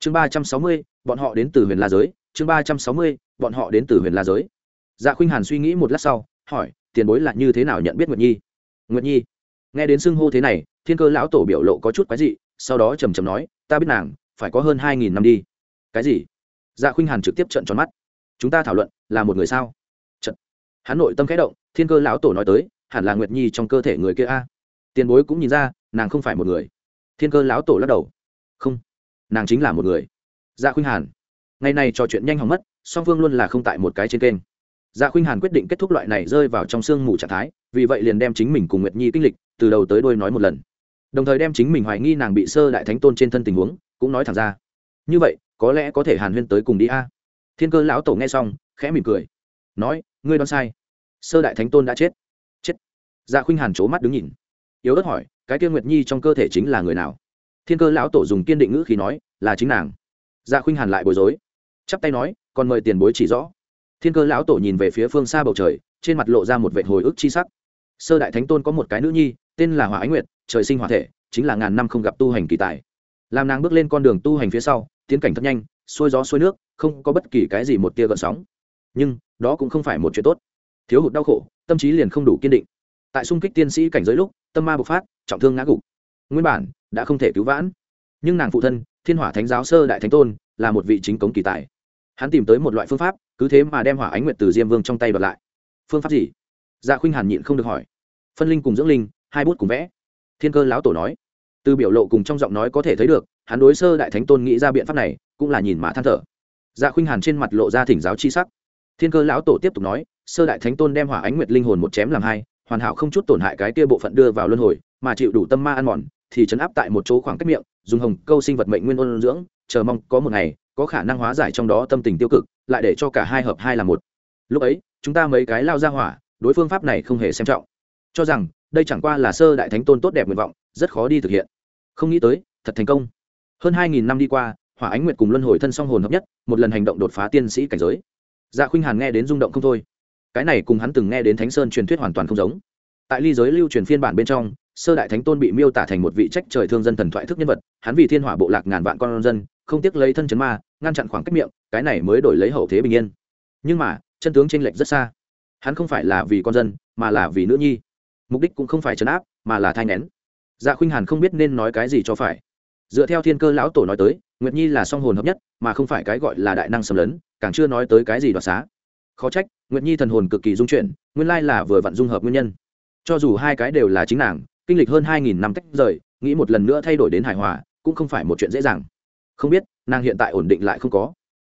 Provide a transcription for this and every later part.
chương ba trăm sáu mươi, bọn họ đến từ huyền la giới. Chương ba trăm sáu mươi, bọn họ đến từ huyền la giới. Dạ khuynh hàn suy nghĩ một lát sau, hỏi, tiền bối là như thế nào nhận biết nguyệt nhi? Nguyệt nhi? Nghe đến xưng hô thế này, thiên cơ lão tổ biểu lộ có chút quái dị, sau đó trầm trầm nói, ta biết nàng, phải có hơn hai nghìn năm đi. Cái gì? Dạ khuynh hàn trực tiếp trận tròn mắt. Chúng ta thảo luận, là một người sao? Trận hắn nội tâm khẽ động, thiên cơ lão tổ nói tới, hẳn là nguyệt nhi trong cơ thể người kia a. Tiền bối cũng nhìn ra, nàng không phải một người. Thiên cơ lão tổ lắc đầu. Không nàng chính là một người. Dạ khuynh hàn. Ngày này trò chuyện nhanh hỏng mất, song phương luôn là không tại một cái trên kênh. Dạ khuynh hàn quyết định kết thúc loại này rơi vào trong sương mù trạng thái, vì vậy liền đem chính mình cùng nguyệt nhi kinh lịch, từ đầu tới đôi nói một lần. Đồng thời đem chính mình hoài nghi nàng bị sơ đại thánh tôn trên thân tình huống, cũng nói thẳng ra. Như vậy, có lẽ có thể hàn huyên tới cùng đi a. Thiên cơ lão tổ nghe xong, khẽ mỉm cười. Nói, ngươi đoán sai. Sơ đại thánh tôn đã chết. Chết. Dạ khuynh hàn c mắt đứng nhìn. Yếu ớt hỏi, cái kia nguyệt nhi trong cơ thể chính là người nào? Thiên cơ lão tổ dùng kiên định ngữ khi nói, là chính nàng. Dạ khuynh hàn lại bối rối. Chắp tay nói, còn mời tiền bối chỉ rõ. Thiên cơ lão tổ nhìn về phía phương xa bầu trời, trên mặt lộ ra một vệ hồi ức chi sắc. Sơ đại thánh tôn có một cái nữ nhi, tên là hỏa ánh nguyệt, trời sinh hỏa thể, chính là ngàn năm không gặp tu hành kỳ tài. Làm nàng bước lên con đường tu hành phía sau, tiến cảnh thật nhanh, xuôi gió xuôi nước, không có bất kỳ cái gì một tia gợn sóng. Nhưng, đó cũng không phải một chuyện tốt. Thiếu hụt đau khổ, tâm trí liền không đủ kiên định. Tại xung kích tiên sĩ cảnh giới lúc, tâm ma bộc phát, trọng thương ngã gục. Nguyên bản đã không thể cứu vãn. Nhưng nàng phụ thân, thiên hỏa thánh giáo sơ đại thánh tôn, là một vị chính cống kỳ tài. Hắn tìm tới một loại phương pháp, cứ thế mà đem hỏa ánh nguyệt từ diêm vương trong tay bật lại. Phương pháp gì? Dạ khuynh hàn nhịn không được hỏi. Phân linh cùng dưỡng linh, hai bút cùng vẽ. Thiên cơ lão tổ nói. Từ biểu lộ cùng trong giọng nói có thể thấy được, hắn đối sơ đại thánh tôn nghĩ ra biện pháp này, cũng là nhìn mà than thở. Dạ khuynh hàn trên mặt lộ ra thỉnh giáo chi sắc. Thiên cơ lão tổ tiếp tục nói, sơ đại thánh tôn đem hỏa ánh nguyệt linh hồn một chém làm hai, hoàn hảo không chút tổn hại cái kia bộ phận đưa vào luân hồi, mà chịu đủ tâm ma ăn mòn thì chấn áp tại một chỗ khoảng cách miệng, dùng hồng câu sinh vật mệnh nguyên ôn dưỡng, chờ mong có một ngày, có khả năng hóa giải trong đó tâm tình tiêu cực, lại để cho cả hai hợp hai là một. Lúc ấy, chúng ta mấy cái lao ra hỏa, đối phương pháp này không hề xem trọng. Cho rằng, đây chẳng qua là sơ đại thánh tôn tốt đẹp nguyện vọng, rất khó đi thực hiện. Không nghĩ tới, thật thành công. Hơn hai nghìn năm đi qua, hỏa ánh nguyệt cùng luân hồi thân song hồn hợp nhất, một lần hành động đột phá tiên sĩ cảnh giới. Dạ khuynh hàn nghe đến rung động không thôi. Cái này cùng hắn từng nghe đến thánh sơn truyền thuyết hoàn toàn không giống. Tại ly giới lưu truyền phiên bản bên trong sơ đại thánh tôn bị miêu tả thành một vị trách trời thương dân thần thoại thức nhân vật, hắn vì thiên hỏa bộ lạc ngàn vạn con dân, không tiếc lấy thân chấn ma, ngăn chặn khoảng cách miệng, cái này mới đổi lấy hậu thế bình yên. Nhưng mà, chân tướng tranh lệch rất xa. Hắn không phải là vì con dân, mà là vì nữ nhi. Mục đích cũng không phải chấn áp, mà là thai nén. Dạ khuynh hàn không biết nên nói cái gì cho phải. Dựa theo thiên cơ lão tổ nói tới, nguyệt nhi là song hồn hợp nhất, mà không phải cái gọi là đại năng sầm lấn, càng chưa nói tới cái gì đoạt xá. Khó trách, nguyệt nhi thần hồn cực kỳ dung chuyển, nguyên lai là vừa vặn dung hợp nguyên nhân. Cho dù hai cái đều là chính nàng kinh lịch hơn hai nghìn năm tách rời, nghĩ một lần nữa thay đổi đến hài hòa, cũng không phải một chuyện dễ dàng. Không biết, nàng hiện tại ổn định lại không có.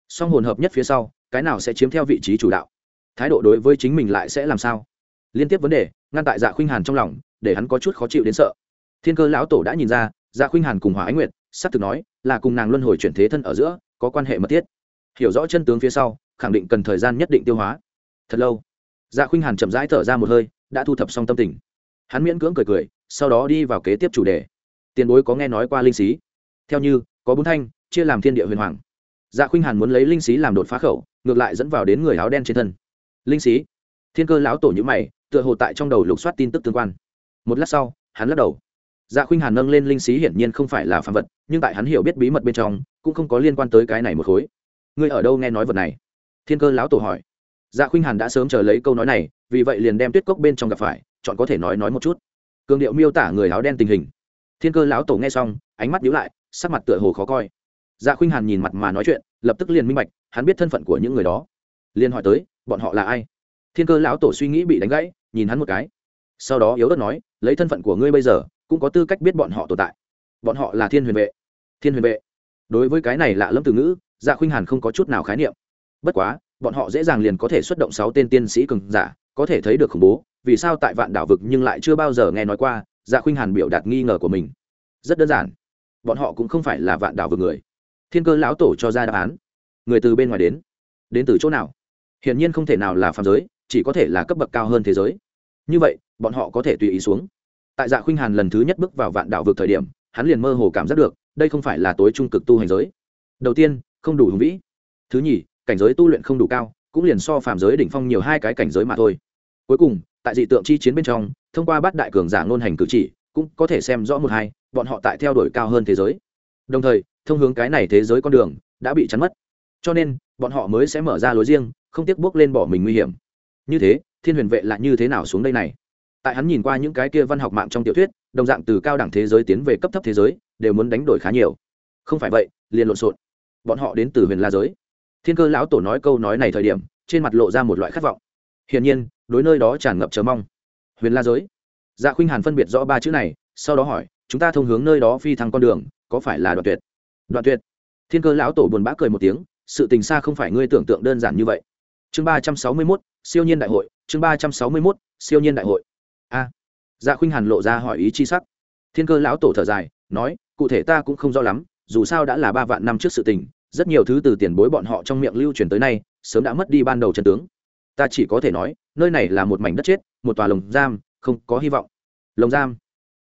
Song hồn hợp nhất phía sau, cái nào sẽ chiếm theo vị trí chủ đạo? Thái độ đối với chính mình lại sẽ làm sao? Liên tiếp vấn đề, ngăn tại dạ khuynh hàn trong lòng, để hắn có chút khó chịu đến sợ. Thiên cơ lão tổ đã nhìn ra dạ khuynh hàn cùng hỏa ánh nguyệt s ắ c thực nói, là cùng nàng luân hồi chuyển thế thân ở giữa, có quan hệ mật thiết. Hiểu rõ chân tướng phía sau, khẳng định cần thời gian nhất định tiêu hóa. Thật lâu dạ khuynh hàn chậm rãi thở ra một hơi, đã thu thập xong tâm tình hắn miễn cưỡng cười cười, sau đó đi vào kế tiếp chủ đề. Tiền bối có nghe nói qua linh xí? Theo như, có bốn thanh, chia làm thiên địa huyền hoàng. Dạ khuynh hàn muốn lấy linh xí làm đột phá khẩu, ngược lại dẫn vào đến người áo đen trên thân. Linh xí? Thiên cơ lão tổ nhữ mày, tựa hồ tại trong đầu lục soát tin tức tương quan. Một lát sau, hắn lắc đầu. Dạ khuynh hàn nâng lên linh xí hiển nhiên không phải là phạm vật, nhưng tại hắn hiểu biết bí mật bên trong, cũng không có liên quan tới cái này một khối. Ngươi ở đâu nghe nói vật này? Thiên cơ lão tổ hỏi. Dạ khuynh hàn đã sớm chờ lấy câu nói này, vì vậy liền đem tuyết cốc bên trong gặp phải chọn có thể nói nói một chút. Cường điệu miêu tả người áo đen tình hình. Thiên cơ lão tổ nghe xong, ánh mắt nhíu lại, sắc mặt tựa hồ khó coi. Dạ khuynh hàn nhìn mặt mà nói chuyện, lập tức liền minh bạch, hắn biết thân phận của những người đó. Liền hỏi tới, bọn họ là ai? Thiên cơ lão tổ suy nghĩ bị đánh gãy, nhìn hắn một cái. Sau đó yếu ớt nói, lấy thân phận của ngươi bây giờ, cũng có tư cách biết bọn họ tồn tại. Bọn họ là thiên huyền vệ. Thiên huyền vệ. Đối với cái này lạ lẫm từ ngữ dạ khuynh hàn không có chút nào khái niệm. Bất quá, bọn họ dễ dàng liền có thể xuất động sáu tên tiên sĩ cường giả, có thể thấy được khủng bố vì sao tại vạn đảo vực nhưng lại chưa bao giờ nghe nói qua dạ khuynh hàn biểu đạt nghi ngờ của mình. Rất đơn giản, bọn họ cũng không phải là vạn đảo vực người. Thiên cơ lão tổ cho ra đáp án. Người từ bên ngoài đến. Đến từ chỗ nào? Hiển nhiên không thể nào là phạm giới, chỉ có thể là cấp bậc cao hơn thế giới. Như vậy, bọn họ có thể tùy ý xuống. Tại dạ khuynh hàn lần thứ nhất bước vào vạn đảo vực thời điểm, hắn liền mơ hồ cảm giác được, đây không phải là tối trung cực tu hành giới. Đầu tiên, không đủ hùng vĩ. Thứ nhì, cảnh giới tu luyện không đủ cao, cũng liền so phàm giới đỉnh phong nhiều hai cái cảnh giới mà thôi. Cuối cùng tại dị tượng chi chiến bên trong, thông qua bát đại cường giả ngôn hành cử chỉ, cũng có thể xem rõ một hai, bọn họ tại theo đuổi cao hơn thế giới. Đồng thời, thông hướng cái này thế giới con đường đã bị chắn mất. Cho nên, bọn họ mới sẽ mở ra lối riêng, không tiếc bước lên bỏ mình nguy hiểm. Như thế, thiên huyền vệ lại như thế nào xuống đây này? Tại hắn nhìn qua những cái kia văn học mạng trong tiểu thuyết, đồng dạng từ cao đẳng thế giới tiến về cấp thấp thế giới, đều muốn đánh đổi khá nhiều. Không phải vậy, liền lộn xộn. Bọn họ đến từ huyền la giới. Thiên cơ lão tổ nói câu nói này thời điểm, trên mặt lộ ra một loại khát vọng hiển nhiên, đối nơi đó tràn ngập chờ mong. Huyền la giới. Dạ khuynh hàn phân biệt rõ ba chữ này, sau đó hỏi, chúng ta thông hướng nơi đó phi thăng con đường, có phải là đoạn tuyệt? Đoạn tuyệt. Thiên cơ lão tổ buồn bã cười một tiếng, sự tình xa không phải ngươi tưởng tượng đơn giản như vậy. Chương ba trăm sáu mươi mốt, siêu nhiên đại hội, chương ba trăm sáu mươi mốt, siêu nhiên đại hội. A. Dạ khuynh hàn lộ ra hỏi ý chi sắc. Thiên cơ lão tổ thở dài, nói, cụ thể ta cũng không rõ lắm, dù sao đã là ba vạn năm trước sự tình, rất nhiều thứ từ tiền bối bọn họ trong miệng lưu truyền tới nay, sớm đã mất đi ban đầu chân tướng ta chỉ có thể nói, nơi này là một mảnh đất chết, một tòa lồng giam, không có hy vọng. Lồng giam?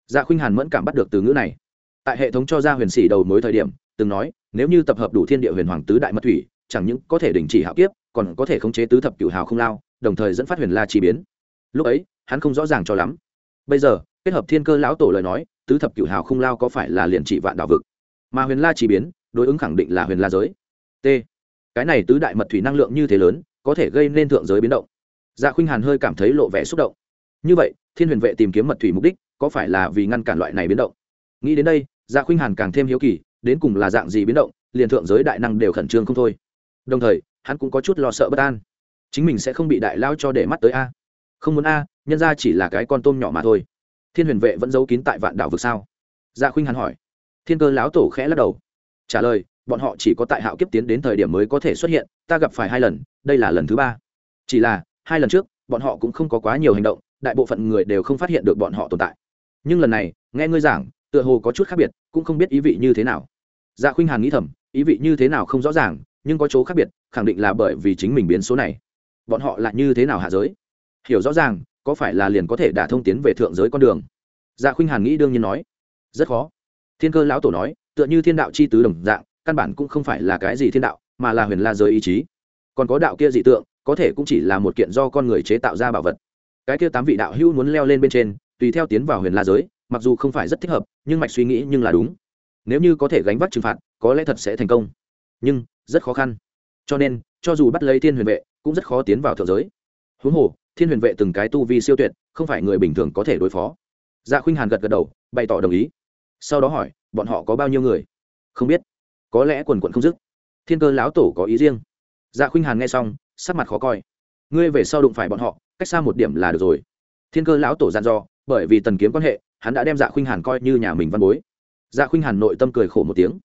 Dạ khuynh hàn mẫn cảm bắt được từ ngữ này. Tại hệ thống cho ra huyền sĩ đầu mối thời điểm, từng nói, nếu như tập hợp đủ thiên địa huyền hoàng tứ đại mật thủy, chẳng những có thể đình chỉ hạo kiếp, còn có thể khống chế tứ thập cửu hào không lao, đồng thời dẫn phát huyền la chi biến. Lúc ấy, hắn không rõ ràng cho lắm. Bây giờ, kết hợp thiên cơ lão tổ lời nói, tứ thập cửu hào không lao có phải là liền trị vạn đạo vực? Mà huyền la chi biến, đối ứng khẳng định là huyền la giới. T. Cái này tứ đại mật thủy năng lượng như thế lớn có thể gây nên thượng giới biến động. Dạ khuynh hàn hơi cảm thấy lộ vẻ xúc động. Như vậy, thiên huyền vệ tìm kiếm mật thủy mục đích, có phải là vì ngăn cản loại này biến động? Nghĩ đến đây dạ khuynh hàn càng thêm hiếu kỳ, đến cùng là dạng gì biến động, liền thượng giới đại năng đều khẩn trương không thôi. Đồng thời, hắn cũng có chút lo sợ bất an. Chính mình sẽ không bị đại lao cho để mắt tới a. Không muốn a, nhân ra chỉ là cái con tôm nhỏ mà thôi. Thiên huyền vệ vẫn giấu kín tại vạn đảo vực sao? Dạ khuynh hàn hỏi. Thiên cơ lão tổ khẽ lắc đầu. Trả lời bọn họ chỉ có tại hạo kiếp tiến đến thời điểm mới có thể xuất hiện, ta gặp phải hai lần, đây là lần thứ ba. Chỉ là, hai lần trước, bọn họ cũng không có quá nhiều hành động, đại bộ phận người đều không phát hiện được bọn họ tồn tại. Nhưng lần này, nghe ngươi giảng, tựa hồ có chút khác biệt, cũng không biết ý vị như thế nào. Dạ khuynh hàn nghĩ thầm, ý vị như thế nào không rõ ràng, nhưng có chỗ khác biệt, khẳng định là bởi vì chính mình biến số này. Bọn họ là như thế nào hạ giới? Hiểu rõ ràng, có phải là liền có thể đả thông tiến về thượng giới con đường? Dạ khuynh hàn nghĩ đương nhiên nói. Rất khó. Thiên cơ lão tổ nói, tựa như thiên đạo c h i tứ đồng dạng căn bản cũng không phải là cái gì thiên đạo, mà là huyền la giới ý chí. Còn có đạo kia dị tượng, có thể cũng chỉ là một kiện do con người chế tạo ra bảo vật. Cái kia tám vị đạo hữu muốn leo lên bên trên, tùy theo tiến vào huyền la giới, mặc dù không phải rất thích hợp, nhưng mạch suy nghĩ nhưng là đúng. Nếu như có thể gánh vác trừng phạt, có lẽ thật sẽ thành công. Nhưng, rất khó khăn. Cho nên, cho dù bắt lấy thiên huyền vệ, cũng rất khó tiến vào thượng giới. Huống hồ, thiên huyền vệ từng cái tu vi siêu tuyệt, không phải người bình thường có thể đối phó. Dạ khuynh hàn gật gật đầu, bày tỏ đồng ý. Sau đó hỏi, bọn họ có bao nhiêu người? Không biết có lẽ quần quận không dứt. Thiên cơ lão tổ có ý riêng. Dạ khuynh hàn nghe xong, sắc mặt khó coi. Ngươi về sau đụng phải bọn họ, cách xa một điểm là được rồi. Thiên cơ lão tổ dặn dò, bởi vì tần kiếm quan hệ, hắn đã đem dạ khuynh hàn coi như nhà mình văn bối. Dạ khuynh hàn nội tâm cười khổ một tiếng.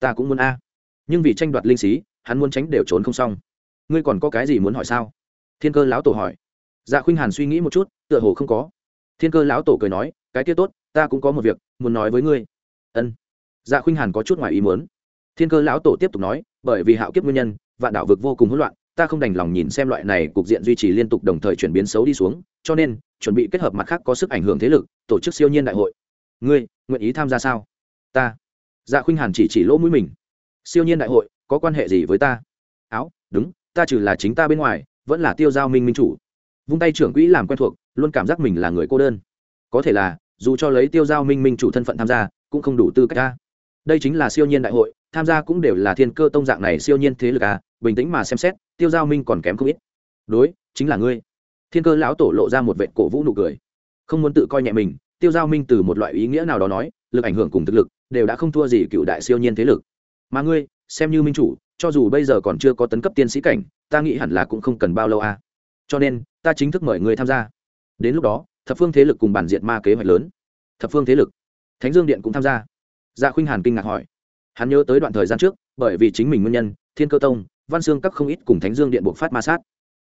Ta cũng muốn a. Nhưng vì tranh đoạt linh xí, hắn muốn tránh đều trốn không xong. Ngươi còn có cái gì muốn hỏi sao? Thiên cơ lão tổ hỏi. Dạ khuynh hàn suy nghĩ một chút, tựa hồ không có. Thiên cơ lão tổ cười nói, cái kia tốt, ta cũng có một việc, muốn nói với ngươi. Ân. Dạ khuynh hàn có chút ngoài ý muốn thiên cơ lão tổ tiếp tục nói, bởi vì hạo kiếp nguyên nhân, vạn đạo vực vô cùng hỗn loạn, ta không đành lòng nhìn xem loại này cục diện duy trì liên tục đồng thời chuyển biến xấu đi xuống, cho nên, chuẩn bị kết hợp mặt khác có sức ảnh hưởng thế lực, tổ chức siêu nhiên đại hội. Ngươi, nguyện ý tham gia sao? Ta. Dạ khuynh hàn chỉ chỉ lỗ mũi mình. Siêu nhiên đại hội, có quan hệ gì với ta? Áo, đúng, ta trừ là chính ta bên ngoài, vẫn là tiêu giao minh minh chủ. Vung tay trưởng quỹ làm quen thuộc, luôn cảm giác mình là người cô đơn. Có thể là, dù cho lấy tiêu giao minh minh chủ thân phận tham gia, cũng không đủ tư cách ta đây chính là siêu nhiên đại hội, tham gia cũng đều là thiên cơ tông dạng này siêu nhiên thế lực à bình tĩnh mà xem xét, tiêu giao minh còn kém không ít. Đối, chính là ngươi. Thiên cơ lão tổ lộ ra một vệ cổ vũ nụ cười. Không muốn tự coi nhẹ mình, tiêu giao minh từ một loại ý nghĩa nào đó nói, lực ảnh hưởng cùng thực lực, đều đã không thua gì cựu đại siêu nhiên thế lực. Mà ngươi, xem như minh chủ, cho dù bây giờ còn chưa có tấn cấp tiên sĩ cảnh, ta nghĩ hẳn là cũng không cần bao lâu à. Cho nên, ta chính thức mời ngươi tham gia. Đến lúc đó, thập phương thế lực cùng bản diện ma kế hoạch lớn. Thập phương thế lực. Thánh dương điện cũng tham gia dạ khuynh hàn kinh ngạc hỏi. Hắn nhớ tới đoạn thời gian trước, bởi vì chính mình nguyên nhân, thiên cơ tông, văn xương các không ít cùng thánh dương điện buộc phát ma sát.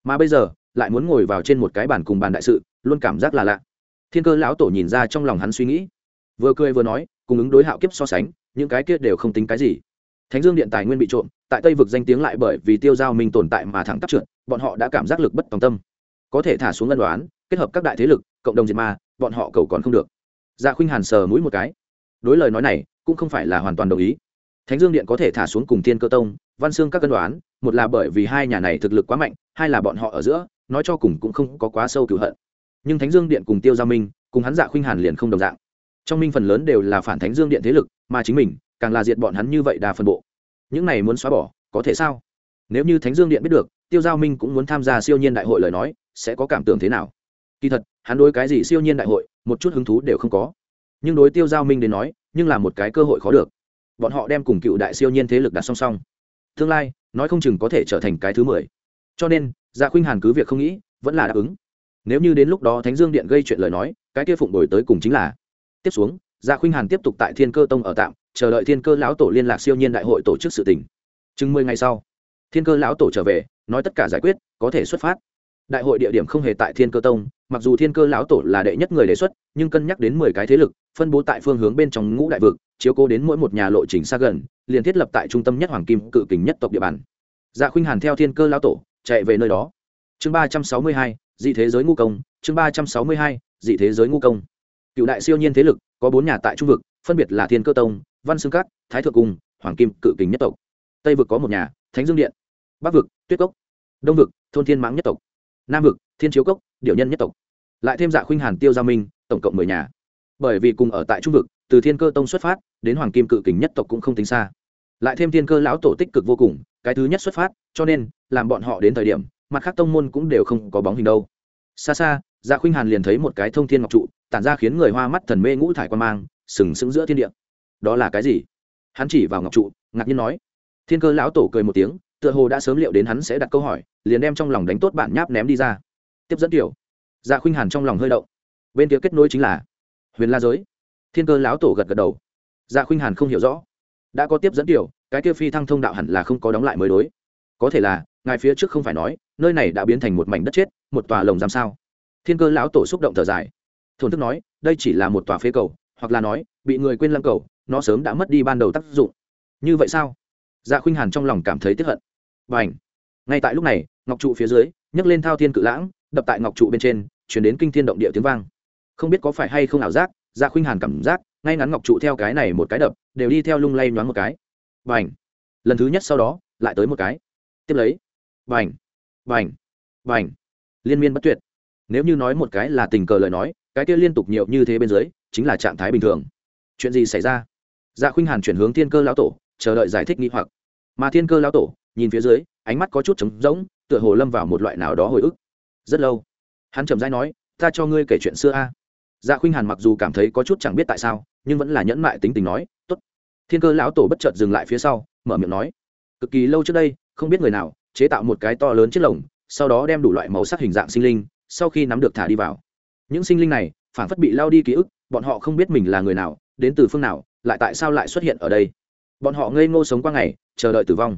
Mà bây giờ, lại muốn ngồi vào trên một cái bàn cùng bàn đại sự, luôn cảm giác là lạ. Thiên cơ lão tổ nhìn ra trong lòng hắn suy nghĩ. Vừa cười vừa nói, cùng ứng đối hạo kiếp so sánh, những cái kia đều không tính cái gì. Thánh dương điện tài nguyên bị trộm, tại tây vực danh tiếng lại bởi vì tiêu giao minh tồn tại mà thẳng tắp trượt, bọn họ đã cảm giác lực bất tòng tâm. Có thể thả xuống ngân đoán, kết hợp các đại thế lực, cộng đồng diệt ma, bọn họ cầu còn không được. Dạ khuynh hàn sờ mũi một cái. Đối lời nói này cũng không phải là hoàn toàn đồng ý. Thánh dương điện có thể thả xuống cùng thiên cơ tông, văn xương các cân đoán, một là bởi vì hai nhà này thực lực quá mạnh, hai là bọn họ ở giữa, nói cho cùng cũng không có quá sâu cựu hận. Nhưng thánh dương điện cùng tiêu gia minh, cùng hắn dạ khuynh hàn liền không đồng dạng. Trong minh phần lớn đều là phản thánh dương điện thế lực, mà chính mình, càng là diệt bọn hắn như vậy đa phân bộ. Những này muốn xóa bỏ, có thể sao? Nếu như thánh dương điện biết được, tiêu giao minh cũng muốn tham gia siêu nhiên đại hội lời nói, sẽ có cảm tưởng thế nào? Kỳ thật, hắn đối cái gì siêu nhiên đại hội, một chút hứng thú đều không có. Nhưng đối tiêu giao minh đến nói nhưng là một cái cơ hội khó được. Bọn họ đem cùng cựu đại siêu nhiên thế lực đặt song song. Tương lai, nói không chừng có thể trở thành cái thứ mười. Cho nên dạ khuynh hàn cứ việc không nghĩ, vẫn là đáp ứng. Nếu như đến lúc đó thánh dương điện gây chuyện lời nói, cái kia phụng đổi tới cùng chính là. Tiếp xuống dạ khuynh hàn tiếp tục tại thiên cơ tông ở tạm, chờ đợi thiên cơ lão tổ liên lạc siêu nhiên đại hội tổ chức sự tỉnh chừng mười ngày sau, thiên cơ lão tổ trở về, nói tất cả giải quyết, có thể xuất phát đại hội địa điểm không hề tại thiên cơ tông, mặc dù thiên cơ lão tổ là đệ nhất người đề xuất, nhưng cân nhắc đến mười cái thế lực, phân bố tại phương hướng bên trong ngũ đại vực, chiếu cố đến mỗi một nhà lộ trình xa gần, liền thiết lập tại trung tâm nhất hoàng kim cự kình nhất tộc địa bàn. Dạ khuynh hàn theo thiên cơ lão tổ, chạy về nơi đó. Chương ba trăm sáu mươi hai, dị thế giới ngu công, chương ba trăm sáu mươi hai, dị thế giới ngu công. Cựu đại siêu nhiên thế lực, có bốn nhà tại trung vực, phân biệt là thiên cơ tông, văn xương cát, thái thượng cung, hoàng kim cự kình nhất tộc. Tây vực có một nhà, thánh dương điện. Bắc vực, tuyết cốc. Đông vực, thôn thiên mãng nhất tộc nam vực, thiên chiếu cốc điệu nhân nhất tộc. Lại thêm dạ khuynh hàn tiêu gia minh, tổng cộng mười nhà. Bởi vì cùng ở tại trung vực, từ thiên cơ tông xuất phát, đến hoàng kim cự kình nhất tộc cũng không tính xa. Lại thêm thiên cơ lão tổ tích cực vô cùng, cái thứ nhất xuất phát, cho nên, làm bọn họ đến thời điểm, mặt khác tông môn cũng đều không có bóng hình đâu. Xa xa dạ khuynh hàn liền thấy một cái thông thiên ngọc trụ, tản ra khiến người hoa mắt thần mê ngũ thải quan mang, sừng sững giữa thiên địa. Đó là cái gì? Hắn chỉ vào ngọc trụ, ngạc nhiên nói. Thiên cơ lão tổ cười một tiếng tựa hồ đã sớm liệu đến hắn sẽ đặt câu hỏi, liền đem trong lòng đánh tốt bản nháp ném đi ra. Tiếp dẫn tiểu dạ khuynh hàn trong lòng hơi động. Bên kia kết nối chính là huyền la giới. Thiên cơ lão tổ gật gật đầu. Dạ khuynh hàn không hiểu rõ. Đã có tiếp dẫn tiểu, cái kia phi thăng thông đạo hẳn là không có đóng lại mới đối. Có thể là, ngài phía trước không phải nói, nơi này đã biến thành một mảnh đất chết, một tòa lồng giam sao? Thiên cơ lão tổ xúc động thở dài. Thổn thức nói, đây chỉ là một tòa phế cầu, hoặc là nói, bị người quên lâm cầu, nó sớm đã mất đi ban đầu tác dụng. Như vậy sao? Dạ khuynh hàn trong lòng cảm thấy tiếp hận và ảnh. Ngay tại lúc này, ngọc trụ phía dưới, nhấc lên thao thiên cự lãng, đập tại ngọc trụ bên trên, chuyển đến kinh thiên động địa tiếng vang. Không biết có phải hay không ảo giác ra khuynh hàn cảm giác, ngay ngắn ngọc trụ theo cái này một cái đập, đều đi theo lung lay nhoáng một cái. Và ảnh. Lần thứ nhất sau đó, lại tới một cái. Tiếp lấy. Và ảnh. Và ảnh. Và ảnh. Liên miên bất tuyệt. Nếu như nói một cái là tình cờ lời nói, cái kia liên tục nhiều như thế bên dưới, chính là trạng thái bình thường. Chuyện gì xảy ra? Dạ khuynh hàn chuyển hướng thiên cơ lão tổ, chờ đợi giải thích nghi hoặc. Mà thiên cơ lão tổ nhìn phía dưới, ánh mắt có chút trống rỗng, tựa hồ lâm vào một loại nào đó hồi ức. Rất lâu, hắn chậm rãi nói, ta cho ngươi kể chuyện xưa a. Dạ khuynh hàn mặc dù cảm thấy có chút chẳng biết tại sao, nhưng vẫn là nhẫn mại tính tình nói t ố t thiên cơ lão tổ bất chợt dừng lại phía sau, mở miệng nói, cực kỳ lâu trước đây, không biết người nào chế tạo một cái to lớn chiếc lồng, sau đó đem đủ loại màu sắc hình dạng sinh linh, sau khi nắm được thả đi vào. Những sinh linh này phản phất bị lao đi ký ức, bọn họ không biết mình là người nào, đến từ phương nào, lại tại sao lại xuất hiện ở đây? Bọn họ ngây ngô sống qua ngày, chờ đợi tử vong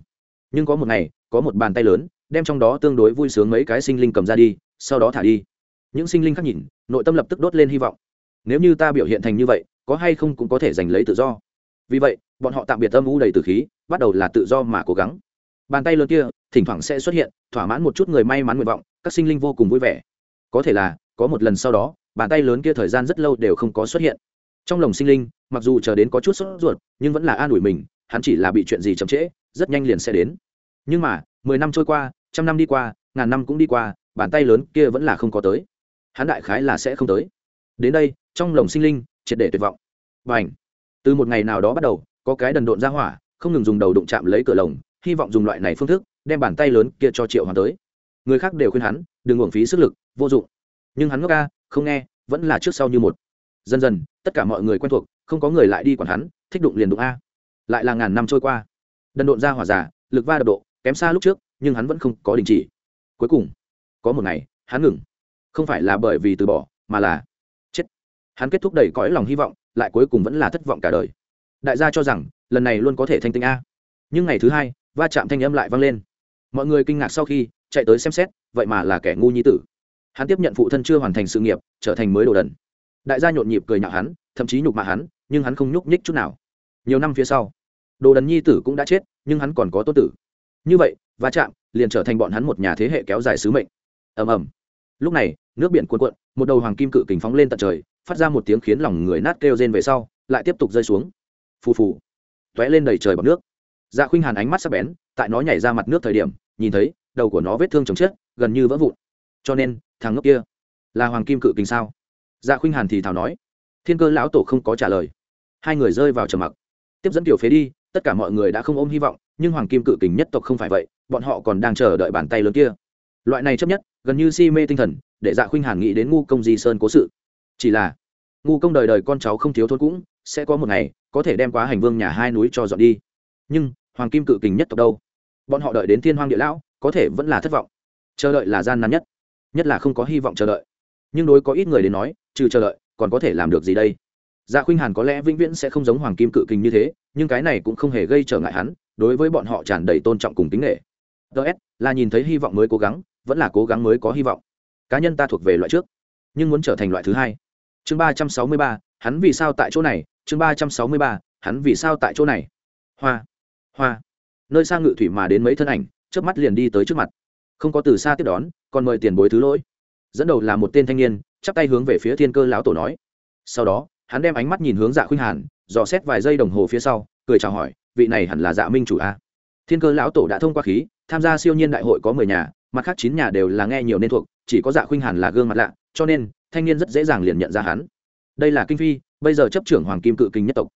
nhưng có một ngày, có một bàn tay lớn, đem trong đó tương đối vui sướng mấy cái sinh linh cầm ra đi, sau đó thả đi. Những sinh linh khác nhìn, nội tâm lập tức đốt lên hy vọng. Nếu như ta biểu hiện thành như vậy, có hay không cũng có thể giành lấy tự do. Vì vậy, bọn họ tạm biệt âm u đầy từ khí, bắt đầu là tự do mà cố gắng. Bàn tay lớn kia, thỉnh thoảng sẽ xuất hiện, thỏa mãn một chút người may mắn nguyện vọng, các sinh linh vô cùng vui vẻ. Có thể là, có một lần sau đó, bàn tay lớn kia thời gian rất lâu đều không có xuất hiện. Trong lòng sinh linh, mặc dù chờ đến có chút sốt ruột, nhưng vẫn là an ủi mình, hắn chỉ là bị chuyện gì chậm trễ rất nhanh liền sẽ đến. Nhưng mà, mười năm trôi qua, trăm năm đi qua, ngàn năm cũng đi qua, bàn tay lớn kia vẫn là không có tới. Hắn đại khái là sẽ không tới. Đến đây, trong lồng sinh linh, triệt để tuyệt vọng. Và ảnh từ một ngày nào đó bắt đầu, có cái đần độn ra hỏa, không ngừng dùng đầu đụng chạm lấy cửa lồng, hy vọng dùng loại này phương thức, đem bàn tay lớn kia cho triệu hoàn tới. Người khác đều khuyên hắn, đừng uổng phí sức lực, vô dụng. Nhưng hắn ngốc ca, không nghe, vẫn là trước sau như một. Dần dần, tất cả mọi người quen thuộc, không có người lại đi quản hắn, thích đụng liền đụng a. Lại là ngàn năm trôi qua đần độn ra hỏa giả, lực va đập độ, kém xa lúc trước, nhưng hắn vẫn không có đình chỉ. Cuối cùng, có một ngày, hắn ngừng. Không phải là bởi vì từ bỏ, mà là chết. Hắn kết thúc đầy cõi lòng hy vọng, lại cuối cùng vẫn là thất vọng cả đời. Đại gia cho rằng, lần này luôn có thể thanh tinh a. Nhưng ngày thứ hai, va chạm thanh âm lại vang lên. Mọi người kinh ngạc sau khi, chạy tới xem xét, vậy mà là kẻ ngu nhi tử. Hắn tiếp nhận phụ thân chưa hoàn thành sự nghiệp, trở thành mới đồ đần. Đại gia nhộn nhịp cười nhạo hắn, thậm chí nhục mạ hắn, nhưng hắn không nhúc nhích chút nào. Nhiều năm phía sau đồ đần nhi tử cũng đã chết, nhưng hắn còn có tôn tử. Như vậy, va chạm liền trở thành bọn hắn một nhà thế hệ kéo dài sứ mệnh. Ầm ầm. Lúc này, nước biển cuồn cuộn, một đầu hoàng kim cự kình phóng lên tận trời, phát ra một tiếng khiến lòng người nát kêu rên về sau, lại tiếp tục rơi xuống. Phù phù. Tóe lên đầy trời bọc nước. Dạ khuynh hàn ánh mắt sắc bén, tại nó nhảy ra mặt nước thời điểm, nhìn thấy, đầu của nó vết thương chồng chết, gần như vỡ vụn. Cho nên, thằng ngốc kia, là hoàng kim cự kình sao? Dạ khuynh hàn thì thào nói. Thiên cơ lão tổ không có trả lời. Hai người rơi vào trầm mặc. Tiếp dẫn tiểu phế đi tất cả mọi người đã không ôm hy vọng, nhưng hoàng kim cự kình nhất tộc không phải vậy, bọn họ còn đang chờ đợi bàn tay lớn kia. Loại này chấp nhất, gần như si mê tinh thần, để dạ khuynh hàn nghĩ đến ngu công di sơn cố sự. Chỉ là, ngu công đời đời con cháu không thiếu thôn cũng, sẽ có một ngày, có thể đem quá hành vương nhà hai núi cho dọn đi. Nhưng, hoàng kim cự kình nhất tộc đâu? Bọn họ đợi đến thiên hoàng địa lão, có thể vẫn là thất vọng. Chờ đợi là gian nan nhất. Nhất là không có hy vọng chờ đợi. Nhưng đối có ít người đến nói, trừ chờ đợi, còn có thể làm được gì đây? Dạ khuynh hàn có lẽ vĩnh viễn sẽ không giống hoàng kim cự kình như thế nhưng cái này cũng không hề gây trở ngại hắn, đối với bọn họ tràn đầy tôn trọng cùng tính nghệ ts là nhìn thấy hy vọng mới cố gắng, vẫn là cố gắng mới có hy vọng. Cá nhân ta thuộc về loại trước, nhưng muốn trở thành loại thứ hai. Chương ba trăm sáu mươi ba, hắn vì sao tại chỗ này? Chương ba trăm sáu mươi ba, hắn vì sao tại chỗ này? Hoa hoa. Nơi xa ngự thủy mà đến mấy thân ảnh trước mắt liền đi tới trước mặt. Không có từ xa tiếp đón, còn mời tiền bối thứ lỗi. Dẫn đầu là một tên thanh niên, chắp tay hướng về phía thiên cơ lão tổ nói. Sau đó, hắn đem ánh mắt nhìn hướng dạ khuynh hàn dò xét vài giây đồng hồ phía sau, cười chào hỏi, vị này hẳn là dạ minh chủ a. Thiên cơ lão tổ đã thông qua khí, tham gia siêu nhiên đại hội có mười nhà, mặt khác chín nhà đều là nghe nhiều nên thuộc, chỉ có dạ khuynh hàn là gương mặt lạ, cho nên, thanh niên rất dễ dàng liền nhận ra hắn. Đây là kinh phi, bây giờ chấp trưởng hoàng kim cự kinh nhất tộc.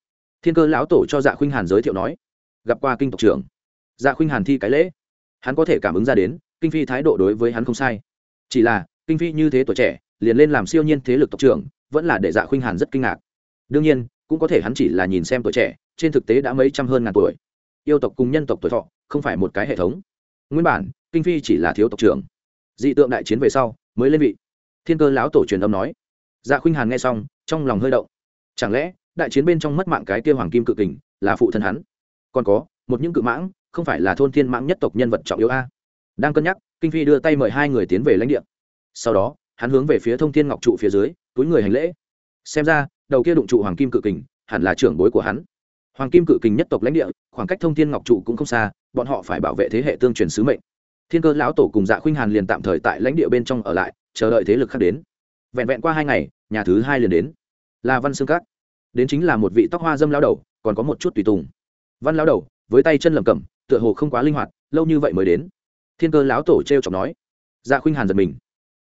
Thiên cơ lão tổ cho dạ khuynh hàn giới thiệu nói, gặp qua kinh tộc trưởng. Dạ khuynh hàn thi cái lễ. Hắn có thể cảm ứng ra đến, kinh phi thái độ đối với hắn không sai. Chỉ là, kinh phi như thế tuổi trẻ, liền lên làm siêu nhiên thế lực tộc trưởng, vẫn là để dạ khuynh hàn rất kinh ngạc. Đương nhiên cũng có thể hắn chỉ là nhìn xem tuổi trẻ, trên thực tế đã mấy trăm hơn ngàn tuổi. Yêu tộc cùng nhân tộc tuổi thọ, không phải một cái hệ thống. Nguyên bản, kinh phi chỉ là thiếu tộc trưởng. Dị tượng đại chiến về sau, mới lên vị. Thiên cơ lão tổ truyền âm nói. Dạ khuynh hàn nghe xong, trong lòng hơi động. Chẳng lẽ, đại chiến bên trong mất mạng cái kia hoàng kim cự kình là phụ thân hắn? Còn có, một những cự mãng, không phải là thôn thiên mãng nhất tộc nhân vật trọng yếu a? Đang cân nhắc, kinh phi đưa tay mời hai người tiến về lãnh địa. Sau đó, hắn hướng về phía thông thiên ngọc trụ phía dưới, túi người hành lễ. Xem ra đầu kia đụng trụ hoàng kim cự kình, hẳn là trưởng bối của hắn. Hoàng kim cự kình nhất tộc lãnh địa, khoảng cách thông thiên ngọc trụ cũng không xa, bọn họ phải bảo vệ thế hệ tương truyền sứ mệnh. Thiên cơ lão tổ cùng dạ khuynh hàn liền tạm thời tại lãnh địa bên trong ở lại, chờ đợi thế lực khác đến. Vẹn vẹn qua hai ngày, nhà thứ hai liền đến. Là văn xương cát đến chính là một vị tóc hoa dâm lao đầu, còn có một chút tùy tùng. Văn lao đầu, với tay chân lầm cầm tựa hồ không quá linh hoạt, lâu như vậy mới đến. Thiên cơ lão tổ t r e o chọc nói. Dạ khuynh hàn giật mình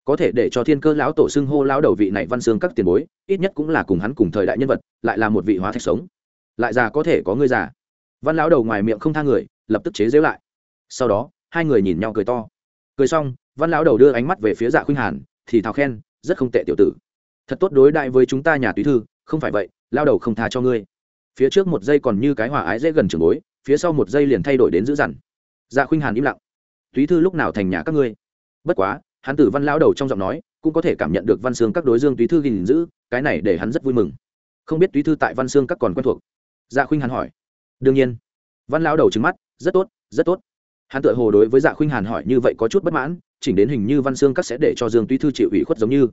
có thể để cho thiên cơ lão tổ xưng hô lão đầu vị này văn xương các tiền bối, ít nhất cũng là cùng hắn cùng thời đại nhân vật, lại là một vị hóa thạch sống. Lại già có thể có người già. Văn lão đầu ngoài miệng không tha người, lập tức chế giễu lại. Sau đó, hai người nhìn nhau cười to. Cười xong, văn lão đầu đưa ánh mắt về phía dạ khuynh hàn, thì thào khen, rất không tệ tiểu tử. Thật tốt đối đại với chúng ta nhà túy thư, không phải vậy lao đầu không tha cho ngươi. Phía trước một giây còn như cái hòa ái dễ gần trường bối, phía sau một giây liền thay đổi đến dữ dằn. Dạ khuynh hàn im lặng. Túy thư lúc nào thành nhà các ngươi? Bất quá hắn tử văn lão đầu trong giọng nói cũng có thể cảm nhận được văn xương các đối dương túy thư gìn giữ, cái này để hắn rất vui mừng. Không biết túy thư tại văn xương các còn quen thuộc? Dạ khuynh hàn hỏi. Đương nhiên. Văn lão đầu trứng mắt, rất tốt rất tốt. Hắn tự hồ đối với dạ khuynh hàn hỏi như vậy có chút bất mãn, chỉnh đến hình như văn xương các sẽ để cho dương túy thư chịu ủy khuất giống như.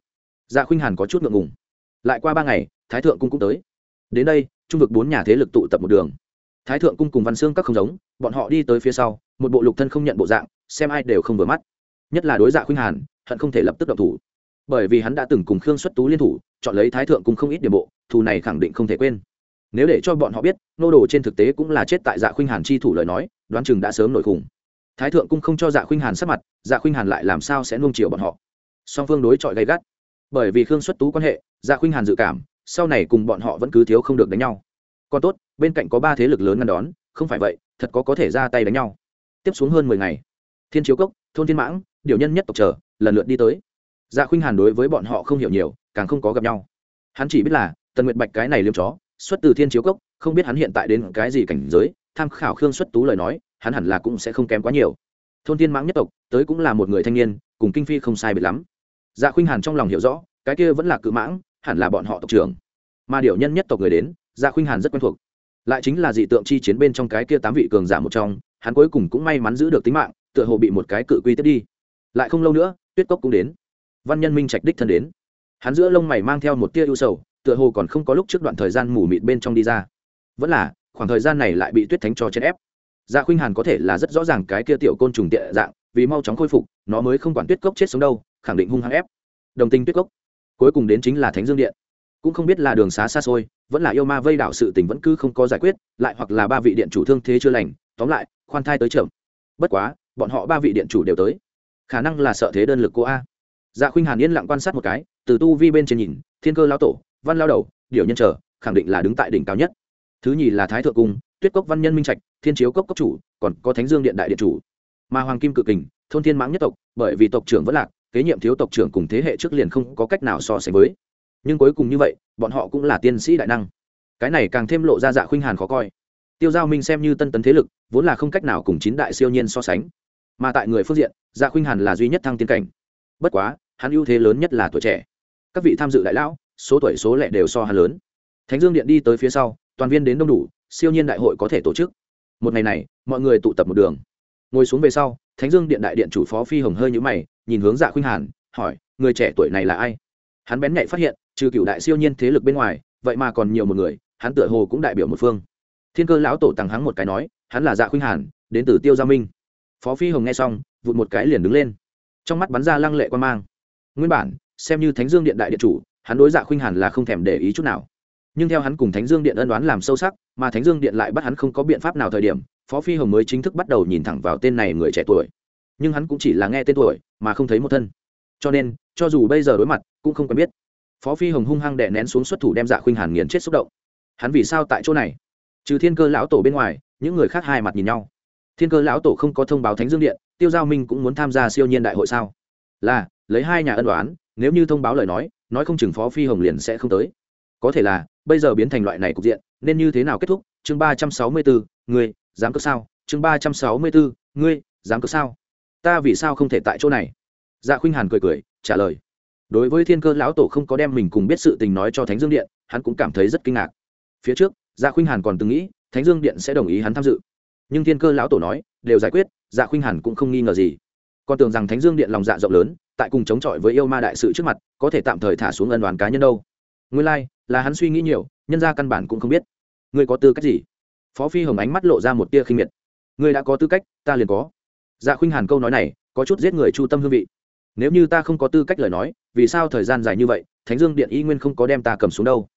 Dạ khuynh hàn có chút ngượng ngùng. Lại qua ba ngày, thái thượng cung cũng tới. Đến đây, trung vực bốn nhà thế lực tụ tập một đường. Thái thượng cung cùng văn xương các không giống, bọn họ đi tới phía sau, một bộ lục thân không nhận bộ dạng, xem ai đều không vừa mắt nhất là đối dạ khuynh hàn, hận không thể lập tức động thủ. Bởi vì hắn đã từng cùng khương xuất tú liên thủ, chọn lấy thái thượng cùng không ít điểm bộ, thù này khẳng định không thể quên. Nếu để cho bọn họ biết, nô đồ trên thực tế cũng là chết tại dạ khuynh hàn chi thủ lời nói, đoán chừng đã sớm nổi khủng. Thái thượng cung không cho dạ khuynh hàn sắc mặt dạ khuynh hàn lại làm sao sẽ nuông chiều bọn họ? Song phương đối chọi gay gắt. Bởi vì khương xuất tú quan hệ dạ khuynh hàn dự cảm, sau này cùng bọn họ vẫn cứ thiếu không được đánh nhau. Còn tốt, bên cạnh có ba thế lực lớn ngăn đón, không phải vậy, thật có có thể ra tay đánh nhau. Tiếp xuống hơn mười ngày. Thiên chiếu cốc, thôn thiên mãng điều nhân nhất tộc chờ, lần lượt đi tới. Dạ khuynh hàn đối với bọn họ không hiểu nhiều, càng không có gặp nhau. Hắn chỉ biết là, tần nguyệt bạch cái này liêm chó, xuất từ thiên chiếu cốc, không biết hắn hiện tại đến cái gì cảnh giới, tham khảo khương xuất tú lời nói, hắn hẳn là cũng sẽ không kém quá nhiều. Thôn thiên mãng nhất tộc, tới cũng là một người thanh niên, cùng kinh phi không sai biệt lắm. Dạ khuynh hàn trong lòng hiểu rõ, cái kia vẫn là cự mãng, hẳn là bọn họ tộc trưởng. Mà điều nhân nhất tộc người đến dạ khuynh hàn rất quen thuộc. Lại chính là dị tượng chi chiến bên trong cái kia tám vị cường giả một trong, hắn cuối cùng cũng may mắn giữ được tính mạng, tựa hồ bị một cái cự quy tiếp đi lại không lâu nữa, tuyết cốc cũng đến. Văn nhân minh trạch đích thân đến. Hắn giữa lông mày mang theo một tia ưu sầu, tựa hồ còn không có lúc trước đoạn thời gian mù mịt bên trong đi ra. Vẫn là, khoảng thời gian này lại bị tuyết thánh cho chèn ép. Dạ khuynh hàn có thể là rất rõ ràng cái kia tiểu côn trùng tiệ dạng, vì mau chóng khôi phục, nó mới không quản tuyết cốc chết sống đâu, khẳng định hung hăng ép. Đồng tình tuyết cốc. Cuối cùng đến chính là thánh dương điện. Cũng không biết là đường xá xa xôi, vẫn là yêu ma vây đảo sự tình vẫn cứ không có giải quyết, lại hoặc là ba vị điện chủ thương thế chưa lành, tóm lại, khoan thai tới chậm. Bất quá, bọn họ ba vị điện chủ đều tới khả năng là sợ thế đơn lực cô a. Dạ khuynh hàn yên lặng quan sát một cái, từ tu vi bên trên nhìn, thiên cơ lao tổ, văn lao đầu điều nhân trở, khẳng định là đứng tại đỉnh cao nhất. Thứ nhì là thái thượng cung, tuyết cốc văn nhân minh trạch, thiên chiếu cốc cốc chủ, còn có thánh dương điện đại điện chủ. Mà hoàng kim cự kình, thôn thiên mãng nhất tộc, bởi vì tộc trưởng vẫn lạc, kế nhiệm thiếu tộc trưởng cùng thế hệ trước liền không có cách nào so sánh với. Nhưng cuối cùng như vậy, bọn họ cũng là tiên sĩ đại năng. Cái này càng thêm lộ ra dạ khuynh hàn khó coi. Tiêu giao minh xem như tân tấn thế lực, vốn là không cách nào cùng chín đại siêu nhiên so sánh mà tại người phương diện dạ khuynh hàn là duy nhất thăng tiến cảnh. Bất quá, hắn ưu thế lớn nhất là tuổi trẻ. Các vị tham dự đại lão, số tuổi số lẻ đều so hắn lớn. Thánh dương điện đi tới phía sau, toàn viên đến đông đủ, siêu nhiên đại hội có thể tổ chức. Một ngày này, mọi người tụ tập một đường. Ngồi xuống về sau, thánh dương điện đại điện chủ phó phi hồng hơi nhũ mày, nhìn hướng dạ khuynh hàn, hỏi, người trẻ tuổi này là ai? Hắn bén nhạy phát hiện, trừ cựu đại siêu nhiên thế lực bên ngoài, vậy mà còn nhiều một người, hắn tựa hồ cũng đại biểu một phương. Thiên cơ lão tổ tàng hắn một cái nói, hắn là dạ khuynh hàn, đến từ tiêu gia minh phó phi hồng nghe xong, vụt một cái liền đứng lên. Trong mắt bắn ra lăng lệ quan mang. Nguyên bản, xem như thánh dương điện đại điện chủ, hắn đối dạ khuynh hàn là không thèm để ý chút nào. Nhưng theo hắn cùng thánh dương điện ân đoán làm sâu sắc, mà thánh dương điện lại bắt hắn không có biện pháp nào thời điểm, phó phi hồng mới chính thức bắt đầu nhìn thẳng vào tên này người trẻ tuổi. Nhưng hắn cũng chỉ là nghe tên tuổi, mà không thấy một thân. Cho nên, cho dù bây giờ đối mặt, cũng không quen biết. Phó phi hồng hung hăng đè nén xuống xuất thủ đem dạ khuynh hàn nghiền chết xúc động. Hắn vì sao tại chỗ này? Trừ thiên cơ lão tổ bên ngoài, những người khác hai mặt nhìn nhau thiên cơ lão tổ không có thông báo thánh dương điện, tiêu giao minh cũng muốn tham gia siêu nhiên đại hội sao? Là, lấy hai nhà ân đoán nếu như thông báo lời nói nói không chừng phó phi hồng liền sẽ không tới. Có thể là, bây giờ biến thành loại này cục diện, nên như thế nào kết thúc? Chương ba trăm sáu mươi bốn, ngươi, dám cớ sao? Chương ba trăm sáu mươi bốn, ngươi, dám cớ sao? Ta vì sao không thể tại chỗ này? Dạ khuynh hàn cười cười, trả lời. Đối với thiên cơ lão tổ không có đem mình cùng biết sự tình nói cho thánh dương điện, hắn cũng cảm thấy rất kinh ngạc. Phía trước dạ khuynh hàn còn từng nghĩ, thánh dương điện sẽ đồng ý hắn tham dự nhưng thiên cơ lão tổ nói đều giải quyết dạ khuynh hàn cũng không nghi ngờ gì. Còn tưởng rằng thánh dương điện lòng dạ rộng lớn tại cùng chống chọi với yêu ma đại sự trước mặt có thể tạm thời thả xuống ân đoàn cá nhân đâu. Nguyên lai、like, là hắn suy nghĩ nhiều nhân ra căn bản cũng không biết. Ngươi có tư cách gì? Phó phi hồng ánh mắt lộ ra một tia khinh miệt. Ngươi đã có tư cách ta liền có. Dạ khuynh hàn câu nói này có chút giết người chu tâm hương vị. Nếu như ta không có tư cách lời nói vì sao thời gian dài như vậy thánh dương điện y nguyên không có đem ta cầm xuống đâu?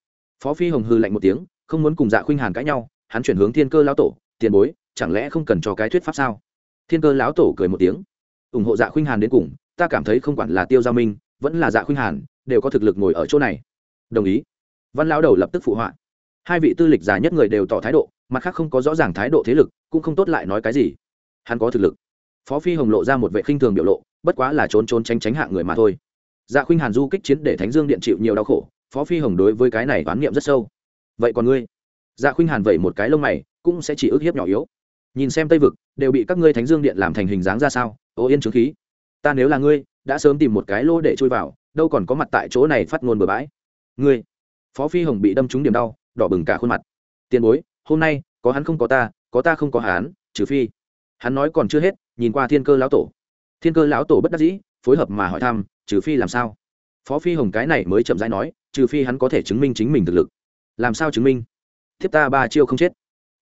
Phó phi hồng hư lạnh một tiếng không muốn cùng dạ khuynh hàn cãi nhau hắn chuyển hướng thiên cơ lão tổ tiền bối chẳng lẽ không cần cho cái thuyết pháp sao? Thiên cơ lão tổ cười một tiếng. Ủng hộ dạ khuynh hàn đến cùng, ta cảm thấy không quản là tiêu gia minh, vẫn là dạ khuynh hàn, đều có thực lực ngồi ở chỗ này. Đồng ý. Văn lão đầu lập tức phụ họa. Hai vị tư lịch già nhất người đều tỏ thái độ, mặt khác không có rõ ràng thái độ thế lực, cũng không tốt lại nói cái gì. Hắn có thực lực. Phó phi hồng lộ ra một vệ khinh thường biểu lộ, bất quá là trốn trốn tránh tránh hạng người mà thôi. Dạ khuynh hàn du kích chiến để thánh dương điện chịu nhiều đau khổ, phó phi hồng đối với cái này oán niệm rất sâu. Vậy còn ngươi? Dạ khuynh hàn vẩy một cái lông mày, cũng sẽ chỉ ức hiếp nhỏ yếu nhìn xem tây vực, đều bị các ngươi thánh dương điện làm thành hình dáng ra sao? Ô yên trướng khí. Ta nếu là ngươi, đã sớm tìm một cái lô để chui vào, đâu còn có mặt tại chỗ này phát ngôn bừa bãi. Ngươi, phó phi hồng bị đâm trúng điểm đau, đỏ bừng cả khuôn mặt. Tiền bối, hôm nay, có hắn không có ta có ta không có hắn, trừ phi. Hắn nói còn chưa hết, nhìn qua thiên cơ lão tổ. Thiên cơ lão tổ bất đắc dĩ, phối hợp mà hỏi thăm, trừ phi làm sao? Phó phi hồng cái này mới chậm rãi nói, trừ phi hắn có thể chứng minh chính mình thực lực. Làm sao chứng minh? Thiếp ta ba chiêu không chết.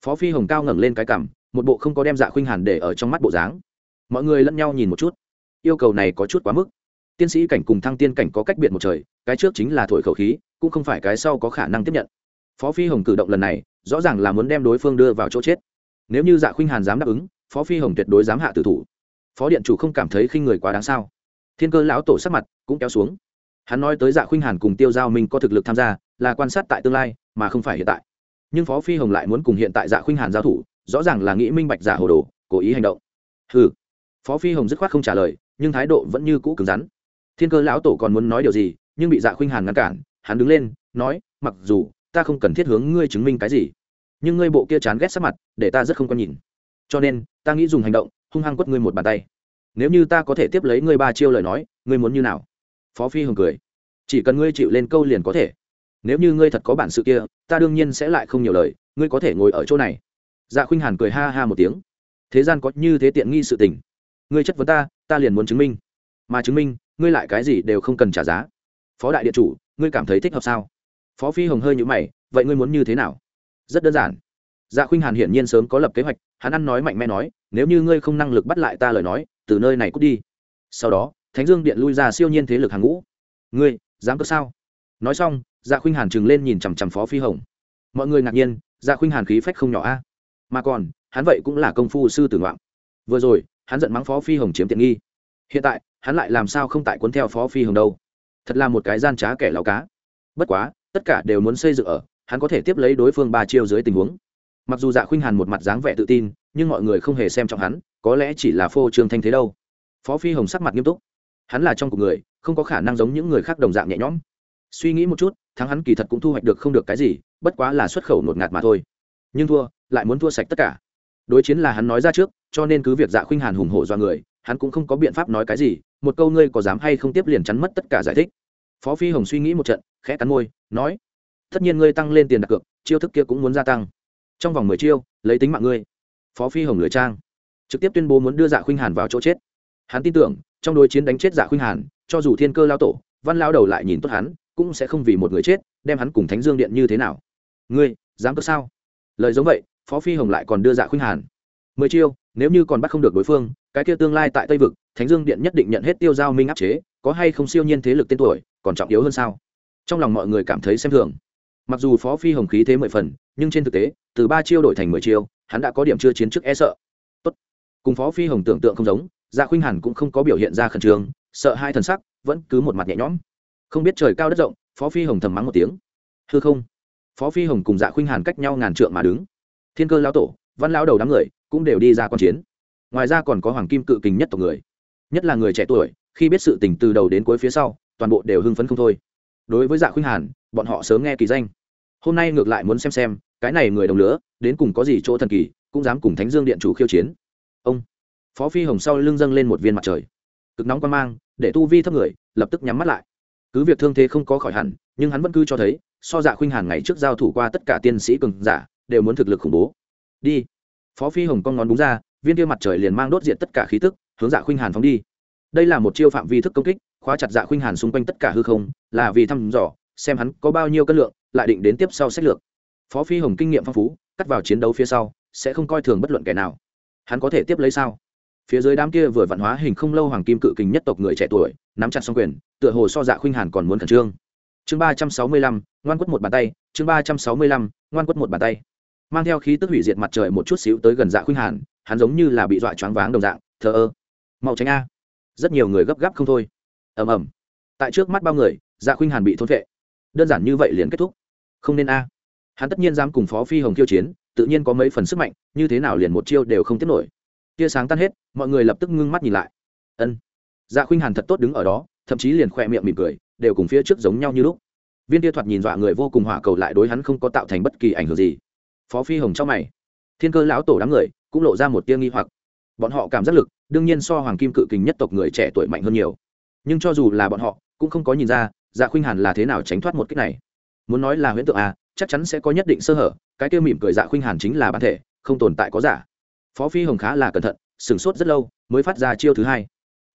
Phó phi hồng cao ngẩng lên cái cằm một bộ không có đem dạ khuynh hàn để ở trong mắt bộ dáng. Mọi người lẫn nhau nhìn một chút. Yêu cầu này có chút quá mức. Tiên sĩ cảnh cùng thăng tiên cảnh có cách biệt một trời, cái trước chính là thổi khẩu khí, cũng không phải cái sau có khả năng tiếp nhận. Phó phi hồng cử động lần này, rõ ràng là muốn đem đối phương đưa vào chỗ chết. Nếu như dạ khuynh hàn dám đáp ứng, phó phi hồng tuyệt đối dám hạ tử thủ. Phó điện chủ không cảm thấy khinh người quá đáng sao? Thiên cơ lão tổ sắc mặt cũng kéo xuống. Hắn nói tới dạ khuynh hàn cùng tiêu giao minh có thực lực tham gia, là quan sát tại tương lai, mà không phải hiện tại. Nhưng phó phi hồng lại muốn cùng hiện tại dạ khuynh hàn giao thủ rõ ràng là nghĩ minh bạch giả hồ đồ, cố ý hành động. Ừ phó phi hồng dứt khoát không trả lời, nhưng thái độ vẫn như cũ cứng rắn. Thiên cơ lão tổ còn muốn nói điều gì, nhưng bị dạ khuynh hàn ngăn cản, hắn đứng lên, nói, mặc dù ta không cần thiết hướng ngươi chứng minh cái gì, nhưng ngươi bộ kia chán ghét sắc mặt, để ta rất không có nhìn. Cho nên, ta nghĩ dùng hành động, hung hăng quất ngươi một bàn tay. Nếu như ta có thể tiếp lấy ngươi ba chiêu lời nói, ngươi muốn như nào? Phó phi hồng cười. Chỉ cần ngươi chịu lên câu liền có thể. Nếu như ngươi thật có bản sự kia, ta đương nhiên sẽ lại không nhiều lời, ngươi có thể ngồi ở chỗ này dạ khuynh hàn cười ha ha một tiếng. Thế gian có như thế tiện nghi sự tình. Ngươi chất vấn ta ta liền muốn chứng minh. Mà chứng minh, ngươi lại cái gì đều không cần trả giá. Phó đại điện chủ, ngươi cảm thấy thích hợp sao? Phó phi hồng hơi nhũ mày, vậy ngươi muốn như thế nào? Rất đơn giản. Dạ khuynh hàn hiển nhiên sớm có lập kế hoạch, hắn ăn nói mạnh mẽ nói, nếu như ngươi không năng lực bắt lại ta lời nói, từ nơi này cút đi. Sau đó, thánh dương điện lui ra siêu nhiên thế lực hàng ngũ. Ngươi, dám cớ sao? Nói xong dạ khuynh hàn trừng lên nhìn chằm chằm phó phi hồng. Mọi người ngạc nhiên dạ khuynh hàn khí phách không nhỏ a mà còn, hắn vậy cũng là công phu sư tử ngoạm vừa rồi, hắn giận mắng phó phi hồng chiếm tiện nghi. Hiện tại, hắn lại làm sao không tại cuốn theo phó phi hồng đâu? Thật là một cái gian trá kẻ lao cá. Bất quá, tất cả đều muốn xây dựng ở, hắn có thể tiếp lấy đối phương ba chiêu dưới tình huống. Mặc dù dạ khuynh hàn một mặt dáng vẻ tự tin, nhưng mọi người không hề xem trọng hắn, có lẽ chỉ là phô trương thanh thế đâu. Phó phi hồng sắc mặt nghiêm túc. Hắn là trong cuộc người, không có khả năng giống những người khác đồng dạng nhẹ nhõm. Suy nghĩ một chút, thắng hắn kỳ thật cũng thu hoạch được không được cái gì, bất quá là xuất khẩu nột ngạt mà thôi nhưng thua, lại muốn thua sạch tất cả. Đối chiến là hắn nói ra trước, cho nên cứ việc dạ khuynh hàn hùng hổ do người, hắn cũng không có biện pháp nói cái gì, một câu ngươi có dám hay không tiếp liền chắn mất tất cả giải thích. Phó phi hồng suy nghĩ một trận, khẽ cắn môi, nói, tất nhiên ngươi tăng lên tiền đặt cược, chiêu thức kia cũng muốn gia tăng. Trong vòng mười chiêu, lấy tính mạng ngươi. Phó phi hồng lưỡi trang, trực tiếp tuyên bố muốn đưa dạ khuynh hàn vào chỗ chết. Hắn tin tưởng, trong đối chiến đánh chết dạ khuynh hàn, cho dù thiên cơ lao tổ, văn lao đầu lại nhìn tốt hắn, cũng sẽ không vì một người chết, đem hắn cùng thánh dương điện như thế nào. Ngươi, dám cớ sao? Lời giống vậy, phó phi hồng lại còn đưa dạ khuynh hàn. Mười chiêu, nếu như còn bắt không được đối phương, cái kia tương lai tại tây vực, thánh dương điện nhất định nhận hết tiêu giao minh áp chế, có hay không siêu nhiên thế lực tên tuổi, còn trọng yếu hơn sao? Trong lòng mọi người cảm thấy xem thường. Mặc dù phó phi hồng khí thế mười phần, nhưng trên thực tế, từ ba chiêu đổi thành mười chiêu, hắn đã có điểm chưa chiến trước e sợ. Tốt. cùng phó phi hồng tưởng tượng không giống dạ khuynh hàn cũng không có biểu hiện ra khẩn trương, sợ hai thần sắc, vẫn cứ một mặt nhẹ nhõm. Không biết trời cao đất rộng, phó phi hồng thầm mắng một tiếng. Hư không? Phó phi hồng cùng dạ khuynh hàn cách nhau ngàn trượng mà đứng. Thiên cơ lão tổ, văn lão đầu đám người, cũng đều đi ra q chiến. Ngoài ra còn có hoàng kim cự kình nhất tộc người. Nhất là người trẻ tuổi, khi biết sự tình từ đầu đến cuối phía sau, toàn bộ đều hưng phấn không thôi. Đối với dạ khuynh hàn, bọn họ sớm nghe kỳ danh. Hôm nay ngược lại muốn xem xem, cái này người đồng lứa, đến cùng có gì chỗ thần kỳ, cũng dám cùng thánh dương điện chủ khiêu chiến. Ông, phó phi hồng sau lưng dâng lên một viên mặt trời. Cực nóng quan mang, để tu vi thấp người, lập tức nhắm mắt lại. Cứ việc thương thế không có khỏi hẳn, nhưng hắn vẫn cứ cho thấy so dạ khuynh hàn ngày trước giao thủ qua tất cả tiên sĩ cường giả, đều muốn thực lực khủng bố. Đi. Phó phi hồng con ngón đúng ra, viên tiêu mặt trời liền mang đốt diện tất cả khí tức, hướng dạ khuynh hàn phóng đi. Đây là một chiêu phạm vi thức công kích, khóa chặt dạ khuynh hàn xung quanh tất cả hư không, là vì thăm dò, xem hắn có bao nhiêu cân lượng, lại định đến tiếp sau sách lược. Phó phi hồng kinh nghiệm phong phú, cắt vào chiến đấu phía sau, sẽ không coi thường bất luận kẻ nào. Hắn có thể tiếp lấy sao? Phía dưới đám kia vừa vạn hóa hình không lâu hoàng kim cự kình nhất tộc người trẻ tuổi, nắm chặt xong quyền, tựa hồ so dạ khuynh hàn còn muốn khẩn trương chương ba trăm sáu mươi lăm, ngoan quất một bàn tay, chương ba trăm sáu mươi lăm, ngoan quất một bàn tay. Mang theo khí tức hủy diệt mặt trời một chút xíu tới gần dạ khuynh hàn, hắn giống như là bị dọa choáng váng đồng dạng, thờ ơ, mau tránh a. Rất nhiều người gấp gáp không thôi. Ầm ầm. Tại trước mắt bao người dạ khuynh hàn bị thôn vệ đơn giản như vậy liền kết thúc. Không nên a. Hắn tất nhiên dám cùng phó phi hồng tiêu chiến, tự nhiên có mấy phần sức mạnh, như thế nào liền một chiêu đều không tiếp nổi. Tia sáng tan hết, mọi người lập tức ngưng mắt nhìn lại. Ân. Dạ khuynh hàn thật tốt đứng ở đó, thậm chí liền khoe miệng mỉm cười đều cùng phía trước giống nhau như lúc. Viên tia thoạt nhìn dọa người vô cùng hỏa cầu lại đối hắn không có tạo thành bất kỳ ảnh hưởng gì. Phó phi hồng trong mày. Thiên cơ lão tổ đám người cũng lộ ra một tia nghi hoặc. Bọn họ cảm giác lực, đương nhiên so hoàng kim cự kình nhất tộc người trẻ tuổi mạnh hơn nhiều. Nhưng cho dù là bọn họ, cũng không có nhìn ra dạ khuynh hàn là thế nào tránh thoát một cách này. Muốn nói là huyễn tượng à chắc chắn sẽ có nhất định sơ hở, cái kia mỉm cười dạ khuynh hàn chính là bản thể, không tồn tại có giả. Phó phi hồng khá là cẩn thận, sửng sốt rất lâu, mới phát ra chiêu thứ hai.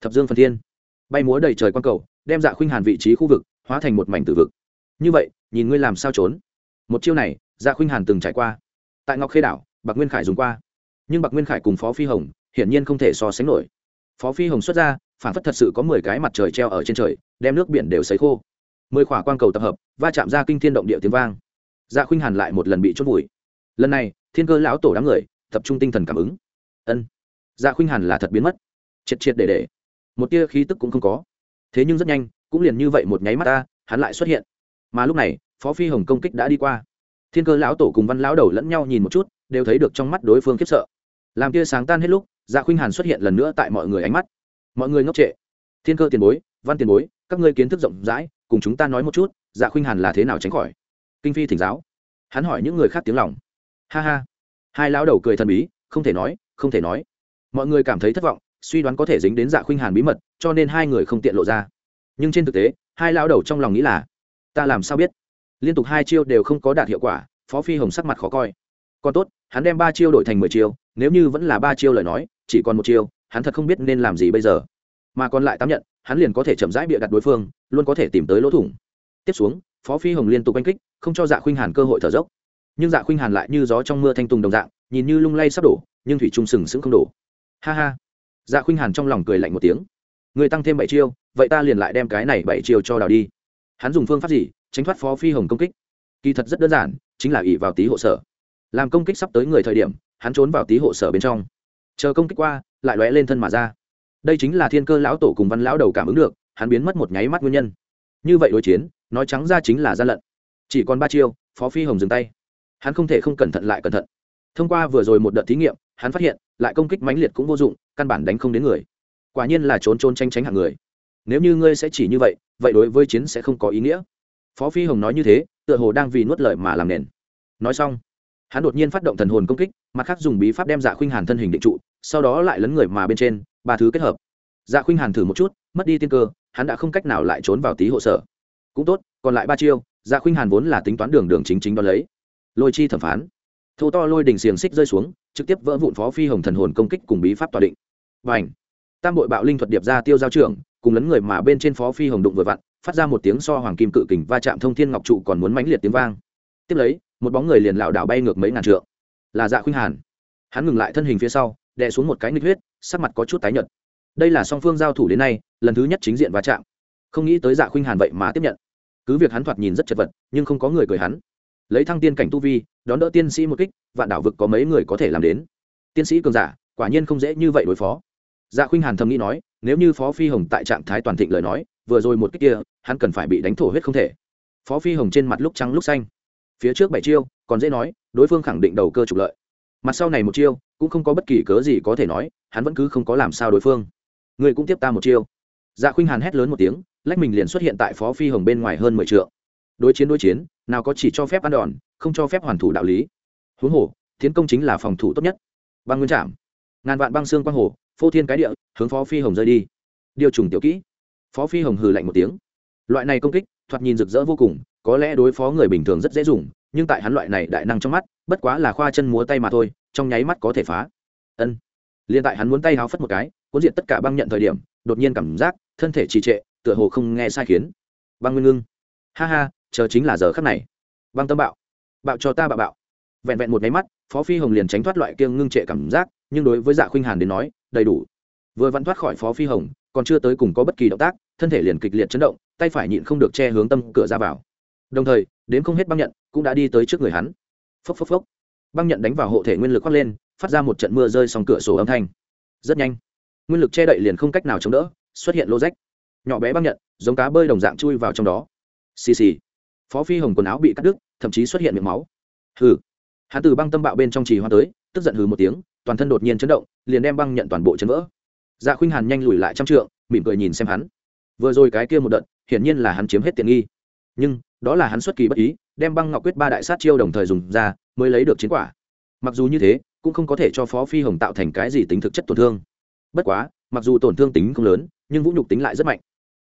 Thập dương phần thiên. Bay múa đầy trời q cầu đem dạ khuynh hàn vị trí khu vực hóa thành một mảnh tử vực. Như vậy, nhìn ngươi làm sao trốn. Một chiêu này dạ khuynh hàn từng trải qua. Tại ngọc khê đảo, bạc nguyên khải dùng qua. Nhưng bạc nguyên khải cùng phó phi hồng, hiển nhiên không thể so sánh nổi. Phó phi hồng xuất ra, phản phất thật sự có mười cái mặt trời treo ở trên trời, đem nước biển đều sấy khô. Mười khỏa quang cầu tập hợp, va chạm ra kinh thiên động địa tiếng vang. Dạ khuynh hàn lại một lần bị chốt vùi. Lần này, thiên cơ lão tổ đám người, tập trung tinh thần cảm ứng. Ân. Dạ khuynh hàn là thật biến mất. Triệt triệt để để. Một tia khí tức cũng không có thế nhưng rất nhanh, cũng liền như vậy một nháy mắt ta, hắn lại xuất hiện. Mà lúc này, phó phi hồng công kích đã đi qua. Thiên cơ lão tổ cùng văn lão đầu lẫn nhau nhìn một chút, đều thấy được trong mắt đối phương khiếp sợ. Làm kia sáng tan hết lúc dạ khuynh hàn xuất hiện lần nữa tại mọi người ánh mắt. Mọi người ngốc trệ. Thiên cơ tiền bối, văn tiền bối, các ngươi kiến thức rộng rãi, cùng chúng ta nói một chút dạ khuynh hàn là thế nào tránh khỏi? Kinh phi thỉnh giáo. Hắn hỏi những người khác tiếng lòng. Ha ha. Hai lão đầu cười thần bí, không thể nói, không thể nói. Mọi người cảm thấy thất vọng suy đoán có thể dính đến dạ khuynh hàn bí mật, cho nên hai người không tiện lộ ra. Nhưng trên thực tế, hai lão đầu trong lòng nghĩ là, ta làm sao biết? Liên tục hai chiêu đều không có đạt hiệu quả, phó phi hồng sắc mặt khó coi. Còn tốt, hắn đem ba chiêu đổi thành mười chiêu, nếu như vẫn là ba chiêu lời nói, chỉ còn một chiêu, hắn thật không biết nên làm gì bây giờ. Mà còn lại tám nhận, hắn liền có thể chậm rãi bịa đặt đối phương, luôn có thể tìm tới lỗ thủng. Tiếp xuống, phó phi hồng liên tục oanh kích, không cho dạ khuynh hàn cơ hội thở dốc. Nhưng dạ khuynh hàn lại như gió trong mưa thanh tùng đồng dạng, nhìn như lung lay sắp đổ, nhưng thủy trung sừng sững không đổ. Ha ha dạ khuynh hàn trong lòng cười lạnh một tiếng. Người tăng thêm bảy chiêu, vậy ta liền lại đem cái này bảy chiêu cho đào đi. Hắn dùng phương pháp gì? Tránh thoát phó phi hồng công kích. Kỳ thật rất đơn giản, chính là ỉ vào tí hộ sở. Làm công kích sắp tới người thời điểm, hắn trốn vào tí hộ sở bên trong. Chờ công kích qua, lại lóe lên thân mà ra. Đây chính là thiên cơ lão tổ cùng văn lão đầu cảm ứng được, hắn biến mất một nháy mắt nguyên nhân. Như vậy đối chiến, nói trắng ra chính là gian lận. Chỉ còn ba chiêu, phó phi hồng dừng tay. Hắn không thể không cẩn thận lại cẩn thận. Thông qua vừa rồi một đợt thí nghiệm, hắn phát hiện lại công kích mãnh liệt cũng vô dụng, căn bản đánh không đến người. Quả nhiên là trốn trốn tranh tránh hạng người. Nếu như ngươi sẽ chỉ như vậy vậy đối với chiến sẽ không có ý nghĩa. Phó phi hồng nói như thế, tựa hồ đang vì nuốt lời mà làm nền. Nói xong, hắn đột nhiên phát động thần hồn công kích, mặt khác dùng bí pháp đem dạ khuynh hàn thân hình định trụ, sau đó lại lấn người mà bên trên, ba thứ kết hợp. Dạ khuynh hàn thử một chút, mất đi tiên cơ, hắn đã không cách nào lại trốn vào tí hộ sở. Cũng tốt, còn lại ba chiêu dạ khuynh hàn vốn là tính toán đường đường chính chính đ ó lấy. Lôi chi thẩm phán. Thô to lôi đỉnh xiềng xích rơi xuống trực tiếp vỡ vụn phó phi hồng thần hồn công kích cùng bí pháp tòa định. Và ảnh tam bội bạo linh thuật điệp ra tiêu giao trưởng, cùng lấn người mà bên trên phó phi hồng đụng vừa vặn, phát ra một tiếng so hoàng kim cự kình va chạm thông thiên ngọc trụ còn muốn mãnh liệt tiếng vang. Tiếp lấy, một bóng người liền lảo đảo bay ngược mấy ngàn trượng. Là dạ khuynh hàn. Hắn ngừng lại thân hình phía sau, đè xuống một cái nghịch huyết, sắc mặt có chút tái nhợt. Đây là song phương giao thủ đến nay, lần thứ nhất chính diện va chạm. Không nghĩ tới dạ khuynh hàn vậy mà tiếp nhận. Cứ việc hắn thoạt nhìn rất chật vật, nhưng không có người cười hắn lấy thăng tiên cảnh tu vi, đón đỡ tiên sĩ một kích, vạn đảo vực có mấy người có thể làm đến. Tiên sĩ cường giả, quả nhiên không dễ như vậy đối phó. Dạ khuynh hàn thầm nghĩ nói, nếu như phó phi hồng tại trạng thái toàn thịnh lời nói, vừa rồi một kích kia, hắn cần phải bị đánh thổ huyết không thể. Phó phi hồng trên mặt lúc trắng lúc xanh. Phía trước bảy chiêu, còn dễ nói, đối phương khẳng định đầu cơ trục lợi. Mặt sau này một chiêu, cũng không có bất kỳ cớ gì có thể nói, hắn vẫn cứ không có làm sao đối phương. Người cũng tiếp ta một chiêu. Dạ khuynh hàn hét lớn một tiếng, lách mình liền xuất hiện tại phó phi hồng bên ngoài hơn mười t đối chiến đối chiến nào có chỉ cho phép ăn đòn, không cho phép hoàn thủ đạo lý. Huống hồ, tiến công chính là phòng thủ tốt nhất. Băng nguyên trạm ngàn vạn băng xương quang hồ, phô thiên cái địa, hướng phó phi hồng rơi đi. Điều trùng tiểu kỹ. Phó phi hồng hừ lạnh một tiếng. Loại này công kích, thoạt nhìn rực rỡ vô cùng, có lẽ đối phó người bình thường rất dễ dùng, nhưng tại hắn loại này đại năng trong mắt, bất quá là khoa chân múa tay mà thôi, trong nháy mắt có thể phá. Ân. Liền tại hắn muốn tay háo phất một cái, cuốn diện tất cả băng nhận thời điểm, đột nhiên cảm giác, thân thể trì trệ, tựa hồ không nghe sai khiến. Băng nguyên ngưng. Ha ha chờ chính là giờ khắc này. Băng tâm bạo. Bạo cho ta bạo bạo. Vẹn vẹn một máy mắt, phó phi hồng liền tránh thoát loại kiêng ngưng trệ cảm giác, nhưng đối với dạ khuynh hàn đến nói, đầy đủ. Vừa vặn thoát khỏi phó phi hồng, còn chưa tới cùng có bất kỳ động tác, thân thể liền kịch liệt chấn động, tay phải nhịn không được che hướng tâm cửa ra vào. Đồng thời, đến không hết băng nhận, cũng đã đi tới trước người hắn. Phốc phốc phốc. Băng nhận đánh vào hộ thể nguyên lực khoác lên, phát ra một trận mưa rơi xong cửa sổ âm thanh. Rất nhanh, nguyên lực che đậy liền không cách nào chống đỡ, xuất hiện lô rách. Nhỏ bé băng nhận, giống cá bơi đồng dạng chui vào trong đó. Xì xì phó phi hồng quần áo bị cắt đứt, thậm chí xuất hiện miệng máu. Hừ. Hắn từ băng tâm bạo bên trong trì hoa tới, tức giận hừ một tiếng, toàn thân đột nhiên chấn động, liền đem băng nhận toàn bộ chấn vỡ. Dạ khuynh hàn nhanh lùi lại trăm trượng, mỉm cười nhìn xem hắn. Vừa rồi cái kia một đợt, hiển nhiên là hắn chiếm hết tiện nghi. Nhưng, đó là hắn xuất kỳ bất ý, đem băng ngọc quyết ba đại sát chiêu đồng thời dùng ra, mới lấy được chiến quả. Mặc dù như thế, cũng không có thể cho phó phi hồng tạo thành cái gì tính thực chất tổn thương. Bất quá, mặc dù tổn thương tính không lớn, nhưng vũ nhục tính lại rất mạnh.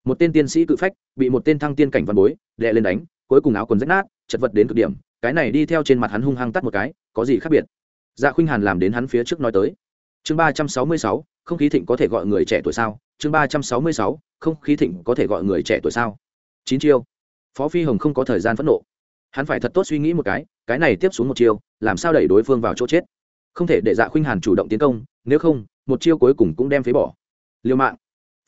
Một tên tiên sĩ cự phách, bị một tên thăng tiên cảnh văn bối đệ lên đánh cuối cùng áo quần rách nát, chật vật đến cực điểm, cái này đi theo trên mặt hắn hung hăng tắt một cái, có gì khác biệt? Dạ khuynh hàn làm đến hắn phía trước nói tới. Chương ba trăm sáu mươi sáu, không khí thịnh có thể gọi người trẻ tuổi sao? Chương ba trăm sáu mươi sáu, không khí thịnh có thể gọi người trẻ tuổi sao? Chín chiêu. Phó phi hồng không có thời gian phẫn nộ. Hắn phải thật tốt suy nghĩ một cái cái này tiếp xuống một chiêu, làm sao đẩy đối phương vào chỗ chết? Không thể để dạ khuynh hàn chủ động tiến công, nếu không, một chiêu cuối cùng cũng đem phế bỏ. Liêu mạng.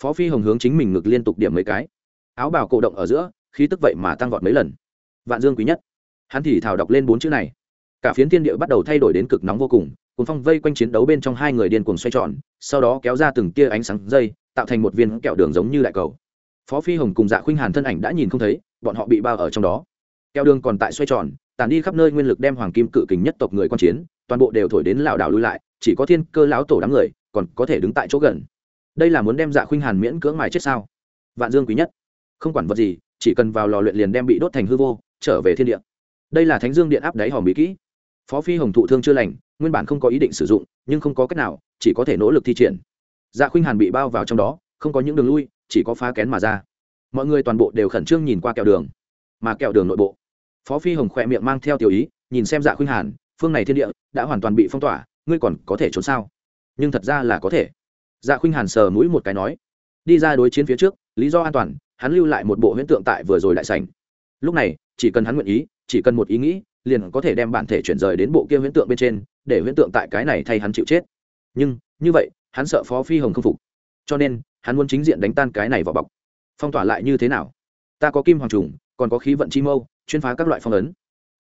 Phó phi hồng hướng chính mình ngực liên tục điểm mấy cái. Áo bào cổ động ở giữa khí tức vậy mà tăng vọt mấy lần. Vạn dương quý nhất. Hắn thì thảo đọc lên bốn chữ này. Cả phiến thiên địa bắt đầu thay đổi đến cực nóng vô cùng cùng phong vây quanh chiến đấu bên trong hai người điên cuồng xoay tròn, sau đó kéo ra từng tia ánh sáng dây, tạo thành một viên kẹo đường giống như đại cầu. Phó phi hồng cùng dạ khuynh hàn thân ảnh đã nhìn không thấy, bọn họ bị bao ở trong đó. Kẹo đường còn tại xoay tròn tàn đi khắp nơi nguyên lực đem hoàng kim cự kình nhất tộc người quan chiến, toàn bộ đều thổi đến lảo đảo lui lại, chỉ có thiên cơ lão tổ đám người, còn có thể đứng tại chỗ gần. Đây là muốn đem dạ khuynh hàn miễn cưỡng mài chết sao? Vạn dương quý nhất. Không quản vật gì chỉ cần vào lò luyện liền đem bị đốt thành hư vô, trở về thiên địa. Đây là thánh dương điện áp đáy hòm bí kỹ. Phó phi hồng thụ thương chưa lành, nguyên bản không có ý định sử dụng, nhưng không có cách nào, chỉ có thể nỗ lực thi triển. Dạ khuynh hàn bị bao vào trong đó, không có những đường lui, chỉ có phá kén mà ra. Mọi người toàn bộ đều khẩn trương nhìn qua kẹo đường, mà kẹo đường nội bộ. Phó phi hồng khỏe miệng mang theo tiểu ý, nhìn xem dạ khuynh hàn, phương này thiên địa, đã hoàn toàn bị phong tỏa, ngươi còn có thể trốn sao? Nhưng thật ra là có thể. Dạ khuynh hàn sờ mũi một cái nói, đi ra đối chiến phía trước, lý do an toàn hắn lưu lại một bộ huyễn tượng tại vừa rồi đại sảnh. Lúc này, chỉ cần hắn nguyện ý, chỉ cần một ý nghĩ, liền có thể đem bản thể chuyển rời đến bộ kia huyễn tượng bên trên, để huyễn tượng tại cái này thay hắn chịu chết. Nhưng, như vậy, hắn sợ phó phi hồng không phục. Cho nên, hắn muốn chính diện đánh tan cái này vào bọc. Phong tỏa lại như thế nào? Ta có kim hoàng trùng, còn có khí vận chi mâu, chuyên phá các loại phong ấn.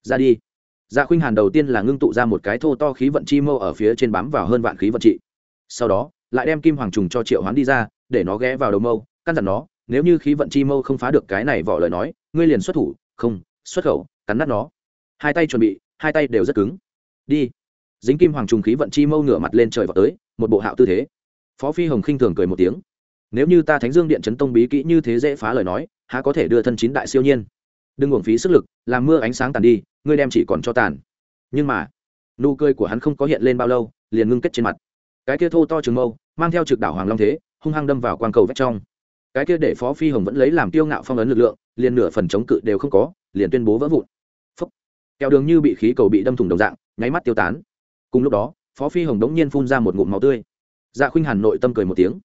Ra đi. Dạ khuynh hàn đầu tiên là ngưng tụ ra một cái thô to khí vận chi mâu ở phía trên bám vào hơn vạn khí vận trị. Sau đó, lại đem kim hoàng trùng cho triệu hoán đi ra, để nó ghé vào đầu mâu, căn dặn nó nếu như khí vận chi mâu không phá được cái này vỏ lời nói, ngươi liền xuất thủ, không, xuất khẩu, cắn nát nó. Hai tay chuẩn bị, hai tay đều rất cứng. Đi. Dính kim hoàng trùng khí vận chi mâu ngửa mặt lên trời vào tới, một bộ hạo tư thế. Phó phi hồng khinh thường cười một tiếng. Nếu như ta thánh dương điện chấn tông bí kỹ như thế dễ phá lời nói, há có thể đưa thân chín đại siêu nhiên? Đừng uổng phí sức lực, làm mưa ánh sáng tàn đi, ngươi đem chỉ còn cho tàn. Nhưng mà, nụ cười của hắn không có hiện lên bao lâu, liền ngưng kết trên mặt. Cái kia thô to trường mâu, mang theo trực đảo hoàng long thế, hung hăng đâm vào quang cầu vách trong cái kia để phó phi hồng vẫn lấy làm tiêu ngạo phong ấn lực lượng, liền nửa phần chống cự đều không có, liền tuyên bố vỡ vụn. Phấp kẹo đường như bị khí cầu bị đâm thủng đồng dạng, nháy mắt tiêu tán. Cùng lúc đó, phó phi hồng đống nhiên phun ra một ngụm máu tươi. Dạ khuynh hàn nội tâm cười một tiếng.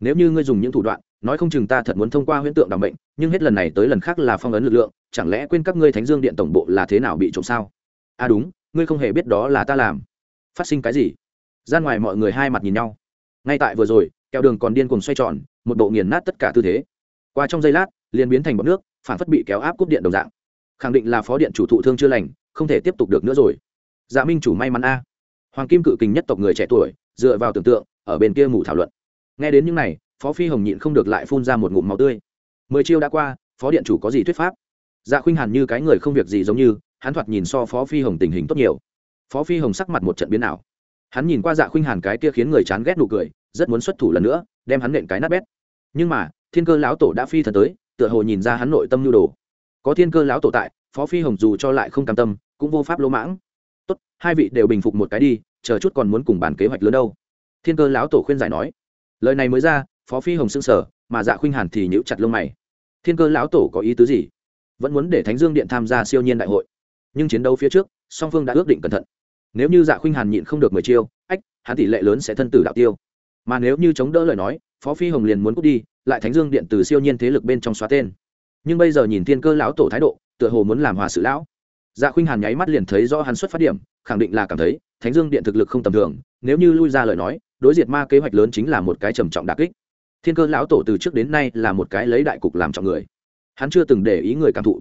Nếu như ngươi dùng những thủ đoạn, nói không chừng ta thật muốn thông qua huyễn tượng đảm bệnh nhưng hết lần này tới lần khác là phong ấn lực lượng, chẳng lẽ quên các ngươi thánh dương điện tổng bộ là thế nào bị trộm sao? À đúng, ngươi không hề biết đó là ta làm. Phát sinh cái gì? Ra ngoài mọi người hai mặt nhìn nhau. Ngay tại vừa rồi, kẹo đường còn điên cùng xoay tròn một bộ nghiền nát tất cả tư thế. Qua trong giây lát, liền biến thành bọc nước, phản phất bị kéo áp cúp điện đồng dạng. Khẳng định là phó điện chủ thụ thương chưa lành, không thể tiếp tục được nữa rồi. Dạ minh chủ may mắn a. Hoàng kim cự kình nhất tộc người trẻ tuổi, dựa vào tưởng tượng, ở bên kia ngủ thảo luận. Nghe đến những này, phó phi hồng nhịn không được lại phun ra một ngụm máu tươi. Mười chiêu đã qua, phó điện chủ có gì thuyết pháp? Dạ khuynh hàn như cái người không việc gì giống như, hắn thoạt nhìn so phó phi hồng tình hình tốt nhiều. Phó phi hồng sắc mặt một trận biến ảo. Hắn nhìn qua dạ khuynh hàn cái kia khiến người chán ghét nụ cười rất muốn xuất thủ lần nữa, đem hắn nện cái nát bét. Nhưng mà, thiên cơ lão tổ đã phi thần tới, tựa hồ nhìn ra hắn nội tâm nhu đồ. Có thiên cơ lão tổ tại, phó phi hồng dù cho lại không cam tâm, cũng vô pháp lỗ mãng. Tốt, hai vị đều bình phục một cái đi, chờ chút còn muốn cùng bàn kế hoạch lớn đâu. Thiên cơ lão tổ khuyên giải nói. Lời này mới ra, phó phi hồng s ư n g sở mà dạ khuynh hàn thì nhữ chặt lông mày. Thiên cơ lão tổ có ý tứ gì? Vẫn muốn để thánh dương điện tham gia siêu nhiên đại hội. Nhưng chiến đấu phía trước, song phương đã ước định cẩn thận. Nếu như dạ khuynh hàn nhịn không được mười chiêu, ách, hắn tỷ lệ lớn sẽ thân tử đạo tiêu mà nếu như chống đỡ lời nói, phó phi hồng liền muốn cút đi, lại thánh dương điện từ siêu nhiên thế lực bên trong xóa tên. Nhưng bây giờ nhìn thiên cơ lão tổ thái độ, tựa hồ muốn làm hòa sự lão. Dạ khuynh hàn nháy mắt liền thấy do hắn xuất phát điểm, khẳng định là cảm thấy, thánh dương điện thực lực không tầm thường, nếu như lui ra lời nói, đối diệt ma kế hoạch lớn chính là một cái trầm trọng đà kích. Thiên cơ lão tổ từ trước đến nay là một cái lấy đại cục làm trọng người. Hắn chưa từng để ý người cảm thụ.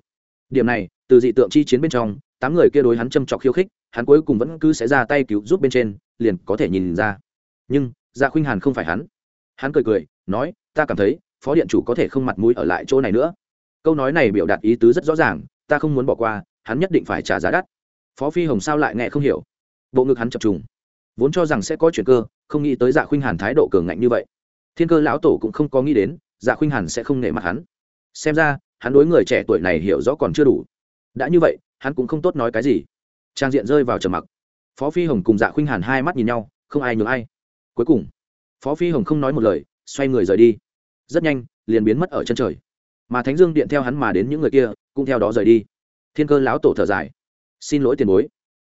Điểm này, từ dị tượng chi chiến bên trong, tám người kia đối hắn châm trọc khiêu khích, hắn cuối cùng vẫn cứ sẽ ra tay cứu giúp bên trên, liền có thể nhìn ra. Nhưng dạ khuynh hàn không phải hắn. Hắn cười cười, nói, ta cảm thấy, phó điện chủ có thể không mặt mũi ở lại chỗ này nữa. Câu nói này biểu đạt ý tứ rất rõ ràng, ta không muốn bỏ qua, hắn nhất định phải trả giá đắt. Phó phi hồng sao lại nghe không hiểu? Bộ ngực hắn chập trùng. Vốn cho rằng sẽ có chuyện cơ, không nghĩ tới dạ khuynh hàn thái độ cường ngạnh như vậy. Thiên cơ lão tổ cũng không có nghĩ đến dạ khuynh hàn sẽ không nể mặt hắn. Xem ra, hắn đối người trẻ tuổi này hiểu rõ còn chưa đủ. Đã như vậy, hắn cũng không tốt nói cái gì. Trang diện rơi vào trầm mặc. Phó phi hồng cùng dạ khuynh hàn hai mắt nhìn nhau, không ai nhường ai cuối cùng, phó phi hồng không nói một lời, xoay người rời đi. Rất nhanh, liền biến mất ở chân trời. Mà thánh dương điện theo hắn mà đến những người kia, cũng theo đó rời đi. Thiên cơ lão tổ thở dài. Xin lỗi tiền bối.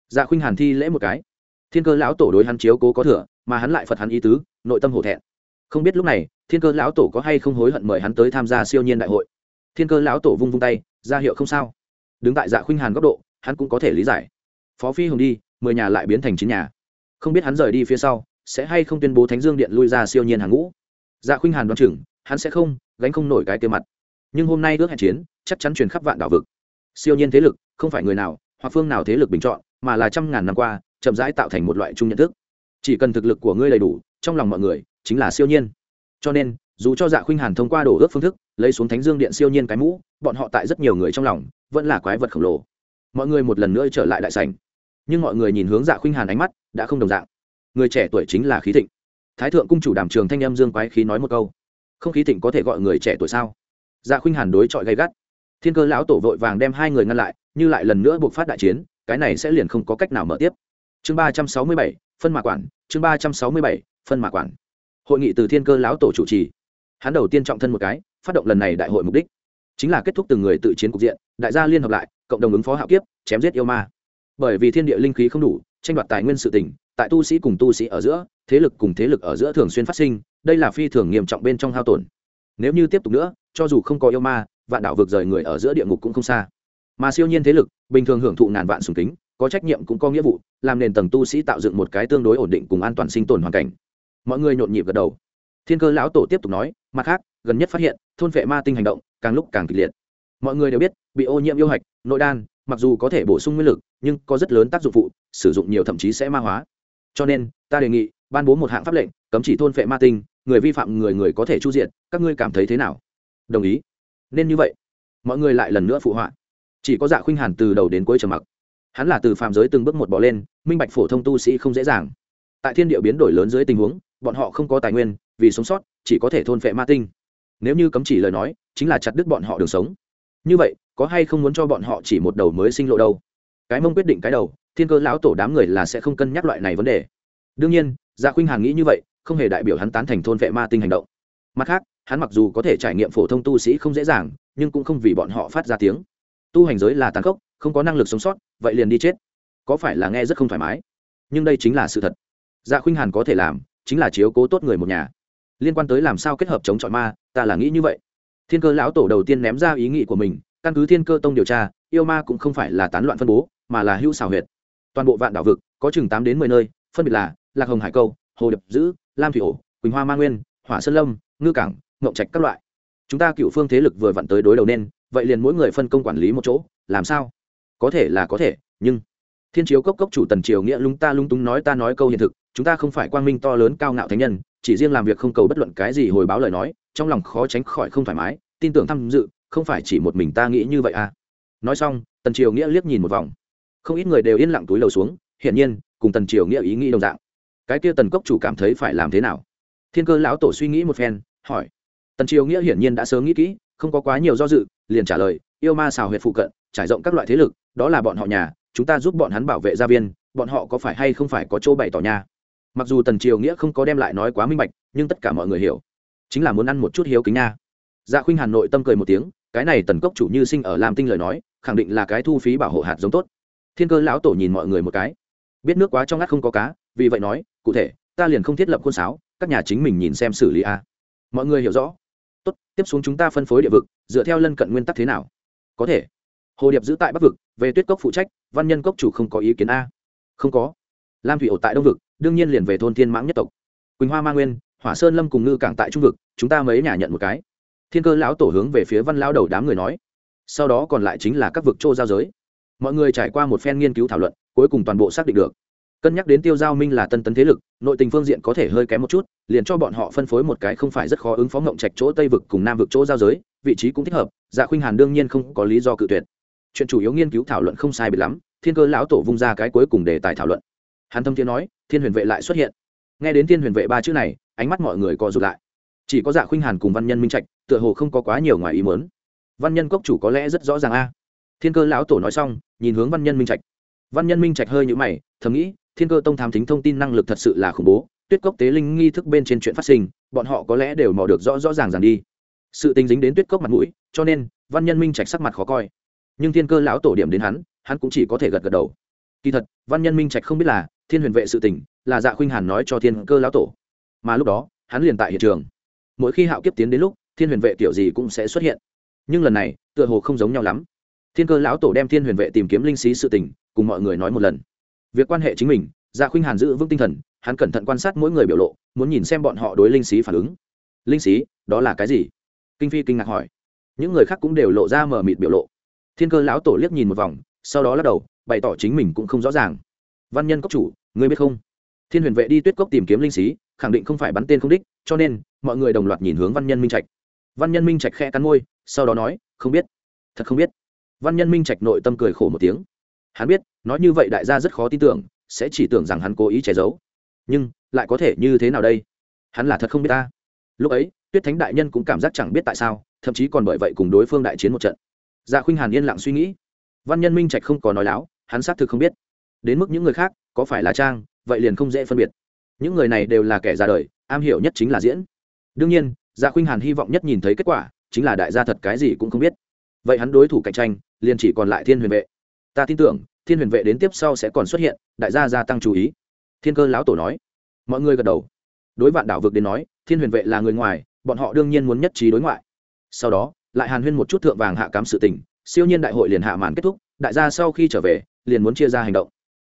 Dạ khuynh hàn thi lễ một cái. Thiên cơ lão tổ đối hắn chiếu cố có thừa, mà hắn lại phật hắn ý tứ, nội tâm hổ thẹn. Không biết lúc này, thiên cơ lão tổ có hay không hối hận mời hắn tới tham gia siêu nhiên đại hội. Thiên cơ lão tổ vung vung tay, ra hiệu không sao. Đứng tại dạ khuynh hàn góc độ, hắn cũng có thể lý giải. Phó phi hồng đi, mười nhà lại biến thành chín nhà. Không biết hắn rời đi phía sau sẽ hay không tuyên bố thánh dương điện lui ra siêu nhiên hàng ngũ? Dạ khuynh hàn đoán chừng, hắn sẽ không, gánh không nổi cái tiêu mặt. Nhưng hôm nay ước hẹn chiến, chắc chắn truyền khắp vạn đảo vực. Siêu nhiên thế lực, không phải người nào, hoặc phương nào thế lực bình chọn, mà là trăm ngàn năm qua, chậm rãi tạo thành một loại chung nhận thức. Chỉ cần thực lực của ngươi đầy đủ, trong lòng mọi người, chính là siêu nhiên. Cho nên, dù cho dạ khuynh hàn thông qua đổ ước phương thức, lấy xuống thánh dương điện siêu nhiên cái mũ, bọn họ tại rất nhiều người trong lòng, vẫn là quái vật khổng lồ. Mọi người một lần nữa trở lại đại sành nhưng mọi người nhìn hướng dạ khuynh hàn ánh mắt, đã không đồng dạng người trẻ tuổi chính là khí thịnh. Thái thượng cung chủ đàm trường thanh em dương quái khí nói một câu. Không khí thịnh có thể gọi người trẻ tuổi sao? Dạ khuynh hàn đối chọi gay gắt. Thiên cơ lão tổ vội vàng đem hai người ngăn lại, như lại lần nữa buộc phát đại chiến, cái này sẽ liền không có cách nào mở tiếp. Chương ba trăm sáu mươi bảy, phân mạc quản, chương ba trăm sáu mươi bảy, phân mạc quản. Hội nghị từ thiên cơ lão tổ chủ trì. Hắn đầu tiên trọng thân một cái, phát động lần này đại hội mục đích. Chính là kết thúc từng người tự chiến cục diện, đại gia liên hợp lại, cộng đồng ứng phó hạo kiếp, chém giết yêu ma. Bởi vì thiên địa linh khí không đủ, tranh đoạt tài nguyên sự tỉnh tại tu sĩ cùng tu sĩ ở giữa, thế lực cùng thế lực ở giữa thường xuyên phát sinh, đây là phi thường nghiêm trọng bên trong hao tổn. Nếu như tiếp tục nữa, cho dù không có yêu ma, vạn đảo vực rời người ở giữa địa ngục cũng không xa. Mà siêu nhiên thế lực, bình thường hưởng thụ ngàn vạn sùng kính, có trách nhiệm cũng có nghĩa vụ, làm nền tầng tu sĩ tạo dựng một cái tương đối ổn định cùng an toàn sinh tồn hoàn cảnh. Mọi người nhộn nhịp gật đầu. Thiên cơ lão tổ tiếp tục nói, mặt khác, gần nhất phát hiện, thôn vệ ma tinh hành động càng lúc càng kịch liệt. Mọi người đều biết, bị ô nhiễm yêu hạch, nội đan, mặc dù có thể bổ sung nguyên lực, nhưng có rất lớn tác dụng phụ, sử dụng nhiều thậm chí sẽ ma hóa cho nên, ta đề nghị, ban bố một hạng pháp lệnh, cấm chỉ thôn vệ ma tinh, người vi phạm người người có thể chu diện các ngươi cảm thấy thế nào? Đồng ý. Nên như vậy. Mọi người lại lần nữa phụ họa. Chỉ có dạ khuynh hàn từ đầu đến cuối trầm mặc. Hắn là từ phàm giới từng bước một bỏ lên, minh bạch phổ thông tu sĩ không dễ dàng. Tại thiên địa biến đổi lớn dưới tình huống, bọn họ không có tài nguyên, vì sống sót, chỉ có thể thôn phệ ma tinh. Nếu như cấm chỉ lời nói, chính là chặt đứt bọn họ đường sống. Như vậy, có hay không muốn cho bọn họ chỉ một đầu mới sinh lộ đâu? Cái mông quyết định cái đầu thiên cơ lão tổ đám người là sẽ không cân nhắc loại này vấn đề. Đương nhiên gia khuynh hàn nghĩ như vậy, không hề đại biểu hắn tán thành thôn vệ ma tinh hành động. Mặt khác, hắn mặc dù có thể trải nghiệm phổ thông tu sĩ không dễ dàng, nhưng cũng không vì bọn họ phát ra tiếng. Tu hành giới là tàn khốc, không có năng lực sống sót, vậy liền đi chết. Có phải là nghe rất không thoải mái? Nhưng đây chính là sự thật. Dạ khuynh hàn có thể làm, chính là chiếu cố tốt người một nhà. Liên quan tới làm sao kết hợp chống chọi ma, ta là nghĩ như vậy. Thiên cơ lão tổ đầu tiên ném ra ý nghĩ của mình, căn cứ thiên cơ tông điều tra, yêu ma cũng không phải là tán loạn phân bố, mà là hữu xào huyệt toàn bộ vạn đảo vực, có chừng tám đến mười nơi, phân biệt là lạc hồng hải câu, hồ đập dữ, lam thủy ổ, quỳnh hoa ma nguyên, hỏa sơn lâm, ngư cảng ngộng trạch các loại. Chúng ta cựu phương thế lực vừa vặn tới đối đầu nên, vậy liền mỗi người phân công quản lý một chỗ, làm sao? Có thể là có thể, nhưng thiên chiếu cốc cốc chủ tần triều nghĩa lung ta lung túng nói ta nói câu hiện thực, chúng ta không phải quang minh to lớn cao ngạo thánh nhân, chỉ riêng làm việc không cầu bất luận cái gì hồi báo lời nói, trong lòng khó tránh khỏi không thoải mái, tin tưởng tham dự, không phải chỉ một mình ta nghĩ như vậy à. Nói xong, tần triều nghĩa liếc nhìn một vòng không ít người đều yên lặng túi lầu xuống, hiển nhiên, cùng tần triều nghĩa ý nghĩ đồng dạng. Cái kia tần cốc chủ cảm thấy phải làm thế nào? Thiên cơ lão tổ suy nghĩ một phen, hỏi. Tần triều nghĩa hiển nhiên đã sớm nghĩ kỹ, không có quá nhiều do dự, liền trả lời, yêu ma xào huyệt phụ cận, trải rộng các loại thế lực, đó là bọn họ nhà, chúng ta giúp bọn hắn bảo vệ gia viên, bọn họ có phải hay không phải có chỗ bày tỏ nha mặc dù tần triều nghĩa không có đem lại nói quá minh bạch, nhưng tất cả mọi người hiểu. Chính là muốn ăn một chút hiếu kính nha. Dạ khuynh hàn nội tâm cười một tiếng, cái này tần cốc chủ như sinh ở làm tinh lời nói, khẳng định là cái thu phí bảo hộ hạt giống tốt thiên cơ lão tổ nhìn mọi người một cái. Biết nước quá trong ngắt không có cá, vì vậy nói, cụ thể, ta liền không thiết lập khuôn sáo, các nhà chính mình nhìn xem xử lý a. Mọi người hiểu rõ. Tốt, tiếp xuống chúng ta phân phối địa vực, dựa theo lân cận nguyên tắc thế nào? Có thể. Hồ điệp giữ tại bắc vực, về tuyết cốc phụ trách, văn nhân cốc chủ không có ý kiến a. Không có. Lam thủy ổ tại đông vực, đương nhiên liền về thôn thiên mãng nhất tộc. Quỳnh hoa ma nguyên, hỏa sơn lâm cùng ngư cảng tại trung vực, chúng ta mấy nhà nhận một cái. Thiên cơ lão tổ hướng về phía văn lao đầu đám người nói. Sau đó còn lại chính là các vực châu giao giới mọi người trải qua một phen nghiên cứu thảo luận, cuối cùng toàn bộ xác định được. Cân nhắc đến tiêu giao minh là tân tấn thế lực, nội tình phương diện có thể hơi kém một chút, liền cho bọn họ phân phối một cái không phải rất khó ứng phó ngộng trạch chỗ tây vực cùng nam vực chỗ giao giới, vị trí cũng thích hợp dạ khuynh hàn đương nhiên không có lý do cự tuyệt. Chuyện chủ yếu nghiên cứu thảo luận không sai biệt lắm, thiên cơ lão tổ vung ra cái cuối cùng để tài thảo luận. Hàn thâm thiên nói, thiên huyền vệ lại xuất hiện. Nghe đến thiên huyền vệ ba chữ này, ánh mắt mọi người co rụt lại. Chỉ có dạ khuynh hàn cùng văn nhân minh trạch, tựa hồ không có quá nhiều ngoài ý muốn. văn nhân cốc chủ có lẽ rất rõ ràng a thiên cơ lão tổ nói xong, nhìn hướng văn nhân minh trạch. Văn nhân minh trạch hơi nhũ mày, thầm nghĩ, thiên cơ tông thám thính thông tin năng lực thật sự là khủng bố, tuyết cốc tế linh nghi thức bên trên chuyện phát sinh, bọn họ có lẽ đều mò được rõ rõ ràng ràng đi. Sự tình dính đến tuyết cốc mặt mũi, cho nên văn nhân minh trạch sắc mặt khó coi. Nhưng thiên cơ lão tổ điểm đến hắn hắn cũng chỉ có thể gật gật đầu. Kỳ thật, văn nhân minh trạch không biết là thiên huyền vệ sự tình, là dạ khuynh hàn nói cho thiên cơ lão tổ. Mà lúc đó, hắn liền tại hiện trường. Mỗi khi hạo kiếp tiến đến lúc, thiên huyền vệ kiểu gì cũng sẽ xuất hiện. Nhưng lần này, tựa hồ không giống nhau lắm thiên cơ lão tổ đem thiên huyền vệ tìm kiếm linh sĩ sự tình, cùng mọi người nói một lần. Việc quan hệ chính mình dạ khuynh hàn giữ vững tinh thần, hắn cẩn thận quan sát mỗi người biểu lộ, muốn nhìn xem bọn họ đối linh sĩ phản ứng. Linh sĩ đó là cái gì? Kinh phi kinh ngạc hỏi. Những người khác cũng đều lộ ra mờ mịt biểu lộ. Thiên cơ lão tổ liếc nhìn một vòng, sau đó lắc đầu, bày tỏ chính mình cũng không rõ ràng. Văn nhân cốc chủ, ngươi biết không? Thiên huyền vệ đi tuyết cốc tìm kiếm linh sĩ khẳng định không phải bắn tên không đích, cho nên, mọi người đồng loạt nhìn hướng văn nhân minh trạch. Văn nhân minh trạch khe cắn môi, sau đó nói, không biết. Thật không biết văn nhân minh trạch nội tâm cười khổ một tiếng. Hắn biết, nói như vậy đại gia rất khó tin tưởng, sẽ chỉ tưởng rằng hắn cố ý che giấu. Nhưng, lại có thể như thế nào đây? Hắn là thật không biết ta. Lúc ấy, tuyết thánh đại nhân cũng cảm giác chẳng biết tại sao, thậm chí còn bởi vậy cùng đối phương đại chiến một trận. Dạ khuynh hàn yên lặng suy nghĩ. Văn nhân minh trạch không có nói láo, hắn xác thực không biết. Đến mức những người khác, có phải là trang, vậy liền không dễ phân biệt. Những người này đều là kẻ ra đời, am hiểu nhất chính là diễn. Đương nhiên dạ khuynh hàn hy vọng nhất nhìn thấy kết quả, chính là đại gia thật cái gì cũng không biết vậy hắn đối thủ cạnh tranh liền chỉ còn lại thiên huyền vệ. Ta tin tưởng, thiên huyền vệ đến tiếp sau sẽ còn xuất hiện, đại gia gia tăng chú ý. Thiên cơ lão tổ nói. Mọi người gật đầu. Đối vạn đảo vực đến nói, thiên huyền vệ là người ngoài, bọn họ đương nhiên muốn nhất trí đối ngoại. Sau đó, lại hàn huyên một chút thượng vàng hạ cám sự tình, siêu nhiên đại hội liền hạ màn kết thúc, đại gia sau khi trở về, liền muốn chia ra hành động.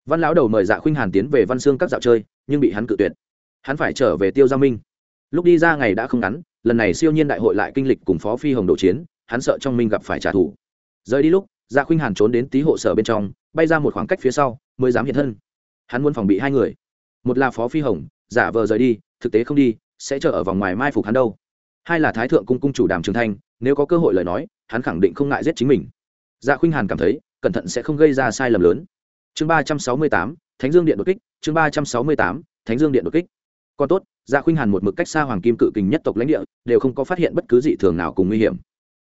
Văn lão đầu mời dạ khuynh hàn tiến về văn xương các dạo chơi, nhưng bị hắn cự tuyệt. Hắn phải trở về tiêu gia minh. Lúc đi ra ngày đã không ngắn, lần này siêu nhiên đại hội lại kinh lịch cùng phó phi hồng độ chiến hắn sợ trong minh gặp phải trả thù. Rời đi lúc dạ khuynh hàn trốn đến tí hộ sở bên trong, bay ra một khoảng cách phía sau, mới dám hiện thân. Hắn muốn phòng bị hai người. Một là phó phi hồng, giả vờ rời đi, thực tế không đi, sẽ chờ ở vòng ngoài mai phục hắn đâu. Hai là thái thượng cung cung chủ đàm trường thanh, nếu có cơ hội lời nói, hắn khẳng định không ngại giết chính mình. Dạ khuynh hàn cảm thấy, cẩn thận sẽ không gây ra sai lầm lớn. Chương ba trăm sáu mươi tám, thánh dương điện đột kích, chương ba trăm sáu mươi tám, thánh dương điện đột kích. Còn tốt dạ khuynh hàn một mực cách xa hoàng kim cự kình nhất tộc lãnh địa, đều không có phát hiện bất cứ dị thường nào cùng nguy hiểm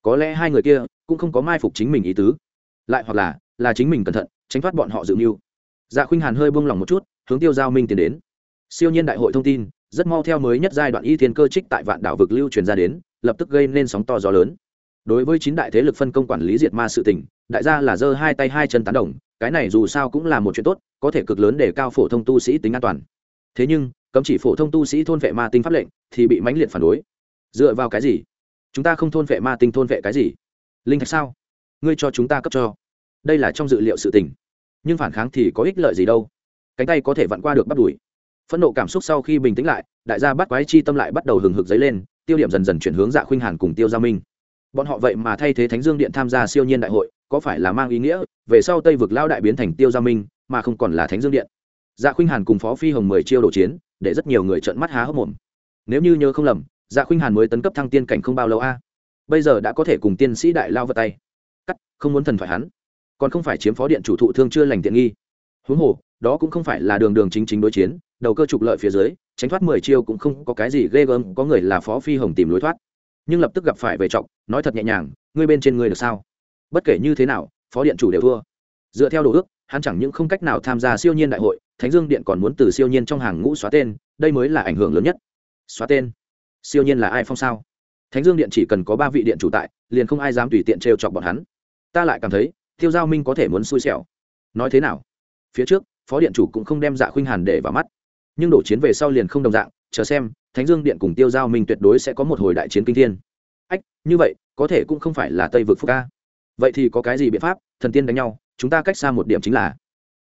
có lẽ hai người kia cũng không có mai phục chính mình ý tứ. Lại hoặc là là chính mình cẩn thận, tránh thoát bọn họ dự mưu. Dạ khuynh hàn hơi buông lỏng một chút, hướng tiêu giao minh tiến đến. Siêu nhiên đại hội thông tin, rất mau theo mới nhất giai đoạn y thiên cơ trích tại vạn đảo vực lưu truyền ra đến, lập tức gây nên sóng to gió lớn. Đối với chín đại thế lực phân công quản lý diệt ma sự tỉnh đại gia là giơ hai tay hai chân tán đồng, cái này dù sao cũng là một chuyện tốt, có thể cực lớn để cao phổ thông tu sĩ tính an toàn. Thế nhưng, cấm chỉ phổ thông tu sĩ thôn vệ ma tinh pháp lệnh thì bị mãnh liệt phản đối. Dựa vào cái gì? Chúng ta không thôn vệ ma tinh thôn vệ cái gì? Linh thạch sao? Ngươi cho chúng ta cấp cho. Đây là trong dự liệu sự tình. Nhưng phản kháng thì có ích lợi gì đâu. Cánh tay có thể vặn qua được bắt đuổi phẫn nộ cảm xúc sau khi bình tĩnh lại, đại gia bắt quái chi tâm lại bắt đầu hừng hực dấy lên, tiêu điểm dần dần chuyển hướng dạ khuynh hàn cùng tiêu gia minh. Bọn họ vậy mà thay thế thánh dương điện tham gia siêu nhiên đại hội, có phải là mang ý nghĩa, về sau tây vực lao đại biến thành tiêu gia minh, mà không còn là thánh dương điện? Dạ khuynh hàn cùng phó phi hồng mười chiêu đổ chiến, để rất nhiều người trợn mắt há hốc mồm. Nếu như nhớ không lầm dạ khuynh hàn mới tấn cấp thăng tiên cảnh không bao lâu a. Bây giờ đã có thể cùng tiên sĩ đại lao vật tay. Cắt, không muốn thần phải hắn. Còn không phải chiếm phó điện chủ thụ thương chưa lành tiện nghi. Huống hồ, đó cũng không phải là đường đường chính chính đối chiến, đầu cơ trục lợi phía dưới, tránh thoát mười chiêu cũng không có cái gì ghê gớm, có người là phó phi hồng tìm lối thoát. Nhưng lập tức gặp phải về trọng, nói thật nhẹ nhàng, ngươi bên trên ngươi được sao? Bất kể như thế nào, phó điện chủ đều thua. Dựa theo đồ ước, hắn chẳng những không cách nào tham gia siêu nhiên đại hội, thánh dương điện còn muốn từ siêu nhiên trong hàng ngũ xóa tên, đây mới là ảnh hưởng lớn nhất. Xóa tên siêu nhiên là ai phong sao? Thánh dương điện chỉ cần có ba vị điện chủ tại, liền không ai dám tùy tiện trêu chọc bọn hắn. Ta lại cảm thấy, tiêu giao minh có thể muốn xui xẻo. Nói thế nào? Phía trước, phó điện chủ cũng không đem dạ khuynh hàn để vào mắt. Nhưng đổ chiến về sau liền không đồng dạng, chờ xem, thánh dương điện cùng tiêu giao minh tuyệt đối sẽ có một hồi đại chiến kinh thiên. Ách, như vậy, có thể cũng không phải là tây vực phúc ca. Vậy thì có cái gì biện pháp, thần tiên đánh nhau, chúng ta cách xa một điểm chính là.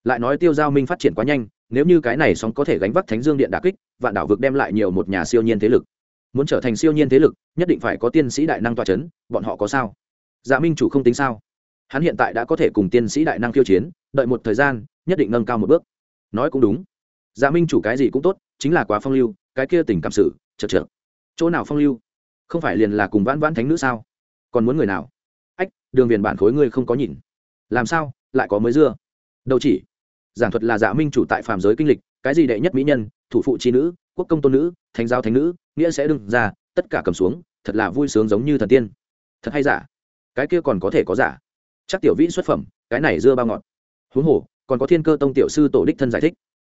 Lại nói tiêu giao minh phát triển quá nhanh, nếu như cái này sóng có thể gánh vác thánh dương điện đà kích, vạn đảo vực đem lại nhiều một nhà siêu nhiên thế lực muốn trở thành siêu nhiên thế lực, nhất định phải có tiên sĩ đại năng toa c h ấ n bọn họ có sao? Dạ minh chủ không tính sao? Hắn hiện tại đã có thể cùng tiên sĩ đại năng khiêu chiến, đợi một thời gian, nhất định nâng cao một bước. Nói cũng đúng. Dạ minh chủ cái gì cũng tốt, chính là quá phong lưu, cái kia tình cảm sự, chật chật chỗ nào phong lưu? Không phải liền là cùng vãn vãn thánh nữ sao? Còn muốn người nào? Ách, đường viền bản khối ngươi không có nhìn. Làm sao, lại có mới dưa? Đâu chỉ. Giảng thuật là dạ minh chủ tại phàm giới kinh lịch, cái gì đệ nhất mỹ nhân, thủ phụ c h i nữ quốc công tôn nữ, thánh giáo thánh nữ, nghĩa sẽ đừng ra, tất cả cầm xuống, thật là vui sướng giống như thần tiên. Thật hay giả? Cái kia còn có thể có giả? Chắc tiểu vĩ xuất phẩm, cái này dưa bao ngọt. Huống hồ, còn có thiên cơ tông tiểu sư tổ đích thân giải thích.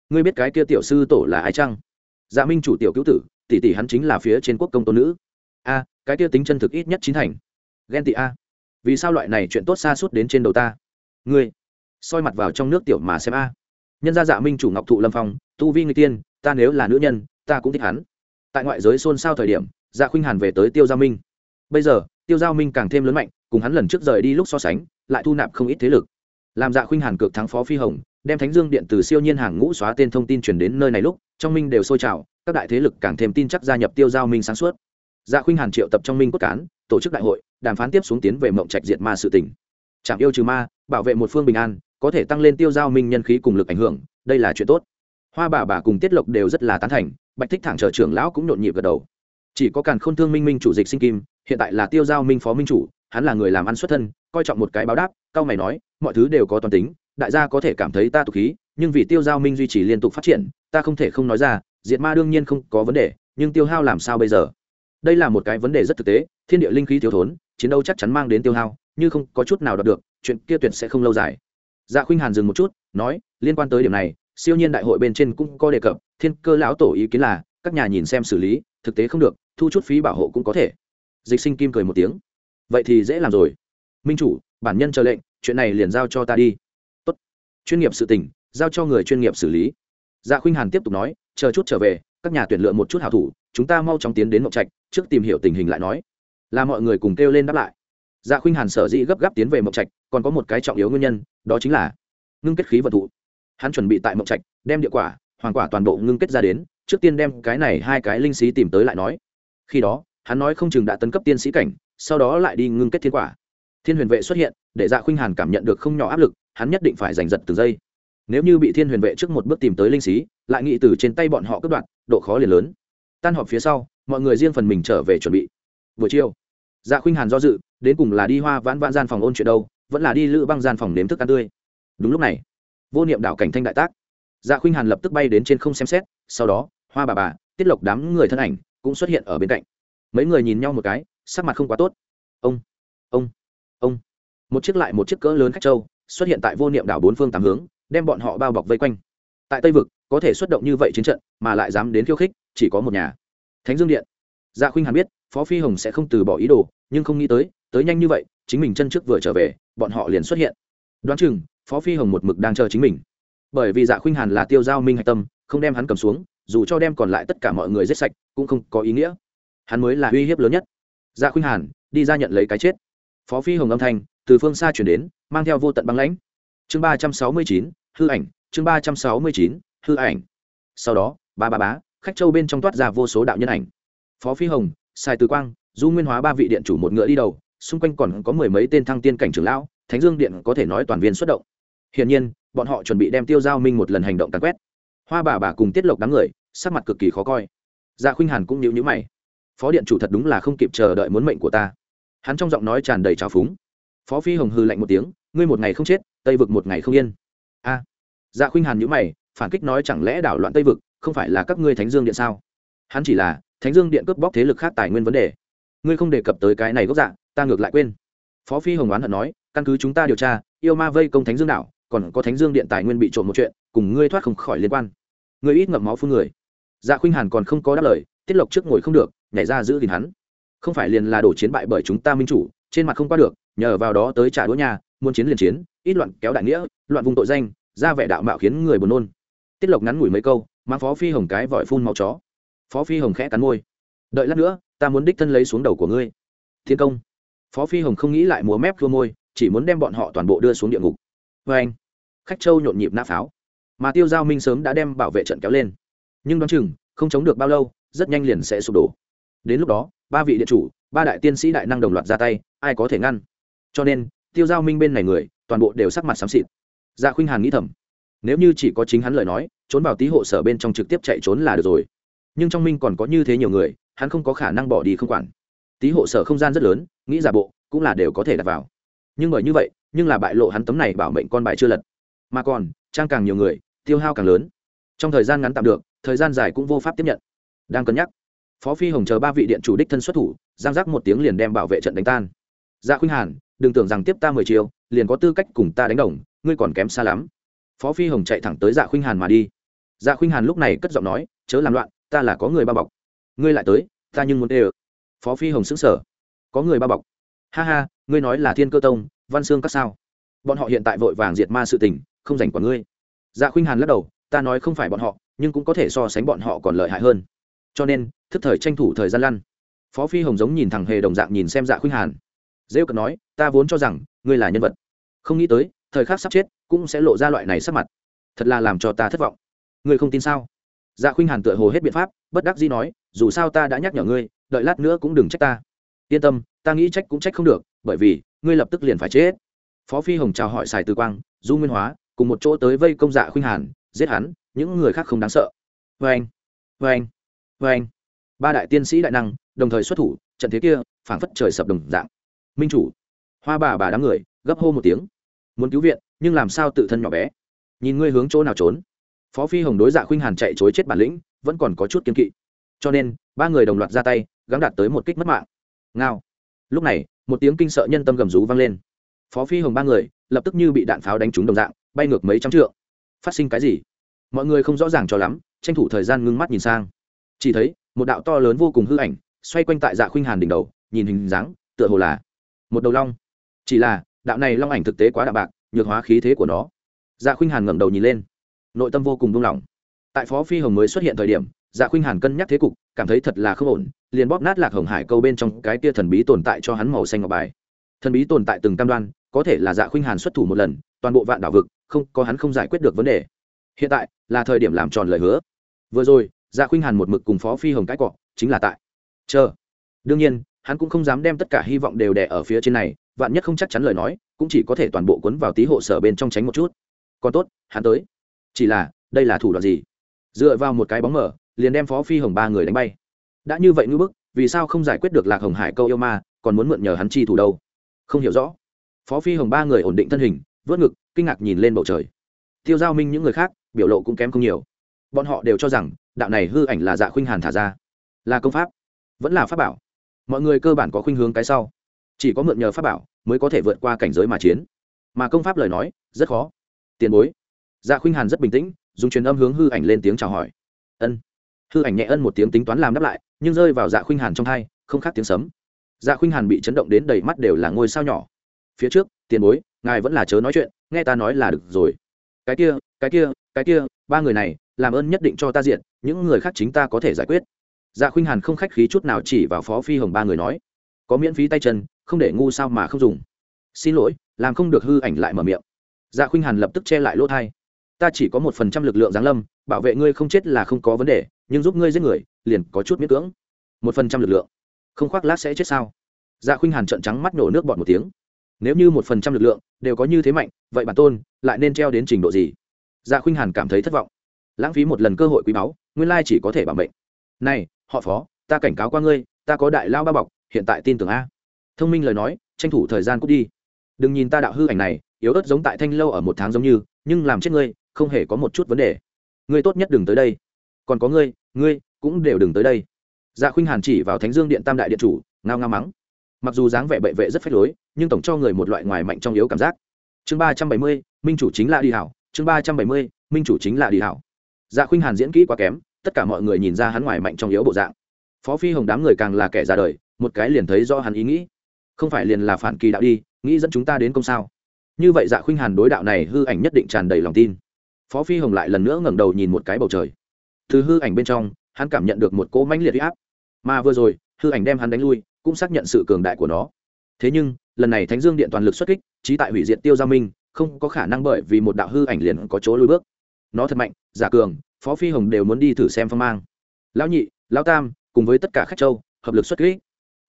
Ngươi biết cái kia tiểu sư tổ là ai chăng? Dạ minh chủ tiểu cứu tử, tỷ tỷ hắn chính là phía trên quốc công tôn nữ. A, cái kia tính chân thực ít nhất chín thành. Ghen tị a. Vì sao loại này chuyện tốt xa suốt đến trên đầu ta? Ngươi, soi mặt vào trong nước tiểu mà xem a. Nhân gia dạ minh chủ ngọc thụ lâm phong, tu vi người tiên ta nếu là nữ nhân, ta cũng thích hắn. Tại ngoại giới xôn xao thời điểm dạ khuynh hàn về tới tiêu giao minh. Bây giờ, tiêu giao minh càng thêm lớn mạnh, cùng hắn lần trước rời đi lúc so sánh, lại thu nạp không ít thế lực. Làm dạ khuynh hàn cược thắng phó phi hồng, đem thánh dương điện từ siêu nhiên hàng ngũ xóa tên thông tin chuyển đến nơi này lúc, trong minh đều sôi trào, các đại thế lực càng thêm tin chắc gia nhập tiêu giao minh sáng suốt. Dạ khuynh hàn triệu tập trong minh cốt cán, tổ chức đại hội, đàm phán tiếp xuống tiến về mộng trạch diệt ma sự tỉnh trạm yêu trừ ma, bảo vệ một phương bình an, có thể tăng lên tiêu giao minh nhân khí cùng lực ảnh hưởng, đây là chuyện tốt hoa bà bà cùng tiết lộc đều rất là tán thành, bạch thích thẳng chờ trưởng lão cũng nhộn nhịp gật đầu. Chỉ có càn khôn thương minh minh chủ dịch sinh kim, hiện tại là tiêu giao minh phó minh chủ, hắn là người làm ăn xuất thân, coi trọng một cái báo đáp, cao mày nói, mọi thứ đều có toàn tính, đại gia có thể cảm thấy ta tục khí, nhưng vì tiêu giao minh duy trì liên tục phát triển, ta không thể không nói ra, diệt ma đương nhiên không có vấn đề, nhưng tiêu hao làm sao bây giờ? Đây là một cái vấn đề rất thực tế, thiên địa linh khí thiếu thốn, chiến đấu chắc chắn mang đến tiêu hao, như không có chút nào đọc được, chuyện kia tuyệt sẽ không lâu dài. Dạ khuynh hàn dừng một chút, nói, liên quan tới điểm này siêu nhiên đại hội bên trên cũng có đề cập, thiên cơ lão tổ ý kiến là, các nhà nhìn xem xử lý, thực tế không được, thu chút phí bảo hộ cũng có thể. Dịch sinh kim cười một tiếng. Vậy thì dễ làm rồi. Minh chủ, bản nhân chờ lệnh, chuyện này liền giao cho ta đi. Tốt. Chuyên nghiệp sự tình, giao cho người chuyên nghiệp xử lý. Dạ khuynh hàn tiếp tục nói, chờ chút trở về, các nhà tuyển lựa một chút hảo thủ, chúng ta mau chóng tiến đến mộng trạch, trước tìm hiểu tình hình lại nói. Là mọi người cùng kêu lên đáp lại. Dạ khuynh hàn sở dĩ gấp gáp tiến về mộng trạch, còn có một cái trọng yếu nguyên nhân, đó chính là ngưng kết khí vật thụ hắn chuẩn bị tại mộng trạch, đem địa quả, hoàng quả toàn bộ ngưng kết ra đến, trước tiên đem cái này hai cái linh sĩ tìm tới lại nói. Khi đó, hắn nói không chừng đã tấn cấp tiên sĩ cảnh, sau đó lại đi ngưng kết thiên quả. Thiên huyền vệ xuất hiện, để dạ khuynh hàn cảm nhận được không nhỏ áp lực, hắn nhất định phải giành giật từ giây. Nếu như bị thiên huyền vệ trước một bước tìm tới linh sĩ lại nghĩ từ trên tay bọn họ cướp đoạt, độ khó liền lớn. Tan họp phía sau, mọi người riêng phần mình trở về chuẩn bị. Buổi chiều dạ khuynh hàn do dự, đến cùng là đi hoa vãn vãn gian phòng ôn chuyện đâu, vẫn là đi lữ băng gian phòng nếm thức ăn tươi. Đúng lúc này vô niệm đảo cảnh thanh đại tác. Dạ khuynh hàn lập tức bay đến trên không xem xét, sau đó, hoa bà bà, tiết lộc đám người thân ảnh cũng xuất hiện ở bên cạnh. Mấy người nhìn nhau một cái, sắc mặt không quá tốt. Ông ông ông. Một chiếc lại một chiếc cỡ lớn khách châu xuất hiện tại vô niệm đảo bốn phương tám hướng, đem bọn họ bao bọc vây quanh. Tại tây vực, có thể xuất động như vậy chiến trận, mà lại dám đến khiêu khích, chỉ có một nhà. Thánh dương điện. Dạ khuynh hàn biết, phó phi hồng sẽ không từ bỏ ý đồ, nhưng không nghĩ tới tới nhanh như vậy, chính mình chân trước vừa trở về, bọn họ liền xuất hiện. Đoán chừng phó phi hồng một mực đang chờ chính mình. Bởi vì dạ khuynh hàn là tiêu giao minh hạch tâm, không đem hắn cầm xuống, dù cho đem còn lại tất cả mọi người giết sạch, cũng không có ý nghĩa. Hắn mới là uy hiếp lớn nhất. Dạ khuynh hàn, đi ra nhận lấy cái chết. Phó phi hồng âm thanh, từ phương xa chuyển đến, mang theo vô tận băng lãnh. Chương ba trăm sáu mươi chín, hư ảnh, chương ba trăm sáu mươi chín, hư ảnh. Sau đó, ba ba bá, khách châu bên trong toát ra vô số đạo nhân ảnh. Phó phi hồng, sai từ quang, du nguyên hóa ba vị điện chủ một ngựa đi đầu, xung quanh còn có mười mấy tên thăng tiên cảnh trưởng lão, thánh dương điện có thể nói toàn viên xuất động hiển nhiên, bọn họ chuẩn bị đem tiêu giao minh một lần hành động tàn quét. Hoa bà bà cùng tiết lộc đám người, sắc mặt cực kỳ khó coi. Dạ khuynh hàn cũng nhíu nhíu mày. Phó điện chủ thật đúng là không kịp chờ đợi muốn mệnh của ta. Hắn trong giọng nói tràn đầy trào phúng. Phó phi hồng hư lạnh một tiếng, ngươi một ngày không chết, tây vực một ngày không yên. A. Dạ khuynh hàn nhíu mày, phản kích nói chẳng lẽ đảo loạn tây vực, không phải là các ngươi thánh dương điện sao? Hắn chỉ là thánh dương điện cướp bóc thế lực khác tài nguyên vấn đề. Ngươi không đề cập tới cái này gốc dạ ta ngược lại quên. Phó phi hồng oán hận nói, căn cứ chúng ta điều tra, yêu ma vây công thánh dương đảo còn có thánh dương điện tài nguyên bị trộm một chuyện, cùng ngươi thoát không khỏi liên quan. Ngươi ít ngậm máu phun người. Dạ khuynh hàn còn không có đáp lời, tiết lộc trước ngồi không được, nhảy ra giữ gìn hắn. Không phải liền là đổ chiến bại bởi chúng ta minh chủ, trên mặt không qua được, nhờ vào đó tới trả đũa nhà, muốn chiến liền chiến, ít loạn kéo đại nghĩa, loạn vùng tội danh, ra vẻ đạo mạo khiến người buồn nôn. Tiết lộc ngắn ngủi mấy câu mang phó phi hồng cái vội phun máu chó. Phó phi hồng khẽ cắn môi. Đợi lát nữa, ta muốn đích thân lấy xuống đầu của ngươi. Thiên công. Phó phi hồng không nghĩ lại múa mép khua môi, chỉ muốn đem bọn họ toàn bộ đưa xuống địa ngục vê anh, khách châu nhộn nhịp nã pháo. Mà tiêu giao minh sớm đã đem bảo vệ trận kéo lên. Nhưng đoán chừng, không chống được bao lâu, rất nhanh liền sẽ sụp đổ. Đến lúc đó, ba vị điện chủ, ba đại tiên sĩ đại năng đồng loạt ra tay, ai có thể ngăn? Cho nên, tiêu giao minh bên này người, toàn bộ đều sắc mặt xám xịt. Dạ khuynh hàn nghĩ thầm, nếu như chỉ có chính hắn lời nói, trốn vào tí hộ sở bên trong trực tiếp chạy trốn là được rồi. Nhưng trong minh còn có như thế nhiều người, hắn không có khả năng bỏ đi không quản. Tí hộ sở không gian rất lớn, nghĩ giả bộ, cũng là đều có thể đặt vào. Nhưng bởi như vậy nhưng là bại lộ hắn tấm này bảo mệnh con bài chưa lật. Mà còn, trang càng nhiều người, tiêu hao càng lớn. Trong thời gian ngắn tạm được, thời gian dài cũng vô pháp tiếp nhận. Đang cân nhắc, phó phi hồng chờ ba vị điện chủ đích thân xuất thủ, giang giác một tiếng liền đem bảo vệ trận đánh tan. Dạ khuynh hàn, đừng tưởng rằng tiếp ta mười chiều liền có tư cách cùng ta đánh đồng, ngươi còn kém xa lắm. Phó phi hồng chạy thẳng tới dạ khuynh hàn mà đi. Dạ khuynh hàn lúc này cất giọng nói, chớ làm loạn, ta là có người bao bọc. Ngươi lại tới, ta nhưng muốn tê ờ phó phi hồng xứng sở có người bao bọc. Ha ha, ngươi nói là thiên cơ tông văn xương các sao? Bọn họ hiện tại vội vàng diệt ma sự tình, không dành quả ngươi. Dạ khuynh hàn lắc đầu, ta nói không phải bọn họ, nhưng cũng có thể so sánh bọn họ còn lợi hại hơn. Cho nên, thức thời tranh thủ thời gian lăn. Phó phi hồng giống nhìn thẳng hề đồng dạng nhìn xem dạ khuynh hàn. Dễ cận nói, ta vốn cho rằng, ngươi là nhân vật. Không nghĩ tới, thời khắc sắp chết, cũng sẽ lộ ra loại này sắc mặt. Thật là làm cho ta thất vọng. Ngươi không tin sao? Dạ khuynh hàn tựa hồ hết biện pháp, bất đắc dĩ nói, dù sao ta đã nhắc nhở ngươi, đợi lát nữa cũng đừng trách ta. Yên tâm, ta nghĩ trách cũng trách không được bởi vì, ngươi lập tức liền phải chết. Phó phi hồng chào hỏi sài từ quang, du nguyên hóa, cùng một chỗ tới vây công dạ khuynh hàn, giết hắn, những người khác không đáng sợ. Vê anh vê anh vê anh. Ba đại tiên sĩ đại năng, đồng thời xuất thủ, trận thế kia, phảng phất trời sập đồng dạng. Minh chủ, hoa bà bà đám người, gấp hô một tiếng. Muốn cứu viện, nhưng làm sao tự thân nhỏ bé? Nhìn ngươi hướng chỗ nào trốn. Phó phi hồng đối dạ khuynh hàn chạy chối chết bản lĩnh, vẫn còn có chút kiên kỵ. Cho nên, ba người đồng loạt ra tay, gắng đạt tới một kích mất mạng. Ngao. Lúc này một tiếng kinh sợ nhân tâm gầm rú vang lên. Phó phi hồng ba người, lập tức như bị đạn pháo đánh trúng đồng dạng, bay ngược mấy trăm trượng. Phát sinh cái gì? Mọi người không rõ ràng cho lắm, tranh thủ thời gian ngưng mắt nhìn sang. Chỉ thấy, một đạo to lớn vô cùng hư ảnh, xoay quanh tại dạ khuynh hàn đỉnh đầu, nhìn hình dáng, tựa hồ là một đầu long. Chỉ là, đạo này long ảnh thực tế quá đạm bạc, nhược hóa khí thế của nó. Dạ khuynh hàn ngẩng đầu nhìn lên. Nội tâm vô cùng buông lỏng. Tại phó phi hồng mới xuất hiện thời điểm dạ khuynh hàn cân nhắc thế cục, cảm thấy thật là không ổn liền bóp nát lạc hồng hải câu bên trong cái tia thần bí tồn tại cho hắn màu xanh ngọc bài. Thần bí tồn tại từng cam đoan, có thể là dạ khuynh hàn xuất thủ một lần, toàn bộ vạn đảo vực, không, có hắn không giải quyết được vấn đề. Hiện tại, là thời điểm làm tròn lời hứa. Vừa rồi dạ khuynh hàn một mực cùng phó phi hồng cãi cọ, chính là tại. Chờ. Đương nhiên, hắn cũng không dám đem tất cả hy vọng đều đè ở phía trên này, vạn nhất không chắc chắn lời nói, cũng chỉ có thể toàn bộ cuốn vào tí hộ sở bên trong tránh một chút. Còn tốt, hắn tới. Chỉ là, đây là thủ đoạn gì? Dựa vào một cái bóng mở, liền đem phó phi hồng ba người đánh bay đã như vậy ngư bức, vì sao không giải quyết được lạc hồng hải câu yêu ma, còn muốn mượn nhờ hắn chi thủ đâu? Không hiểu rõ. Phó phi hồng ba người ổn định thân hình, vớt ngực, kinh ngạc nhìn lên bầu trời. Tiêu giao minh những người khác, biểu lộ cũng kém không nhiều. Bọn họ đều cho rằng, đạo này hư ảnh là dạ khuynh hàn thả ra. Là công pháp. Vẫn là pháp bảo. Mọi người cơ bản có khuynh hướng cái sau. Chỉ có mượn nhờ pháp bảo, mới có thể vượt qua cảnh giới mà chiến. Mà công pháp lời nói, rất khó. Tiền bối. Dạ khuynh hàn rất bình tĩnh, dùng truyền âm hướng hư ảnh lên tiếng chào hỏi. Ân hư ảnh nhẹ ân một tiếng tính toán làm đáp lại, nhưng rơi vào dạ khuynh hàn trong thai không khác tiếng sấm. Dạ khuynh hàn bị chấn động đến đầy mắt đều là ngôi sao nhỏ. Phía trước, tiền bối, ngài vẫn là chớ nói chuyện, nghe ta nói là được rồi. Cái kia cái kia cái kia, ba người này, làm ơn nhất định cho ta diện, những người khác chính ta có thể giải quyết. Dạ khuynh hàn không khách khí chút nào chỉ vào phó phi hồng ba người nói, có miễn phí tay chân, không để ngu sao mà không dùng. Xin lỗi, làm không được. Hư ảnh lại mở miệng. Dạ khuynh hàn lập tức che lại lỗ thai. Ta chỉ có một phần trăm lực lượng giáng lâm, bảo vệ ngươi không chết là không có vấn đề nhưng giúp ngươi giết người, liền có chút miễn cưỡng. Một phần trăm lực lượng. Không khoác lát sẽ chết sao? Dạ khuynh hàn trợn trắng mắt nổ nước bọt một tiếng. Nếu như một phần trăm lực lượng đều có như thế mạnh, vậy bản tôn lại nên treo đến trình độ gì? Dạ khuynh hàn cảm thấy thất vọng. Lãng phí một lần cơ hội quý báu, nguyên lai chỉ có thể bảo mệnh. Này, họ phó, ta cảnh cáo qua ngươi, ta có đại lao ba bọc, hiện tại tin tưởng a. Thông minh lời nói, tranh thủ thời gian cút đi. Đừng nhìn ta đạo hư ảnh này, yếu ớt giống tại thanh lâu ở một tháng giống như, nhưng làm chết ngươi, không hề có một chút vấn đề. Ngươi tốt nhất đừng tới đây còn có ngươi ngươi cũng đều đừng tới đây. Dạ khuynh hàn chỉ vào thánh dương điện tam đại điện chủ, ngao ngao mắng. Mặc dù dáng vẻ bệ vệ rất phách lối, nhưng tổng cho người một loại ngoài mạnh trong yếu cảm giác. Chương ba trăm bảy mươi, minh chủ chính là đi hảo. Chương ba trăm bảy mươi, minh chủ chính là đi hảo. Dạ khuynh hàn diễn kỹ quá kém, tất cả mọi người nhìn ra hắn ngoài mạnh trong yếu bộ dạng. Phó phi hồng đám người càng là kẻ ra đời, một cái liền thấy do hắn ý nghĩ. Không phải liền là phản kỳ đạo đi, nghĩ dẫn chúng ta đến công sao? Như vậy dạ khuynh hàn đối đạo này hư ảnh nhất định tràn đầy lòng tin. Phó phi hồng lại lần nữa ngẩng đầu nhìn một cái bầu trời từ hư ảnh bên trong, hắn cảm nhận được một cỗ mãnh liệt huy áp. Mà vừa rồi, hư ảnh đem hắn đánh lui, cũng xác nhận sự cường đại của nó. Thế nhưng, lần này thánh dương điện toàn lực xuất kích, trí tại hủy diệt tiêu gia minh, không có khả năng bởi vì một đạo hư ảnh liền có chỗ lui bước. Nó thật mạnh, giả cường, phó phi hồng đều muốn đi thử xem phong mang. Lão nhị, lão tam, cùng với tất cả khách châu, hợp lực xuất kích.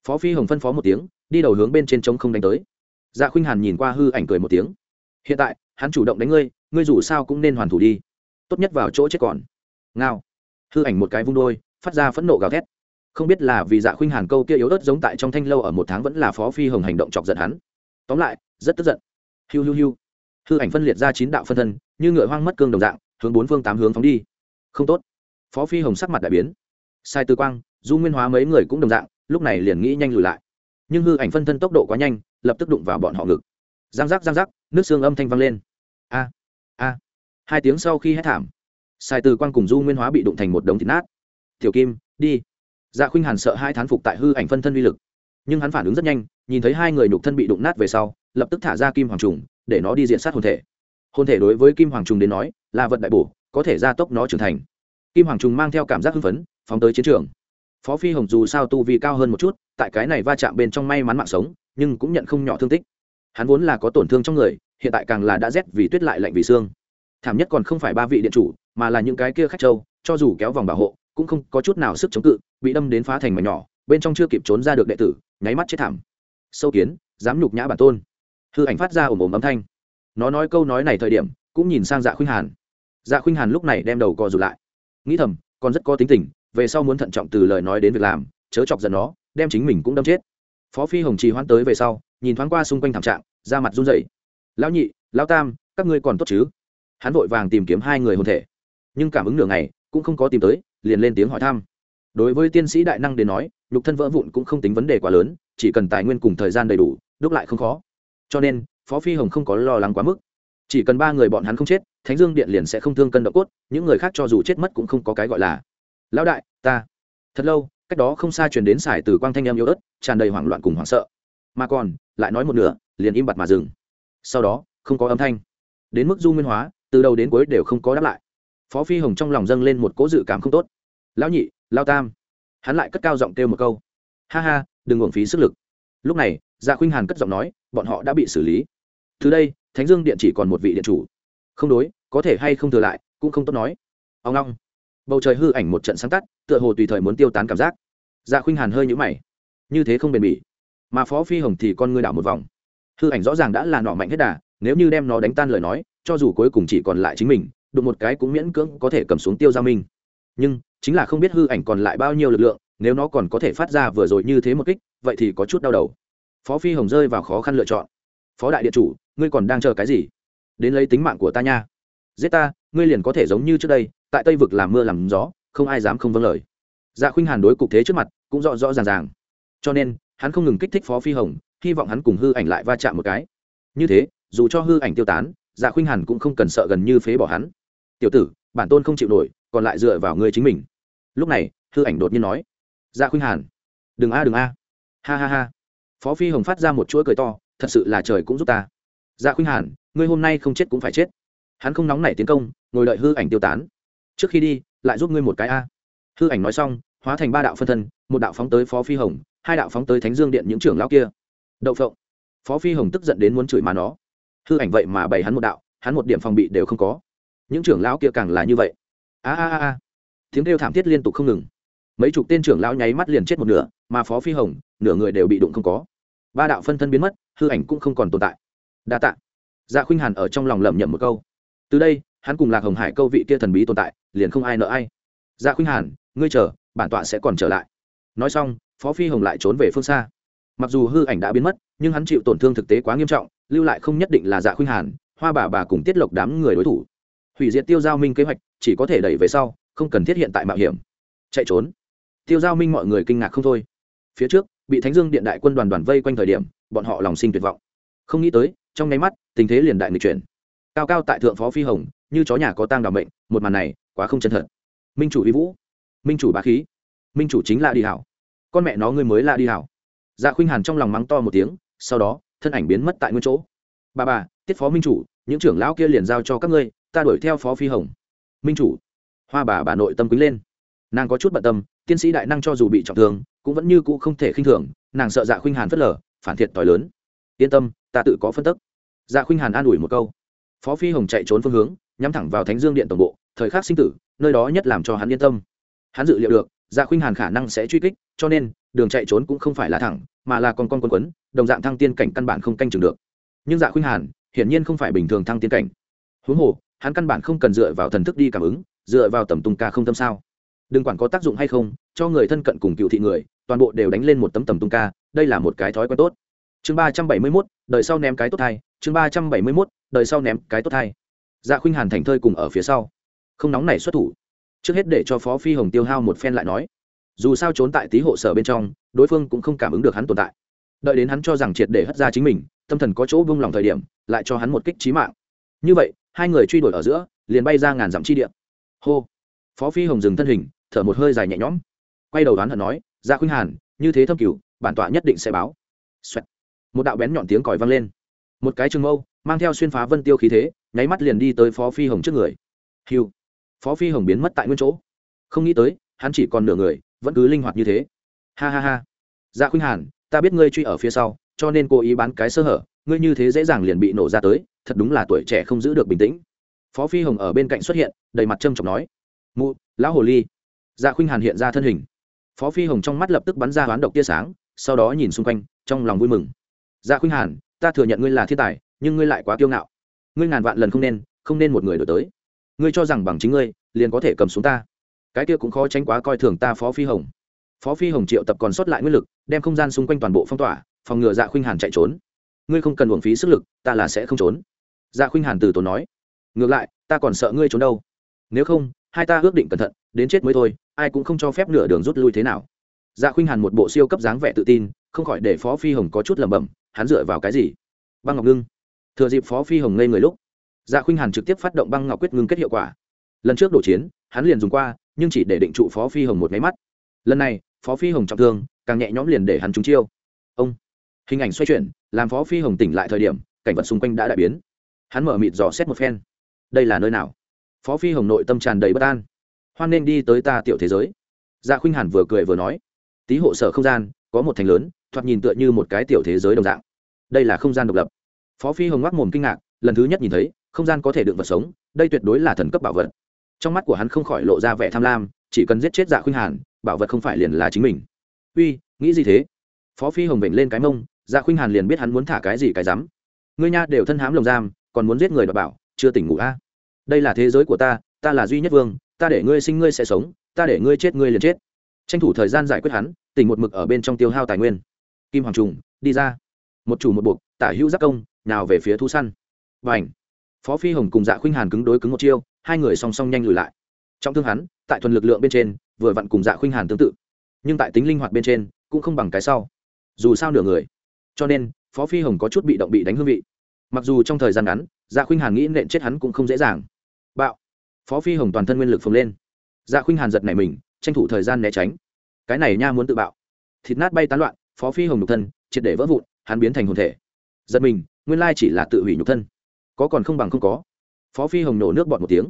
Phó phi hồng phân phó một tiếng, đi đầu hướng bên trên trống không đánh tới. Dạ khuynh hàn nhìn qua hư ảnh cười một tiếng. Hiện tại, hắn chủ động đánh ngươi ngươi dù sao cũng nên hoàn thủ đi. Tốt nhất vào chỗ chết còn. Ngao hư ảnh một cái vung đôi, phát ra phẫn nộ gào thét. Không biết là vì dạ khuynh hàn câu kia yếu ớt giống tại trong thanh lâu ở một tháng vẫn là phó phi hồng hành động chọc giận hắn. Tóm lại, rất tức giận. Hiu hiu hiu. Hư ảnh phân liệt ra chín đạo phân thân, như ngựa hoang mất cương đồng dạng, hướng bốn phương tám hướng phóng đi. Không tốt. Phó phi hồng sắc mặt đại biến. Sai tư quang, du nguyên hóa mấy người cũng đồng dạng, lúc này liền nghĩ nhanh lùi lại. Nhưng hư ảnh phân thân tốc độ quá nhanh, lập tức đụng vào bọn họ ngực. Giang giác giang giác, nước xương âm thanh vang lên. A a. Hai tiếng sau khi hét thảm sai từ quan cùng du nguyên hóa bị đụng thành một đống thịt nát. Tiểu kim, đi. Dạ khuynh hàn sợ hai thán phục tại hư ảnh phân thân uy lực. Nhưng hắn phản ứng rất nhanh, nhìn thấy hai người nhục thân bị đụng nát về sau, lập tức thả ra kim hoàng trùng, để nó đi diện sát hồn thể. Hồn thể đối với kim hoàng trùng đến nói, là vật đại bổ, có thể gia tốc nó trưởng thành. Kim hoàng trùng mang theo cảm giác hưng phấn, phóng tới chiến trường. Phó phi hồng dù sao tu vi cao hơn một chút, tại cái này va chạm bên trong may mắn mạng sống, nhưng cũng nhận không nhỏ thương tích. Hắn vốn là có tổn thương trong người, hiện tại càng là đã rét vì tuyết lại lạnh vì xương. Thảm nhất còn không phải ba vị điện chủ mà là những cái kia khách châu, cho dù kéo vòng bảo hộ, cũng không có chút nào sức chống cự, bị đâm đến phá thành mảnh nhỏ, bên trong chưa kịp trốn ra được đệ tử, nháy mắt chết thảm. Sâu kiến dám nhục nhã bản tôn. Hư ảnh phát ra ồm ồm âm thanh. Nó nói câu nói này thời điểm, cũng nhìn sang dạ khuynh hàn. Dạ khuynh hàn lúc này đem đầu co rụt lại. Nghĩ thầm, còn rất có tính tình, về sau muốn thận trọng từ lời nói đến việc làm, chớ chọc giận nó, đem chính mình cũng đâm chết. Phó phi hồng trì hoãn tới về sau, nhìn thoáng qua xung quanh thảm trạng ra mặt run rẩy. Lão nhị, lão tam, các ngươi còn tốt chứ? Hắn vội vàng tìm kiếm hai người hồn thể nhưng cảm ứng nửa ngày, cũng không có tìm tới, liền lên tiếng hỏi thăm. Đối với tiên sĩ đại năng đến nói, nhục thân vỡ vụn cũng không tính vấn đề quá lớn, chỉ cần tài nguyên cùng thời gian đầy đủ, đúc lại không khó. Cho nên, phó phi hồng không có lo lắng quá mức. Chỉ cần ba người bọn hắn không chết, thánh dương điện liền sẽ không thương cân độ cốt, những người khác cho dù chết mất cũng không có cái gọi là. Lão đại, ta. Thật lâu, cách đó không xa truyền đến sải từ quang thanh em yếu ớt, tràn đầy hoảng loạn cùng hoảng sợ. Mà còn, lại nói một nửa, liền im bặt mà dừng. Sau đó, không có âm thanh. Đến mức du nguyên hóa, từ đầu đến cuối đều không có đáp lại phó phi hồng trong lòng dâng lên một cỗ dự cảm không tốt. Lão nhị lao tam. Hắn lại cất cao giọng kêu một câu. Ha ha, đừng uổng phí sức lực. Lúc này Gia khuynh hàn cất giọng nói, bọn họ đã bị xử lý. Từ đây, thánh dương điện chỉ còn một vị điện chủ. Không đối, có thể hay không thừa lại, cũng không tốt nói. Ông long bầu trời hư ảnh một trận sáng tắt, tựa hồ tùy thời muốn tiêu tán cảm giác. Dạ khuynh hàn hơi nhũ mày. Như thế không bền bỉ. Mà phó phi hồng thì con ngươi đảo một vòng. Hư ảnh rõ ràng đã là nọ mạnh hết đà, nếu như đem nó đánh tan lời nói, cho dù cuối cùng chỉ còn lại chính mình đụng một cái cũng miễn cưỡng có thể cầm xuống tiêu giao minh. Nhưng, chính là không biết hư ảnh còn lại bao nhiêu lực lượng, nếu nó còn có thể phát ra vừa rồi như thế một kích, vậy thì có chút đau đầu. Phó phi hồng rơi vào khó khăn lựa chọn. Phó đại điện chủ, ngươi còn đang chờ cái gì? Đến lấy tính mạng của ta nha. Giết ta, ngươi liền có thể giống như trước đây, tại tây vực làm mưa làm gió, không ai dám không vâng lời. Dạ khuynh hàn đối cục thế trước mặt, cũng rõ rõ ràng ràng. Cho nên, hắn không ngừng kích thích phó phi hồng, hy vọng hắn cùng hư ảnh lại va chạm một cái. Như thế, dù cho hư ảnh tiêu tán dạ khuynh hàn cũng không cần sợ gần như phế bỏ hắn tiểu tử, bản tôn không chịu nổi, còn lại dựa vào ngươi chính mình. Lúc này, hư ảnh đột nhiên nói dạ khuynh hàn, đừng a đừng a. Ha ha ha. Phó phi hồng phát ra một chuỗi cười to, thật sự là trời cũng giúp ta. Dạ khuynh hàn, ngươi hôm nay không chết cũng phải chết. Hắn không nóng nảy tiến công, ngồi đợi hư ảnh tiêu tán. Trước khi đi, lại giúp ngươi một cái a. Hư ảnh nói xong, hóa thành ba đạo phân thân, một đạo phóng tới phó phi hồng, hai đạo phóng tới thánh dương điện những trưởng lão kia. Đậu phộng. Phó phi hồng tức giận đến muốn chửi mà nó. Hư ảnh vậy mà bày hắn một đạo, hắn một điểm phòng bị đều không có những trưởng lão kia càng là như vậy. A a a tiếng kêu thảm thiết liên tục không ngừng. Mấy chục tên trưởng lão nháy mắt liền chết một nửa, mà phó phi hồng, nửa người đều bị đụng không có. Ba đạo phân thân biến mất, hư ảnh cũng không còn tồn tại. Đa tạ. Dạ khuynh hàn ở trong lòng lẩm nhẩm một câu. Từ đây, hắn cùng lạc hồng hải câu vị kia thần bí tồn tại, liền không ai nợ ai. Dạ khuynh hàn, ngươi chờ, bản tọa sẽ còn trở lại. Nói xong, phó phi hồng lại trốn về phương xa. Mặc dù hư ảnh đã biến mất, nhưng hắn chịu tổn thương thực tế quá nghiêm trọng, lưu lại không nhất định là dạ khuynh hàn, hoa bà bà cùng tiết lộc đám người đối thủ hủy diệt tiêu giao minh kế hoạch, chỉ có thể đẩy về sau, không cần thiết hiện tại mạo hiểm. Chạy trốn. Tiêu giao minh mọi người kinh ngạc không thôi. Phía trước, bị thánh dương điện đại quân đoàn đoàn vây quanh thời điểm, bọn họ lòng sinh tuyệt vọng. Không nghĩ tới, trong nháy mắt, tình thế liền đại người chuyển. Cao cao tại thượng phó phi hồng, như chó nhà có tang đào mệnh, một màn này, quá không chân thật. Minh chủ uy vũ. Minh chủ bá khí. Minh chủ chính là đi hảo. Con mẹ nó ngươi mới là đi hảo. Dạ khuynh hàn trong lòng mắng to một tiếng, sau đó, thân ảnh biến mất tại nguyên chỗ. Bà bà, tiết phó minh chủ, những trưởng lão kia liền giao cho các ngươi ta đuổi theo phó phi hồng. Minh chủ. Hoa bà bà nội tâm quý lên. Nàng có chút bận tâm tiến sĩ đại năng cho dù bị trọng thương, cũng vẫn như cũ không thể khinh thường, nàng sợ dạ khuynh hàn phớt lờ, phản thiệt t lớn. Yên tâm, ta tự có phân tức. Dạ khuynh hàn an ủi một câu. Phó phi hồng chạy trốn phương hướng, nhắm thẳng vào thánh dương điện tổng bộ, thời khắc sinh tử, nơi đó nhất làm cho hắn yên tâm. Hắn dự liệu được dạ khuynh hàn khả năng sẽ truy kích, cho nên, đường chạy trốn cũng không phải là thẳng, mà là con con quân quấn, đồng dạng thăng tiên cảnh căn bản không canh chừng được. Nhưng dạ khuynh hàn, hiển nhiên không phải bình thường thăng tiên cảnh. Huống hồ hắn căn bản không cần dựa vào thần thức đi cảm ứng, dựa vào tầm tung ca không tâm sao. Đừng quản có tác dụng hay không, cho người thân cận cùng cựu thị người, toàn bộ đều đánh lên một tấm tầm tung ca, đây là một cái thói quen tốt. Chương ba trăm bảy mươi mốt đợi sau ném cái tốt thai chương ba trăm bảy mươi mốt đợi sau ném cái tốt thai dạ khuynh hàn thành thơi cùng ở phía sau. Không nóng này xuất thủ. Trước hết để cho phó phi hồng tiêu hao một phen lại nói. Dù sao trốn tại tý hộ sở bên trong, đối phương cũng không cảm ứng được hắn tồn tại. Đợi đến hắn cho rằng triệt để hất ra chính mình, tâm thần có chỗ vung lòng thời điểm, lại cho hắn một kích trí mạng. Như vậy hai người truy đuổi ở giữa, liền bay ra ngàn dặm chi điện hô. Phó phi hồng dừng thân hình, thở một hơi dài nhẹ nhõm. Quay đầu đoán hận nói ra khuynh hàn, như thế thâm cửu bản tọa nhất định sẽ báo. Xoẹt. một đạo bén nhọn tiếng còi vang lên. Một cái trường mâu, mang theo xuyên phá vân tiêu khí thế, nháy mắt liền đi tới phó phi hồng trước người. Hiu phó phi hồng biến mất tại nguyên chỗ. Không nghĩ tới, hắn chỉ còn nửa người, vẫn cứ linh hoạt như thế. Ha ha ha. Dạ khuynh hàn, ta biết ngươi truy ở phía sau, cho nên cố ý bán cái sơ hở, ngươi như thế dễ dàng liền bị nổ ra tới thật đúng là tuổi trẻ không giữ được bình tĩnh. Phó phi hồng ở bên cạnh xuất hiện, đầy mặt trâm trọng nói, mụ, lão hồ ly. Dạ khuynh hàn hiện ra thân hình. Phó phi hồng trong mắt lập tức bắn ra hoán độc tia sáng, sau đó nhìn xung quanh, trong lòng vui mừng. Dạ khuynh hàn, ta thừa nhận ngươi là thiên tài, nhưng ngươi lại quá kiêu ngạo. Ngươi ngàn vạn lần không nên không nên một người đổi tới. Ngươi cho rằng bằng chính ngươi, liền có thể cầm xuống ta. Cái kia cũng khó tránh quá coi thường ta, phó phi hồng. Phó phi hồng triệu tập còn sót lại nguyên lực, đem không gian xung quanh toàn bộ phong tỏa, phòng ngừa dạ khuynh hàn chạy trốn. Ngươi không cần uổng phí sức lực, ta là sẽ không trốn dạ khuynh hàn từ tốn nói, ngược lại, ta còn sợ ngươi trốn đâu. Nếu không, hai ta ước định cẩn thận, đến chết mới thôi, ai cũng không cho phép nửa đường rút lui thế nào. Dạ khuynh hàn một bộ siêu cấp dáng vẻ tự tin, không khỏi để phó phi hồng có chút lẩm bẩm, hắn dựa vào cái gì? Băng ngọc ngưng, thừa dịp phó phi hồng ngây người lúc. Dạ khuynh hàn trực tiếp phát động băng ngọc quyết ngưng kết hiệu quả. Lần trước đổ chiến, hắn liền dùng qua, nhưng chỉ để định trụ phó phi hồng một máy mắt. Lần này, phó phi hồng trọng thương, càng nhẹ nhõm liền để hắn trúng chiêu. Ông, hình ảnh xoay chuyển, làm phó phi hồng tỉnh lại thời điểm, cảnh vật xung quanh đã đại biến hắn mở mịt dò xét một phen. Đây là nơi nào? Phó phi hồng nội tâm tràn đầy bất an. Hoan nên đi tới ta tiểu thế giới. Dạ khuynh hàn vừa cười vừa nói. Tý hộ sở không gian, có một thành lớn, thoạt nhìn tựa như một cái tiểu thế giới đồng dạng. Đây là không gian độc lập. Phó phi hồng ngoác mồm kinh ngạc, lần thứ nhất nhìn thấy, không gian có thể đựng vật sống, đây tuyệt đối là thần cấp bảo vật. Trong mắt của hắn không khỏi lộ ra vẻ tham lam, chỉ cần giết chết dạ khuynh hàn, bảo vật không phải liền là chính mình. Uy, nghĩ gì thế? Phó phi hồng bệnh lên cái mông dạ khuynh hàn liền biết hắn muốn thả cái gì cái rắm. Ngươi nha đều thân hám lồng giam còn muốn giết người đọc bảo, chưa tỉnh ngủ a. Đây là thế giới của ta ta là duy nhất vương, ta để ngươi sinh ngươi sẽ sống, ta để ngươi chết ngươi liền chết. Tranh thủ thời gian giải quyết hắn, tỉnh một mực ở bên trong tiêu hao tài nguyên. Kim hoàng trùng, đi ra. Một chủ một buộc, tả hữu giác công nào về phía thu săn. Và ảnh phó phi hồng cùng dạ khuynh hàn cứng đối cứng một chiêu, hai người song song nhanh lùi lại. Trong thương hắn, tại thuần lực lượng bên trên, vừa vặn cùng dạ khuynh hàn tương tự. Nhưng tại tính linh hoạt bên trên, cũng không bằng cái sau. Dù sao nửa người. Cho nên, phó phi hồng có chút bị động bị đánh hương vị mặc dù trong thời gian ngắn dạ khuynh hàn nghĩ nện chết hắn cũng không dễ dàng. Bạo. Phó phi hồng toàn thân nguyên lực phồng lên. Dạ khuynh hàn giật nảy mình, tranh thủ thời gian né tránh. Cái này nha muốn tự bạo. Thịt nát bay tán loạn, phó phi hồng nhục thân, triệt để vỡ vụn, hắn biến thành hồn thể. Giật mình, nguyên lai chỉ là tự hủy nhục thân. Có còn không bằng không có. Phó phi hồng nổ nước bọt một tiếng.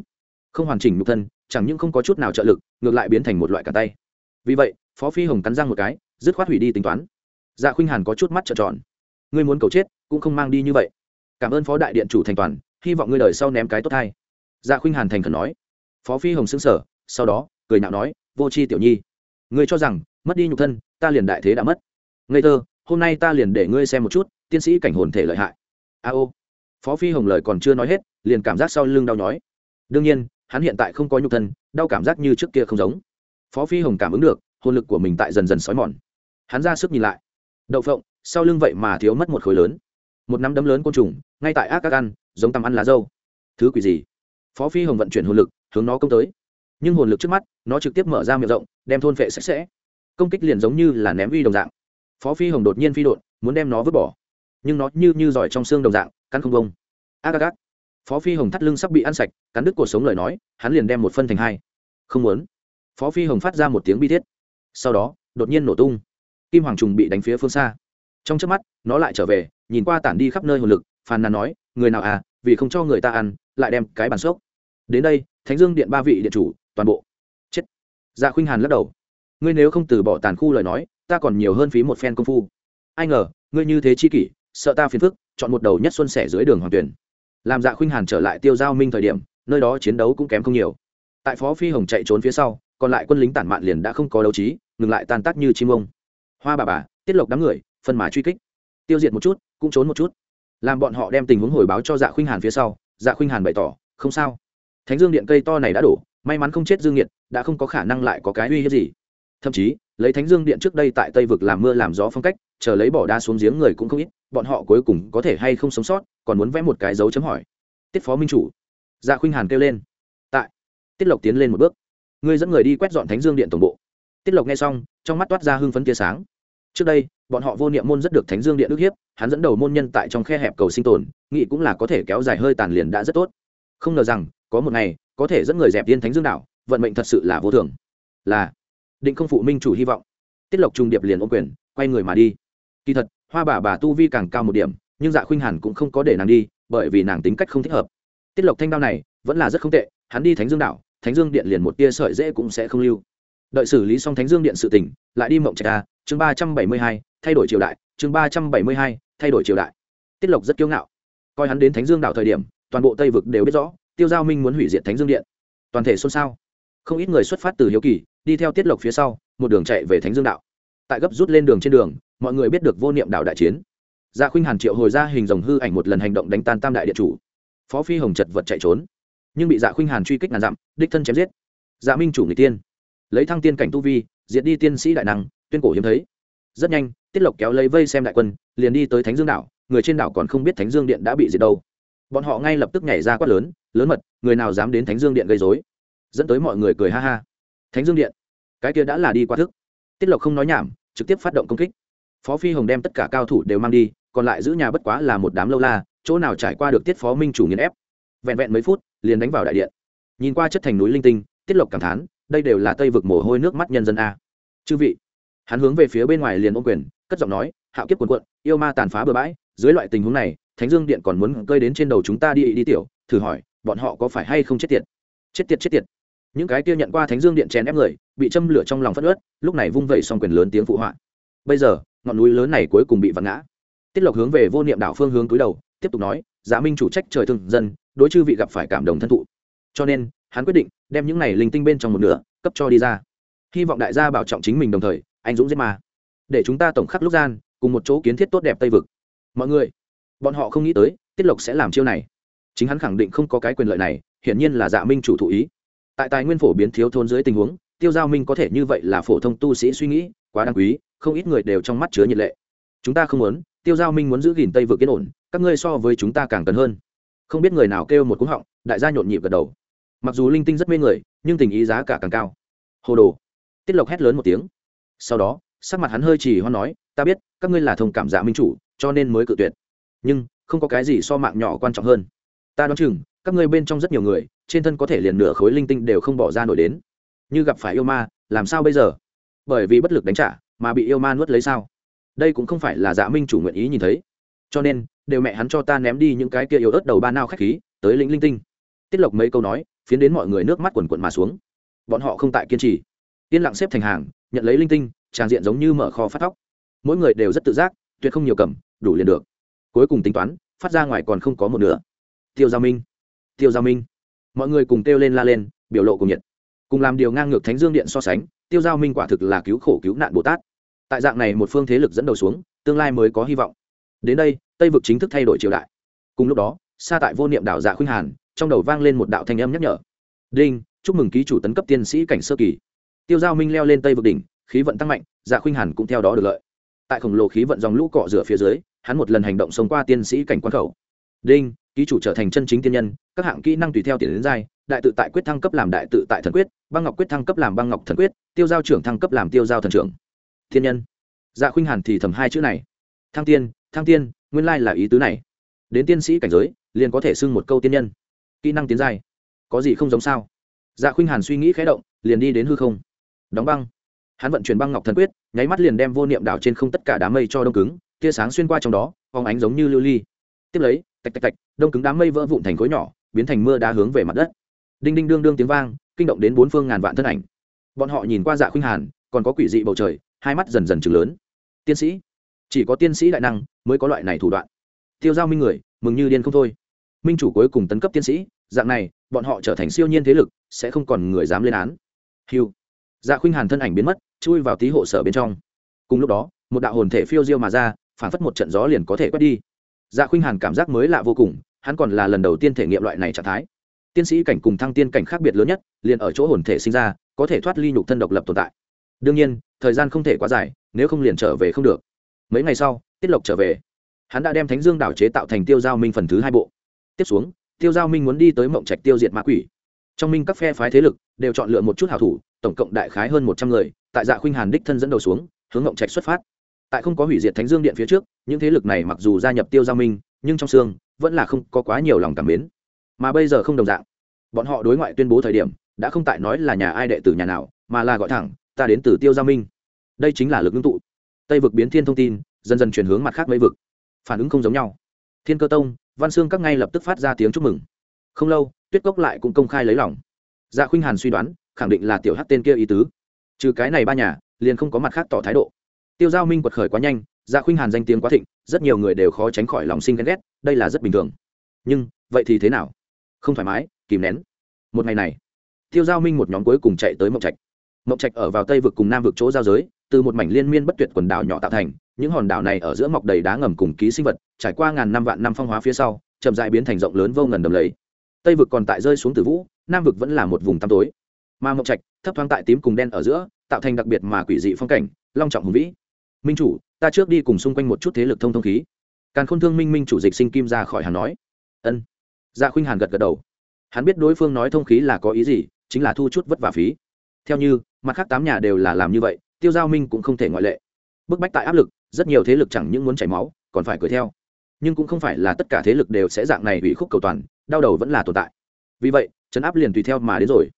Không hoàn chỉnh nhục thân, chẳng những không có chút nào trợ lực, ngược lại biến thành một loại cả tay. Vì vậy, phó phi hồng cắn răng một cái, dứt khoát hủy đi tính toán. Dạ khuynh hàn có chút mắt trợn tròn. Ngươi muốn cầu chết, cũng không mang đi như vậy cảm ơn phó đại điện chủ thành toàn, hy vọng ngươi đời sau ném cái tốt hay dạ khuynh hàn thành khẩn nói. Phó phi hồng xứng sở sau đó, cười nhạo nói, vô c h i tiểu nhi, ngươi cho rằng, mất đi nhục thân, ta liền đại thế đã mất. Ngây thơ, hôm nay ta liền để ngươi xem một chút, tiên sĩ cảnh hồn thể lợi hại. A ô. Phó phi hồng lời còn chưa nói hết, liền cảm giác sau lưng đau nhói. Đương nhiên, hắn hiện tại không có nhục thân, đau cảm giác như trước kia không giống. Phó phi hồng cảm ứng được, hồn lực của mình tại dần dần xói mòn. Hắn ra sức nhìn lại. Đậu phộng, sau lưng vậy mà thiếu mất một khối lớn một nắm đấm lớn côn trùng, ngay tại ác các ăn, giống tầm ăn lá dâu. Thứ quỷ gì? Phó phi hồng vận chuyển hồn lực, hướng nó công tới. Nhưng hồn lực trước mắt, nó trực tiếp mở ra miệng rộng, đem thôn phệ sạch sẽ. Công kích liền giống như là ném vi đồng dạng. Phó phi hồng đột nhiên phi đột muốn đem nó vứt bỏ. Nhưng nó như như giỏi trong xương đồng dạng, cắn không bông ác ác ác. Phó phi hồng thắt lưng sắp bị ăn sạch, cắn đứt cuộc sống lời nói, hắn liền đem một phân thành hai. Không muốn. Phó phi hồng phát ra một tiếng bi thiết. Sau đó, đột nhiên nổ tung. Kim hoàng trùng bị đánh phía phương xa. Trong trước mắt, nó lại trở về nhìn qua tản đi khắp nơi hồn lực, phàn nàn nói, người nào à vì không cho người ta ăn, lại đem cái bàn xốc. Đến đây, thánh dương điện ba vị điện chủ, toàn bộ. Chết. Dạ khuynh hàn lắc đầu. Ngươi nếu không từ bỏ tàn khu lời nói, ta còn nhiều hơn phí một phen công phu. Ai ngờ, ngươi như thế chi kỷ, sợ ta phiền phức, chọn một đầu nhất xuân sẻ dưới đường hoàng tuyển. Làm dạ khuynh hàn trở lại tiêu giao minh thời điểm, nơi đó chiến đấu cũng kém không nhiều. Tại phó phi hồng chạy trốn phía sau, còn lại quân lính tản mạn liền đã không có đấu trí, ngừng lại tan tác như chim ông. Hoa bà bà, tiết lộc đám người, phân mà truy kích. Tiêu diệt một chút cũng trốn một chút. Làm bọn họ đem tình huống hồi báo cho dạ khuynh hàn phía sau dạ khuynh hàn bày tỏ, không sao. Thánh dương điện cây to này đã đổ, may mắn không chết dương nhiệt đã không có khả năng lại có cái uy hiếp gì. Thậm chí, lấy thánh dương điện trước đây tại tây vực làm mưa làm gió phong cách, chờ lấy bỏ đa xuống giếng người cũng không ít, bọn họ cuối cùng có thể hay không sống sót, còn muốn vẽ một cái dấu chấm hỏi. Tiết phó minh chủ. Dạ khuynh hàn kêu lên. Tại. Tiết lộc tiến lên một bước. Ngươi dẫn người đi quét dọn thánh dương điện tổng bộ. Tiết lộc nghe xong, trong mắt toát ra hưng phấn tia sáng. Trước đây bọn họ vô niệm môn rất được thánh dương điện ức hiếp, hắn dẫn đầu môn nhân tại trong khe hẹp cầu sinh tồn nghị cũng là có thể kéo dài hơi tàn liền đã rất tốt. Không ngờ rằng, có một ngày, có thể dẫn người dẹp tiên thánh dương đảo, vận mệnh thật sự là vô thường. Là, định không phụ minh chủ hy vọng. Tiết lộc trung điệp liền ô quyền, quay người mà đi. Kỳ thật, hoa bà bà tu vi càng cao một điểm, nhưng dạ khuynh hàn cũng không có để nàng đi, bởi vì nàng tính cách không thích hợp. Tiết lộc thanh đao này, vẫn là rất không tệ, hắn đi thánh dương đảo, thánh dương điện liền một tia sợi dễ cũng sẽ không lưu. Đợi xử lý xong thánh dương điện sự tỉnh lại đi mộng trạch a chương ba trăm bảy mươi hai, thay đổi triều đại. Chương ba trăm bảy mươi hai, thay đổi triều đại. Tiết lộc rất kiêu ngạo. Coi hắn đến thánh dương đảo thời điểm, toàn bộ tây vực đều biết rõ, tiêu giao minh muốn hủy diệt thánh dương điện. Toàn thể xôn xao. Không ít người xuất phát từ hiếu kỳ, đi theo tiết lộc phía sau, một đường chạy về thánh dương đạo tại gấp rút lên đường trên đường, mọi người biết được vô niệm đạo đại chiến. Dạ khuynh hàn triệu hồi ra hình dòng hư ảnh một lần hành động đánh tan tam đại điện chủ. Phó phi hồng chật vật chạy trốn. Nhưng bị dạ khuynh hàn truy kích ngàn dặm, đích thân chém giết. Dạ minh chủ người tiên. Lấy thăng tiên cảnh tu vi, diệt đi tiên sĩ đại năng tuyên cổ hiếm thấy. Rất nhanh, tiết lộc kéo lấy vây xem đại quân, liền đi tới thánh dương đảo, người trên đảo còn không biết thánh dương điện đã bị diệt đâu. Bọn họ ngay lập tức nhảy ra quát lớn lớn mật, người nào dám đến thánh dương điện gây dối dẫn tới mọi người cười ha ha. Thánh dương điện? Cái kia đã là đi quá thức. Tiết lộc không nói nhảm, trực tiếp phát động công kích. Phó phi hồng đem tất cả cao thủ đều mang đi, còn lại giữ nhà bất quá là một đám lâu la, chỗ nào trải qua được tiết phó minh chủ nghiền ép. Vẹn vẹn mấy phút, liền đánh vào đại điện. Nhìn qua chất thành núi linh tinh, tiết lộc cảm thán, đây đều là tây vực mồ hôi nước mắt nhân dân a. Chư vị hắn hướng về phía bên ngoài liền ôm quyền, cất giọng nói, hạo kiếp quần quận yêu ma tàn phá bừa bãi, dưới loại tình huống này, thánh dương điện còn muốn cơi đến trên đầu chúng ta đi đi tiểu, thử hỏi, bọn họ có phải hay không chết tiệt? Chết tiệt chết tiệt. Những cái kia nhận qua thánh dương điện chèn ép người, bị châm lửa trong lòng phất ớt lúc này vung vẩy xong quyền lớn tiếng phụ họa. Bây giờ, ngọn núi lớn này cuối cùng bị vặn ngã. Tiết lộc hướng về vô niệm đảo phương hướng túi đầu, tiếp tục nói giá minh chủ trách trời thương dân, đối chư vị gặp phải cảm động thân thụ. Cho nên, hắn quyết định đem những này linh tinh bên trong một nửa cấp cho đi ra. Hy vọng đại gia bảo trọng chính mình đồng thời anh dũng giết ma. Để chúng ta tổng khắc lúc gian, cùng một chỗ kiến thiết tốt đẹp tây vực. Mọi người, bọn họ không nghĩ tới, tiết lộc sẽ làm chiêu này. Chính hắn khẳng định không có cái quyền lợi này, hiển nhiên là dạ minh chủ thụ ý. Tại tài nguyên phổ biến thiếu thôn dưới tình huống, tiêu giao minh có thể như vậy là phổ thông tu sĩ suy nghĩ, quá đáng quý, không ít người đều trong mắt chứa nhiệt lệ. Chúng ta không muốn, tiêu giao minh muốn giữ gìn tây vực yên ổn, các ngươi so với chúng ta càng cần hơn. Không biết người nào kêu một cú họng, đại gia nhộn nhịp gật đầu. Mặc dù linh tinh rất mê người, nhưng tình ý giá cả càng cao. Hồ đồ. Tiết lộc hét lớn một tiếng sau đó, sắc mặt hắn hơi chỉ hoan nói, ta biết, các ngươi là thông cảm giả minh chủ, cho nên mới cự tuyệt. Nhưng, không có cái gì so mạng nhỏ quan trọng hơn. Ta đoán chừng, các ngươi bên trong rất nhiều người, trên thân có thể liền nửa khối linh tinh đều không bỏ ra nổi đến. Như gặp phải yêu ma, làm sao bây giờ? Bởi vì bất lực đánh trả, mà bị yêu ma nuốt lấy sao? Đây cũng không phải là dạ minh chủ nguyện ý nhìn thấy. Cho nên, đều mẹ hắn cho ta ném đi những cái kia yếu ớt đầu ba nao khách khí, tới lĩnh linh tinh. Tiết lộc mấy câu nói, phiến đến mọi người nước mắt quần quận mà xuống. Bọn họ không tại kiên trì. Yên lặng xếp thành hàng nhận lấy linh tinh tràng diện giống như mở kho phát tóc mỗi người đều rất tự giác, tuyệt không nhiều cầm, đủ liền được. Cuối cùng tính toán, phát ra ngoài còn không có một nửa. Tiêu giao minh, tiêu giao minh. Mọi người cùng kêu lên la lên, biểu lộ cùng nhiệt. Cùng làm điều ngang ngược thánh dương điện so sánh, tiêu giao minh quả thực là cứu khổ cứu nạn bồ tát. Tại dạng này một phương thế lực dẫn đầu xuống, tương lai mới có hy vọng. Đến đây, tây vực chính thức thay đổi triều đại. Cùng lúc đó xa tại vô niệm đảo dạ khuynh hàn, trong đầu vang lên một đạo thanh âm nhắc nhở. Đinh, chúc mừng ký chủ tấn cấp tiên sĩ cảnh sơ kỳ tiêu giao minh leo lên tây vực đỉnh, khí vận tăng mạnh dạ khuynh hàn cũng theo đó được lợi. Tại khổng lồ khí vận dòng lũ cọ rửa phía dưới, hắn một lần hành động sống qua tiên sĩ cảnh quan khẩu. Đinh, ký chủ trở thành chân chính tiên nhân, các hạng kỹ năng tùy theo tiền đến giai, đại tự tại quyết thăng cấp làm đại tự tại thần quyết, băng ngọc quyết thăng cấp làm băng ngọc thần quyết, tiêu giao trưởng thăng cấp làm tiêu giao thần trưởng. Thiên nhân. Dạ khuynh hàn thì thầm hai chữ này. Thăng tiên thăng tiên, nguyên lai là ý tứ này. Đến tiên sĩ cảnh giới, liền có thể xưng một câu tiên nhân. Kỹ năng tiến giai. Có gì không giống sao? Dạ khuynh hàn suy nghĩ khé động, liền đi đến hư không đóng băng. Hắn vận chuyển băng ngọc thần quyết, nháy mắt liền đem vô niệm đảo trên không tất cả đám mây cho đông cứng, tia sáng xuyên qua trong đó, phóng ánh giống như lưu ly. Tiếp lấy, tạch tạch tạch, đông cứng đám mây vỡ vụn thành khối nhỏ, biến thành mưa đá hướng về mặt đất. Đinh đinh đương đương tiếng vang, kinh động đến bốn phương ngàn vạn thân ảnh. Bọn họ nhìn qua dạ khuynh hàn, còn có quỷ dị bầu trời, hai mắt dần dần chừng lớn. Tiên sĩ, chỉ có tiên sĩ đại năng mới có loại này thủ đoạn. Tiêu giao minh người, mừng như điên không thôi. Minh chủ cuối cùng tấn cấp tiên sĩ, dạng này, bọn họ trở thành siêu nhiên thế lực, sẽ không còn người dám lên án. Hiu dạ khuynh hàn thân ảnh biến mất, chui vào tí hộ sở bên trong. Cùng lúc đó, một đạo hồn thể phiêu diêu mà ra, phản phất một trận gió liền có thể quét đi. Dạ khuynh hàn cảm giác mới lạ vô cùng, hắn còn là lần đầu tiên thể nghiệm loại này trạng thái. Tiên sĩ cảnh cùng thăng tiên cảnh khác biệt lớn nhất, liền ở chỗ hồn thể sinh ra, có thể thoát ly nhục thân độc lập tồn tại. Đương nhiên, thời gian không thể quá dài, nếu không liền trở về không được. Mấy ngày sau, tiết lộc trở về. Hắn đã đem thánh dương đảo chế tạo thành tiêu giao minh phần thứ hai bộ. Tiếp xuống, tiêu giao minh muốn đi tới mộng trạch tiêu diệt ma quỷ. Trong minh các phe phái thế lực đều chọn lựa một chút hảo thủ tổng cộng đại khái hơn một trăm người, tại dạ khuynh hàn đích thân dẫn đầu xuống, hướng ngộng trạch xuất phát. Tại không có hủy diệt thánh dương điện phía trước, những thế lực này mặc dù gia nhập tiêu giao minh, nhưng trong xương, vẫn là không có quá nhiều lòng cảm mến. Mà bây giờ không đồng dạng. Bọn họ đối ngoại tuyên bố thời điểm, đã không tại nói là nhà ai đệ tử nhà nào, mà là gọi thẳng, ta đến từ tiêu giao minh. Đây chính là lực ngưng tụ. Tây vực biến thiên thông tin, dần dần chuyển hướng mặt khác mấy vực. Phản ứng không giống nhau. Thiên cơ tông, văn xương các ngay lập tức phát ra tiếng chúc mừng. Không lâu, tuyết cốc lại cũng công khai lấy lòng. Dạ khuynh hàn suy đoán khẳng định là tiểu hát tên kia ý tứ. Trừ cái này ba nhà, liền không có mặt khác tỏ thái độ. Tiêu giao minh quật khởi quá nhanh dạ khuynh hàn danh tiếng quá thịnh, rất nhiều người đều khó tránh khỏi lòng sinh ghen ghét, đây là rất bình thường. Nhưng, vậy thì thế nào? Không thoải mái, kìm nén. Một ngày này, tiêu giao minh một nhóm cuối cùng chạy tới mộng trạch. Mộng trạch ở vào tây vực cùng nam vực chỗ giao giới, từ một mảnh liên miên bất tuyệt quần đảo nhỏ tạo thành, những hòn đảo này ở giữa mọc đầy đá ngầm cùng ký sinh vật, trải qua ngàn năm vạn năm phong hóa phía sau, chậm dại biến thành rộng lớn vô ngần đầm lầy. Tây vực còn tại rơi xuống từ vũ, nam vực vẫn là một vùng tăm tối mà mộng trạch, thấp thoáng tại tím cùng đen ở giữa, tạo thành đặc biệt mà quỷ dị phong cảnh, long trọng hùng vĩ. Minh chủ, ta trước đi cùng xung quanh một chút thế lực thông thông khí. Càn khôn thương minh minh chủ dịch sinh kim ra khỏi hàng nói. Ân. Dạ khuynh hàn gật gật đầu. Hắn biết đối phương nói thông khí là có ý gì, chính là thu chút vất vả phí. Theo như, mặt khác tám nhà đều là làm như vậy, tiêu giao minh cũng không thể ngoại lệ. Bức bách tại áp lực, rất nhiều thế lực chẳng những muốn chảy máu, còn phải cười theo. Nhưng cũng không phải là tất cả thế lực đều sẽ dạng này bị khúc cầu toàn, đau đầu vẫn là tồn tại. Vì vậy chấn áp liền tùy theo mà đến rồi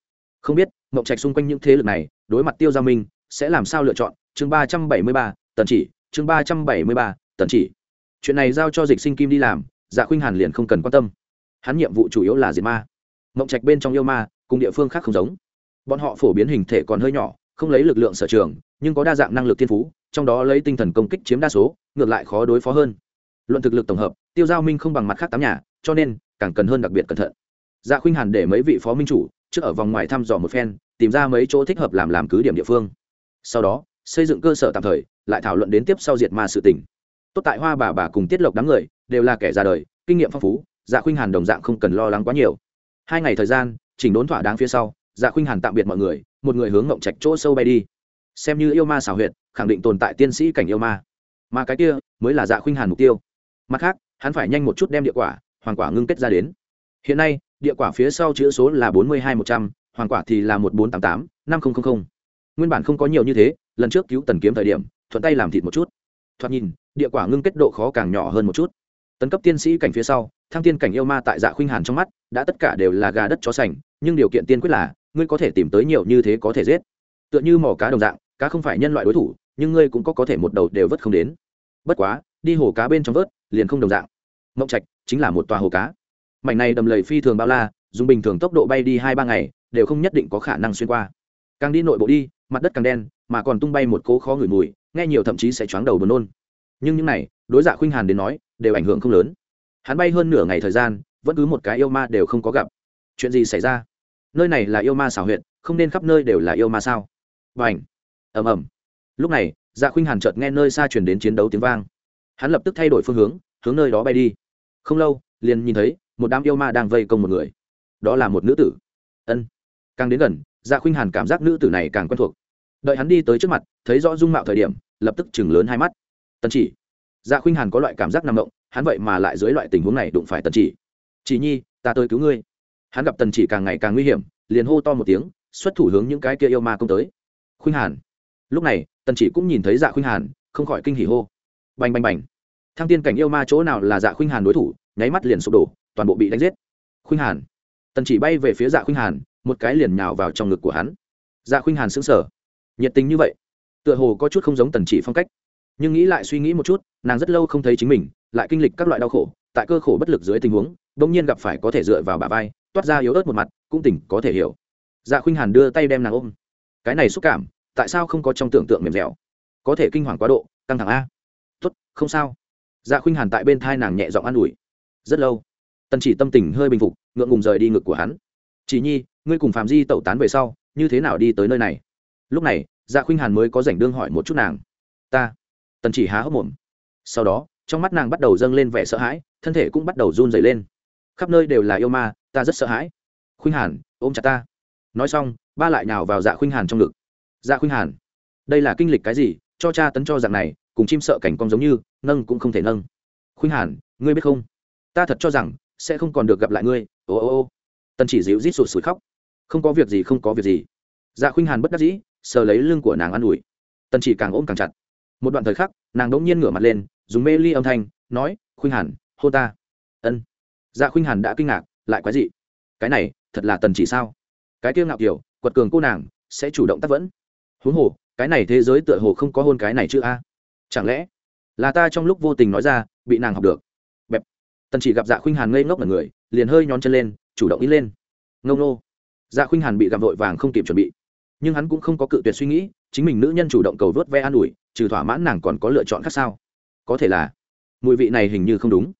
không biết, mộng trạch xung quanh những thế lực này, đối mặt tiêu gia minh, sẽ làm sao lựa chọn? Chương ba trăm bảy mươi ba, tần chỉ. Chương ba trăm bảy mươi ba, tần chỉ. Chuyện này giao cho dịch sinh kim đi làm dạ khuynh hàn liền không cần quan tâm. Hắn nhiệm vụ chủ yếu là diệt ma. Mộng trạch bên trong yêu ma, cùng địa phương khác không giống. Bọn họ phổ biến hình thể còn hơi nhỏ, không lấy lực lượng sở trường, nhưng có đa dạng năng lực thiên phú, trong đó lấy tinh thần công kích chiếm đa số, ngược lại khó đối phó hơn. Luận thực lực tổng hợp, tiêu giao minh không bằng mặt khác tám nhà, cho nên càng cần hơn đặc biệt cẩn thận. Dạ khuynh hàn để mấy vị phó minh chủ trước ở vòng ngoài thăm dò một phen, tìm ra mấy chỗ thích hợp làm làm cứ điểm địa phương. Sau đó, xây dựng cơ sở tạm thời, lại thảo luận đến tiếp sau diệt ma sự tỉnh tốt tại hoa bà bà cùng tiết lộc đám người, đều là kẻ ra đời, kinh nghiệm phong phú dạ khuynh hàn đồng dạng không cần lo lắng quá nhiều. Hai ngày thời gian, chỉnh đốn thỏa đáng phía sau dạ khuynh hàn tạm biệt mọi người, một người hướng ngộng trạch chỗ sâu bay đi. Xem như yêu ma xảo huyệt, khẳng định tồn tại tiên sĩ cảnh yêu ma. Mà cái kia, mới là dạ khuynh hàn mục tiêu. Mặt khác, hắn phải nhanh một chút đem địa quả, hoàng quả ngưng kết ra đến. Hiện nay địa quả phía sau chữ số là bốn mươi hai một trăm, hoàng quả thì là một bốn tám tám, năm nghìn nguyên bản không có nhiều như thế, lần trước cứu tần kiếm thời điểm, thuận tay làm thịt một chút. Thoạt nhìn, địa quả ngưng kết độ khó càng nhỏ hơn một chút. Tấn cấp tiên sĩ cảnh phía sau, thăng tiên cảnh yêu ma tại dạ khuynh hàn trong mắt, đã tất cả đều là gà đất chó sành, nhưng điều kiện tiên quyết là, ngươi có thể tìm tới nhiều như thế có thể giết. Tựa như mỏ cá đồng dạng, cá không phải nhân loại đối thủ, nhưng ngươi cũng có có thể một đầu đều vớt không đến. Bất quá, đi hồ cá bên trong vớt, liền không đồng dạng. Mộng trạch chính là một tòa hồ cá mảnh này đầm lầy phi thường bao la, dùng bình thường tốc độ bay đi hai ba ngày, đều không nhất định có khả năng xuyên qua. Càng đi nội bộ đi, mặt đất càng đen, mà còn tung bay một cố khó ngửi mùi, nghe nhiều thậm chí sẽ choáng đầu buồn nôn. Nhưng những này, đối dạ khuynh hàn đến nói, đều ảnh hưởng không lớn. Hắn bay hơn nửa ngày thời gian, vẫn cứ một cái yêu ma đều không có gặp. Chuyện gì xảy ra? Nơi này là yêu ma xảo huyện không nên khắp nơi đều là yêu ma sao? Và ảnh ầm ầm. Lúc này dạ khuynh hàn chợt nghe nơi xa chuyển đến chiến đấu tiếng vang. Hắn lập tức thay đổi phương hướng hướng nơi đó bay đi. Không lâu, liền nhìn thấy một đám yêu ma đang vây công một người. Đó là một nữ tử. Ân. Càng đến gần dạ khuynh hàn cảm giác nữ tử này càng quen thuộc. Đợi hắn đi tới trước mặt, thấy rõ dung mạo thời điểm, lập tức chừng lớn hai mắt. Tần chỉ. Dạ khuynh hàn có loại cảm giác nằm động, hắn vậy mà lại dưới loại tình huống này đụng phải tần chỉ. Chỉ nhi, ta tới cứu ngươi. Hắn gặp tần chỉ càng ngày càng nguy hiểm, liền hô to một tiếng, xuất thủ hướng những cái kia yêu ma công tới. Khuynh hàn. Lúc này, tần chỉ cũng nhìn thấy dạ khuynh hàn, không khỏi kinh hỉ hô. Bành bành bành. Thăng tiên cảnh yêu ma chỗ nào là dạ khuynh hàn đối thủ, nháy mắt liền sụp đổ toàn bộ bị đánh giết. Khuynh hàn. Tần chỉ bay về phía dạ khuynh hàn, một cái liền nhào vào trong ngực của hắn. Dạ khuynh hàn sững sờ. Nhiệt tình như vậy, tựa hồ có chút không giống tần chỉ phong cách. Nhưng nghĩ lại suy nghĩ một chút, nàng rất lâu không thấy chính mình, lại kinh lịch các loại đau khổ, tại cơ khổ bất lực dưới tình huống bỗng nhiên gặp phải có thể dựa vào bà vai, toát ra yếu ớt một mặt, cũng tỉnh, có thể hiểu. Dạ khuynh hàn đưa tay đem nàng ôm. Cái này xúc cảm, tại sao không có trong tưởng tượng mềm dẻo? Có thể kinh hoàng quá độ, căng thẳng a. Tốt, không sao. Dạ khuynh hàn tại bên thai nàng nhẹ giọng an ủi. Rất lâu tần chỉ tâm tình hơi bình phục, ngượng ngùng rời đi ngực của hắn. Chỉ nhi, ngươi cùng phạm di tẩu tán về sau, như thế nào đi tới nơi này? Lúc này dạ khuynh hàn mới có rảnh đương hỏi một chút nàng. Ta. Tần chỉ há hốc mồm. Sau đó, trong mắt nàng bắt đầu dâng lên vẻ sợ hãi, thân thể cũng bắt đầu run dày lên. Khắp nơi đều là yêu ma, ta rất sợ hãi. Khuynh hàn, ôm chặt ta. Nói xong, ba lại nào vào dạ khuynh hàn trong ngực. Dạ khuynh hàn, đây là kinh lịch cái gì? Cho cha tấn cho dạng này, cùng chim sợ cảnh cong giống như, nâng cũng không thể nâng. Khuynh hàn, ngươi biết không? Ta thật cho rằng sẽ không còn được gặp lại ngươi. Ô ô ô. Tần chỉ dịu rít sụt sùi khóc. Không có việc gì, không có việc gì. Dạ khuynh hàn bất đắc dĩ, sờ lấy lưng của nàng an ủi. Tần chỉ càng ôm càng chặt. Một đoạn thời khắc, nàng đ ỗ n g nhiên ngửa mặt lên, dùng mê ly âm thanh, nói, khuynh hàn, hô ta. Ân. Dạ khuynh hàn đã kinh ngạc, lại quái dị. Cái này, thật là tần chỉ sao? Cái kia ngạo kiểu, quật cường cô nàng, sẽ chủ động tác vẫn. Huống hồ, cái này thế giới tựa hồ không có hôn cái này chứ a. Chẳng lẽ là ta trong lúc vô tình nói ra, bị nàng học được? Tần chỉ gặp dạ khuynh hàn ngây ngốc ở người, liền hơi nhón chân lên, chủ động ý lên. Ngông nô. Dạ khuynh hàn bị gặp vội vàng không kịp chuẩn bị. Nhưng hắn cũng không có cự tuyệt suy nghĩ, chính mình nữ nhân chủ động cầu vớt ve an ủi, trừ thỏa mãn nàng còn có lựa chọn khác sao? Có thể là, mùi vị này hình như không đúng.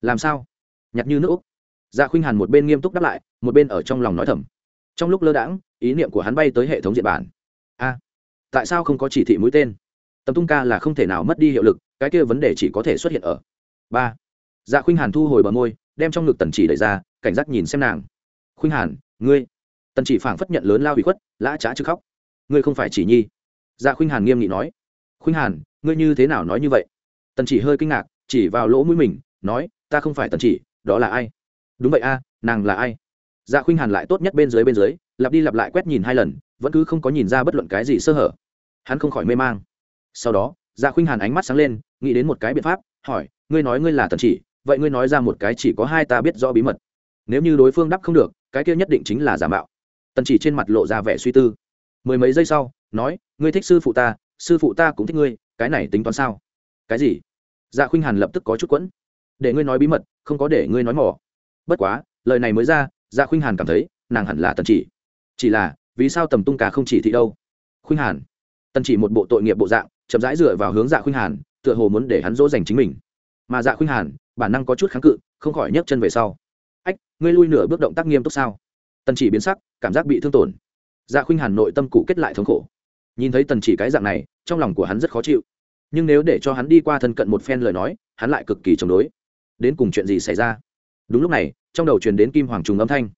Làm sao? Nhặt như nước úc. Dạ khuynh hàn một bên nghiêm túc đáp lại, một bên ở trong lòng nói thầm. Trong lúc lơ đãng, ý niệm của hắn bay tới hệ thống diện bản. A, tại sao không có chỉ thị mũi tên? Tầm tung ca là không thể nào mất đi hiệu lực, cái kia vấn đề chỉ có thể xuất hiện ở. Ba dạ khuynh hàn thu hồi bờ môi, đem trong ngực tần chỉ đẩy ra, cảnh giác nhìn xem nàng. Khuynh hàn, ngươi? Tần chỉ phảng phất nhận lớn lao hủy khuất, lã trá chứ khóc. Ngươi không phải chỉ nhi? Dạ khuynh hàn nghiêm nghị nói. Khuynh hàn, ngươi như thế nào nói như vậy? Tần chỉ hơi kinh ngạc, chỉ vào lỗ mũi mình, nói, ta không phải tần chỉ, đó là ai? Đúng vậy a, nàng là ai? Dạ khuynh hàn lại tốt nhất bên dưới bên dưới, lặp đi lặp lại quét nhìn hai lần, vẫn cứ không có nhìn ra bất luận cái gì sơ hở. Hắn không khỏi mê mang. Sau đó dạ khuynh hàn ánh mắt sáng lên, nghĩ đến một cái biện pháp, hỏi, ngươi nói ngươi là tần chỉ vậy ngươi nói ra một cái chỉ có hai ta biết rõ bí mật. Nếu như đối phương đáp không được, cái kia nhất định chính là giả mạo. Tần chỉ trên mặt lộ ra vẻ suy tư. Mười mấy giây sau, nói, ngươi thích sư phụ ta, sư phụ ta cũng thích ngươi, cái này tính toán sao? Cái gì? Dạ khuynh hàn lập tức có chút quẫn. Để ngươi nói bí mật, không có để ngươi nói mỏ. Bất quá, lời này mới ra dạ khuynh hàn cảm thấy, nàng hẳn là tần chỉ. Chỉ là, vì sao tầm tung cà không chỉ thị đâu? Khuynh hàn. Tần chỉ một bộ tội nghiệp bộ dạng, chậm rãi dựa vào hướng dạ khuynh hàn, tựa hồ muốn để hắn dỗ dành chính mình. Mà dạ khuynh hàn bản năng có chút kháng cự, không khỏi nhấc chân về sau. Ách, ngươi lui nửa bước động tác nghiêm túc sao? Tần chỉ biến sắc, cảm giác bị thương tổn. Dạ khuynh hàn nội tâm cụ kết lại thống khổ. Nhìn thấy tần chỉ cái dạng này, trong lòng của hắn rất khó chịu. Nhưng nếu để cho hắn đi qua thân cận một phen lời nói, hắn lại cực kỳ chống đối. Đến cùng chuyện gì xảy ra? Đúng lúc này, trong đầu truyền đến kim hoàng trùng âm thanh.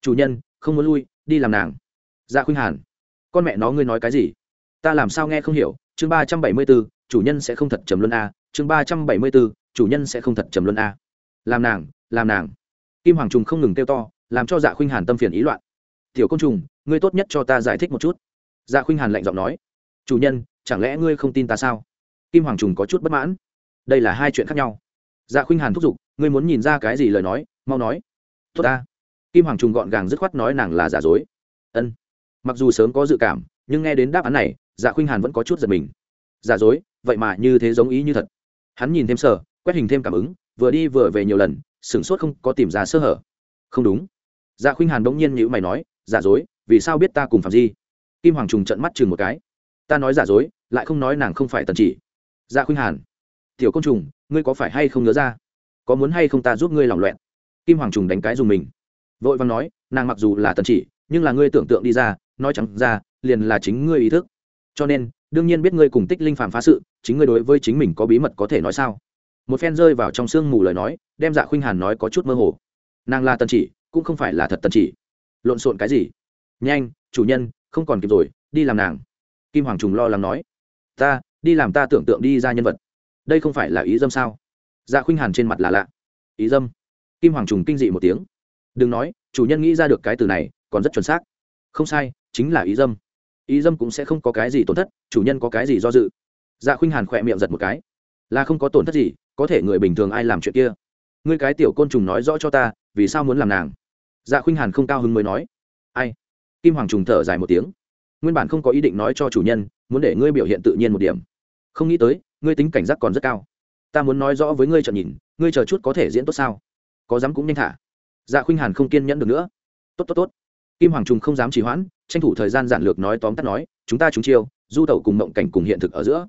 Chủ nhân, không muốn lui, đi làm nàng. Dạ khuynh hàn. Con mẹ nó, ngươi nói cái gì? Ta làm sao nghe không hiểu, chương ba trăm bảy mươi bốn chủ nhân sẽ không thật trầm luân a chương ba trăm bảy mươi b ố chủ nhân sẽ không thật trầm luân a. Làm nàng làm nàng. Kim hoàng trùng không ngừng kêu to, làm cho dạ khuynh hàn tâm phiền ý loạn. Tiểu côn trùng, ngươi tốt nhất cho ta giải thích một chút. Dạ khuynh hàn lạnh giọng nói. Chủ nhân, chẳng lẽ ngươi không tin ta sao? Kim hoàng trùng có chút bất mãn. Đây là hai chuyện khác nhau. Dạ khuynh hàn thúc giục, ngươi muốn nhìn ra cái gì lời nói, mau nói. Tốt ta. Kim hoàng trùng gọn gàng dứt khoát nói nàng là giả dối. Ân. Mặc dù sớm có dự cảm, nhưng nghe đến đáp án này dạ khuynh hàn vẫn có chút giật mình. Giả dối, vậy mà như thế giống ý như thật hắn nhìn thêm sở quét hình thêm cảm ứng, vừa đi vừa về nhiều lần, sửng sốt không có tìm ra sơ hở. Không đúng. Dạ khuynh hàn bỗng nhiên nhữ mày nói, giả dối, vì sao biết ta cùng phạm di? Kim hoàng trùng trận mắt chừng một cái. Ta nói giả dối, lại không nói nàng không phải tần chỉ. Dạ khuynh hàn, tiểu côn trùng, ngươi có phải hay không nhớ ra? Có muốn hay không ta giúp ngươi lòng loẹn kim hoàng trùng đánh cái dùng mình. Vội văn nói, nàng mặc dù là tần chỉ, nhưng là ngươi tưởng tượng đi ra, nói chẳng ra, liền là chính ngươi ý thức. Cho nên đương nhiên biết ngươi cùng tích linh phàm phá sự, chính ngươi đối với chính mình có bí mật có thể nói sao? Một phen rơi vào trong sương mù lời nói, đem dạ khuynh hàn nói có chút mơ hồ. Nàng là tần chỉ, cũng không phải là thật tần chỉ. Lộn xộn cái gì? Nhanh, chủ nhân, không còn kịp rồi, đi làm nàng. Kim hoàng trùng lo lắng nói. Ta, đi làm ta tưởng tượng đi ra nhân vật. Đây không phải là ý dâm sao? Dạ khuynh hàn trên mặt là lạ. Ý dâm? Kim hoàng trùng kinh dị một tiếng. Đừng nói, chủ nhân nghĩ ra được cái từ này, còn rất chuẩn xác. Không sai, chính là ý dâm ý dâm cũng sẽ không có cái gì tổn thất, chủ nhân có cái gì do dự? Dạ khuynh hàn khỏe miệng giật một cái. Là không có tổn thất gì, có thể người bình thường ai làm chuyện kia? Ngươi cái tiểu côn trùng nói rõ cho ta, vì sao muốn làm nàng? Dạ khuynh hàn không cao hứng mới nói. Ai? Kim hoàng trùng thở dài một tiếng. Nguyên bản không có ý định nói cho chủ nhân, muốn để ngươi biểu hiện tự nhiên một điểm. Không nghĩ tới, ngươi tính cảnh giác còn rất cao. Ta muốn nói rõ với ngươi trận nhìn, ngươi chờ chút có thể diễn tốt sao? Có dám cũng nhanh thả. Dạ khuynh hàn không kiên nhẫn được nữa. Tốt tốt tốt. Kim hoàng trùng không dám trì hoãn tranh thủ thời gian giản lược nói tóm tắt nói, chúng ta chúng chiêu, du tẩu cùng mộng cảnh cùng hiện thực ở giữa.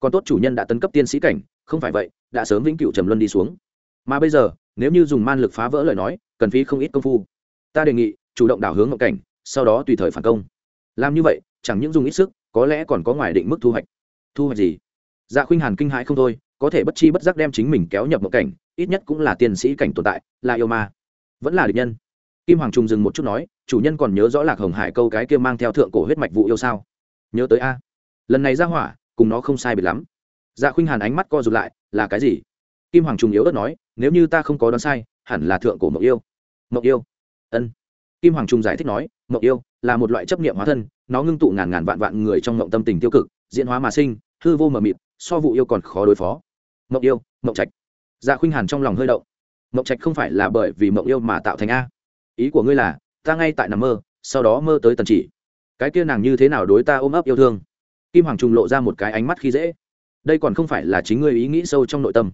Còn tốt chủ nhân đã tấn cấp tiên sĩ cảnh, không phải vậy, đã sớm vĩnh cửu trầm luân đi xuống. Mà bây giờ, nếu như dùng man lực phá vỡ lời nói, cần phí không ít công phu. Ta đề nghị, chủ động đảo hướng mộng cảnh, sau đó tùy thời phản công. Làm như vậy, chẳng những dùng ít sức, có lẽ còn có ngoài định mức thu hoạch. Thu hoạch gì? Dạ khuynh hàn kinh hãi không thôi, có thể bất chi bất giác đem chính mình kéo nhập mộng cảnh, ít nhất cũng là tiên sĩ cảnh tồn tại, là yêu ma. Vẫn là địch nhân. Kim hoàng trung dừng một chút nói chủ nhân còn nhớ rõ lạc hồng hải câu cái kia mang theo thượng cổ huyết mạch vụ yêu sao? Nhớ tới a. Lần này ra hỏa, cùng nó không sai biệt lắm. Dạ khuynh hàn ánh mắt co rụt lại, là cái gì? Kim hoàng trung yếu ớt nói, nếu như ta không có đoán sai, hẳn là thượng cổ mộc yêu. Mộc yêu. Ân. Kim hoàng trung giải thích nói, mộc yêu là một loại chấp niệm hóa thân, nó ngưng tụ ngàn ngàn vạn vạn người trong mộng tâm tình tiêu cực, diễn hóa mà sinh, hư vô mờ mịt, so vụ yêu còn khó đối phó. Mộng yêu, mộng trạch. Dạ khuynh hàn trong lòng hơi động. Mộng trạch không phải là bởi vì mộng yêu mà tạo thành a. Ý của ngươi là ta ngay tại nằm mơ, sau đó mơ tới tần chỉ. Cái kia nàng như thế nào đối ta ôm ấp yêu thương? Kim hoàng trung lộ ra một cái ánh mắt khi dễ. Đây còn không phải là chính ngươi ý nghĩ sâu trong nội tâm.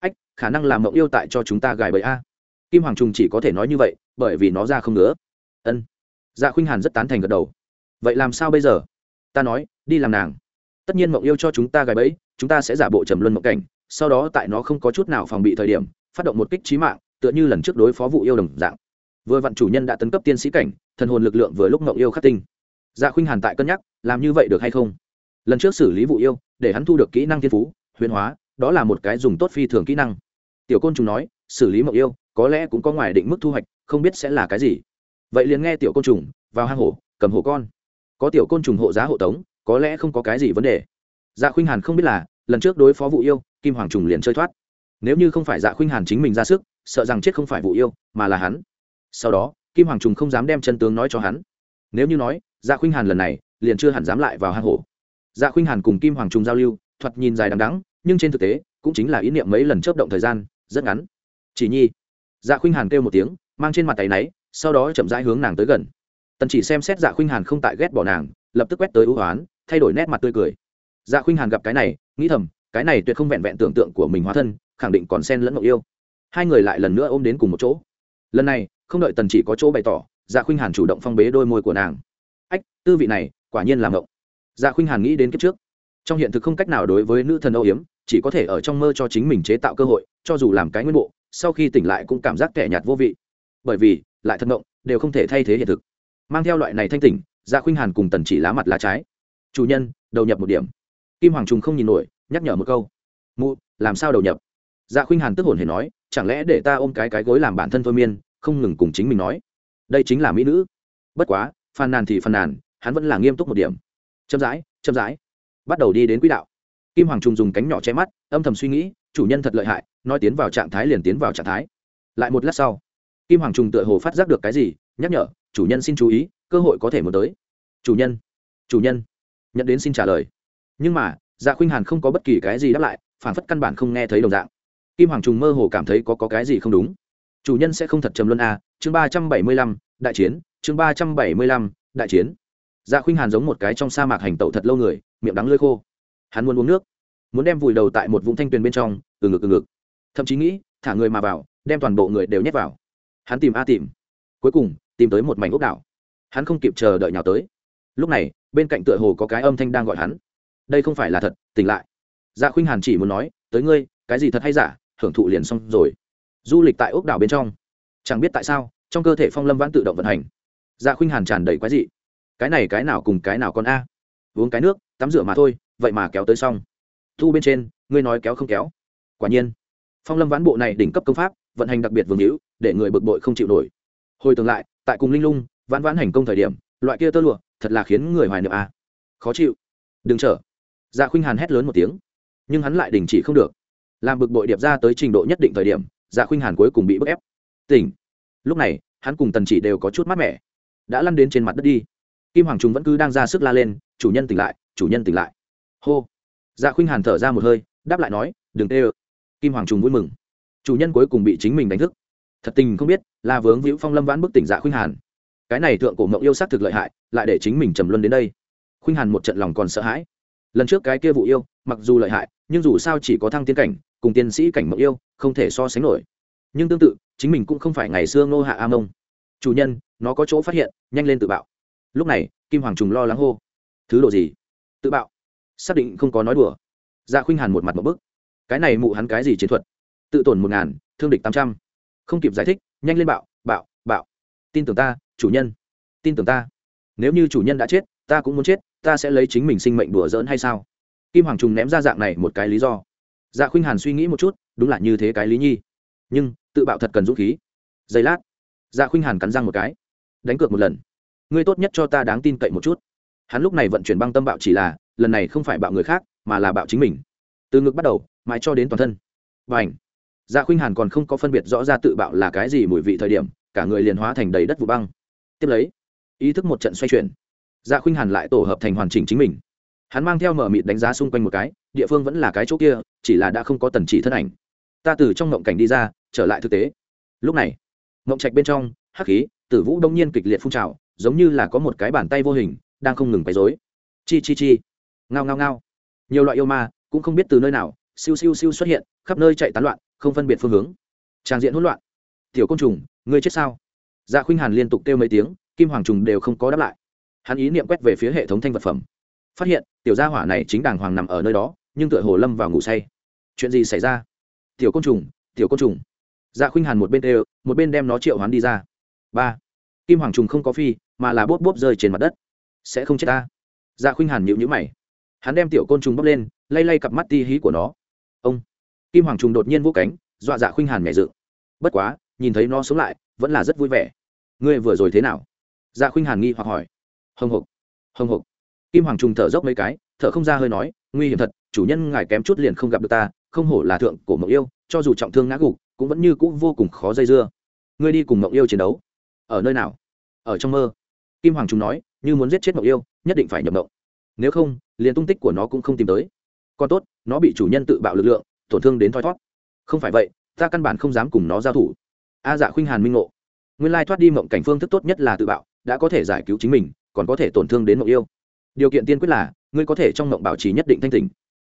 Ách, khả năng làm mộng yêu tại cho chúng ta gài bẫy a. Kim hoàng trung chỉ có thể nói như vậy, bởi vì nó ra không nữa ân. Dạ khuynh hàn rất tán thành gật đầu. Vậy làm sao bây giờ? Ta nói, đi làm nàng. Tất nhiên mộng yêu cho chúng ta gài bẫy, chúng ta sẽ giả bộ trầm luân mộng cảnh, sau đó tại nó không có chút nào phòng bị thời điểm, phát động một kích trí mạng, tựa như lần trước đối phó vụ yêu đồng dạng vừa vặn chủ nhân đã tấn cấp tiên sĩ cảnh, thần hồn lực lượng vừa lúc mộng yêu khắc tinh. Dạ khuynh hàn tại cân nhắc, làm như vậy được hay không? Lần trước xử lý vụ yêu, để hắn thu được kỹ năng thiên phú, huyền hóa, đó là một cái dùng tốt phi thường kỹ năng. Tiểu côn trùng nói, xử lý mộng yêu, có lẽ cũng có ngoài định mức thu hoạch, không biết sẽ là cái gì. Vậy liền nghe tiểu côn trùng, vào hang hổ, cầm hổ con. Có tiểu côn trùng hộ giá hộ tống, có lẽ không có cái gì vấn đề. Dạ khuynh hàn không biết là, lần trước đối phó vụ yêu, kim hoàng trùng liền chơi thoát. Nếu như không phải dạ khuynh hàn chính mình ra sức, sợ rằng chết không phải vụ yêu, mà là hắn sau đó, kim hoàng trùng không dám đem chân tướng nói cho hắn. Nếu như nói dạ khuynh hàn lần này, liền chưa hẳn dám lại vào hang hổ. Dạ khuynh hàn cùng kim hoàng trùng giao lưu, thoạt nhìn dài đằng đắng nhưng trên thực tế, cũng chính là ý niệm mấy lần chớp động thời gian, rất ngắn. Chỉ nhi dạ khuynh hàn kêu một tiếng, mang trên mặt tay náy, sau đó chậm rãi hướng nàng tới gần. Tần chỉ xem xét dạ khuynh hàn không tại ghét bỏ nàng, lập tức quét tới ưu hoán thay đổi nét mặt tươi cười. Dạ khuynh hàn gặp cái này, nghĩ thầm, cái này tuyệt không vẹn vẹn tưởng tượng của mình hóa thân, khẳng định còn xen lẫn mộng yêu. Hai người lại lần nữa ôm đến cùng một chỗ lần này, không đợi tần chỉ có chỗ bày tỏ dạ khuynh hàn chủ động phong bế đôi môi của nàng. Ách, tư vị này, quả nhiên là ngộng. Dạ khuynh hàn nghĩ đến kiếp trước. Trong hiện thực không cách nào đối với nữ thần âu yếm, chỉ có thể ở trong mơ cho chính mình chế tạo cơ hội, cho dù làm cái nguyên bộ, sau khi tỉnh lại cũng cảm giác kẻ nhạt vô vị. Bởi vì, lại thân ngộng, đều không thể thay thế hiện thực. Mang theo loại này thanh tỉnh dạ khuynh hàn cùng tần chỉ lá mặt lá trái. Chủ nhân, đầu nhập một điểm. Kim hoàng trùng không nhìn nổi, nhắc nhở một câu. Mụ, làm sao đầu nhập? Dạ khuynh hàn tức hồn hề nói, chẳng lẽ để ta ôm cái cái gối làm bản thân thôi miên, không ngừng cùng chính mình nói? Đây chính là mỹ nữ. Bất quá, phàn nàn thì phàn nàn, hắn vẫn là nghiêm túc một điểm. Chậm rãi chậm rãi. Bắt đầu đi đến quỹ đạo. Kim hoàng Trung dùng cánh nhỏ che mắt, âm thầm suy nghĩ, chủ nhân thật lợi hại, nói tiến vào trạng thái liền tiến vào trạng thái. Lại một lát sau, kim hoàng Trung tựa hồ phát giác được cái gì, nhắc nhở, chủ nhân xin chú ý, cơ hội có thể muốn tới. Chủ nhân chủ nhân, nhận đến xin trả lời. Nhưng mà dạ khuynh hàn không có bất kỳ cái gì đáp lại, phản phất căn bản không nghe thấy đồng dạng kim hoàng trùng mơ hồ cảm thấy có, có cái gì không đúng. Chủ nhân sẽ không thật trầm luân a chương ba trăm bảy mươi lăm đại chiến chương ba trăm bảy mươi lăm đại chiến. Dạ khuynh hàn giống một cái trong sa mạc hành tẩu thật lâu người miệng đắng lơi khô. Hắn muốn uống nước muốn đem vùi đầu tại một vũng thanh tuyền bên trong từ ngực từ ngực. Thậm chí nghĩ thả người mà vào đem toàn bộ người đều nhét vào. Hắn tìm a tìm. Cuối cùng tìm tới một mảnh ốc đảo. Hắn không kịp chờ đợi nhào tới. Lúc này bên cạnh tựa hồ có cái âm thanh đang gọi hắn. Đây không phải là thật tỉnh lại. Dạ khuynh hàn chỉ muốn nói tới ngươi cái gì thật hay giả? Hưởng thụ liền xong rồi. Du lịch tại ốc đảo bên trong. Chẳng biết tại sao, trong cơ thể phong lâm vãn tự động vận hành. Dạ khuynh hàn tràn đầy quái dị. Cái này cái nào cùng cái nào con a? Uống cái nước, tắm rửa mà thôi, vậy mà kéo tới xong. Thu bên trên, ngươi nói kéo không kéo? Quả nhiên. Phong lâm vãn bộ này đỉnh cấp công pháp, vận hành đặc biệt vương hữu, để người bực bội không chịu nổi. Hồi tương lại, tại cùng linh lung, vãn vãn hành công thời điểm, loại kia tơ lụa, thật là khiến người hoài niệm a. Khó chịu. Đừng trở dạ khuynh hàn hét lớn một tiếng. Nhưng hắn lại đình chỉ không được làm bực bội điệp ra tới trình độ nhất định thời điểm dạ khuynh hàn cuối cùng bị bức ép. Tỉnh. Lúc này, hắn cùng tần chỉ đều có chút mát mẻ. Đã lăn đến trên mặt đất đi. Kim hoàng trung vẫn cứ đang ra sức la lên, chủ nhân tỉnh lại, chủ nhân tỉnh lại. Hô. Dạ khuynh hàn thở ra một hơi, đáp lại nói, đừng tê ơ. Kim hoàng trung vui mừng. Chủ nhân cuối cùng bị chính mình đánh thức. Thật tình không biết là vướng víu phong lâm vãn bức tỉnh dạ khuynh hàn. Cái này thượng cổ mộng yêu s á c thực lợi hại, lại để chính mình trầm luân đến đây. Khuynh hàn một trận lòng còn sợ hãi. Lần trước cái kia vụ yêu, mặc dù lợi hại, nhưng dù sao chỉ có thăng tiến cảnh cùng tiến sĩ cảnh mộng yêu, không thể so sánh nổi. Nhưng tương tự, chính mình cũng không phải ngày xưa ngô hạ a mông. Chủ nhân, nó có chỗ phát hiện, nhanh lên tự bạo. Lúc này, kim hoàng trùng lo lắng hô, thứ độ gì? Tự bạo. Xác định không có nói đùa. Dạ khuynh hàn một mặt một bức. Cái này mụ hắn cái gì chiến thuật? Tự tổn một ngàn, thương địch tám trăm. Không kịp giải thích, nhanh lên bạo bạo bạo. Tin tưởng ta, chủ nhân. Tin tưởng ta. Nếu như chủ nhân đã chết, ta cũng muốn chết, ta sẽ lấy chính mình sinh mệnh đùa giỡn hay sao? Kim hoàng trùng ném ra dạng này một cái lý do dạ khuynh hàn suy nghĩ một chút, đúng là như thế cái lý nhi. Nhưng, tự bạo thật cần dũng khí. Giây lát dạ khuynh hàn cắn răng một cái. Đánh cược một lần. Ngươi tốt nhất cho ta đáng tin cậy một chút. Hắn lúc này vận chuyển băng tâm bạo chỉ là, lần này không phải bạo người khác, mà là bạo chính mình. Từ ngực bắt đầu, mãi cho đến toàn thân. Và ảnh dạ khuynh hàn còn không có phân biệt rõ ra tự bạo là cái gì mùi vị thời điểm, cả người liền hóa thành đầy đất vụ băng. Tiếp lấy, ý thức một trận xoay chuyển. Dạ khuynh hàn lại tổ hợp thành hoàn chỉnh chính mình hắn mang theo mở mịt đánh giá xung quanh một cái, địa phương vẫn là cái chỗ kia, chỉ là đã không có tần chỉ thân ảnh. Ta từ trong ngộng cảnh đi ra, trở lại thực tế. Lúc này, ngộng trạch bên trong, hắc khí, tử vũ đông nhiên kịch liệt phun trào, giống như là có một cái bàn tay vô hình, đang không ngừng quấy dối chi chi chi. Ngao ngao ngao. Nhiều loại yêu ma, cũng không biết từ nơi nào, siêu siêu siêu xuất hiện, khắp nơi chạy tán loạn, không phân biệt phương hướng. Trang diện hỗn loạn. Tiểu côn trùng, ngươi chết sao? Dạ khuynh hàn liên tục kêu mấy tiếng, kim hoàng trùng đều không có đáp lại. Hắn ý niệm quét về phía hệ thống thanh vật phẩm phát hiện, tiểu gia hỏa này chính đàng hoàng nằm ở nơi đó, nhưng tựa hồ lâm vào ngủ say. Chuyện gì xảy ra? Tiểu côn trùng, tiểu côn trùng. Dạ khuynh hàn một bên đều một bên đem nó triệu hoán đi ra. Ba. Kim hoàng trùng không có phi, mà là bốp bốp rơi trên mặt đất. Sẽ không chết ta. Dạ khuynh hàn nhịu nhữ mày. Hắn đem tiểu côn trùng bốc lên, lay lay cặp mắt ti hí của nó. Ông. Kim hoàng trùng đột nhiên vô cánh, dọa dạ khuynh hàn mẹ dự bất quá, nhìn thấy nó sống lại, vẫn là rất vui vẻ. Ngươi vừa rồi thế nào? Dạ khuynh hàn nghi hoặc hỏi. Hồng hộc. Hồng hộc kim hoàng trùng thở dốc mấy cái, thở không ra hơi nói, nguy hiểm thật, chủ nhân ngài kém chút liền không gặp được ta, không hổ là thượng cổ mộng yêu, cho dù trọng thương ngã gục, cũng vẫn như cũ vô cùng khó dây dưa. Ngươi đi cùng mộng yêu chiến đấu. Ở nơi nào? Ở trong mơ. Kim hoàng Trung nói, như muốn giết chết mộng yêu, nhất định phải nhập mộng. Nếu không, liền tung tích của nó cũng không tìm tới. Còn tốt, nó bị chủ nhân tự bạo lực lượng, tổn thương đến thoi thoát không phải vậy, ta căn bản không dám cùng nó giao thủ. A dạ khuynh hàn minh ngộ. Nguyên lai thoát đi mộng cảnh phương thức tốt nhất là tự bạo, đã có thể giải cứu chính mình, còn có thể tổn thương đến mộng yêu điều kiện tiên quyết là, ngươi có thể trong mộng bảo trì nhất định thanh tình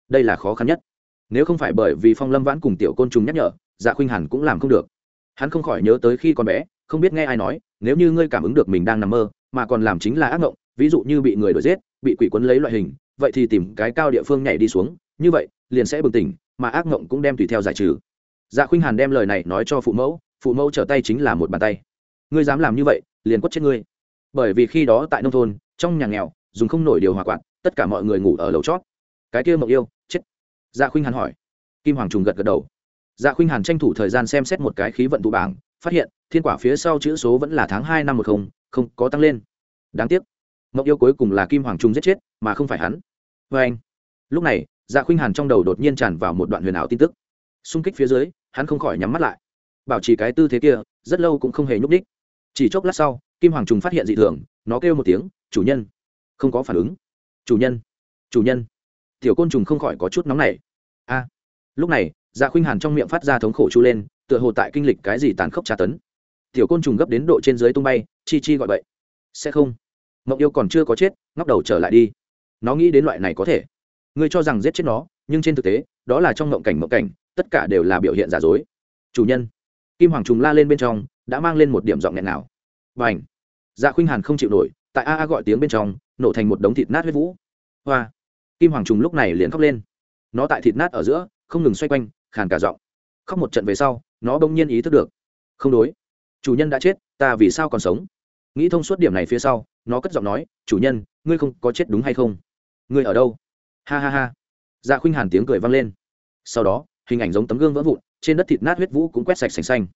đây là khó khăn nhất. Nếu không phải bởi vì phong lâm vãn cùng tiểu côn trùng nhắc nhở dạ khuynh hẳn cũng làm không được. Hắn không khỏi nhớ tới khi còn bé, không biết nghe ai nói, nếu như ngươi cảm ứng được mình đang nằm mơ, mà còn làm chính là ác mộng ví dụ như bị người đuổi giết, bị quỷ quấn lấy loại hình, vậy thì tìm cái cao địa phương nhảy đi xuống, như vậy, liền sẽ bừng tỉnh, mà ác mộng cũng đem tùy theo giải trừ. Dạ khuynh hàn đem lời này nói cho phụ mẫu phụ mẫu trở tay chính là một bàn tay. Ngươi dám làm như vậy, liền quất chết ngươi. Bởi vì khi đó tại nông thôn, trong nhà nghèo dùng không nổi điều hòa quạt, tất cả mọi người ngủ ở lầu chót. Cái kia mộng yêu, chết. Dạ khuynh hàn hỏi. Kim hoàng trùng gật gật đầu. Dạ khuynh hàn tranh thủ thời gian xem xét một cái khí vận tụ bảng, phát hiện, thiên quả phía sau chữ số vẫn là tháng hai năm một không không có tăng lên. Đáng tiếc. Mộng yêu cuối cùng là kim hoàng trung giết chết, mà không phải hắn. Vê anh. Lúc này dạ khuynh hàn trong đầu đột nhiên tràn vào một đoạn huyền ảo tin tức. Xung kích phía dưới, hắn không khỏi nhắm mắt lại. Bảo trì cái tư thế kia, rất lâu cũng không hề nhúc ních chỉ chốc lát sau, kim hoàng trùng phát hiện dị thường, nó kêu một tiếng, chủ nhân không có phản ứng. Chủ nhân chủ nhân. Tiểu côn trùng không khỏi có chút nóng nảy. A, lúc này dạ khuynh hàn trong miệng phát ra thống khổ chu lên, tựa hồ tại kinh lịch cái gì tàn khốc tra tấn. Tiểu côn trùng gấp đến độ trên dưới tung bay, chi chi gọi vậy sẽ không. Mộng yêu còn chưa có chết, ngóc đầu trở lại đi. Nó nghĩ đến loại này có thể. Ngươi cho rằng giết chết nó, nhưng trên thực tế, đó là trong mộng cảnh mộng cảnh, tất cả đều là biểu hiện giả dối. Chủ nhân, kim hoàng trùng la lên bên trong, đã mang lên một điểm giọng nghẹn nào và ảnh dạ khuynh hàn không chịu nổi, tại a a gọi tiếng bên trong nổ thành một đống thịt nát huyết vũ. Hoa! Kim hoàng trùng lúc này liền khóc lên. Nó tại thịt nát ở giữa, không ngừng xoay quanh, khàn cả giọng. Khóc một trận về sau, nó bỗng nhiên ý thức được. Không đối. Chủ nhân đã chết, ta vì sao còn sống? Nghĩ thông suốt điểm này phía sau, nó cất giọng nói, chủ nhân, ngươi không có chết đúng hay không? Ngươi ở đâu? Ha ha ha. Dạ khuynh hàn tiếng cười vang lên. Sau đó, hình ảnh giống tấm gương vỡ vụn, trên đất thịt nát huyết vũ cũng quét sạch sành xanh.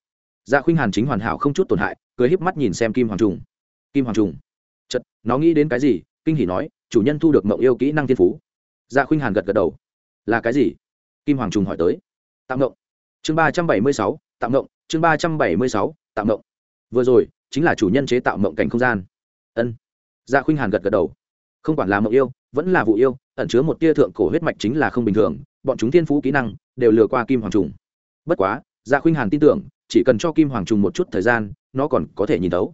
Dạ khuynh hàn chính hoàn hảo không chút tổn hại, cười híp mắt nhìn xem kim hoàng trùng. Kim hoàng trùng. Chật nó nghĩ đến cái gì kinh hỉ nói, chủ nhân thu được mộng yêu kỹ năng thiên phú. Dạ khuynh hàn gật gật đầu. Là cái gì? Kim hoàng trùng hỏi tới. Tạm ngộng chương ba trăm bảy mươi sáu, tạm ngộng chương ba trăm bảy mươi sáu, tạm ngộng vừa rồi, chính là chủ nhân chế tạo mộng cảnh không gian. Ân. Dạ khuynh hàn gật gật đầu. Không quản là mộng yêu, vẫn là vụ yêu, ẩn chứa một tia thượng cổ huyết mạch chính là không bình thường, bọn chúng thiên phú kỹ năng đều lừa qua kim hoàng trùng. Bất quá dạ khuynh hàn tin tưởng, chỉ cần cho kim hoàng trùng một chút thời gian, nó còn có thể nhìn tấu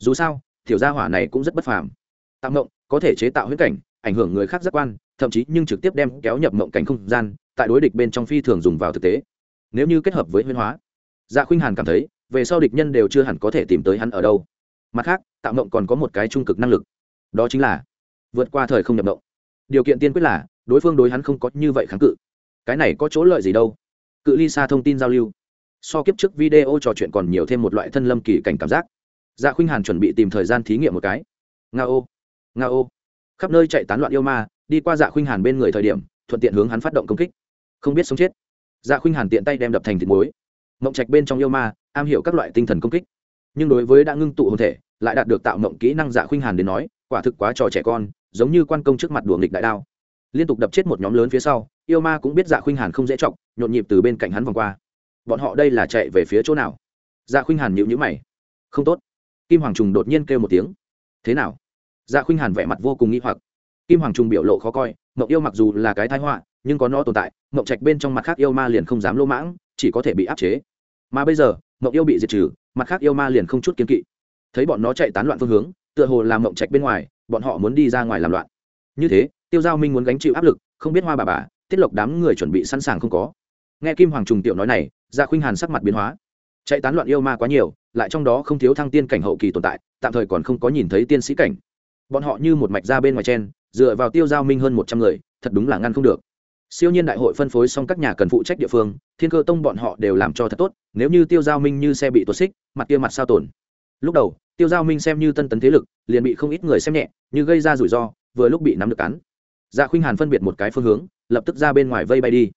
dù sao, tiểu gia hỏa này cũng rất bất phàm. Tạm ngộng có thể chế tạo huyễn cảnh, ảnh hưởng người khác giác quan, thậm chí nhưng trực tiếp đem kéo nhập mộng cảnh không gian, tại đối địch bên trong phi thường dùng vào thực tế. Nếu như kết hợp với huyễn hóa dạ khuynh hàn cảm thấy, về sau địch nhân đều chưa hẳn có thể tìm tới hắn ở đâu. Mặt khác, tạo mộng còn có một cái trung cực năng lực. Đó chính là vượt qua thời không nhập mộng. Điều kiện tiên quyết là, đối phương đối hắn không có như vậy kháng cự. Cái này có chỗ lợi gì đâu? Cự ly xa thông tin giao lưu. So kiếp trước video trò chuyện còn nhiều thêm một loại thân lâm kỳ cảnh cảm giác. Dạ khuynh hàn chuẩn bị tìm thời gian thí nghiệm một cái. Nga ô nga ô. Khắp nơi chạy tán loạn yêu ma, đi qua dạ khuynh hàn bên người thời điểm, thuận tiện hướng hắn phát động công kích. Không biết sống chết. Dạ khuynh hàn tiện tay đem đập thành thịt muối. Mộng trạch bên trong yêu ma, am hiểu các loại tinh thần công kích. Nhưng đối với đã ngưng tụ hồn thể, lại đạt được tạo mộng kỹ năng dạ khuynh hàn đến nói, quả thực quá trò trẻ con, giống như quan công trước mặt đùa nghịch đại đao. Liên tục đập chết một nhóm lớn phía sau, yêu ma cũng biết dạ khuynh hàn không dễ chọc, nhộn nhịp từ bên cạnh hắn vòng qua. Bọn họ đây là chạy về phía chỗ nào? Dạ khuynh hàn nhịu nhữ mày. Không tốt. Kim hoàng trùng đột nhiên kêu một tiếng. Thế nào? Dạ khuynh hàn vẻ mặt vô cùng nghi hoặc. Kim hoàng Trung biểu lộ khó coi mộng yêu mặc dù là cái thái họa, nhưng có nó tồn tại mộng trạch bên trong mặt khác yêu ma liền không dám lô mãng, chỉ có thể bị áp chế. Mà bây giờ mộng yêu bị diệt trừ, mặt khác yêu ma liền không chút kiên kỵ. Thấy bọn nó chạy tán loạn phương hướng, tựa hồ làm mộng trạch bên ngoài, bọn họ muốn đi ra ngoài làm loạn. Như thế, tiêu giao minh muốn gánh chịu áp lực, không biết hoa bà bà, tiết lộc đám người chuẩn bị sẵn sàng không có. Nghe kim hoàng trùng tiểu nói này gia dạ khuynh hàn sắc mặt biến hóa. Chạy tán loạn yêu ma quá nhiều, lại trong đó không thiếu thăng tiên cảnh hậu kỳ tồn tại, tạm thời còn không có nhìn thấy tiên sĩ cảnh bọn họ như một mạch ra bên ngoài chen, dựa vào tiêu giao minh hơn một trăm người, thật đúng là ngăn không được. Siêu nhiên đại hội phân phối xong các nhà cần phụ trách địa phương, thiên cơ tông bọn họ đều làm cho thật tốt, nếu như tiêu giao minh như xe bị tuột xích, mặt kia mặt sao tổn. Lúc đầu, tiêu giao minh xem như tân tấn thế lực, liền bị không ít người xem nhẹ, như gây ra rủi ro, vừa lúc bị nắm được cắn. Dạ khuynh hàn phân biệt một cái phương hướng, lập tức ra bên ngoài vây bay đi.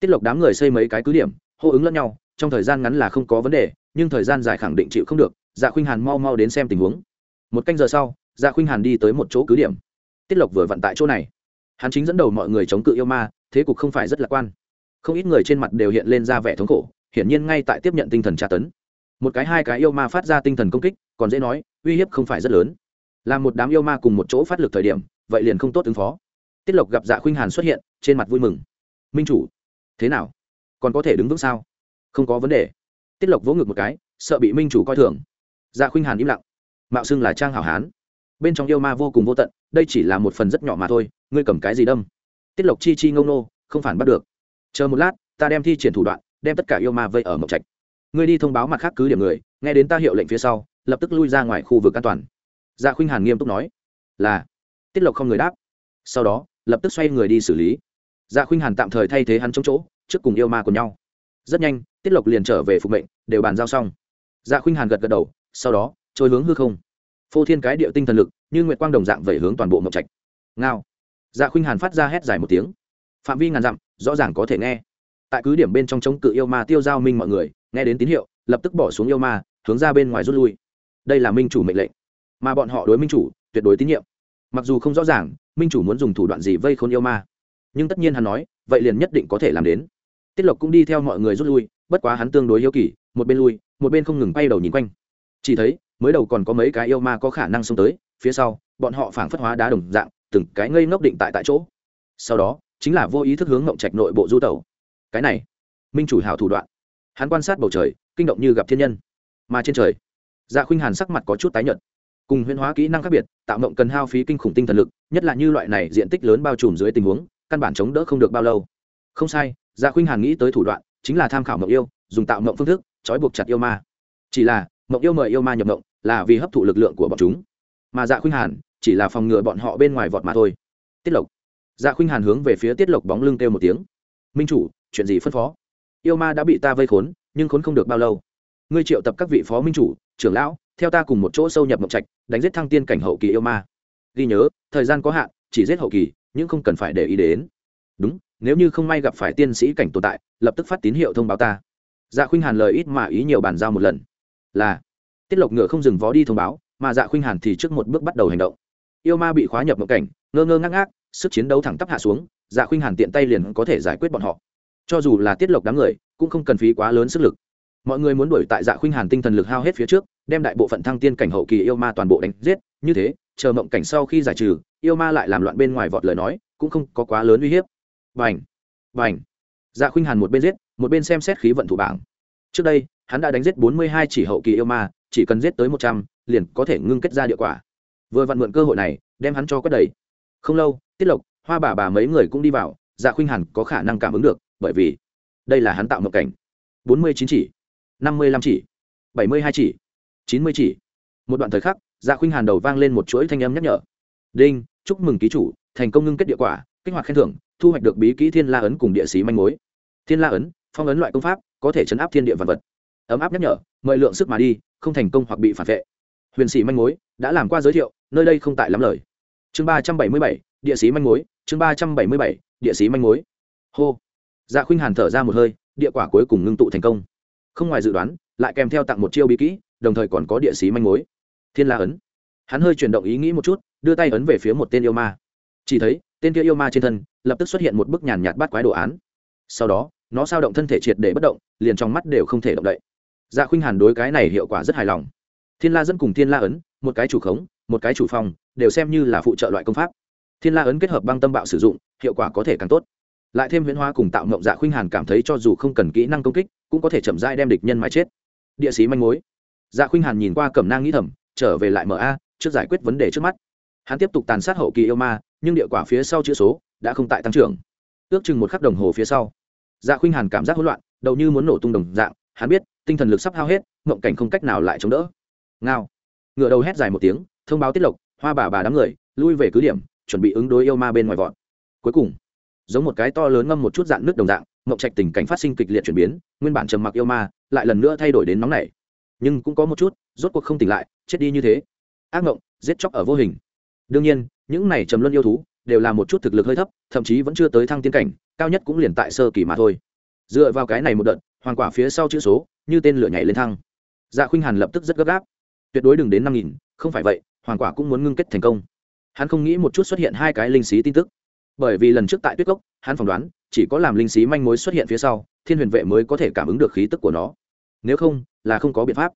Tiết lộc đám người xây mấy cái cứ điểm, hô ứng lẫn nhau, trong thời gian ngắn là không có vấn đề, nhưng thời gian dài khẳng định chịu không được dạ khuynh hàn mau mau đến xem tình huống. Một canh giờ sau dạ khuynh hàn đi tới một chỗ cứ điểm. Tiết lộc vừa vận tại chỗ này. Hắn chính dẫn đầu mọi người chống cự yêu ma, thế cục không phải rất lạc quan. Không ít người trên mặt đều hiện lên ra vẻ thống khổ, hiển nhiên ngay tại tiếp nhận tinh thần tra tấn. Một cái hai cái yêu ma phát ra tinh thần công kích, còn dễ nói, uy hiếp không phải rất lớn. Là một đám yêu ma cùng một chỗ phát lực thời điểm, vậy liền không tốt ứng phó. Tiết lộc gặp dạ khuynh hàn xuất hiện, trên mặt vui mừng. Minh chủ, thế nào? Còn có thể đứng vững sao? Không có vấn đề. Tiết lộc vỗ ngực một cái, sợ bị minh chủ coi thường. Dạ khuynh hàn im lặng. Mạo xưng là trang hảo hán bên trong yêu ma vô cùng vô tận, đây chỉ là một phần rất nhỏ mà thôi, ngươi cầm cái gì đâm? Tiết lộc chi chi ngông nô, không phản bắt được. Chờ một lát, ta đem thi triển thủ đoạn, đem tất cả yêu ma vây ở mộc trạch. Ngươi đi thông báo mặt khác cứ điểm người, nghe đến ta hiệu lệnh phía sau, lập tức lui ra ngoài khu vực an toàn. Dạ khuynh hàn nghiêm túc nói. Là. Tiết lộc không người đáp. Sau đó, lập tức xoay người đi xử lý. Dạ khuynh hàn tạm thời thay thế hắn chống chỗ, trước cùng yêu ma của nhau. Rất nhanh, tiết lộc liền trở về phục mệnh, đều bàn giao xong. Dạ khuynh hàn gật gật đầu, sau đó, trôi hướng hư không phô thiên cái điệu tinh thần lực, như nguyệt quang đồng dạng vẩy hướng toàn bộ mộng trạch. Ngao. Dạ khuynh hàn phát ra hét dài một tiếng. Phạm vi ngàn dặm, rõ ràng có thể nghe. Tại cứ điểm bên trong chống cự yêu ma tiêu giao minh mọi người, nghe đến tín hiệu, lập tức bỏ xuống yêu ma, hướng ra bên ngoài rút lui. Đây là minh chủ mệnh lệnh. Mà bọn họ đối minh chủ, tuyệt đối tín nhiệm. Mặc dù không rõ ràng, minh chủ muốn dùng thủ đoạn gì vây khôn yêu ma. Nhưng tất nhiên hắn nói, vậy liền nhất định có thể làm đến. Tiết lộc cũng đi theo mọi người rút lui, bất quá hắn tương đối yêu kỳ, một bên lui, một bên không ngừng bay đầu nhìn quanh. Chỉ thấy mới đầu còn có mấy cái yêu ma có khả năng xông tới, phía sau, bọn họ phảng phất hóa đá đồng dạng, từng cái ngây ngốc định tại tại chỗ. Sau đó, chính là vô ý thức hướng ngộng trạch nội bộ du tẩu. Cái này, minh chủ hảo thủ đoạn. Hắn quan sát bầu trời, kinh động như gặp thiên nhân. Mà trên trời dạ khuynh hàn sắc mặt có chút tái nhợt. Cùng huyễn hóa kỹ năng khác biệt, tạo mộng cần hao phí kinh khủng tinh thần lực, nhất là như loại này diện tích lớn bao trùm dưới tình huống, căn bản chống đỡ không được bao lâu. Không sai dạ khuynh hàn nghĩ tới thủ đoạn, chính là tham khảo mộng yêu, dùng tạo mộng phương thức, trói buộc chặt yêu ma. Chỉ là mộng yêu mời yêu ma nhập mộng là vì hấp thụ lực lượng của bọn chúng. Mà dạ khuynh hàn chỉ là phòng ngừa bọn họ bên ngoài vọt mà thôi. Tiết lộc. Dạ khuynh hàn hướng về phía tiết lộc bóng lưng kêu một tiếng. Minh chủ, chuyện gì phân phó? Yêu ma đã bị ta vây khốn, nhưng khốn không được bao lâu. Ngươi triệu tập các vị phó minh chủ, trưởng lão, theo ta cùng một chỗ sâu nhập mộng trạch, đánh giết thăng tiên cảnh hậu kỳ yêu ma. Ghi nhớ, thời gian có hạn, chỉ giết hậu kỳ, nhưng không cần phải để ý đến. Đúng, nếu như không may gặp phải tiên sĩ cảnh tồn tại, lập tức phát tín hiệu thông báo ta. Dạ khuynh hàn lời ít mà ý nhiều bàn giao một lần. Là tiết lộc ngựa không dừng vó đi thông báo, mà dạ khuynh hàn thì trước một bước bắt đầu hành động. Yêu ma bị khóa nhập mộng cảnh, ngơ ngơ ngác ngác, sức chiến đấu thẳng tắp hạ xuống dạ khuynh hàn tiện tay liền có thể giải quyết bọn họ. Cho dù là tiết lộc đám người, cũng không cần phí quá lớn sức lực. Mọi người muốn đuổi tại dạ khuynh hàn tinh thần lực hao hết phía trước, đem đại bộ phận thăng tiên cảnh hậu kỳ yêu ma toàn bộ đánh giết, như thế, chờ mộng cảnh sau khi giải trừ, yêu ma lại làm loạn bên ngoài vọt lời nói, cũng không có quá lớn uy hiếp. Vành vành dạ khuynh hàn một bên giết, một bên xem xét khí vận thủ bảng. Trước đây hắn đã đánh giết bốn mươi hai chỉ hậu kỳ yêu ma, chỉ cần giết tới một trăm, liền có thể ngưng kết ra địa quả. Vừa vặn mượn cơ hội này, đem hắn cho quét đầy. Không lâu, tiết lộc, hoa bà bà mấy người cũng đi vào dạ khuynh hàn có khả năng cảm ứng được, bởi vì đây là hắn tạo mộng cảnh. bốn mươi chín chỉ, năm mươi lăm chỉ, bảy mươi hai chỉ, chín mươi chỉ. Một đoạn thời khắc dạ khuynh hàn đầu vang lên một chuỗi thanh âm nhắc nhở. Đinh, chúc mừng ký chủ, thành công ngưng kết địa quả, kích hoạt khen thưởng, thu hoạch được bí kỹ thiên la ấn cùng địa sĩ manh mối. Thiên la ấn, phong ấn loại công pháp, có thể chấn áp thiên địa vật vật ấm áp nhắc nhở, mời lượng sức mà đi, không thành công hoặc bị phản vệ. Huyền sĩ manh mối đã làm qua giới thiệu, nơi đây không tại lắm lời. Chương ba trăm bảy mươi bảy, địa sĩ manh mối, chương ba trăm bảy mươi bảy, địa sĩ manh mối. Hô. Dạ khuynh hàn thở ra một hơi, địa quả cuối cùng ngưng tụ thành công. Không ngoài dự đoán, lại kèm theo tặng một chiêu bí kỹ, đồng thời còn có địa sĩ manh mối. Thiên la ấn. Hắn hơi chuyển động ý nghĩ một chút, đưa tay ấn về phía một tên yêu ma. Chỉ thấy, tên kia yêu ma trên thân lập tức xuất hiện một bức nhàn nhạt bát quái đồ án. Sau đó, nó sao động thân thể triệt để bất động, liền trong mắt đều không thể động đậy dạ khuynh hàn đối cái này hiệu quả rất hài lòng. Thiên la dẫn cùng thiên la ấn, một cái chủ khống, một cái chủ phòng, đều xem như là phụ trợ loại công pháp. Thiên la ấn kết hợp băng tâm bạo sử dụng, hiệu quả có thể càng tốt. Lại thêm huyễn hóa cùng tạo mộng dạ khuynh hàn cảm thấy cho dù không cần kỹ năng công kích, cũng có thể chậm rãi đem địch nhân mãi chết. Địa sĩ manh mối. Dạ khuynh hàn nhìn qua cẩm nang nghĩ thầm, trở về lại ma trước giải quyết vấn đề trước mắt. Hắn tiếp tục tàn sát hậu kỳ yêu ma, nhưng địa quả phía sau chữ số đã không tại tăng trưởng. Ước chừng một khắc đồng hồ phía sau dạ khuynh hàn cảm giác hỗn loạn, đầu như muốn nổ tung đồng dạng, hắn biết tinh thần lực sắp hao hết, mộng cảnh không cách nào lại chống đỡ. Ngao. Ngựa đầu hét dài một tiếng, thông báo tiết lộc, hoa bà bà đám người, lui về cứ điểm, chuẩn bị ứng đối yêu ma bên ngoài vọt. Cuối cùng, giống một cái to lớn ngâm một chút dạng nước đồng dạng, mộng trạch tình cảnh phát sinh kịch liệt chuyển biến, nguyên bản trầm mặc yêu ma, lại lần nữa thay đổi đến nóng nảy. Nhưng cũng có một chút, rốt cuộc không tỉnh lại, chết đi như thế. Ác mộng, giết chóc ở vô hình. Đương nhiên, những này trầm luân yêu thú, đều là một chút thực lực hơi thấp, thậm chí vẫn chưa tới thăng tiên cảnh, cao nhất cũng liền tại sơ kỳ mà thôi. Dựa vào cái này một đợt hoàn quả phía sau chữ số như tên lửa nhảy lên thăng. Dạ khuynh hàn lập tức rất gấp gáp. Tuyệt đối đừng đến năm nghìn, không phải vậy, hoàng quả cũng muốn ngưng kết thành công. Hắn không nghĩ một chút xuất hiện hai cái linh xí tin tức. Bởi vì lần trước tại tuyết cốc, hắn phỏng đoán, chỉ có làm linh xí manh mối xuất hiện phía sau, thiên huyền vệ mới có thể cảm ứng được khí tức của nó. Nếu không, là không có biện pháp.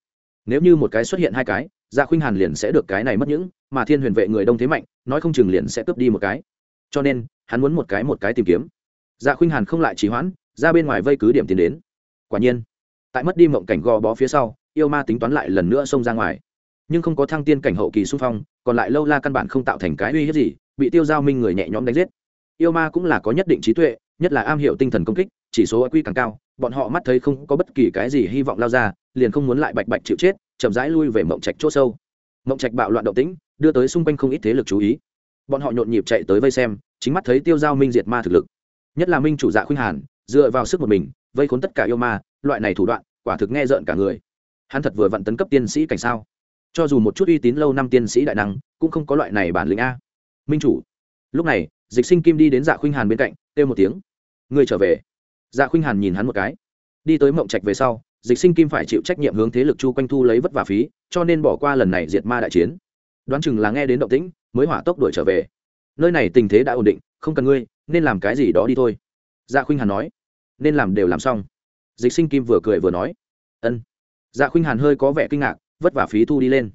Nếu như một cái xuất hiện hai cái dạ khuynh hàn liền sẽ được cái này mất những, mà thiên huyền vệ người đông thế mạnh, nói không chừng liền sẽ cướp đi một cái. Cho nên, hắn muốn một cái một cái tìm kiếm. Dạ khuynh hàn không lại trì hoãn, ra bên ngoài vây cứ điểm tiến đến. Quả nhiên tại mất đi mộng cảnh gò bó phía sau, yêu ma tính toán lại lần nữa xông ra ngoài. Nhưng không có thăng tiên cảnh hậu kỳ xung phong, còn lại lâu la căn bản không tạo thành cái uy hiếp gì, bị tiêu giao minh người nhẹ nhõm đánh giết. Yêu ma cũng là có nhất định trí tuệ, nhất là am hiểu tinh thần công kích, chỉ số quy càng cao, bọn họ mắt thấy không có bất kỳ cái gì hy vọng lao ra, liền không muốn lại bạch bạch chịu chết, chậm rãi lui về mộng trạch chỗ sâu. Mộng trạch bạo loạn động tĩnh, đưa tới xung quanh không ít thế lực chú ý. Bọn họ nhộn nhịp chạy tới vây xem, chính mắt thấy tiêu giao minh diệt ma thực lực. Nhất là minh chủ dạ khuynh hàn, dựa vào sức một mình vây khốn tất cả yêu ma, loại này thủ đoạn, quả thực nghe rợn cả người. Hắn thật vừa vặn tấn cấp tiên sĩ cảnh sao? Cho dù một chút uy tín lâu năm tiên sĩ đại năng, cũng không có loại này bản lĩnh a. Minh chủ. Lúc này, dịch sinh kim đi đến dạ khuynh hàn bên cạnh, kêu một tiếng. Người trở về. Dạ khuynh hàn nhìn hắn một cái. Đi tới mộng trạch về sau, dịch sinh kim phải chịu trách nhiệm hướng thế lực chu quanh thu lấy vất vả phí, cho nên bỏ qua lần này diệt ma đại chiến. Đoán chừng là nghe đến động tĩnh, mới hỏa tốc đuổi trở về. Nơi này tình thế đã ổn định, không cần ngươi, nên làm cái gì đó đi thôi. Dạ khuynh hàn nói nên làm đều làm xong. Dịch sinh kim vừa cười vừa nói. Ân. Dạ khuynh hàn hơi có vẻ kinh ngạc, vất vả phí thu đi lên.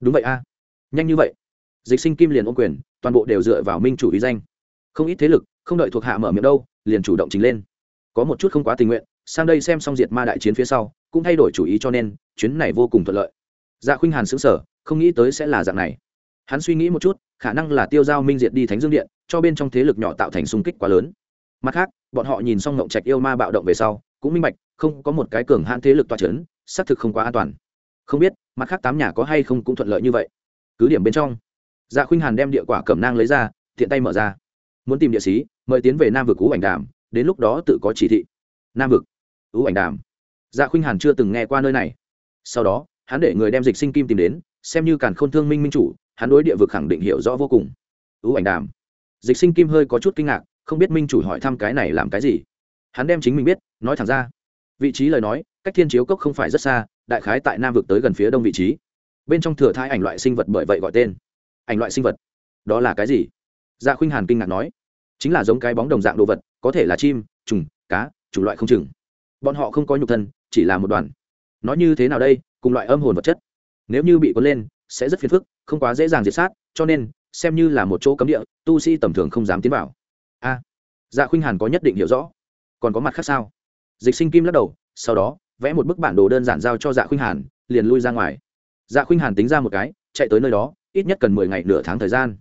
Đúng vậy a. Nhanh như vậy. Dịch sinh kim liền ôm quyền, toàn bộ đều dựa vào minh chủ ý danh. Không ít thế lực, không đợi thuộc hạ mở miệng đâu, liền chủ động chính lên. Có một chút không quá tình nguyện, sang đây xem xong diệt ma đại chiến phía sau, cũng thay đổi chủ ý cho nên, chuyến này vô cùng thuận lợi. Dạ khuynh hàn xứng sở không nghĩ tới sẽ là dạng này. Hắn suy nghĩ một chút, khả năng là tiêu giao minh diệt đi thánh dương điện, cho bên trong thế lực nhỏ tạo thành xung kích quá lớn mặt khác, bọn họ nhìn xong ngộng trạch yêu ma bạo động về sau, cũng minh bạch, không có một cái cường hãn thế lực toa c h ấ n xác thực không quá an toàn. Không biết, mặt khác tám nhà có hay không cũng thuận lợi như vậy. Cứ điểm bên trong. Dạ khuynh hàn đem địa quả cẩm nang lấy ra thiện tay mở ra. Muốn tìm địa sĩ mời tiến về nam vực cú ảnh đàm, đến lúc đó tự có chỉ thị. Nam vực cú ảnh đàm. Dạ khuynh hàn chưa từng nghe qua nơi này. Sau đó, hắn để người đem dịch sinh kim tìm đến, xem như càn khôn thương minh minh chủ, hắn đối địa vực khẳng định hiểu rõ vô cùng. Cú ảnh đàm. Dịch sinh kim hơi có chút kinh ngạc không biết minh chủ hỏi thăm cái này làm cái gì. Hắn đem chính mình biết, nói thẳng ra. Vị trí lời nói, cách thiên chiếu cốc không phải rất xa, đại khái tại nam vực tới gần phía đông vị trí. Bên trong thừa thai ảnh loại sinh vật bởi vậy gọi tên. Ảnh loại sinh vật? Đó là cái gì? Dạ khuynh hàn kinh ngạc nói. Chính là giống cái bóng đồng dạng đồ vật, có thể là chim, trùng, cá chủng loại không chừng. Bọn họ không có nhục thân, chỉ là một đoàn. Nó như thế nào đây, cùng loại âm hồn vật chất. Nếu như bị cuốn lên, sẽ rất phiền phức, không quá dễ dàng diệt sát, cho nên, xem như là một chỗ cấm địa, tu sĩ tầm thường không dám tiến vào dạ khuynh hàn có nhất định hiểu rõ. Còn có mặt khác sao? Dịch sinh kim lắc đầu, sau đó, vẽ một bức bản đồ đơn giản giao cho dạ khuynh hàn, liền lui ra ngoài. Dạ khuynh hàn tính ra một cái, chạy tới nơi đó, ít nhất cần mười ngày nửa tháng thời gian.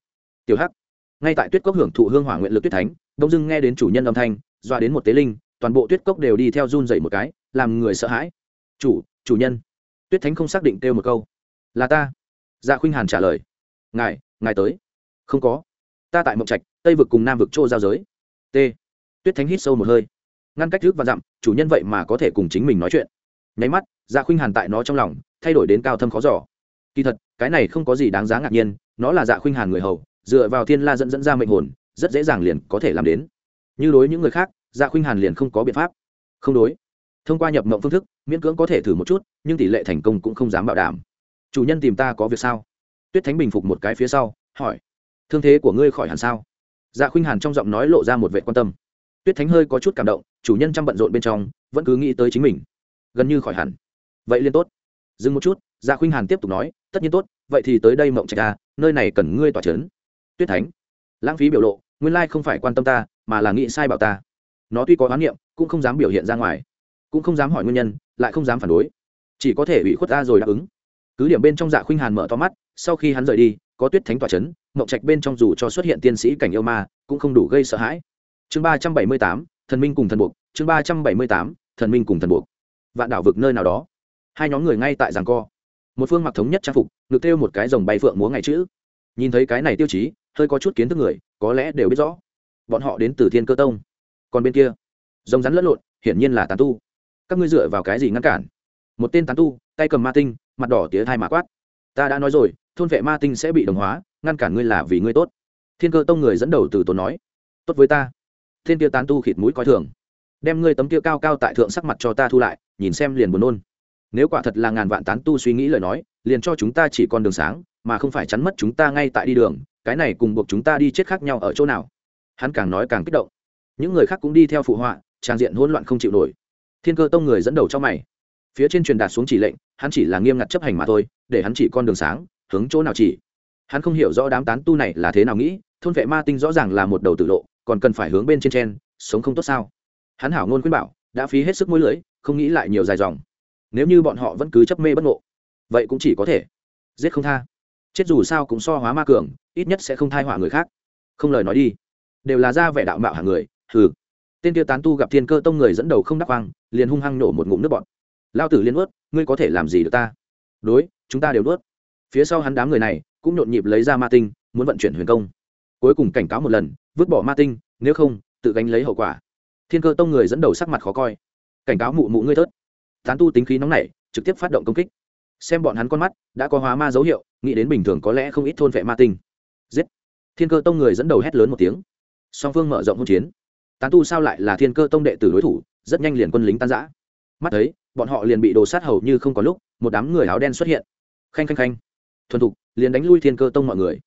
Tiểu hắc, ngay tại tuyết cốc hưởng thụ hương hỏa nguyện lực tuyết thánh, đông dưng nghe đến chủ nhân âm thanh, doa đến một tế linh, toàn bộ tuyết cốc đều đi theo run dậy một cái, làm người sợ hãi. Chủ chủ nhân. Tuyết thánh không xác định kêu một câu. Là ta. Dạ khuynh hàn trả lời. Ngài ngài tới. Không có. Ta tại mộng trạch, tây vực cùng nam vực chỗ giao giới t. Tuyết thánh hít sâu một hơi. Ngăn cách trước và dặm, chủ nhân vậy mà có thể cùng chính mình nói chuyện. Nháy mắt dạ khuynh hàn tại nó trong lòng, thay đổi đến cao thâm khó giỏ kỳ thật, cái này không có gì đáng giá ngạc nhiên, nó là dạ khuynh hàn người hầu, dựa vào thiên la dẫn dẫn ra mệnh hồn, rất dễ dàng liền có thể làm đến. Như đối những người khác dạ khuynh hàn liền không có biện pháp. Không đối. Thông qua nhập mộng phương thức, miễn cưỡng có thể thử một chút, nhưng tỷ lệ thành công cũng không dám bảo đảm. Chủ nhân tìm ta có việc sao? Tuyết thánh bình phục một cái phía sau, hỏi. Thương thế của ngươi khỏi hẳn sao? Dạ khuynh hàn trong giọng nói lộ ra một vệ quan tâm. Tuyết thánh hơi có chút cảm động, chủ nhân chăm bận rộn bên trong, vẫn cứ nghĩ tới chính mình. Gần như khỏi hẳn. Vậy liên tốt. Dừng một chút dạ khuynh hàn tiếp tục nói, tất nhiên tốt, vậy thì tới đây mộng trạch ra nơi này cần ngươi tỏa c h ấ n tuyết thánh, lãng phí biểu lộ, nguyên lai không phải quan tâm ta, mà là nghĩ sai bảo ta. Nó tuy có oán niệm, cũng không dám biểu hiện ra ngoài, cũng không dám hỏi nguyên nhân, lại không dám phản đối. Chỉ có thể ủy khuất ta rồi đáp ứng. Cứ điểm bên trong dạ khuynh hàn mở to mắt, sau khi hắn rời đi, có tuyết thánh tỏa c mộng trạch bên trong dù cho xuất hiện tiên sĩ cảnh yêu ma, cũng không đủ gây sợ hãi. Chương ba trăm bảy mươi tám, thần minh cùng thần buộc. Chương ba trăm bảy mươi tám, thần minh cùng thần buộc. Vạn đảo vực nơi nào đó. Hai nhóm người ngay tại giảng co. Một phương mặc thống nhất trang phục ngược kêu một cái dòng bay phượng múa ngày chữ. Nhìn thấy cái này tiêu chí, hơi có chút kiến thức người, có lẽ đều biết rõ. Bọn họ đến từ thiên cơ tông. Còn bên kia, rồng rắn lẫn lộn, hiển nhiên là tàn tu. Các ngươi dựa vào cái gì ngăn cản? Một tên tán tu, tay cầm ma tinh, mặt đỏ tía thai mã quát. Ta đã nói rồi, thôn vệ ma tinh sẽ bị đồng hóa ngăn cản ngươi là vì ngươi tốt. Thiên cơ tông người dẫn đầu từ tốn nói, tốt với ta. Thiên kia tán tu khịt mũi coi thường, đem ngươi tấm kia cao cao tại thượng sắc mặt cho ta thu lại, nhìn xem liền buồn nôn. Nếu quả thật là ngàn vạn tán tu suy nghĩ lời nói, liền cho chúng ta chỉ con đường sáng, mà không phải chắn mất chúng ta ngay tại đi đường, cái này cùng buộc chúng ta đi chết khác nhau ở chỗ nào? Hắn càng nói càng kích động. Những người khác cũng đi theo phụ họa, trang diện hỗn loạn không chịu nổi. Thiên cơ tông người dẫn đầu cho mày. Phía trên truyền đạt xuống chỉ lệnh, hắn chỉ là nghiêm ngặt chấp hành mà thôi, để hắn chỉ con đường sáng, hướng chỗ nào chỉ? Hắn không hiểu rõ đám tán tu này là thế nào nghĩ, thôn vệ ma tinh rõ ràng là một đầu tử lộ, còn cần phải hướng bên trên trên sống không tốt sao? Hắn hảo ngôn khuyên bảo, đã phí hết sức mũi lưỡi không nghĩ lại nhiều dài dòng. Nếu như bọn họ vẫn cứ chấp mê bất ngộ, vậy cũng chỉ có thể giết không tha. Chết dù sao cũng so hóa ma cường, ít nhất sẽ không thai hỏa người khác. Không lời nói đi. Đều là ra vẻ đạo mạo hàng người, hừ. Tên tiêu tán tu gặp thiên cơ tông người dẫn đầu không đắc hoang, liền hung hăng nổ một ngụm nước bọt. Lao tử liên ướt ngươi có thể làm gì được ta? Đối, chúng ta đều nuốt. Phía sau hắn đám người này cũng nhộn nhịp lấy ra ma tinh, muốn vận chuyển huyền công. Cuối cùng cảnh cáo một lần, vứt bỏ ma tinh, nếu không, tự gánh lấy hậu quả. Thiên cơ tông người dẫn đầu sắc mặt khó coi. Cảnh cáo mụ mụ ngươi thớt. Tán tu tính khí nóng nảy, trực tiếp phát động công kích. Xem bọn hắn con mắt, đã có hóa ma dấu hiệu, nghĩ đến bình thường có lẽ không ít thôn vệ ma tinh. Giết. Thiên cơ tông người dẫn đầu hét lớn một tiếng. Song phương mở rộng hỗn chiến. Tán tu sao lại là thiên cơ tông đệ tử đối thủ, rất nhanh liền quân lính tan giã mắt thấy, bọn họ liền bị đồ sát hầu như không có lúc, một đám người áo đen xuất hiện. Khanh khanh khanh. Thuần thục liền đánh lui thiên cơ tông mọi người.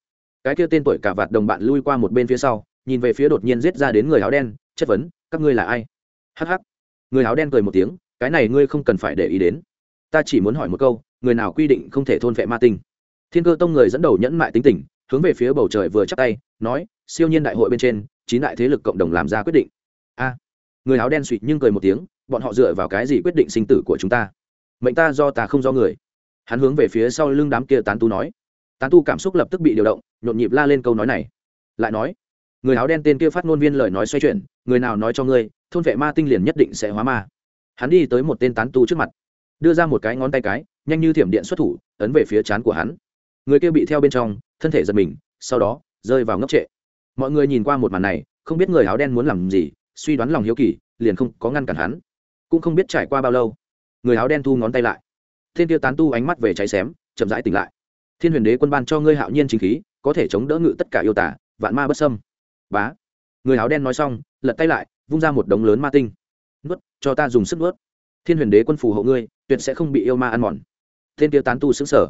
Cái kia tên tuổi cả vạt đồng bạn lui qua một bên phía sau, nhìn về phía đột nhiên giết ra đến người áo đen, chất vấn, các ngươi là ai? Hh người áo đen cười một tiếng, cái này ngươi không cần phải để ý đến. Ta chỉ muốn hỏi một câu, người nào quy định không thể thôn vệ ma tinh? Thiên cơ tông người dẫn đầu nhẫn mại tính tình, hướng về phía bầu trời vừa chắc tay, nói, siêu nhiên đại hội bên trên, chín đại thế lực cộng đồng làm ra quyết định. A. Người áo đen suỵt nhưng cười một tiếng, bọn họ dựa vào cái gì quyết định sinh tử của chúng ta? Mệnh ta do ta không do người. Hắn hướng về phía sau lưng đám kia tán tu nói tán tu cảm xúc lập tức bị điều động, nhộn nhịp la lên câu nói này. Lại nói, người áo đen tên kia phát ngôn viên lời nói xoay chuyển, người nào nói cho ngươi, thôn vệ ma tinh liền nhất định sẽ hóa ma. Hắn đi tới một tên tán tu trước mặt, đưa ra một cái ngón tay cái, nhanh như thiểm điện xuất thủ, ấn về phía trán của hắn. Người kia bị theo bên trong, thân thể giật mình, sau đó, rơi vào ngốc trệ. Mọi người nhìn qua một màn này, không biết người áo đen muốn làm gì, suy đoán lòng hiếu kỳ, liền không có ngăn cản hắn. Cũng không biết trải qua bao lâu, người áo đen thu ngón tay lại. Thiên tiêu tán tu ánh mắt về cháy xém, chậm rãi tỉnh lại thiên huyền đế quân ban cho ngươi hạo nhiên chính khí, có thể chống đỡ ngự tất cả yêu tả vạn ma bất sâm bá. Người áo đen nói xong, lật tay lại, vung ra một đống lớn ma tinh. Nuốt, cho ta dùng sức nuốt. Thiên huyền đế quân phù hộ ngươi, tuyệt sẽ không bị yêu ma ăn mòn. Thiên tiêu tán tu xứng sở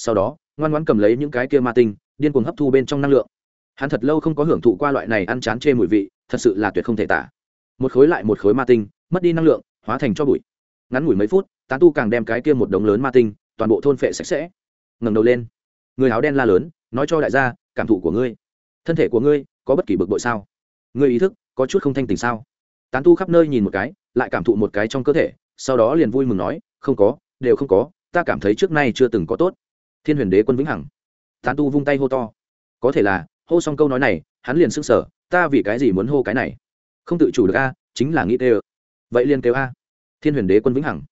sau đó, ngoan ngoãn cầm lấy những cái kia ma tinh, điên cuồng hấp thu bên trong năng lượng. Hắn thật lâu không có hưởng thụ qua loại này ăn chán chê mùi vị, thật sự là tuyệt không thể tả. Một khối lại một khối ma tinh, mất đi năng lượng, hóa thành cho bụi. Ngắn ngủi mấy phút, tán tu càng đem cái kia một đống lớn ma tinh, toàn bộ thôn phệ sạch sẽ ngẩng đầu lên. Người áo đen la lớn, nói cho đại gia, cảm thụ của ngươi, thân thể của ngươi có bất kỳ bực bội sao? Ngươi ý thức có chút không thanh tình sao? Tán tu khắp nơi nhìn một cái, lại cảm thụ một cái trong cơ thể, sau đó liền vui mừng nói, không có, đều không có, ta cảm thấy trước nay chưa từng có tốt. Thiên huyền đế quân vĩnh hằng. Tán tu vung tay hô to. Có thể là, hô xong câu nói này, hắn liền s ư n g sở ta vì cái gì muốn hô cái này? Không tự chủ được a, chính là nghĩ tê ơ vậy liền kêu a. Thiên huyền đế quân vĩnh hằng.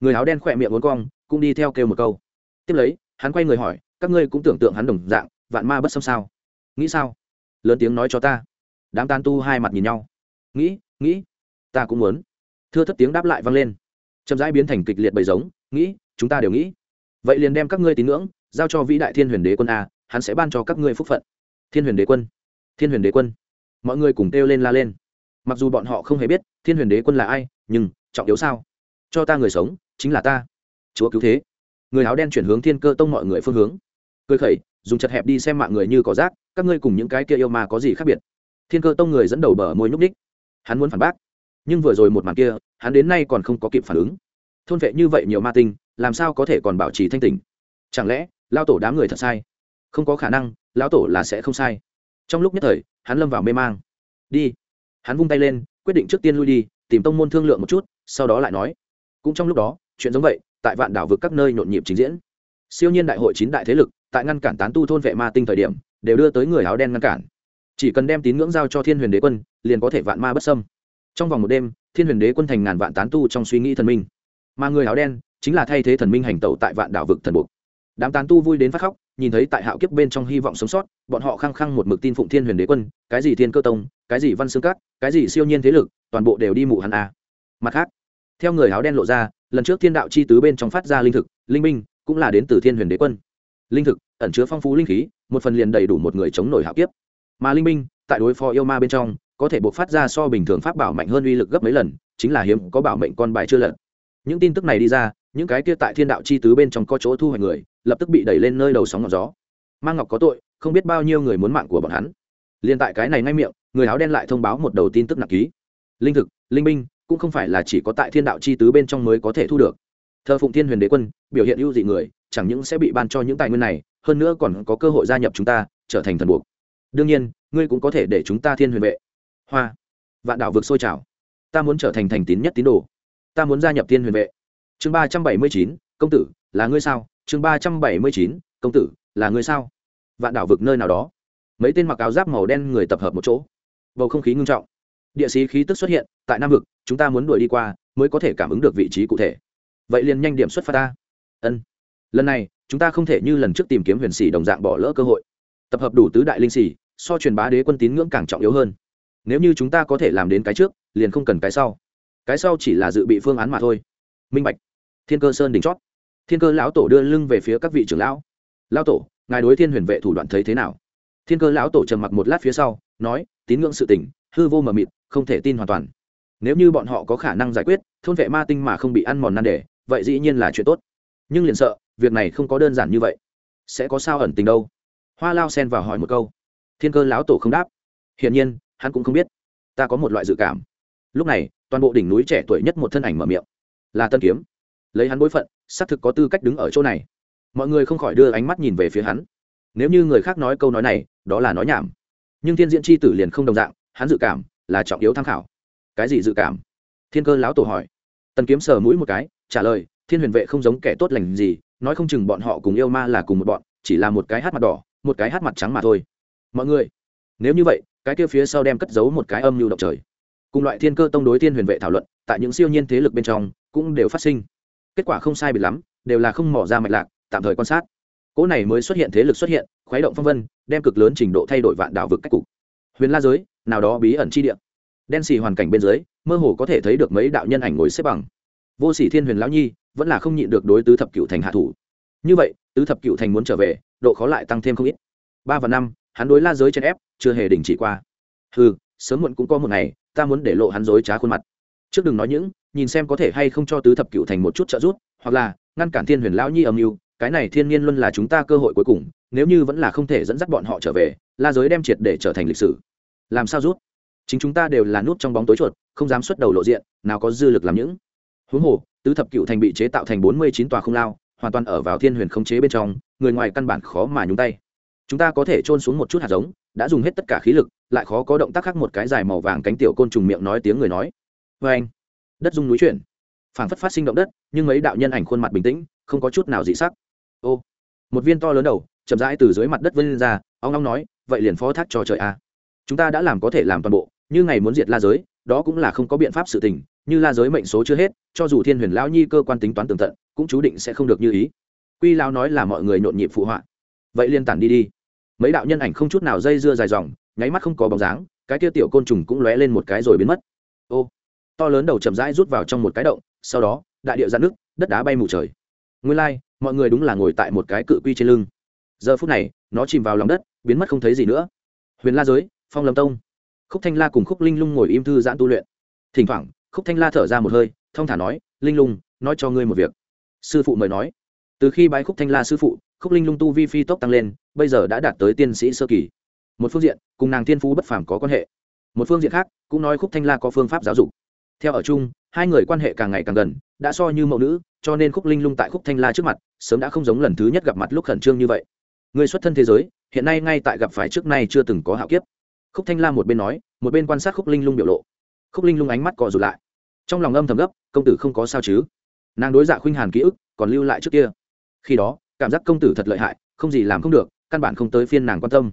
Người áo đen khỏe miệng uốn cong, cũng đi theo kêu một câu. Tiếp lấy hắn quay người hỏi, các ngươi cũng tưởng tượng hắn đồng dạng, vạn ma bất xâm sao? Nghĩ sao? Lớn tiếng nói cho ta. Đám tan tu hai mặt nhìn nhau. Nghĩ nghĩ, ta cũng muốn. Thưa thất tiếng đáp lại vang lên. Chậm rãi biến thành kịch liệt bầy giống, nghĩ, chúng ta đều nghĩ. Vậy liền đem các ngươi tín ngưỡng giao cho vĩ đại thiên huyền đế quân a, hắn sẽ ban cho các ngươi phúc phận. Thiên huyền đế quân, thiên huyền đế quân. Mọi người cùng kêu lên la lên. Mặc dù bọn họ không hề biết thiên huyền đế quân là ai, nhưng trọng yếu sao? Cho ta người sống, chính là ta. Chúa cứu thế người áo đen chuyển hướng thiên cơ tông mọi người phương hướng. Cười khẩy, dùng chật hẹp đi xem mạng người như có rác, các ngươi cùng những cái kia yêu mà có gì khác biệt? Thiên cơ tông người dẫn đầu bờ môi nhúc ních hắn muốn phản bác. Nhưng vừa rồi một màn kia, hắn đến nay còn không có kịp phản ứng. Thôn vệ như vậy nhiều ma tinh, làm sao có thể còn bảo trì thanh tỉnh? Chẳng lẽ lao tổ đám người thật sai? Không có khả năng, lão tổ là sẽ không sai. Trong lúc nhất thời, hắn lâm vào mê mang. Đi. Hắn vung tay lên, quyết định trước tiên lui đi, tìm tông môn thương lượng một chút, sau đó lại nói. Cũng trong lúc đó, chuyện giống vậy tại vạn đảo vực các nơi nhộn nhịp trình diễn. Siêu nhiên đại hội chín đại thế lực, tại ngăn cản tán tu thôn vệ ma tinh thời điểm, đều đưa tới người áo đen ngăn cản. Chỉ cần đem tín ngưỡng giao cho thiên huyền đế quân, liền có thể vạn ma bất sâm trong vòng một đêm, thiên huyền đế quân thành ngàn vạn tán tu trong suy nghĩ thần minh. Mà người áo đen chính là thay thế thần minh hành tẩu tại vạn đảo vực thần buộc. Đám tán tu vui đến phát khóc, nhìn thấy tại hạo kiếp bên trong hy vọng sống sót, bọn họ khăng khăng một mực tin phụng thiên huyền đế quân, cái gì thiên cơ tông, cái gì văn xương cát, cái gì siêu nhiên thế lực, toàn bộ đều đi mụ hắn a à. mặt khác, theo người áo đen lộ ra lần trước thiên đạo chi tứ bên trong phát ra linh thực, linh minh cũng là đến từ thiên huyền đế quân. Linh thực, ẩn chứa phong phú linh khí, một phần liền đầy đủ một người chống nổi hạo kiếp. Mà linh minh tại đối phó yêu ma bên trong, có thể buộc phát ra so bình thường pháp bảo mạnh hơn uy lực gấp mấy lần, chính là hiếm có bảo mệnh con bài chưa lật. Những tin tức này đi ra, những cái kia tại thiên đạo chi tứ bên trong có chỗ thu hoạch người, lập tức bị đẩy lên nơi đầu sóng ngọn gió. Mang ngọc có tội, không biết bao nhiêu người muốn mạng của bọn hắn. Liền tại cái này ngay miệng, người áo đen lại thông báo một đầu tin tức nặng ký. Linh thực, linh minh cũng không phải là chỉ có tại thiên đạo chi tứ bên trong mới có thể thu được. Thờ phụng thiên huyền đế quân, biểu hiện ưu dị người, chẳng những sẽ bị ban cho những tài nguyên này, hơn nữa còn có cơ hội gia nhập chúng ta, trở thành thần buộc. Đương nhiên, ngươi cũng có thể để chúng ta thiên huyền vệ. Hoa. Vạn Đảo vực sôi trào. Ta muốn trở thành thành tín nhất tín đồ. Ta muốn gia nhập thiên huyền vệ. Chương ba trăm bảy mươi chín, công tử, là ngươi sao? Chương ba trăm bảy mươi chín, công tử, là ngươi sao? Vạn đảo vực nơi nào đó. Mấy tên mặc áo giáp màu đen người tập hợp một chỗ. Bầu không khí ngưng trọng địa sĩ khí tức xuất hiện, tại nam vực, chúng ta muốn đuổi đi qua, mới có thể cảm ứng được vị trí cụ thể. Vậy liền nhanh điểm xuất phát ta. Ân. Lần này, chúng ta không thể như lần trước tìm kiếm huyền sĩ đồng dạng bỏ lỡ cơ hội. Tập hợp đủ tứ đại linh sĩ, so truyền bá đế quân tín ngưỡng càng trọng yếu hơn. Nếu như chúng ta có thể làm đến cái trước, liền không cần cái sau. Cái sau chỉ là dự bị phương án mà thôi. Minh bạch. Thiên cơ sơn đỉnh chót. Thiên cơ lão tổ đưa lưng về phía các vị trưởng lão. Lão tổ, ngài đối thiên huyền vệ thủ đoạn thấy thế nào? Thiên cơ lão tổ trầm mặc một lát phía sau, nói, tín ngưỡng sự tỉnh, hư vô mờ mịt không thể tin hoàn toàn. Nếu như bọn họ có khả năng giải quyết, thôn vệ ma tinh mà không bị ăn mòn nan đề, vậy dĩ nhiên là chuyện tốt. Nhưng liền sợ, việc này không có đơn giản như vậy. Sẽ có sao ẩn tình đâu? Hoa lao Sen vào hỏi một câu. Thiên cơ lão tổ không đáp. Hiển nhiên, hắn cũng không biết. Ta có một loại dự cảm. Lúc này, toàn bộ đỉnh núi trẻ tuổi nhất một thân ảnh mở miệng. Là tân kiếm. Lấy hắn bối phận, xác thực có tư cách đứng ở chỗ này. Mọi người không khỏi đưa ánh mắt nhìn về phía hắn. Nếu như người khác nói câu nói này, đó là nói nhảm. Nhưng thiên diễn c h i tử liền không đồng dạng, hắn dự cảm là trọng yếu tham khảo. Cái gì dự cảm? Thiên cơ lão tổ hỏi. Tần kiếm sờ mũi một cái, trả lời, thiên huyền vệ không giống kẻ tốt lành gì, nói không chừng bọn họ cùng yêu ma là cùng một bọn, chỉ là một cái hát mặt đỏ, một cái hát mặt trắng mà thôi. Mọi người, nếu như vậy, cái kia phía sau đem cất giấu một cái âm mưu động trời. Cùng loại thiên cơ tông đối thiên huyền vệ thảo luận, tại những siêu nhiên thế lực bên trong, cũng đều phát sinh. Kết quả không sai biệt lắm, đều là không mỏ ra mạch lạc, tạm thời quan sát. Cỗ này mới xuất hiện thế lực xuất hiện, khuấy động phong vân, đem cực lớn trình độ thay đổi vạn đảo vực cách cục. Huyền la giới nào đó bí ẩn chi địa. Đen xì hoàn cảnh bên dưới, mơ hồ có thể thấy được mấy đạo nhân ảnh ngồi xếp bằng. Vô sỉ thiên huyền lão nhi, vẫn là không nhịn được đối tứ thập cựu thành hạ thủ. Như vậy, tứ thập cựu thành muốn trở về, độ khó lại tăng thêm không ít. Ba và năm, hắn đối la giới chen ép, chưa hề đình chỉ qua. Ừ sớm muộn cũng có một ngày, ta muốn để lộ hắn dối trá khuôn mặt. Trước đừng nói những, nhìn xem có thể hay không cho tứ thập cựu thành một chút trợ giúp, hoặc là, ngăn cản thiên huyền lão nhi âm mưu, cái này thiên nhiên luôn là chúng ta cơ hội cuối cùng, nếu như vẫn là không thể dẫn dắt bọn họ trở về, la giới đem triệt để trở thành lịch sử làm sao rút? Chính chúng ta đều là nút trong bóng tối chuột, không dám xuất đầu lộ diện, nào có dư lực làm những. Huống hồ, tứ thập cựu thành bị chế tạo thành bốn mươi chín tòa không lao, hoàn toàn ở vào thiên huyền khống chế bên trong, người ngoài căn bản khó mà nhúng tay. Chúng ta có thể trôn xuống một chút hạt giống, đã dùng hết tất cả khí lực, lại khó có động tác khác một cái dài màu vàng cánh tiểu côn trùng miệng nói tiếng người nói. Vê anh, đất dung núi chuyển. Phảng phất phát sinh động đất, nhưng mấy đạo nhân ảnh khuôn mặt bình tĩnh, không có chút nào dị sắc. Ô, một viên to lớn đầu, chậm rãi từ dưới mặt đất vươn ra ông long nói, vậy liền phó thác cho trời a chúng ta đã làm có thể làm toàn bộ như ngày muốn diệt la giới đó cũng là không có biện pháp sự tình như la giới mệnh số chưa hết cho dù thiên huyền lão nhi cơ quan tính toán tường tận cũng chú định sẽ không được như ý. Quy lão nói là mọi người nhộn nhịp phụ họa. Vậy liên tản đi đi. Mấy đạo nhân ảnh không chút nào dây dưa dài dòng nháy mắt không có bóng dáng cái kia tiểu côn trùng cũng lóe lên một cái rồi biến mất. Ô to lớn đầu chậm rãi rút vào trong một cái động sau đó đại địa ra nước đất đá bay mù trời. Nguyên lai、like, mọi người đúng là ngồi tại một cái cự quy trên lưng. Giờ phút này nó chìm vào lòng đất biến mất không thấy gì nữa. Huyền la giới phong lâm tông. Khúc thanh la cùng khúc linh lung ngồi im thư giãn tu luyện. Thỉnh thoảng, khúc thanh la thở ra một hơi thong thả nói, linh lung, nói cho ngươi một việc. Sư phụ mời nói. Từ khi bái khúc thanh la sư phụ, khúc linh lung tu vi phi tốc tăng lên, bây giờ đã đạt tới tiên sĩ sơ kỳ. Một phương diện, cùng nàng thiên phú bất phàm có quan hệ. Một phương diện khác, cũng nói khúc thanh la có phương pháp giáo dục. Theo ở chung, hai người quan hệ càng ngày càng gần, đã so như mẫu nữ, cho nên khúc linh lung tại khúc thanh la trước mặt, sớm đã không giống lần thứ nhất gặp mặt lúc khẩn trương như vậy. Người xuất thân thế giới, hiện nay ngay tại gặp phải trước nay chưa từng có hạo kiếp khúc thanh la một bên nói, một bên quan sát khúc linh lung biểu lộ. Khúc linh lung ánh mắt cò rụt lại. Trong lòng âm thầm gấp, công tử không có sao chứ? Nàng đối dạ khuynh hàn ký ức, còn lưu lại trước kia. Khi đó, cảm giác công tử thật lợi hại, không gì làm không được, căn bản không tới phiên nàng quan tâm.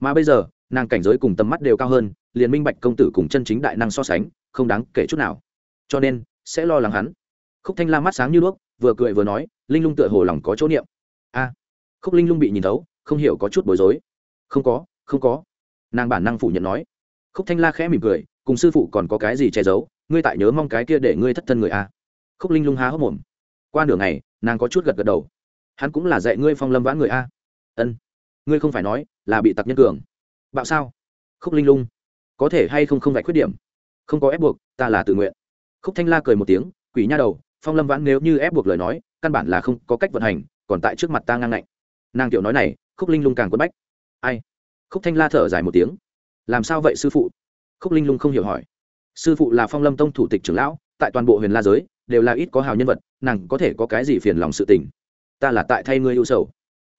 Mà bây giờ, nàng cảnh giới cùng tầm mắt đều cao hơn, liền minh bạch công tử cùng chân chính đại năng so sánh, không đáng kể chút nào. Cho nên, sẽ lo lắng hắn. Khúc thanh la mắt sáng như đuốc, vừa cười vừa nói, linh lung tựa hồ lòng có chỗ niệm. A. Khúc linh lung bị nhìn thấu, không hiểu có chút bối rối. Không có không có nàng bản năng phủ nhận nói. Khúc thanh la khẽ mỉm cười, cùng sư phụ còn có cái gì che giấu, ngươi tại nhớ mong cái kia để ngươi thất thân người a. Khúc linh lung há hốc mồm. Qua nửa ngày, nàng có chút gật gật đầu. Hắn cũng là dạy ngươi phong lâm vãn người a. Ân. Ngươi không phải nói là bị tặc nhân cường. Bạo sao? Khúc linh lung. Có thể hay không không vạch khuyết điểm? Không có ép buộc, ta là tự nguyện. Khúc thanh la cười một tiếng, quỷ nha đầu, phong lâm vãn nếu như ép buộc lời nói, căn bản là không có cách vận hành, còn tại trước mặt ta ngang ngạnh. Nàng tiểu nói này, khúc linh lung càng quất bách. Ai? Khúc thanh la thở dài một tiếng. Làm sao vậy, sư phụ? Khúc linh lung không hiểu hỏi. Sư phụ là phong lâm tông thủ tịch trưởng lão, tại toàn bộ huyền la giới, đều là ít có hào nhân vật, nàng có thể có cái gì phiền lòng sự tình? Ta là tại thay ngươi ưu sầu.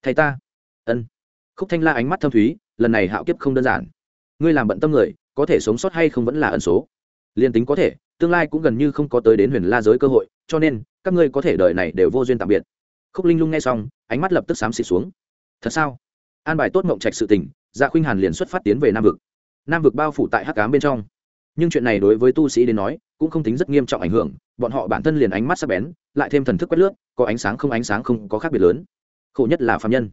Thay ta? Ân. Khúc thanh la ánh mắt thâm thúy, lần này hạo kiếp không đơn giản. Ngươi làm bận tâm người, có thể sống sót hay không vẫn là ẩn số. Liên tính có thể, tương lai cũng gần như không có tới đến huyền la giới cơ hội, cho nên, các ngươi có thể đợi này đều vô duyên tạm biệt. Khúc linh lung nghe xong, ánh mắt lập tức xám xịt xuống. Thật sao? An bài tốt mộng trạch sự tình dạ khuynh hàn liền xuất phát tiến về nam vực. Nam vực bao phủ tại hắc cám bên trong. Nhưng chuyện này đối với tu sĩ đến nói, cũng không tính rất nghiêm trọng ảnh hưởng, bọn họ bản thân liền ánh mắt sắp bén, lại thêm thần thức quét lướt, có ánh sáng không ánh sáng không có khác biệt lớn. Khổ nhất là phạm nhân.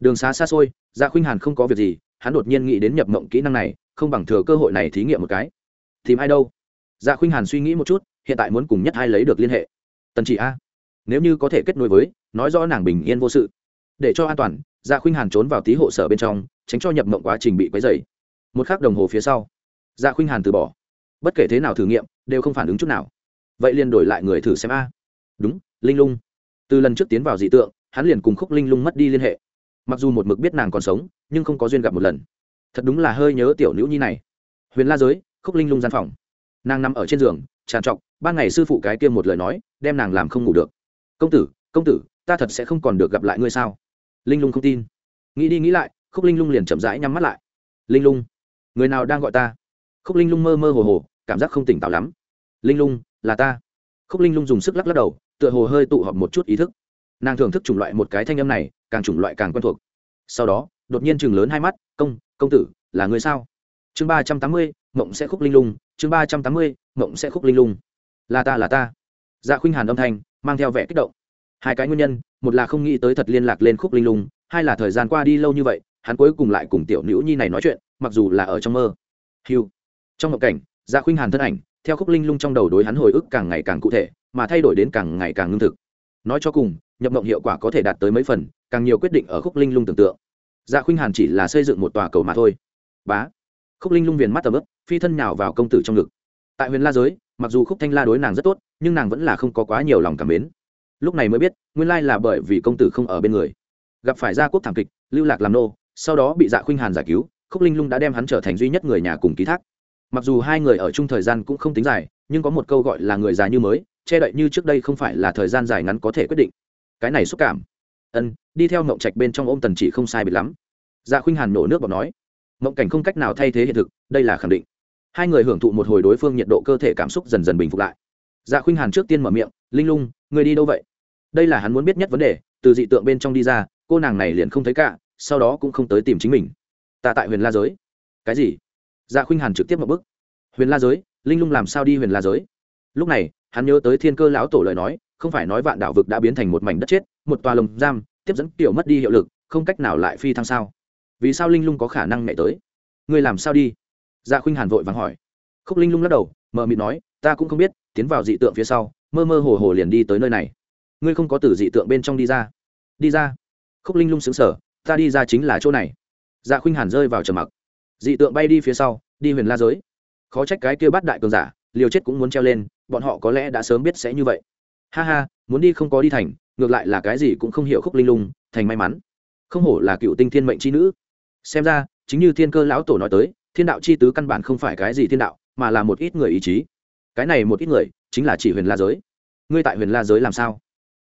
Đường xa xa xôi dạ khuynh hàn không có việc gì, hắn đột nhiên nghĩ đến nhập mộng kỹ năng này, không bằng thừa cơ hội này thí nghiệm một cái. Tìm ai đâu? Dạ khuynh hàn suy nghĩ một chút, hiện tại muốn cùng nhất hai lấy được liên hệ. Tần chỉ a. Nếu như có thể kết nối với, nói rõ nàng bình yên vô sự. Để cho an toàn dạ khuynh hàn trốn vào tí hộ sở bên trong, tránh cho nhập mộng quá trình bị quấy dày một k h ắ c đồng hồ phía sau dạ khuynh hàn từ bỏ. Bất kể thế nào thử nghiệm, đều không phản ứng chút nào. Vậy liền đổi lại người thử xem a. Đúng, linh lung. Từ lần trước tiến vào dị tượng, hắn liền cùng khúc linh lung mất đi liên hệ. Mặc dù một mực biết nàng còn sống, nhưng không có duyên gặp một lần. Thật đúng là hơi nhớ tiểu nữ nhi này. Huyền la giới, khúc linh lung gian phòng. Nàng nằm ở trên giường, tràn trọc, ban ngày sư phụ cái kia một lời nói, đem nàng làm không ngủ được. Công tử công tử, ta thật sẽ không còn được gặp lại ngươi sao? Linh lung không tin. Nghĩ đi nghĩ lại, khúc linh lung liền chậm rãi nhắm mắt lại. Linh lung, người nào đang gọi ta? Khúc linh lung mơ mơ hồ hồ, cảm giác không tỉnh táo lắm. Linh lung, là ta. Khúc linh lung dùng sức lắc lắc đầu, tựa hồ hơi tụ họp một chút ý thức. Nàng thưởng thức chủng loại một cái thanh âm này, càng chủng loại càng quen thuộc. Sau đó, đột nhiên chừng lớn hai mắt, công công tử, là người sao? Chương ba trăm tám mươi, mộng sẽ khúc linh lung, chương ba trăm tám mươi, mộng sẽ khúc linh lung. Là ta là ta. Dạ khuynh hàn âm thanh, mang theo vẻ kích động hai cái nguyên nhân, một là không nghĩ tới thật liên lạc lên khúc linh lung, hai là thời gian qua đi lâu như vậy, hắn cuối cùng lại cùng tiểu nữ nhi này nói chuyện, mặc dù là ở trong mơ. Hiu trong ngộng cảnh dạ khuynh hàn thân ảnh, theo khúc linh lung trong đầu đối hắn hồi ức càng ngày càng cụ thể, mà thay đổi đến càng ngày càng ngưng thực. Nói cho cùng, nhập mộng hiệu quả có thể đạt tới mấy phần, càng nhiều quyết định ở khúc linh lung tưởng tượng. Dạ khuynh hàn chỉ là xây dựng một tòa cầu mà thôi. Bá. Khúc linh lung viền mắt tầm ướp phi thân nhào vào công tử trong ngực. Tại huyền la giới, mặc dù khúc thanh la đối nàng rất tốt, nhưng nàng vẫn là không có quá nhiều lòng cảm mến lúc này mới biết, nguyên lai là bởi vì công tử không ở bên người. Gặp phải gia quốc thảm kịch, lưu lạc làm nô, sau đó bị dạ khuynh hàn giải cứu, khúc linh lung đã đem hắn trở thành duy nhất người nhà cùng ký thác. Mặc dù hai người ở chung thời gian cũng không tính dài, nhưng có một câu gọi là người già như mới, che đậy như trước đây không phải là thời gian dài ngắn có thể quyết định. Cái này xúc cảm. Ân, đi theo mộng trạch bên trong ôm tần chỉ không sai biệt lắm. Dạ khuynh hàn nổ nước bọt nói mộng cảnh không cách nào thay thế hiện thực, đây là khẳng định. Hai người hưởng thụ một hồi đối phương nhiệt độ cơ thể cảm xúc dần dần bình phục lại. Dạ khuynh hàn trước tiên mở miệng, linh lung, người đi đâu vậy? Đây là hắn muốn biết nhất vấn đề, từ dị tượng bên trong đi ra, cô nàng này liền không thấy cả, sau đó cũng không tới tìm chính mình. Ta tại huyền la giới. Cái gì? Dạ khuynh hàn trực tiếp một bức. Huyền la giới? Linh lung làm sao đi huyền la giới? Lúc này, hắn nhớ tới thiên cơ lão tổ lời nói, không phải nói vạn đảo vực đã biến thành một mảnh đất chết, một tòa lồng giam, tiếp dẫn tiểu mất đi hiệu lực, không cách nào lại phi thăng sao? Vì sao linh lung có khả năng mẹ tới? Ngươi làm sao đi? Dạ khuynh hàn vội vàng hỏi. Khúc linh lung lắc đầu mờ mịt nói, ta cũng không biết, tiến vào dị tượng phía sau, mơ mơ hồ hồ liền đi tới nơi này ngươi không có từ dị tượng bên trong đi ra. Đi ra. Khúc linh lung xứng sở ta đi ra chính là chỗ này. Dạ khuynh hàn rơi vào trầm mặc. Dị tượng bay đi phía sau, đi huyền la giới. Khó trách cái kia bắt đại cường giả, liều chết cũng muốn treo lên, bọn họ có lẽ đã sớm biết sẽ như vậy. Ha ha, muốn đi không có đi thành, ngược lại là cái gì cũng không hiểu khúc linh lung, thành may mắn. Không hổ là cựu tinh thiên mệnh c h i nữ. Xem ra, chính như thiên cơ lão tổ nói tới, thiên đạo c h i tứ căn bản không phải cái gì thiên đạo, mà là một ít người ý chí. Cái này một ít người, chính là chỉ huyền la giới. Ngươi tại huyền la giới làm sao?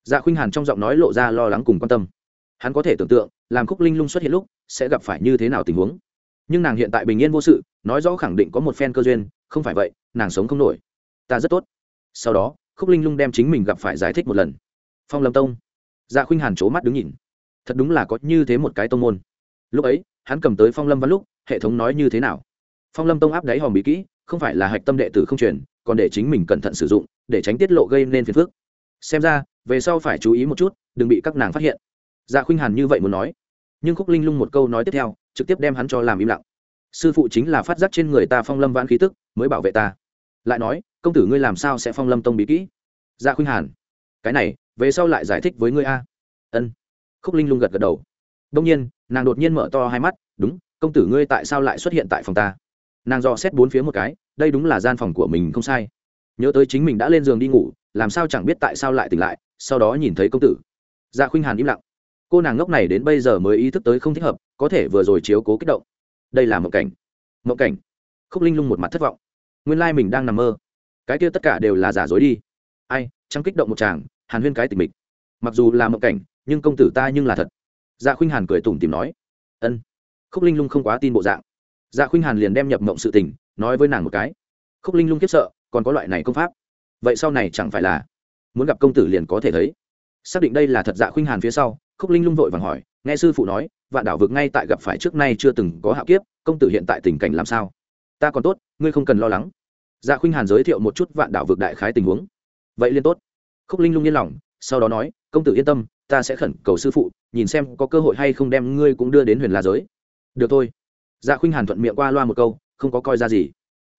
Dạ khuynh hàn trong giọng nói lộ ra lo lắng cùng quan tâm. Hắn có thể tưởng tượng, làm khúc linh lung xuất hiện lúc, sẽ gặp phải như thế nào tình huống. Nhưng nàng hiện tại bình yên vô sự, nói rõ khẳng định có một phen cơ duyên, không phải vậy, nàng sống không nổi. Ta rất tốt. Sau đó, khúc linh lung đem chính mình gặp phải giải thích một lần. Phong lâm tông. Dạ khuynh hàn c mắt đứng nhìn. Thật đúng là có như thế một cái tông môn. Lúc ấy, hắn cầm tới phong lâm văn lúc, hệ thống nói như thế nào? Phong lâm tông áp đáy hòm bị kỹ, không phải là hạch tâm đệ tử không truyền, còn để chính mình cẩn thận sử dụng, để tránh tiết lộ gây nên phiền phức. Xem ra về sau phải chú ý một chút, đừng bị các nàng phát hiện. Dạ khuynh hàn như vậy muốn nói. Nhưng khúc linh lung một câu nói tiếp theo, trực tiếp đem hắn cho làm im lặng. Sư phụ chính là phát giác trên người ta phong lâm vãn khí tức, mới bảo vệ ta. Lại nói, công tử ngươi làm sao sẽ phong lâm tông bí kỹ? Dạ khuynh hàn, cái này, về sau lại giải thích với ngươi a. Ân. Khúc linh lung gật gật đầu. Đông nhiên, nàng đột nhiên mở to hai mắt, đúng, công tử ngươi tại sao lại xuất hiện tại phòng ta? Nàng dò xét bốn phía một cái, đây đúng là gian phòng của mình, không sai. Nhớ tới chính mình đã lên giường đi ngủ làm sao chẳng biết tại sao lại tỉnh lại, sau đó nhìn thấy công tử. Dạ khuynh hàn im lặng. Cô nàng ngốc này đến bây giờ mới ý thức tới không thích hợp, có thể vừa rồi chiếu cố kích động. Đây là mộng cảnh. Mộng cảnh. Khúc linh lung một mặt thất vọng. Nguyên lai mình đang nằm mơ. Cái kia tất cả đều là giả dối đi. Ai chẳng kích động một chàng, hàn huyên cái tình mình mặc dù là mộng cảnh, nhưng công tử ta nhưng là thật. Dạ khuynh hàn cười tủm tìm nói. Ân. Khúc linh lung không quá tin bộ dạng. Dạ khuynh hàn liền đem nhập mộng sự tình, nói với nàng một cái. Khúc linh lung kiếp sợ, còn có loại này công pháp vậy sau này chẳng phải là muốn gặp công tử liền có thể thấy. Xác định đây là thật dạ khuynh hàn phía sau, khúc linh lung vội vàng hỏi, nghe sư phụ nói, vạn đảo vực ngay tại gặp phải trước nay chưa từng có hạo kiếp, công tử hiện tại tình cảnh làm sao? Ta còn tốt, ngươi không cần lo lắng. Dạ khuynh hàn giới thiệu một chút vạn đảo vực đại khái tình huống. Vậy liên tốt. Khúc linh lung yên lòng, sau đó nói, công tử yên tâm, ta sẽ khẩn cầu sư phụ, nhìn xem có cơ hội hay không đem ngươi cũng đưa đến huyền la giới. Được thôi. Dạ khuynh hàn thuận miệng qua loa một câu, không có coi ra gì.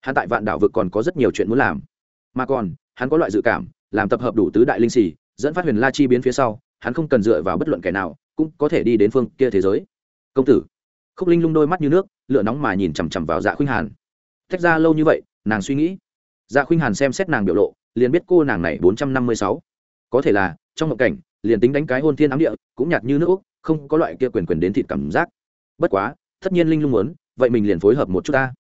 Hắn tại vạn đảo vực còn có rất nhiều chuyện muốn làm. Mà còn hắn có loại dự cảm, làm tập hợp đủ tứ đại linh xì, dẫn phát huyền la chi biến phía sau, hắn không cần dựa vào bất luận kẻ nào, cũng có thể đi đến phương kia thế giới. Công tử, khúc linh lung đôi mắt như nước, lửa nóng mà nhìn chằm chằm vào dạ khuynh hàn. Tách ra lâu như vậy, nàng suy nghĩ. Dạ khuynh hàn xem xét nàng biểu lộ, liền biết cô nàng này bốn trăm năm mươi sáu. Có thể là, trong mộng cảnh, liền tính đánh cái hôn thiên ám địa, cũng nhạt như nước úc, không có loại kia quyền quyền đến thịt cảm giác. Bất quá, tất nhiên linh lung muốn, vậy mình liền phối hợp một chút ta.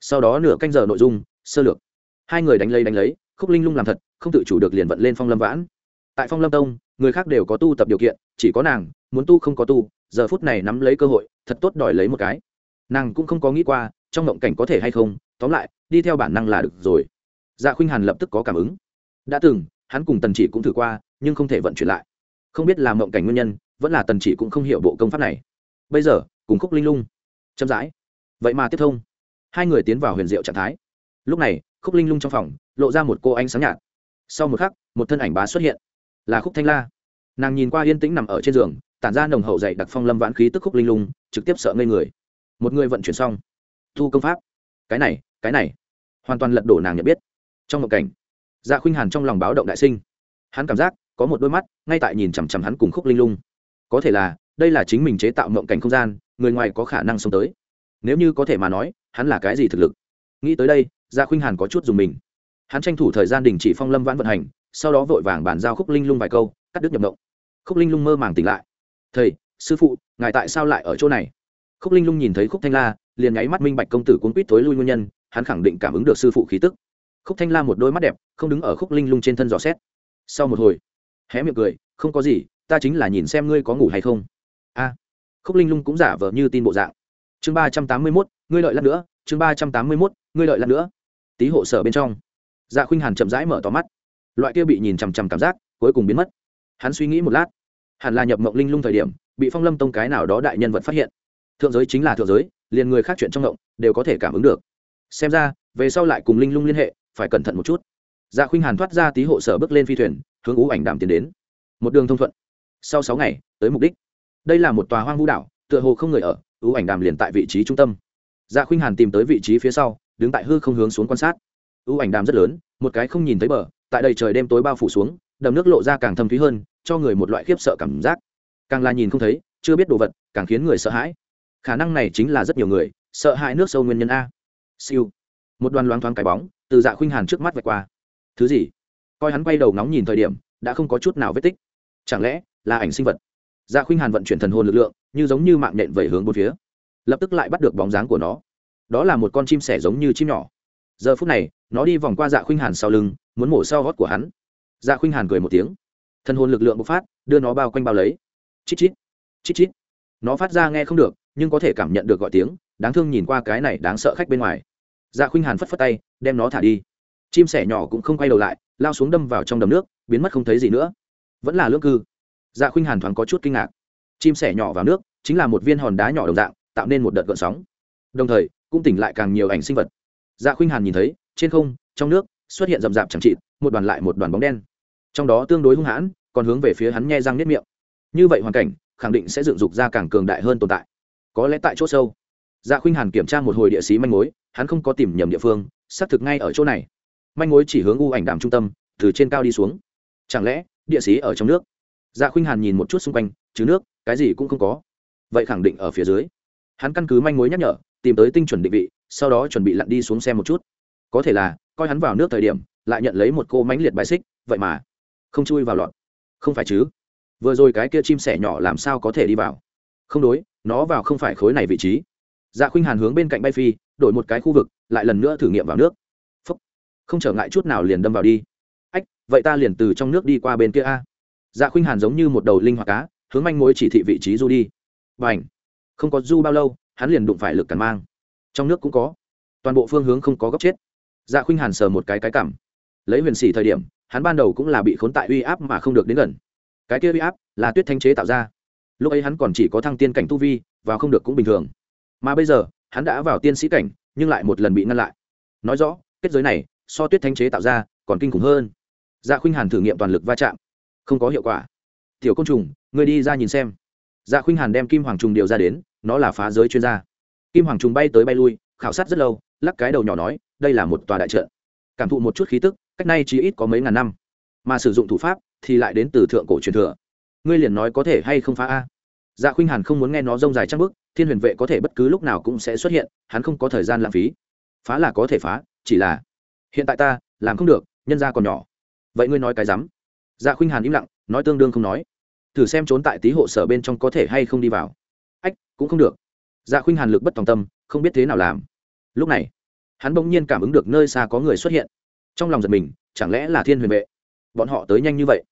Sau đó nửa canh giờ nội dung, sơ lược. Hai người đánh lấy đánh lấy khúc linh lung làm thật, không tự chủ được liền vận lên phong lâm vãn. Tại phong lâm tông, người khác đều có tu tập điều kiện, chỉ có nàng, muốn tu không có tu, giờ phút này nắm lấy cơ hội, thật tốt đòi lấy một cái. Nàng cũng không có nghĩ qua, trong mộng cảnh có thể hay không, tóm lại, đi theo bản năng là được rồi. Dạ khuynh hàn lập tức có cảm ứng. Đã từng, hắn cùng tần chỉ cũng thử qua, nhưng không thể vận chuyển lại. Không biết là mộng cảnh nguyên nhân, vẫn là tần chỉ cũng không hiểu bộ công pháp này. Bây giờ, cùng khúc linh lung. Chậm rãi. Vậy mà tiếp thông. Hai người tiến vào huyền diệu trạng thái. Lúc này khúc linh lung trong phòng, lộ ra một cô ánh sáng nhạt. Sau một khắc, một thân ảnh bá xuất hiện. Là khúc thanh la. Nàng nhìn qua yên tĩnh nằm ở trên giường, tản ra nồng hậu dày đặc phong lâm vãn khí tức khúc linh lung, trực tiếp sợ ngây người. Một người vận chuyển xong. Thu công pháp. Cái này cái này. Hoàn toàn lật đổ nàng nhận biết. Trong một cảnh dạ khuynh hàn trong lòng báo động đại sinh. Hắn cảm giác, có một đôi mắt, ngay tại nhìn chằm chằm hắn cùng khúc linh lung. Có thể là, đây là chính mình chế tạo mộng cảnh không gian, người ngoài có khả năng sống tới. Nếu như có thể mà nói, hắn là cái gì thực lực? Nghĩ tới đây dạ khuynh hàn có chút dùng mình. Hắn tranh thủ thời gian đình chỉ phong lâm vãn vận hành, sau đó vội vàng bàn giao khúc linh lung vài câu, cắt đứt nhập động khúc linh lung mơ màng tỉnh lại. Thầy, sư phụ, ngài tại sao lại ở chỗ này? Khúc linh lung nhìn thấy khúc thanh la, liền nháy mắt minh bạch công tử cuốn quýt tối lui nguyên nhân, hắn khẳng định cảm ứng được sư phụ khí tức. Khúc thanh la một đôi mắt đẹp, không đứng ở khúc linh lung trên thân dò xét. Sau một hồi, hé miệng cười, không có gì, ta chính là nhìn xem ngươi có ngủ hay không. A. Khúc linh lung cũng giả vờ như tin bộ dạng. Chương ba trăm tám mươi mốt, ngươi lợi lát nữa chương ba trăm tám mươi mốt, ngươi lợi lần nữa. Tý hộ sở bên trong. Dạ khuynh hàn chậm rãi mở tò mắt. Loại kia bị nhìn chằm chằm cảm giác, cuối cùng biến mất. Hắn suy nghĩ một lát. Hẳn là nhập mộng linh lung thời điểm, bị phong lâm tông cái nào đó đại nhân vật phát hiện. Thượng giới chính là thượng giới, liền người khác chuyện trong động đều có thể cảm ứng được. Xem ra, về sau lại cùng linh lung liên hệ, phải cẩn thận một chút. Dạ khuynh hàn thoát ra tí hộ sở bước lên phi thuyền, hướng ú ảnh đàm tiến đến. Một đường thông thuận. Sau sáu ngày, tới mục đích. Đây là một tòa hoang vu đảo, tựa hồ không người ở, ú ảnh đàm liền tại vị trí trung tâm dạ khuynh hàn tìm tới vị trí phía sau, đứng tại hư không hướng xuống quan sát. Ưu ảnh đàm rất lớn, một cái không nhìn thấy bờ, tại đây trời đêm tối bao phủ xuống, đầm nước lộ ra càng thâm thúy hơn, cho người một loại khiếp sợ cảm giác. Càng là nhìn không thấy, chưa biết đồ vật, càng khiến người sợ hãi. Khả năng này chính là rất nhiều người, sợ hãi nước sâu nguyên nhân a. Siêu. Một đoàn loáng thoáng cái bóng, từ dạ khuynh hàn trước mắt vạch qua. Thứ gì? Coi hắn quay đầu ngóng nhìn thời điểm, đã không có chút nào vết tích. Chẳng lẽ là ảnh sinh vật? Dạ khuynh hàn vận chuyển thần hồn lực lượng, như giống như mạng nện vẩy hướng bốn phía lập tức lại bắt được bóng dáng của nó. Đó là một con chim sẻ giống như chim nhỏ. Giờ phút này, nó đi vòng qua dạ khuynh hàn sau lưng, muốn mổ sau gót của hắn. Dạ khuynh hàn cười một tiếng. Thân hồn lực lượng bộc phát, đưa nó bao quanh bao lấy. Chít chít chít chít. Nó phát ra nghe không được, nhưng có thể cảm nhận được gọi tiếng, đáng thương nhìn qua cái này đáng sợ khách bên ngoài. Dạ khuynh hàn phất phất tay, đem nó thả đi. Chim sẻ nhỏ cũng không quay đầu lại, lao xuống đâm vào trong đầm nước, biến mất không thấy gì nữa. Vẫn là lưỡng cư. Dạ khuynh hàn thoáng có chút kinh ngạc. Chim sẻ nhỏ vào nước, chính là một viên hòn đá nhỏ đồng dạng tạo nên một đợt gợn sóng. Đồng thời, cũng tỉnh lại càng nhiều ảnh sinh vật. Dạ khuynh hàn nhìn thấy, trên không, trong nước, xuất hiện rậm rạp chẳng trị một đoàn lại một đoàn bóng đen. Trong đó tương đối hung hãn, còn hướng về phía hắn nhe răng nếp miệng. Như vậy hoàn cảnh, khẳng định sẽ dựng dục ra càng cường đại hơn tồn tại. Có lẽ tại chỗ sâu dạ khuynh hàn kiểm tra một hồi địa xí manh mối, hắn không có tìm nhầm địa phương, xác thực ngay ở chỗ này. Manh mối chỉ hướng u ảnh đàm trung tâm, từ trên cao đi xuống. Chẳng lẽ, địa xí ở trong nước? Dạ khuynh hàn nhìn một chút xung quanh chứ nước, cái gì cũng không có. Vậy khẳng định ở phía dưới hắn căn cứ manh mối nhắc nhở, tìm tới tinh chuẩn định vị, sau đó chuẩn bị lặn đi xuống xem một chút. Có thể là, coi hắn vào nước thời điểm, lại nhận lấy một cô mánh liệt bài xích, vậy mà không chui vào lọt. Không phải chứ? Vừa rồi cái kia chim sẻ nhỏ làm sao có thể đi vào? Không đối, nó vào không phải khối này vị trí. Dạ khuynh hàn hướng bên cạnh bay phi, đổi một cái khu vực, lại lần nữa thử nghiệm vào nước. Phúc. không trở ngại chút nào liền đâm vào đi. Ách, vậy ta liền từ trong nước đi qua bên kia a. Dạ khuynh hàn giống như một đầu linh hoạt cá, hướng manh mối chỉ thị vị trí du đi. Và ảnh không có du bao lâu, hắn liền đụng phải lực cản mang. Trong nước cũng có. Toàn bộ phương hướng không có góc chết. Dạ khuynh hàn sờ một cái cái cảm. Lấy huyền xỉ thời điểm, hắn ban đầu cũng là bị khốn tại uy áp mà không được đến gần. Cái kia uy áp là tuyết thanh chế tạo ra. Lúc ấy hắn còn chỉ có thăng tiên cảnh tu vi, và không được cũng bình thường. Mà bây giờ, hắn đã vào tiên sĩ cảnh, nhưng lại một lần bị ngăn lại. Nói rõ, kết giới này, so tuyết thanh chế tạo ra, còn kinh khủng hơn. Dạ khuynh hàn thử nghiệm toàn lực va chạm. Không có hiệu quả. Tiểu côn trùng người đi ra nhìn xem dạ khuynh hàn đem kim hoàng trùng điều ra đến, nó là phá giới chuyên gia. Kim hoàng trùng bay tới bay lui, khảo sát rất lâu, lắc cái đầu nhỏ nói, đây là một tòa đại trận. Cảm thụ một chút khí tức, cách nay chỉ ít có mấy ngàn năm. Mà sử dụng thủ pháp thì lại đến từ thượng cổ truyền thừa. Ngươi liền nói có thể hay không phá a? Dạ khuynh hàn không muốn nghe nó rông dài trăng bước thiên huyền vệ có thể bất cứ lúc nào cũng sẽ xuất hiện, hắn không có thời gian lãng phí. Phá là có thể phá, chỉ là hiện tại ta làm không được, nhân ra còn nhỏ. Vậy ngươi nói cái rắm? Dạ khuynh hàn im lặng, nói tương đương không nói thử xem trốn tại tí hộ sở bên trong có thể hay không đi vào. Ách, cũng không được. Dạ khuynh hàn lực bất tòng tâm, không biết thế nào làm. Lúc này, hắn bỗng nhiên cảm ứng được nơi xa có người xuất hiện. Trong lòng giật mình, chẳng lẽ là thiên huyền vệ? Bọn họ tới nhanh như vậy?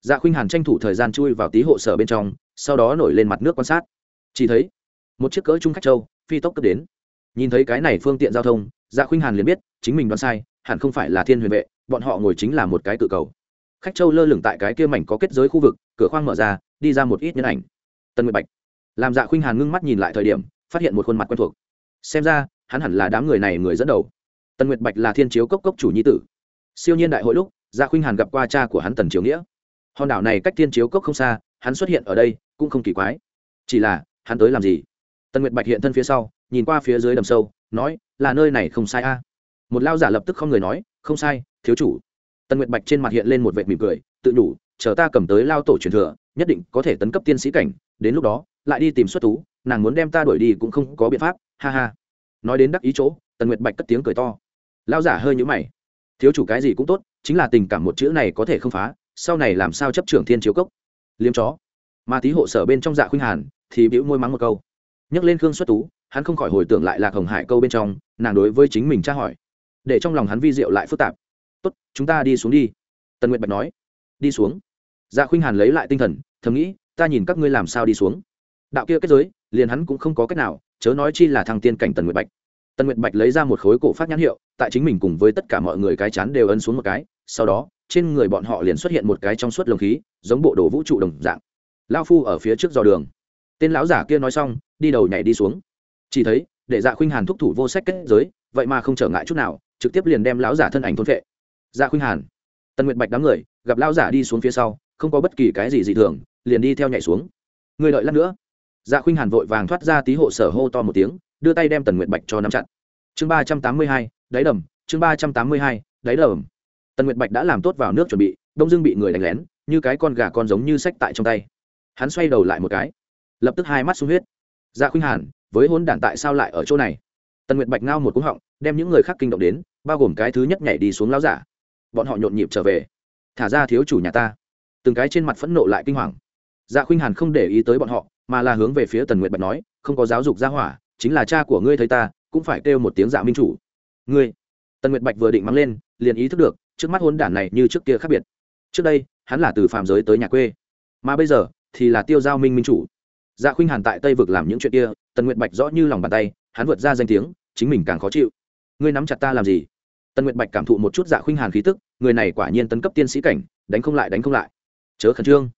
Dạ khuynh hàn tranh thủ thời gian chui vào tí hộ sở bên trong, sau đó nổi lên mặt nước quan sát. Chỉ thấy, một chiếc cỡ trung khách châu, phi tốc cấp đến. Nhìn thấy cái này phương tiện giao thông dạ khuynh hàn liền biết, chính mình đoán sai, hẳn không phải là thiên huyền vệ, bọn họ ngồi chính là một cái cự cầu khách châu lơ lửng tại cái kia mảnh có kết giới khu vực, cửa khoang mở ra, đi ra một ít nhân ảnh. Tân nguyệt bạch. Làm dạ khuynh hàn ngưng mắt nhìn lại thời điểm, phát hiện một khuôn mặt quen thuộc. Xem ra, hắn hẳn là đám người này người dẫn đầu. Tân nguyệt bạch là thiên chiếu cốc cốc chủ nhi tử. Siêu nhiên đại hội lúc dạ khuynh hàn gặp qua cha của hắn tần triều nghĩa. Hòn đảo này cách thiên chiếu cốc không xa, hắn xuất hiện ở đây, cũng không kỳ quái. Chỉ là, hắn tới làm gì? Tân nguyệt bạch hiện thân phía sau, nhìn qua phía dưới đầm sâu, nói, là nơi này không sai a. Một lao giả lập tức không người nói, không sai, thiếu chủ. Tần nguyệt bạch trên mặt hiện lên một vệt mỉm cười, tự nhủ, chờ ta cầm tới lao tổ truyền thừa, nhất định có thể tấn cấp tiên sĩ cảnh, đến lúc đó, lại đi tìm xuất tú, nàng muốn đem ta đuổi đi cũng không có biện pháp, ha ha. Nói đến đắc ý chỗ, tần nguyệt bạch cất tiếng cười to. Lao giả hơi nhũ mày. Thiếu chủ cái gì cũng tốt, chính là tình cảm một chữ này có thể không phá, sau này làm sao chấp trưởng thiên chiếu cốc? Liếm chó. Mà Tý hộ sở bên trong dạ khuynh hàn, thì bĩu môi mắng một câu. Nhắc lên khương xuất tú, hắn không khỏi hồi tưởng lại lạc hồng hải câu bên trong, nàng đối với chính mình tra hỏi. Để trong lòng hắn vi diệu lại phức tạp tốt, chúng ta đi xuống đi. Tần nguyệt bạch nói. Đi xuống. Dạ khuynh hàn lấy lại tinh thần, thầm nghĩ, ta nhìn các ngươi làm sao đi xuống. Đạo kia kết giới, liền hắn cũng không có cách nào, chớ nói chi là thằng tiên cảnh tần nguyệt bạch. Tần nguyệt bạch lấy ra một khối cổ phát nhãn hiệu, tại chính mình cùng với tất cả mọi người cái chán đều ấn xuống một cái, sau đó, trên người bọn họ liền xuất hiện một cái trong suốt lồng khí, giống bộ đồ vũ trụ đồng dạng. Lao phu ở phía trước dò đường. Tên lão giả kia nói xong, đi đầu nhảy đi xuống. Chỉ thấy, để dạ khuynh hàn thúc thủ vô sách kết giới, vậy mà không trở ngại chút nào, trực tiếp liền đem lão giả thân ảnh thôn vệ dạ khuynh hàn. Tần nguyệt bạch đám người, gặp lão giả đi xuống phía sau, không có bất kỳ cái gì dị thường, liền đi theo nhảy xuống. Người đợi lát nữa. Dạ khuynh hàn vội vàng thoát ra tí hộ sở hô to một tiếng, đưa tay đem tần nguyệt bạch cho nắm chặt. Chương ba trăm tám mươi hai, đáy đầm, chương ba trăm tám mươi hai, đáy đầm. Tần nguyệt bạch đã làm tốt vào nước chuẩn bị, đông dưng bị người đánh lén, như cái con gà con giống như sách tại trong tay. Hắn xoay đầu lại một cái. Lập tức hai mắt sung huyết. Dạ khuynh hàn, với hôn đản tại sao lại ở chỗ này? Tần nguyệt bạch ngao một cúng họng, đem những người khác kinh động đến, bao gồm cái thứ nhất nhảy đi xuống lao giả bọn họ nhộn nhịp trở về. Thả ra thiếu chủ nhà ta. Từng cái trên mặt phẫn nộ lại kinh hoàng. Dạ khuynh hàn không để ý tới bọn họ, mà là hướng về phía tần nguyệt bạch nói, không có giáo dục gia hỏa, chính là cha của ngươi thấy ta, cũng phải kêu một tiếng dạ minh chủ. Ngươi? Tần nguyệt bạch vừa định mắng lên, liền ý thức được, trước mắt hôn đản này như trước kia khác biệt. Trước đây, hắn là từ phạm giới tới nhà quê, mà bây giờ thì là tiêu giao minh minh chủ. Dạ khuynh hàn tại tây vực làm những chuyện kia, tần nguyệt bạch rõ như lòng bàn tay, hắn vượt ra danh tiếng, chính mình càng khó chịu. Ngươi nắm chặt ta làm gì? Tân nguyệt bạch cảm thụ một chút dạ khuynh hàn khí tức, người này quả nhiên tấn cấp tiên sĩ cảnh, đánh không lại, đánh không lại. Chớ khẩn trương.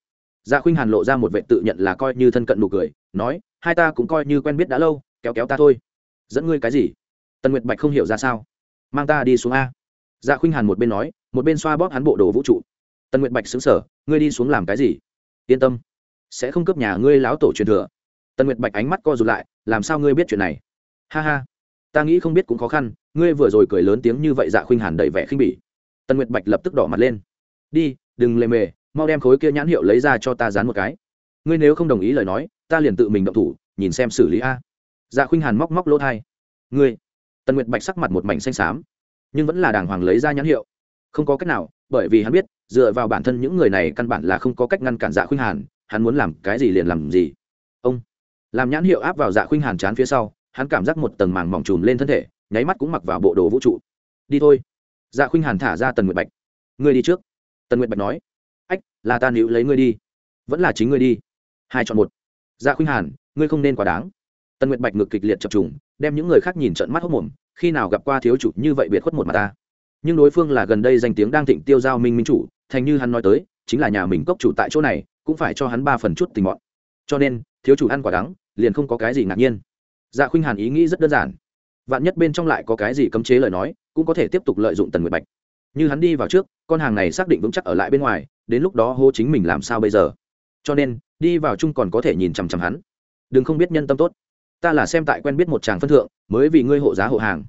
Dạ khuynh hàn lộ ra một vệ tự nhận là coi như thân cận nụ cười, nói, hai ta cũng coi như quen biết đã lâu, kéo kéo ta thôi. Dẫn ngươi cái gì? Tân nguyệt bạch không hiểu ra sao. Mang ta đi xuống a. Dạ khuynh hàn một bên nói, một bên xoa bóp hắn bộ đồ vũ trụ. Tân nguyệt bạch xứng sở ngươi đi xuống làm cái gì? Yên tâm. Sẽ không cướp nhà ngươi láo tổ truyền thừa. Tân nguyệt bạch ánh mắt co rụt lại, làm sao ngươi biết chuyện này? Ha ha ta nghĩ không biết cũng khó khăn, ngươi vừa rồi cười lớn tiếng như vậy dạ khuynh hàn đầy vẻ khinh bỉ. Tần nguyệt bạch lập tức đỏ mặt lên. Đi, đừng lề mề, mau đem khối kia nhãn hiệu lấy ra cho ta dán một cái. Ngươi nếu không đồng ý lời nói, ta liền tự mình động thủ, nhìn xem xử lý a. Dạ khuynh hàn móc móc lỗ thai. Ngươi. Tần nguyệt bạch sắc mặt một mảnh xanh xám, nhưng vẫn là đàng hoàng lấy ra nhãn hiệu. Không có cách nào, bởi vì hắn biết, dựa vào bản thân những người này căn bản là không có cách ngăn cản dạ khuynh hàn, hắn muốn làm cái gì liền làm gì. Ông. Làm nhãn hiệu áp vào dạ khuynh hàn chán phía sau hắn cảm giác một tầng màng mỏng trùm lên thân thể, nháy mắt cũng mặc vào bộ đồ vũ trụ. Đi thôi. Dạ khuynh hàn thả ra tần nguyệt bạch. Ngươi đi trước. Tần nguyệt bạch nói. Ách, là ta níu lấy ngươi đi. Vẫn là chính ngươi đi. Hai chọn một. Dạ khuynh hàn, ngươi không nên quá đáng. Tần nguyệt bạch ngược kịch liệt chập trùng, đem những người khác nhìn trận mắt hốc mồm, khi nào gặp qua thiếu chủ như vậy biệt khuất một mà ta. Nhưng đối phương là gần đây danh tiếng đang thịnh tiêu giao minh minh chủ, thành như hắn nói tới, chính là nhà mình cốc chủ tại chỗ này, cũng phải cho hắn ba phần chút tình mọn cho nên, thiếu chủ ăn quả đắng, liền không có cái gì ngạc nhiên dạ khuynh hàn ý nghĩ rất đơn giản. Vạn nhất bên trong lại có cái gì cấm chế lời nói, cũng có thể tiếp tục lợi dụng tần nguyệt bạch. Như hắn đi vào trước, con hàng này xác định vững chắc ở lại bên ngoài, đến lúc đó hô chính mình làm sao bây giờ? Cho nên, đi vào chung còn có thể nhìn chằm chằm hắn. Đừng không biết nhân tâm tốt. Ta là xem tại quen biết một chàng phân thượng, mới vì ngươi hộ giá hộ hàng.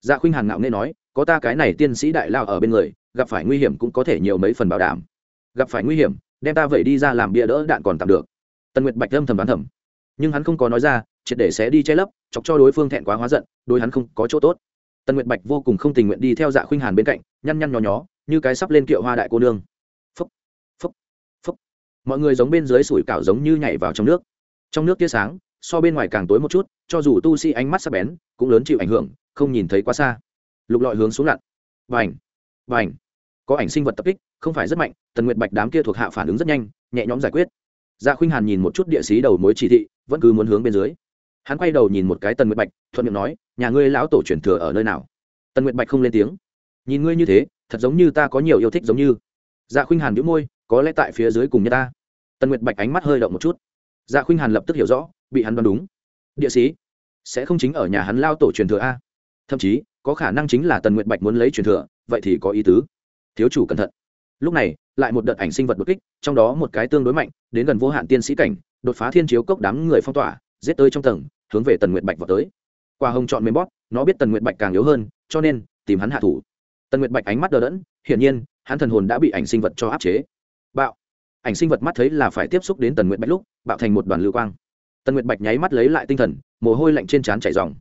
Dạ khuynh hàn ngạo nghe nói, có ta cái này tiên sĩ đại lao ở bên người, gặp phải nguy hiểm cũng có thể nhiều mấy phần bảo đảm. Gặp phải nguy hiểm, đem ta vậy đi ra làm bia đỡ đạn còn tạm được. Tần nguyệt bạch âm thầm đoán thầm. Nhưng hắn không có nói ra triệt để sẽ đi che lấp, chọc cho đối phương thẹn quá hóa giận, đối hắn không có chỗ tốt. Tần nguyệt bạch vô cùng không tình nguyện đi theo dạ khuynh hàn bên cạnh, nhăn nhăn nhó nhó, như cái sắp lên kiệu hoa đại cô nương. Phúc phúc phúc. Mọi người giống bên dưới sủi cảo giống như nhảy vào trong nước. Trong nước tia sáng, so bên ngoài càng tối một chút, cho dù tu sĩ ánh mắt sắc bén, cũng lớn chịu ảnh hưởng, không nhìn thấy quá xa. Lục lọi hướng xuống lặn. Vành vành có ảnh sinh vật tập kích, không phải rất mạnh, tần nguyệt bạch đám kia thuộc hạ phản ứng rất nhanh, nhẹ nhõm giải quyết. Dạ khuynh hàn nhìn một chút địa sĩ đầu mối chỉ thị, vẫn cứ muốn hướng bên dưới hắn quay đầu nhìn một cái tần nguyệt bạch, thuận miệng nói, nhà ngươi lão tổ truyền thừa ở nơi nào? Tần nguyệt bạch không lên tiếng. Nhìn ngươi như thế, thật giống như ta có nhiều yêu thích giống như. Dạ khuynh hàn đĩu môi, có lẽ tại phía dưới cùng nhà ta. Tần nguyệt bạch ánh mắt hơi động một chút. Dạ khuynh hàn lập tức hiểu rõ, bị hắn đoán đúng. Địa sĩ, sẽ không chính ở nhà hắn lao tổ truyền thừa a? Thậm chí, có khả năng chính là tần nguyệt bạch muốn lấy truyền thừa, vậy thì có ý tứ. Thiếu chủ cẩn thận. Lúc này, lại một đợt ảnh sinh vật đột kích, trong đó một cái tương đối mạnh, đến gần vô hạn tiên sĩ cảnh, đột phá thiên chiếu cốc đám người phong tỏa giết tới trong tầng, hướng về tần nguyệt bạch vào tới. Qua hồng chọn mềm bóp, nó biết tần nguyệt bạch càng yếu hơn, cho nên tìm hắn hạ thủ. Tần nguyệt bạch ánh mắt đờ đẫn, hiển nhiên, hắn thần hồn đã bị ảnh sinh vật cho áp chế. Bạo. Ảnh sinh vật mắt thấy là phải tiếp xúc đến tần nguyệt bạch lúc, bạo thành một đoàn lưu quang. Tần nguyệt bạch nháy mắt lấy lại tinh thần, mồ hôi lạnh trên trán chảy dòng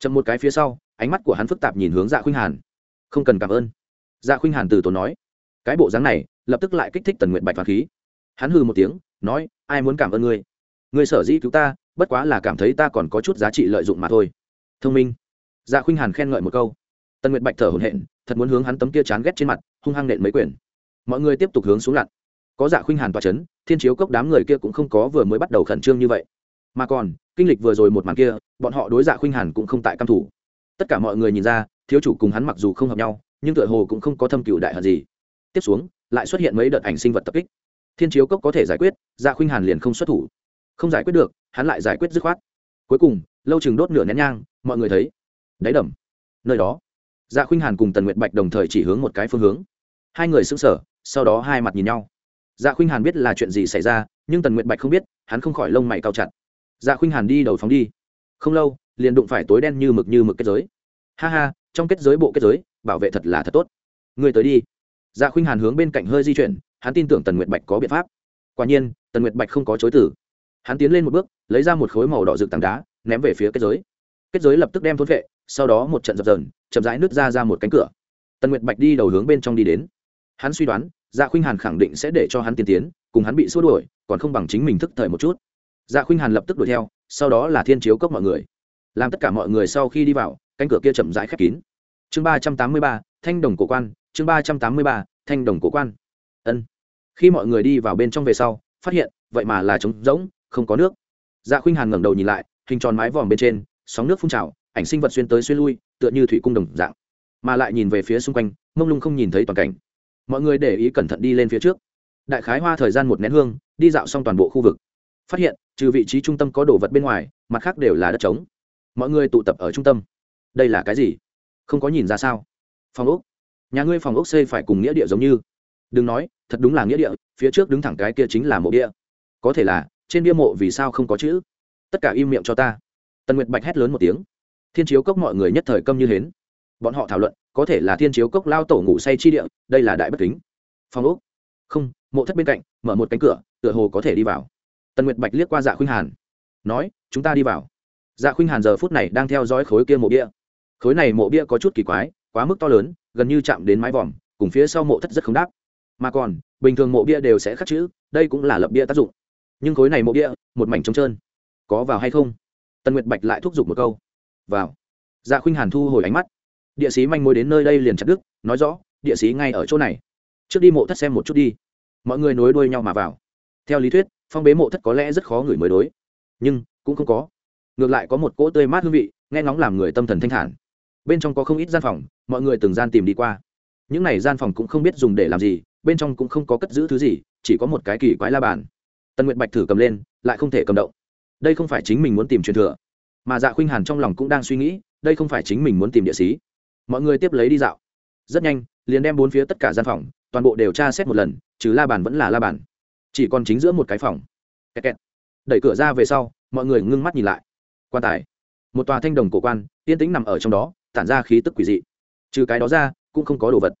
chậm một cái phía sau, ánh mắt của hắn phức tạp nhìn hướng dạ khuynh hàn. Không cần cảm ơn. Dạ khuynh hàn từ tốn nói. Cái bộ dáng này, lập tức lại kích thích tần nguyệt bạch và khí. Hắn hừ một tiếng, nói, ai muốn cảm ơn ngươi? Ngươi sở dĩ cứu ta bất quá là cảm thấy ta còn có chút giá trị lợi dụng mà thôi. Thông minh. Dạ khuynh hàn khen ngợi một câu. Tần nguyệt bạch thở hổn hển, thật muốn hướng hắn tấm kia chán ghét trên mặt, hung hăng nện mấy quyển mọi người tiếp tục hướng xuống lặn. Có dạ khuynh hàn toa c h ấ n thiên chiếu cốc đám người kia cũng không có vừa mới bắt đầu khẩn trương như vậy. Mà còn, kinh lịch vừa rồi một màn kia, bọn họ đối dạ khuynh hàn cũng không tại căm thủ. Tất cả mọi người nhìn ra, thiếu chủ cùng hắn mặc dù không hợp nhau, nhưng tựa hồ cũng không có thâm cựu đại hận gì. Tiếp xuống, lại xuất hiện mấy đợt ảnh sinh vật tập kích. Thiên chiếu cốc có thể giải quyết dạ khuynh hàn liền không xuất thủ không giải quyết được, hắn lại giải quyết dứt khoát. Cuối cùng, lâu chừng đốt nửa nén nhang, mọi người thấy, đáy đầm, nơi đó dạ khuynh hàn cùng tần nguyệt bạch đồng thời chỉ hướng một cái phương hướng. Hai người sững sờ, sau đó hai mặt nhìn nhau. Dạ khuynh hàn biết là chuyện gì xảy ra, nhưng tần nguyệt bạch không biết, hắn không khỏi lông mày cao chặt. Dạ khuynh hàn đi đầu phóng đi. Không lâu, liền đụng phải tối đen như mực như mực kết giới. Ha ha, trong kết giới bộ kết giới, bảo vệ thật là thật tốt. Người tới đi. Dạ khuynh hàn hướng bên cạnh hơi di chuyển, hắn tin tưởng tần nguyệt bạch có biện pháp. Quả nhiên, tần nguyệt bạch không có chối tử hắn tiến lên một bước, lấy ra một khối màu đỏ rực tảng đá, ném về phía kết giới. Kết giới lập tức đem thốt vệ, sau đó một trận dập dờn, chậm rãi nứt ra ra một cánh cửa. Tần nguyệt bạch đi đầu hướng bên trong đi đến. Hắn suy đoán dạ khuynh hàn khẳng định sẽ để cho hắn tiến tiến, cùng hắn bị xua đuổi, còn không bằng chính mình thức thời một chút. Dạ khuynh hàn lập tức đuổi theo, sau đó là thiên chiếu cốc mọi người. Làm tất cả mọi người sau khi đi vào, cánh cửa kia chậm rãi khép kín. Chương ba trăm tám mươi ba, thanh đồng cổ quan, chương ba trăm tám mươi ba, thanh đồng cổ quan. Ân. Khi mọi người đi vào bên trong về sau, phát hiện, vậy mà là trống rỗng không có nước. Dạ khuynh hàn ngẩng đầu nhìn lại, hình tròn mái vòm bên trên, sóng nước phun trào, ảnh sinh vật xuyên tới xuyên lui, tựa như thủy cung đồng dạng. Mà lại nhìn về phía xung quanh, mông lung không nhìn thấy toàn cảnh. Mọi người để ý cẩn thận đi lên phía trước. Đại khái hoa thời gian một nén hương, đi dạo xong toàn bộ khu vực. Phát hiện, trừ vị trí trung tâm có đồ vật bên ngoài, mặt khác đều là đất trống. Mọi người tụ tập ở trung tâm. Đây là cái gì? Không có nhìn ra sao? Phòng ốc. Nhà ngươi phòng ốc xây phải cùng nghĩa địa giống như. Đừng nói, thật đúng là nghĩa địa, phía trước đứng thẳng cái kia chính là mộ địa. Có thể là trên bia mộ vì sao không có chữ? Tất cả im miệng cho ta. Tần nguyệt bạch hét lớn một tiếng. Thiên chiếu cốc mọi người nhất thời câm như hến. Bọn họ thảo luận, có thể là thiên chiếu cốc lao tổ ngủ say chi địa, đây là đại bất kính. Phòng úc không, mộ thất bên cạnh, mở một cánh cửa, tựa hồ có thể đi vào. Tần nguyệt bạch liếc qua dạ khuynh hàn. Nói, chúng ta đi vào. Dạ khuynh hàn giờ phút này đang theo dõi khối kia mộ bia. Khối này mộ bia có chút kỳ quái, quá mức to lớn, gần như chạm đến mái vòm, cùng phía sau mộ thất rất không đáp. Mà còn, bình thường mộ bia đều sẽ khắc chữ, đây cũng là lập bia tác dụng nhưng khối này mộ địa, một mảnh trống trơn. Có vào hay không? Tần nguyệt bạch lại thúc giục một câu. Vào. Dạ khuynh hàn thu hồi ánh mắt. Địa sĩ manh mối đến nơi đây liền chặt đức nói rõ, địa sĩ ngay ở chỗ này. Trước đi mộ thất xem một chút đi. Mọi người nối đuôi nhau mà vào. Theo lý thuyết, phong bế mộ thất có lẽ rất khó người mới đối. Nhưng, cũng không có. Ngược lại có một cỗ tươi mát hương vị, nghe ngóng làm người tâm thần thanh thản. Bên trong có không ít gian phòng, mọi người từng gian tìm đi qua. Những này gian phòng cũng không biết dùng để làm gì, bên trong cũng không có cất giữ thứ gì, chỉ có một cái kỳ quái la bàn tân nguyệt bạch thử cầm lên, lại không thể cầm động. Đây không phải chính mình muốn tìm truyền thừa. Mà dạ khuynh hàn trong lòng cũng đang suy nghĩ, đây không phải chính mình muốn tìm địa sĩ. Mọi người tiếp lấy đi dạo. Rất nhanh, liền đem bốn phía tất cả gian phòng, toàn bộ đều tra xét một lần, trừ la bàn vẫn là la bàn. Chỉ còn chính giữa một cái phòng. Kẹt kẹt. đẩy cửa ra về sau, mọi người ngưng mắt nhìn lại. Quan tài. Một tòa thanh đồng cổ quan, yên tĩnh nằm ở trong đó, tản ra khí tức quỷ dị. Trừ cái đó ra, cũng không có đồ vật.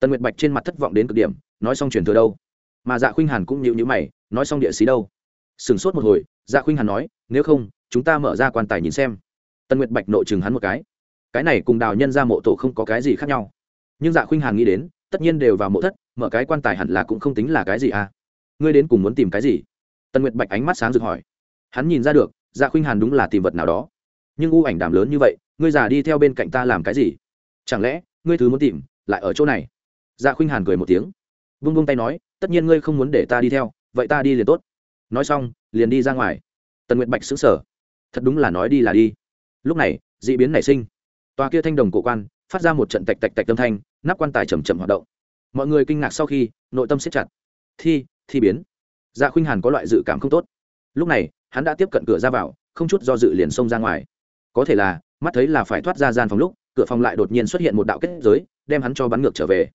Tần nguyệt bạch trên mặt thất vọng đến cực điểm, nói xong truyền thừa đâu? Mà dạ khuynh hàn cũng nhịu nhữ mày nói xong địa sĩ đâu. Sửng sốt một hồi dạ khuynh hàn nói, nếu không, chúng ta mở ra quan tài nhìn xem. Tần nguyệt bạch nội chừng hắn một cái. Cái này cùng đào nhân ra mộ tổ không có cái gì khác nhau. Nhưng dạ khuynh hàn nghĩ đến, tất nhiên đều vào mộ thất, mở cái quan tài hẳn là cũng không tính là cái gì à. Ngươi đến cùng muốn tìm cái gì? Tần nguyệt bạch ánh mắt sáng rực hỏi. Hắn nhìn ra được dạ khuynh hàn đúng là tìm vật nào đó. Nhưng u ảnh đảm lớn như vậy, ngươi già đi theo bên cạnh ta làm cái gì? Chẳng lẽ, ngươi thứ muốn tìm, lại ở chỗ này? Dạ khuynh hàn cười một tiếng. Vung vung tay nói, tất nhiên ngươi không muốn để ta đi theo vậy ta đi liền tốt. Nói xong, liền đi ra ngoài. Tần nguyệt bạch xứng sở thật đúng là nói đi là đi. Lúc này d ị biến nảy sinh. Tòa kia thanh đồng cổ quan, phát ra một trận tạch tạch tạch tâm thanh, nắp quan tài chầm chậm hoạt động. Mọi người kinh ngạc sau khi, nội tâm siết chặt. Thi thi biến. Dạ khuynh hàn có loại dự cảm không tốt. Lúc này, hắn đã tiếp cận cửa ra vào, không chút do dự liền xông ra ngoài. Có thể là, mắt thấy là phải thoát ra gian phòng lúc, cửa phòng lại đột nhiên xuất hiện một đạo kết giới, đem hắn cho bắn ngược trở về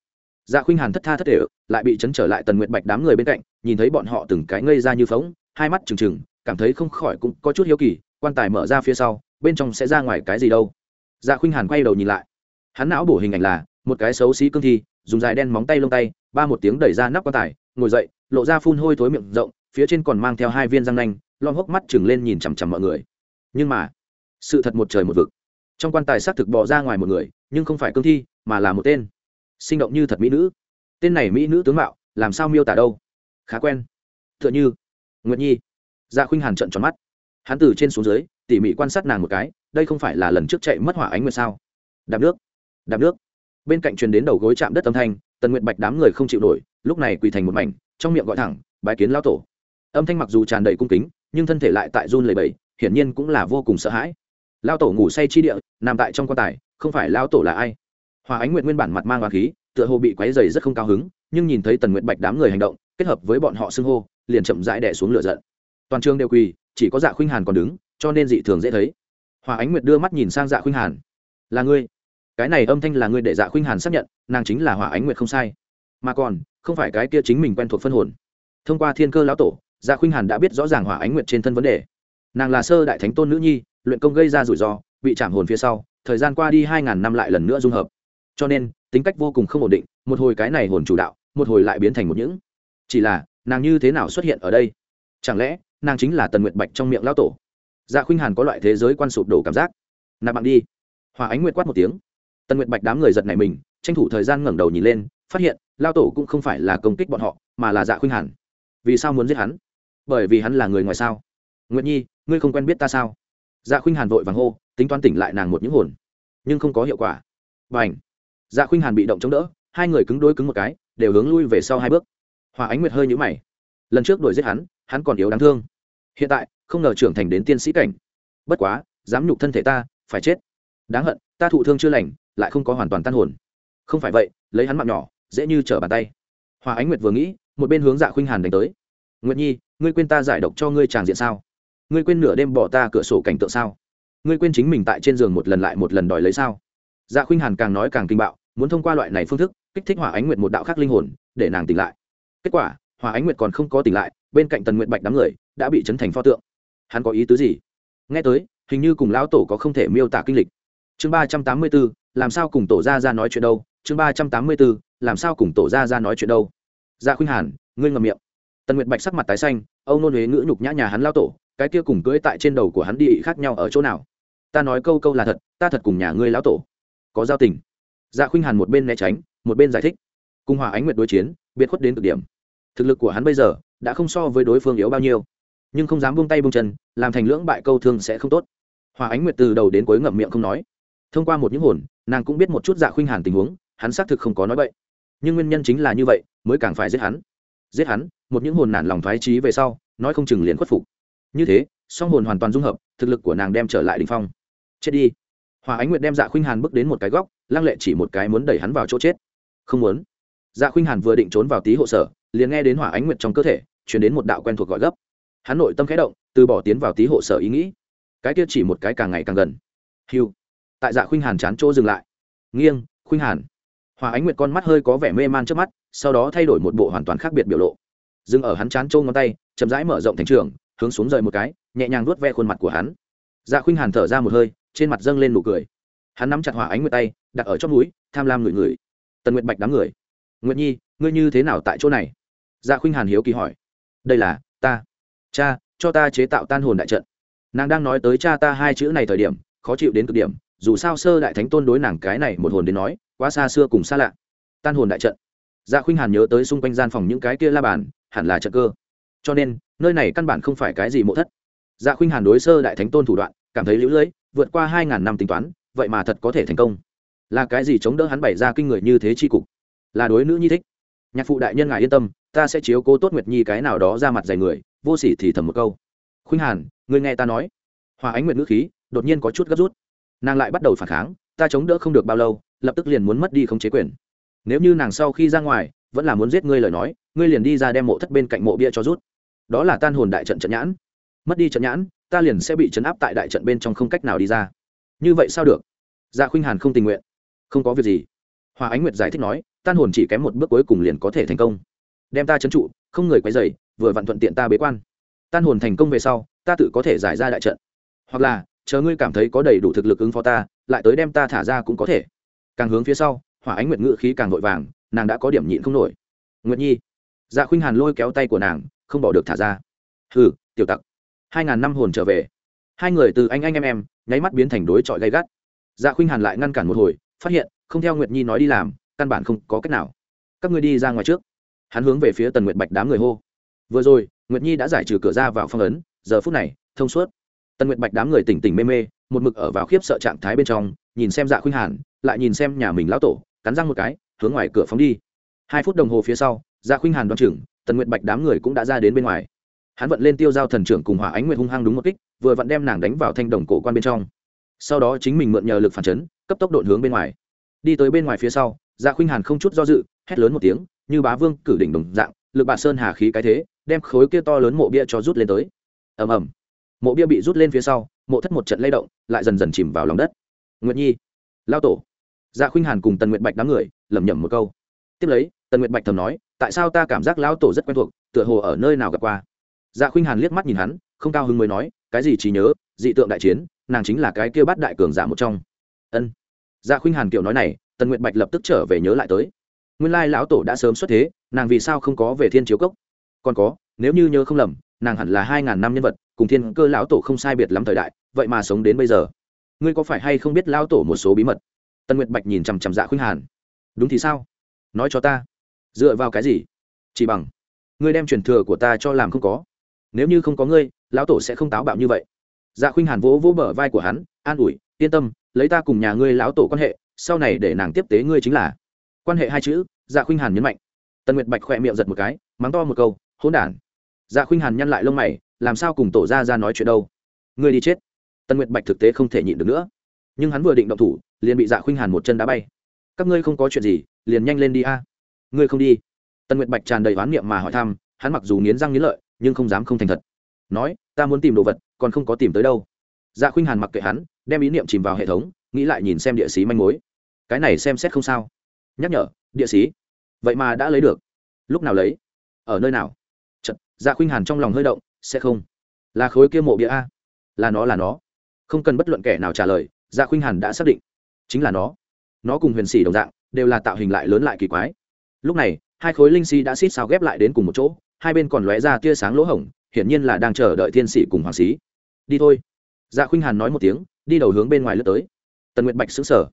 dạ khuynh hàn thất tha thất thể, lại bị chấn trở lại tần nguyệt bạch đám người bên cạnh, nhìn thấy bọn họ từng cái ngây ra như phóng, hai mắt trừng trừng, cảm thấy không khỏi cũng có chút hiếu kỳ, quan tài mở ra phía sau, bên trong sẽ ra ngoài cái gì đâu. Dạ khuynh hàn quay đầu nhìn lại. Hắn não bổ hình ảnh là, một cái xấu xí cương thi, dùng dài đen móng tay lông tay, ba một tiếng đẩy ra nắp quan tài, ngồi dậy, lộ ra phun hôi thối miệng rộng, phía trên còn mang theo hai viên răng nanh lom hốc mắt chừng lên nhìn chằm chằm mọi người. Nhưng mà, sự thật một trời một vực. Trong quan tài xác thực bỏ ra ngoài một người, nhưng không phải cương thi, mà là một tên sinh động như thật mỹ nữ. Tên này mỹ nữ tướng mạo, làm sao miêu tả đâu? Khá quen. T h ư ợ n h ư nguyệt nhi. Dạ khuynh hàn trận tròn mắt. Hắn từ trên xuống dưới, tỉ mỉ quan sát nàng một cái, đây không phải là lần trước chạy mất hỏa ánh nguyệt sao? Đạp nước đạp nước. Bên cạnh truyền đến đầu gối chạm đất âm thanh, tần nguyệt bạch đám người không chịu nổi, lúc này quỳ thành một mảnh, trong miệng gọi thẳng, bái kiến lao tổ. Âm thanh mặc dù tràn đầy cung kính, nhưng thân thể lại tại run lầy bầy hiển nhiên cũng là vô cùng sợ hãi. Lao tổ ngủ say chi địa, nằm tại trong quan tài, không phải lao tổ là ai? Hòa ánh nguyệt nguyên bản mặt mang hoa khí, tựa hồ bị quáy dày rất không cao hứng, nhưng nhìn thấy tần nguyệt bạch đám người hành động, kết hợp với bọn họ xưng hô, liền chậm rãi đẻ xuống lửa giận. Toàn trường đều quỳ, chỉ có dạ khuynh hàn còn đứng, cho nên dị thường dễ thấy. Hòa ánh nguyệt đưa mắt nhìn sang dạ khuynh hàn. Là ngươi? Cái này âm thanh là ngươi để dạ khuynh hàn xác nhận, nàng chính là hòa ánh nguyệt không sai. Mà còn, không phải cái kia chính mình quen thuộc phân hồn. Thông qua thiên cơ lão tổ dạ khuynh hàn đã biết rõ ràng hòa ánh nguyệt trên thân vấn đề. Nàng là sơ đại thánh tôn nữ nhi, luyện công gây ra rủi ro, bị chạm hồn phía sau, thời gian qua đi hai ngàn năm lại lần nữa dung hợp cho nên, tính cách vô cùng không ổn định, một hồi cái này hồn chủ đạo, một hồi lại biến thành một những. Chỉ là, nàng như thế nào xuất hiện ở đây? Chẳng lẽ, nàng chính là tần nguyệt bạch trong miệng lao tổ? Dạ khuynh hàn có loại thế giới quan sụp đổ cảm giác. Nạp bạn đi. Hòa ánh nguyệt quát một tiếng. Tần nguyệt bạch đám người giật này mình, tranh thủ thời gian ngẩng đầu nhìn lên, phát hiện lao tổ cũng không phải là công kích bọn họ, mà là dạ khuynh hàn. Vì sao muốn giết hắn? Bởi vì hắn là người ngoài sao? Nguyệt nhi, ngươi không quen biết ta sao? Dạ khuynh hàn vội vàng hô, tính toán tỉnh lại nàng một những hồn. Nhưng không có hiệu quả. Và ảnh dạ khuynh hàn bị động chống đỡ, hai người cứng đôi cứng một cái, đều hướng lui về sau hai bước. Hòa ánh nguyệt hơi nhũ mày. Lần trước đuổi giết hắn hắn còn yếu đáng thương. Hiện tại, không ngờ trưởng thành đến tiên sĩ cảnh. Bất quá, dám nhục thân thể ta, phải chết. Đáng hận, ta thụ thương chưa lành, lại không có hoàn toàn tan hồn. Không phải vậy, lấy hắn mạng nhỏ, dễ như trở bàn tay. Hòa ánh nguyệt vừa nghĩ, một bên hướng dạ khuynh hàn đánh tới. Nguyệt nhi, ngươi quên ta giải độc cho ngươi tràng diện sao? Ngươi quên nửa đêm bỏ ta cửa sổ cảnh tượng sao? Ngươi quên chính mình tại trên giường một lần lại một lần đòi lấy sao? Dạ khuynh hàn càng nói càng kinh bạo, muốn thông qua loại này phương thức, kích thích hỏa ánh nguyệt một đạo khác linh hồn, để nàng tỉnh lại. Kết quả, hỏa ánh nguyệt còn không có tỉnh lại, bên cạnh tần nguyện bạch đám người, đã bị chấn thành pho tượng. Hắn có ý tứ gì? Nghe tới, hình như cùng lão tổ có không thể miêu tả kinh lịch. Chương ba trăm tám mươi b ố làm sao cùng tổ ra ra nói chuyện đâu? Chương ba trăm tám mươi b ố làm sao cùng tổ ra ra nói chuyện đâu? Dạ khuynh hàn, ngươi ngầm miệng. Tần nguyệt bạch sắc mặt tái xanh ông nôn huế ngữ nhục nhã nhà hắn lao tổ, cái kia cùng cưỡi tại trên đầu của hắn đi khác nhau ở chỗ nào? Ta nói câu câu là thật, ta thật cùng nhà ngươi lão tổ có giao tình. Dạ khuynh hàn một bên né tránh, một bên giải thích. Cùng hòa ánh nguyệt đối chiến, biệt khuất đến cực điểm. Thực lực của hắn bây giờ đã không so với đối phương yếu bao nhiêu. Nhưng không dám buông tay buông chân, làm thành lưỡng bại câu thương sẽ không tốt. Hòa ánh nguyệt từ đầu đến cuối ngậm miệng không nói. Thông qua một những hồn, nàng cũng biết một chút dạ khuynh hàn tình huống, hắn xác thực không có nói vậy nhưng nguyên nhân chính là như vậy, mới càng phải giết hắn. Giết hắn, một những hồn nản lòng thoái trí về sau, nói không chừng liền khuất phục. Như thế, song hồn hoàn toàn dung hợp, thực lực của nàng đem trở lại đ ỉ n h phong. Chết đi hòa ánh nguyệt đem dạ khuynh hàn bước đến một cái góc, lăng lệ chỉ một cái muốn đẩy hắn vào chỗ chết. Không muốn. Dạ khuynh hàn vừa định trốn vào tí hộ sở, liền nghe đến hỏa ánh nguyệt trong cơ thể chuyển đến một đạo quen thuộc gọi gấp. Hắn nội tâm khẽ động, từ bỏ tiến vào tí hộ sở ý nghĩ. Cái kia chỉ một cái càng ngày càng gần. Hiu. Tại dạ khuynh hàn chán chỗ dừng lại. Nghiêng, khuynh hàn. Hòa ánh nguyệt con mắt hơi có vẻ mê man trước mắt, sau đó thay đổi một bộ hoàn toàn khác biệt biểu lộ. Dừng ở hắn chán trâu ngón tay, chậm rãi mở rộng thành trường, hướng xuống rời một cái, nhẹ nhàng nuốt ve khuôn mặt của hắn. Dạ khuynh hàn thở ra một hơi trên mặt dâng lên nụ cười. Hắn nắm chặt hỏa ánh nguyệt tay, đặt ở chót núi tham lam người người tần nguyệt bạch đám người. Nguyệt nhi, ngươi như thế nào tại chỗ này? Dạ khuynh hàn hiếu kỳ hỏi. Đây là, ta. Cha, cho ta chế tạo tan hồn đại trận. Nàng đang nói tới cha ta hai chữ này thời điểm, khó chịu đến cực điểm, dù sao sơ đại thánh tôn đối nàng cái này một hồn đến nói, quá xa xưa cùng xa lạ. Tan hồn đại trận. Dạ khuynh hàn nhớ tới xung quanh gian phòng những cái kia la bàn, hẳn là trận cơ. Cho nên, nơi này căn bản không phải cái gì mộ thất. Dạ khuynh hàn đối sơ đại thánh tôn thủ đoạn cảm thấy lũ lưỡi vượt qua hai ngàn năm tính toán, vậy mà thật có thể thành công. Là cái gì chống đỡ hắn bày ra kinh người như thế chi cục? Là đối nữ nhi thích. Nhạc phụ đại nhân ngài yên tâm, ta sẽ chiếu cố tốt nguyệt nhi cái nào đó ra mặt dày người, vô sỉ thì thầm một câu. Khuynh hàn, người nghe ta nói. Hòa ánh nguyệt ngữ khí, đột nhiên có chút gấp rút. Nàng lại bắt đầu phản kháng, ta chống đỡ không được bao lâu, lập tức liền muốn mất đi không chế quyền. Nếu như nàng sau khi ra ngoài, vẫn là muốn giết ngươi lời nói, ngươi liền đi ra đem mộ thất bên cạnh mộ bia cho rút. Đó là tan hồn đại trận trận nhãn mất đi trận nhãn, ta liền sẽ bị chấn áp tại đại trận bên trong không cách nào đi ra. Như vậy sao được? Dạ khuynh hàn không tình nguyện. Không có việc gì. Hòa ánh nguyệt giải thích nói, tan hồn chỉ kém một bước cuối cùng liền có thể thành công. Đem ta trấn trụ, không người quay dày vừa vặn thuận tiện ta bế quan. Tan hồn thành công về sau, ta tự có thể giải ra đại trận. Hoặc là, chờ ngươi cảm thấy có đầy đủ thực lực ứng phó ta, lại tới đem ta thả ra cũng có thể. Càng hướng phía sau hỏa ánh nguyệt ngự khí càng vội vàng, nàng đã có điểm nhịn không nổi. Nguyệt nhi. Dạ khuynh hàn lôi kéo tay của nàng, không bỏ được thả ra. Hừ, tiểu tặc hai ngàn năm hồn trở về. Hai người từ anh anh em em, nháy mắt biến thành đối trọi gay gắt. Dạ khuynh hàn lại ngăn cản một hồi, phát hiện, không theo nguyệt nhi nói đi làm, căn bản không có cách nào. Các ngươi đi ra ngoài trước. Hắn hướng về phía tần nguyệt bạch đám người hô. Vừa rồi, nguyệt nhi đã giải trừ cửa ra vào phong ấn, giờ phút này, thông suốt. Tần nguyệt bạch đám người tỉnh tỉnh mê mê, một mực ở vào khiếp sợ trạng thái bên trong, nhìn xem dạ khuynh hàn, lại nhìn xem nhà mình lão tổ, cắn răng một cái, hướng ngoài cửa phóng đi. Hai phút đồng hồ phía sau dạ khuynh hàn đoan chừng, tần nguyệt bạch đám người cũng đã ra đến bên ngoài hắn vận lên tiêu giao thần trưởng cùng hỏa ánh nguyệt hung hăng đúng một kích, vừa vặn đem nàng đánh vào thanh đồng cổ quan bên trong. Sau đó chính mình mượn nhờ lực phản chấn, cấp tốc độn hướng bên ngoài. Đi tới bên ngoài phía sau dạ khuynh hàn không chút do dự, hét lớn một tiếng, như bá vương cử đỉnh đồng dạng, lực bạt sơn hà khí cái thế, đem khối kia to lớn mộ bia cho rút lên tới. Ầm ầm. Mộ bia bị rút lên phía sau, mộ thất một trận lay động, lại dần dần chìm vào lòng đất. Nguyệt nhi, lao tổ. Dạ khuynh hàn cùng tần nguyệt bạch đám người, lẩm nhẩm một câu. Tiếp lấy, tần nguyệt bạch thầm nói, tại sao ta cảm giác lão tổ rất quen thuộc, tựa hồ ở nơi nào gặp qua? Dạ khuynh hàn liếc mắt nhìn hắn, không cao hứng mới nói, cái gì trí nhớ, dị tượng đại chiến, nàng chính là cái kia bắt đại cường giả một trong. Ân. Dạ khuynh hàn kiểu nói này, tần nguyệt bạch lập tức trở về nhớ lại tới. Nguyên lai lão tổ đã sớm xuất thế, nàng vì sao không có về thiên chiếu cốc? Còn có, nếu như nhớ không lầm, nàng hẳn là hai ngàn năm nhân vật, cùng thiên cơ lão tổ không sai biệt lắm thời đại, vậy mà sống đến bây giờ. Ngươi có phải hay không biết lão tổ một số bí mật? Tần nguyệt bạch nhìn chằm chằm dạ khuynh hàn. Đúng thì sao? Nói cho ta. Dựa vào cái gì? Chỉ bằng. Ngươi đem truyền thừa của ta cho làm không có nếu như không có ngươi, lão tổ sẽ không táo bạo như vậy. Dạ khuynh hàn vỗ vỗ bờ vai của hắn, an ủi, yên tâm, lấy ta cùng nhà ngươi lão tổ quan hệ, sau này để nàng tiếp tế ngươi chính là. Quan hệ hai chữ dạ khuynh hàn nhấn mạnh. Tần nguyệt bạch khỏe miệng giật một cái, mắng to một câu, hỗn đản. Dạ khuynh hàn nhăn lại lông mày, làm sao cùng tổ ra ra nói chuyện đâu? Ngươi đi chết. Tần nguyệt bạch thực tế không thể nhịn được nữa. Nhưng hắn vừa định động thủ, liền bị dạ khuynh hàn một chân đá bay. Các ngươi không có chuyện gì, liền nhanh lên đi a. Ngươi không đi. Tần nguyệt bạch tràn đầy oán niệm mà hỏi thăm, hắn mặc dù nghiến răng nghiến lợi nhưng không dám không thành thật. Nói ta muốn tìm đồ vật còn không có tìm tới đâu. Dạ khuynh hàn mặc kệ hắn đem ý niệm chìm vào hệ thống nghĩ lại nhìn xem địa sĩ manh mối. Cái này xem xét không sao. Nhắc nhở địa sĩ vậy mà đã lấy được. Lúc nào lấy? Ở nơi nào? Chật, dạ khuynh hàn trong lòng hơi động sẽ không. Là khối kia mộ bia a. Là nó là nó. Không cần bất luận kẻ nào trả lời dạ khuynh hàn đã xác định. Chính là nó. Nó cùng huyền sĩ đồng dạng đều là tạo hình lại lớn lại kỳ quái. Lúc này hai khối linh si đã xít sao ghép lại đến cùng một chỗ hai bên còn lóe ra tia sáng lỗ hổng, hiển nhiên là đang chờ đợi thiên sĩ cùng hoàng sĩ. Đi thôi. Dạ khuynh hàn nói một tiếng, đi đầu hướng bên ngoài lướt tới. Tần nguyệt bạch xứng sở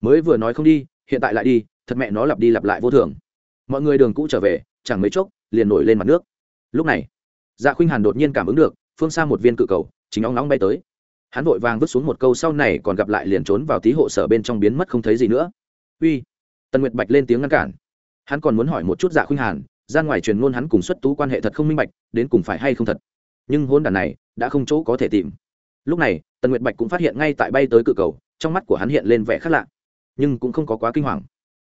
mới vừa nói không đi, hiện tại lại đi, thật mẹ nó lặp đi lặp lại vô thường. Mọi người đường cũ trở về, chẳng mấy chốc, liền nổi lên mặt nước. Lúc này dạ khuynh hàn đột nhiên cảm ứng được, phương xa một viên cự cầu, chính óng nóng bay tới. Hắn vội vàng vứt xuống một câu sau này còn gặp lại liền trốn vào tí hộ sở bên trong biến mất không thấy gì nữa. Uy. Tần nguyệt bạch lên tiếng ngăn cản. Hắn còn muốn hỏi một chút dạ khuynh hàn ra ngoài truyền ngôn hắn cùng xuất tú quan hệ thật không minh bạch, đến cùng phải hay không thật. Nhưng hôn đàn này đã không chỗ có thể tìm. Lúc này, tần nguyệt bạch cũng phát hiện ngay tại bay tới cự cầu, trong mắt của hắn hiện lên vẻ khác lạ. Nhưng cũng không có quá kinh hoàng.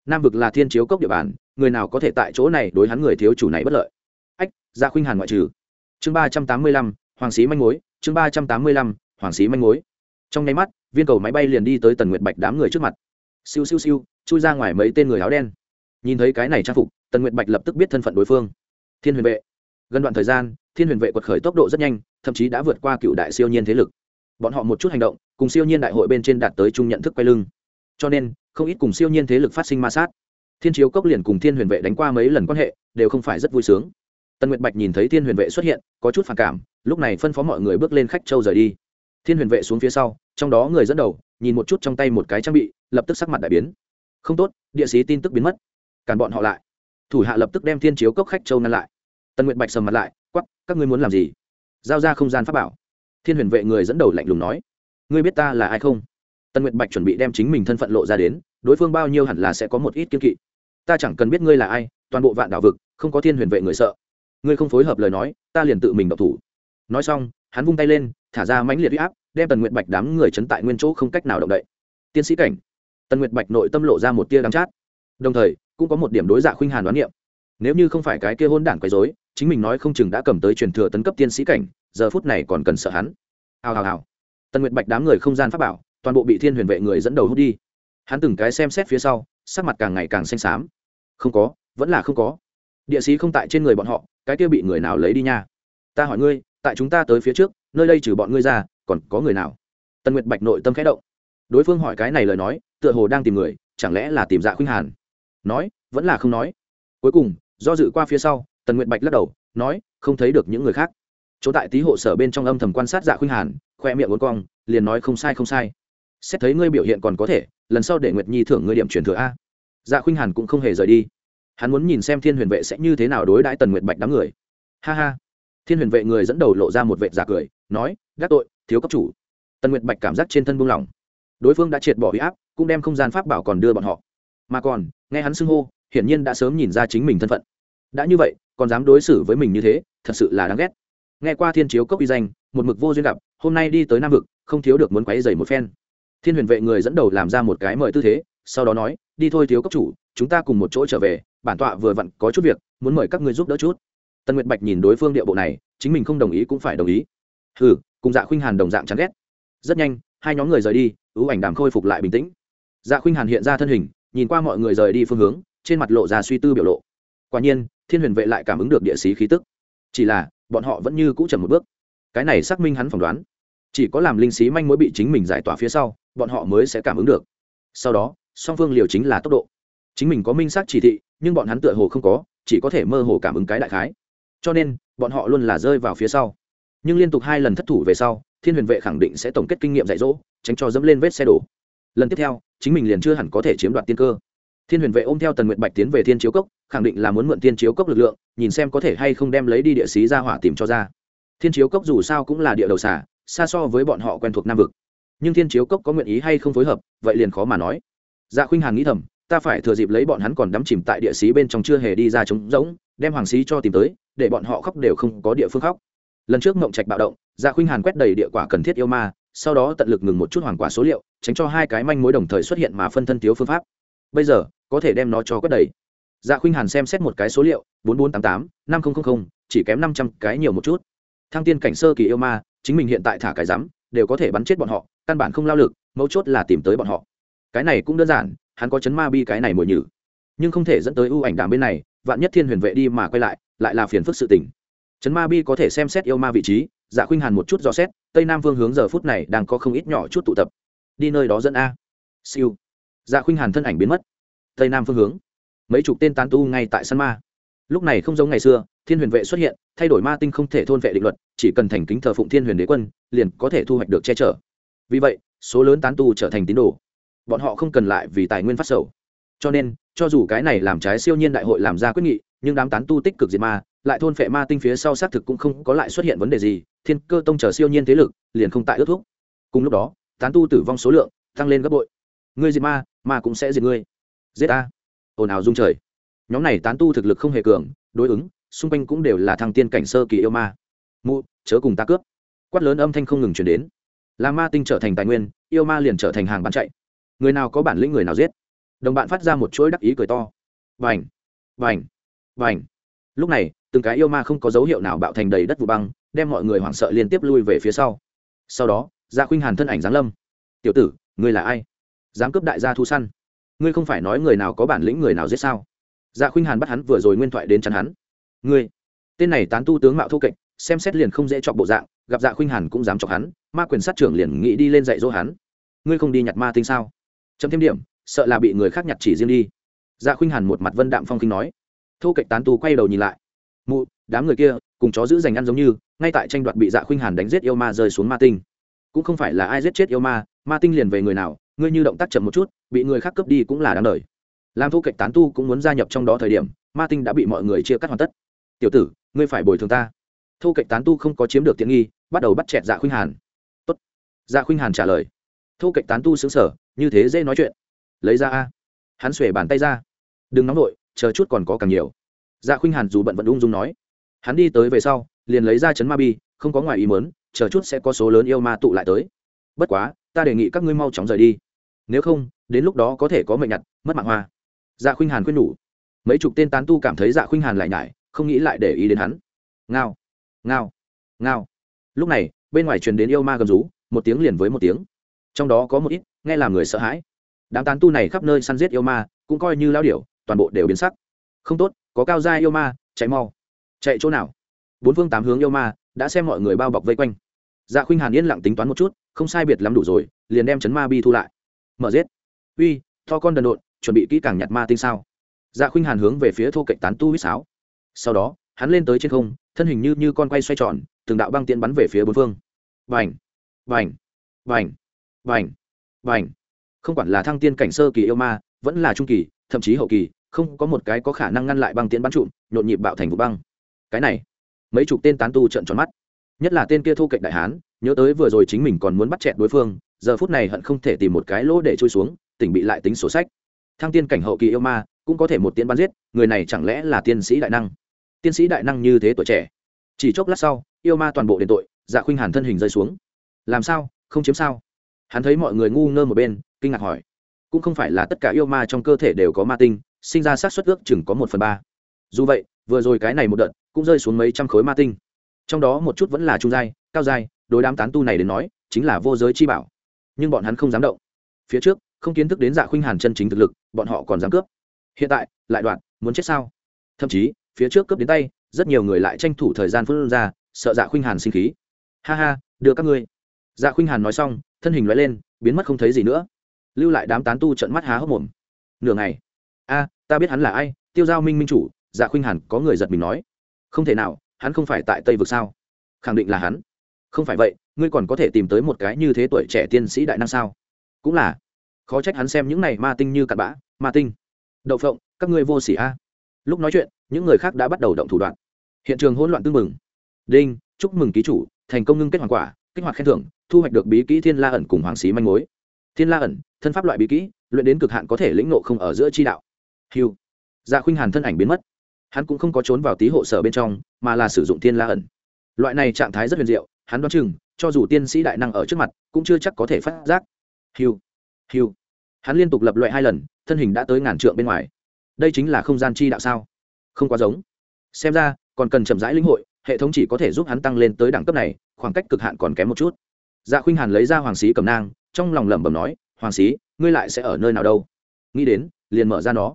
Nam vực là thiên chiếu cốc địa bàn, người nào có thể tại chỗ này đối hắn người thiếu chủ này bất lợi. Ách, gia khuynh hàn ngoại trừ. Chương ba trăm tám mươi lăm, hoàng sĩ manh mối, chương ba trăm tám mươi lăm, hoàng sĩ manh mối. Trong nháy mắt, viên cầu máy bay liền đi tới tần nguyệt bạch đám người trước mặt. Siêu siêu siêu, chui ra ngoài mấy tên người áo đen. Nhìn thấy cái này trang phục tần nguyệt bạch lập tức biết thân phận đối phương. Thiên huyền vệ. Gần đoạn thời gian, thiên huyền vệ quật khởi tốc độ rất nhanh, thậm chí đã vượt qua cựu đại siêu nhiên thế lực. Bọn họ một chút hành động, cùng siêu nhiên đại hội bên trên đạt tới chung nhận thức quay lưng. Cho nên, không ít cùng siêu nhiên thế lực phát sinh ma sát. Thiên chiếu cốc liền cùng thiên huyền vệ đánh qua mấy lần quan hệ, đều không phải rất vui sướng. Tần nguyệt bạch nhìn thấy thiên huyền vệ xuất hiện, có chút phản cảm, lúc này phân phó mọi người bước lên khách châu rời đi. Thiên huyền vệ xuống phía sau, trong đó người dẫn đầu, nhìn một chút trong tay một cái trang bị, lập tức sắc mặt đại biến. Không tốt, địa sĩ tin tức biến mất. Cản bọn họ lại thủ hạ lập tức đem thiên chiếu cốc khách châu ngăn lại. Tần nguyệt bạch sầm mặt lại quắp các ngươi muốn làm gì? Giao ra không gian pháp bảo. Thiên huyền vệ người dẫn đầu lạnh lùng nói, ngươi biết ta là ai không? Tần nguyệt bạch chuẩn bị đem chính mình thân phận lộ ra đến, đối phương bao nhiêu hẳn là sẽ có một ít kiên kỵ. Ta chẳng cần biết ngươi là ai, toàn bộ vạn đảo vực, không có thiên huyền vệ người sợ. Ngươi không phối hợp lời nói, ta liền tự mình độc thủ. Nói xong, hắn vung tay lên, thả ra mãnh liệt huy áp, đem tần nguyện bạch đám người chấn tại nguyên chỗ không cách nào động đậy. Tiến sĩ cảnh. Tần nguyệt bạch nội tâm lộ ra một tia đắm chát đồng thời, cũng có một điểm đối dạ khuynh hàn đoán niệm. Nếu như không phải cái kia hôn đản quấy dối chính mình nói không chừng đã cầm tới truyền thừa tấn cấp tiên sĩ cảnh, giờ phút này còn cần sợ hắn. Hào hào hào. Tần nguyệt bạch đám người không gian pháp bảo, toàn bộ bị thiên huyền vệ người dẫn đầu hút đi. Hắn từng cái xem xét phía sau, sắc mặt càng ngày càng xanh xám. Không có, vẫn là không có. Địa sĩ không tại trên người bọn họ, cái kia bị người nào lấy đi nha? Ta hỏi ngươi, tại chúng ta tới phía trước, nơi đây trừ bọn ngươi ra, còn có người nào? Tần nguyệt bạch nội tâm khẽ động. Đối phương hỏi cái này lời nói, tựa hồ đang tìm người, chẳng lẽ là tìm dạ khuynh hàn? Nói, vẫn là không nói. Cuối cùng, do dự qua phía sau, tần nguyệt bạch lắc đầu, nói, không thấy được những người khác. Chỗ tại tý hộ sở bên trong âm thầm quan sát dạ khuynh hàn, khoe miệng uốn cong, liền nói không sai không sai. Xét thấy ngươi biểu hiện còn có thể, lần sau để nguyệt nhi thưởng ngươi điểm truyền thừa a. Dạ khuynh hàn cũng không hề rời đi. Hắn muốn nhìn xem thiên huyền vệ sẽ như thế nào đối đãi tần nguyệt bạch đám người. Ha ha. Thiên huyền vệ người dẫn đầu lộ ra một vệ giả cười, nói, gác tội, thiếu cấp chủ. Tần nguyệt bạch cảm giác trên thân buông lỏng. Đối phương đã triệt bỏ huy áp, cũng đem không gian pháp bảo còn đưa bọn họ mà còn, nghe hắn xưng hô, hiển nhiên đã sớm nhìn ra chính mình thân phận. Đã như vậy, còn dám đối xử với mình như thế, thật sự là đáng ghét. Nghe qua thiên chiếu cốc uy danh, một mực vô duyên gặp, hôm nay đi tới nam vực, không thiếu được muốn quấy dày một phen. Thiên huyền vệ người dẫn đầu làm ra một cái mời tư thế, sau đó nói, đi thôi thiếu cốc chủ, chúng ta cùng một chỗ trở về, bản tọa vừa vặn có chút việc, muốn mời các người giúp đỡ chút. Tần nguyệt bạch nhìn đối phương địa bộ này, chính mình không đồng ý cũng phải đồng ý. Hừ, cùng dạ khuynh hàn đồng dạng chán ghét. Rất nhanh, hai nhóm người rời đi, ưu ảnh đàm khôi phục lại bình tĩnh. Dạ khuynh hàn hiện ra thân hình nhìn qua mọi người rời đi phương hướng, trên mặt lộ ra suy tư biểu lộ. Quả nhiên, thiên huyền vệ lại cảm ứng được địa sĩ khí tức. Chỉ là, bọn họ vẫn như cũ chậm một bước. Cái này xác minh hắn phỏng đoán. Chỉ có làm linh sĩ manh mối bị chính mình giải tỏa phía sau, bọn họ mới sẽ cảm ứng được. Sau đó, song phương liều chính là tốc độ. Chính mình có minh xác chỉ thị, nhưng bọn hắn tựa hồ không có, chỉ có thể mơ hồ cảm ứng cái đại khái. Cho nên, bọn họ luôn là rơi vào phía sau. Nhưng liên tục hai lần thất thủ về sau, thiên huyền vệ khẳng định sẽ tổng kết kinh nghiệm dạy dỗ, tránh cho dẫm lên vết xe đổ. Lần tiếp theo chính mình liền chưa hẳn có thể chiếm đoạt tiên cơ. Thiên huyền vệ ôm theo tần nguyện bạch tiến về thiên chiếu cốc, khẳng định là muốn mượn thiên chiếu cốc lực lượng, nhìn xem có thể hay không đem lấy đi địa sĩ ra hỏa tìm cho ra. Thiên chiếu cốc dù sao cũng là địa đầu xả xa so với bọn họ quen thuộc nam vực. Nhưng thiên chiếu cốc có nguyện ý hay không phối hợp, vậy liền khó mà nói. Dạ khuynh hàn nghĩ thầm, ta phải thừa dịp lấy bọn hắn còn đắm chìm tại địa sĩ bên trong chưa hề đi ra trống rỗng, đem hoàng sĩ cho tìm tới, để bọn họ khóc đều không có địa phương khóc. Lần trước mộng trạch bạo động dạ khuynh hàn quét đầy địa quả cần thiết yêu ma sau đó tận lực ngừng một chút hoàng quả số liệu, tránh cho hai cái manh mối đồng thời xuất hiện mà phân thân thiếu phương pháp. Bây giờ, có thể đem nó cho cất đầy. Dạ khuynh hàn xem xét một cái số liệu, bốn bốn tám tám, năm nghìn chỉ kém năm trăm cái nhiều một chút. Thăng tiên cảnh sơ kỳ yêu ma, chính mình hiện tại thả cái rắm đều có thể bắn chết bọn họ, căn bản không lao lực, mấu chốt là tìm tới bọn họ. Cái này cũng đơn giản, hắn có chấn ma bi cái này mồi nhử. Nhưng không thể dẫn tới ưu ảnh đàm bên này, vạn nhất thiên huyền vệ đi mà quay lại lại là phiền phức sự tình. Chấn ma bi có thể xem xét yêu ma vị trí dạ khuynh hàn một chút dò xét, tây nam phương hướng giờ phút này đang có không ít nhỏ chút tụ tập. Đi nơi đó dẫn a. Siêu. Dạ khuynh hàn thân ảnh biến mất. Tây nam phương hướng. Mấy chục tên tán tu ngay tại sân ma. Lúc này không giống ngày xưa, thiên huyền vệ xuất hiện, thay đổi ma tinh không thể thôn vệ định luật, chỉ cần thành kính thờ phụng thiên huyền đế quân, liền có thể thu hoạch được che chở. Vì vậy, số lớn tán tu trở thành tín đồ. Bọn họ không cần lại vì tài nguyên phát sầu. Cho nên, cho dù cái này làm trái siêu nhiên đại hội làm ra quyết nghị nhưng đám tán tu tích cực diệt ma, lại thôn phệ ma tinh phía sau xác thực cũng không có lại xuất hiện vấn đề gì, thiên cơ tông chờ siêu nhiên thế lực, liền không tại ước thúc. Cùng lúc đó, tán tu tử vong số lượng tăng lên gấp bội. Ngươi diệt ma ma cũng sẽ diệt ngươi. Giết ta. Ồn ào dung trời. Nhóm này tán tu thực lực không hề cường, đối ứng, xung quanh cũng đều là thăng tiên cảnh sơ kỳ yêu ma. Mụ, chớ cùng ta cướp. Quát lớn âm thanh không ngừng chuyển đến. Là ma tinh trở thành tài nguyên, yêu ma liền trở thành hàng bán chạy. Người nào có bản lĩnh người nào giết. Đồng bạn phát ra một chuỗi đắc ý cười to. Vành vành vành lúc này, từng cái yêu ma không có dấu hiệu nào bạo thành đầy đất vụ băng, đem mọi người hoảng sợ liên tiếp lui về phía sau. Sau đó gia khuynh hàn thân ảnh giáng lâm. Tiểu tử, ngươi là ai? Dám cướp đại gia thu săn? Ngươi không phải nói người nào có bản lĩnh người nào giết sao? Gia khuynh hàn bắt hắn vừa rồi nguyên thoại đến chắn hắn. Ngươi, tên này tán tu tướng mạo thô kệch, xem xét liền không dễ chọc bộ dạng, gặp dạ khuynh hàn cũng dám chọc hắn, ma quyền sát trưởng liền nghĩ đi lên dạy dỗ hắn. Ngươi không đi nhặt ma tinh sao? Chấm thêm điểm, sợ là bị người khác nhặt chỉ riêng đi. Dạ khuynh hàn một mặt vân đạm phong kinh nói thô kệch tán tu quay đầu nhìn lại. Mụ, đám người kia, cùng chó giữ dành ăn giống như, ngay tại tranh đoạt bị dạ khuynh hàn đánh giết yêu ma rơi xuống ma tinh. Cũng không phải là ai giết chết yêu ma ma tinh liền về người nào, ngươi như động tác chậm một chút, bị người khác cướp đi cũng là đáng đời. Làm thu kệch tán tu cũng muốn gia nhập trong đó thời điểm, ma tinh đã bị mọi người chia cắt hoàn tất. Tiểu tử, ngươi phải bồi thường ta. Thu kệch tán tu không có chiếm được tiện nghi, bắt đầu bắt chẹt dạ khuynh hàn. Tốt. dạ khuynh hàn trả lời. Thu kệch tán tu xứng sở như thế dễ nói chuyện. Lấy ra a. Hắn xuể bàn tay ra. Đừng nóng vội chờ chút còn có càng nhiều. Dạ khuynh hàn dù bận vận ung dung nói. Hắn đi tới về sau, liền lấy ra chấn ma bi, không có ngoài ý mớn chờ chút sẽ có số lớn yêu ma tụ lại tới. Bất quá, ta đề nghị các ngươi mau chóng rời đi. Nếu không, đến lúc đó có thể có mệnh nhặt, mất mạng hoa. Dạ khuynh hàn khuyên nhủ. Mấy chục tên tán tu cảm thấy dạ khuynh hàn lại nhải, không nghĩ lại để ý đến hắn. Ngao ngao ngao. Lúc này, bên ngoài truyền đến yêu ma gầm rú, một tiếng liền với một tiếng. Trong đó có một ít, nghe làm người sợ hãi. Đám tán tu này khắp nơi săn giết yêu ma, cũng coi như lao điểu toàn bộ đều biến sắc. Không tốt, có cao gia yêu ma, chạy mau. Chạy chỗ nào? Bốn phương tám hướng yêu ma đã xem mọi người bao bọc vây quanh. Dạ khuynh hàn yên lặng tính toán một chút, không sai biệt lắm đủ rồi, liền đem chấn ma bi thu lại. Mở giết. Uy, to con đần độn, chuẩn bị kỹ càng nhặt ma tinh sao? Dạ khuynh hàn hướng về phía thô cạnh tán tu huýt sáo. Sau đó, hắn lên tới trên không, thân hình như như con quay xoay tròn, từng đạo băng tiễn bắn về phía bốn phương. Vành vành vành vành vành không quản là thăng tiên cảnh sơ kỳ yêu ma, vẫn là trung kỳ, thậm chí hậu kỳ không có một cái có khả năng ngăn lại băng tiễn bắn trụm, nhộn nhịp bạo thành vụ băng. Cái này, mấy chục tên tán tu trợn tròn mắt. Nhất là tên kia thu cạnh đại hán, nhớ tới vừa rồi chính mình còn muốn bắt chẹt đối phương, giờ phút này hận không thể tìm một cái lỗ để trôi xuống, tỉnh bị lại tính sổ sách. Thăng tiên cảnh hậu kỳ yêu ma, cũng có thể một tiên bắn giết, người này chẳng lẽ là tiên sĩ đại năng? Tiên sĩ đại năng như thế tuổi trẻ. Chỉ chốc lát sau, yêu ma toàn bộ đền tội dạ khuynh hàn thân hình rơi xuống. Làm sao? Không chiếm sao? Hắn thấy mọi người ngu ngơ một bên, kinh ngạc hỏi. Cũng không phải là tất cả yêu ma trong cơ thể đều có ma tinh sinh ra sát xuất ước chừng có một phần ba. Dù vậy, vừa rồi cái này một đợt cũng rơi xuống mấy trăm khối ma tinh. Trong đó một chút vẫn là trung giai, cao giai, đối đám tán tu này đến nói, chính là vô giới chi bảo. Nhưng bọn hắn không dám động. Phía trước, không kiến thức đến dạ khuynh hàn chân chính thực lực, bọn họ còn dám cướp. Hiện tại, lại đoạn, muốn chết sao? Thậm chí, phía trước cướp đến tay, rất nhiều người lại tranh thủ thời gian phân ra, sợ dạ khuynh hàn sinh khí. Ha ha, đưa các ngươi. Dạ khuynh hàn nói xong, thân hình loại lên, biến mất không thấy gì nữa. Lưu lại đám tán tu trận mắt há hốc mồm. Nửa ngày. A ta biết hắn là ai, tiêu giao minh minh chủ dạ khuynh hàn, có người giật mình nói. Không thể nào, hắn không phải tại tây vực sao? Khẳng định là hắn. Không phải vậy, ngươi còn có thể tìm tới một cái như thế tuổi trẻ tiên sĩ đại năng sao? Cũng là. Khó trách hắn xem những này ma tinh như cặn bã, ma tinh. Đậu phộng, các ngươi vô s ỉ a. Lúc nói chuyện, những người khác đã bắt đầu động thủ đoạn. Hiện trường hỗn loạn tưng mừng đinh, chúc mừng ký chủ, thành công ngưng kết hoàn quả, kích hoạt khen thưởng, thu hoạch được bí kỹ thiên la ẩn cùng hoàng xí manh mối. Thiên la ẩn, thân pháp loại bí kỹ, luyện đến cực hạn có thể lĩnh nộ không ở giữa chi đạo hiu dạ khuynh hàn thân ảnh biến mất. Hắn cũng không có trốn vào tí hộ sở bên trong, mà là sử dụng thiên la ẩn. Loại này trạng thái rất huyền diệu, hắn đoán chừng, cho dù tiên sĩ đại năng ở trước mặt, cũng chưa chắc có thể phát giác. Hiu hiu hắn liên tục lập loại hai lần, thân hình đã tới ngàn trượng bên ngoài. Đây chính là không gian chi đạo sao? Không quá giống. Xem ra, còn cần chậm rãi linh hội, hệ thống chỉ có thể giúp hắn tăng lên tới đẳng cấp này, khoảng cách cực hạn còn kém một chút. Dạ khuynh hàn lấy ra hoàng xí cầm nang, trong lòng lẩm bẩm nói, hoàng xí, ngươi lại sẽ ở nơi nào đâu? Nghĩ đến, liền mở ra nó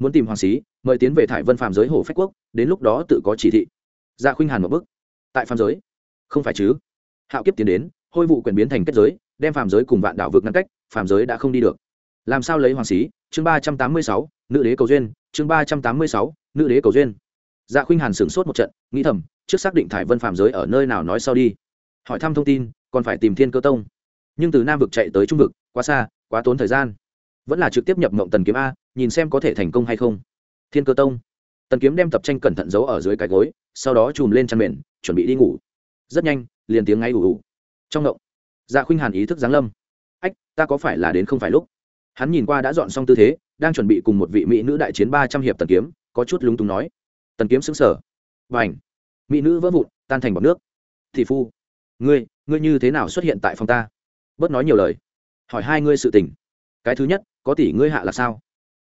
muốn tìm hoàng xí, mời tiến về thải vân phạm giới hồ phách quốc, đến lúc đó tự có chỉ thị. Dạ khuynh hàn một bức tại phạm giới? Không phải chứ. Hạo kiếp tiến đến, hôi vụ quyền biến thành kết giới, đem phạm giới cùng vạn đảo vực ngăn cách phạm giới đã không đi được. Làm sao lấy hoàng xí? Chương ba trăm tám mươi sáu, nữ đế cầu duyên. Chương ba trăm tám mươi sáu, nữ đế cầu duyên. Dạ khuynh hàn sửng sốt một trận, nghĩ thầm, trước xác định thải vân phạm giới ở nơi nào nói sau đi. Hỏi thăm thông tin, còn phải tìm thiên cơ tông. Nhưng từ nam vực chạy tới trung vực, quá xa, quá tốn thời gian. Vẫn là trực tiếp nhập mộng tần kiếm a nhìn xem có thể thành công hay không. Thiên cơ tông. Tần kiếm đem tập tranh cẩn thận giấu ở dưới cái gối, sau đó chùm lên chăn mền, chuẩn bị đi ngủ. Rất nhanh, liền tiếng ngay ủ ủ trong ngộng dạ khuynh hàn ý thức giáng lâm. Ách, ta có phải là đến không phải lúc? Hắn nhìn qua đã dọn xong tư thế, đang chuẩn bị cùng một vị mỹ nữ đại chiến ba trăm hiệp tần kiếm, có chút lúng túng nói. Tần kiếm xứng sở và ảnh mỹ nữ vỡ vụn, tan thành bọc nước. Thị phu, ngươi ngươi như thế nào xuất hiện tại phòng ta? Bớt nói nhiều lời. Hỏi hai ngươi sự tình. Cái thứ nhất, có tỷ ngươi hạ là sao?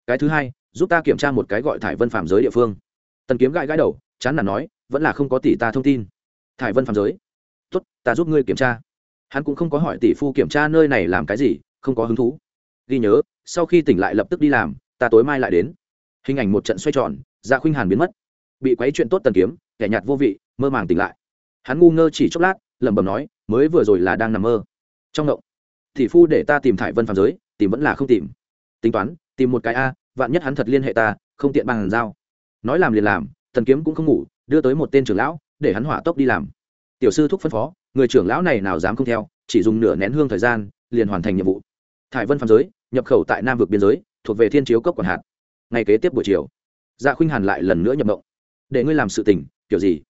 Cái thứ hai, giúp ta kiểm tra một cái gọi thải vân phạm giới địa phương. Tần kiếm gãi gãi đầu, chán là nói, vẫn là không có tỷ ta thông tin. Thải vân phạm giới? Tốt, ta giúp ngươi kiểm tra. Hắn cũng không có hỏi tỷ phu kiểm tra nơi này làm cái gì, không có hứng thú. Ghi nhớ, sau khi tỉnh lại lập tức đi làm, ta tối mai lại đến. Hình ảnh một trận xoay tròn dạ khuynh hàn biến mất. Bị quấy chuyện tốt tần kiếm, kẻ nhạt vô vị, mơ màng tỉnh lại. Hắn ngu ngơ chỉ chốc lát, lẩm bẩm nói, mới vừa rồi là đang nằm mơ. Trong ngộng, tỷ phu để ta tìm thải vân phạm giới, tìm vẫn là không tìm. Tính toán, tìm một cái a vạn nhất hắn thật liên hệ ta, không tiện bằng giao. Nói làm liền làm, thần kiếm cũng không ngủ, đưa tới một tên trưởng lão, để hắn hỏa tốc đi làm. Tiểu sư thúc phân phó, người trưởng lão này nào dám không theo, chỉ dùng nửa nén hương thời gian, liền hoàn thành nhiệm vụ. Thải vân phạm giới, nhập khẩu tại nam vực biên giới, thuộc về thiên chiếu cốc quản hạt. Ngày kế tiếp buổi chiều dạ khuynh hàn lại lần nữa nhập mộng. Để ngươi làm sự tình, kiểu gì?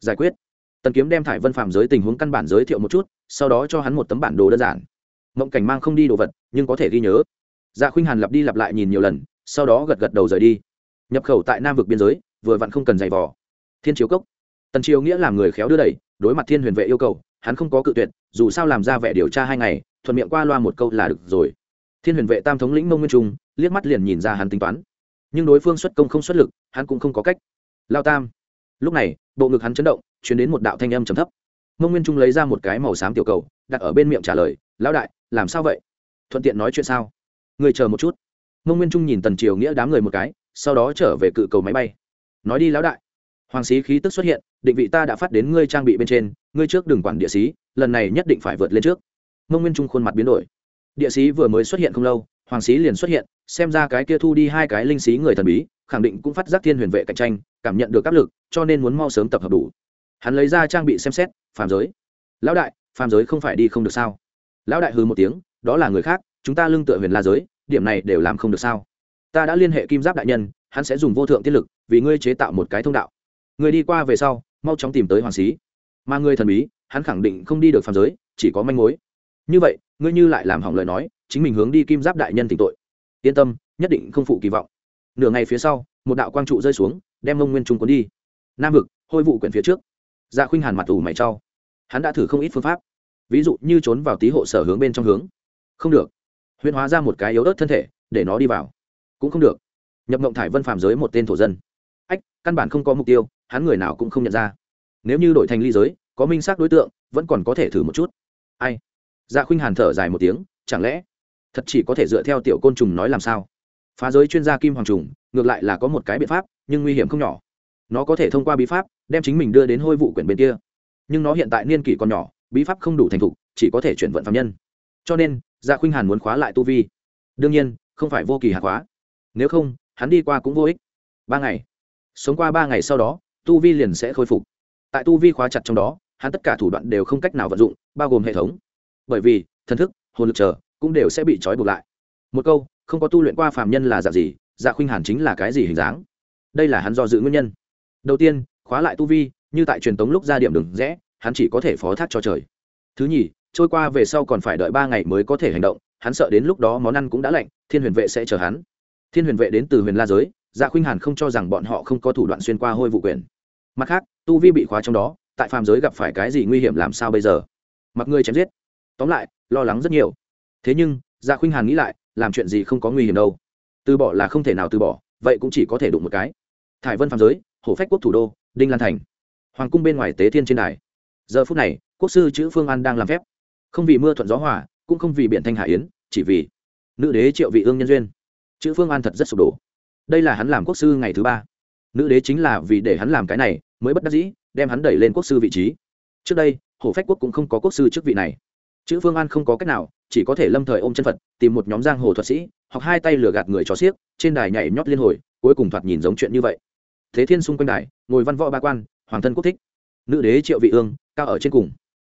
Giải quyết. Tần kiếm đem thải vân phạm giới tình huống căn bản giới thiệu một chút, sau đó cho hắn một tấm bản đồ đơn giản. Mộng cảnh mang không đi đồ vật, nhưng có thể ghi nhớ. Dạ khuynh hàn lặp đi lặp lại nhìn nhiều lần sau đó gật gật đầu rời đi. Nhập khẩu tại nam vực biên giới, vừa vặn không cần giày vò. Thiên chiếu cốc. Tần triều nghĩa làm người khéo đưa đẩy, đối mặt thiên huyền vệ yêu cầu, hắn không có cự tuyệt, dù sao làm ra vẻ điều tra hai ngày, thuận miệng qua loa một câu là được rồi. Thiên huyền vệ tam thống lĩnh mông nguyên trung, liếc mắt liền nhìn ra hắn tính toán. Nhưng đối phương xuất công không xuất lực, hắn cũng không có cách. Lao tam. Lúc này, bộ ngực hắn chấn động chuyển đến một đạo thanh âm trầm thấp. Mông nguyên trung lấy ra một cái màu xám tiểu cầu, đặt ở bên miệng trả lời, lão đại, làm sao vậy? Thuận tiện nói chuyện sao? Người chờ một chút mông nguyên trung nhìn tần triều nghĩa đám người một cái, sau đó trở về cự cầu máy bay. Nói đi lão đại. Hoàng sĩ khí tức xuất hiện, định vị ta đã phát đến ngươi trang bị bên trên, ngươi trước đừng quản địa sĩ, lần này nhất định phải vượt lên trước. Mông nguyên trung khuôn mặt biến đổi. Địa sĩ vừa mới xuất hiện không lâu, hoàng sĩ liền xuất hiện, xem ra cái kia thu đi hai cái linh sĩ người thần bí, khẳng định cũng phát giác thiên huyền vệ cạnh tranh, cảm nhận được áp lực, cho nên muốn mau sớm tập hợp đủ. Hắn lấy ra trang bị xem xét, phàm giới. Lão đại, phàm giới không phải đi không được sao? Lão đại hư một tiếng, đó là người khác, chúng ta lưng tựa huyền la giới điểm này đều làm không được sao? Ta đã liên hệ kim giáp đại nhân, hắn sẽ dùng vô thượng tiết lực, vì ngươi chế tạo một cái thông đạo. Người đi qua về sau, mau chóng tìm tới hoàng xí. Mà người thần bí, hắn khẳng định không đi được phàm giới, chỉ có manh mối. Như vậy, ngươi như lại làm hỏng lời nói, chính mình hướng đi kim giáp đại nhân tỉnh tội. Yên tâm, nhất định không phụ kỳ vọng. Nửa ngày phía sau, một đạo quang trụ rơi xuống, đem mông nguyên trung cuốn đi. Nam vực, hôi vụ quyển phía trước. Dạ khuynh hàn mặt ủ mày trao. hắn đã thử không ít phương pháp. Ví dụ như trốn vào tí hộ sở hướng bên trong hướng. Không được huyễn hóa ra một cái yếu ớt thân thể, để nó đi vào. Cũng không được. Nhập mộng thải vân phạm giới một tên thổ dân. Ách, căn bản không có mục tiêu, hắn người nào cũng không nhận ra. Nếu như đổi thành ly giới, có minh xác đối tượng, vẫn còn có thể thử một chút. Ai? Dạ khuynh hàn thở dài một tiếng, chẳng lẽ thật chỉ có thể dựa theo tiểu côn trùng nói làm sao? Phá giới chuyên gia kim hoàng trùng, ngược lại là có một cái biện pháp, nhưng nguy hiểm không nhỏ. Nó có thể thông qua bí pháp, đem chính mình đưa đến hôi vụ quyển bên kia. Nhưng nó hiện tại niên kỷ còn nhỏ, bí pháp không đủ thành thục, chỉ có thể chuyển vận phạm nhân cho nên dạ khuynh hàn muốn khóa lại tu vi. Đương nhiên, không phải vô kỳ hạ khóa. Nếu không, hắn đi qua cũng vô ích. Ba ngày. Sống qua ba ngày sau đó, tu vi liền sẽ khôi phục. Tại tu vi khóa chặt trong đó, hắn tất cả thủ đoạn đều không cách nào vận dụng, bao gồm hệ thống. Bởi vì, thần thức, hồn lực chờ, cũng đều sẽ bị trói buộc lại. Một câu, không có tu luyện qua phàm nhân là dạng gì dạ khuynh hàn chính là cái gì hình dáng? Đây là hắn do dự nguyên nhân. Đầu tiên, khóa lại tu vi, như tại truyền tống lúc ra điểm đừng rẽ, hắn chỉ có thể phó thác cho trời. Thứ nhì trôi qua về sau còn phải đợi ba ngày mới có thể hành động, hắn sợ đến lúc đó món ăn cũng đã lạnh, thiên huyền vệ sẽ chờ hắn. Thiên huyền vệ đến từ huyền la giới dạ khuynh hàn không cho rằng bọn họ không có thủ đoạn xuyên qua hôi vụ quyền. Mặt khác, tu vi bị khóa trong đó, tại phàm giới gặp phải cái gì nguy hiểm làm sao bây giờ? Mặc người chém giết. Tóm lại, lo lắng rất nhiều. Thế nhưng dạ khuynh hàn nghĩ lại, làm chuyện gì không có nguy hiểm đâu. Từ bỏ là không thể nào từ bỏ, vậy cũng chỉ có thể đụng một cái. Thải vân phàm giới, hổ phách quốc thủ đô, đinh lan thành. Hoàng cung bên ngoài tế thiên trên đài. Giờ phút này, quốc sư chữ phương an đang làm phép không vì mưa thuận gió hòa, cũng không vì biển thanh hải yến, chỉ vì nữ đế triệu vị ương nhân duyên. Chữ phương an thật rất sụp đổ. Đây là hắn làm quốc sư ngày thứ ba. Nữ đế chính là vì để hắn làm cái này, mới bất đắc dĩ, đem hắn đẩy lên quốc sư vị trí. Trước đây, hổ phách quốc cũng không có quốc sư chức vị này. Chữ phương an không có cách nào, chỉ có thể lâm thời ôm chân phật, tìm một nhóm giang hồ thuật sĩ, hoặc hai tay lừa gạt người cho xiếc, trên đài nhảy nhót liên hồi, cuối cùng thoạt nhìn giống chuyện như vậy. Thế thiên xung quanh đài, ngồi văn võ ba quan, hoàng thân quốc thích. Nữ đế triệu vị ương, cao ở trên cùng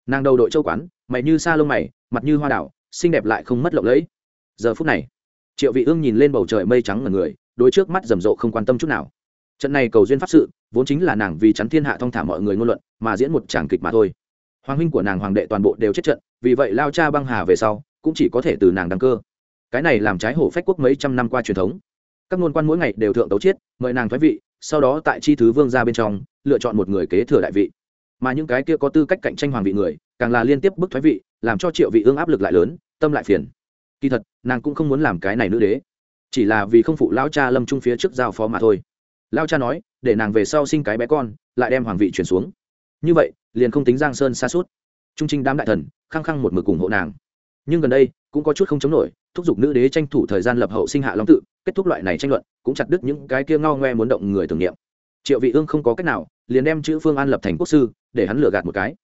nàng đầu đội châu quán, mày như sa lông mày, mặt như hoa đảo, xinh đẹp lại không mất lộng lẫy. Giờ phút này, triệu vị ương nhìn lên bầu trời mây trắng ngần người đôi trước mắt rầm rộ không quan tâm chút nào. Trận này cầu duyên pháp sự, vốn chính là nàng vì chắn thiên hạ thông thả mọi người ngôn luận, mà diễn một tràng kịch mà thôi. Hoàng huynh của nàng hoàng đệ toàn bộ đều chết trận, vì vậy lao cha băng hà về sau, cũng chỉ có thể từ nàng đăng cơ. Cái này làm trái hổ phách quốc mấy trăm năm qua truyền thống. Các ngôn quan mỗi ngày đều thượng tấu chiết, mời nàng thoái vị, sau đó tại chi thứ vương ra bên trong, lựa chọn một người kế thừa đại vị mà những cái kia có tư cách cạnh tranh hoàng vị người, càng là liên tiếp bức thoái vị, làm cho triệu vị ương áp lực lại lớn, tâm lại phiền. Kỳ thật, nàng cũng không muốn làm cái này nữ đế. Chỉ là vì không phụ lao cha lâm trung phía trước giao phó mà thôi. Lao cha nói, để nàng về sau sinh cái bé con, lại đem hoàng vị chuyển xuống. Như vậy, liền không tính giang sơn xa suốt. Trung trinh đám đại thần, khăng khăng một mực ủng hộ nàng. Nhưng gần đây, cũng có chút không chống nổi, thúc giục nữ đế tranh thủ thời gian lập hậu sinh hạ long tự, kết thúc loại này tranh luận, cũng chặt đứt những cái kia ngao ngoe muốn động người tưởng niệm triệu vị ương không có cách nào, liền đem chữ phương an lập thành quốc sư, để hắn lừa gạt một cái.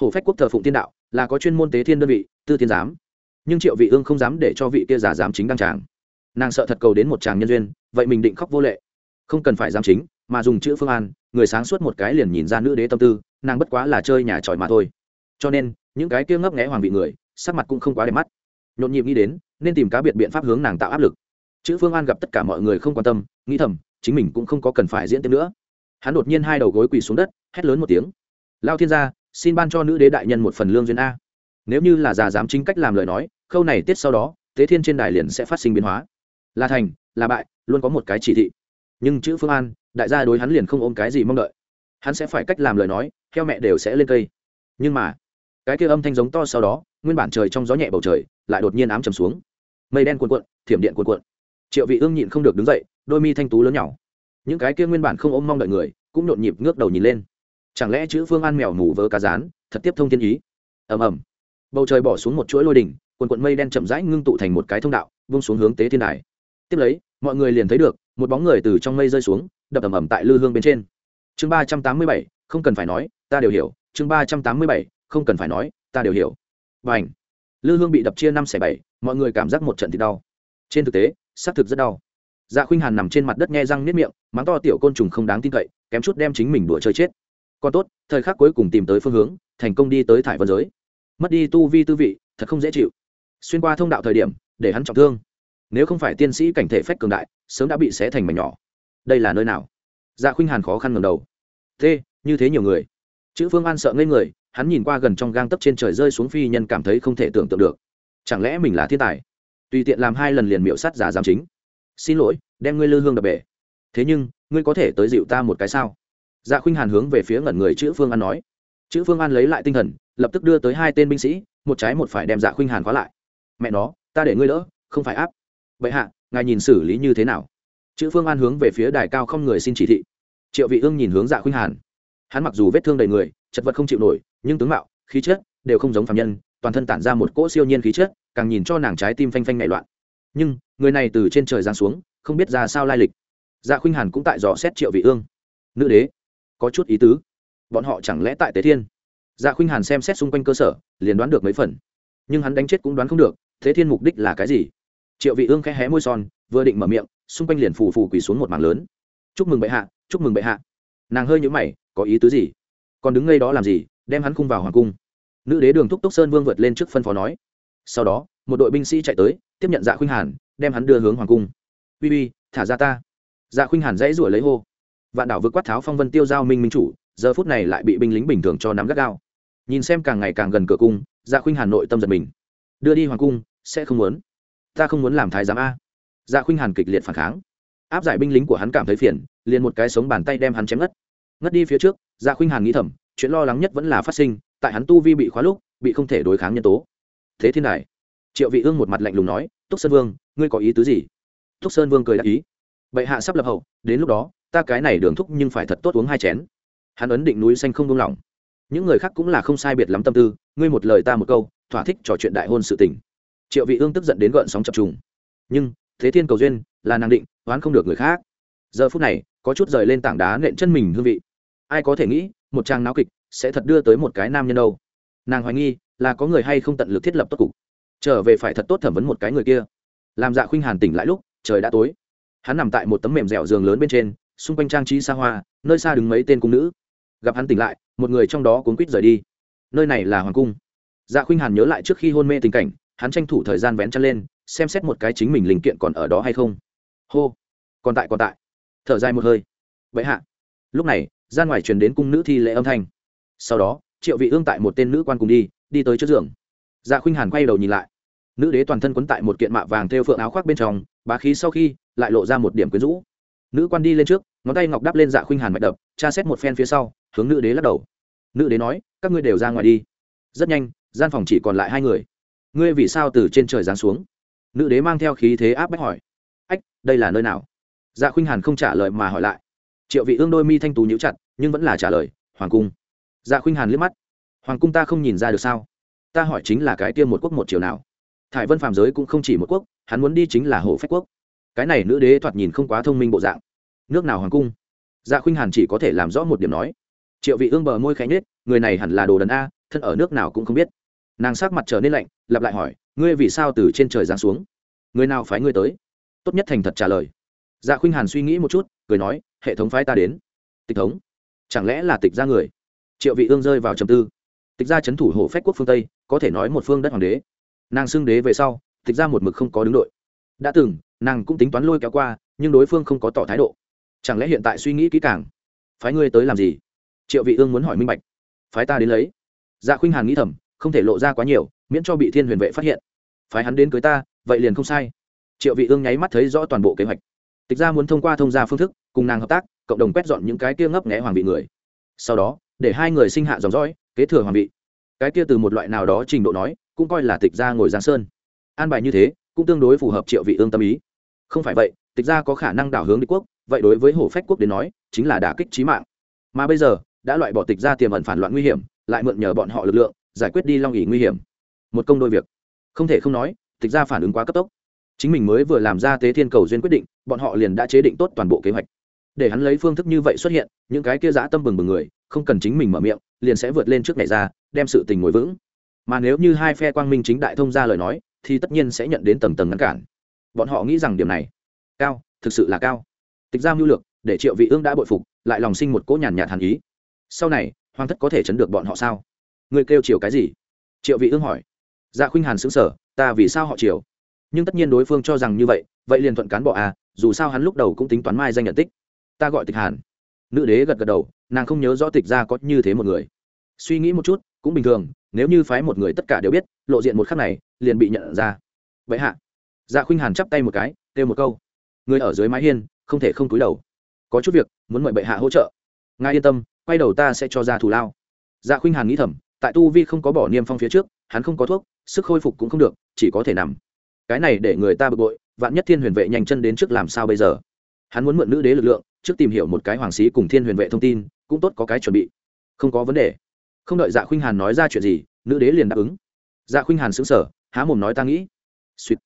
Hổ phách quốc thờ phụng tiên đạo, là có chuyên môn tế thiên đơn vị, tư tiên giám. Nhưng triệu vị ương không dám để cho vị kia giả giám chính đăng tràng. Nàng sợ thật cầu đến một tràng nhân duyên, vậy mình định khóc vô lệ. Không cần phải giám chính, mà dùng chữ phương an, người sáng suốt một cái liền nhìn ra nữ đế tâm tư, nàng bất quá là chơi nhà tròi mà thôi. Cho nên, những cái kia ngấp nghẽ hoàng vị người, sắc mặt cũng không quá đẹp mắt. Nhộn nhịp nghĩ đến, nên tìm cá biệt biện pháp hướng nàng tạo áp lực. Chữ phương an gặp tất cả mọi người không quan tâm, nghĩ thầm, chính mình cũng không có cần phải diễn tiếp nữa hắn đột nhiên hai đầu gối quỳ xuống đất, hét lớn một tiếng. Lao thiên gia, xin ban cho nữ đế đại nhân một phần lương duyên a. Nếu như là già dám chính cách làm lời nói, khâu này tiết sau đó, tế thiên trên đài liền sẽ phát sinh biến hóa. Là thành, là bại, luôn có một cái chỉ thị. Nhưng chữ phương an, đại gia đối hắn liền không ôm cái gì mong đợi. Hắn sẽ phải cách làm lời nói theo mẹ đều sẽ lên cây. Nhưng mà, cái kia âm thanh giống to sau đó, nguyên bản trời trong gió nhẹ bầu trời, lại đột nhiên ám trầm xuống. Mây đen cuồn cuộn, thiểm điện cuồn cuộn. Triệu vị ương nhịn không được đứng dậy, đôi mi thanh tú lớn nhỏ những cái kia nguyên bản không ôm mong đợi người, cũng nhộn nhịp ngước đầu nhìn lên. Chẳng lẽ chữ phương an mèo mù vớ cá rán, thật tiếp thông thiên ý? Ầm ầm. Bầu trời bỏ xuống một chuỗi lôi đỉnh, quần quận mây đen chậm rãi ngưng tụ thành một cái thông đạo, vung xuống hướng tế thiên đài. Tiếp lấy, mọi người liền thấy được, một bóng người từ trong mây rơi xuống, đập ầm ầm tại lư hương bên trên. Chương ba trăm tám mươi bảy, không cần phải nói, ta đều hiểu. Chương ba trăm tám mươi bảy, không cần phải nói, ta đều hiểu. Và ảnh lư hương bị đập chia năm xẻ bảy, mọi người cảm giác một trận thì đau. Trên thực tế, xác thực rất đau dạ khuynh hàn nằm trên mặt đất nghe răng nếp miệng, mắng to tiểu côn trùng không đáng tin cậy, kém chút đem chính mình đùa chơi chết. Còn tốt, thời khắc cuối cùng tìm tới phương hướng, thành công đi tới thải vân giới. Mất đi tu vi tư vị, thật không dễ chịu. Xuyên qua thông đạo thời điểm, để hắn trọng thương. Nếu không phải tiên sĩ cảnh thể phách cường đại, sớm đã bị xé thành mảnh nhỏ. Đây là nơi nào? Dạ khuynh hàn khó khăn ngầm đầu. Thế, như thế nhiều người. Chữ phương an sợ ngây người, hắn nhìn qua gần trong gang tấc trên trời rơi xuống phi nhân cảm thấy không thể tưởng tượng được. Chẳng lẽ mình là thiên tài? Tùy tiện làm hai lần liền miệu sát giả giám chính xin lỗi, đem ngươi lư hương đập bể. Thế nhưng, ngươi có thể tới dịu ta một cái sao? Dạ khuynh hàn hướng về phía ngẩn người chữ phương an nói. Chữ phương an lấy lại tinh thần, lập tức đưa tới hai tên binh sĩ, một trái một phải đem dạ khuynh hàn khóa lại. Mẹ nó, ta để ngươi đỡ, không phải áp. Vậy hạ, ngài nhìn xử lý như thế nào? Chữ phương an hướng về phía đài cao không người xin chỉ thị. Triệu vị ương nhìn hướng dạ khuynh hàn. Hắn mặc dù vết thương đầy người, chật vật không chịu nổi, nhưng tướng mạo, khí chất đều không giống phạm nhân, toàn thân tản ra một cỗ siêu nhiên khí chất, càng nhìn cho nàng trái tim phanh phanh nảy loạn. Nhưng người này từ trên trời giáng xuống, không biết ra sao lai lịch. Dạ khuynh hàn cũng tại dò xét triệu vị ương. Nữ đế, có chút ý tứ. Bọn họ chẳng lẽ tại tế thiên? Dạ khuynh hàn xem xét xung quanh cơ sở, liền đoán được mấy phần. Nhưng hắn đánh chết cũng đoán không được thế thiên mục đích là cái gì? Triệu vị ương khẽ hé môi son, vừa định mở miệng, xung quanh liền phù phù quỳ xuống một mảng lớn. Chúc mừng bệ hạ, chúc mừng bệ hạ. Nàng hơi nhũ mày, có ý tứ gì? Còn đứng ngay đó làm gì, đem hắn cung vào hoàng cung? Nữ đế đường thúc túc sơn vương vượt lên trước phân phó nói. Sau đó, một đội binh sĩ chạy tới, tiếp nhận dạ khuynh hàn đem hắn đưa hướng hoàng cung. Uy uy, thả ra ta. Dạ khuynh hàn dãy ruổi lấy hô. Vạn đảo vượt quát tháo phong vân tiêu giao minh minh chủ, giờ phút này lại bị binh lính bình thường cho nắm gắt gao. Nhìn xem càng ngày càng gần cửa cung dạ khuynh hàn nội tâm giật mình. Đưa đi hoàng cung, sẽ không muốn. Ta không muốn làm thái giám a. Dạ khuynh hàn kịch liệt phản kháng. Áp giải binh lính của hắn cảm thấy phiền, liền một cái sống bàn tay đem hắn chém ngất. Ngất đi phía trước dạ khuynh hàn nghĩ thầm, chuyện lo lắng nhất vẫn là phát sinh, tại hắn tu vi bị khóa lúc, bị không thể đối kháng nhân tố. Thế thiên đài. Triệu vị ương một mặt lạnh lùng nói túc sơn vương, ngươi có ý tứ gì? Túc sơn vương cười đáp ý. Bệ hạ sắp lập hậu, đến lúc đó, ta cái này đường thúc nhưng phải thật tốt uống hai chén. Hắn ấn định núi xanh không đông lòng những người khác cũng là không sai biệt lắm tâm tư, ngươi một lời ta một câu, thỏa thích trò chuyện đại hôn sự tình. Triệu vị ương tức giận đến gợn sóng chập trùng. Nhưng, thế thiên cầu duyên, là nàng định, oán không được người khác. Giờ phút này, có chút rời lên tảng đá nện chân mình hương vị. Ai có thể nghĩ, một trang náo kịch sẽ thật đưa tới một cái nam nhân đâu. Nàng hoài nghi, là có người hay không tận lực thiết lập tốt cục trở về phải thật tốt thẩm vấn một cái người kia. Làm dạ khuynh hàn tỉnh lại lúc, trời đã tối. Hắn nằm tại một tấm mềm dẻo giường lớn bên trên, xung quanh trang trí xa hoa, nơi xa đứng mấy tên cung nữ. Gặp hắn tỉnh lại, một người trong đó cuốn quýt rời đi. Nơi này là hoàng cung. Dạ khuynh hàn nhớ lại trước khi hôn mê tình cảnh, hắn tranh thủ thời gian vén chân lên, xem xét một cái chính mình linh kiện còn ở đó hay không. Hô. Còn tại còn tại. Thở dài một hơi. Vậy hạ. Lúc này, ra ngoài truyền đến cung nữ thi lễ âm thanh. Sau đó, triệu vị ương tại một tên nữ quan cùng đi đi tới trước giường dạ khuynh hàn quay đầu nhìn lại. Nữ đế toàn thân quấn tại một kiện mạ vàng theo phượng áo khoác bên trong, bá khí sau khi, lại lộ ra một điểm quyến rũ. Nữ quan đi lên trước, ngón tay ngọc đắp lên dạ khuynh hàn mạch đập, tra xét một phen phía sau, hướng nữ đế lắc đầu. Nữ đế nói, các ngươi đều ra ngoài đi. Rất nhanh, gian phòng chỉ còn lại hai người. Ngươi vì sao từ trên trời giáng xuống? Nữ đế mang theo khí thế áp bách hỏi. Ách, đây là nơi nào? Dạ khuynh hàn không trả lời mà hỏi lại. Triệu vị ương đôi mi thanh tú nhíu chặt, nhưng vẫn là trả lời, hoàng cung. Dạ khuynh hàn liếc mắt. Hoàng cung ta không nhìn ra được sao? Ta hỏi chính là cái tiêm một quốc một chiều nào? Thải vân phàm giới cũng không chỉ một quốc, hắn muốn đi chính là hồ phách quốc. Cái này nữ đế thoạt nhìn không quá thông minh bộ dạng. Nước nào hoàng cung? Dạ khuynh hàn chỉ có thể làm rõ một điểm nói. Triệu vị ương bờ môi khẽ nết người này hẳn là đồ đần a, thân ở nước nào cũng không biết. Nàng sắc mặt trở nên lạnh, lặp lại hỏi, ngươi vì sao từ trên trời giáng xuống? Người nào phái ngươi tới? Tốt nhất thành thật trả lời. Dạ khuynh hàn suy nghĩ một chút, cười nói, hệ thống phái ta đến. Tịch thống. Chẳng lẽ là tịch ra người? Triệu vị ương rơi vào trầm tư tịch ra c h ấ n thủ hộ phách quốc phương tây, có thể nói một phương đất hoàng đế. Nàng xưng đế về sau, tịch ra một mực không có đứng đội. Đã từng, nàng cũng tính toán lôi kéo qua, nhưng đối phương không có tỏ thái độ. Chẳng lẽ hiện tại suy nghĩ kỹ càng? Phái ngươi tới làm gì? Triệu vị ương muốn hỏi minh bạch. Phái ta đến lấy. Dạ khuynh hàn nghĩ thầm, không thể lộ ra quá nhiều, miễn cho bị thiên huyền vệ phát hiện. Phái hắn đến cưới ta, vậy liền không sai. Triệu vị ương nháy mắt thấy rõ toàn bộ kế hoạch. Tịch ra muốn thông qua thông gia phương thức, cùng nàng hợp tác, cộng đồng quét dọn những cái kia ngấp nghẽ hoàng vị người. Sau đó, để hai người sinh hạ dòng dõi kế thừa hoàng vị. Cái kia từ một loại nào đó trình độ nói, cũng coi là tịch gia ngồi giang sơn. An bài như thế, cũng tương đối phù hợp triệu vị ương tâm ý. Không phải vậy, tịch gia có khả năng đảo hướng đế quốc, vậy đối với hổ phách quốc đến nói, chính là đả kích trí mạng. Mà bây giờ, đã loại bỏ tịch gia tiềm ẩn phản loạn nguy hiểm, lại mượn nhờ bọn họ lực lượng, giải quyết đi long ỉ nguy hiểm. Một công đôi việc. Không thể không nói, tịch gia phản ứng quá cấp tốc. Chính mình mới vừa làm ra tế thiên cầu duyên quyết định, bọn họ liền đã chế định tốt toàn bộ kế hoạch. Để hắn lấy phương thức như vậy xuất hiện, những cái kia giã tâm bừng bừng người, không cần chính mình mở miệng liền sẽ vượt lên trước ngày ra, đem sự tình ngồi vững. Mà nếu như hai phe quang minh chính đại thông ra lời nói, thì tất nhiên sẽ nhận đến tầng tầng ngăn cản. Bọn họ nghĩ rằng điểm này, cao, thực sự là cao. Tịch ra lưu lược để triệu vị ương đã bội phục, lại lòng sinh một cỗ nhàn nhạt hàn ý. Sau này, hoàng thất có thể chấn được bọn họ sao? Người kêu chiều cái gì? Triệu vị ương hỏi. Dạ khuynh hàn xứng sở ta vì sao họ chiều nhưng tất nhiên đối phương cho rằng như vậy vậy liền thuận cán bộ à dù sao hắn lúc đầu cũng tính toán mai danh nhận tích. Ta gọi tịch hàn. Nữ đế gật gật đầu nàng không nhớ rõ tịch ra có như thế một người. Suy nghĩ một chút, cũng bình thường, nếu như phái một người tất cả đều biết, lộ diện một khắc này, liền bị nhận ra. Vậy hạ. Dạ khuynh hàn chắp tay một cái, kêu một câu. Người ở dưới mái hiên, không thể không túi đầu. Có chút việc, muốn mời bệ hạ hỗ trợ. Ngài yên tâm, quay đầu ta sẽ cho ra thù lao. Dạ khuynh hàn nghĩ thầm, tại tu vi không có bỏ niêm phong phía trước, hắn không có thuốc, sức khôi phục cũng không được, chỉ có thể nằm. Cái này để người ta bực bội, vạn nhất thiên huyền vệ nhanh chân đến trước làm sao bây giờ? Hắn muốn mượn nữ đế lực lượng, trước tìm hiểu một cái hoàng sĩ cùng thiên huyền vệ thông tin cũng tốt có cái chuẩn bị. Không có vấn đề. Không đợi dạ khuynh hàn nói ra chuyện gì, nữ đế liền đáp ứng. Dạ khuynh hàn xứng sở há mồm nói ta nghĩ. Suýt.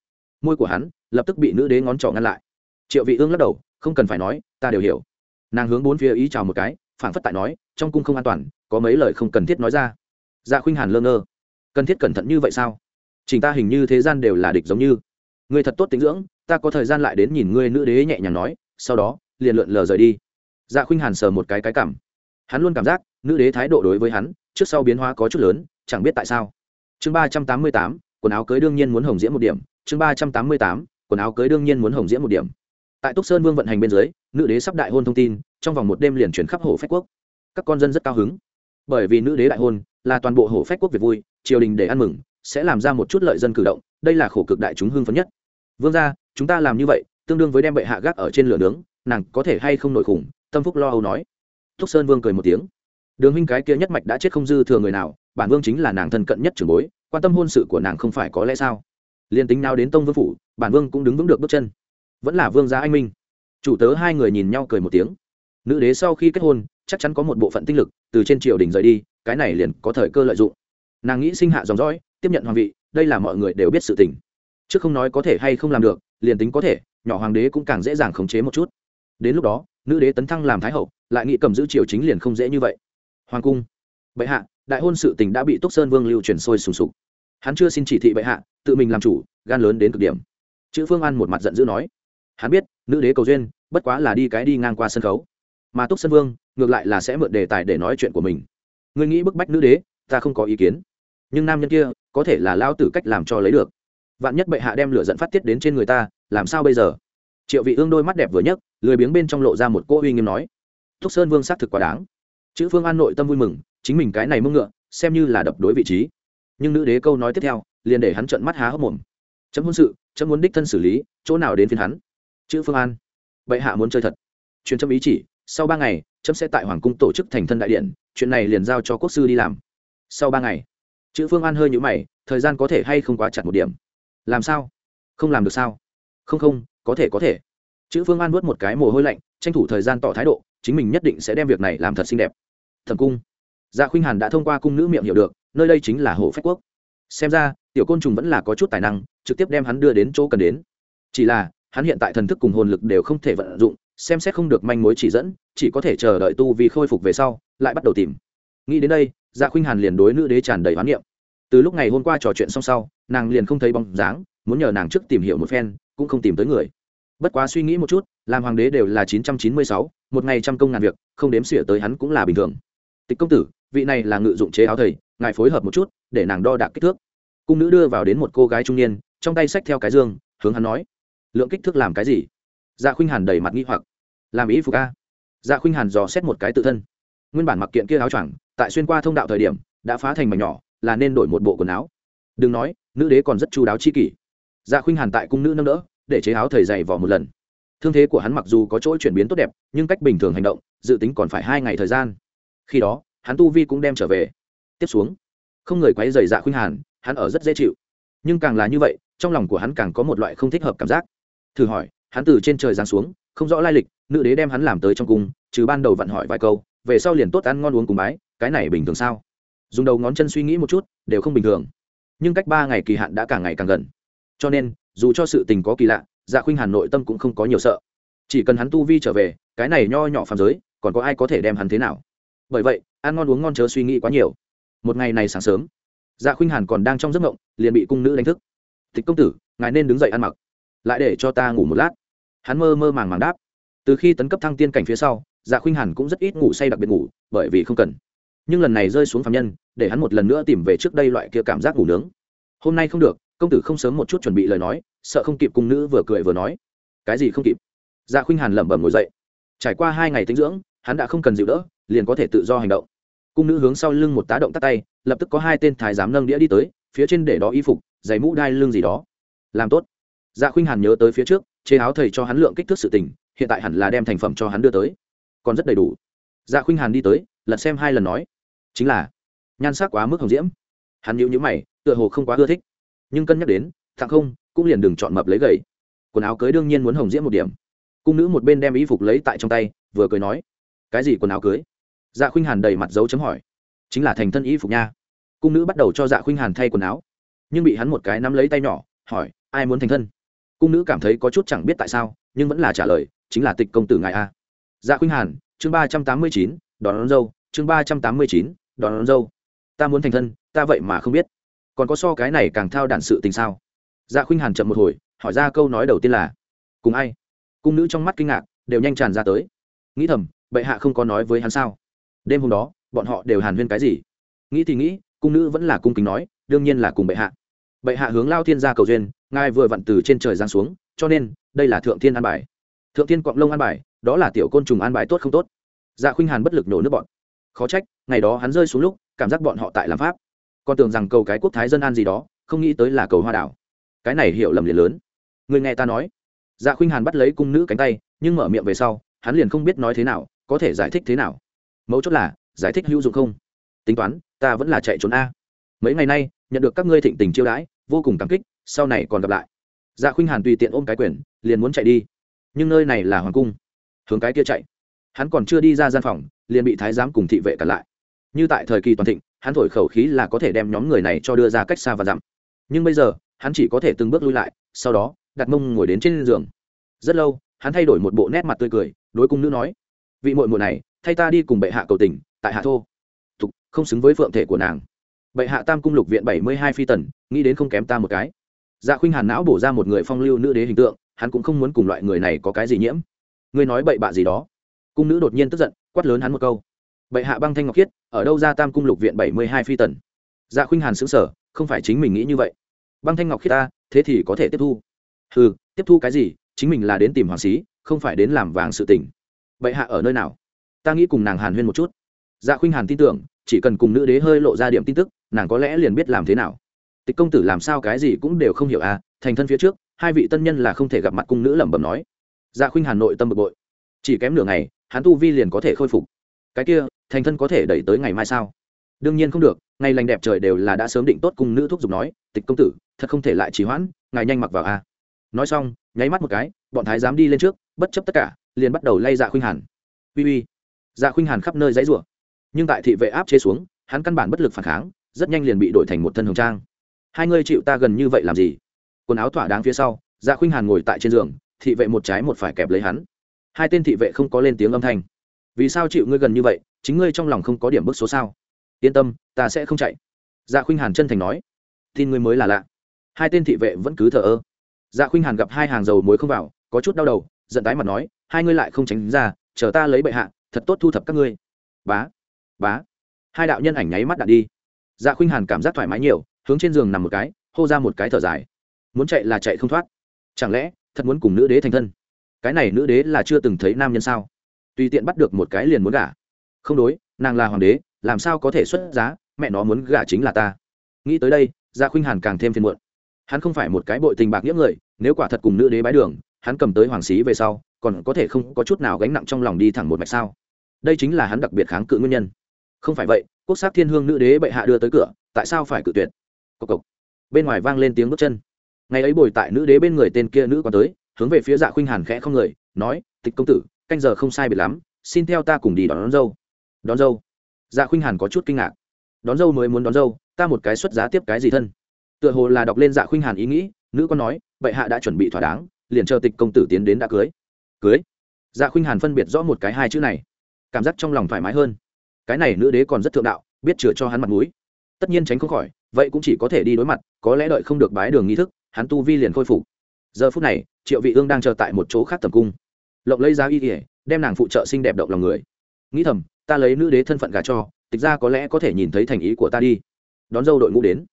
Môi của hắn lập tức bị nữ đế ngón trỏ ngăn lại. Triệu vị ương lắc đầu, không cần phải nói, ta đều hiểu. Nàng hướng bốn phía ý chào một cái phản phất tại nói, trong cung không an toàn, có mấy lời không cần thiết nói ra. Dạ khuynh hàn lơ ngơ. Cần thiết cẩn thận như vậy sao? Chỉnh ta hình như thế gian đều là địch giống như. Ngươi thật tốt tính dưỡng, ta có thời gian lại đến nhìn ngươi nữ đế nhẹ nhàng nói, sau đó, liền lượn lờ rời đi. Dạ khuynh hàn sờ một cái cái cảm hắn luôn cảm giác, nữ đế thái độ đối với hắn, trước sau biến hóa có chút lớn, chẳng biết tại sao. Chương ba trăm tám mươi tám, quần áo cưới đương nhiên muốn hồng diễm một điểm. Chương ba trăm tám mươi tám, quần áo cưới đương nhiên muốn hồng diễm một điểm. Tại túc sơn vương vận hành bên dưới, nữ đế sắp đại hôn thông tin, trong vòng một đêm liền chuyển khắp hồ phách quốc. Các con dân rất cao hứng. Bởi vì nữ đế đại hôn, là toàn bộ hồ phách quốc việc vui, triều đình để ăn mừng, sẽ làm ra một chút lợi dân cử động, đây là khổ cực đại chúng hưng phấn nhất. Vương gia, chúng ta làm như vậy, tương đương với đem bệ hạ gác ở trên lửa nướng, nàng có thể hay không nổi khủng? Tâm phúc lo âu nói thúc sơn vương cười một tiếng. Đường huynh cái kia nhất mạch đã chết không dư thừa người nào, bản vương chính là nàng thân cận nhất trưởng bối, quan tâm hôn sự của nàng không phải có lẽ sao? Liền tính nào đến tông vương phủ, bản vương cũng đứng vững được bước chân. Vẫn là vương gia anh minh. Chủ tớ hai người nhìn nhau cười một tiếng. Nữ đế sau khi kết hôn, chắc chắn có một bộ phận tinh lực, từ trên triều đình rời đi, cái này liền có thời cơ lợi dụng. Nàng nghĩ sinh hạ dòng dõi, tiếp nhận hoàng vị, đây là mọi người đều biết sự tình. Chứ không nói có thể hay không làm được, liền tính có thể, nhỏ hoàng đế cũng càng dễ dàng khống chế một chút. Đến lúc đó nữ đế tấn thăng làm thái hậu, lại nghĩ cầm giữ triều chính liền không dễ như vậy. Hoàng cung. Bệ hạ, đại hôn sự tình đã bị túc sơn vương lưu truyền sôi sùng sục. Hắn chưa xin chỉ thị bệ hạ, tự mình làm chủ, gan lớn đến cực điểm. Chữ phương an một mặt giận dữ nói. Hắn biết, nữ đế cầu duyên, bất quá là đi cái đi ngang qua sân khấu. Mà túc sơn vương, ngược lại là sẽ mượn đề tài để nói chuyện của mình. Người nghĩ bức bách nữ đế, ta không có ý kiến. Nhưng nam nhân kia, có thể là lao tử cách làm cho lấy được. Vạn nhất bệ hạ đem lửa dẫn phát tiết đến trên người ta, làm sao bây giờ? Triệu vị ương đôi mắt đẹp vừa nhấc, lười biếng bên trong lộ ra một cô uy nghiêm nói, thúc sơn vương xác thực quá đáng. Chữ phương an nội tâm vui mừng, chính mình cái này mưng ngựa, xem như là đập đối vị trí. Nhưng nữ đế câu nói tiếp theo, liền để hắn trợn mắt há hốc mồm. Chấm hôn sự, chấm muốn đích thân xử lý, chỗ nào đến phiên hắn? Chữ phương an, bệ hạ muốn chơi thật. Truyền chấm ý chỉ, sau ba ngày, chấm sẽ tại hoàng cung tổ chức thành thân đại điện, chuyện này liền giao cho quốc sư đi làm. Sau ba ngày, chữ phương an hơi nhũ mày, thời gian có thể hay không quá chặt một điểm? Làm sao? Không làm được sao? Không không có thể có thể. Chữ phương an vớt một cái mồ hôi lạnh, tranh thủ thời gian tỏ thái độ, chính mình nhất định sẽ đem việc này làm thật xinh đẹp. Thần cung. Dạ khuynh hàn đã thông qua cung nữ miệng hiểu được, nơi đây chính là hồ phách quốc. Xem ra, tiểu côn trùng vẫn là có chút tài năng, trực tiếp đem hắn đưa đến chỗ cần đến. Chỉ là, hắn hiện tại thần thức cùng hồn lực đều không thể vận dụng, xem xét không được manh mối chỉ dẫn, chỉ có thể chờ đợi tu vì khôi phục về sau, lại bắt đầu tìm. Nghĩ đến đây dạ khuynh hàn liền đối nữ đế tràn đầy hoán niệm. Từ lúc ngày hôm qua trò chuyện xong sau, nàng liền không thấy bóng dáng, muốn nhờ nàng trước tìm hiểu một phen cũng không tìm tới người. Bất quá suy nghĩ một chút, làm hoàng đế đều là chín trăm chín mươi sáu, một ngày trăm công ngàn việc, không đếm xỉa tới hắn cũng là bình thường. Tịch công tử, vị này là ngự dụng chế áo thầy, ngài phối hợp một chút, để nàng đo đạc kích thước. Cung nữ đưa vào đến một cô gái trung niên, trong tay xách theo cái dương, hướng hắn nói, lượng kích thước làm cái gì? Dạ khuynh hàn đầy mặt nghi hoặc, làm ý phục a. Dạ khuynh hàn dò xét một cái tự thân. Nguyên bản mặc kiện kia áo choàng, tại xuyên qua thông đạo thời điểm, đã phá thành mảnh nhỏ, là nên đổi một bộ quần áo. Đừng nói, nữ đế còn rất chu đáo chi kỷ dạ khuynh hàn tại cung nữ nâng đỡ, để chế áo thầy dày vỏ một lần. Thương thế của hắn mặc dù có chỗ chuyển biến tốt đẹp, nhưng cách bình thường hành động, dự tính còn phải hai ngày thời gian. Khi đó, hắn tu vi cũng đem trở về. Tiếp xuống, không người quấy dày dạ khuynh hàn, hắn ở rất dễ chịu. Nhưng càng là như vậy, trong lòng của hắn càng có một loại không thích hợp cảm giác. Thử hỏi, hắn từ trên trời giáng xuống, không rõ lai lịch, nữ đế đem hắn làm tới trong cung, trừ ban đầu vặn hỏi vài câu, về sau liền tốt ăn ngon uống cùng bái, cái này bình thường sao? Dùng đầu ngón chân suy nghĩ một chút, đều không bình thường. Nhưng cách ba ngày kỳ hạn đã càng ngày càng gần cho nên, dù cho sự tình có kỳ lạ dạ khuynh hàn nội tâm cũng không có nhiều sợ. Chỉ cần hắn tu vi trở về, cái này nho nhỏ phàm giới, còn có ai có thể đem hắn thế nào? Bởi vậy, ăn ngon uống ngon chớ suy nghĩ quá nhiều. Một ngày này sáng sớm dạ khuynh hàn còn đang trong giấc ngộng liền bị cung nữ đánh thức. Tịch công tử, ngài nên đứng dậy ăn mặc, lại để cho ta ngủ một lát. Hắn mơ mơ màng màng đáp. Từ khi tấn cấp thăng tiên cảnh phía sau dạ khuynh hàn cũng rất ít ngủ say đặc biệt ngủ, bởi vì không cần. Nhưng lần này rơi xuống phạm nhân, để hắn một lần nữa tìm về trước đây loại kia cảm giác ngủ nướng. Hôm nay không được công tử không sớm một chút chuẩn bị lời nói, sợ không kịp cung nữ vừa cười vừa nói. Cái gì không kịp? Dạ khuynh hàn lẩm bẩm ngồi dậy. Trải qua hai ngày tinh dưỡng, hắn đã không cần dịu đỡ, liền có thể tự do hành động. Cung nữ hướng sau lưng một tá động tắt tay, lập tức có hai tên thái giám nâng đĩa đi tới, phía trên để đó y phục, giày mũ đai lưng gì đó. Làm tốt. Dạ khuynh hàn nhớ tới phía trước, chế áo thầy cho hắn lượng kích thước sự tình, hiện tại hẳn là đem thành phẩm cho hắn đưa tới. Còn rất đầy đủ. Dạ khuynh hàn đi tới, lật xem hai lần nói. Chính là, nhan sắc quá mức hồng diễm. Hắn nhíu nhíu mày, tựa hồ không quá ưa thích nhưng cân nhắc đến thằng không cũng liền đừng chọn mập lấy gầy. Quần áo cưới đương nhiên muốn hồng diễm một điểm. Cung nữ một bên đem y phục lấy tại trong tay vừa cười nói cái gì quần áo cưới? Dạ khuynh hàn đầy mặt dấu chấm hỏi. Chính là thành thân y phục nha. Cung nữ bắt đầu cho dạ khuynh hàn thay quần áo. Nhưng bị hắn một cái nắm lấy tay nhỏ hỏi ai muốn thành thân? Cung nữ cảm thấy có chút chẳng biết tại sao nhưng vẫn là trả lời chính là tịch công tử ngài a. Dạ khuynh hàn chương ba trăm tám mươi chín đón, đón dâu chương ba trăm tám mươi chín đón, đón dâu. Ta muốn thành thân ta vậy mà không biết còn có so cái này càng thao đản sự tình sao? Dạ khuynh hàn chậm một hồi, hỏi ra câu nói đầu tiên là, cùng ai? Cung nữ trong mắt kinh ngạc, đều nhanh tràn ra tới. Nghĩ thầm, bệ hạ không có nói với hắn sao? Đêm hôm đó, bọn họ đều hàn huyên cái gì? Nghĩ thì nghĩ, cung nữ vẫn là cung kính nói, đương nhiên là cùng bệ hạ. Bệ hạ hướng lao thiên gia cầu duyên, ngài vừa vặn từ trên trời giáng xuống, cho nên, đây là thượng thiên an bài. Thượng thiên quạng lông an bài, đó là tiểu côn trùng an bài tốt không tốt? Dạ khuynh hàn bất lực nổ nước bọn. Khó trách, ngày đó hắn rơi xuống lúc, cảm giác bọn họ tại làm pháp còn tưởng rằng cầu cái quốc thái dân an gì đó, không nghĩ tới là cầu hoa đảo. Cái này hiểu lầm liền lớn. Người nghe ta nói. Dạ khuynh hàn bắt lấy cung nữ cánh tay, nhưng mở miệng về sau, hắn liền không biết nói thế nào, có thể giải thích thế nào. Mấu chốt là, giải thích hữu dụng không? Tính toán, ta vẫn là chạy trốn a. Mấy ngày nay, nhận được các ngươi thịnh tình chiêu đãi, vô cùng cảm kích, sau này còn gặp lại. Dạ khuynh hàn tùy tiện ôm cái quyền, liền muốn chạy đi. Nhưng nơi này là hoàng cung. Hướng cái kia chạy. Hắn còn chưa đi ra gian phòng, liền bị thái giám cùng thị vệ cản lại. Như tại thời kỳ toàn thịnh hắn thổi khẩu khí là có thể đem nhóm người này cho đưa ra cách xa và dặm. Nhưng bây giờ, hắn chỉ có thể từng bước lui lại, sau đó, đặt mông ngồi đến trên giường. Rất lâu, hắn thay đổi một bộ nét mặt tươi cười, đối cung nữ nói, vị muội muội này, thay ta đi cùng bệ hạ cầu tình, tại hạ thô. Tục không xứng với phượng thể của nàng. Bệ hạ tam cung lục viện bảy mươi hai phi tần, nghĩ đến không kém ta một cái. Dạ khuynh hàn não bổ ra một người phong lưu nữ đế hình tượng, hắn cũng không muốn cùng loại người này có cái gì nhiễm. Ngươi nói bậy bạ gì đó? Cung nữ đột nhiên tức giận, quát lớn hắn một câu bệ hạ băng thanh ngọc khiết, ở đâu ra tam cung lục viện bảy mươi hai phi tần? Dạ khuynh hàn xứng sở không phải chính mình nghĩ như vậy. Băng thanh ngọc khiết ta, thế thì có thể tiếp thu. Ừ tiếp thu cái gì? Chính mình là đến tìm hoàng xí không phải đến làm vàng sự tình. Bệ hạ ở nơi nào? Ta nghĩ cùng nàng hàn huyên một chút. Dạ khuynh hàn tin tưởng, chỉ cần cùng nữ đế hơi lộ ra điểm tin tức, nàng có lẽ liền biết làm thế nào. Tịch công tử làm sao cái gì cũng đều không hiểu à thành thân phía trước, hai vị tân nhân là không thể gặp mặt cung nữ lẩm bẩm nói. Dạ khuynh hàn nội tâm bực bội. Chỉ kém nửa ngày, hắn tu vi liền có thể khôi phục. Cái kia thành thân có thể đẩy tới ngày mai sao? Đương nhiên không được, ngày lành đẹp trời đều là đã sớm định tốt cùng nữ thúc giục nói, tịch công tử, thật không thể lại trì hoãn, ngài nhanh mặc vào a. Nói xong, nháy mắt một cái, bọn thái dám đi lên trước, bất chấp tất cả, liền bắt đầu lay dạ khuynh hàn. Uy uy dạ khuynh hàn khắp nơi dãy rủa. Nhưng tại thị vệ áp chế xuống, hắn căn bản bất lực phản kháng, rất nhanh liền bị đổi thành một thân hồng trang. Hai ngươi chịu ta gần như vậy làm gì? Quần áo thỏa đáng phía sau dạ khuynh hàn ngồi tại trên giường, thị vệ một trái một phải kẹp lấy hắn. Hai tên thị vệ không có lên tiếng âm thanh. Vì sao chịu ngươi gần như vậy? Chính ngươi trong lòng không có điểm bức số sao? Yên tâm, ta sẽ không chạy. Dạ khuynh hàn chân thành nói. Tin ngươi mới là lạ. Hai tên thị vệ vẫn cứ thờ ơ. Dạ khuynh hàn gặp hai hàng dầu muối không vào, có chút đau đầu, giận tái mặt nói, hai ngươi lại không tránh ra, chờ ta lấy bệ hạ, thật tốt thu thập các ngươi. Bá bá. Hai đạo nhân ảnh nháy mắt đạn đi. Dạ khuynh hàn cảm giác thoải mái nhiều, hướng trên giường nằm một cái, hô ra một cái thở dài. Muốn chạy là chạy không thoát. Chẳng lẽ, thật muốn cùng nữ đế thành thân? Cái này nữ đế là chưa từng thấy nam nhân sao? Tùy tiện bắt được một cái liền muốn gả không đối nàng là hoàng đế làm sao có thể xuất giá mẹ nó muốn gả chính là ta. Nghĩ tới đây gia dạ khuynh hàn càng thêm phiền muộn. Hắn không phải một cái bội tình bạc nghĩa người nếu quả thật cùng nữ đế bái đường hắn cầm tới hoàng xí về sau còn có thể không có chút nào gánh nặng trong lòng đi thẳng một mạch sao? Đây chính là hắn đặc biệt kháng cự nguyên nhân. Không phải vậy quốc sắc thiên hương nữ đế bệ hạ đưa tới cửa tại sao phải cự tuyệt? Cộc cộc. Bên ngoài vang lên tiếng bước chân. Ngày ấy bồi tại nữ đế bên người tên kia nữ còn tới hướng về phía dạ khuynh hàn khẽ không người nói tịch công tử canh giờ không sai biệt lắm xin theo ta cùng đi đón, đón dâu đón dâu. Dạ khuynh hàn có chút kinh ngạc. Đón dâu mới muốn đón dâu, ta một cái xuất giá tiếp cái gì thân? Tựa hồ là đọc lên dạ khuynh hàn ý nghĩ, nữ con nói, bệ hạ đã chuẩn bị thỏa đáng, liền chờ tịch công tử tiến đến đã cưới. Cưới? Dạ khuynh hàn phân biệt rõ một cái hai chữ này. Cảm giác trong lòng thoải mái hơn. Cái này nữ đế còn rất thượng đạo, biết chừa cho hắn mặt mũi. Tất nhiên tránh không khỏi, vậy cũng chỉ có thể đi đối mặt, có lẽ đợi không được bái đường nghi thức, hắn tu vi liền khôi phục. Giờ phút này, triệu vị ương đang chờ tại một chỗ khác tầm cung. Lộng lấy giá y kỉa đem nàng phụ trợ xinh đẹp động lòng người. Nghĩ thầm ta lấy nữ đế thân phận gà cho, tịch ra có lẽ có thể nhìn thấy thành ý của ta đi. Đón dâu đội ngũ đến.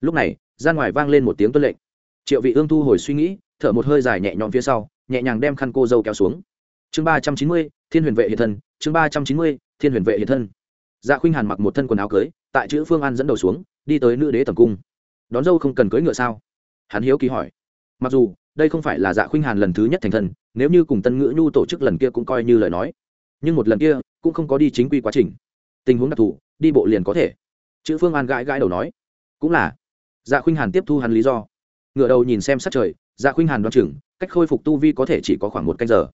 Lúc này, ra ngoài vang lên một tiếng tuân lệnh. Triệu vị ương thu hồi suy nghĩ, thở một hơi dài nhẹ nhõm phía sau, nhẹ nhàng đem khăn cô dâu kéo xuống. Chương ba trăm chín mươi, thiên huyền vệ hiện thân, chương ba trăm chín mươi, thiên huyền vệ hiện thân. Dạ khuynh hàn mặc một thân quần áo cưới, tại chữ phương an dẫn đầu xuống, đi tới nữ đế tầm cung. Đón dâu không cần cưới ngựa sao? Hắn hiếu kỳ hỏi. Mặc dù, đây không phải là dạ khuynh hàn lần thứ nhất thành thần nếu như cùng tân ngữ nhu tổ chức lần kia cũng coi như lời nói. Nhưng một lần kia cũng không có đi chính quy quá trình. Tình huống đặc thù, đi bộ liền có thể. Chữ phương an gãi gãi đầu nói. Cũng là. Dạ khuynh hàn tiếp thu hắn lý do. Ngựa đầu nhìn xem sát trời dạ khuynh hàn đoán chừng, cách khôi phục tu vi có thể chỉ có khoảng một canh giờ.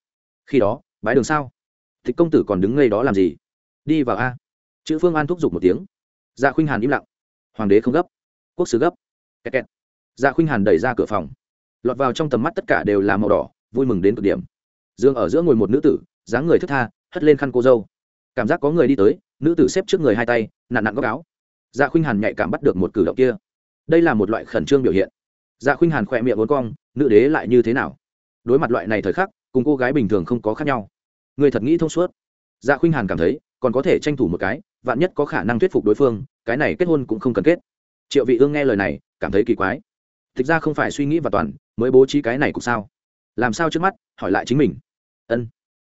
Khi đó, bái đường sao? Thì công tử còn đứng ngay đó làm gì? Đi vào a. Chữ phương an thúc giục một tiếng. Dạ khuynh hàn im lặng. Hoàng đế không gấp. Quốc sứ gấp. Kẹt kẹt. Dạ khuynh hàn đẩy ra cửa phòng. Lọt vào trong tầm mắt tất cả đều là màu đỏ, vui mừng đến cực điểm. Dương ở giữa ngồi một nữ tử, dáng người thức tha, hất lên khăn cô dâu cảm giác có người đi tới, nữ tử xếp trước người hai tay nạn nạn góc áo. Dạ khuynh hàn nhạy cảm bắt được một cử động kia. Đây là một loại khẩn trương biểu hiện. Dạ khuynh hàn khỏe miệng uốn cong, nữ đế lại như thế nào? Đối mặt loại này thời khắc, cùng cô gái bình thường không có khác nhau. Người thật nghĩ thông suốt. Dạ khuynh hàn cảm thấy, còn có thể tranh thủ một cái, vạn nhất có khả năng thuyết phục đối phương, cái này kết hôn cũng không cần kết. Triệu vị ương nghe lời này, cảm thấy kỳ quái. Thực ra không phải suy nghĩ và toàn, mới bố trí cái này cũng sao? Làm sao trước mắt, hỏi lại chính mình. Ân.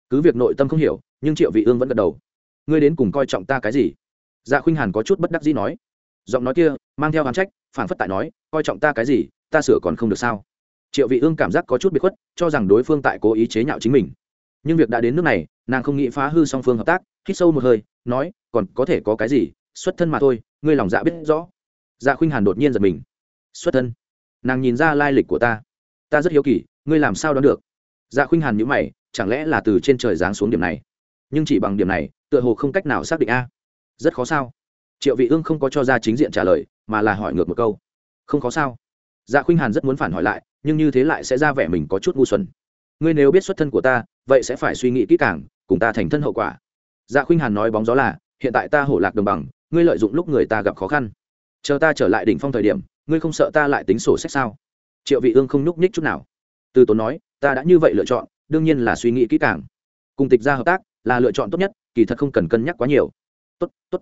Cứ việc nội tâm không hiểu, nhưng triệu vị ương vẫn gật đầu ngươi đến cùng coi trọng ta cái gì? Dạ khuynh hàn có chút bất đắc dĩ nói. Giọng nói kia, mang theo hàn trách phản phất tại nói, coi trọng ta cái gì, ta sửa còn không được sao? Triệu vị ương cảm giác có chút bị khuất, cho rằng đối phương tại cố ý chế nhạo chính mình. Nhưng việc đã đến nước này, nàng không nghĩ phá hư song phương hợp tác, hít sâu một hơi, nói, còn có thể có cái gì? Xuất thân mà thôi, ngươi lòng dạ biết rõ. Dạ khuynh hàn đột nhiên giật mình. Xuất thân? Nàng nhìn ra lai lịch của ta. Ta rất hiếu kỳ, ngươi làm sao đoán được? Dạ khuynh hàn nhữ mày, chẳng lẽ là từ trên trời giáng xuống điểm này? Nhưng chỉ bằng điểm này, tựa hồ không cách nào xác định a. Rất khó sao? Triệu vị ương không có cho ra chính diện trả lời, mà là hỏi ngược một câu. Không khó sao? Dạ khuynh hàn rất muốn phản hỏi lại, nhưng như thế lại sẽ ra vẻ mình có chút ngu xuẩn. Ngươi nếu biết xuất thân của ta, vậy sẽ phải suy nghĩ kỹ càng, cùng ta thành thân hậu quả. Dạ khuynh hàn nói bóng gió là, hiện tại ta hổ lạc đồng bằng, ngươi lợi dụng lúc người ta gặp khó khăn. Chờ ta trở lại đỉnh phong thời điểm, ngươi không sợ ta lại tính sổ sách sao? Triệu vị ương không nhúc nhích chút nào. Từ tốn nói, ta đã như vậy lựa chọn, đương nhiên là suy nghĩ kỹ càng. Cùng tịch ra hợp tác là lựa chọn tốt nhất, kỳ thật không cần cân nhắc quá nhiều. Tốt tốt.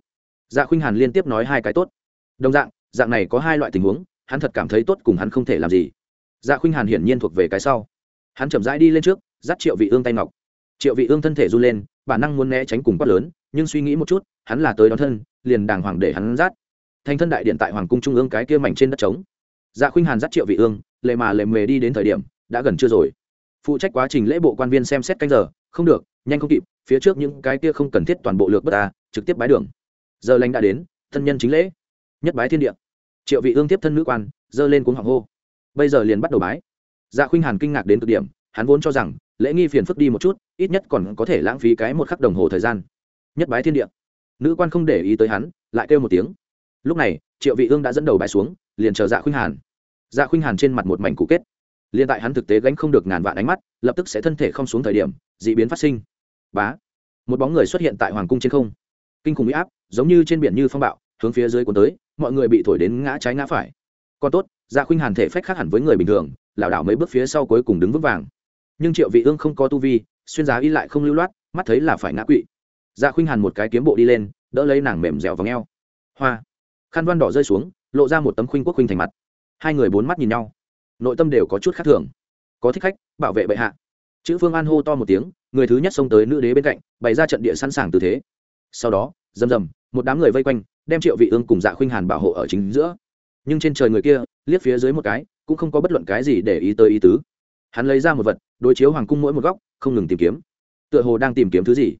Dạ khuynh hàn liên tiếp nói hai cái tốt. Đồng dạng dạng này có hai loại tình huống, hắn thật cảm thấy tốt cùng hắn không thể làm gì. Dạ khuynh hàn hiển nhiên thuộc về cái sau. Hắn chậm rãi đi lên trước, dắt triệu vị ương tay ngọc. Triệu vị ương thân thể run lên, bản năng muốn né tránh cùng quát lớn, nhưng suy nghĩ một chút, hắn là tới đón thân, liền đàng hoàng để hắn dắt. Thành thân đại điện tại hoàng cung trung ương cái kia mảnh trên đất trống. Dạ khuynh hàn dắt triệu vị ương, lệ mà lệ mề đi đến thời điểm, đã gần chưa rồi. Phụ trách quá trình lễ bộ quan viên xem xét canh giờ, không được, nhanh không kịp phía trước những cái kia không cần thiết toàn bộ lược bất ta, trực tiếp bái đường. Giờ lành đã đến, thân nhân chính lễ. Nhất bái thiên địa. Triệu vị ương tiếp thân nữ quan, dơ lên cuốn hoàng hô. Bây giờ liền bắt đầu bái. Dạ khuynh hàn kinh ngạc đến cực điểm, hắn vốn cho rằng, lễ nghi phiền phức đi một chút, ít nhất còn có thể lãng phí cái một khắc đồng hồ thời gian. Nhất bái thiên địa. Nữ quan không để ý tới hắn, lại kêu một tiếng. Lúc này, triệu vị ương đã dẫn đầu bái xuống, liền chờ dạ khuynh hàn. Dạ khuynh hàn trên mặt một mảnh cụ kết. Liền tại hắn thực tế gánh không được ngàn vạn ánh mắt, lập tức sẽ thân thể không xuống thời điểm d ị biến phát sinh bá. Một bóng người xuất hiện tại hoàng cung trên không. Kinh khủng huy áp, giống như trên biển như phong bạo, hướng phía dưới cuốn tới, mọi người bị thổi đến ngã trái ngã phải. Còn tốt dạ khuynh hàn thể phách khác hẳn với người bình thường, lảo đảo mấy bước phía sau cuối cùng đứng vững vàng. Nhưng triệu vị ương không có tu vi, xuyên giá y lại không lưu loát, mắt thấy là phải ngã quỵ. Dạ khuynh hàn một cái kiếm bộ đi lên, đỡ lấy nàng mềm dẻo vào ngheo hoa. Khăn văn đỏ rơi xuống, lộ ra một tấm khuynh quốc khuynh thành mặt. Hai người bốn mắt nhìn nhau. Nội tâm đều có chút khác thường. Có thích khách, bảo vệ bệ hạ chữ phương an hô to một tiếng, người thứ nhất xông tới nữ đế bên cạnh, bày ra trận địa sẵn sàng tư thế. Sau đó, rầm rầm, một đám người vây quanh, đem triệu vị ương cùng dạ khuynh hàn bảo hộ ở chính giữa. Nhưng trên trời người kia, liếc phía dưới một cái, cũng không có bất luận cái gì để ý tới ý tứ. Hắn lấy ra một vật, đối chiếu hoàng cung mỗi một góc, không ngừng tìm kiếm. Tựa hồ đang tìm kiếm thứ gì.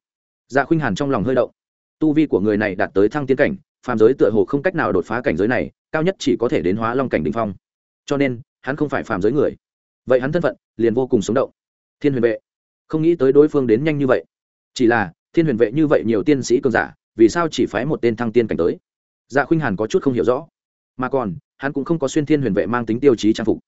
Dạ khuynh hàn trong lòng hơi động. Tu vi của người này đạt tới thăng tiến cảnh, phàm giới tựa hồ không cách nào đột phá cảnh giới này, cao nhất chỉ có thể đến hóa long cảnh đ ỉ n h phong. Cho nên, hắn không phải phàm giới người. Vậy hắn thân phận, liền vô cùng sống động thiên huyền vệ. Không nghĩ tới đối phương đến nhanh như vậy. Chỉ là, thiên huyền vệ như vậy nhiều tiên sĩ cường giả, vì sao chỉ phái một tên thăng tiên cảnh tới? Dạ khuynh hàn có chút không hiểu rõ. Mà còn, hắn cũng không có xuyên thiên huyền vệ mang tính tiêu chí trang phục.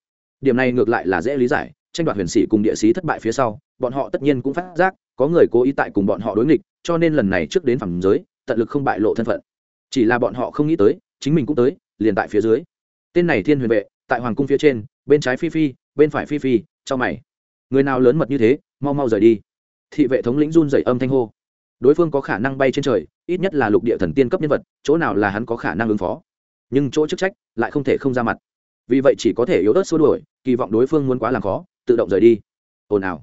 Điểm này ngược lại là dễ lý giải, tranh đoạt huyền sĩ cùng địa sĩ thất bại phía sau, bọn họ tất nhiên cũng phát giác, có người cố ý tại cùng bọn họ đối nghịch, cho nên lần này trước đến phẳng giới, tận lực không bại lộ thân phận. Chỉ là bọn họ không nghĩ tới, chính mình cũng tới, liền tại phía dưới. Tên này thiên huyền vệ, tại hoàng cung phía trên, bên trái phi phi, bên phải phi phi cho mày người nào lớn mật như thế, mau mau rời đi. Thị vệ thống lĩnh run dậy âm thanh hô. Đối phương có khả năng bay trên trời, ít nhất là lục địa thần tiên cấp nhân vật, chỗ nào là hắn có khả năng ứng phó. Nhưng chỗ chức trách lại không thể không ra mặt. Vì vậy chỉ có thể yếu ớt xua đuổi, kỳ vọng đối phương muốn quá làm khó, tự động rời đi. Ồn ào.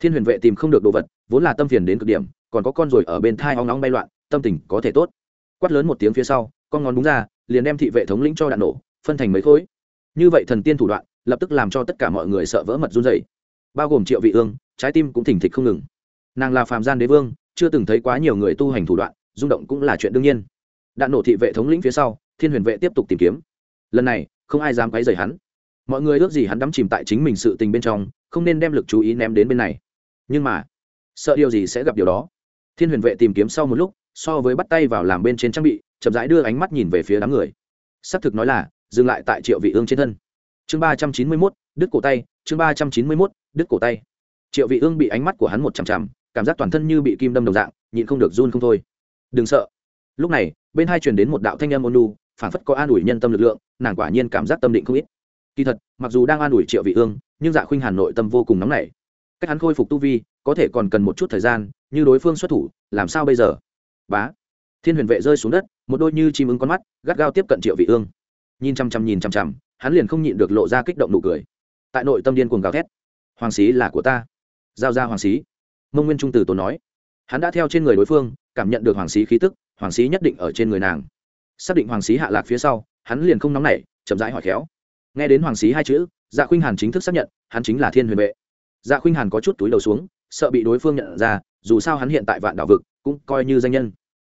Thiên huyền vệ tìm không được đồ vật, vốn là tâm phiền đến cực điểm, còn có con ruồi ở bên thai hoang nóng bay loạn, tâm tình có thể tốt. Quát lớn một tiếng phía sau, con ngón đúng ra, liền đem thị vệ thống lĩnh cho đạn nổ, phân thành mấy khối. Như vậy thần tiên thủ đoạn, lập tức làm cho tất cả mọi người sợ vỡ mật run dày bao gồm triệu vị ương, trái tim cũng thỉnh thịch không ngừng. Nàng là phàm gian đế vương, chưa từng thấy quá nhiều người tu hành thủ đoạn, rung động cũng là chuyện đương nhiên. Đạn nổ thị vệ thống lĩnh phía sau, thiên huyền vệ tiếp tục tìm kiếm. Lần này, không ai dám quấy rầy hắn. Mọi người ước gì hắn đắm chìm tại chính mình sự tình bên trong, không nên đem lực chú ý ném đến bên này. Nhưng mà, sợ điều gì sẽ gặp điều đó? Thiên huyền vệ tìm kiếm sau một lúc, so với bắt tay vào làm bên trên trang bị, chậm rãi đưa ánh mắt nhìn về phía đám người. Xác thực nói là, dừng lại tại triệu vị ương trên thân chương ba trăm chín mươi mốt, đứt cổ tay, chương ba trăm chín mươi mốt, đứt cổ tay. Triệu vị ương bị ánh mắt của hắn một chằm chằm, cảm giác toàn thân như bị kim đâm đồng dạng, nhịn không được run không thôi. Đừng sợ. Lúc này, bên hai truyền đến một đạo thanh âm ôn lu phản phất có an ủi nhân tâm lực lượng, nàng quả nhiên cảm giác tâm định không ít. Kỳ thật, mặc dù đang an ủi triệu vị ương, nhưng dạ khuynh hàn nội tâm vô cùng nóng nảy. Cách hắn khôi phục tu vi, có thể còn cần một chút thời gian, như đối phương xuất thủ, làm sao bây giờ? Bá. Thiên huyền vệ rơi xuống đất, một đôi như chim ưng con mắt, gắt gao tiếp cận triệu vị ương. Nhìn chằm chằm, nhìn chằm chằm hắn liền không nhịn được lộ ra kích động nụ cười. Tại nội tâm điên cuồng gào thét. Hoàng xí là của ta. Giao ra hoàng xí. Mông nguyên trung tử tồn nói. Hắn đã theo trên người đối phương, cảm nhận được hoàng xí khí tức, hoàng xí nhất định ở trên người nàng. Xác định hoàng xí hạ lạc phía sau, hắn liền không nóng nảy, chậm rãi hỏi khéo. Nghe đến hoàng xí hai chữ dạ khuynh hàn chính thức xác nhận, hắn chính là thiên huyền vệ. Dạ khuynh hàn có chút túi đầu xuống, sợ bị đối phương nhận ra, dù sao hắn hiện tại vạn đảo vực, cũng coi như danh nhân.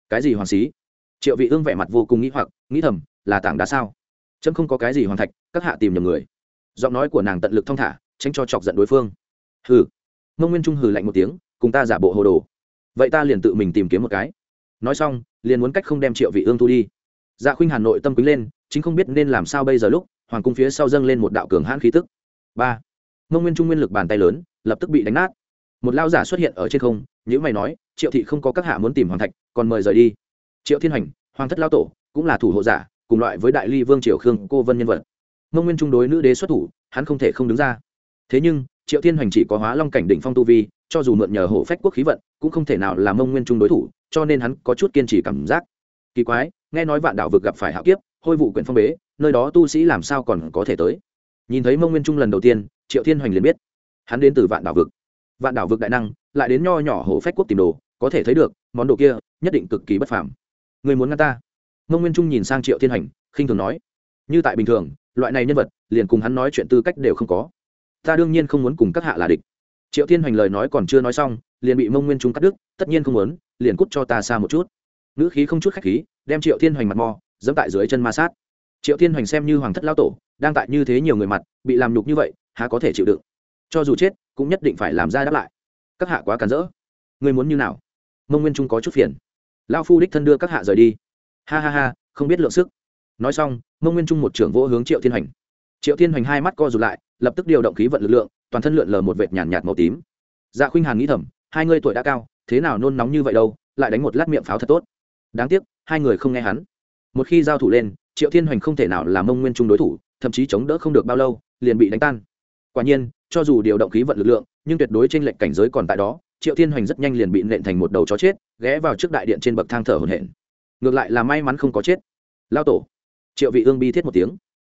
Cái gì hoàng xí? Triệu vị ương vẻ mặt vô cùng nghĩ hoặc, nghĩ thầm, là tảng đá sao? Chấm không có cái gì hoàng thạch, các hạ tìm nhầm người. Giọng nói của nàng tận lực thong thả, tránh cho chọc giận đối phương. Hừ. Mông nguyên trung hừ lạnh một tiếng, cùng ta giả bộ hồ đồ. Vậy ta liền tự mình tìm kiếm một cái. Nói xong, liền muốn cách không đem triệu vị ương thu đi. Dạ khuynh hàn nội tâm quý lên, chính không biết nên làm sao bây giờ lúc, hoàng cung phía sau dâng lên một đạo cường hãn khí tức. Ba. Mông nguyên trung nguyên lực bàn tay lớn, lập tức bị đánh nát. Một lao giả xuất hiện ở trên không nhữ mày nói, triệu thị không có các hạ muốn tìm hoàng thạch, còn mời rời đi. Triệu thiên hành hoàng thất lao tổ, cũng là thủ hộ giả cùng loại với đại ly vương triều khương cô vân nhân vật. Mông nguyên trung đối nữ đế xuất thủ, hắn không thể không đứng ra. Thế nhưng, triệu thiên hoành chỉ có hóa long cảnh đỉnh phong tu vi, cho dù mượn nhờ hổ phách quốc khí vận, cũng không thể nào làm mông nguyên trung đối thủ, cho nên hắn có chút kiên trì cảm giác. Kỳ quái, nghe nói vạn đạo vực gặp phải hạo kiếp, hôi vụ quyển phong bế, nơi đó tu sĩ làm sao còn có thể tới? Nhìn thấy mông nguyên trung lần đầu tiên, triệu thiên hoành liền biết, hắn đến từ vạn đảo vực. Vạn đảo vực đại năng, lại đến nho nhỏ hổ phách quốc tìm đồ, có thể thấy được, món đồ kia, nhất định cực kỳ bất phàm. Người muốn ngăn ta? Mông nguyên trung nhìn sang triệu thiên Hành, khinh thường nói như tại bình thường loại này nhân vật liền cùng hắn nói chuyện tư cách đều không có. Ta đương nhiên không muốn cùng các hạ là địch. Triệu thiên Hành lời nói còn chưa nói xong liền bị mông nguyên trung cắt đứt tất nhiên không muốn liền cút cho ta xa một chút. Ngữ khí không chút khách khí đem triệu thiên hoành mặt mò dẫm tại dưới chân ma sát. Triệu thiên hoành xem như hoàng thất lao tổ đang tại như thế nhiều người mặt bị làm nhục như vậy há có thể chịu đựng? Cho dù chết cũng nhất định phải làm ra đáp lại. Các hạ quá cản rỡ. Người muốn như nào? Mông nguyên trung có chút phiền. Lao phu đích thân đưa các hạ rời đi ha ha ha, không biết lượng sức. Nói xong, mông nguyên trung một trưởng vỗ hướng triệu thiên hoành. Triệu thiên hoành hai mắt co rụt lại, lập tức điều động khí vận lực lượng, toàn thân lượn lờ một vệt nhàn nhạt màu tím. Dạ khuynh hàn nghĩ thầm, hai người tuổi đã cao, thế nào nôn nóng như vậy đâu, lại đánh một lát miệng pháo thật tốt. Đáng tiếc, hai người không nghe hắn. Một khi giao thủ lên, triệu thiên hoành không thể nào làm mông nguyên trung đối thủ, thậm chí chống đỡ không được bao lâu, liền bị đánh tan. Quả nhiên, cho dù điều động khí vận lực lượng, nhưng tuyệt đối trên lệnh cảnh giới còn tại đó, triệu thiên hoành rất nhanh liền bị nện thành một đầu chó chết, ghé vào trước đại điện trên bậc thang thở hổn hển ngược lại là may mắn không có chết. Lao tổ. Triệu vị ương bi thiết một tiếng.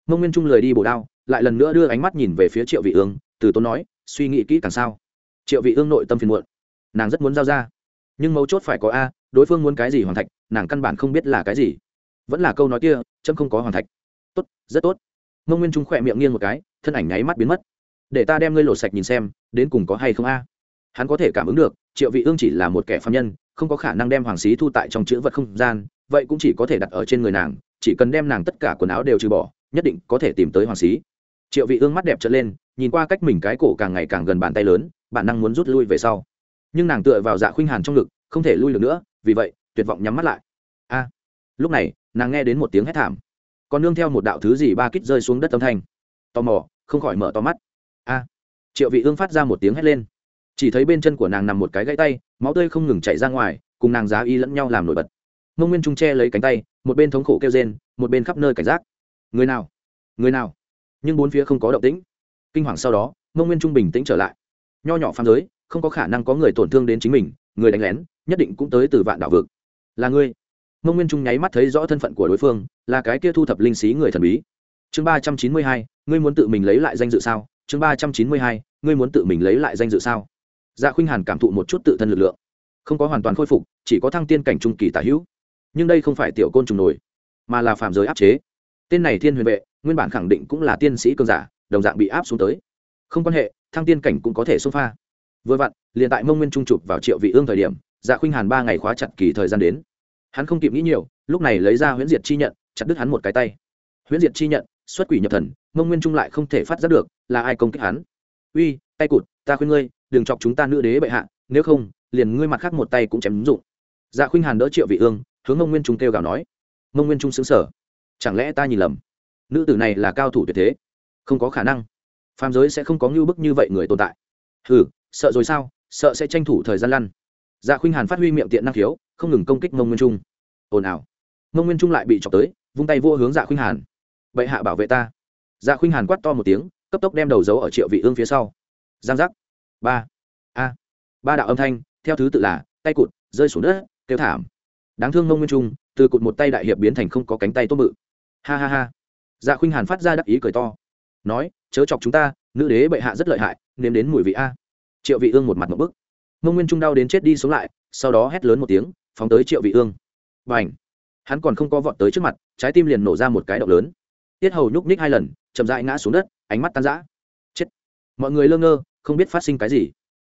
Mông nguyên trung lười đi bổ đao, lại lần nữa đưa ánh mắt nhìn về phía triệu vị ương, từ tốn nói, suy nghĩ kỹ càng sao. Triệu vị ương nội tâm phiền muộn. Nàng rất muốn giao ra. Nhưng mấu chốt phải có a, đối phương muốn cái gì hoàn thạch, nàng căn bản không biết là cái gì. Vẫn là câu nói kia trâm không có hoàn thạch. Tốt, rất tốt. Mông nguyên trung khỏe miệng nghiêng một cái, thân ảnh nháy mắt biến mất. Để ta đem ngươi lột sạch nhìn xem, đến cùng có hay không a. Hắn có thể cảm ứng được triệu vị ương chỉ là một kẻ phạm nhân, không có khả năng đem hoàng xí thu tại trong chữ vật không gian, vậy cũng chỉ có thể đặt ở trên người nàng, chỉ cần đem nàng tất cả quần áo đều trừ bỏ, nhất định có thể tìm tới hoàng xí. Triệu vị ương mắt đẹp trở lên, nhìn qua cách mình cái cổ càng ngày càng gần bàn tay lớn, bản năng muốn rút lui về sau. Nhưng nàng tựa vào dạ khuynh hàn trong ngực, không thể lui được nữa, vì vậy, tuyệt vọng nhắm mắt lại. A! Lúc này, nàng nghe đến một tiếng hét thảm. Còn nương theo một đạo thứ gì ba kích rơi xuống đất âm thanh. Tò mò, không khỏi mở to mắt. A! Triệu vị ương phát ra một tiếng hét lên chỉ thấy bên chân của nàng nằm một cái gãy tay, máu tươi không ngừng chảy ra ngoài, cùng nàng giá y lẫn nhau làm nổi bật. Mông nguyên trung che lấy cánh tay, một bên thống khổ kêu rên, một bên khắp nơi cảnh giác. Người nào? Người nào? Nhưng bốn phía không có động tĩnh. Kinh hoàng sau đó, mông nguyên trung bình tĩnh trở lại. Nho nhỏ phàm giới, không có khả năng có người tổn thương đến chính mình, người đánh lén, nhất định cũng tới từ vạn đảo vực. Là ngươi. Mông nguyên trung nháy mắt thấy rõ thân phận của đối phương, là cái kia thu thập linh xí người thần bí. Chương ba trăm chín mươi hai, ngươi muốn tự mình lấy lại danh dự sao? Chương ba trăm chín mươi hai, ngươi muốn tự mình lấy lại danh dự sao? Dạ khuynh hàn cảm thụ một chút tự thân lực lượng. Không có hoàn toàn khôi phục, chỉ có thăng tiên cảnh trung kỳ tả hữu. Nhưng đây không phải tiểu côn trùng nổi, mà là phạm giới áp chế. Tên này thiên huyền vệ, nguyên bản khẳng định cũng là tiên sĩ cường giả, đồng dạng bị áp xuống tới. Không quan hệ, thăng tiên cảnh cũng có thể xông pha. Vừa vặn, liền tại mông nguyên trung chụp vào triệu vị ương thời điểm dạ khuynh hàn ba ngày khóa chặt kỳ thời gian đến. Hắn không kịp nghĩ nhiều, lúc này lấy ra huyễn diệt chi nhận, chặt đứt hắn một cái tay. Huyễn diệt chi nhận, xuất quỷ nhập thần, mông nguyên trung lại không thể phát giác được là ai công kích hắn. Uy, tay cụt, ta khuyên ngươi đừng chọc chúng ta nữ đế bệ hạ, nếu không, liền ngươi mặt khác một tay cũng chém ứng dụng. Dạ khuynh hàn đỡ triệu vị ương, hướng mông nguyên trung kêu gào nói. Mông nguyên trung xứng sở chẳng lẽ ta nhìn lầm? Nữ tử này là cao thủ tuyệt thế, không có khả năng. Phàm giới sẽ không có ngưu bức như vậy người tồn tại. Hừ, sợ rồi sao? Sợ sẽ tranh thủ thời gian lăn. Dạ khuynh hàn phát huy miệng tiện năng khiếu, không ngừng công kích mông nguyên trung. Ồn ào. Mông nguyên trung lại bị chọc tới, vung tay vô hướng dạ khuynh hàn. Bệ hạ bảo vệ ta. Dạ khuynh hàn quát to một tiếng, cấp tốc đem đầu dấu ở triệu vị ương phía sau. Giang giác ba. A. Ba đạo âm thanh, theo thứ tự là, tay cụt, rơi xuống đất, kêu thảm. Đáng thương mông nguyên trung, từ cụt một tay đại hiệp biến thành không có cánh tay tốt bự. Ha ha ha. Dạ khuynh hàn phát ra đắc ý cười to. Nói, chớ chọc chúng ta, nữ đế bệ hạ rất lợi hại, nếm đến mùi vị a. Triệu vị ương một mặt một bức. Mông nguyên trung đau đến chết đi sống lại, sau đó hét lớn một tiếng, phóng tới triệu vị ương. Và ảnh hắn còn không có vọt tới trước mặt, trái tim liền nổ ra một cái động lớn. Tiết hầu nhúc ních hai lần, chậm rãi ngã xuống đất, ánh mắt tan rã. Chết! Mọi người lơ ngơ không biết phát sinh cái gì.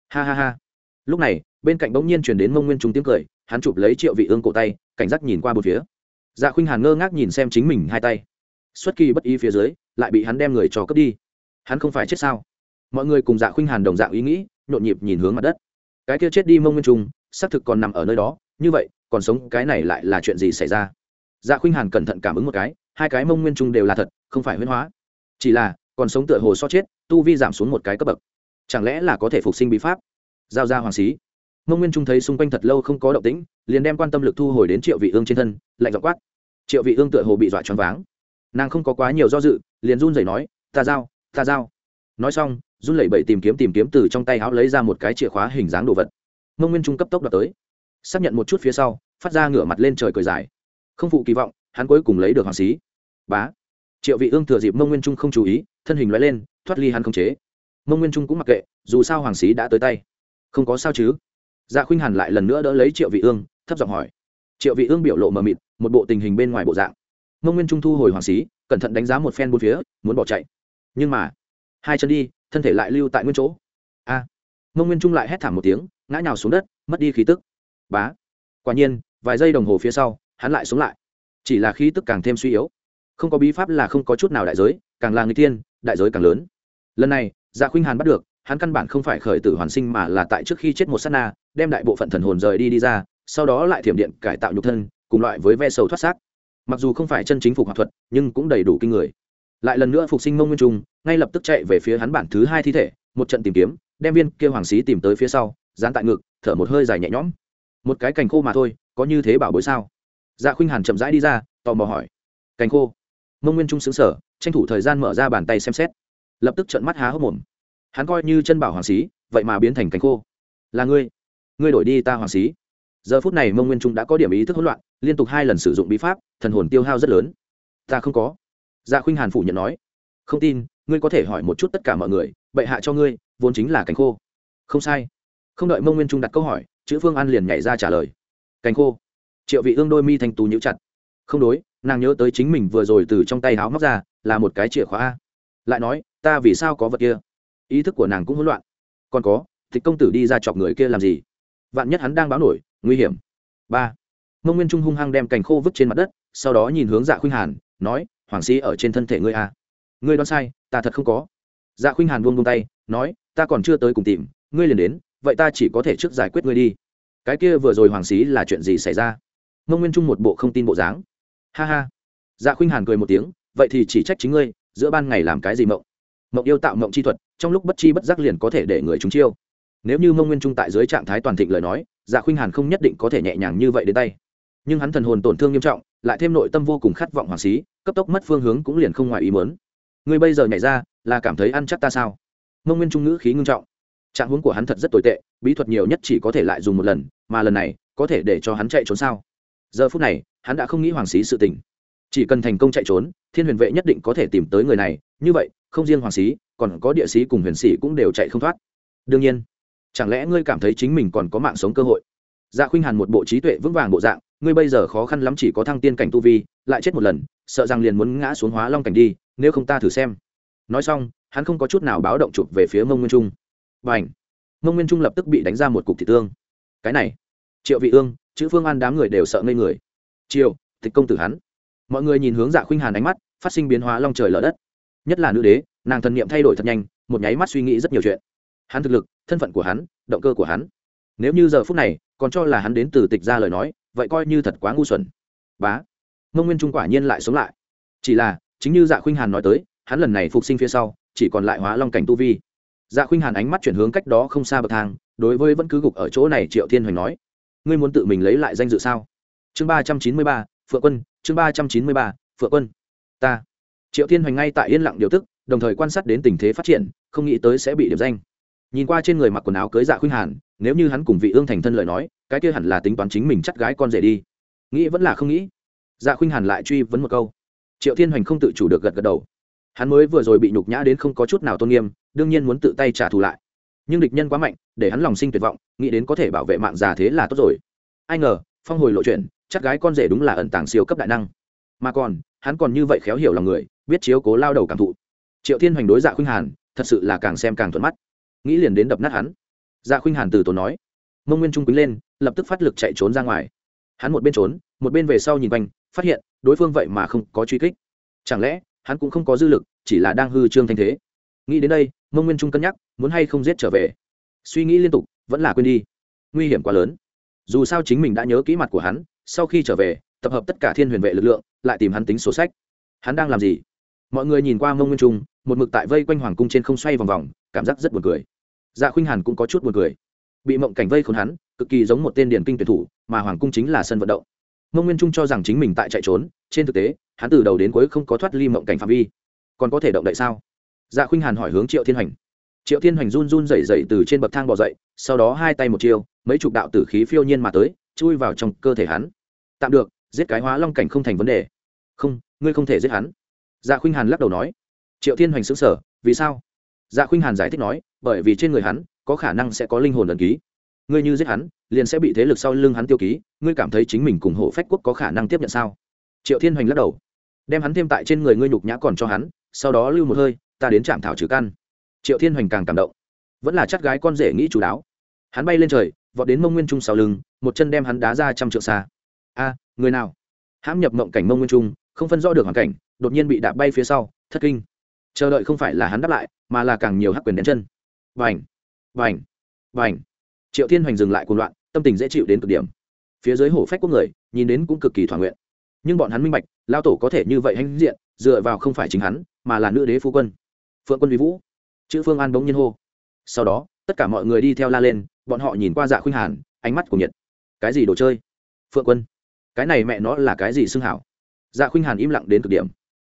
Ha ha ha. Lúc này, bên cạnh bỗng nhiên chuyển đến mông nguyên trung tiếng cười, hắn chụp lấy triệu vị ương cổ tay, cảnh giác nhìn qua một phía. Dạ khuynh hàn ngơ ngác nhìn xem chính mình hai tay. Xuất kỳ bất ý phía dưới, lại bị hắn đem người cho cướp đi. Hắn không phải chết sao? Mọi người cùng dạ khuynh hàn đồng dạng ý nghĩ, nhộn nhịp nhìn hướng mặt đất. Cái kia chết đi mông nguyên trung, xác thực còn nằm ở nơi đó, như vậy, còn sống, cái này lại là chuyện gì xảy ra? Dạ khuynh hàn cẩn thận cảm ứng một cái, hai cái mông nguyên trung đều là thật, không phải huyễn hóa. Chỉ là, còn sống tựa hồ so chết, tu vi giảm xuống một cái cấp bậc chẳng lẽ là có thể phục sinh bí pháp? Giao ra hoàng xí. Mông nguyên trung thấy xung quanh thật lâu không có động tĩnh, liền đem quan tâm lực thu hồi đến triệu vị ương trên thân, lạnh dọ quát. Triệu vị ương tựa hồ bị dọa choáng váng. Nàng không có quá nhiều do dự, liền run rẩy nói, ta giao ta giao. Nói xong, run lẩy bẩy tìm kiếm tìm kiếm từ trong tay áo lấy ra một cái chìa khóa hình dáng đồ vật. Mông nguyên trung cấp tốc đoạt tới. Xác nhận một chút phía sau, phát ra ngửa mặt lên trời cười dài. Không phụ kỳ vọng, hắn cuối cùng lấy được hoàng xí. Bá. Triệu vị ương thừa dịp mông nguyên trung không chú ý, thân hình lóe lên, thoát ly hắn không chế mông nguyên trung cũng mặc kệ, dù sao hoàng xí đã tới tay. Không có sao chứ? Dạ khuynh hàn lại lần nữa đỡ lấy triệu vị ương, thấp giọng hỏi. Triệu vị ương biểu lộ mờ mịt, một bộ tình hình bên ngoài bộ dạng. Mông nguyên trung thu hồi hoàng xí cẩn thận đánh giá một phen bốn phía, muốn bỏ chạy. Nhưng mà, hai chân đi, thân thể lại lưu tại nguyên chỗ. A. Mông nguyên trung lại hét thảm một tiếng, ngã nhào xuống đất, mất đi khí tức. Bá. Quả nhiên, vài giây đồng hồ phía sau, hắn lại xuống lại. Chỉ là khí tức càng thêm suy yếu. Không có bí pháp là không có chút nào đại giới, càng là người tiên đại giới càng lớn. Lần này dạ khuynh hàn bắt được hắn căn bản không phải khởi tử hoàn sinh mà là tại trước khi chết một sát na đem đại bộ phận thần hồn rời đi đi ra sau đó lại thiểm điện cải tạo nhục thân cùng loại với ve sầu thoát xác. Mặc dù không phải chân chính phục hoạt thuật nhưng cũng đầy đủ kinh người. Lại lần nữa phục sinh mông nguyên trung ngay lập tức chạy về phía hắn bản thứ hai thi thể một trận tìm kiếm đem viên kia hoàng sĩ tìm tới phía sau dán tại ngực thở một hơi dài nhẹ nhõm. Một cái cành khô mà thôi có như thế bảo bối sao? Dạ khuynh hàn chậm rãi đi ra tò mò hỏi. Cành khô. Mông nguyên trung sững sờ, tranh thủ thời gian mở ra bàn tay xem xét lập tức trợn mắt há hốc mồm. Hắn coi như chân bảo hoàng xí vậy mà biến thành cánh khô. Là ngươi ngươi đổi đi ta hoàng xí giờ phút này mông nguyên trung đã có điểm ý thức hỗn loạn, liên tục hai lần sử dụng bí pháp, thần hồn tiêu hao rất lớn. Ta không có. Dạ khuynh hàn phủ nhận nói. Không tin, ngươi có thể hỏi một chút tất cả mọi người, bệ hạ cho ngươi, vốn chính là cánh khô. Không sai. Không đợi mông nguyên trung đặt câu hỏi, chữ phương an liền nhảy ra trả lời. Cánh khô. Triệu vị ương đôi mi thành tú nhíu chặt. Không đối, nàng nhớ tới chính mình vừa rồi từ trong tay háo móc ra, là một cái chìa khóa lại nói ta vì sao có vật kia? Ý thức của nàng cũng hỗn loạn. Còn có, tịch công tử đi ra chọc người kia làm gì? Vạn nhất hắn đang báo nổi, nguy hiểm. Ba. Mông nguyên trung hung hăng đem cành khô vứt trên mặt đất, sau đó nhìn hướng dạ khuynh hàn, nói, hoàng sĩ ở trên thân thể ngươi à. ngươi đoán sai, ta thật không có. Dạ khuynh hàn buông buông tay, nói, ta còn chưa tới cùng tìm, ngươi liền đến, vậy ta chỉ có thể trước giải quyết ngươi đi. Cái kia vừa rồi hoàng sĩ là chuyện gì xảy ra? Mông nguyên trung một bộ không tin bộ dáng. Ha ha. Dạ khuynh hàn cười một tiếng, vậy thì chỉ trách chính ngươi, giữa ban ngày làm cái gì mộng? Mộng yêu tạo mộng chi thuật, trong lúc bất chi bất giác liền có thể để người chúng chiêu. Nếu như mông nguyên trung tại dưới trạng thái toàn thịnh lời nói dạ khuynh hàn không nhất định có thể nhẹ nhàng như vậy đến tay. Nhưng hắn thần hồn tổn thương nghiêm trọng, lại thêm nội tâm vô cùng khát vọng hoàng xí, cấp tốc mất phương hướng cũng liền không ngoài ý mớn ngươi bây giờ nhảy ra, là cảm thấy ăn chắc ta sao? Mông nguyên trung ngữ khí ngưng trọng. Trạng huống của hắn thật rất tồi tệ, bí thuật nhiều nhất chỉ có thể lại dùng một lần, mà lần này, có thể để cho hắn chạy trốn sao? Giờ phút này, hắn đã không nghĩ hoàng xí sự tình. Chỉ cần thành công chạy trốn, thiên huyền vệ nhất định có thể tìm tới người này, như vậy không riêng hoàng sĩ, còn có địa sĩ cùng huyền sĩ cũng đều chạy không thoát. Đương nhiên chẳng lẽ ngươi cảm thấy chính mình còn có mạng sống cơ hội? Dạ khuynh hàn một bộ trí tuệ vững vàng bộ dạng ngươi bây giờ khó khăn lắm chỉ có thăng tiên cảnh tu vi lại chết một lần sợ rằng liền muốn ngã xuống hóa long cảnh đi nếu không ta thử xem. Nói xong hắn không có chút nào báo động chụp về phía mông nguyên trung. Và ảnh mông nguyên trung lập tức bị đánh ra một cục thị tương. Cái này triệu vị ương chữ phương an đám người đều sợ ngây người. Triệu tịch công tử hắn. Mọi người nhìn hướng dạ khuynh hàn ánh mắt phát sinh biến hóa long trời lở đất nhất là nữ đế, nàng thần niệm thay đổi thật nhanh, một nháy mắt suy nghĩ rất nhiều chuyện. Hắn thực lực, thân phận của hắn, động cơ của hắn. Nếu như giờ phút này, còn cho là hắn đến từ tịch ra lời nói, vậy coi như thật quá ngu xuẩn. Bá. Mông nguyên trung quả nhiên lại sống lại. Chỉ là, chính như dạ khuynh hàn nói tới, hắn lần này phục sinh phía sau, chỉ còn lại hóa long cảnh tu vi. Dạ khuynh hàn ánh mắt chuyển hướng cách đó không xa bậc thang, đối với vẫn cứ gục ở chỗ này triệu thiên hoành nói, ngươi muốn tự mình lấy lại danh dự sao? Chương ba trăm chín mươi ba, phượng quân, chương ba trăm chín mươi ba, phượng quân. Ta triệu thiên hoành ngay tại yên lặng điều tức, đồng thời quan sát đến tình thế phát triển, không nghĩ tới sẽ bị điểm danh. Nhìn qua trên người mặc quần áo cưới dạ khuynh hàn, nếu như hắn cùng vị ương thành thân lời nói, cái kia hẳn là tính toán chính mình chắt gái con rể đi. Nghĩ vẫn là không nghĩ. Dạ khuynh hàn lại truy vấn một câu. Triệu thiên hoành không tự chủ được gật gật đầu. Hắn mới vừa rồi bị nhục nhã đến không có chút nào tôn nghiêm, đương nhiên muốn tự tay trả thù lại. Nhưng địch nhân quá mạnh, để hắn lòng sinh tuyệt vọng, nghĩ đến có thể bảo vệ mạng già thế là tốt rồi. Ai ngờ, phong hồi lộ chuyện, chắc gái con rể đúng là ẩn tàng siêu cấp đại năng. Mà còn, hắn còn như vậy khéo hiểu lòng người biết chiếu cố lao đầu cảm thụ. Triệu thiên hoành đối dạ khuynh hàn, thật sự là càng xem càng thuận mắt. Nghĩ liền đến đập nát hắn. Dạ khuynh hàn từ tốn nói, mông nguyên trung quý lên, lập tức phát lực chạy trốn ra ngoài. Hắn một bên trốn, một bên về sau nhìn quanh, phát hiện, đối phương vậy mà không có truy kích. Chẳng lẽ, hắn cũng không có dư lực, chỉ là đang hư trương thanh thế? Nghĩ đến đây, mông nguyên trung cân nhắc, muốn hay không giết trở về? Suy nghĩ liên tục, vẫn là quên đi. Nguy hiểm quá lớn. Dù sao chính mình đã nhớ kỹ mặt của hắn, sau khi trở về, tập hợp tất cả thiên huyền vệ lực lượng, lại tìm hắn tính sổ sách. Hắn đang làm gì? Mọi người nhìn qua mông nguyên trung, một mực tại vây quanh hoàng cung trên không xoay vòng vòng, cảm giác rất buồn cười. Dạ khuynh hàn cũng có chút buồn cười. Bị mộng cảnh vây khốn hắn, cực kỳ giống một tên điển kinh tuyển thủ, mà hoàng cung chính là sân vận động. Mông nguyên trung cho rằng chính mình tại chạy trốn, trên thực tế, hắn từ đầu đến cuối không có thoát ly mộng cảnh phạm vi. Còn có thể động đậy sao? Dạ khuynh hàn hỏi hướng triệu thiên Hành. triệu thiên Hành run run rẩy rẩy từ trên bậc thang bỏ dậy, sau đó hai tay một chiêu, mấy chục đạo tử khí phiêu nhiên mà tới, chui vào trong cơ thể hắn. Tạm được, giết cái hóa long cảnh không thành vấn đề. Không, ngươi không thể giết hắn dạ khuynh hàn lắc đầu nói, triệu thiên hoành xứng sở, vì sao? Dạ khuynh hàn giải thích nói, bởi vì trên người hắn, có khả năng sẽ có linh hồn ẩn ký. Ngươi như giết hắn, liền sẽ bị thế lực sau lưng hắn tiêu ký, ngươi cảm thấy chính mình cùng hộ phách quốc có khả năng tiếp nhận sao? Triệu thiên hoành lắc đầu, đem hắn thêm tại trên người ngươi nhục nhã còn cho hắn, sau đó lưu một hơi, ta đến trạm thảo trừ căn. Triệu thiên hoành càng cảm động, vẫn là chắc gái con rể nghĩ chú đáo. Hắn bay lên trời, vọt đến mông nguyên trung sau lưng, một chân đem hắn đá ra trăm trượng xa. A, người nào? Hãm nhập mộng cảnh mông nguyên trung, không phân rõ được hoàn cảnh đột nhiên bị đạp bay phía sau, thất kinh. Chờ đợi không phải là hắn đáp lại, mà là càng nhiều hắc quyền đến chân. Vành vành vành triệu thiên hoành dừng lại cuồng loạn, tâm tình dễ chịu đến cực điểm. Phía dưới hổ phách quốc người, nhìn đến cũng cực kỳ thỏa nguyện. Nhưng bọn hắn minh bạch lao tổ có thể như vậy hãnh diện, dựa vào không phải chính hắn, mà là nữ đế phu quân. Phượng quân vi vũ. Chữ phương an bỗng nhiên hô. Sau đó, tất cả mọi người đi theo la lên, bọn họ nhìn qua dạ khuynh hàn, ánh mắt của nhiệt. Cái gì đồ chơi? Phượng quân. Cái này mẹ nó là cái gì xưng hảo? Dạ khuynh hàn im lặng đến cực điểm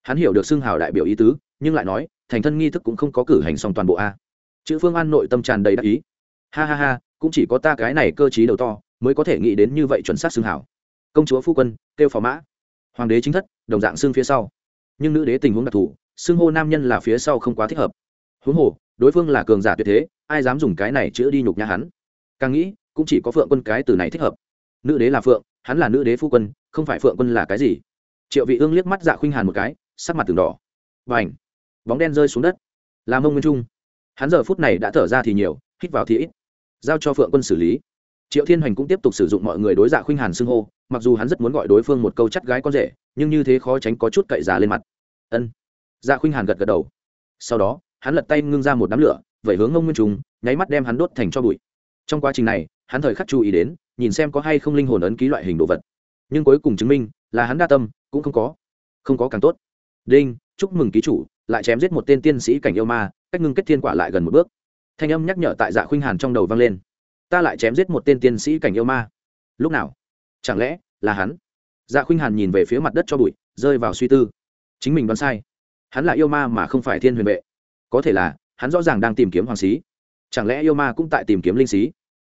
hắn hiểu được xưng hảo đại biểu ý tứ, nhưng lại nói, thành thân nghi thức cũng không có cử hành xong toàn bộ a. Chữ phương an nội tâm tràn đầy đắc ý. Ha ha ha, cũng chỉ có ta cái này cơ t đầu to, mới có thể nghĩ đến như vậy chuẩn xác xưng hảo công chúa phu quân, kêu phò mã. Hoàng đế chính thất, đồng dạng xưng phía sau. Nhưng nữ đế tình huống đặc thù, xưng hô nam nhân là phía sau không quá thích hợp. Huống hồ, đối phương là cường giả tuyệt thế, ai dám dùng cái này chữa đi nhục nhã hắn? Càng nghĩ, cũng chỉ có phượng quân cái từ này thích hợp. Nữ đế là phượng, hắn là nữ đế phu quân, không phải phượng quân là cái gì. Triệu vị ương liếc mắt dạ khuynh hàn một cái sắc mặt từng đỏ. Và ảnh bóng đen rơi xuống đất. Là mông nguyên trung. Hắn giờ phút này đã thở ra thì nhiều hít vào thì ít. Giao cho phượng quân xử lý. Triệu thiên hoành cũng tiếp tục sử dụng mọi người đối dạ khuynh hàn xưng hô mặc dù hắn rất muốn gọi đối phương một câu chắt gái con rể nhưng như thế khó tránh có chút cậy già lên mặt. Ân. Dạ khuynh hàn gật gật đầu. Sau đó hắn lật tay ngưng ra một đám lửa vẩy hướng ông nguyên Trung, nháy mắt đem hắn đốt thành cho bụi. Trong quá trình này hắn thời khắc chú ý đến nhìn xem có hay không linh hồn ấn ký loại hình đồ vật. Nhưng cuối cùng chứng minh là hắn đa tâm cũng không có. Không có càng tốt đinh, chúc mừng ký chủ, lại chém giết một tên tiên sĩ cảnh yêu ma, cách ngưng kết thiên quả lại gần một bước. Thanh âm nhắc nhở tại dạ khuynh hàn trong đầu vang lên. Ta lại chém giết một tên tiên sĩ cảnh yêu ma. Lúc nào? Chẳng lẽ là hắn? Dạ khuynh hàn nhìn về phía mặt đất cho bụi, rơi vào suy tư. Chính mình đoán sai. Hắn là yêu ma mà không phải thiên huyền vệ. Có thể là, hắn rõ ràng đang tìm kiếm hoàng sĩ chẳng lẽ yêu ma cũng tại tìm kiếm linh sĩ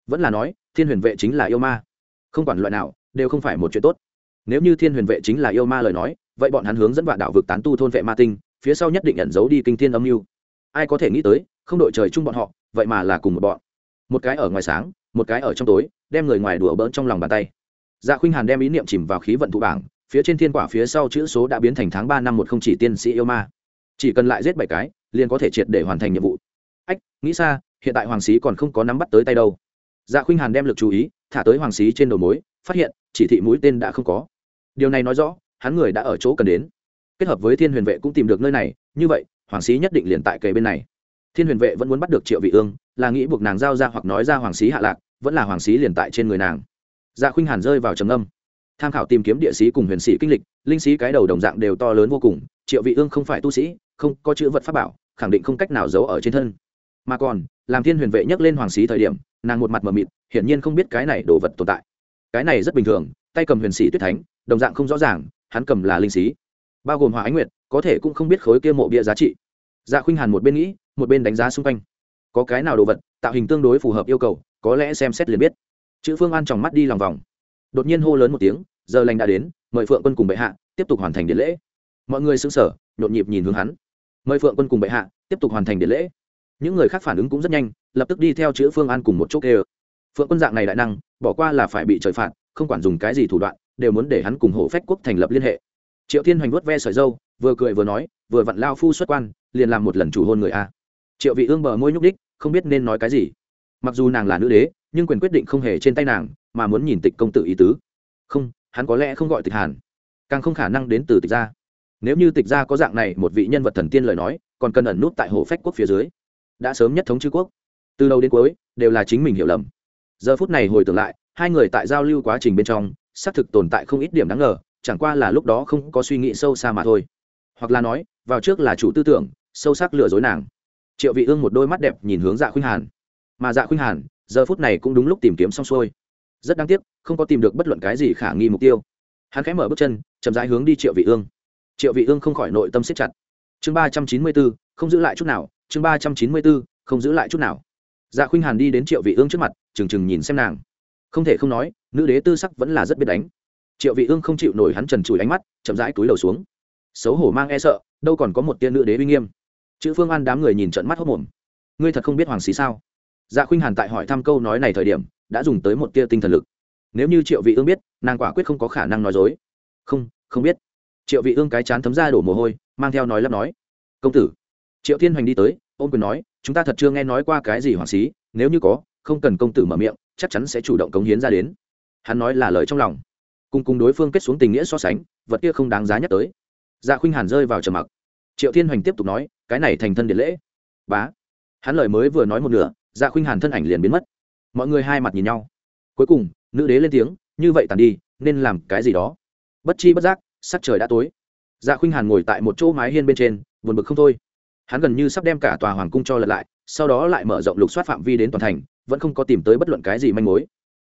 vẫn là nói, thiên huyền vệ chính là yêu ma. Không quản loại nào, đều không phải một chuyện tốt. Nếu như thiên huyền vệ chính là yêu ma lời nói vậy bọn hắn hướng dẫn vạn đạo vực tán tu thôn vệ ma tinh, phía sau nhất định nhận giấu đi kinh thiên âm mưu. Ai có thể nghĩ tới, không đội trời chung bọn họ, vậy mà là cùng một bọn. Một cái ở ngoài sáng, một cái ở trong tối, đem người ngoài đùa bỡn trong lòng bàn tay. Dạ khuynh hàn đem ý niệm chìm vào khí vận thụ bảng, phía trên thiên quả phía sau chữ số đã biến thành tháng ba năm một không chỉ tiên sĩ yêu ma. Chỉ cần lại giết bảy cái, liền có thể triệt để hoàn thành nhiệm vụ. Ách, nghĩ xa, hiện tại hoàng sĩ còn không có nắm bắt tới tay đâu. Dạ khuynh hàn đem lực chú ý, thả tới hoàng sĩ trên đầu mối, phát hiện, chỉ thị mũi tên đã không có. Điều này nói rõ hắn người đã ở chỗ cần đến. Kết hợp với thiên huyền vệ cũng tìm được nơi này, như vậy, hoàng sĩ nhất định liền tại kề bên này. Thiên huyền vệ vẫn muốn bắt được triệu vị ương, là nghĩ buộc nàng giao ra hoặc nói ra hoàng sĩ hạ lạc, vẫn là hoàng sĩ liền tại trên người nàng. Dạ khuynh hàn rơi vào trầm âm tham khảo tìm kiếm địa sĩ cùng huyền sĩ kinh lịch, linh sĩ cái đầu đồng dạng đều to lớn vô cùng, triệu vị ương không phải tu sĩ, không có chữ vật pháp bảo, khẳng định không cách nào giấu ở trên thân. Mà còn, làm thiên huyền vệ nhắc lên hoàng sĩ thời điểm, nàng một mặt mờ mịt, hiển nhiên không biết cái này đồ vật tồn tại. Cái này rất bình thường, tay cầm huyền sĩ tuyết thánh, đồng dạng không rõ ràng hắn cầm là linh sĩ bao gồm hòa ánh nguyệt, có thể cũng không biết khối kia mộ bia giá trị. Dạ khuynh hàn một bên nghĩ, một bên đánh giá xung quanh. Có cái nào đồ vật, tạo hình tương đối phù hợp yêu cầu, có lẽ xem xét liền biết. Chữ phương an tròng mắt đi lòng vòng. Đột nhiên hô lớn một tiếng, giờ lành đã đến, mời phượng quân cùng bệ hạ, tiếp tục hoàn thành điện lễ. Mọi người xứng sở nhộn nhịp nhìn hướng hắn. Mời phượng quân cùng bệ hạ, tiếp tục hoàn thành điện lễ. Những người khác phản ứng cũng rất nhanh, lập tức đi theo chữ phương an cùng một chỗ kê phượng quân dạng này đại năng, bỏ qua là phải bị trời phạt, không quản dùng cái gì thủ đoạn đều muốn để hắn cùng hộ phách quốc thành lập liên hệ. Triệu thiên hoành vuốt ve sợi dâu, vừa cười vừa nói, vừa vặn lao phu xuất quan, liền làm một lần chủ hôn người a. Triệu vị ương bờ môi nhúc đích không biết nên nói cái gì. Mặc dù nàng là nữ đế, nhưng quyền quyết định không hề trên tay nàng, mà muốn nhìn tịch công tử ý tứ. Không, hắn có lẽ không gọi tịch hàn. Càng không khả năng đến từ tịch gia. Nếu như tịch gia có dạng này một vị nhân vật thần tiên lời nói, còn cần ẩn nút tại hồ phách quốc phía dưới. Đã sớm nhất thống chư quốc. Từ đầu đến cuối, đều là chính mình hiểu lầm. Giờ phút này hồi tưởng lại, hai người tại giao lưu quá trình bên trong xác thực tồn tại không ít điểm đáng ngờ, chẳng qua là lúc đó không có suy nghĩ sâu xa mà thôi. Hoặc là nói, vào trước là chủ tư tưởng, sâu sắc lừa dối nàng. Triệu vị ương một đôi mắt đẹp nhìn hướng dạ khuynh hàn. Mà dạ khuynh hàn, giờ phút này cũng đúng lúc tìm kiếm xong xuôi. Rất đáng tiếc, không có tìm được bất luận cái gì khả nghi mục tiêu. Hắn khẽ mở bước chân, chậm rãi hướng đi triệu vị ương. Triệu vị ương không khỏi nội tâm siết chặt. Chương ba trăm chín mươi bốn không giữ lại chút nào, chương ba trăm chín mươi bốn không giữ lại chút nào. Dạ khuynh hàn đi đến triệu vị ương trước mặt trừng trừng nhìn xem nàng. Không thể không nói nữ đế tư sắc vẫn là rất biết đánh. Triệu vị ương không chịu nổi hắn trần trụi ánh mắt, chậm rãi túi đầu xuống. Xấu hổ mang e sợ, đâu còn có một tia nữ đế uy nghiêm. Chữ phương an đám người nhìn trận mắt hốc mồm. Ngươi thật không biết hoàng xí sao? Dạ khuynh hàn tại hỏi thăm câu nói này thời điểm, đã dùng tới một tia tinh thần lực. Nếu như triệu vị ương biết, nàng quả quyết không có khả năng nói dối. Không không biết. Triệu vị ương cái chán thấm ra đổ mồ hôi, mang theo nói lắp nói. Công tử. Triệu thiên hoành đi tới, ôm quyền nói, chúng ta thật chưa nghe nói qua cái gì hoàng xí, nếu như có, không cần công tử mở miệng, chắc chắn sẽ chủ động cống hiến ra đến hắn nói là lời trong lòng. Cùng cùng đối phương kết xuống tình nghĩa so sánh, vật kia không đáng giá nhắc tới. Dạ khuynh hàn rơi vào trầm mặc. Triệu thiên hoành tiếp tục nói, cái này thành thân điện lễ. Bá. Hắn lời mới vừa nói một nửa dạ khuynh hàn thân ảnh liền biến mất. Mọi người hai mặt nhìn nhau. Cuối cùng, nữ đế lên tiếng, như vậy tàn đi, nên làm cái gì đó? Bất chi bất giác, sắc trời đã tối. Dạ khuynh hàn ngồi tại một chỗ mái hiên bên trên, buồn bực không thôi. Hắn gần như sắp đem cả tòa hoàng cung cho lật lại, sau đó lại mở rộng lục soát phạm vi đến toàn thành, vẫn không có tìm tới bất luận cái gì manh mối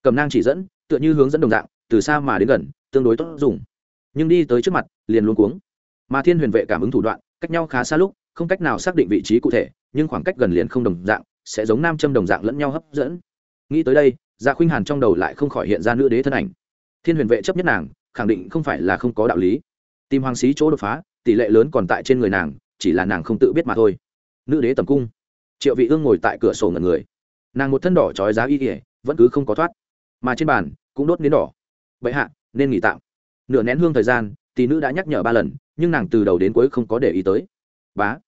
cầm nang chỉ dẫn, tựa như hướng dẫn đồng dạng, từ xa mà đến gần, tương đối tốt dùng. Nhưng đi tới trước mặt, liền luôn cuống. Mà thiên huyền vệ cảm ứng thủ đoạn, cách nhau khá xa lúc, không cách nào xác định vị trí cụ thể, nhưng khoảng cách gần liền không đồng dạng, sẽ giống nam châm đồng dạng lẫn nhau hấp dẫn. Nghĩ tới đây dạ khuynh hàn trong đầu lại không khỏi hiện ra nữ đế thân ảnh. Thiên huyền vệ chấp nhất nàng, khẳng định không phải là không có đạo lý. Tìm hoàng xí chỗ đột phá, tỷ lệ lớn còn tại trên người nàng, chỉ là nàng không tự biết mà thôi. Nữ đế tầm cung. Triệu vị ương ngồi tại cửa sổ ngần người. Nàng một thân đỏ trói giá y ỉa vẫn cứ không có thoát mà trên bàn cũng đốt nến đỏ. Bệ hạ, nên nghỉ tạm. Nửa nén hương thời gian, tỷ nữ đã nhắc nhở ba lần, nhưng nàng từ đầu đến cuối không có để ý tới. Bá.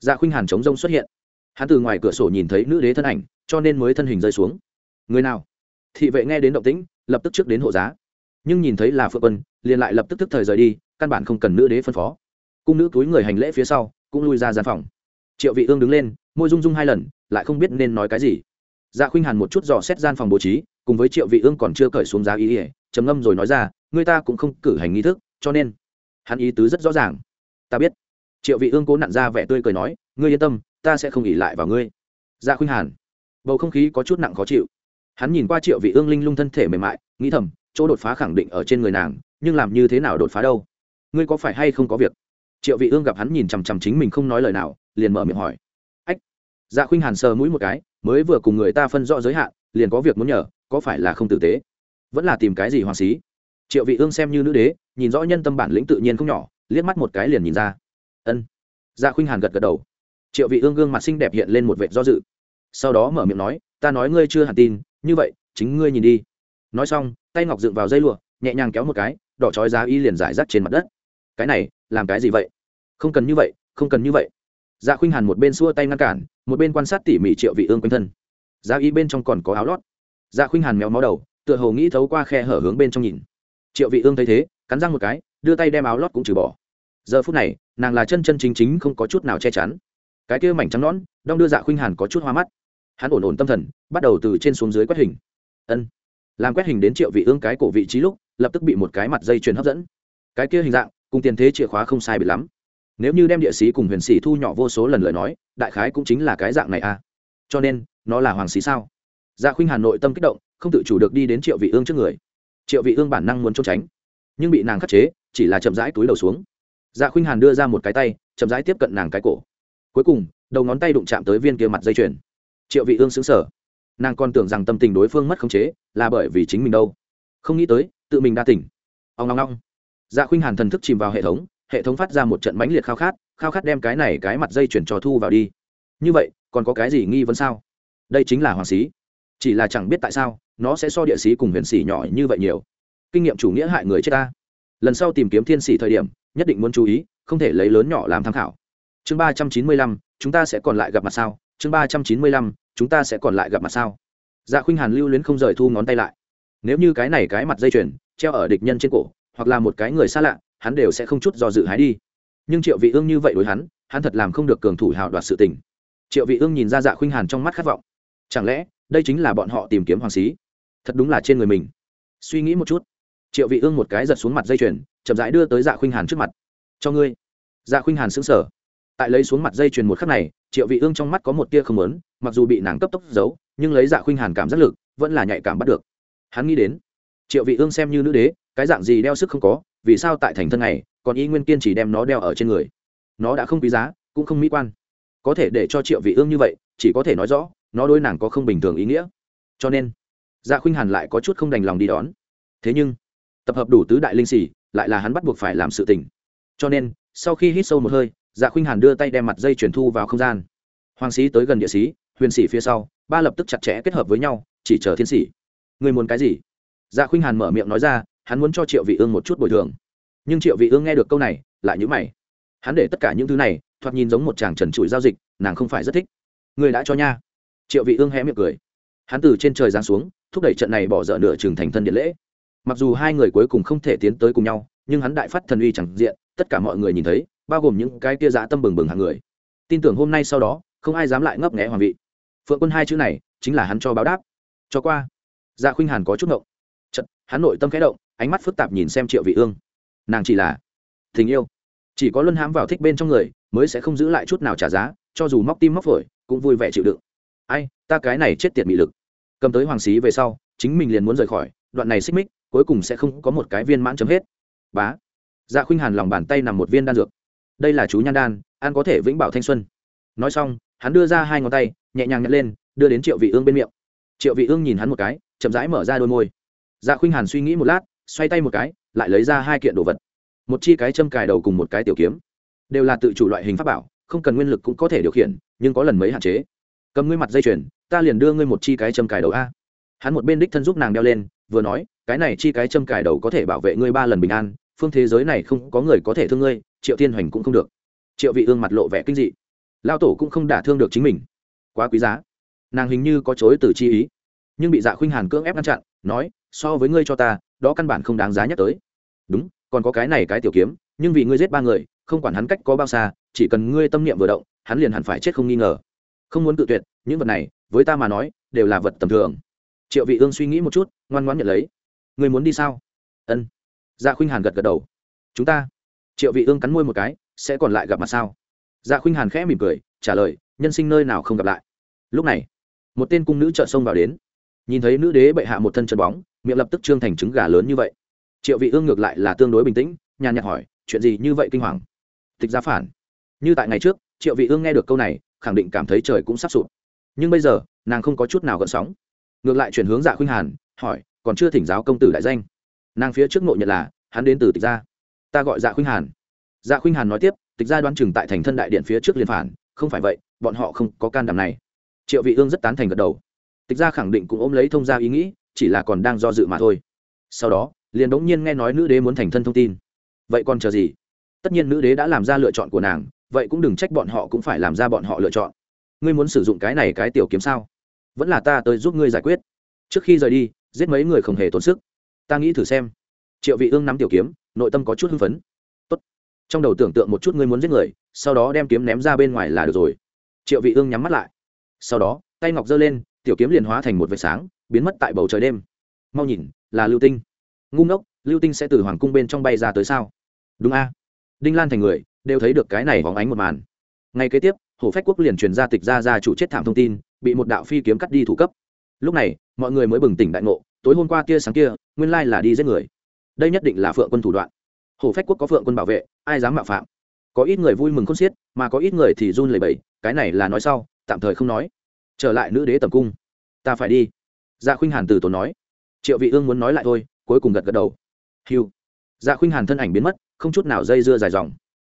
Dạ khuynh hàn chống rông xuất hiện. Hắn từ ngoài cửa sổ nhìn thấy nữ đế thân ảnh, cho nên mới thân hình rơi xuống. Người nào? Thị vệ nghe đến động tĩnh, lập tức trước đến hộ giá. Nhưng nhìn thấy là phượng quân, liền lại lập tức tức thời rời đi, căn bản không cần nữ đế phân phó. Cung nữ túi người hành lễ phía sau, cũng lui ra gian phòng. Triệu vị ương đứng lên, môi rung rung hai lần, lại không biết nên nói cái gì. Dạ khuynh hàn một chút dò xét gian phòng bố trí cùng với triệu vị ương còn chưa cởi xuống giá ý ỉa, trầm ngâm rồi nói ra người ta cũng không cử hành nghi thức, cho nên hắn ý tứ rất rõ ràng. Ta biết. Triệu vị ương cố nặn ra vẻ tươi cười nói, ngươi yên tâm, ta sẽ không ỉ lại vào ngươi. Dạ khuynh hàn. Bầu không khí có chút nặng khó chịu. Hắn nhìn qua triệu vị ương linh lung thân thể mềm mại, nghĩ thầm, chỗ đột phá khẳng định ở trên người nàng, nhưng làm như thế nào đột phá đâu? Ngươi có phải hay không có việc? Triệu vị ương gặp hắn nhìn chằm chằm chính mình không nói lời nào, liền mở miệng hỏi. Ách. Dạ khuynh hàn sờ mũi một cái, mới vừa cùng người ta phân rõ giới hạn, liền có việc muốn nhờ có phải là không tử tế? Vẫn là tìm cái gì hoàng xí? Triệu vị ương xem như nữ đế, nhìn rõ nhân tâm bản lĩnh tự nhiên không nhỏ, liếc mắt một cái liền nhìn ra. Ân. Dạ khuynh hàn gật gật đầu. Triệu vị ương gương mặt xinh đẹp hiện lên một vệ do dự. Sau đó mở miệng nói, ta nói ngươi chưa hẳn tin, như vậy, chính ngươi nhìn đi. Nói xong, tay ngọc dựng vào dây lụa, nhẹ nhàng kéo một cái, đỏ chói giá y liền giải rác trên mặt đất. Cái này, làm cái gì vậy? Không cần như vậy, không cần như vậy. Dạ khuynh hàn một bên xua tay ngăn cản, một bên quan sát tỉ mỉ triệu vị ương quanh thân. Giá y bên trong còn có áo lót dạ khuynh hàn méo máu đầu, tựa hồ nghĩ thấu qua khe hở hướng bên trong nhìn. Triệu vị ương thấy thế, cắn răng một cái, đưa tay đem áo lót cũng trừ bỏ. Giờ phút này, nàng là chân chân chính chính không có chút nào che chắn. Cái kia mảnh trắng nõn, đong đưa dạ khuynh hàn có chút hoa mắt. Hắn ổn ổn tâm thần, bắt đầu từ trên xuống dưới quét hình. Ân. Làm quét hình đến triệu vị ương cái cổ vị trí lúc, lập tức bị một cái mặt dây chuyền hấp dẫn. Cái kia hình dạng, cùng tiền thế chìa khóa không sai biệt lắm. Nếu như đem địa sĩ cùng huyền sĩ thu nhỏ vô số lần lời nói, đại khái cũng chính là cái dạng này à. Cho nên, nó là hoàng sĩ sao? Dạ khuynh hà nội tâm kích động, không tự chủ được đi đến triệu vị ương trước người. Triệu vị ương bản năng muốn trốn tránh, nhưng bị nàng khắc chế, chỉ là chậm rãi túi đầu xuống. Dạ khuynh hàn đưa ra một cái tay, chậm rãi tiếp cận nàng cái cổ. Cuối cùng, đầu ngón tay đụng chạm tới viên kia mặt dây chuyền. Triệu vị ương xứng sở nàng còn tưởng rằng tâm tình đối phương mất khống chế, là bởi vì chính mình đâu. Không nghĩ tới, tự mình đa tỉnh. Ông ngong ngong dạ khuynh hàn thần thức chìm vào hệ thống hệ thống phát ra một trận mãnh liệt khao khát khao khát đem cái này cái mặt dây chuyển trò thu vào đi. Như vậy, còn có cái gì nghi vấn sao? Đây chính là hoàng sĩ chỉ là chẳng biết tại sao, nó sẽ so địa sĩ cùng huyền sĩ nhỏ như vậy nhiều. Kinh nghiệm chủ nghĩa hại người chết ta. Lần sau tìm kiếm thiên sĩ thời điểm, nhất định muốn chú ý, không thể lấy lớn nhỏ làm tham khảo. Chương ba trăm chín mươi lăm, chúng ta sẽ còn lại gặp mặt sao? Chương ba trăm chín mươi lăm, chúng ta sẽ còn lại gặp mặt sao? Dạ khuynh hàn lưu luyến không rời thu ngón tay lại. Nếu như cái này cái mặt dây chuyền, treo ở địch nhân trên cổ, hoặc là một cái người xa lạ, hắn đều sẽ không chút do dự hái đi. Nhưng triệu vị ương như vậy đối hắn hắn thật làm không được cường thủ hào đoạt sự tình. Triệu vị ương nhìn ra dạ khuynh hàn trong mắt khát vọng. Chẳng lẽ đây chính là bọn họ tìm kiếm hoàng sĩ thật đúng là trên người mình. Suy nghĩ một chút. Triệu vị ương một cái giật xuống mặt dây chuyền, chậm rãi đưa tới dạ khuynh hàn trước mặt. Cho ngươi. Dạ khuynh hàn sững sờ. Tại lấy xuống mặt dây chuyền một khắc này, triệu vị ương trong mắt có một tia không lớn mặc dù bị nàng cấp tốc giấu, nhưng lấy dạ khuynh hàn cảm giác lực, vẫn là nhạy cảm bắt được. Hắn nghĩ đến, triệu vị ương xem như nữ đế, cái dạng gì đeo sức không có, vì sao tại thành thân này, còn y nguyên kiên chỉ đem nó đeo ở trên người? Nó đã không quý giá, cũng không mỹ quan. Có thể để cho triệu vị ương như vậy, chỉ có thể nói rõ nó đối nàng có không bình thường ý nghĩa. Cho nên dạ khuynh hàn lại có chút không đành lòng đi đón. Thế nhưng, tập hợp đủ tứ đại linh xỉ lại là hắn bắt buộc phải làm sự tình. Cho nên, sau khi hít sâu một hơi dạ khuynh hàn đưa tay đem mặt dây chuyển thu vào không gian. Hoàng sĩ tới gần địa sĩ, huyền sĩ phía sau, ba lập tức chặt chẽ kết hợp với nhau, chỉ chờ thiên sĩ. Người muốn cái gì? Dạ khuynh hàn mở miệng nói ra, hắn muốn cho triệu vị ương một chút bồi thường. Nhưng triệu vị ương nghe được câu này, lại nhữ mày. Hắn để tất cả những thứ này, thoạt nhìn giống một chàng trần trụi giao dịch, nàng không phải rất thích. Người đã cho nha triệu vị ương hé miệng cười. Hắn từ trên trời giáng xuống, thúc đẩy trận này bỏ dở nửa trường thành thân điện lễ. Mặc dù hai người cuối cùng không thể tiến tới cùng nhau, nhưng hắn đại phát thần uy chẳng diện, tất cả mọi người nhìn thấy, bao gồm những cái kia dã tâm bừng bừng hàng người. Tin tưởng hôm nay sau đó, không ai dám lại ngấp nghé hoàng vị. Phượng quân hai chữ này, chính là hắn cho báo đáp. Cho qua. Dạ khuynh hàn có chút ngộng. Chật hắn nội tâm khẽ động, ánh mắt phức tạp nhìn xem triệu vị ương. Nàng chỉ là, tình yêu. Chỉ có luân hãm vào thích bên trong người, mới sẽ không giữ lại chút nào trả giá, cho dù móc tim móc phổi, cũng vui vẻ chịu đựng ai, ta cái này chết tiệt bị lực. Cầm tới hoàng xí về sau, chính mình liền muốn rời khỏi, đoạn này xích mích, cuối cùng sẽ không có một cái viên mãn chấm hết. Bá. Dạ khuynh hàn lòng bàn tay nằm một viên đan dược. Đây là chú nhan đan an có thể vĩnh bảo thanh xuân. Nói xong, hắn đưa ra hai ngón tay, nhẹ nhàng nhặt lên, đưa đến triệu vị ương bên miệng. Triệu vị ương nhìn hắn một cái, chậm rãi mở ra đôi môi. Dạ khuynh hàn suy nghĩ một lát, xoay tay một cái, lại lấy ra hai kiện đồ vật. Một chi cái châm cài đầu cùng một cái tiểu kiếm. Đều là tự chủ loại hình pháp bảo, không cần nguyên lực cũng có thể điều khiển, nhưng có lần mấy hạn chế cầm ngươi mặt dây chuyền, ta liền đưa ngươi một chi cái châm cài đầu a. Hắn một bên đích thân giúp nàng đeo lên, vừa nói, cái này chi cái châm cài đầu có thể bảo vệ ngươi ba lần bình an, phương thế giới này không có người có thể thương ngươi, triệu thiên hoành cũng không được. Triệu vị ương mặt lộ vẻ kinh dị. Lao tổ cũng không đả thương được chính mình. Quá quý giá. Nàng hình như có chối từ chi ý. Nhưng bị dạ khuynh hàn cưỡng ép ngăn chặn, nói, so với ngươi cho ta, đó căn bản không đáng giá nhắc tới. Đúng, còn có cái này cái tiểu kiếm, nhưng vì ngươi giết ba người, không quản hắn cách có bao xa, chỉ cần ngươi tâm niệm vừa động, hắn liền hẳn phải chết không nghi ngờ không muốn tự tuyệt, những vật này, với ta mà nói, đều là vật tầm thường. Triệu vị ương suy nghĩ một chút, ngoan ngoãn nhận lấy. Người muốn đi sao? Ân. Dạ khuynh hàn gật gật đầu. Chúng ta. Triệu vị ương cắn môi một cái, sẽ còn lại gặp mặt sao? Dạ khuynh hàn khẽ mỉm cười, trả lời, nhân sinh nơi nào không gặp lại. Lúc này, một tên cung nữ chợ xông vào đến. Nhìn thấy nữ đế bệ hạ một thân chân bóng, miệng lập tức trương thành trứng gà lớn như vậy. Triệu vị ương ngược lại là tương đối bình tĩnh, nhàn nhạt hỏi, chuyện gì như vậy kinh hoàng? Tịch gia phản. Như tại ngày trước, triệu vị ương nghe được câu này khẳng định cảm thấy trời cũng sắp sụp. Nhưng bây giờ, nàng không có chút nào gợn sóng. Ngược lại chuyển hướng dạ khuynh hàn, hỏi, còn chưa thỉnh giáo công tử đại danh? Nàng phía trước nội nhận là, hắn đến từ tịch gia. Ta gọi dạ khuynh hàn. Dạ khuynh hàn nói tiếp, tịch gia đoán chừng tại thành thân đại điện phía trước liên phản, không phải vậy, bọn họ không có can đảm này. Triệu vị ương rất tán thành gật đầu. Tịch gia khẳng định cũng ôm lấy thông gia ý nghĩ, chỉ là còn đang do dự mà thôi. Sau đó, liền đống nhiên nghe nói nữ đế muốn thành thân thông tin. Vậy còn chờ gì? Tất nhiên nữ đế đã làm ra lựa chọn của nàng vậy cũng đừng trách bọn họ cũng phải làm ra bọn họ lựa chọn. Ngươi muốn sử dụng cái này cái tiểu kiếm sao? Vẫn là ta tới giúp ngươi giải quyết. Trước khi rời đi, giết mấy người không hề tốn sức. Ta nghĩ thử xem. Triệu vị ương nắm tiểu kiếm, nội tâm có chút hưng phấn. Tốt. Trong đầu tưởng tượng một chút ngươi muốn giết người, sau đó đem kiếm ném ra bên ngoài là được rồi. Triệu vị ương nhắm mắt lại. Sau đó, tay ngọc giơ lên, tiểu kiếm liền hóa thành một vệt sáng, biến mất tại bầu trời đêm. Mau nhìn, là lưu tinh. Ngu ngốc, lưu tinh sẽ từ hoàng cung bên trong bay ra tới sao? Đúng a. Đinh lan thành người đều thấy được cái này hóng ánh một màn. Ngay kế tiếp, hổ phách quốc liền truyền ra tịch ra ra chủ chết thảm thông tin, bị một đạo phi kiếm cắt đi thủ cấp. Lúc này, mọi người mới bừng tỉnh đại ngộ, tối hôm qua tia sáng kia, nguyên lai là đi giết người. Đây nhất định là phượng quân thủ đoạn. Hổ phách quốc có phượng quân bảo vệ, ai dám mạo phạm? Có ít người vui mừng không xiết, mà có ít người thì run lẩy bẩy, cái này là nói sau, tạm thời không nói. Trở lại nữ đế tầm cung. Ta phải đi. Dạ khuynh hàn từ tốn nói. Triệu vị ương muốn nói lại thôi, cuối cùng gật gật đầu. Hiu dạ khuynh hàn thân ảnh biến mất, không chút nào dây dưa dài dòng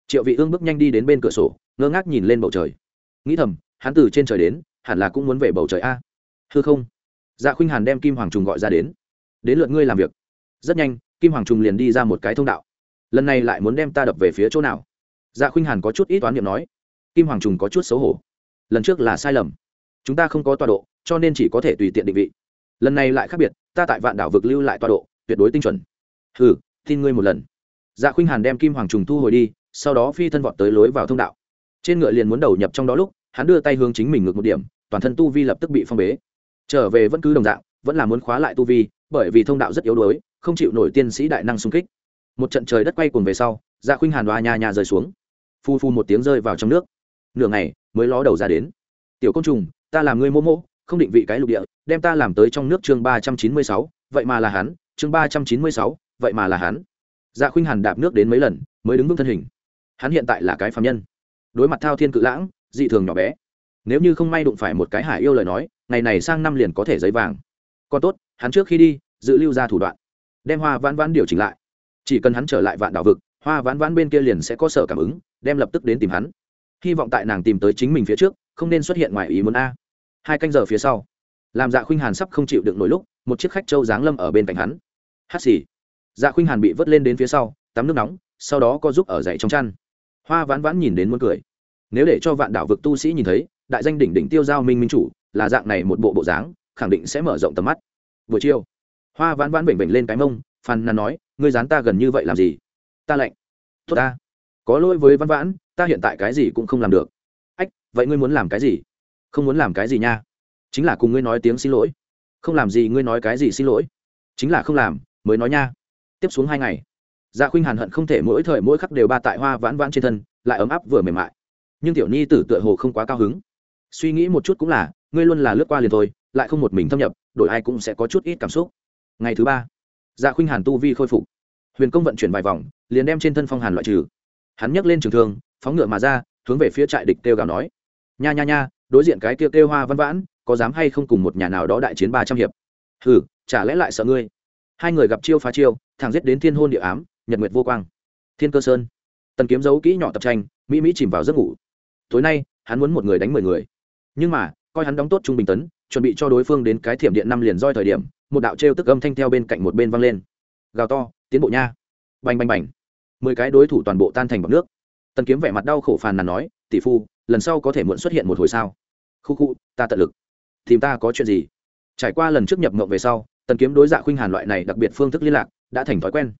triệu vị ương bước nhanh đi đến bên cửa sổ, ngơ ngác nhìn lên bầu trời. Nghĩ thầm, hắn từ trên trời đến, hẳn là cũng muốn về bầu trời a. Hư không? Dạ khuynh hàn đem kim hoàng trùng gọi ra đến. Đến lượt ngươi làm việc. Rất nhanh, kim hoàng trùng liền đi ra một cái thông đạo. Lần này lại muốn đem ta đập về phía chỗ nào? Dạ khuynh hàn có chút ít toán niệm nói. Kim hoàng trùng có chút xấu hổ. Lần trước là sai lầm. Chúng ta không có tọa độ, cho nên chỉ có thể tùy tiện định vị. Lần này lại khác biệt, ta tại vạn đảo vực lưu lại tọa độ, tuyệt đối tinh chuẩn. Hừ, tin ngươi một lần. Dạ khuynh hàn đem kim hoàng trùng thu hồi đi sau đó phi thân vọt tới lối vào thông đạo. Trên ngựa liền muốn đầu nhập trong đó lúc, hắn đưa tay hướng chính mình ngược một điểm, toàn thân tu vi lập tức bị phong bế. Trở về vẫn cứ đồng dạng, vẫn là muốn khóa lại tu vi, bởi vì thông đạo rất yếu đuối, không chịu nổi tiên sĩ đại năng xung kích. Một trận trời đất quay cuồng về sau dạ khuynh hàn đoa nhà nhà rơi xuống. Phu phu một tiếng rơi vào trong nước. Nửa ngày, mới ló đầu ra đến. Tiểu côn trùng, ta làm ngươi mô mô, không định vị cái lục địa, đem ta làm tới trong nước chương ba trăm chín mươi sáu, vậy mà là hắn, chương ba trăm chín mươi sáu, vậy mà là hắn. Dạ khuynh hàn đạp nước đến mấy lần, mới đứng vững thân hình hắn hiện tại là cái phạm nhân. Đối mặt thao thiên cự lãng, dị thường nhỏ bé. Nếu như không may đụng phải một cái hải yêu lời nói, ngày này sang năm liền có thể giấy vàng. Còn tốt, hắn trước khi đi, dự lưu ra thủ đoạn. Đem hoa vãn vãn điều chỉnh lại. Chỉ cần hắn trở lại vạn đảo vực, hoa vãn vãn bên kia liền sẽ có sở cảm ứng, đem lập tức đến tìm hắn. Hy vọng tại nàng tìm tới chính mình phía trước, không nên xuất hiện ngoài ý muốn a. Hai canh giờ phía sau làm dạ khuynh hàn sắp không chịu được nổi lúc, một chiếc khách châu giáng lâm ở bên cạnh hắn. Hát xì. Dạ khuynh hàn bị vớt lên đến phía sau, tắm nước nóng, sau đó có giúp ở dậy trong chăn hoa vãn vãn nhìn đến muốn cười. Nếu để cho vạn đảo vực tu sĩ nhìn thấy, đại danh đỉnh đỉnh tiêu giao minh minh chủ, là dạng này một bộ bộ dáng, khẳng định sẽ mở rộng tầm mắt. Buổi chiều, hoa vãn vãn bệnh bệnh lên cái mông, phàn nàn nói, ngươi dán ta gần như vậy làm gì? Ta lạnh. Tốt ta. Có lỗi với văn vãn, ta hiện tại cái gì cũng không làm được. Ách, vậy ngươi muốn làm cái gì? Không muốn làm cái gì nha. Chính là cùng ngươi nói tiếng xin lỗi. Không làm gì ngươi nói cái gì xin lỗi. Chính là không làm, mới nói nha. Tiếp xuống hai ngày dạ khuynh hàn hận không thể mỗi thời mỗi khắc đều ba tại hoa vãn vãn trên thân, lại ấm áp vừa mềm mại. Nhưng tiểu nhi tử tựa hồ không quá cao hứng. Suy nghĩ một chút cũng là, ngươi luôn là lướt qua liền thôi, lại không một mình thâm nhập, đổi ai cũng sẽ có chút ít cảm xúc. Ngày thứ ba dạ khuynh hàn tu vi khôi phục. Huyền công vận chuyển vài vòng, liền đem trên thân phong hàn loại trừ. Hắn nhấc lên trường thương, phóng ngựa mà ra, hướng về phía trại địch kêu gào nói, nha nha nha, đối diện cái kia kêu hoa văn vãn, có dám hay không cùng một nhà nào đó đại chiến ba trăm hiệp? Hừ, chả lẽ lại sợ ngươi? Hai người gặp chiêu phá chiêu, thẳng giết đến thiên hôn địa ám nhật nguyệt vô quang. Thiên cơ sơn. Tần kiếm dấu kỹ nhỏ tập tranh, mỹ mỹ chìm vào giấc ngủ. Tối nay, hắn muốn một người đánh mười người. Nhưng mà, coi hắn đóng tốt trung bình tấn, chuẩn bị cho đối phương đến cái thiểm điện năm liền roi thời điểm, một đạo trêu tức âm thanh theo bên cạnh một bên văng lên. Gào to, tiến bộ nha. Bành bành bành. Mười cái đối thủ toàn bộ tan thành bọc nước. Tần kiếm vẻ mặt đau khổ phàn nàn nói, tỷ phu, lần sau có thể muộn xuất hiện một hồi sao? Khu khu, ta tận lực. Tìm ta có chuyện gì? Trải qua lần trước nhập mộng về sau, tần kiếm đối dạ khuynh hàn loại này đặc biệt phương thức liên lạc, đã thành thói quen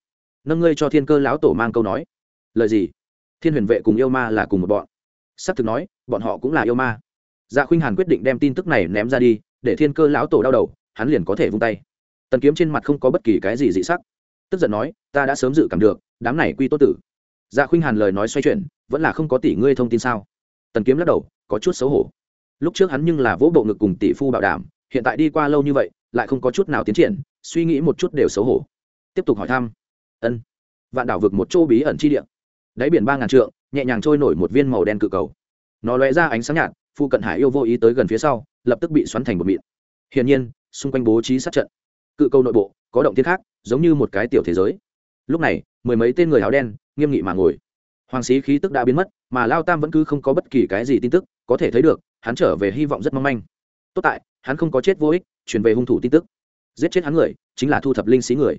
nâng ngươi cho thiên cơ lão tổ mang câu nói. Lời gì? Thiên huyền vệ cùng yêu ma là cùng một bọn. S ắ c thực nói, bọn họ cũng là yêu ma. Dạ khuynh hàn quyết định đem tin tức này ném ra đi, để thiên cơ lão tổ đau đầu, hắn liền có thể vung tay. Tần kiếm trên mặt không có bất kỳ cái gì dị sắc. Tức giận nói, ta đã sớm dự cảm được, đám này quy tốt tử. Dạ khuynh hàn lời nói xoay chuyển, vẫn là không có tỷ ngươi thông tin sao? Tần kiếm lắc đầu, có chút xấu hổ. Lúc trước hắn nhưng là vỗ bộ ngực cùng tỷ phu bảo đảm, hiện tại đi qua lâu như vậy, lại không có chút nào tiến triển, suy nghĩ một chút đều xấu hổ. Tiếp tục hỏi thăm ân. Vạn đảo vực một chỗ bí ẩn chi địa. Đáy biển ba ngàn trượng, nhẹ nhàng trôi nổi một viên màu đen cự cầu. Nó lóe ra ánh sáng nhạt, phu cận hải yêu vô ý tới gần phía sau, lập tức bị xoắn thành một mịn. Hiển nhiên, xung quanh bố trí sát trận. Cự cầu nội bộ, có động tiên khác, giống như một cái tiểu thế giới. Lúc này, mười mấy tên người áo đen, nghiêm nghị mà ngồi. Hoàng sĩ khí tức đã biến mất, mà lao tam vẫn cứ không có bất kỳ cái gì tin tức, có thể thấy được, hắn trở về hy vọng rất mong manh. Tốt tại, hắn không có chết vô ích truyền về hung thủ tin tức. Giết chết hắn người, chính là thu thập linh sĩ người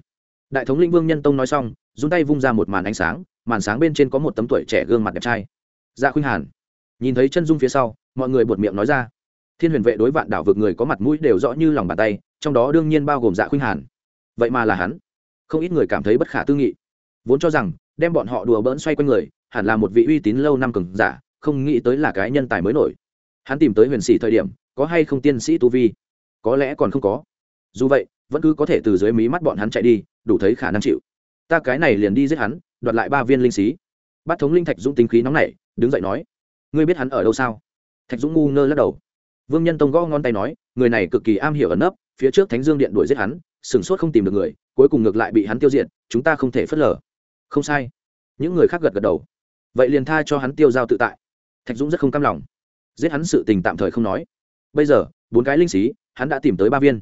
đại thống linh vương nhân tông nói xong dùng tay vung ra một màn ánh sáng, màn sáng bên trên có một tấm tuổi trẻ gương mặt đẹp trai. Dạ khuynh hàn, nhìn thấy chân dung phía sau, mọi người buột miệng nói ra. Thiên huyền vệ đối vạn đảo vực người có mặt mũi đều rõ như lòng bàn tay, trong đó đương nhiên bao gồm dạ khuynh hàn. Vậy mà là hắn. Không ít người cảm thấy bất khả tư nghị. Vốn cho rằng, đem bọn họ đùa bỡn xoay quanh người, hẳn là một vị uy tín lâu năm cường giả, không nghĩ tới là cái nhân tài mới nổi. Hắn tìm tới huyền sĩ thời điểm, có hay không tiên sĩ tu vi? Có lẽ còn không có. Dù vậy vẫn cứ có thể từ dưới mí mắt bọn hắn chạy đi, đủ thấy khả năng chịu. Ta cái này liền đi giết hắn, đoạt lại ba viên linh xí. Bát thống linh thạch dũng tính khí nóng nảy, đứng dậy nói, ngươi biết hắn ở đâu sao? Thạch dũng ngu ngơ lắc đầu. Vương nhân tông gõ ngón tay nói, người này cực kỳ am hiểu ẩn nấp, phía trước thánh dương điện đuổi giết hắn sửng sốt không tìm được người, cuối cùng ngược lại bị hắn tiêu diệt, chúng ta không thể phớt lờ. Không sai. Những người khác gật gật đầu. Vậy liền tha cho hắn tiêu giao tự tại. Thạch dũng rất không cam lòng. Giết hắn sự tình tạm thời không nói. Bây giờ, bốn cái linh xí, hắn đã tìm tới ba viên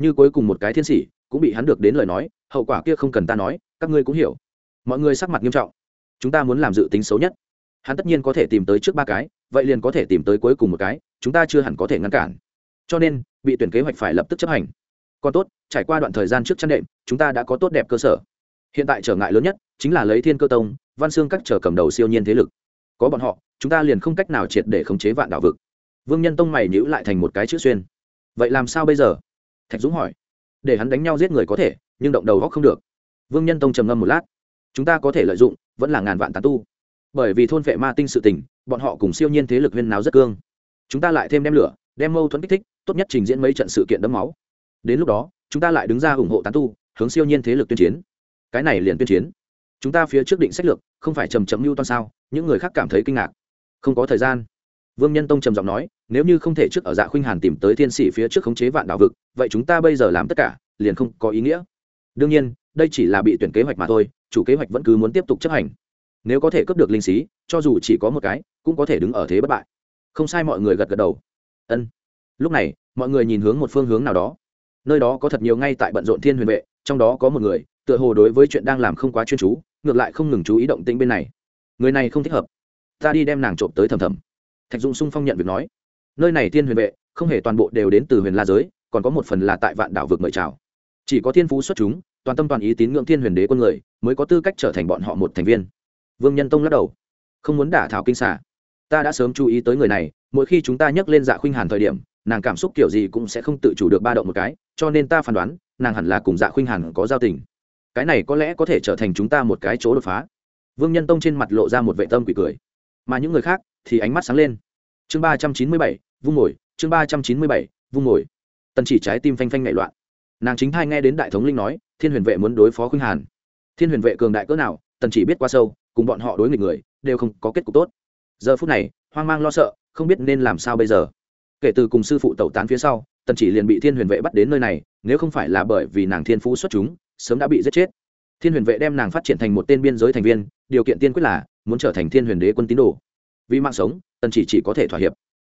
như cuối cùng một cái thiên sĩ cũng bị hắn được đến lời nói, hậu quả kia không cần ta nói, các ngươi cũng hiểu. Mọi người sắc mặt nghiêm trọng. Chúng ta muốn làm dự tính xấu nhất. Hắn tất nhiên có thể tìm tới trước ba cái, vậy liền có thể tìm tới cuối cùng một cái, chúng ta chưa hẳn có thể ngăn cản. Cho nên, bị tuyển kế hoạch phải lập tức chấp hành. Còn tốt, trải qua đoạn thời gian trước chăn đệm, chúng ta đã có tốt đẹp cơ sở. Hiện tại trở ngại lớn nhất, chính là lấy thiên cơ tông, văn xương các trở cầm đầu siêu nhiên thế lực. Có bọn họ, chúng ta liền không cách nào triệt để khống chế vạn đảo vực. Vương nhân tông mày nhữ lại thành một cái chữ xuyên. Vậy làm sao bây giờ? Thạch dũng hỏi. Để hắn đánh nhau giết người có thể, nhưng động đầu góc không được. Vương nhân tông trầm ngâm một lát. Chúng ta có thể lợi dụng, vẫn là ngàn vạn tán tu. Bởi vì thôn vệ ma tinh sự tình, bọn họ cùng siêu nhiên thế lực huyên náo rất cương. Chúng ta lại thêm đem lửa, đem mâu thuẫn kích thích, tốt nhất trình diễn mấy trận sự kiện đẫm máu. Đến lúc đó, chúng ta lại đứng ra ủng hộ tán tu, hướng siêu nhiên thế lực tuyên chiến. Cái này liền tuyên chiến. Chúng ta phía trước định sách lược, không phải trầm trầm mưu toan sao, những người khác cảm thấy kinh ngạc. Không có thời gian. Vương nhân tông trầm giọng nói nếu như không thể trước ở dạ khuynh hàn tìm tới thiên sĩ phía trước khống chế vạn đảo vực, vậy chúng ta bây giờ làm tất cả, liền không có ý nghĩa. đương nhiên, đây chỉ là bị tuyển kế hoạch mà thôi, chủ kế hoạch vẫn cứ muốn tiếp tục chấp hành. nếu có thể cấp được linh sĩ, cho dù chỉ có một cái, cũng có thể đứng ở thế bất bại. không sai mọi người gật gật đầu. ân. lúc này, mọi người nhìn hướng một phương hướng nào đó. nơi đó có thật nhiều ngay tại bận rộn thiên huyền vệ, trong đó có một người, tựa hồ đối với chuyện đang làm không quá chuyên chú, ngược lại không ngừng chú ý động tĩnh bên này. người này không thích hợp. ta đi đem nàng trộm tới thầm thầm. thạch dung sung phong nhận việc nói nơi này thiên huyền vệ, không hề toàn bộ đều đến từ huyền la giới, còn có một phần là tại vạn đảo vực mời chào. Chỉ có thiên phú xuất chúng, toàn tâm toàn ý tín ngưỡng thiên huyền đế quân người, mới có tư cách trở thành bọn họ một thành viên. Vương nhân tông lắc đầu. Không muốn đả thảo kinh xả ta đã sớm chú ý tới người này, mỗi khi chúng ta nhắc lên dạ khuynh hàn thời điểm, nàng cảm xúc kiểu gì cũng sẽ không tự chủ được ba động một cái, cho nên ta phán đoán, nàng hẳn là cùng dạ khuynh hàn có giao tình. Cái này có lẽ có thể trở thành chúng ta một cái chỗ đột phá. Vương nhân tông trên mặt lộ ra một vệ tâm quỷ cười. Mà những người khác thì ánh mắt sáng lên. Chương ba trăm chín mươi bảy vung ngồi, chương ba trăm chín mươi bảy, vung ngồi. Tần chỉ trái tim phanh phanh nảy loạn. Nàng chính thai nghe đến đại thống linh nói, thiên huyền vệ muốn đối phó khuynh hàn. Thiên huyền vệ cường đại cỡ nào, tần chỉ biết qua sâu, cùng bọn họ đối nghịch người, đều không có kết cục tốt. Giờ phút này, hoang mang lo sợ, không biết nên làm sao bây giờ. Kể từ cùng sư phụ tẩu tán phía sau, tần chỉ liền bị thiên huyền vệ bắt đến nơi này, nếu không phải là bởi vì nàng thiên phú xuất chúng, sớm đã bị giết chết. Thiên huyền vệ đem nàng phát triển thành một tên biên giới thành viên, điều kiện tiên quyết là muốn trở thành thiên huyền đế quân tín đồ. Vì mạng sống, tần chỉ chỉ có thể thỏa hiệp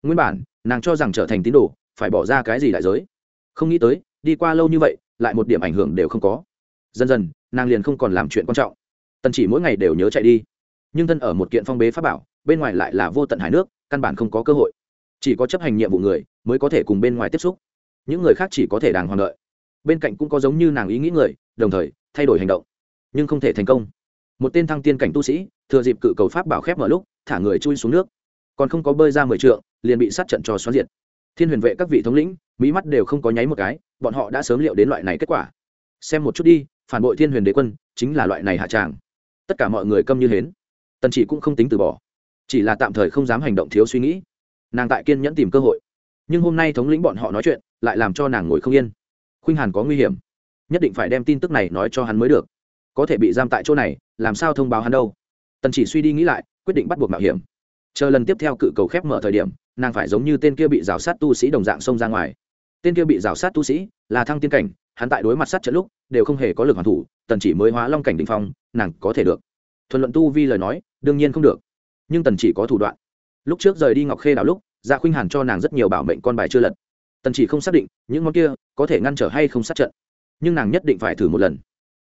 nguyên bản, nàng cho rằng trở thành tín đồ, phải bỏ ra cái gì đại giới. Không nghĩ tới, đi qua lâu như vậy, lại một điểm ảnh hưởng đều không có. Dần dần, nàng liền không còn làm chuyện quan trọng. Tần chỉ mỗi ngày đều nhớ chạy đi. Nhưng thân ở một kiện phong bế pháp bảo, bên ngoài lại là vô tận hải nước, căn bản không có cơ hội. Chỉ có chấp hành nhiệm vụ người, mới có thể cùng bên ngoài tiếp xúc. Những người khác chỉ có thể đàng hoàng lợi. bên cạnh cũng có giống như nàng ý nghĩ người, đồng thời, thay đổi hành động. Nhưng không thể thành công. Một tên thăng tiên cảnh tu sĩ, thừa dịp cự cầu pháp bảo khép mở lúc, thả người chui xuống nước. Còn không có bơi ra mười trượng liền bị sát trận cho xóa diệt. Thiên huyền vệ các vị thống lĩnh mỹ mắt đều không có nháy một cái, bọn họ đã sớm liệu đến loại này kết quả. Xem một chút đi, phản bội thiên huyền đế quân, chính là loại này hạ tràng tất cả mọi người câm như hến. Tần chỉ cũng không tính từ bỏ. Chỉ là tạm thời không dám hành động thiếu suy nghĩ. Nàng tại kiên nhẫn tìm cơ hội. Nhưng hôm nay thống lĩnh bọn họ nói chuyện, lại làm cho nàng ngồi không yên. Khuynh hàn có nguy hiểm. Nhất định phải đem tin tức này nói cho hắn mới được. Có thể bị giam tại chỗ này, làm sao thông báo hắn đâu? Tần chỉ suy đi nghĩ lại, quyết định bắt buộc mạo hiểm. Chờ lần tiếp theo cự cầu khép mở thời điểm nàng phải giống như tên kia bị rào sát tu sĩ đồng dạng xông ra ngoài. Tên kia bị rào sát tu sĩ là thăng tiên cảnh, hắn tại đối mặt sát trận lúc đều không hề có lực hoàn thủ, tần chỉ mới hóa long cảnh định phong, nàng có thể được. Thuận luận tu vi lời nói, đương nhiên không được. Nhưng tần chỉ có thủ đoạn. Lúc trước rời đi ngọc khê đảo lúc dạ khuynh hàn cho nàng rất nhiều bảo mệnh con bài chưa lật. Tần chỉ không xác định những món kia có thể ngăn trở hay không sát trận. Nhưng nàng nhất định phải thử một lần.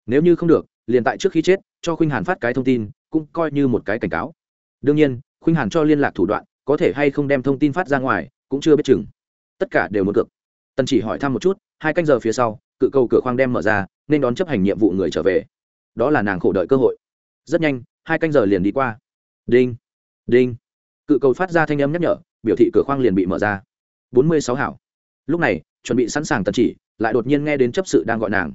Nếu như không được, liền tại trước khi chết, cho khuynh hàn phát cái thông tin, cũng coi như một cái cảnh cáo. Đương nhiên, khuynh hàn cho liên lạc thủ đoạn có thể hay không đem thông tin phát ra ngoài, cũng chưa biết chừng. Tất cả đều muốn cược. Tần chỉ hỏi thăm một chút, hai canh giờ phía sau, cự cầu cửa khoang đem mở ra, nên đón chấp hành nhiệm vụ người trở về. Đó là nàng khổ đợi cơ hội. Rất nhanh, hai canh giờ liền đi qua. Đinh đinh. Cự cầu phát ra thanh âm nhắc nhở, biểu thị cửa khoang liền bị mở ra. Bốn mươi sáu hảo. Lúc này, chuẩn bị sẵn sàng tần chỉ, lại đột nhiên nghe đến chấp sự đang gọi nàng.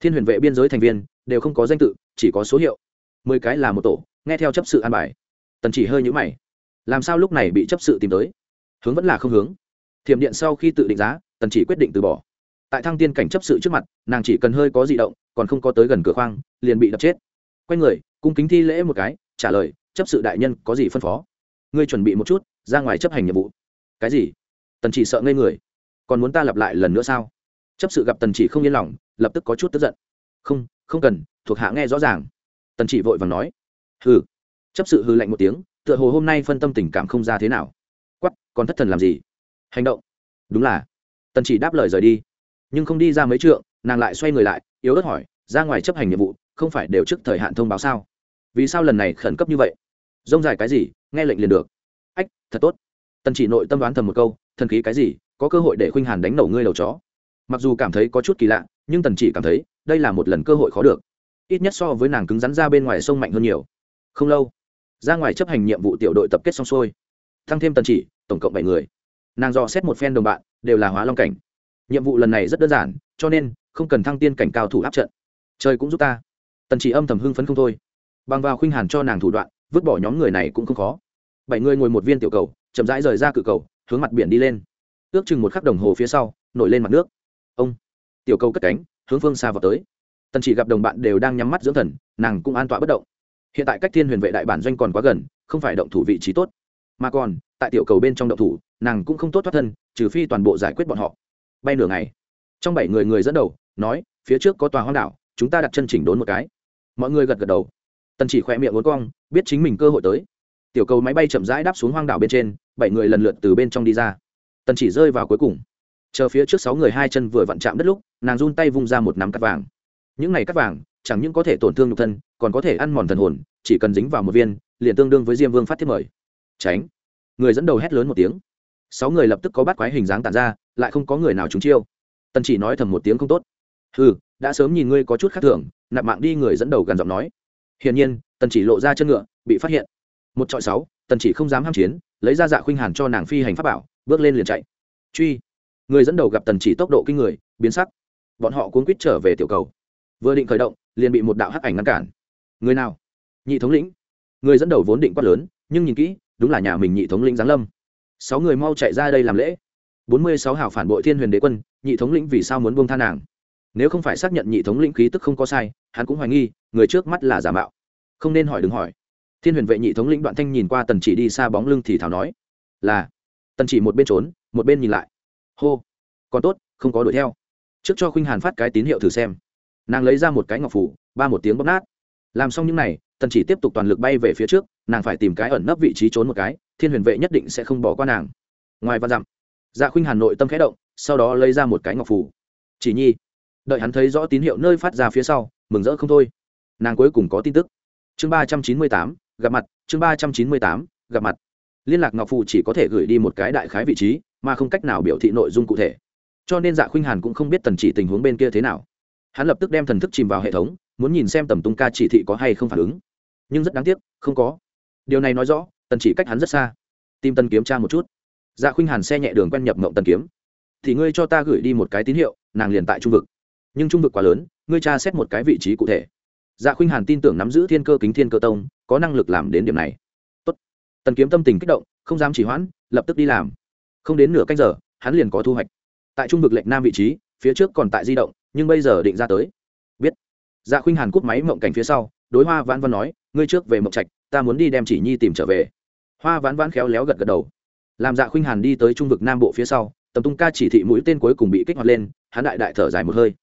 Thiên huyền vệ biên giới thành viên, đều không có danh tự, chỉ có số hiệu. Mười cái là một tổ, nghe theo chấp sự an bài. Tần chỉ hơi nhũ mày làm sao lúc này bị chấp sự tìm tới? Hướng vẫn là không hướng. Thiểm điện sau khi tự định giá, tần chỉ quyết định từ bỏ. Tại thăng tiên cảnh chấp sự trước mặt, nàng chỉ cần hơi có di động, còn không có tới gần cửa khoang, liền bị đập chết. Quay người, cung kính thi lễ một cái, trả lời, chấp sự đại nhân, có gì phân phó? Ngươi chuẩn bị một chút, ra ngoài chấp hành nhiệm vụ. Cái gì? Tần chỉ sợ ngây người. Còn muốn ta lặp lại lần nữa sao? Chấp sự gặp tần chỉ không yên lòng, lập tức có chút tức giận. Không không cần, thuộc hạ nghe rõ ràng. Tần chỉ vội vàng nói. Hừ. Chấp sự hư lạnh một tiếng tựa hồ hôm nay phân tâm tình cảm không ra thế nào. Quắp còn thất thần làm gì? Hành động. Đúng là. Tần chỉ đáp lời rời đi. Nhưng không đi ra mấy trượng, nàng lại xoay người lại, yếu ớt hỏi, ra ngoài chấp hành nhiệm vụ, không phải đều trước thời hạn thông báo sao? Vì sao lần này khẩn cấp như vậy? Rông dài cái gì, nghe lệnh liền được. Ách, thật tốt. Tần chỉ nội tâm đoán thầm một câu, thần khí cái gì, có cơ hội để khuynh hàn đánh nổ ngươi đầu chó. Mặc dù cảm thấy có chút kỳ lạ, nhưng tần chỉ cảm thấy, đây là một lần cơ hội khó được. Ít nhất so với nàng cứng rắn ra bên ngoài sông mạnh hơn nhiều. Không lâu ra ngoài chấp hành nhiệm vụ tiểu đội tập kết xong xuôi. Tăng thêm tần chỉ, tổng cộng bảy người. Nàng dò xét một phen đồng bạn, đều là hóa long cảnh. Nhiệm vụ lần này rất đơn giản, cho nên không cần thăng tiên cảnh cao thủ áp trận. Trời cũng giúp ta. Tần chỉ âm thầm hưng phấn không thôi. Bằng vào khuynh hàn cho nàng thủ đoạn, vứt bỏ nhóm người này cũng không khó. Bảy người ngồi một viên tiểu cầu, chậm rãi rời ra cự cầu, hướng mặt biển đi lên. Ước chừng một khắc đồng hồ phía sau, nổi lên mặt nước. Ông. Tiểu cầu cất cánh, hướng phương xa vào tới. Tần chỉ gặp đồng bạn đều đang nhắm mắt dưỡng thần, nàng cũng an tọa bất động hiện tại cách thiên huyền vệ đại bản doanh còn quá gần, không phải động thủ vị trí tốt. Mà còn, tại tiểu cầu bên trong động thủ, nàng cũng không tốt thoát thân, trừ phi toàn bộ giải quyết bọn họ. Bay nửa ngày, trong bảy người người dẫn đầu, nói, phía trước có tòa hoang đảo, chúng ta đặt chân chỉnh đốn một cái. Mọi người gật gật đầu. Tần chỉ khỏe miệng uốn cong, biết chính mình cơ hội tới. Tiểu cầu máy bay chậm rãi đáp xuống hoang đảo bên trên, bảy người lần lượt từ bên trong đi ra. Tần chỉ rơi vào cuối cùng. Chờ phía trước sáu người hai chân vừa vặn chạm đất lúc, nàng run tay vung ra một nắm cắt vàng. Những này cắt vàng chẳng những có thể tổn thương nhục thân, còn có thể ăn mòn thần hồn, chỉ cần dính vào một viên, liền tương đương với diêm vương phát thiết mời. Tránh. Người dẫn đầu hét lớn một tiếng. Sáu người lập tức có bắt quái hình dáng tàn ra, lại không có người nào trúng chiêu. Tần chỉ nói thầm một tiếng không tốt. Ừ đã sớm nhìn ngươi có chút khác thường, nạp mạng đi người dẫn đầu gần giọng nói. Hiển nhiên, tần chỉ lộ ra chân ngựa, bị phát hiện. Một trọi sáu, tần chỉ không dám ham chiến, lấy ra dạ khuynh hàn cho nàng phi hành pháp bảo, bước lên liền chạy. Truy. Người dẫn đầu gặp tần chỉ tốc độ kinh người, biến sắc. Bọn họ cuốn quýt trở về tiểu cầu. Vừa định khởi động liền bị một đạo hắc ảnh ngăn cản. Người nào? Nhị thống lĩnh. Người dẫn đầu vốn định quát lớn, nhưng nhìn kỹ, đúng là nhà mình nhị thống lĩnh giáng lâm. Sáu người mau chạy ra đây làm lễ. Bốn mươi sáu hảo phản bội thiên huyền đế quân, nhị thống lĩnh vì sao muốn buông tha nàng? Nếu không phải xác nhận nhị thống lĩnh khí tức không có sai, hắn cũng hoài nghi, người trước mắt là giả mạo. Không nên hỏi đừng hỏi. Thiên huyền vệ nhị thống lĩnh đoạn thanh nhìn qua tần chỉ đi xa bóng lưng thì thảo nói, là. Tần chỉ một bên trốn, một bên nhìn lại. Hô, còn tốt, không có đuổi theo. Trước cho khuynh hàn phát cái tín hiệu thử xem nàng lấy ra một cái ngọc phủ, ba một tiếng bóp nát. Làm xong những n à y tần chỉ tiếp tục toàn lực bay về phía trước, nàng phải tìm cái ẩn nấp vị trí trốn một cái, thiên huyền vệ nhất định sẽ không bỏ qua nàng. Ngoài văn dặm dạ khuynh hàn nội tâm khẽ động, sau đó lấy ra một cái ngọc phủ. Chỉ nhi, đợi hắn thấy rõ tín hiệu nơi phát ra phía sau, mừng rỡ không thôi. Nàng cuối cùng có tin tức. Chương ba trăm chín mươi tám, gặp mặt, chương ba trăm chín mươi tám, gặp mặt. Liên lạc ngọc phủ chỉ có thể gửi đi một cái đại khái vị trí, mà không cách nào biểu thị nội dung cụ thể. Cho nên dạ khuynh hàn cũng không biết tần chỉ tình huống bên kia thế nào hắn lập tức đem thần thức chìm vào hệ thống, muốn nhìn xem tầm tung ca chỉ thị có hay không phản ứng. Nhưng rất đáng tiếc, không có. Điều này nói rõ, tần chỉ cách hắn rất xa. Tìm tần kiếm tra một chút. Dạ khuynh hàn xe nhẹ đường quen nhập mộng tần kiếm. Thì ngươi cho ta gửi đi một cái tín hiệu, nàng liền tại trung vực. Nhưng trung vực quá lớn, ngươi tra xét một cái vị trí cụ thể. Dạ khuynh hàn tin tưởng nắm giữ thiên cơ kính thiên cơ tông, có năng lực làm đến điểm này. Tốt. tần kiếm tâm tình kích động, không dám chỉ hoãn, lập tức đi làm. Không đến nửa canh giờ, hắn liền có thu hoạch. Tại trung vực lệnh nam vị trí, phía trước còn tại di động nhưng bây giờ định ra tới. Biết. Dạ khuynh hàn cúp máy mộng cảnh phía sau, đối hoa vãn văn nói, ngươi trước về mộng trạch, ta muốn đi đem chỉ nhi tìm trở về. Hoa vãn vãn khéo léo gật gật đầu. Làm dạ khuynh hàn đi tới trung vực nam bộ phía sau, tầm tung ca chỉ thị mũi tên cuối cùng bị kích hoạt lên, hắn đại đại thở dài một hơi.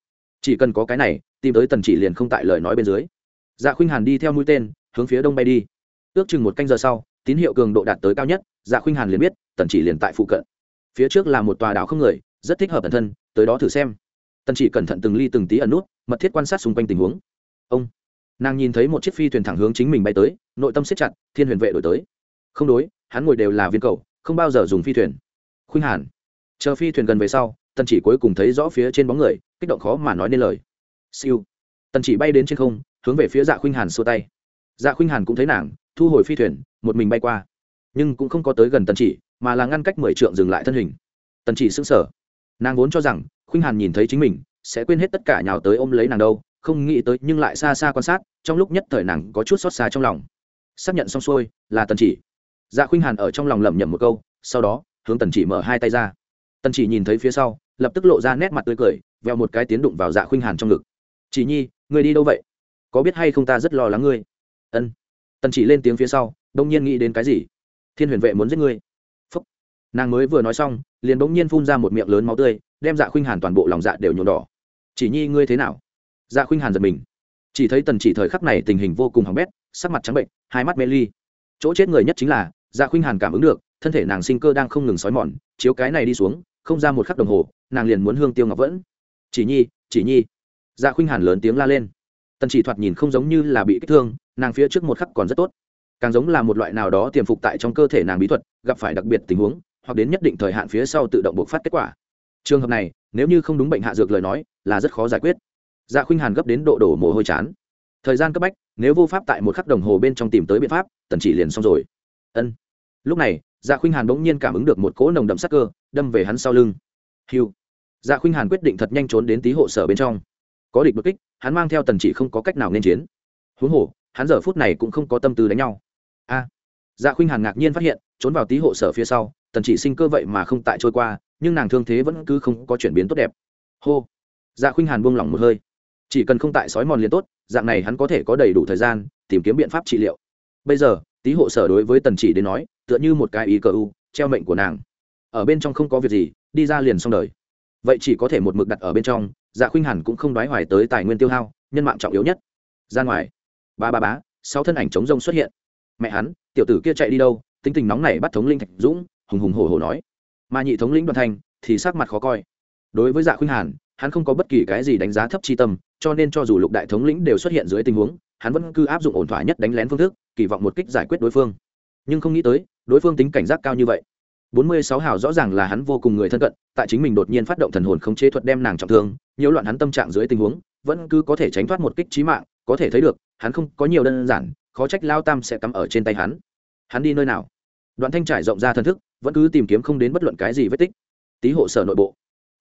Chỉ cần có cái này, tìm tới tần chỉ liền không tại lời nói bên dưới. Dạ khuynh hàn đi theo mũi tên, hướng phía đông bay đi. Ước chừng một canh giờ sau, tín hiệu cường độ đạt tới cao nhất dạ khuynh hàn liền biết, tần chỉ liền tại phụ cận. Phía trước là một tòa đảo không người, rất thích hợp bản thân, tới đó thử xem tần chỉ cẩn thận từng ly từng tí ẩn nút, mật thiết quan sát xung quanh tình huống. Ông, nàng nhìn thấy một chiếc phi thuyền thẳng hướng chính mình bay tới, nội tâm siết chặt, thiên huyền vệ đổi tới. Không đối, hắn ngồi đều là viên cầu, không bao giờ dùng phi thuyền. Khuynh hàn, chờ phi thuyền gần về sau, tần chỉ cuối cùng thấy rõ phía trên bóng người, kích động khó mà nói nên lời. Siêu. Tần chỉ bay đến trên không, hướng về phía dạ khuynh hàn xua tay. Dạ khuynh hàn cũng thấy nàng, thu hồi phi thuyền, một mình bay qua. Nhưng cũng không có tới gần tần chỉ, mà là ngăn cách mười trượng dừng lại thân hình. Tần chỉ sững sờ. Nàng vốn cho rằng khuynh hàn nhìn thấy chính mình, sẽ quên hết tất cả nhào tới ôm lấy nàng đâu, không nghĩ tới nhưng lại xa xa quan sát, trong lúc nhất thời nàng có chút xót xa trong lòng. Xác nhận xong xuôi, là tần chỉ. Dạ khuynh hàn ở trong lòng lẩm nhẩm một câu, sau đó, hướng tần chỉ mở hai tay ra. Tần chỉ nhìn thấy phía sau, lập tức lộ ra nét mặt tươi cười, veo một cái tiến đụng vào dạ khuynh hàn trong ngực. Chỉ nhi người đi đâu vậy? Có biết hay không ta rất lo lắng ngươi? Ân. Tần chỉ lên tiếng phía sau, đông nhiên nghĩ đến cái gì? Thiên huyền vệ muốn giết ngươi. Phúc. Nàng mới vừa nói xong, liền bỗng nhiên phun ra một miệng lớn máu tươi đem dạ khuynh hàn toàn bộ lòng dạ đều nhuộm đỏ. Chỉ nhi ngươi thế nào? Dạ khuynh hàn giật mình. Chỉ thấy tần chỉ thời khắc này tình hình vô cùng hỏng bét, sắc mặt trắng bệnh, hai mắt mê ly. Chỗ chết người nhất chính là dạ khuynh hàn cảm ứng được, thân thể nàng sinh cơ đang không ngừng sói mòn, chiếu cái này đi xuống, không ra một khắc đồng hồ, nàng liền muốn hương tiêu ngọc vẫn. Chỉ nhi chỉ nhi. Dạ khuynh hàn lớn tiếng la lên. Tần chỉ thoạt nhìn không giống như là bị kích thương, nàng phía trước một khắc còn rất tốt. Càng giống là một loại nào đó tiềm phục tại trong cơ thể nàng bí thuật, gặp phải đặc biệt tình huống, hoặc đến nhất định thời hạn phía sau tự động bộc phát kết quả trường hợp này, nếu như không đúng bệnh hạ dược lời nói, là rất khó giải quyết. Dạ khuynh hàn gấp đến độ đổ mồ hôi chán. Thời gian cấp bách, nếu vô pháp tại một khắc đồng hồ bên trong tìm tới biện pháp, tần chỉ liền xong rồi. Ân. Lúc này dạ khuynh hàn bỗng nhiên cảm ứng được một cỗ nồng đậm sắc cơ, đâm về hắn sau lưng. Hiu dạ khuynh hàn quyết định thật nhanh trốn đến tí hộ sở bên trong. Có địch bất kích, hắn mang theo tần chỉ không có cách nào nên chiến. Huống hồ, hắn giờ phút này cũng không có tâm tư đánh nhau. A. Dạ khuynh hàn ngạc nhiên phát hiện, trốn vào tí hộ sở phía sau, tần chỉ sinh cơ vậy mà không tại trôi qua nhưng nàng thương thế vẫn cứ không có chuyển biến tốt đẹp. Hô. Dạ khuynh hàn buông lỏng một hơi. Chỉ cần không tại sói mòn liền tốt, dạng này hắn có thể có đầy đủ thời gian tìm kiếm biện pháp trị liệu. Bây giờ, tý hộ sở đối với tần chỉ đến nói, tựa như một cái ý cờ u treo mệnh của nàng. Ở bên trong không có việc gì, đi ra liền xong đời. Vậy chỉ có thể một mực đặt ở bên trong dạ khuynh hàn cũng không đoái hoài tới tài nguyên tiêu hao, nhân mạng trọng yếu nhất. Ra ngoài. Ba ba bá sáu thân ảnh chống rông xuất hiện. Mẹ hắn, tiểu tử kia chạy đi đâu, tính tình nóng này bắt thống linh thạch dũng, hùng hùng hổ hổ nói mà nhị thống lĩnh đoàn thanh thì sắc mặt khó coi. Đối với dạ khuynh hàn, hắn không có bất kỳ cái gì đánh giá thấp chi tâm, cho nên cho dù lục đại thống lĩnh đều xuất hiện dưới tình huống, hắn vẫn cứ áp dụng ổn thỏa nhất đánh lén phương thức, kỳ vọng một kích giải quyết đối phương. Nhưng không nghĩ tới, đối phương tính cảnh giác cao như vậy. Bốn mươi sáu hào rõ ràng là hắn vô cùng người thân cận, tại chính mình đột nhiên phát động thần hồn không chế thuật đem nàng trọng thương, nhiễu loạn hắn tâm trạng dưới tình huống, vẫn cứ có thể tránh thoát một kích trí mạng, có thể thấy được, hắn không có nhiều đơn giản, khó trách lao tam sẽ cắm ở trên tay hắn. Hắn đi nơi nào? Đoạn thanh trải rộng ra thần thức vẫn cứ tìm kiếm không đến bất luận cái gì vết tích. Tý hộ sở nội bộ.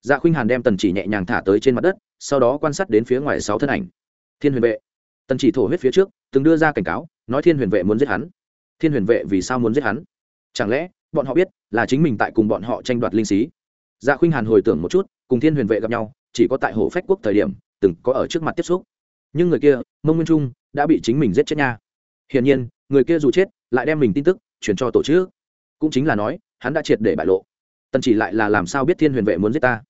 Dạ khuynh hàn đem tần chỉ nhẹ nhàng thả tới trên mặt đất, sau đó quan sát đến phía ngoài sáu thân ảnh. Thiên huyền vệ. Tần chỉ thổ huyết phía trước, từng đưa ra cảnh cáo, nói thiên huyền vệ muốn giết hắn. Thiên huyền vệ vì sao muốn giết hắn? Chẳng lẽ, bọn họ biết là chính mình tại cùng bọn họ tranh đoạt linh xí? Dạ khuynh hàn hồi tưởng một chút, cùng thiên huyền vệ gặp nhau, chỉ có tại hồ phách quốc thời điểm, từng có ở trước mặt tiếp xúc. Nhưng người kia, mông nguyên trung, đã bị chính mình giết chết nha. Hiển nhiên, người kia dù chết, lại đem mình tin tức chuyển cho tổ chức cũng chính là nói, hắn đã triệt để bại lộ. Tần chỉ lại là làm sao biết thiên huyền vệ muốn giết ta?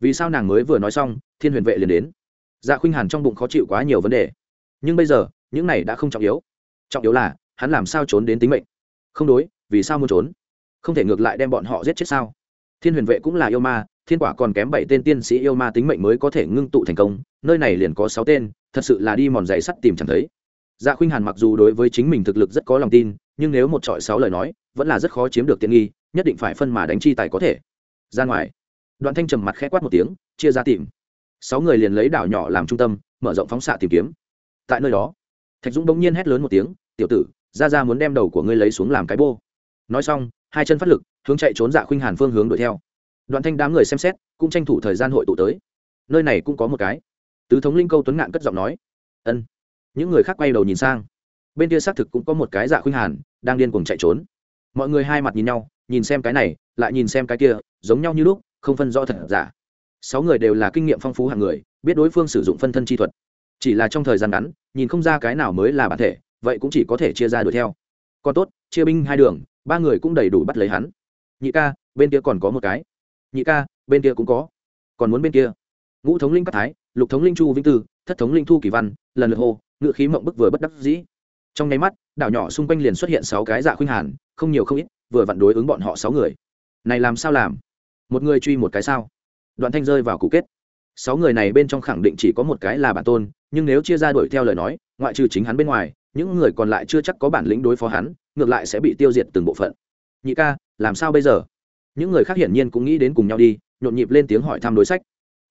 Vì sao nàng mới vừa nói xong, thiên huyền vệ liền đến? Dạ khuynh hàn trong bụng khó chịu quá nhiều vấn đề. Nhưng bây giờ, những này đã không trọng yếu. Trọng yếu là, hắn làm sao trốn đến tính mệnh? Không đối, vì sao muốn trốn? Không thể ngược lại đem bọn họ giết chết sao? Thiên huyền vệ cũng là yêu ma, thiên quả còn kém bảy tên tiên sĩ yêu ma tính mệnh mới có thể ngưng tụ thành công, nơi này liền có sáu tên, thật sự là đi mòn giày sắt tìm chẳng thấy dạ khuynh hàn mặc dù đối với chính mình thực lực rất có lòng tin, nhưng nếu một trọi sáu lời nói, vẫn là rất khó chiếm được tiện nghi, nhất định phải phân mà đánh chi tài có thể. Ra ngoài. Đoạn thanh trầm mặt khẽ quát một tiếng, chia ra tìm. Sáu người liền lấy đảo nhỏ làm trung tâm, mở rộng phóng xạ tìm kiếm. Tại nơi đó, thạch dũng bỗng nhiên hét lớn một tiếng, tiểu tử, ra ra muốn đem đầu của ngươi lấy xuống làm cái bô. Nói xong, hai chân phát lực, hướng chạy trốn dạ khuynh hàn phương hướng đuổi theo. Đoạn thanh đám người xem xét, cũng tranh thủ thời gian hội tụ tới. Nơi này cũng có một cái. Tứ thống linh câu tuấn ngạn cất giọng nói, ân những người khác quay đầu nhìn sang. Bên kia xác thực cũng có một cái dạ khuynh hàn, đang điên cuồng chạy trốn. Mọi người hai mặt nhìn nhau, nhìn xem cái này, lại nhìn xem cái kia, giống nhau như lúc, không phân rõ thật giả. Sáu người đều là kinh nghiệm phong phú hàng người, biết đối phương sử dụng phân thân chi thuật. Chỉ là trong thời gian ngắn, nhìn không ra cái nào mới là bản thể, vậy cũng chỉ có thể chia ra đuổi theo. Còn tốt, chia binh hai đường, ba người cũng đầy đủ bắt lấy hắn. Nhị ca, bên kia còn có một cái. Nhị ca, bên kia cũng có. Còn muốn bên kia. Ngũ thống linh cát thái, lục thống linh chu vĩnh tư, thất thống linh thu kỳ văn, lần lượt hô ngự khí mộng bức vừa bất đắc dĩ. Trong nháy mắt, đảo nhỏ xung quanh liền xuất hiện sáu cái dạ khuynh hàn, không nhiều không ít, vừa vặn đối ứng bọn họ sáu người. Này làm sao làm? Một người truy một cái sao? Đoạn thanh rơi vào cụ kết. Sáu người này bên trong khẳng định chỉ có một cái là bản tôn, nhưng nếu chia ra đuổi theo lời nói, ngoại trừ chính hắn bên ngoài, những người còn lại chưa chắc có bản lĩnh đối phó hắn, ngược lại sẽ bị tiêu diệt từng bộ phận. Nhị ca, làm sao bây giờ? Những người khác hiển nhiên cũng nghĩ đến cùng nhau đi, nhộn nhịp lên tiếng hỏi thăm đối sách.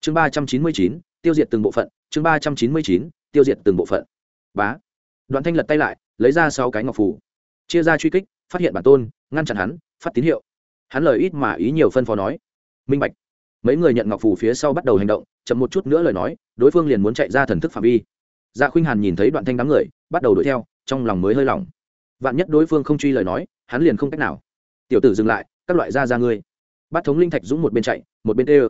Chương ba trăm chín mươi chín, tiêu diệt từng bộ phận, chương ba trăm chín mươi chín, tiêu diệt từng bộ phận bá. Đoạn thanh lật tay lại, lấy ra sáu cái ngọc phủ chia ra truy kích, phát hiện bản tôn, ngăn chặn hắn, phát tín hiệu. Hắn lời ít mà ý nhiều phân phó nói. Minh bạch. Mấy người nhận ngọc phủ phía sau bắt đầu hành động, chậm một chút nữa lời nói, đối phương liền muốn chạy ra thần thức phạm vi. Dạ khuynh hàn nhìn thấy đoạn thanh đám người, bắt đầu đuổi theo, trong lòng mới hơi lỏng vạn nhất đối phương không truy lời nói, hắn liền không cách nào. Tiểu tử dừng lại, các loại da ra ngươi. Bắt thống linh thạch dũng một bên chạy, một bên tê ơ.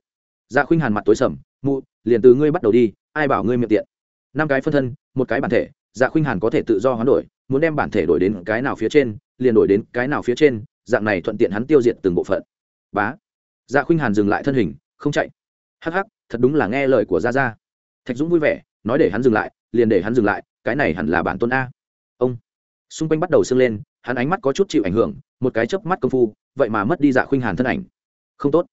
Dạ khuynh hàn mặt tối sầm, mụ, liền từ ngươi bắt đầu đi, ai bảo ngươi miệng tiện? Năm cái phân thân một cái bản thể dạ khuynh hàn có thể tự do hoán đổi, muốn đem bản thể đổi đến cái nào phía trên, liền đổi đến cái nào phía trên, dạng này thuận tiện hắn tiêu diệt từng bộ phận. Bá. Dạ khuynh hàn dừng lại thân hình, không chạy. Hắc hắc, thật đúng là nghe lời của gia gia. Thạch dũng vui vẻ, nói để hắn dừng lại, liền để hắn dừng lại, cái này hẳn là bản tôn a. Ông. Xung quanh bắt đầu sưng lên, hắn ánh mắt có chút chịu ảnh hưởng, một cái chớp mắt công phu, vậy mà mất đi dạ khuynh hàn thân ảnh. Không tốt.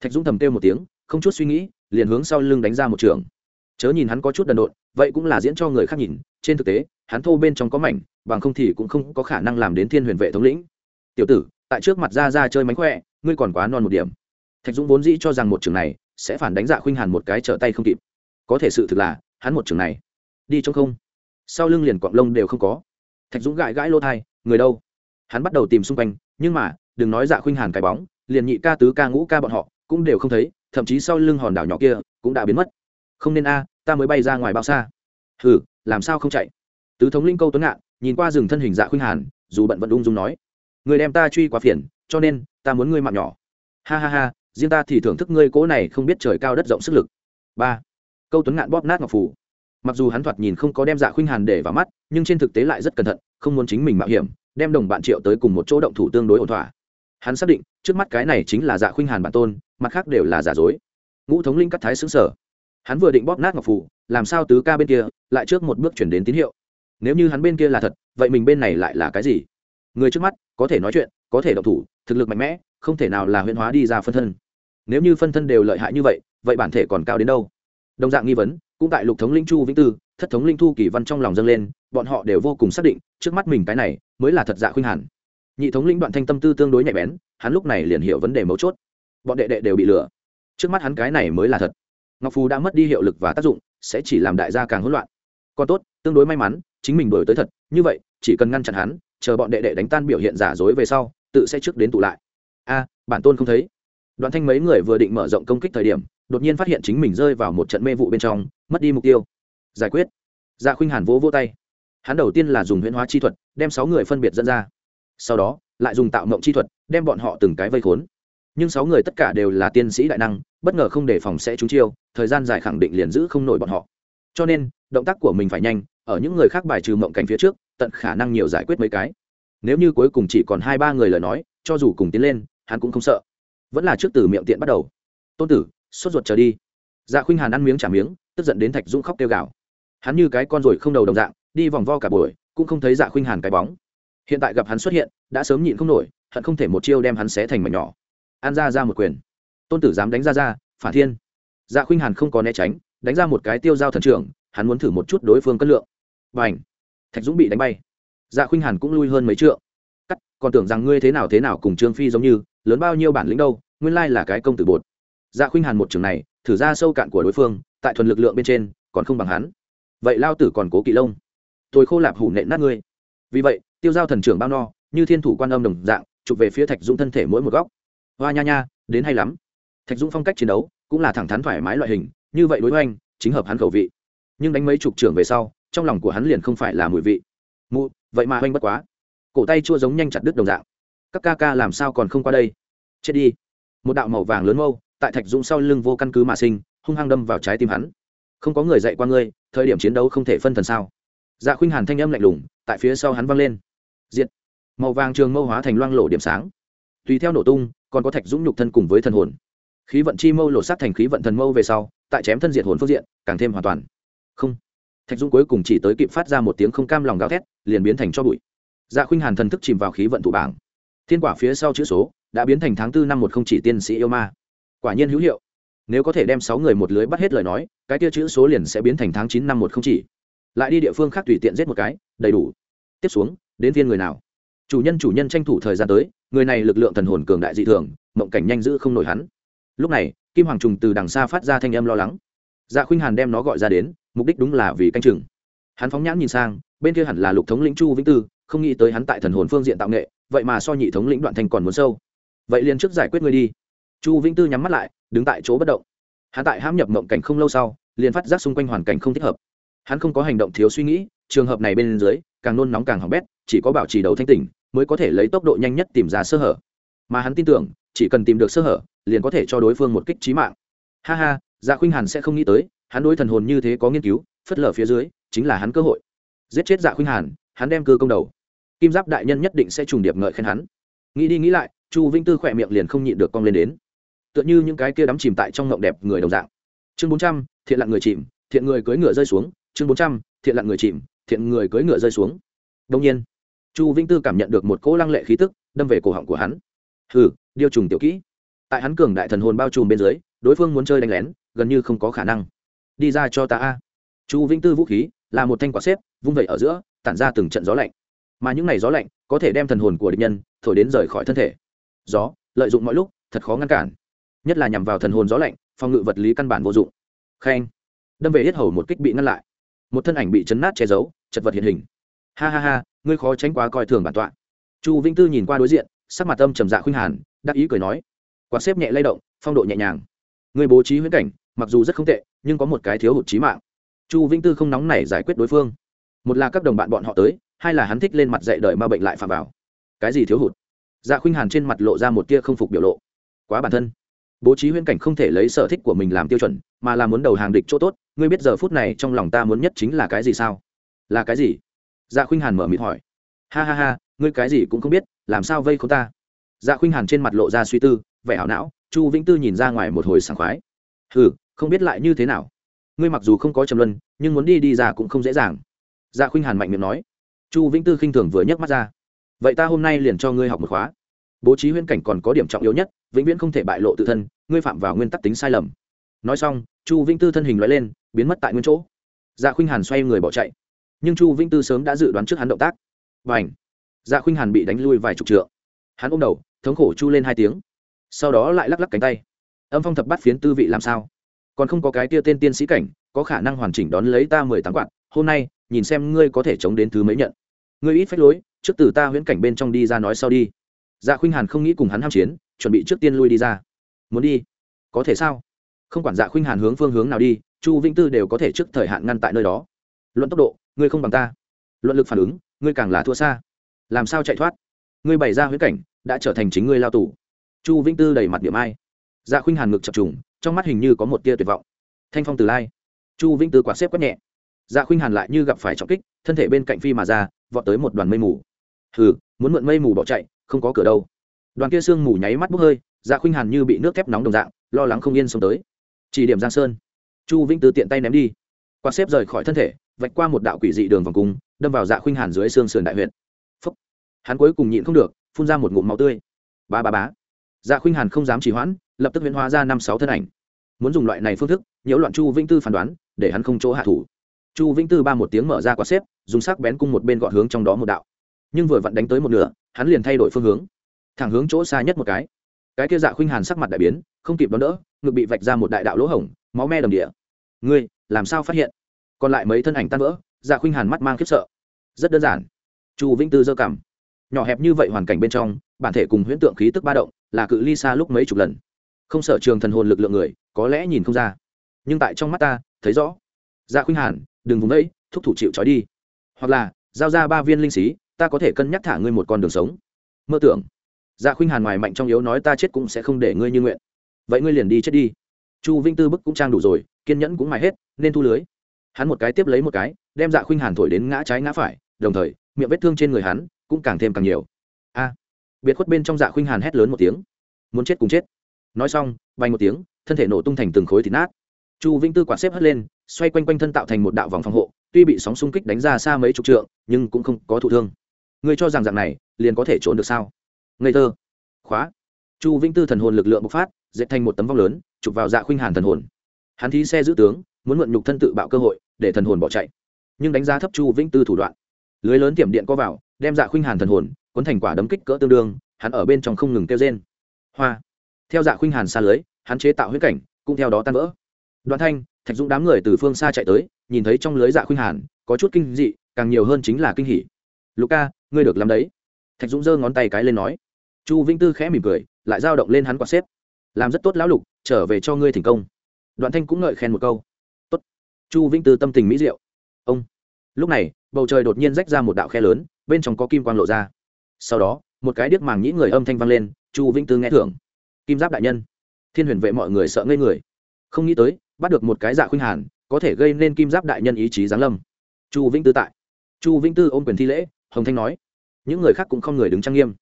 Thạch dũng thầm kêu một tiếng, không chút suy nghĩ, liền hướng sau lưng đánh ra một trường. Chớ nhìn hắn có chút đần độn vậy cũng là diễn cho người khác nhìn, trên thực tế, hắn thô bên trong có mảnh, bằng không thì cũng không có khả năng làm đến thiên huyền vệ thống lĩnh. Tiểu tử, tại trước mặt ra ra chơi mánh khỏe, ngươi còn quá non một điểm. Thạch dũng vốn dĩ cho rằng một trường này sẽ phản đánh dạ khuynh hàn một cái trở tay không kịp. Có thể sự thực là, hắn một trường này, đi trong không. Sau lưng liền quạng lông đều không có. Thạch dũng gãi gãi lô thai người đâu? Hắn bắt đầu tìm xung quanh, nhưng mà, đừng nói dạ khuynh hàn cái bóng, liền nhị ca tứ ca ngũ ca bọn họ cũng đều không thấy, thậm chí sau lưng hòn đảo nhỏ kia cũng đã biến mất. Không nên a ta mới bay ra ngoài bao xa. Hừ, làm sao không chạy? Tứ thống linh câu tuấn ngạn, nhìn qua rừng thân hình dạ khuynh hàn, dù bận vẫn ung dung nói. Người đem ta truy quá phiền, cho nên, ta muốn ngươi mạng nhỏ. Ha ha ha, riêng ta thì thưởng thức ngươi cố này không biết trời cao đất rộng sức lực. Ba. Câu tuấn ngạn bóp nát ngọc phủ mặc dù hắn thoạt nhìn không có đem dạ khuynh hàn để vào mắt, nhưng trên thực tế lại rất cẩn thận, không muốn chính mình mạo hiểm, đem đồng bạn triệu tới cùng một chỗ động thủ tương đối ổn thỏa. Hắn xác định, trước mắt cái này chính là dạ khuynh hàn bản tôn, mặt khác đều là giả dối. Ngũ thống linh cắt thái xứng sở hắn vừa định bóp nát ngọc phủ, làm sao tứ ca bên kia lại trước một bước chuyển đến tín hiệu? Nếu như hắn bên kia là thật, vậy mình bên này lại là cái gì? Người trước mắt, có thể nói chuyện, có thể độc thủ, thực lực mạnh mẽ, không thể nào là huyễn hóa đi ra phân thân. Nếu như phân thân đều lợi hại như vậy vậy bản thể còn cao đến đâu? Đồng dạng nghi vấn, cũng tại lục thống linh chu vĩnh tư, thất thống linh thu kỳ văn trong lòng dâng lên, bọn họ đều vô cùng xác định, trước mắt mình cái này mới là thật dạ khuynh hẳn. Nhị thống linh đoạn thanh tâm tư tương đối nhạy bén, hắn lúc này liền hiểu vấn đề mấu chốt. Bọn đệ đệ đều bị lừa. Trước mắt hắn cái này mới là thật ngọc phù đã mất đi hiệu lực và tác dụng, sẽ chỉ làm đại gia càng hỗn loạn. Còn tốt, tương đối may mắn, chính mình đổi tới thật. Như vậy, chỉ cần ngăn chặn hắn, chờ bọn đệ đệ đánh tan biểu hiện giả dối về sau, tự sẽ trước đến tụ lại. A, bản tôn không thấy. Đoạn thanh mấy người vừa định mở rộng công kích thời điểm, đột nhiên phát hiện chính mình rơi vào một trận mê vụ bên trong, mất đi mục tiêu. Giải quyết. Dạ khuynh hàn vỗ vỗ tay. Hắn đầu tiên là dùng huyễn hóa chi thuật, đem sáu người phân biệt dẫn ra. Sau đó, lại dùng tạo mộng chi thuật, đem bọn họ từng cái vây khốn nhưng sáu người tất cả đều là tiên sĩ đại năng, bất ngờ không đề phòng sẽ trúng chiêu, thời gian dài khẳng định liền giữ không nổi bọn họ. Cho nên, động tác của mình phải nhanh, ở những người khác bài trừ mộng cảnh phía trước, tận khả năng nhiều giải quyết mấy cái. Nếu như cuối cùng chỉ còn hai ba người lời nói, cho dù cùng tiến lên, hắn cũng không sợ. Vẫn là trước từ miệng tiện bắt đầu. Tôn tử, sốt ruột trở đi. Dạ khuynh hàn ăn miếng trả miếng, tức giận đến thạch dũng khóc kêu gào. Hắn như cái con rồi không đầu đồng dạng, đi vòng vo cả buổi, cũng không thấy dạ khuynh hàn cái bóng. Hiện tại gặp hắn xuất hiện, đã sớm nhịn không nổi, hận không thể một chiêu đem hắn xé thành mảnh nhỏ an ra ra một quyền. Tôn tử dám đánh ra ra, phản thiên. Dạ khuynh hàn không có né tránh, đánh ra một cái tiêu giao thần trưởng, hắn muốn thử một chút đối phương cân lượng. Và ảnh thạch dũng bị đánh bay. Dạ khuynh hàn cũng lui hơn mấy trượng. Cắt, còn tưởng rằng ngươi thế nào thế nào cùng trương phi giống như, lớn bao nhiêu bản lĩnh đâu, nguyên lai là cái công tử bột. Dạ khuynh hàn một trường này, thử ra sâu cạn của đối phương, tại thuần lực lượng bên trên, còn không bằng hắn. Vậy lao tử còn cố kỵ lông. Tôi khô lạp hủ nện nát ngươi. Vì vậy, tiêu giao thần trưởng bao no, như thiên thủ quan âm đồng dạng, chụp về phía thạch dũng thân thể mỗi một góc hoa nha nha, đến hay lắm. Thạch dũng phong cách chiến đấu cũng là thẳng thắn thoải mái loại hình, như vậy đối với anh, chính hợp hắn khẩu vị. Nhưng đánh mấy chục trưởng về sau, trong lòng của hắn liền không phải là mùi vị. Mụ, vậy mà anh bất quá. Cổ tay chua giống nhanh chặt đứt đồng dạng. Các ca ca làm sao còn không qua đây? Chết đi. Một đạo màu vàng lớn mâu, tại thạch dũng sau lưng vô căn cứ mà sinh, hung hăng đâm vào trái tim hắn. Không có người dạy qua ngươi, thời điểm chiến đấu không thể phân thần sao? Dạ khuynh hàn thanh âm lạnh lùng, tại phía sau hắn văng lên. Diệt. Màu vàng trường mâu hóa thành loang lộ điểm sáng tùy theo nổ tung, còn có thạch dũng nhục thân cùng với thần hồn. Khí vận chi mâu lộ sát thành khí vận thần mâu về sau, tại chém thân diệt hồn phương diện, càng thêm hoàn toàn. Không. Thạch dũng cuối cùng chỉ tới kịp phát ra một tiếng không cam lòng gào thét, liền biến thành cho bụi. Dạ khuynh hàn thần thức chìm vào khí vận thủ bảng. Thiên quả phía sau chữ số đã biến thành tháng tư năm một không chỉ tiên sĩ yêu ma. Quả nhiên hữu hiệu. Nếu có thể đem sáu người một lưới bắt hết lời nói, cái kia chữ số liền sẽ biến thành tháng chín năm một không chỉ. Lại đi địa phương khác tùy tiện giết một cái, đầy đủ. Tiếp xuống, đến viên người nào? Chủ nhân chủ nhân tranh thủ thời gian tới, người này lực lượng thần hồn cường đại dị thường, mộng cảnh nhanh giữ không nổi hắn. Lúc này, kim hoàng trùng từ đằng xa phát ra thanh âm lo lắng. Dạ khuynh hàn đem nó gọi ra đến, mục đích đúng là vì canh chừng. Hắn phóng nhãn nhìn sang, bên kia hẳn là lục thống lĩnh chu vĩnh tư, không nghĩ tới hắn tại thần hồn phương diện tạo nghệ, vậy mà so nhị thống lĩnh đoạn thành còn muốn sâu. Vậy liền trước giải quyết ngươi đi. Chu vĩnh tư nhắm mắt lại, đứng tại chỗ bất động. Hắn tại hãm nhập mộng cảnh không lâu sau, liền phát giác xung quanh hoàn cảnh không thích hợp. Hắn không có hành động thiếu suy nghĩ, trường hợp này bên dưới càng nôn nóng càng hỏng bét, chỉ có bảo trì đầu thanh tỉnh, mới có thể lấy tốc độ nhanh nhất tìm ra sơ hở. Mà hắn tin tưởng, chỉ cần tìm được sơ hở, liền có thể cho đối phương một kích trí mạng. Ha ha dạ khuynh hàn sẽ không nghĩ tới, hắn đối thần hồn như thế có nghiên cứu, phất lờ phía dưới, chính là hắn cơ hội. Giết chết dạ khuynh hàn, hắn đem cơ công đầu. Kim giáp đại nhân nhất định sẽ trùng điệp ngợi khen hắn. Nghĩ đi nghĩ lại, chu vĩnh tư khỏe miệng liền không nhịn được cong lên đến. Tựa như những cái kia đắm chìm tại trong ngộng đẹp người đồng dạng. Chương bốn trăm, thiện lặng người chìm, thiện người cưỡi ngựa rơi xuống. Chương bốn trăm, thiện lặng người chìm thiện người cưỡi ngựa rơi xuống. Đông nhiên, chu vĩnh tư cảm nhận được một cỗ lăng lệ khí tức, đâm về cổ họng của hắn. Hừ, điêu trùng tiểu kỹ. Tại hắn cường đại thần hồn bao trùm bên dưới, đối phương muốn chơi đánh lén, gần như không có khả năng. Đi ra cho ta a. Chu vĩnh tư vũ khí, là một thanh quả xếp, vung vẩy ở giữa, tản ra từng trận gió lạnh. Mà những ngày gió lạnh, có thể đem thần hồn của địch nhân, thổi đến rời khỏi thân thể. Gió, lợi dụng mọi lúc, thật khó ngăn cản. Nhất là nhằm vào thần hồn gió lạnh, phòng ngự vật lý căn bản vô dụng. Khen. Đâm về hết hầu một kích bị ngăn lại. Một thân ảnh bị chấn nát che giấu chật vật hiện hình. Ha ha ha, ngươi khó tránh quá coi thường bản tọa. Chu vĩnh tư nhìn qua đối diện, sắc mặt âm trầm dạ khuynh hàn, đắc ý cười nói, quạt xếp nhẹ lay động, phong độ nhẹ nhàng. Người bố trí huyễn cảnh, mặc dù rất không tệ, nhưng có một cái thiếu hụt trí mạng. Chu vĩnh tư không nóng nảy giải quyết đối phương. Một là các đồng bạn bọn họ tới, hai là hắn thích lên mặt dạy đời ma bệnh lại phạm vào. Cái gì thiếu hụt? Dạ khuynh hàn trên mặt lộ ra một tia không phục biểu lộ. Quá bản thân. Bố trí huyễn cảnh không thể lấy sở thích của mình làm tiêu chuẩn, mà là muốn đầu hàng địch chỗ tốt, ngươi biết giờ phút này trong lòng ta muốn nhất chính là cái gì sao? Là cái gì? Dạ khuynh hàn mở mịt hỏi. Ha ha ha, ngươi cái gì cũng không biết, làm sao vây không ta? Dạ khuynh hàn trên mặt lộ ra suy tư, vẻ hảo não, chu vĩnh tư nhìn ra ngoài một hồi sảng khoái. Ừ không biết lại như thế nào. Ngươi mặc dù không có trầm luân, nhưng muốn đi đi ra cũng không dễ dàng. Dạ khuynh hàn mạnh miệng nói. Chu vĩnh tư khinh thường vừa nhấc mắt ra. Vậy ta hôm nay liền cho ngươi học một khóa. Bố trí huyễn cảnh còn có điểm trọng yếu nhất, vĩnh viễn không thể bại lộ tự thân, ngươi phạm vào nguyên tắc tính sai lầm. Nói xong, chu vĩnh tư thân hình loại lên, biến mất tại nguyên chỗ. Dạ khuynh hàn xoay người bỏ chạy nhưng chu vĩnh tư sớm đã dự đoán trước hắn động tác. Và ảnh dạ khuynh hàn bị đánh lui vài chục trượng. Hắn ôm đầu, thống khổ chu lên hai tiếng. Sau đó lại lắc lắc cánh tay. Âm phong thập bắt phiến tư vị làm sao? Còn không có cái tia tên tiên sĩ cảnh, có khả năng hoàn chỉnh đón lấy ta mười tám quạt. Hôm nay, nhìn xem ngươi có thể chống đến thứ mấy nhận. Ngươi ít phách lối, trước từ ta huyễn cảnh bên trong đi ra nói sau đi. Dạ khuynh hàn không nghĩ cùng hắn ham chiến, chuẩn bị trước tiên lui đi ra. Muốn đi? Có thể sao? Không quản dạ khuynh hàn hướng phương hướng nào đi, chu vĩnh tư đều có thể trước thời hạn ngăn tại nơi đó. Luận tốc độ ngươi không bằng ta. Luận lực phản ứng, ngươi càng là thua xa. Làm sao chạy thoát? Ngươi bày ra huyễn cảnh, đã trở thành chính ngươi lao tù. Chu vĩnh tư đầy mặt điểm ai. Dạ khuynh hàn ngực chập trùng, trong mắt hình như có một tia tuyệt vọng. Thanh phong từ lai. Chu vĩnh tư quạt xếp quét nhẹ. Dạ khuynh hàn lại như gặp phải trọng kích, thân thể bên cạnh phi mà ra, vọt tới một đoàn mây mù. Hừ, muốn mượn mây mù bỏ chạy, không có cửa đâu. Đoàn kia sương mù nháy mắt bốc hơi dạ khuynh hàn như bị nước thép nóng đồng dạng, lo lắng không yên xông tới. Chỉ điểm giang sơn. Chu vĩnh tư tiện tay ném đi quạt xếp rời khỏi thân thể, vạch qua một đạo quỷ dị đường vòng cung, đâm vào dạ khuynh hàn dưới xương sườn đại huyện Phúc. hắn cuối cùng nhịn không được, phun ra một ngụm máu tươi. Ba ba bá. Dạ khuynh hàn không dám trì hoãn, lập tức huyễn hóa ra năm sáu thân ảnh. Muốn dùng loại này phương thức, nhiễu loạn chu vĩnh tư phán đoán, để hắn không chỗ hạ thủ. Chu vĩnh tư ba một tiếng mở ra quạt xếp, dùng sắc bén cung một bên gọn hướng trong đó một đạo. Nhưng vừa vặn đánh tới một nửa, hắn liền thay đổi phương hướng. Thẳng hướng chỗ xa nhất một cái. Cái kia dạ khuynh hàn sắc mặt đại biến, không kịp đón đỡ, ngực bị vạch ra một đại đạo lỗ hổng, máu me đầm địa. Ngươi làm sao phát hiện? Còn lại mấy thân ảnh tan vỡ dạ khuynh hàn mắt mang khiếp sợ. Rất đơn giản. Chu vĩnh tư dơ cảm nhỏ hẹp như vậy hoàn cảnh bên trong, bản thể cùng huyễn tượng khí tức ba động, là cự ly xa lúc mấy chục lần. Không sợ trường thần hồn lực lượng người, có lẽ nhìn không ra. Nhưng tại trong mắt ta, thấy rõ. Dạ khuynh hàn, đừng vùng đẫy thúc thủ chịu trói đi. Hoặc là, giao ra ba viên linh xí, ta có thể cân nhắc thả ngươi một con đường sống. Mơ tưởng. Dạ khuynh hàn ngoài mạnh trong yếu nói ta chết cũng sẽ không để ngươi như nguyện. Vậy ngươi liền đi chết đi. Chu vinh tư bức cũng trang đủ rồi, kiên nhẫn cũng mài hết nên thu lưới. Hắn một cái tiếp lấy một cái, đem dạ khuynh hàn thổi đến ngã trái ngã phải, đồng thời, miệng vết thương trên người hắn cũng càng thêm càng nhiều. A! Biệt khuất bên trong dạ khuynh hàn hét lớn một tiếng. Muốn chết cùng chết. Nói xong, bay một tiếng, thân thể nổ tung thành từng khối thịt nát. Chu vĩnh tư quạt xếp hất lên, xoay quanh quanh thân tạo thành một đạo vòng phòng hộ, tuy bị sóng xung kích đánh ra xa mấy chục trượng, nhưng cũng không có thụ thương. Ngươi cho rằng dạng này, liền có thể trốn được sao? Ngây thơ. Khóa. Chu vĩnh tư thần hồn lực lượng bộc phát, dệt thành một tấm vong lớn, chụp vào dạ khuynh hàn thần hồn. Hắn thí xe giữ tướng muốn mượn nhục thân tự bạo cơ hội, để thần hồn bỏ chạy. Nhưng đánh giá thấp chu vĩnh tư thủ đoạn. Lưới lớn tiệm điện có vào, đem dạ khuynh hàn thần hồn, cuốn thành quả đấm kích cỡ tương đương, hắn ở bên trong không ngừng kêu rên. Hoa. Theo dạ khuynh hàn xa lưới, hắn chế tạo huyết cảnh, cũng theo đó tan vỡ. Đoạn thanh, thạch dũng đám người từ phương xa chạy tới, nhìn thấy trong lưới dạ khuynh hàn, có chút kinh dị, càng nhiều hơn chính là kinh hỉ. Luca ngươi được làm đấy. Thạch dũng giơ ngón tay cái lên nói. Chu vĩnh tư khẽ mỉm cười, lại dao động lên hắn quạt xếp. Làm rất tốt lão lục, trở về cho ngươi thành công. Đoạn thanh cũng ngợi khen một câu chu vĩnh tư tâm tình mỹ diệu. Ông. Lúc này, bầu trời đột nhiên rách ra một đạo khe lớn, bên trong có kim quang lộ ra. Sau đó, một cái điếc màng nhĩ người âm thanh vang lên, chu vĩnh tư nghe thưởng. Kim giáp đại nhân. Thiên huyền vệ mọi người sợ ngây người. Không nghĩ tới, bắt được một cái dạ khuynh hàn, có thể gây nên kim giáp đại nhân ý chí giáng lâm. Chu vĩnh tư tại. Chu vĩnh tư ôm quyền thi lễ, hồng thanh nói. Những người khác cũng không người đứng trang nghiêm.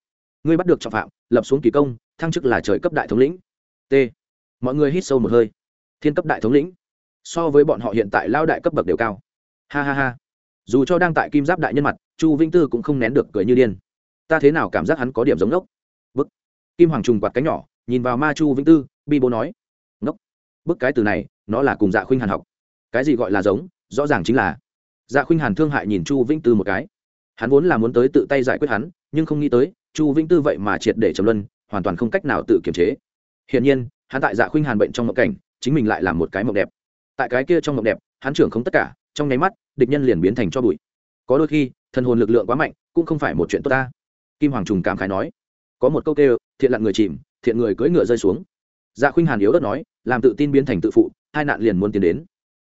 Ngươi bắt được trọng phạm, lập xuống kỳ công, thăng chức là trời cấp đại thống lĩnh. T. Mọi người hít sâu một hơi. Thiên cấp đại thống lĩnh so với bọn họ hiện tại lao đại cấp bậc đều cao. Ha ha ha. Dù cho đang tại kim giáp đại nhân mặt, chu vĩnh tư cũng không nén được cười như điên. Ta thế nào cảm giác hắn có điểm giống ngốc? Bức. Kim hoàng trùng quạt cánh nhỏ, nhìn vào ma chu vĩnh tư, bi bố nói. Ngốc. Bức cái từ này, nó là cùng dạ khuynh hàn học. Cái gì gọi là giống? Rõ ràng chính là. Dạ khuynh hàn thương hại nhìn chu vĩnh tư một cái. Hắn vốn là muốn tới tự tay giải quyết hắn, nhưng không nghĩ tới, chu vĩnh tư vậy mà triệt để trầm luân, hoàn toàn không cách nào tự kiềm chế. Hiển nhiên, hắn tại dạ khuynh hàn bệnh trong mộng cảnh, chính mình lại làm một cái mộng đẹp tại cái kia trong mộng đẹp, hắn trưởng không tất cả, trong nháy mắt, địch nhân liền biến thành cho bụi. Có đôi khi, thần hồn lực lượng quá mạnh, cũng không phải một chuyện tốt ta. Kim hoàng trùng cảm khái nói. Có một câu kêu, thiện lặn người chìm, thiện người cưỡi ngựa rơi xuống. Dạ khuynh hàn yếu đất nói, làm tự tin biến thành tự phụ hai nạn liền muốn tiến đến.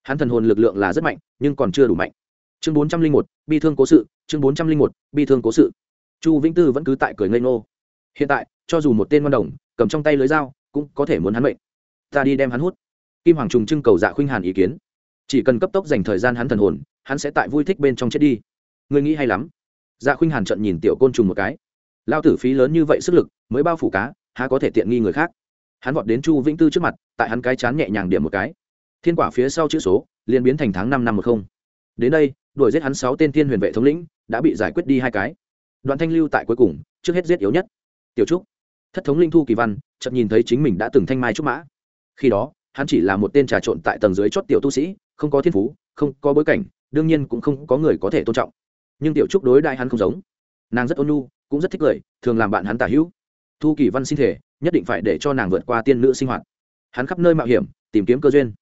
Hắn thần hồn lực lượng là rất mạnh, nhưng còn chưa đủ mạnh. Chương bốn trăm linh một, bi thương cố sự, chương bốn trăm linh một, bi thương cố sự. Chu vĩnh tư vẫn cứ tại cười ngây ngô. Hiện tại, cho dù một tên ngon đồng, cầm trong tay lưới dao, cũng có thể muốn hắn mệnh. Ta đi đem hắn hút kim hoàng trùng trưng cầu dạ khuynh hàn ý kiến. Chỉ cần cấp tốc dành thời gian hắn thần hồn, hắn sẽ tại vui thích bên trong chết đi. Ngươi nghĩ hay lắm. Dạ khuynh hàn trận nhìn tiểu côn trùng một cái. Lao tử phí lớn như vậy sức lực, mới bao phủ cá, há có thể tiện nghi người khác. Hắn vọt đến chu vĩnh tư trước mặt, tại hắn cái chán nhẹ nhàng điểm một cái. Thiên quả phía sau chữ số, liền biến thành tháng năm năm một không. Đến đây, đuổi giết hắn sáu tên thiên huyền vệ thống lĩnh, đã bị giải quyết đi hai cái. Đoạn thanh lưu tại cuối cùng, trước hết giết yếu nhất. Tiểu trúc. Thất thống linh thu kỳ văn chậm nhìn thấy chính mình đã từng thanh mai trúc mã. Khi đó hắn chỉ là một tên trà trộn tại tầng dưới chót tiểu tu sĩ, không có thiên phú, không có bối cảnh, đương nhiên cũng không có người có thể tôn trọng. Nhưng tiểu trúc đối đại hắn không giống. Nàng rất ôn nhu, cũng rất thích cười, thường làm bạn hắn tả hữu. Thu kỳ văn sinh thể, nhất định phải để cho nàng vượt qua tiên nữ sinh hoạt. Hắn khắp nơi mạo hiểm, tìm kiếm cơ duyên.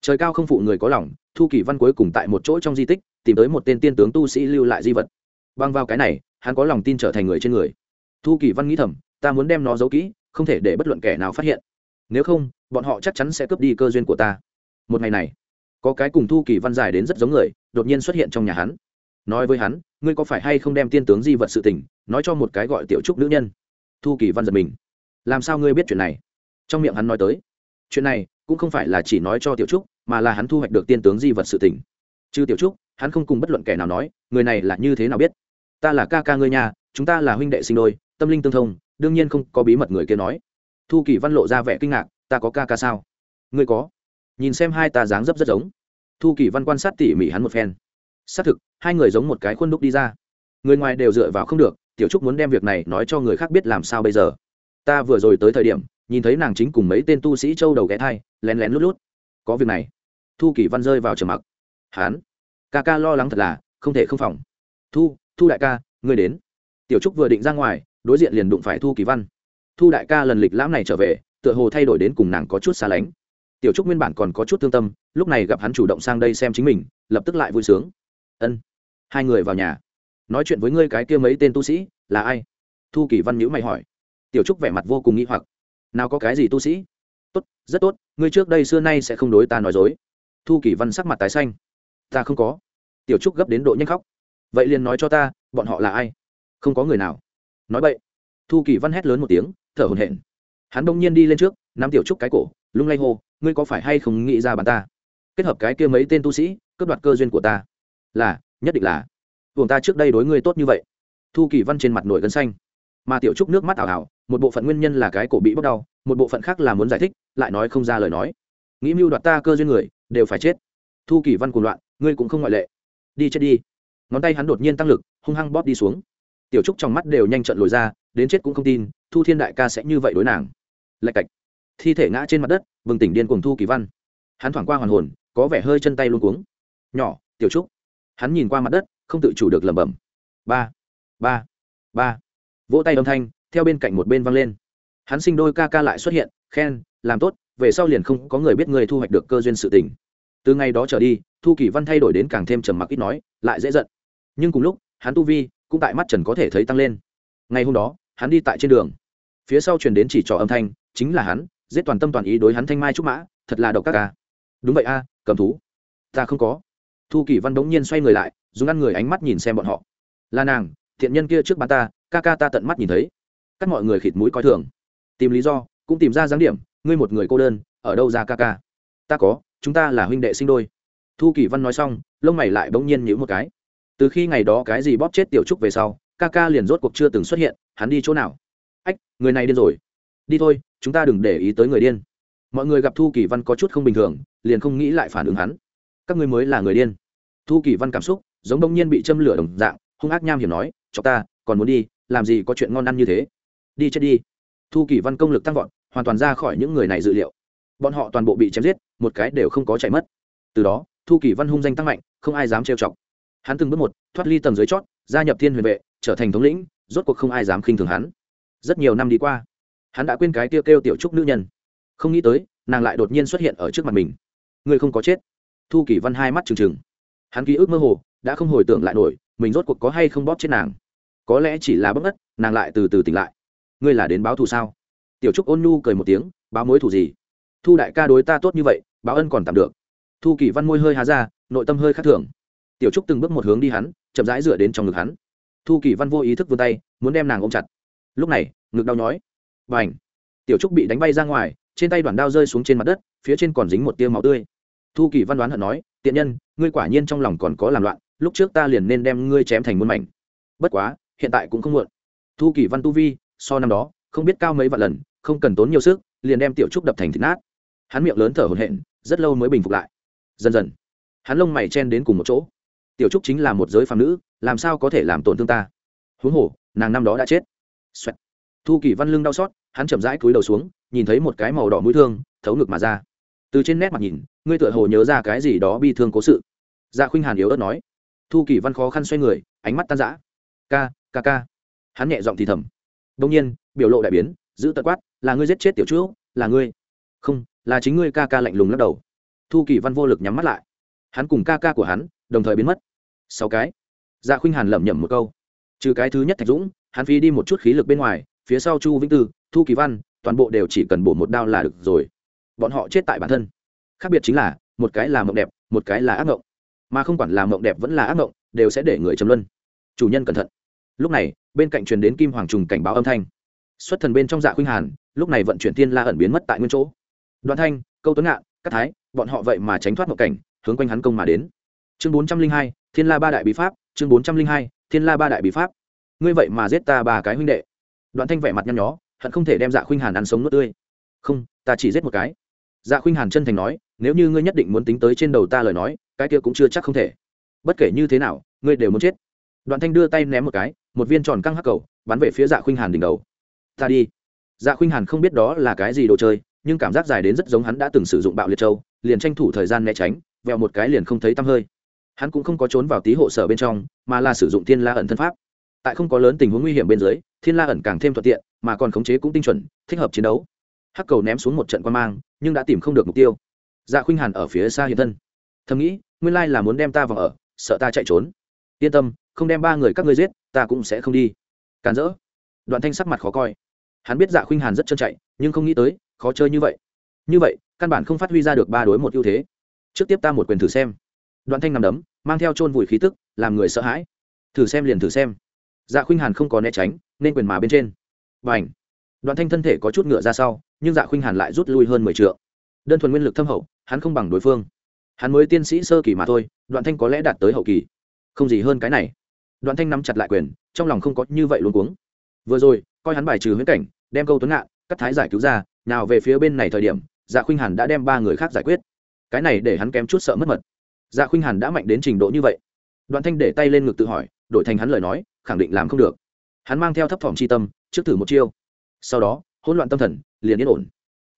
Trời cao không phụ người có lòng, thu kỳ văn cuối cùng tại một chỗ trong di tích, tìm tới một tên tiên tướng tu sĩ lưu lại di vật. Băng vào cái này, hắn có lòng tin trở thành người trên người. Thu kỳ văn nghĩ thầm, ta muốn đem nó giấu kỹ, không thể để bất luận kẻ nào phát hiện nếu không, bọn họ chắc chắn sẽ cướp đi cơ duyên của ta. Một ngày này, có cái cùng thu kỳ văn dài đến rất giống người, đột nhiên xuất hiện trong nhà hắn. Nói với hắn, ngươi có phải hay không đem tiên tướng di vật sự tình, nói cho một cái gọi tiểu trúc nữ nhân? Thu kỳ văn giật mình. Làm sao ngươi biết chuyện này? Trong miệng hắn nói tới. Chuyện này cũng không phải là chỉ nói cho tiểu trúc, mà là hắn thu hoạch được tiên tướng di vật sự tình. Chứ tiểu trúc, hắn không cùng bất luận kẻ nào nói, người này là như thế nào biết? Ta là ca ca ngươi nhà chúng ta là huynh đệ sinh đôi, tâm linh tương thông, đương nhiên không có bí mật người kia nói thu kỳ văn lộ ra vẻ kinh ngạc, ta có ca ca sao? Ngươi có. Nhìn xem hai ta dáng dấp rất giống. Thu kỳ văn quan sát tỉ mỉ hắn một phen. Xác thực, hai người giống một cái khuôn đúc đi ra. Người ngoài đều dựa vào không được, tiểu trúc muốn đem việc này nói cho người khác biết làm sao bây giờ. Ta vừa rồi tới thời điểm, nhìn thấy nàng chính cùng mấy tên tu sĩ châu đầu ghé thai, lén lén lút lút. Có việc này. Thu kỳ văn rơi vào trầm mặc. Hán, ca ca lo lắng thật là, không thể không phòng. Thu thu đại ca, ngươi đến. Tiểu trúc vừa định ra ngoài, đối diện liền đụng phải thu kỳ văn thu đại ca lần lịch lãm này trở về, tựa hồ thay đổi đến cùng nàng có chút xa lánh. Tiểu trúc nguyên bản còn có chút thương tâm, lúc này gặp hắn chủ động sang đây xem chính mình, lập tức lại vui sướng. Ân, hai người vào nhà. Nói chuyện với ngươi cái kia mấy tên tu sĩ, là ai? Thu kỳ văn nhữ mày hỏi. Tiểu trúc vẻ mặt vô cùng nghĩ hoặc. Nào có cái gì tu sĩ? Tốt, rất tốt, ngươi trước đây xưa nay sẽ không đối ta nói dối. Thu kỷ văn sắc mặt tái xanh. Ta không có. Tiểu trúc gấp đến độ nhanh khóc. Vậy liền nói cho ta, bọn họ là ai? Không có người nào. Nói vậy thu kỷ văn hét lớn một tiếng thở hổn hển. Hắn đông nhiên đi lên trước, nắm tiểu trúc cái cổ, lung lay hô, ngươi có phải hay không nghĩ ra bàn ta? Kết hợp cái kia mấy tên tu sĩ, cướp đoạt cơ duyên của ta. Là, nhất định là. Buồng ta trước đây đối ngươi tốt như vậy. Thu kỳ văn trên mặt nổi gân xanh. Mà tiểu trúc nước mắt ảo ảo, một bộ phận nguyên nhân là cái cổ bị bóc đau, một bộ phận khác là muốn giải thích, lại nói không ra lời nói. Nghĩ mưu đoạt ta cơ duyên người, đều phải chết. Thu kỳ văn cuồng loạn, ngươi cũng không ngoại lệ. Đi chết đi. Ngón tay hắn đột nhiên tăng lực, hung hăng bóp đi xuống. Tiểu trúc trong mắt đều nhanh trận lồi ra đến chết cũng không tin, thu thiên đại ca sẽ như vậy đối nàng. Lạch cạch. Thi thể ngã trên mặt đất vừng tỉnh điên cùng thu kỳ văn. Hắn thoảng qua hoàn hồn, có vẻ hơi chân tay luôn cuống. Nhỏ, tiểu trúc. Hắn nhìn qua mặt đất, không tự chủ được lẩm bẩm. Ba ba ba. Vỗ tay âm thanh, theo bên cạnh một bên văng lên. Hắn sinh đôi ca ca lại xuất hiện, khen, làm tốt, về sau liền không có người biết người thu hoạch được cơ duyên sự tình. Từ ngày đó trở đi, thu kỳ văn thay đổi đến càng thêm trầm mặc ít nói, lại dễ giận. Nhưng cùng lúc, hắn tu vi cũng tại mắt trần có thể thấy tăng lên. Ngày hôm đó hắn đi tại trên đường. Phía sau truyền đến chỉ trò âm thanh, chính là hắn, giết toàn tâm toàn ý đối hắn thanh mai trúc mã, thật là độc các ca. Đúng vậy a, cầm thú. Ta không có. Thu kỳ văn đống nhiên xoay người lại, dùng ăn người ánh mắt nhìn xem bọn họ. Là nàng, thiện nhân kia trước bàn ta, ca ca ta tận mắt nhìn thấy. Các mọi người khịt mũi coi thường. Tìm lý do, cũng tìm ra dáng điểm, ngươi một người cô đơn, ở đâu ra ca ca? Ta có, chúng ta là huynh đệ sinh đôi. Thu kỳ văn nói xong, lông mày lại bỗng nhiên nhíu một cái. Từ khi ngày đó cái gì bóp chết tiểu trúc về sau ca ca liền rốt cuộc chưa từng xuất hiện, hắn đi chỗ nào? Ách, người này điên rồi. Đi thôi, chúng ta đừng để ý tới người điên. Mọi người gặp thu kỳ văn có chút không bình thường, liền không nghĩ lại phản ứng hắn. Các ngươi mới là người điên. Thu kỳ văn cảm xúc giống đông nhiên bị châm lửa đồng dạng, hung ác nham hiểm nói cho ta, còn muốn đi, làm gì có chuyện ngon ăn như thế? Đi chết đi. Thu kỳ văn công lực tăng vọt, hoàn toàn ra khỏi những người này dự liệu. Bọn họ toàn bộ bị chém giết, một cái đều không có chạy mất. Từ đó, thu kỳ văn hung danh tăng mạnh, không ai dám trêu chọc. Hắn từng bước một, thoát ly tầng dưới chót, gia nhập thiên huyền vệ trở thành thống lĩnh, rốt cuộc không ai dám khinh thường hắn. Rất nhiều năm đi qua, hắn đã quên cái kêu kêu tiểu trúc nữ nhân. Không nghĩ tới, nàng lại đột nhiên xuất hiện ở trước mặt mình. Người không có chết. Thu kỷ văn hai mắt trừng trừng. Hắn ký ức mơ hồ, đã không hồi tưởng lại nổi, mình rốt cuộc có hay không bóp chết nàng. Có lẽ chỉ là bất ngất, nàng lại từ từ tỉnh lại. Ngươi là đến báo thù sao? Tiểu trúc ôn nhu cười một tiếng, báo mối thù gì? Thu đại ca đối ta tốt như vậy, báo ân còn tạm được. Thu kỷ văn môi hơi há ra, nội tâm hơi khác thường. Tiểu trúc từng bước một hướng đi hắn, chậm rãi dựa đến trong ngực hắn thu kỳ văn vô ý thức vươn tay, muốn đem nàng ôm chặt. Lúc này, ngực đau nhói. Và ảnh tiểu trúc bị đánh bay ra ngoài, trên tay đoàn đao rơi xuống trên mặt đất, phía trên còn dính một tiêu máu tươi. Thu kỳ văn đoán hận nói, tiện nhân, ngươi quả nhiên trong lòng còn có làm loạn, lúc trước ta liền nên đem ngươi chém thành muôn mảnh. Bất quá, hiện tại cũng không muộn. Thu kỳ văn tu vi, so năm đó, không biết cao mấy vạn lần, không cần tốn nhiều sức, liền đem tiểu trúc đập thành thịt nát. Hắn miệng lớn thở hổn hển, rất lâu mới bình phục lại. Dần dần, hắn lông mày chen đến cùng một chỗ. Tiểu trúc chính là một giới phàm nữ làm sao có thể làm tổn thương ta? Huống hồ, nàng năm đó đã chết、Xoẹt. Thu kỳ văn lưng đau xót, hắn chậm rãi cúi đầu xuống, nhìn thấy một cái màu đỏ mũi thương, thấu ngực mà ra. Từ trên nét mặt nhìn, ngươi tựa hồ nhớ ra cái gì đó bi thương cố sự. Dạ khuynh hàn yếu ớt nói. Thu kỳ văn khó khăn xoay người, ánh mắt tan rã. Ca ca ca. Hắn nhẹ giọng thì thầm. Đông nhiên, biểu lộ đại biến, giữ tật quát, là ngươi giết chết tiểu chú là ngươi. Không, là chính ngươi ca ca lạnh lùng lắc đầu. Thu kỳ văn vô lực nhắm mắt lại. Hắn cùng ca ca của hắn, đồng thời biến mất. Sáu cái dạ khuynh hàn lẩm nhẩm một câu. Trừ cái thứ nhất thạch dũng, hắn phi đi một chút khí lực bên ngoài, phía sau chu vĩnh tư, thu kỳ văn, toàn bộ đều chỉ cần bổ một đao là được rồi. Bọn họ chết tại bản thân. Khác biệt chính là, một cái là mộng đẹp, một cái là ác mộng. Mà không quản là mộng đẹp vẫn là ác mộng, đều sẽ để người chấm luân. Chủ nhân cẩn thận. Lúc này, bên cạnh truyền đến kim hoàng trùng cảnh báo âm thanh. Xuất thần bên trong dạ khuynh hàn, lúc này vận chuyển thiên la ẩn biến mất tại nguyên chỗ. Đoạn thanh, câu tuấn ngạn các thái, bọn họ vậy mà tránh thoát một cảnh, hướng quanh hắn công mà đến. Chương bốn trăm linh hai, thiên la ba đại bí pháp chương bốn trăm linh hai, thiên la ba đại bí pháp. Ngươi vậy mà giết ta ba cái huynh đệ. Đoạn thanh vẻ mặt nhăn nhó, hận không thể đem dạ khuynh hàn ăn sống nước tươi. Không, ta chỉ giết một cái. Dạ khuynh hàn chân thành nói, nếu như ngươi nhất định muốn tính tới trên đầu ta lời nói, cái kia cũng chưa chắc không thể. Bất kể như thế nào, ngươi đều muốn chết. Đoạn thanh đưa tay ném một cái, một viên tròn căng hắc cầu, bắn về phía dạ khuynh hàn đỉnh đầu. Ta đi. Dạ khuynh hàn không biết đó là cái gì đồ chơi, nhưng cảm giác dài đến rất giống hắn đã từng sử dụng bạo liệt châu, liền tranh thủ thời gian né tránh vẹo một cái liền không thấy tăm hơi hắn cũng không có trốn vào tí hộ sở bên trong, mà là sử dụng thiên la ẩn thân pháp. Tại không có lớn tình huống nguy hiểm bên dưới, thiên la ẩn càng thêm thuận tiện, mà còn khống chế cũng tinh chuẩn, thích hợp chiến đấu. Hắc cầu ném xuống một trận quan mang, nhưng đã tìm không được mục tiêu. Dạ khuynh hàn ở phía xa hiện thân. Thầm nghĩ, nguyên lai là muốn đem ta vào ở, sợ ta chạy trốn. Yên tâm, không đem ba người các ngươi giết, ta cũng sẽ không đi. Càn rỡ. Đoạn thanh sắc mặt khó coi. Hắn biết dạ khuynh hàn rất trơn chạy, nhưng không nghĩ tới, khó chơi như vậy. Như vậy, căn bản không phát huy ra được ba đối một ưu thế. Trước tiếp ta một quyền thử xem đoạn thanh nằm đấm, mang theo chôn vùi khí tức, làm người sợ hãi. Thử xem liền thử xem. Dạ khuynh hàn không có né tránh, nên quyền mà bên trên. Và ảnh đoạn thanh thân thể có chút ngựa ra sau, nhưng dạ khuynh hàn lại rút lui hơn mười t đơn thuần nguyên lực thâm hậu, hắn không bằng đối phương. Hắn mới tiên sĩ sơ kỳ mà thôi, đoạn thanh có lẽ đạt tới hậu kỳ. Không gì hơn cái này. Đoạn thanh nắm chặt lại quyền, trong lòng không có như vậy luôn cuống. Vừa rồi, coi hắn bài trừ huyễn cảnh, đem câu tuấn ngạn, cắt thái giải cứu ra, nào về phía bên này thời điểm dạ khuynh hàn đã đem ba người khác giải quyết. Cái này để hắn kém chút sợ mất mật dạ khuynh hàn đã mạnh đến trình độ như vậy. Đoạn thanh để tay lên ngực tự hỏi, đổi thành hắn lời nói, khẳng định làm không được. Hắn mang theo thấp thỏm c tâm, trước thử một chiêu. Sau đó, hỗn loạn tâm thần, liền yên ổn.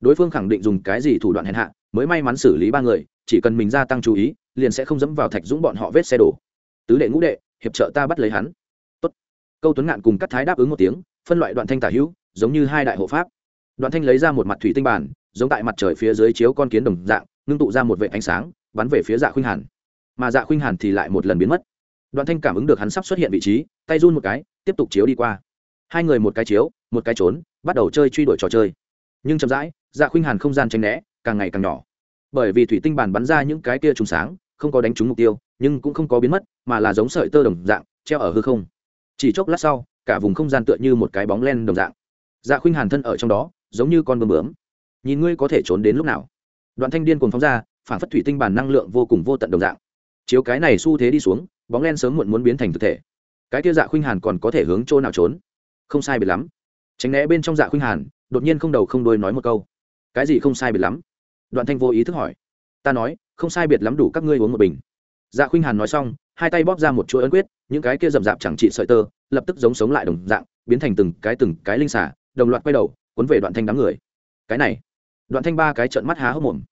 Đối phương khẳng định dùng cái gì thủ đoạn hèn hạ, mới may mắn xử lý ba người, chỉ cần mình gia tăng chú ý, liền sẽ không dẫm vào thạch dũng bọn họ vết xe đổ. Tứ đệ ngũ đệ, hiệp trợ ta bắt lấy hắn. Tốt. câu tuấn ngạn cùng cắt thái đáp ứng một tiếng, phân loại đoạn thanh tả hữu, giống như hai đại hộ pháp. Đoạn thanh lấy ra một mặt thủy tinh bản giống tại mặt trời phía dưới chiếu con kiến đồng dạng, ngưng tụ ra một vệ ánh sáng bắn về phía dạ khuynh hàn. Mà dạ khuynh hàn thì lại một lần biến mất. Đoạn thanh cảm ứng được hắn sắp xuất hiện vị trí, tay run một cái, tiếp tục chiếu đi qua. Hai người một cái chiếu, một cái trốn, bắt đầu chơi truy đuổi trò chơi. Nhưng chậm rãi dạ khuynh hàn không gian tranh né, càng ngày càng nhỏ. Bởi vì thủy tinh bàn bắn ra những cái kia trùng sáng, không có đánh trúng mục tiêu, nhưng cũng không có biến mất, mà là giống sợi tơ đồng dạng, treo ở hư không. Chỉ chốc lát sau, cả vùng không gian tựa như một cái bóng len đồng dạng. Dạ khuynh hàn thân ở trong đó, giống như con bướm bướm. Nhìn ngươi có thể trốn đến lúc nào? Đoạn thanh điên cùng phóng ra phản phất thủy tinh bản năng lượng vô cùng vô tận đồng dạng. Chiếu cái này xu thế đi xuống, bóng len sớm muộn muốn biến thành thực thể. Cái kia dạ khuynh hàn còn có thể hướng chỗ nào trốn? Không sai biệt lắm. Tránh né bên trong dạ khuynh hàn, đột nhiên không đầu không đuôi nói một câu. Cái gì không sai biệt lắm? Đoạn thanh vô ý thức hỏi. Ta nói, không sai biệt lắm đủ các ngươi uống một bình. Dạ khuynh hàn nói xong, hai tay bóp ra một chuỗi ấn quyết, những cái kia rậm rạp chẳng trị sợi tơ, lập tức giống sống lại đồng dạng, biến thành từng cái từng cái linh xả đồng loạt quay đầu, cuốn về đoạn thanh đám người. Cái này. Đoạn thanh ba cái trợn mắt há hốc mồm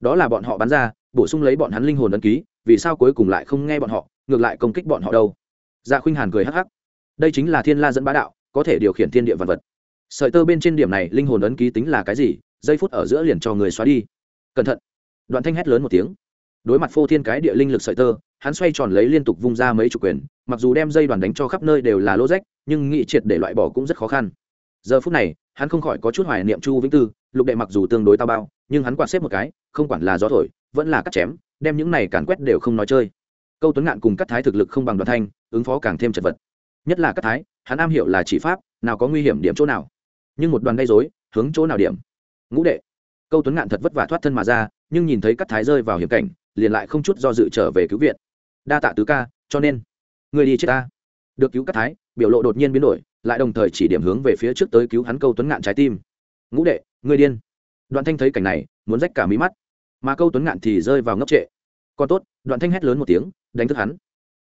đó là bọn họ bắn ra, bổ sung lấy bọn hắn linh hồn ấn ký, vì sao cuối cùng lại không nghe bọn họ, ngược lại công kích bọn họ đâu? Dạ khuynh hàn cười hắc hắc. Đây chính là thiên la dẫn bá đạo, có thể điều khiển thiên địa vật vật. Sợi tơ bên trên điểm này linh hồn ấn ký tính là cái gì? Giây phút ở giữa liền cho người xóa đi. Cẩn thận. Đoạn thanh hét lớn một tiếng. Đối mặt phô thiên cái địa linh lực sợi tơ, hắn xoay tròn lấy liên tục vung ra mấy chủ quyền, mặc dù đem dây đoàn đánh cho khắp nơi đều là lô rách, nhưng nghị triệt để loại bỏ cũng rất khó khăn. Giờ phút này, hắn không khỏi có chút hoài niệm chu vĩnh tư lục đệ mặc dù tương đối tao bao, nhưng hắn quạt xếp một cái, không quản là gió thổi, vẫn là cắt chém, đem những này càn quét đều không nói chơi. Câu tuấn ngạn cùng cắt thái thực lực không bằng đoàn thanh, ứng phó càng thêm chật vật. Nhất là cắt thái, hắn am hiểu là chỉ pháp, nào có nguy hiểm điểm chỗ nào. Nhưng một đoàn gây dối hướng chỗ nào điểm? Ngũ đệ. Câu tuấn ngạn thật vất vả thoát thân mà ra, nhưng nhìn thấy cắt thái rơi vào hiểm cảnh, liền lại không chút do dự trở về cứu viện. Đa tạ tứ ca, cho nên, người đi chết ta. Được cứu cắt thái, biểu lộ đột nhiên biến đổi, lại đồng thời chỉ điểm hướng về phía trước tới cứu hắn câu tuấn ngạn trái tim. Ngũ đệ người điên. Đoạn thanh thấy cảnh này, muốn rách cả mí mắt. Mà câu tuấn ngạn thì rơi vào ngốc trệ. Còn tốt, đoạn thanh hét lớn một tiếng, đánh thức hắn.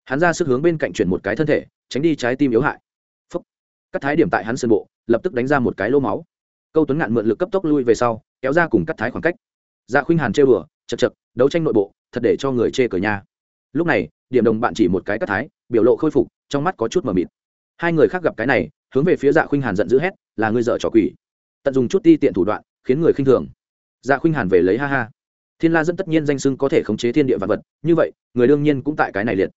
Hắn ra sức hướng bên cạnh chuyển một cái thân thể, tránh đi trái tim yếu hại. Phấp cắt thái điểm tại hắn sân bộ, lập tức đánh ra một cái lô máu. Câu tuấn ngạn mượn lực cấp tốc lui về sau, kéo ra cùng cắt thái khoảng cách. Dạ khuynh hàn trêu đùa chật chật đấu tranh nội bộ, thật để cho người chê cờ nhà. lúc này, điểm đồng bạn chỉ một cái cắt thái, biểu lộ khôi phục, trong mắt có chút mờ mịt. Hai người khác gặp cái này, hướng về phía dạ khuynh hàn giận dữ hét, là ngươi dợ trò quỷ tận dùng chút ti tiện thủ đoạn, khiến người khinh thường. Dạ khuynh hàn về lấy ha ha. Thiên la dân tất nhiên danh sưng có thể khống chế thiên địa vật vật, như vậy, người đương nhiên cũng tại cái này liệt.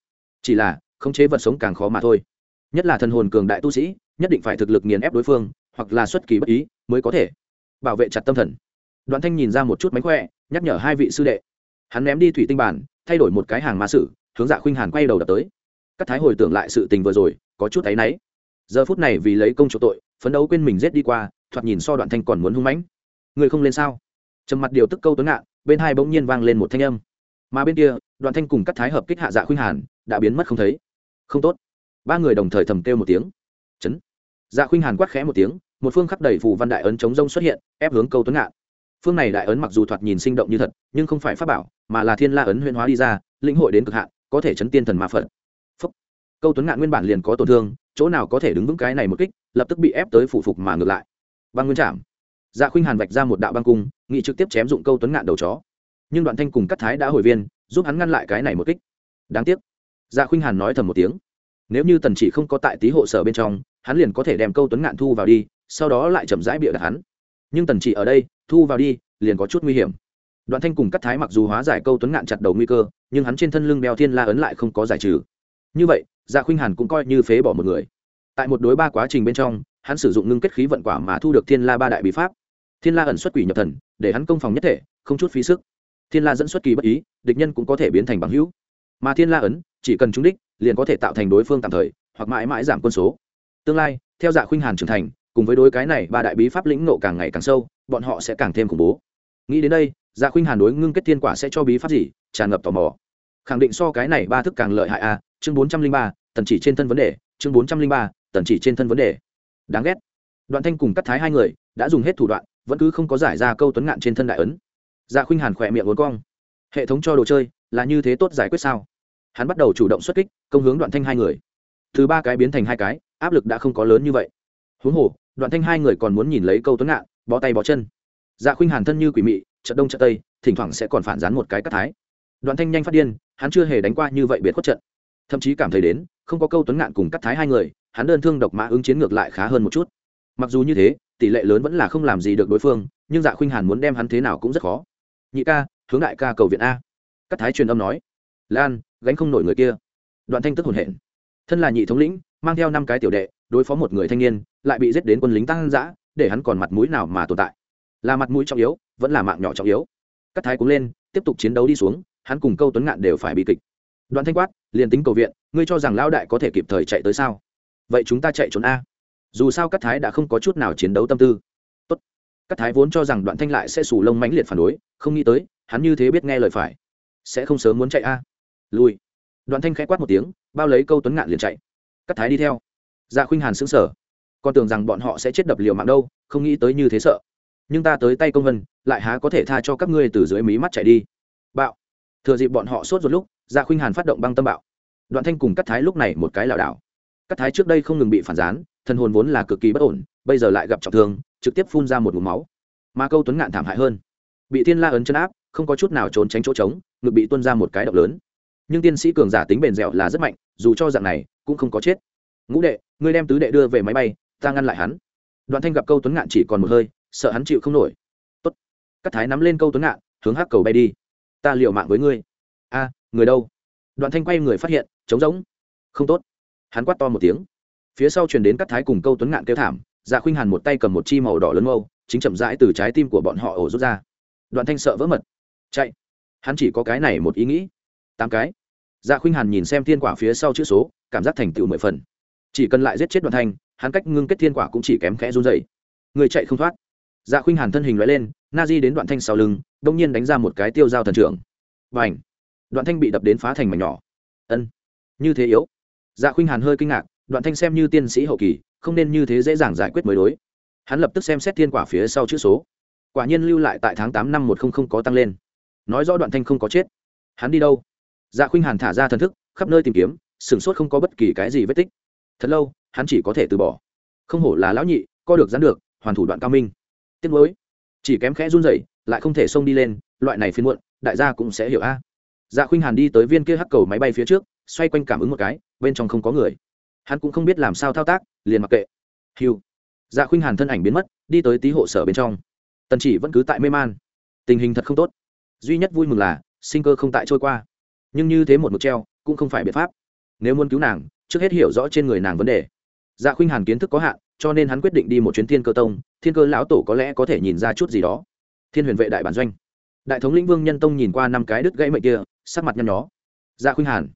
Chỉ là, khống chế vật sống càng khó mà thôi. Nhất là thần hồn cường đại tu sĩ, nhất định phải thực lực nghiền ép đối phương, hoặc là xuất kỳ bất ý, mới có thể bảo vệ chặt tâm thần. Đoạn thanh nhìn ra một chút mánh khỏe, nhắc nhở hai vị sư đệ. Hắn ném đi thủy tinh bản, thay đổi một cái hàng ma sử, hướng dạ khuynh hàn quay đầu đập tới. Các thái hồi tưởng lại sự tình vừa rồi, có chút áy náy. Giờ phút này vì lấy công chỗ tội, phấn đấu quên mình rết đi qua thoạt nhìn so đoạn thanh còn muốn hung mãnh. Người không lên sao? Trầm mặt điều tức câu tuấn ngạn, bên hai bỗng nhiên vang lên một thanh âm. Mà bên kia, đoạn thanh cùng các thái hợp kích hạ dạ khuynh hàn, đã biến mất không thấy. Không tốt. Ba người đồng thời thầm kêu một tiếng. Chấn. Dạ khuynh hàn quát khẽ một tiếng, một phương khắc đầy phù văn đại ấn chống rông xuất hiện, ép hướng câu tuấn ngạn. Phương này đại ấn mặc dù thoạt nhìn sinh động như thật, nhưng không phải pháp bảo, mà là thiên la ấn huyễn hóa đi ra, lĩnh hội đến cực hạn, có thể chấn tiên thần ma phật. Phúc. câu tuấn ngạn nguyên bản liền có tổn thương, chỗ nào có thể đứng vững cái này một kích, lập tức bị ép tới phụ phục mà ngược lại băng nguyên trảm. Dạ khuynh hàn vạch ra một đạo băng cung, nghị trực tiếp chém dụng câu tuấn ngạn đầu chó. Nhưng đoạn thanh cùng cắt thái đã hồi viên, giúp hắn ngăn lại cái này một kích. Đáng tiếc. Dạ khuynh hàn nói thầm một tiếng. Nếu như tần chỉ không có tại tý hộ sở bên trong, hắn liền có thể đem câu tuấn ngạn thu vào đi, sau đó lại chậm rãi bịa đặt hắn. Nhưng tần chỉ ở đây, thu vào đi, liền có chút nguy hiểm. Đoạn thanh cùng cắt thái mặc dù hóa giải câu tuấn ngạn chặt đầu nguy cơ, nhưng hắn trên thân lưng đeo thiên la ấn lại không có giải trừ. Như vậy dạ khuynh hàn cũng coi như phế bỏ một người. Tại một đối ba quá trình bên trong hắn sử dụng ngưng kết khí vận quả mà thu được thiên la ba đại bí pháp. Thiên la ẩn xuất quỷ nhập thần, để hắn công phòng nhất thể, không chút phí sức. Thiên la dẫn xuất kỳ bất ý, địch nhân cũng có thể biến thành bằng hữu. Mà thiên la ấn, chỉ cần trúng đích, liền có thể tạo thành đối phương tạm thời, hoặc mãi mãi giảm quân số. Tương lai, theo dạ khuynh hàn trưởng thành, cùng với đối cái này ba đại bí pháp lĩnh nộ càng ngày càng sâu, bọn họ sẽ càng thêm khủng bố. Nghĩ đến đây dạ khuynh hàn đối ngưng kết thiên quả sẽ cho bí pháp gì, tràn ngập tò mò. Khẳng định so cái này ba thức càng lợi hại a, chương bốn trăm linh ba, tần chỉ trên thân vấn đề, chương bốn trăm linh ba, tần chỉ trên thân vấn đề đáng ghét. Đoạn thanh cùng cắt thái hai người đã dùng hết thủ đoạn, vẫn cứ không có giải ra câu tuấn ngạn trên thân đại ấn. Dạ khuynh hàn khỏe miệng uốn cong. Hệ thống cho đồ chơi là như thế tốt giải quyết sao? Hắn bắt đầu chủ động xuất kích, công hướng đoạn thanh hai người. Thứ ba cái biến thành hai cái, áp lực đã không có lớn như vậy. Huống hồ, đoạn thanh hai người còn muốn nhìn lấy câu tuấn ngạn, bó tay bó chân. Dạ khuynh hàn thân như quỷ mị trận đông trận tây, thỉnh thoảng sẽ còn phản gián một cái cắt thái. Đoạn thanh nhanh phát điên, hắn chưa hề đánh qua như vậy biệt khuất trận. Thậm chí cảm thấy đến, không có câu tuấn ngạn cùng cắt thái hai người hắn đơn thương độc mã ứng chiến ngược lại khá hơn một chút. Mặc dù như thế, tỷ lệ lớn vẫn là không làm gì được đối phương, nhưng dạ khuynh hàn muốn đem hắn thế nào cũng rất khó. Nhị ca, hướng đại ca cầu viện a. Các thái truyền âm nói. Lan, gánh không nổi người kia. Đoạn thanh tức hồn hển. Thân là nhị thống lĩnh, mang theo năm cái tiểu đệ, đối phó một người thanh niên, lại bị giết đến quân lính tăng giã để hắn còn mặt mũi nào mà tồn tại. Là mặt mũi trọng yếu, vẫn là mạng nhỏ trọng yếu. Các thái cũng lên, tiếp tục chiến đấu đi xuống, hắn cùng câu tuấn ngạn đều phải bị kịch. Đoạn thanh quát, liền tính cầu viện, ngươi cho rằng lão đại có thể kịp thời chạy tới sao? Vậy chúng ta chạy trốn a. Dù sao các thái đã không có chút nào chiến đấu tâm tư. Tốt. Các thái vốn cho rằng đoạn thanh lại sẽ sù lông mãnh liệt phản đối, không nghĩ tới, hắn như thế biết nghe lời phải. Sẽ không sớm muốn chạy a. Lui đoạn thanh khẽ quát một tiếng, bao lấy câu tuấn ngạn liền chạy. Các thái đi theo. Dạ khuynh hàn sững sờ. Con tưởng rằng bọn họ sẽ chết đập liều mạng đâu, không nghĩ tới như thế sợ. Nhưng ta tới tay công vân, lại há có thể tha cho các ngươi từ dưới mí mắt chạy đi. Bạo. Thừa dịp bọn họ sốt ruột lúc dạ khuynh hàn phát động băng tâm bạo. Đoạn thanh cùng cắt thái lúc này một cái lảo đảo. Cát thái trước đây không ngừng bị phản gián thân hồn vốn là cực kỳ bất ổn, bây giờ lại gặp trọng thương, trực tiếp phun ra một ngụm máu. Mà câu tuấn ngạn thảm hại hơn. Bị thiên la ấn chân áp, không có chút nào trốn tránh chỗ trống, ngực bị tuôn ra một cái động lớn. Nhưng tiên sĩ cường giả tính bền dẻo là rất mạnh, dù cho dạng này, cũng không có chết. Ngũ đệ, ngươi đem tứ đệ đưa về máy bay, ta ngăn lại hắn. Đoạn thanh gặp câu tuấn ngạn chỉ còn một hơi, sợ hắn chịu không nổi. Tốt. Cát thái nắm lên câu tuấn ngạn, hướng hắc cầu bay đi. Ta liều mạng với ngươi. A, người đâu? Đoạn thanh quay người phát hiện, trống rỗng. Không tốt hắn quát to một tiếng. Phía sau truyền đến các thái cùng câu tuấn ngạn kêu thảm dạ khuynh hàn một tay cầm một chi màu đỏ lớn mâu, chính chậm rãi từ trái tim của bọn họ ổ rút ra. Đoạn thanh sợ vỡ mật. Chạy. Hắn chỉ có cái này một ý nghĩ. Tám cái. Dạ khuynh hàn nhìn xem thiên quả phía sau chữ số, cảm giác thành tựu mười phần. Chỉ cần lại giết chết đoạn thanh, hắn cách ngưng kết thiên quả cũng chỉ kém khẽ run dày người chạy không thoát. Dạ khuynh hàn thân hình loại lên, na di đến đoạn thanh sau lưng, đông nhiên đánh ra một cái tiêu dao thần trưởng. Và ảnh đoạn thanh bị đập đến phá thành mảnh nhỏ. Ân. Như thế yếu dạ khuynh hàn hơi kinh ngạc, đoạn thanh xem như tiên sĩ hậu kỳ, không nên như thế dễ dàng giải quyết mới đối. Hắn lập tức xem xét thiên quả phía sau chữ số. Quả nhiên lưu lại tại tháng tám năm một không không có tăng lên. Nói rõ đoạn thanh không có chết. Hắn đi đâu? Dạ khuynh hàn thả ra thần thức, khắp nơi tìm kiếm, sửng sốt không có bất kỳ cái gì vết tích. Thật lâu, hắn chỉ có thể từ bỏ. Không hổ là lão nhị, co được dán được, hoàn thủ đoạn cao minh. Tiếc mới chỉ kém khẽ run rẩy, lại không thể xông đi lên, loại này phiên muộn, đại gia cũng sẽ hiểu a. Dạ khuynh hàn đi tới viên kia hắc cầu máy bay phía trước xoay quanh cảm ứng một cái, bên trong không có người. Hắn cũng không biết làm sao thao tác, liền mặc kệ. Hiu dạ khuynh hàn thân ảnh biến mất, đi tới tí hộ sở bên trong. Tần chỉ vẫn cứ tại mê man. Tình hình thật không tốt. Duy nhất vui mừng là, sinh cơ không tại trôi qua. Nhưng như thế một mực treo, cũng không phải biện pháp. Nếu muốn cứu nàng, trước hết hiểu rõ trên người nàng vấn đề. Dạ khuynh hàn kiến thức có hạn, cho nên hắn quyết định đi một chuyến thiên cơ tông, thiên cơ lão tổ có lẽ có thể nhìn ra chút gì đó. Thiên huyền vệ đại bản doanh. Đại thống lĩnh vương nhân tông nhìn qua năm cái đứt gãy mệnh kia, sắc mặt nhăn nhó. Dạ khuynh hàn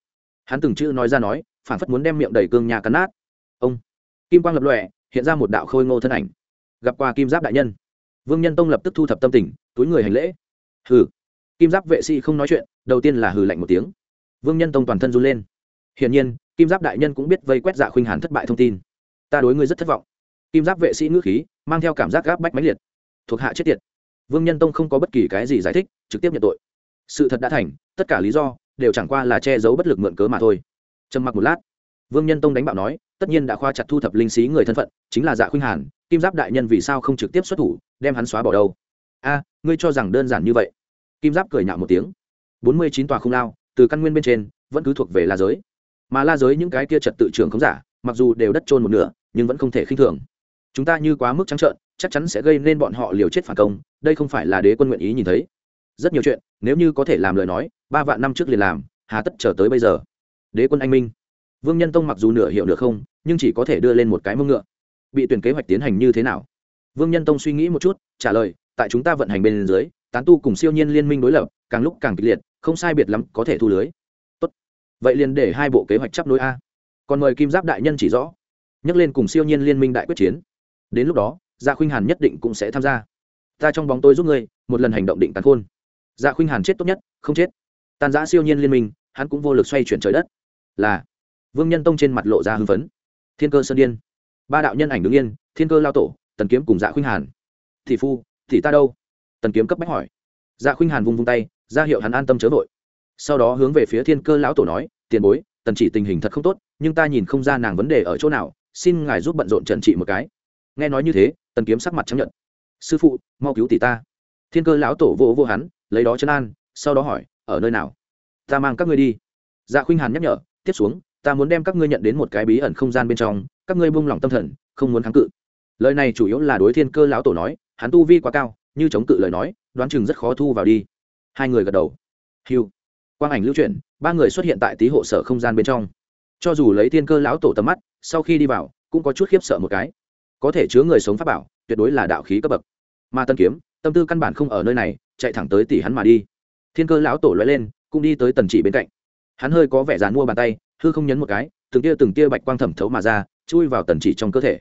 hắn từng chữ nói ra nói, phản phất muốn đem miệng đầy cương nhà cắn nát. Ông kim quang lập lọe hiện ra một đạo khôi ngô thân ảnh. Gặp qua kim giáp đại nhân. Vương nhân tông lập tức thu thập tâm tình, túi người hành lễ. Hừ. Kim giáp vệ sĩ không nói chuyện, đầu tiên là hừ lạnh một tiếng. Vương nhân tông toàn thân run lên. Hiển nhiên, kim giáp đại nhân cũng biết vây quét dạ khuynh hàn thất bại thông tin. Ta đối ngươi rất thất vọng. Kim giáp vệ sĩ ngữ khí, mang theo cảm giác gáp bách mãnh liệt. Thuộc hạ chết tiệt. Vương nhân tông không có bất kỳ cái gì giải thích, trực tiếp nhận tội. Sự thật đã thành, tất cả lý do đều chẳng qua là che giấu bất lực mượn cớ mà thôi. Trầm mặc một lát, vương nhân tông đánh bạo nói, tất nhiên đã khoa chặt thu thập linh sĩ người thân phận, chính là dạ khuynh hàn, kim giáp đại nhân vì sao không trực tiếp xuất thủ, đem hắn xóa bỏ đâu? A, ngươi cho rằng đơn giản như vậy? Kim giáp cười nhạo một tiếng, bốn mươi chín tòa không lao, từ căn nguyên bên trên, vẫn cứ thuộc về la giới. Mà la giới những cái kia trật tự trường không giả, mặc dù đều đất trôn một nửa, nhưng vẫn không thể khinh thường. Chúng ta như quá mức trắng trợn, chắc chắn sẽ gây nên bọn họ liều chết phản công, đây không phải là đế quân nguyện ý nhìn thấy. Rất nhiều chuyện, nếu như có thể làm lời nói ba vạn năm trước liền làm, hà tất chờ tới bây giờ. Đế quân anh minh. Vương nhân tông mặc dù nửa hiểu nửa không, nhưng chỉ có thể đưa lên một cái mông ngựa. Bị tuyển kế hoạch tiến hành như thế nào? Vương nhân tông suy nghĩ một chút, trả lời, tại chúng ta vận hành bên dưới, tán tu cùng siêu nhiên liên minh đối lập, càng lúc càng kịch liệt, không sai biệt lắm có thể thu lưới. Tốt. Vậy liền để hai bộ kế hoạch chấp nối a. Còn mời kim giáp đại nhân chỉ rõ. Nhắc lên cùng siêu nhiên liên minh đại quyết chiến. Đến lúc đó gia khuynh hàn nhất định cũng sẽ tham gia. Ta trong bóng tôi giúp ngươi, một lần hành động định tàn khôn. Gia khuynh hàn chết tốt nhất, không chết tan giã siêu nhiên liên minh, hắn cũng vô lực xoay chuyển trời đất. Là, vương nhân tông trên mặt lộ ra hưng phấn. Thiên cơ sơn điên. Ba đạo nhân ảnh đứng yên, thiên cơ lao tổ, tần kiếm cùng dạ khuynh hàn. Thị phu thị ta đâu? Tần kiếm cấp bách hỏi. Dạ khuynh hàn vung vung tay, ra hiệu hắn an tâm chớ vội. Sau đó hướng về phía thiên cơ lão tổ nói, tiền bối, tần chỉ tình hình thật không tốt, nhưng ta nhìn không ra nàng vấn đề ở chỗ nào, xin ngài giúp bận rộn trần trị một cái. Nghe nói như thế, tần kiếm sắc mặt chấp nhận sư phụ, mau cứu tỷ ta. Thiên cơ lão tổ vô vô hắn, lấy đó chân an, sau đó hỏi ở nơi nào? Ta mang các ngươi đi. Dạ khuynh hàn nhắc nhở, tiếp xuống, ta muốn đem các ngươi nhận đến một cái bí ẩn không gian bên trong, các ngươi buông lỏng tâm thần, không muốn kháng cự. Lời này chủ yếu là đối thiên cơ lão tổ nói, hắn tu vi quá cao, như chống cự lời nói, đoán chừng rất khó thu vào đi. Hai người gật đầu. Hiu quang ảnh lưu chuyển, ba người xuất hiện tại tí hộ sở không gian bên trong. Cho dù lấy thiên cơ lão tổ tầm mắt, sau khi đi vào, cũng có chút khiếp sợ một cái. Có thể chứa người sống pháp bảo, tuyệt đối là đạo khí cấp bậc. Mà tân kiếm, tâm tư căn bản không ở nơi này, chạy thẳng tới tỷ hắn mà đi thiên cơ lão tổ lóe lên, cũng đi tới tần chỉ bên cạnh. Hắn hơi có vẻ dán mua bàn tay, hư không nhấn một cái, từng tia từng tia bạch quang thẩm thấu mà ra, chui vào tần chỉ trong cơ thể.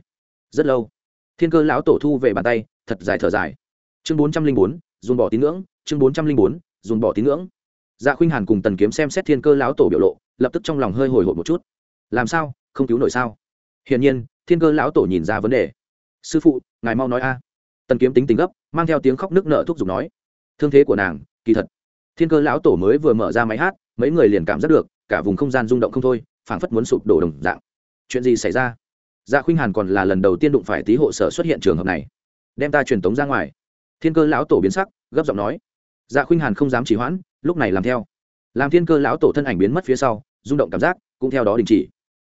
Rất lâu, thiên cơ lão tổ thu về bàn tay, thật dài thở dài. Chương bốn trăm linh bốn, dùng bỏ tín ngưỡng, chương bốn trăm linh bốn, dùng bỏ tín ngưỡng. Dạ khuynh hàn cùng tần kiếm xem xét thiên cơ lão tổ biểu lộ, lập tức trong lòng hơi hồi hộp một chút. Làm sao, không cứu nổi sao? Hiển nhiên, thiên cơ lão tổ nhìn ra vấn đề. Sư phụ, ngài mau nói a. Tần kiếm tính tình gấp, mang theo tiếng khóc nước nợ thúc giục nói. Thương thế của nàng, kỳ thật thiên cơ lão tổ mới vừa mở ra máy hát, mấy người liền cảm giác được, cả vùng không gian rung động không thôi, phảng phất muốn sụp đổ đồng dạng. Chuyện gì xảy ra? Dạ khuynh hàn còn là lần đầu tiên đụng phải Tý hộ sở xuất hiện trường hợp này. Đem ta truyền tống ra ngoài. Thiên cơ lão tổ biến sắc, gấp giọng nói. Dạ khuynh hàn không dám chỉ hoãn, lúc này làm theo. Làm thiên cơ lão tổ thân ảnh biến mất phía sau, rung động cảm giác, cũng theo đó đình chỉ.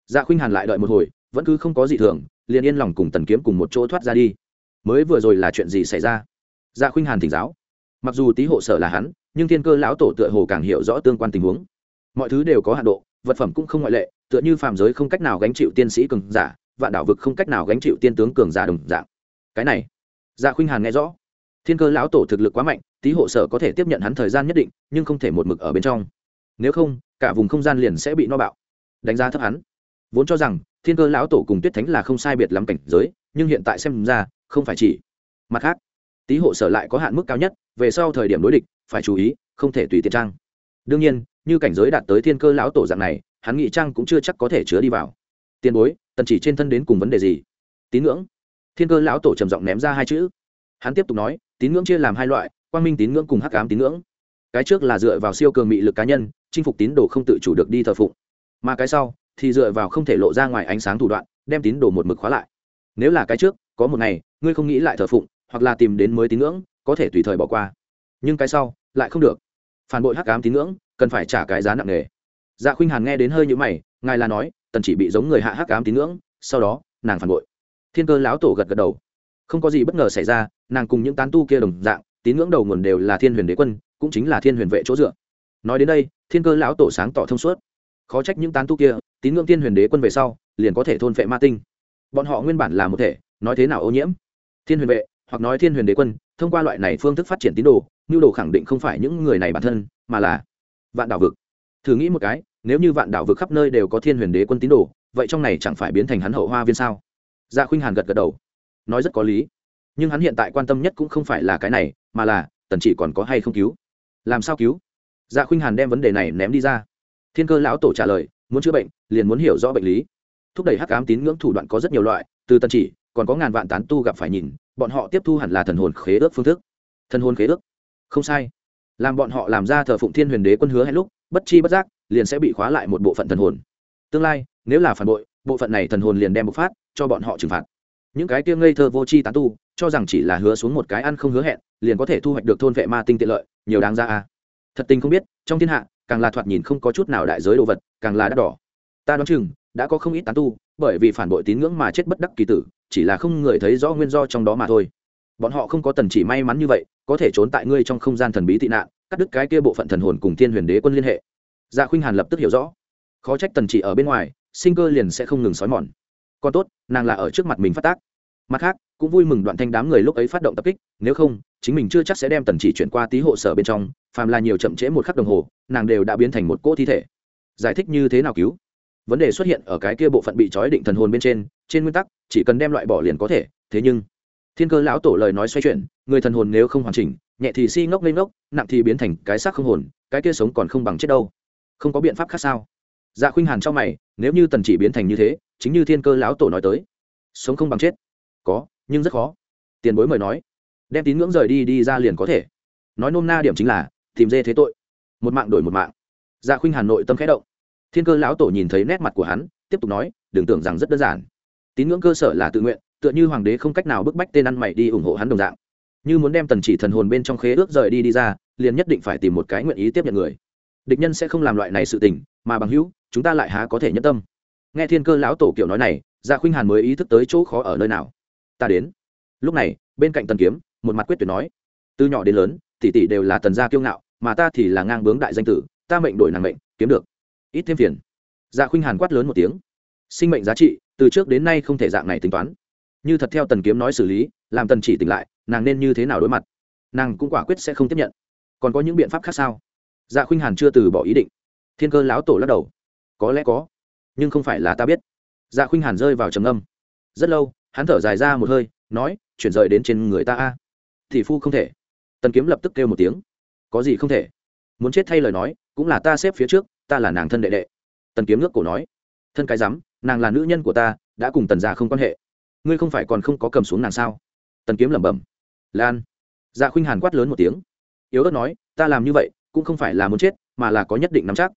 Dạ khuynh hàn lại đợi một hồi, vẫn cứ không có gì thường, liền yên lòng cùng tần kiếm cùng một chỗ thoát ra đi. Mới vừa rồi là chuyện gì xảy ra? Dạ khuynh hàn thỉnh giáo. Mặc dù Tý hộ sở là hắn nhưng thiên cơ lão tổ tựa hồ càng hiểu rõ tương quan tình huống. Mọi thứ đều có hạn độ, vật phẩm cũng không ngoại lệ, tựa như phàm giới không cách nào gánh chịu tiên sĩ cường giả, vạn đảo vực không cách nào gánh chịu tiên tướng cường giả đồng dạng. Cái này dạ khuynh hàn nghe rõ. Thiên cơ lão tổ thực lực quá mạnh Tý hộ sở có thể tiếp nhận hắn thời gian nhất định, nhưng không thể một mực ở bên trong. Nếu không, cả vùng không gian liền sẽ bị no bạo. Đánh giá thấp hắn. Vốn cho rằng, thiên cơ lão tổ cùng tuyết thánh là không sai biệt lắm cảnh giới, nhưng hiện tại xem ra, không phải chỉ. Mặt khác Tý hộ sở lại có hạn mức cao nhất, về sau thời điểm đối địch phải chú ý, không thể tùy tiện trang. Đương nhiên, như cảnh giới đạt tới thiên cơ lão tổ dạng này, hắn nghĩ trang cũng chưa chắc có thể chứa đi vào. Tiền bối, tần chỉ trên thân đến cùng vấn đề gì? Tín ngưỡng. Thiên cơ lão tổ trầm giọng ném ra hai chữ. Hắn tiếp tục nói, tín ngưỡng chia làm hai loại, quang minh tín ngưỡng cùng hắc ám tín ngưỡng. Cái trước là dựa vào siêu cường mị lực cá nhân, chinh phục tín đồ không tự chủ được đi thờ phụng. Mà cái sau, thì dựa vào không thể lộ ra ngoài ánh sáng thủ đoạn, đem tín đồ một mực khóa lại. Nếu là cái trước, có một ngày, ngươi không nghĩ lại thờ phụng, hoặc là tìm đến mới tín ngưỡng, có thể tùy thời bỏ qua. Nhưng cái sau lại không được. Phản bội hắc ám tín ngưỡng, cần phải trả cái giá nặng nề. Dạ khuynh hàn nghe đến hơi như mày, ngài là nói, tần chỉ bị giống người hạ hắc ám tín ngưỡng, sau đó, nàng phản bội. Thiên cơ lão tổ gật gật đầu. Không có gì bất ngờ xảy ra, nàng cùng những tán tu kia đồng dạng, tín ngưỡng đầu nguồn đều là thiên huyền đế quân, cũng chính là thiên huyền vệ chỗ dựa. Nói đến đây, thiên cơ lão tổ sáng tỏ thông suốt. Khó trách những tán tu kia, tín ngưỡng thiên huyền đế quân về sau, liền có thể thôn vệ ma tinh. Bọn họ nguyên bản là một thể, nói thế nào ô nhiễm? Thiên huyền vệ, hoặc nói thiên huyền đế quân thông qua loại này phương thức phát triển tín đồ nhu đồ khẳng định không phải những người này bản thân, mà là vạn đảo vực. Thử nghĩ một cái, nếu như vạn đảo vực khắp nơi đều có thiên huyền đế quân tín đồ, vậy trong này chẳng phải biến thành hắn hậu hoa viên sao? Dạ khuynh hàn gật gật đầu. Nói rất có lý. Nhưng hắn hiện tại quan tâm nhất cũng không phải là cái này, mà là tần chỉ còn có hay không cứu? Làm sao cứu? Dạ khuynh hàn đem vấn đề này ném đi ra. Thiên cơ lão tổ trả lời, muốn chữa bệnh, liền muốn hiểu rõ bệnh lý. Thúc đẩy hắc ám tín ngưỡng thủ đoạn có rất nhiều loại, từ tần chỉ, còn có ngàn vạn tán tu gặp phải nhìn bọn họ tiếp thu hẳn là thần hồn khế ước phương thức. Thần hồn khế ước? Không sai. Làm bọn họ làm ra thờ phụng thiên huyền đế quân hứa hay lúc, bất chi bất giác, liền sẽ bị khóa lại một bộ phận thần hồn. Tương lai, nếu là phản bội, bộ phận này thần hồn liền đem bộc phát, cho bọn họ trừng phạt. Những cái kia ngây thơ vô chi tán tu, cho rằng chỉ là hứa xuống một cái ăn không hứa hẹn, liền có thể thu hoạch được thôn vệ ma tinh tiện lợi, nhiều đáng ra à thật tình không biết, trong thiên hạ, càng là thoạt nhìn không có chút nào đại giới đồ vật, càng là đắt đỏ. Ta đoán chừng, đã có không ít tán tu, bởi vì phản bội tín ngưỡng mà chết bất đắc kỳ tử chỉ là không người thấy rõ nguyên do trong đó mà thôi. Bọn họ không có tần chỉ may mắn như vậy, có thể trốn tại ngươi trong không gian thần bí tị nạn, cắt đứt cái kia bộ phận thần hồn cùng thiên huyền đế quân liên hệ. Dạ khuynh hàn lập tức hiểu rõ. Khó trách tần chỉ ở bên ngoài, sinh cơ liền sẽ không ngừng xói mòn. Còn tốt, nàng là ở trước mặt mình phát tác. Mặt khác, cũng vui mừng đoạn thanh đám người lúc ấy phát động tập kích, nếu không, chính mình chưa chắc sẽ đem tần chỉ chuyển qua tí hộ sở bên trong, phàm là nhiều chậm trễ một khắc đồng hồ, nàng đều đã biến thành một cỗ thi thể. Giải thích như thế nào cứu? Vấn đề xuất hiện ở cái kia bộ phận bị trói định thần hồn bên trên trên nguyên tắc, chỉ cần đem loại bỏ liền có thể, thế nhưng, thiên cơ lão tổ lời nói xoay chuyển, người thần hồn nếu không hoàn chỉnh, nhẹ thì si ngốc lên ngốc, nặng thì biến thành cái xác không hồn, cái kia sống còn không bằng chết đâu. Không có biện pháp khác sao? Dạ khuynh hàn cho mày, nếu như tần chỉ biến thành như thế, chính như thiên cơ lão tổ nói tới, sống không bằng chết. Có, nhưng rất khó. Tiền bối mời nói. Đem tín ngưỡng rời đi đi ra liền có thể. Nói nôm na điểm chính là, tìm dê thế tội. Một mạng đổi một mạng. Dạ khuynh hàn nội tâm khẽ động thiên cơ lão tổ nhìn thấy nét mặt của hắn, tiếp tục nói, đừng tưởng rằng rất đơn giản. Tín ngưỡng cơ sở là tự nguyện, tựa như hoàng đế không cách nào bức bách tên ăn mày đi ủng hộ hắn đồng dạng. Như muốn đem tần chỉ thần hồn bên trong khế ước rời đi đi ra, liền nhất định phải tìm một cái nguyện ý tiếp nhận người. Địch nhân sẽ không làm loại này sự tình, mà bằng hữu, chúng ta lại há có thể nhẫn tâm. Nghe thiên cơ lão tổ kiểu nói này Gia khuynh hàn mới ý thức tới chỗ khó ở nơi nào. Ta đến. Lúc này, bên cạnh tần kiếm, một mặt quyết tuyệt nói, từ nhỏ đến lớn, tỷ tỷ đều là tần gia kiêu ngạo, mà ta thì là ngang bướng đại danh tử, ta mệnh đổi nàng mệnh, kiếm được ít thêm phiền. Dạ khuynh hàn quát lớn một tiếng. Sinh mệnh giá trị, từ trước đến nay không thể dạng này tính toán. Như thật theo tần kiếm nói xử lý, làm tần chỉ tỉnh lại, nàng nên như thế nào đối mặt? Nàng cũng quả quyết sẽ không tiếp nhận. Còn có những biện pháp khác sao? Dạ khuynh hàn chưa từ bỏ ý định. Thiên cơ lão tổ lắc đầu. Có lẽ có, nhưng không phải là ta biết. Dạ khuynh hàn rơi vào trầm âm rất lâu, hắn thở dài ra một hơi, nói, chuyển rời đến trên người ta a. Thì phu không thể. Tần kiếm lập tức kêu một tiếng. Có gì không thể? Muốn chết thay lời nói, cũng là ta xếp phía trước ta là nàng thân đệ đệ. Tần kiếm nước cổ nói thân cái rắm nàng là nữ nhân của ta đã cùng tần gia không quan hệ. Ngươi không phải còn không có cầm xuống nàng sao? Tần kiếm lẩm bẩm lan. Dạ khuynh hàn quát lớn một tiếng. Yếu ớt nói ta làm như vậy cũng không phải là muốn chết mà là có nhất định nắm chắc.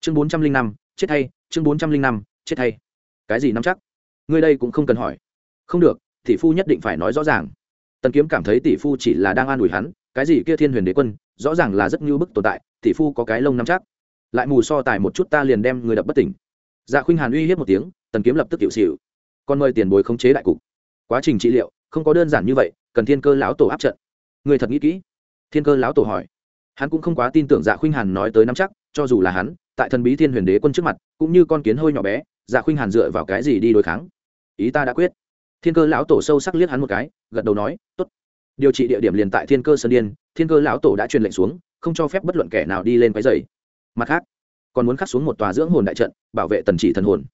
Chương bốn trăm linh năm chết hay, chương bốn trăm linh năm chết hay, cái gì nắm chắc? Ngươi đây cũng không cần hỏi. Không được tỷ phu nhất định phải nói rõ ràng. Tần kiếm cảm thấy tỷ phu chỉ là đang an ủi hắn cái gì kia thiên huyền đế quân rõ ràng là rất như bức tồn tại tỷ phu có cái lông nắm chắc lại mù so tài một chút ta liền đem người đập bất tỉnh. Dạ khuynh hàn uy hiếp một tiếng, tần kiếm lập tức hiệu xịu con mời tiền bối khống chế đại cục. Quá trình trị liệu, không có đơn giản như vậy, cần thiên cơ lão tổ áp trận. Người thật nghĩ kỹ. Thiên cơ lão tổ hỏi. Hắn cũng không quá tin tưởng dạ khuynh hàn nói tới nắm chắc, cho dù là hắn, tại thần bí thiên huyền đế quân trước mặt, cũng như con kiến hơi nhỏ bé dạ khuynh hàn dựa vào cái gì đi đối kháng? Ý ta đã quyết. Thiên cơ lão tổ sâu sắc liếc hắn một cái, gật đầu nói, tốt. Điều trị địa điểm liền tại thiên cơ sơn điên, thiên cơ lão tổ đã truyền lệnh xuống, không cho phép bất luận kẻ nào đi lên cái giày mặt khác, còn muốn khắc xuống một tòa dưỡng hồn đại trận, bảo vệ tần chỉ thần hồn.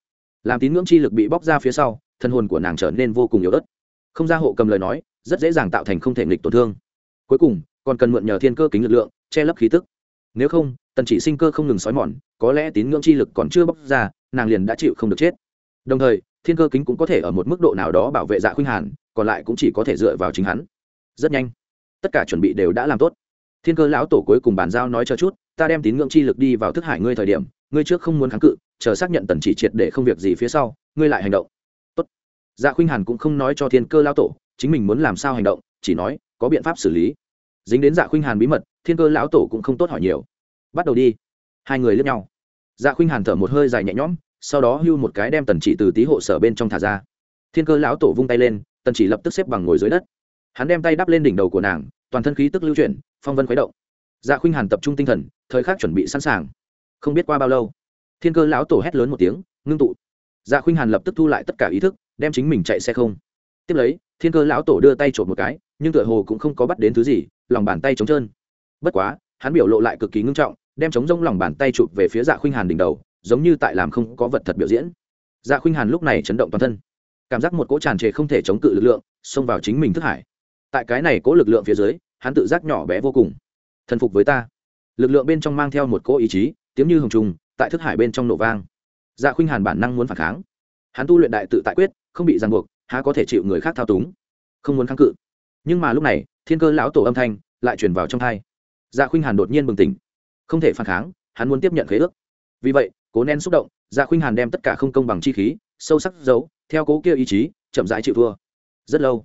Làm tín ngưỡng chi lực bị bóc ra phía sau, thần hồn của nàng trở nên vô cùng yếu ớt. Không ra hộ cầm lời nói, rất dễ dàng tạo thành không thể nghịch tổn thương. Cuối cùng, còn cần mượn nhờ thiên cơ kính lực lượng, che lấp khí tức. Nếu không, tần chỉ sinh cơ không ngừng xói mòn, có lẽ tín ngưỡng chi lực còn chưa bóc ra, nàng liền đã chịu không được chết. Đồng thời, thiên cơ kính cũng có thể ở một mức độ nào đó bảo vệ dạ khuynh hàn, còn lại cũng chỉ có thể dựa vào chính hắn. Rất nhanh, tất cả chuẩn bị đều đã làm tốt thiên cơ lão tổ cuối cùng bàn giao nói cho chút, ta đem tín ngưỡng chi lực đi vào thức hải ngươi thời điểm, ngươi trước không muốn kháng cự, chờ xác nhận tần chỉ triệt để không việc gì phía sau, ngươi lại hành động. Tốt. dạ khuynh hàn cũng không nói cho thiên cơ lão tổ, chính mình muốn làm sao hành động, chỉ nói, có biện pháp xử lý. Dính đến dạ khuynh hàn bí mật, thiên cơ lão tổ cũng không tốt hỏi nhiều. Bắt đầu đi. Hai người lướt nhau. Dạ khuynh hàn thở một hơi dài nhẹ nhõm, sau đó hưu một cái đem tần chỉ từ tí hộ sở bên trong thả ra. Thiên cơ lão tổ vung tay lên, tần chỉ lập tức xếp bằng ngồi dưới đất. Hắn đem tay đắp lên đỉnh đầu của nàng toàn thân khí tức lưu chuyển, phong vân khuấy động. Dạ khuynh hàn tập trung tinh thần, thời khắc chuẩn bị sẵn sàng. Không biết qua bao lâu, thiên cơ lão tổ hét lớn một tiếng, ngưng tụ. Dạ khuynh hàn lập tức thu lại tất cả ý thức, đem chính mình chạy xe không. Tiếp lấy, thiên cơ lão tổ đưa tay trộm một cái, nhưng tựa hồ cũng không có bắt đến thứ gì, lòng bàn tay trống trơn. Bất quá, hắn biểu lộ lại cực kỳ ngưng trọng, đem chống rông lòng bàn tay chụp về phía dạ khuynh hàn đỉnh đầu, giống như tại làm không có vật thật biểu diễn. Dạ khuynh hàn lúc này chấn động toàn thân. Cảm giác một cỗ tràn trề không thể chống cự lực lượng, xông vào chính mình thức hải tại cái này cố lực lượng phía dưới, hắn tự giác nhỏ bé vô cùng. Thần phục với ta. Lực lượng bên trong mang theo một cỗ ý chí, tiếng như hồng trùng, tại thức hải bên trong nổ vang. Dạ khuynh hàn bản năng muốn phản kháng. Hắn tu luyện đại tự tại quyết, không bị ràng buộc, há có thể chịu người khác thao túng. Không muốn kháng cự. Nhưng mà lúc này, thiên cơ lão tổ âm thanh lại truyền vào trong thai dạ khuynh hàn đột nhiên bừng tỉnh. Không thể phản kháng, hắn muốn tiếp nhận khế ước. Vì vậy, cố nén xúc động dạ khuynh hàn đem tất cả không công bằng chi khí, sâu sắc giấu, theo cố kia ý chí, chậm rãi chịu thua. Rất lâu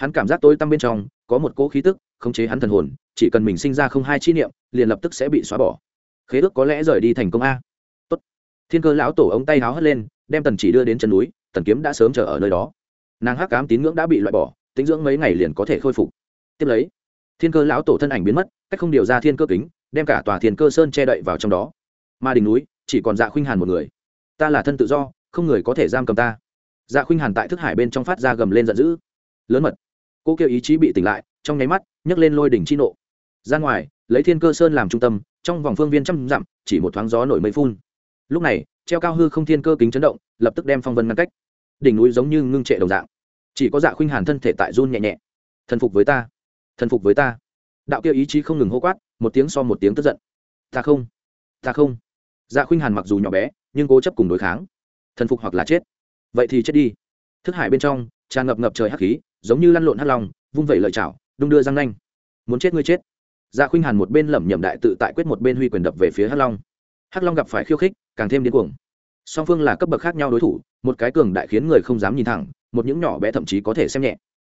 hắn cảm giác tối tăm bên trong, có một cỗ khí tức, khống chế hắn thần hồn, chỉ cần mình sinh ra không hai chi niệm, liền lập tức sẽ bị xóa bỏ. Khế ước có lẽ rời đi thành công a. Tốt. thiên cơ lão tổ ống tay háo hất lên, đem tần chỉ đưa đến chân núi, tần kiếm đã sớm chờ ở nơi đó. Nàng hắc cám tín ngưỡng đã bị loại bỏ, tính dưỡng mấy ngày liền có thể khôi phục. Tiếp lấy, thiên cơ lão tổ thân ảnh biến mất, cách không điều ra thiên cơ kính, đem cả tòa thiên cơ sơn che đậy vào trong đó. Mà đỉnh núi, chỉ còn dạ khuynh hàn một người. Ta là thân tự do, không người có thể giam cầm ta. Dạ khuynh hàn tại thức hải bên trong phát ra gầm lên giận dữ. Lớn mật cô kêu ý chí bị tỉnh lại, trong nháy mắt, nhấc lên lôi đỉnh chi nộ. Ra ngoài, lấy thiên cơ sơn làm trung tâm, trong vòng phương viên trăm dặm, chỉ một thoáng gió nổi mây phun. Lúc này, treo cao hư không thiên cơ kính chấn động, lập tức đem phong vân ngăn cách. Đỉnh núi giống như ngưng trệ đồng dạng. Chỉ có dạ khuynh hàn thân thể tại run nhẹ nhẹ. Thần phục với ta. Thần phục với ta. Đạo kia ý chí không ngừng hô quát, một tiếng so một tiếng tức giận. Ta không. Ta không. Dạ khuynh hàn mặc dù nhỏ bé, nhưng cố chấp cùng đối kháng. Thần phục hoặc là chết. Vậy thì chết đi. Thức hải bên trong, tràn ngập ngập trời hắc khí giống như lăn lộn hắc lòng vung vẩy lợi chảo đung đưa răng nanh. Muốn chết ngươi chết. Dạ khuynh hàn một bên lẩm nhẩm đại tự tại quyết một bên huy quyền đập về phía hắc long. Hắc long gặp phải khiêu khích càng thêm điên cuồng. Song phương là cấp bậc khác nhau đối thủ một cái cường đại khiến người không dám nhìn thẳng một những nhỏ bé thậm chí có thể xem nhẹ.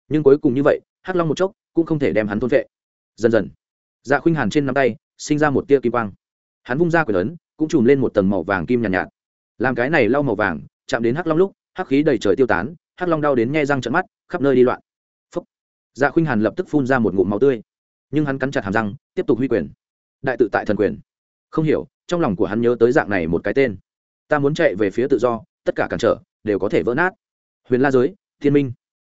Nhưng cuối cùng như vậy hắc long một chốc cũng không thể đem hắn thôn vệ. Dần dần dạ khuynh hàn trên nắm tay sinh ra một tia kim quang. Hắn vung ra quyền lớn, cũng chùm lên một tầng màu vàng kim nhàn nhạt, nhạt. Làm cái này lau màu vàng chạm đến hắc long lúc hắc khí đầy trời tiêu tán hắc long đau đến nghe răng trận mắt, khắp nơi đi loạn. Phúc. dạ khuynh hàn lập tức phun ra một ngụm máu tươi. Nhưng hắn cắn chặt hàm răng, tiếp tục huy quyền. Đại tự tại thần quyền. Không hiểu, trong lòng của hắn nhớ tới dạng này một cái tên. Ta muốn chạy về phía tự do, tất cả cản trở, đều có thể vỡ nát. Huyền la giới, thiên minh.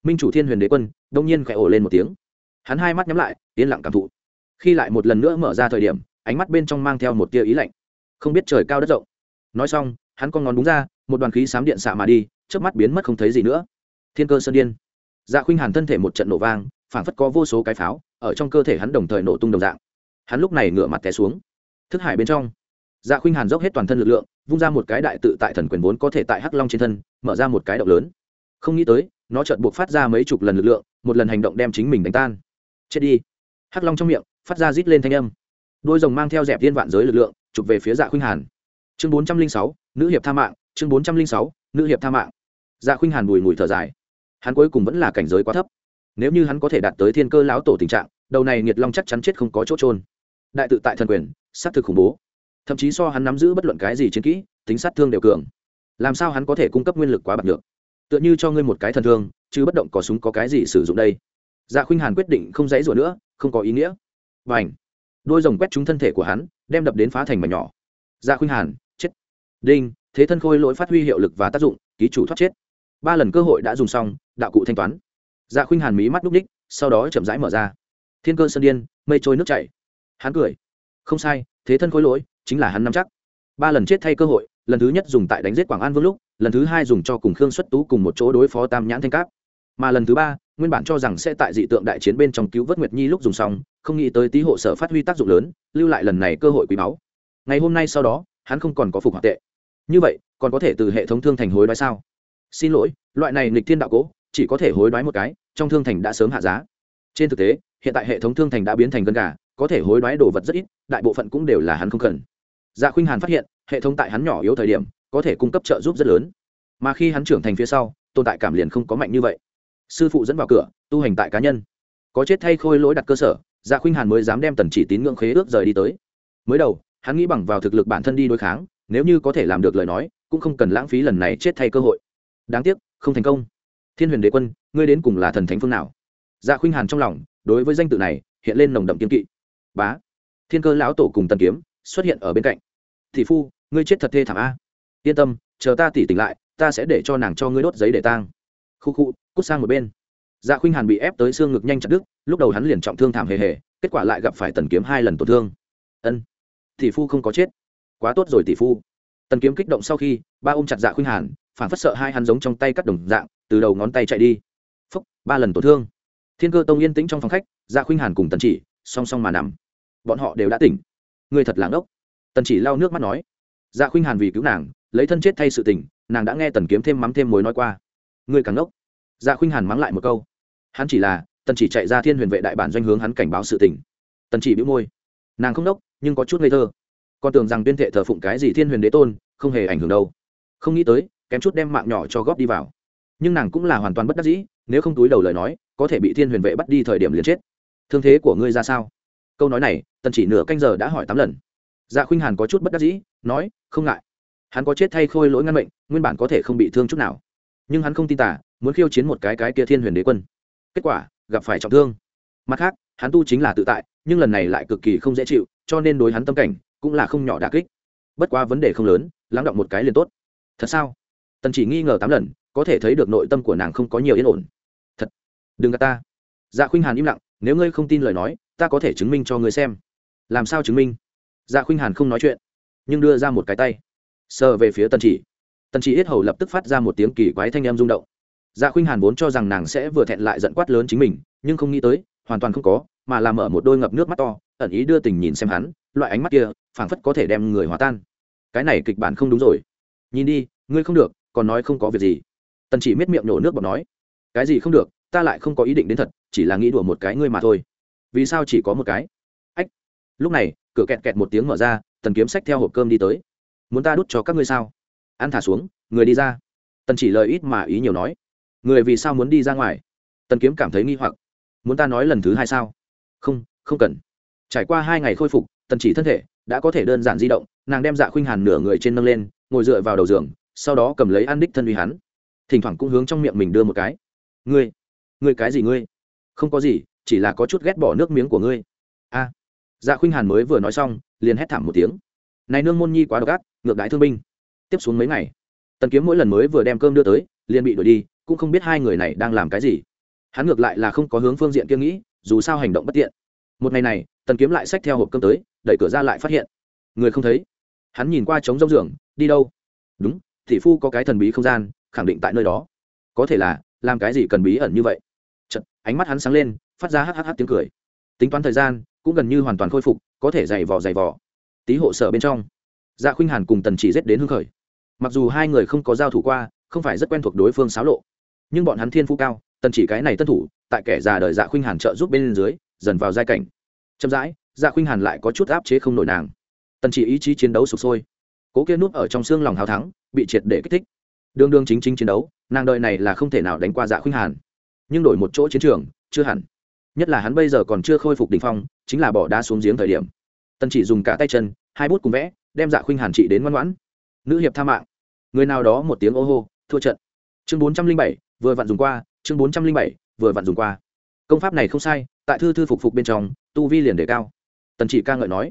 Minh chủ thiên huyền đế quân, đông nhiên khẽ ổ lên một tiếng. Hắn hai mắt nhắm lại, yên lặng cảm thụ. Khi lại một lần nữa mở ra thời điểm, ánh mắt bên trong mang theo một tia ý lạnh. Không biết trời cao đất rộng. Nói xong, hắn con ngón đúng ra, một đoàn khí sám điện xạ mà đi chớp mắt biến mất không thấy gì nữa. Thiên cơ sơn điên. Dạ khuynh hàn thân thể một trận nổ vang, phảng phất có vô số cái pháo, ở trong cơ thể hắn đồng thời nổ tung đồng dạng. Hắn lúc này ngửa mặt té xuống. Thức hải bên trong. Dạ khuynh hàn dốc hết toàn thân lực lượng, vung ra một cái đại tự tại thần quyền vốn có thể tại hắc long trên thân, mở ra một cái động lớn. Không nghĩ tới, nó chợt buộc phát ra mấy chục lần lực lượng, một lần hành động đem chính mình đánh tan. Chết đi. Hắc long trong miệng, phát ra rít lên thanh âm. Đôi rồng mang theo dẹp viên vạn giới lực lượng, chụp về phía dạ khuynh hàn. Chương bốn trăm linh sáu, nữ hiệp tha mạng, chương bốn trăm linh sáu, nữ hiệp tha mạng dạ khuynh hàn bùi mùi thở dài. Hắn cuối cùng vẫn là cảnh giới quá thấp. Nếu như hắn có thể đạt tới thiên cơ lão tổ tình trạng, đầu này nghiệt long chắc chắn chết không có chỗ trôn đại tự tại thần quyền s á t thực khủng bố. Thậm chí so hắn nắm giữ bất luận cái gì chiến kỹ, tính sát thương đều cường. Làm sao hắn có thể cung cấp nguyên lực quá bạc được tựa như cho ngươi một cái thần thương, chứ bất động có súng có cái gì sử dụng đây? Dạ khuynh hàn quyết định không dãy rủa nữa, không có ý nghĩa. Và ảnh đôi rồng quét trúng thân thể của hắn, đem đập đến phá thành mảnh nhỏ. Dạ khuynh hàn, chết. Đinh, thế thân khôi lỗi phát huy hiệu lực và tác dụng, ký chủ thoát chết ba lần cơ hội đã dùng xong, đạo cụ thanh toán. Dạ khuynh hàn mí mắt núp ních, sau đó chậm rãi mở ra. Thiên cơ sơn điên, mây trôi nước chảy. Hắn cười. Không sai, thế thân khôi lỗi, chính là hắn nắm chắc. Ba lần chết thay cơ hội, lần thứ nhất dùng tại đánh giết quảng an vương lúc, lần thứ hai dùng cho cùng khương xuất tú cùng một chỗ đối phó tam nhãn thanh cáp. Mà lần thứ ba, nguyên bản cho rằng sẽ tại dị tượng đại chiến bên trong cứu vớt nguyệt nhi lúc dùng xong, không nghĩ tới tý hộ sở phát huy tác dụng lớn, lưu lại lần này cơ hội quý báu. Ngày hôm nay sau đó, hắn không còn có phục hoạt tệ. Như vậy, còn có thể từ hệ thống thương thành hối đoái sao? Xin lỗi, loại này nghịch thiên đạo cố, chỉ có thể hối đoái một cái, trong thương thành đã sớm hạ giá. Trên thực tế, hiện tại hệ thống thương thành đã biến thành gân gà, có thể hối đoái đồ vật rất ít, đại bộ phận cũng đều là hắn không cần. Dạ khuynh hàn phát hiện, hệ thống tại hắn nhỏ yếu thời điểm, có thể cung cấp trợ giúp rất lớn. Mà khi hắn trưởng thành phía sau, tồn tại cảm liền không có mạnh như vậy. Sư phụ dẫn vào cửa, tu hành tại cá nhân. Có chết thay khôi lỗi đặt cơ sở dạ khuynh hàn mới dám đem tần chỉ tín ngưỡng khế ước rời đi tới. Mới đầu, hắn nghĩ bằng vào thực lực bản thân đi đối kháng, nếu như có thể làm được lời nói, cũng không cần lãng phí lần này chết thay cơ hội đáng tiếc, không thành công. Thiên huyền đế quân, ngươi đến cùng là thần thánh phương nào? Dạ khuynh hàn trong lòng, đối với danh tự này, hiện lên nồng đậm kiên kỵ. Bá, thiên cơ lão tổ cùng tần kiếm, xuất hiện ở bên cạnh. Thị phu, ngươi chết thật thê thảm a. Yên tâm, chờ ta tỉ tỉnh lại, ta sẽ để cho nàng cho ngươi đốt giấy để tang. Khu khu, cút sang một bên. Dạ khuynh hàn bị ép tới xương ngực nhanh chặt đứt, lúc đầu hắn liền trọng thương thảm hề hề, kết quả lại gặp phải tần kiếm hai lần tổn thương. Ân, tỷ phu không có chết. Quá tốt rồi tỷ phu. Tần kiếm kích động sau khi, ba ôm chặt dạ khuynh hàn phản phất sợ hai hắn giống trong tay cắt đồng dạng, từ đầu ngón tay chạy đi. Phúc, ba lần tổn thương. Thiên cơ tông yên tĩnh trong phòng khách ra khuynh hàn cùng tần chỉ, song song mà nằm. Bọn họ đều đã tỉnh. Người thật lãng ốc tần chỉ lau nước mắt nói. Ra khuynh hàn vì cứu nàng, lấy thân chết thay sự tình, nàng đã nghe tần kiếm thêm mắm thêm mối nói qua. Người càng ốc ra dạ khuynh hàn mắng lại một câu. Hắn chỉ là, tần chỉ chạy ra thiên huyền vệ đại bản doanh hướng hắn cảnh báo sự tình. Tần chỉ bĩu môi. Nàng không đốc nhưng có chút ngây thơ. Con tưởng rằng tuyên thệ thờ phụng cái gì thiên huyền đế tôn, không hề ảnh hưởng đâu. Không nghĩ tới kém chút đem mạng nhỏ cho góp đi vào. Nhưng nàng cũng là hoàn toàn bất đắc dĩ, nếu không túi đầu lời nói, có thể bị thiên huyền vệ bắt đi thời điểm liền chết. Thương thế của ngươi ra sao? Câu nói này, tần chỉ nửa canh giờ đã hỏi tám lần. Dạ khuynh hàn có chút bất đắc dĩ, nói, không ngại. Hắn có chết thay khôi lỗi ngăn mệnh, nguyên bản có thể không bị thương chút nào. Nhưng hắn không tin tả muốn khiêu chiến một cái cái kia thiên huyền đế quân. Kết quả, gặp phải trọng thương. Mặt khác, hắn tu chính là tự tại, nhưng lần này lại cực kỳ không dễ chịu, cho nên đối hắn tâm cảnh cũng là không nhỏ đà kích. Bất quá vấn đề không lớn, lắng động một cái liền tốt. Thật sao? Tần chỉ nghi ngờ tám lần, có thể thấy được nội tâm của nàng không có nhiều yên ổn. Thật, đừng gạt ta. Dạ khuynh hàn im lặng, nếu ngươi không tin lời nói, ta có thể chứng minh cho ngươi xem. Làm sao chứng minh? Dạ khuynh hàn không nói chuyện, nhưng đưa ra một cái tay, sờ về phía tần chỉ. Tần chỉ yết hầu lập tức phát ra một tiếng kỳ quái thanh em rung động. Dạ khuynh hàn vốn cho rằng nàng sẽ vừa thẹn lại giận quát lớn chính mình, nhưng không nghĩ tới, hoàn toàn không có, mà làm mở một đôi ngập nước mắt to, ẩn ý đưa tình nhìn xem hắn, loại ánh mắt kia, phảng phất có thể đem người hòa tan. Cái này kịch bản không đúng rồi. Nhìn đi, ngươi không được còn nói không có việc gì. Tần chỉ miết miệng nhổ nước bọt nói, cái gì không được, ta lại không có ý định đến thật, chỉ là nghĩ đùa một cái ngươi mà thôi. Vì sao chỉ có một cái? Ách. Lúc này, cửa kẹt kẹt một tiếng mở ra, tần kiếm sách theo hộp cơm đi tới. Muốn ta đút cho các ngươi sao? Ăn thả xuống, người đi ra. Tần chỉ lời ít mà ý nhiều nói. Người vì sao muốn đi ra ngoài? Tần kiếm cảm thấy nghi hoặc. Muốn ta nói lần thứ hai sao? Không không cần. Trải qua hai ngày khôi phục, tần chỉ thân thể đã có thể đơn giản di động, nàng đem dạ khuynh hàn nửa người trên nâng lên, ngồi dựa vào đầu giường sau đó cầm lấy ăn đích thân uy hắn. Thỉnh thoảng cũng hướng trong miệng mình đưa một cái. Ngươi ngươi cái gì ngươi? Không có gì, chỉ là có chút ghét bỏ nước miếng của ngươi. A. Dạ khuynh hàn mới vừa nói xong, liền hét thảm một tiếng. Này nương môn nhi quá độc ác, ngược đãi thương binh. Tiếp xuống mấy ngày, tần kiếm mỗi lần mới vừa đem cơm đưa tới, liền bị đuổi đi, cũng không biết hai người này đang làm cái gì. Hắn ngược lại là không có hướng phương diện kia nghĩ, dù sao hành động bất tiện. Một ngày này, tần kiếm lại xách theo hộp cơm tới, đẩy cửa ra lại phát hiện. Người không thấy. Hắn nhìn qua trống rông giường, đi đâu? Đúng thị phu có cái thần bí không gian khẳng định tại nơi đó. Có thể là làm cái gì cần bí ẩn như vậy? Chật, ánh mắt hắn sáng lên phát ra hắc tiếng cười. Tính toán thời gian cũng gần như hoàn toàn khôi phục có thể dày vò dày vò. Tí hộ sở bên trong dạ khuynh hàn cùng tần chỉ rét đến hưng khởi. Mặc dù hai người không có giao thủ qua không phải rất quen thuộc đối phương xáo lộ nhưng bọn hắn thiên phú cao tần chỉ cái này tân thủ tại kẻ già đời dạ khuynh hàn trợ giúp bên dưới dần vào giai cảnh. Chậm rãi dạ khuynh hàn lại có chút áp chế không nổi nàng. Tần chỉ ý chí chiến đấu sụp sôi cố kia nút ở trong xương lòng hào thắng, bị triệt để kích thích. Đương đương chính chính chiến đấu, nàng đợi này là không thể nào đánh qua dạ khuynh hàn. Nhưng đổi một chỗ chiến trường, chưa hẳn. Nhất là hắn bây giờ còn chưa khôi phục đ ỉ n h phong, chính là bỏ đá xuống giếng thời điểm. Tần chỉ dùng cả tay chân, hai bút cùng vẽ, đem dạ khuynh hàn trị đến ngoan ngoãn. Nữ hiệp tha mạng. Người nào đó một tiếng ô hô, thua trận. Chương bốn trăm linh bảy, vừa vặn dùng qua, chương bốn trăm linh bảy, vừa vặn dùng qua. Công pháp này không sai, tại thư thư phục phục bên trong, tu vi liền đề cao. Tần chỉ ca ngợi nói.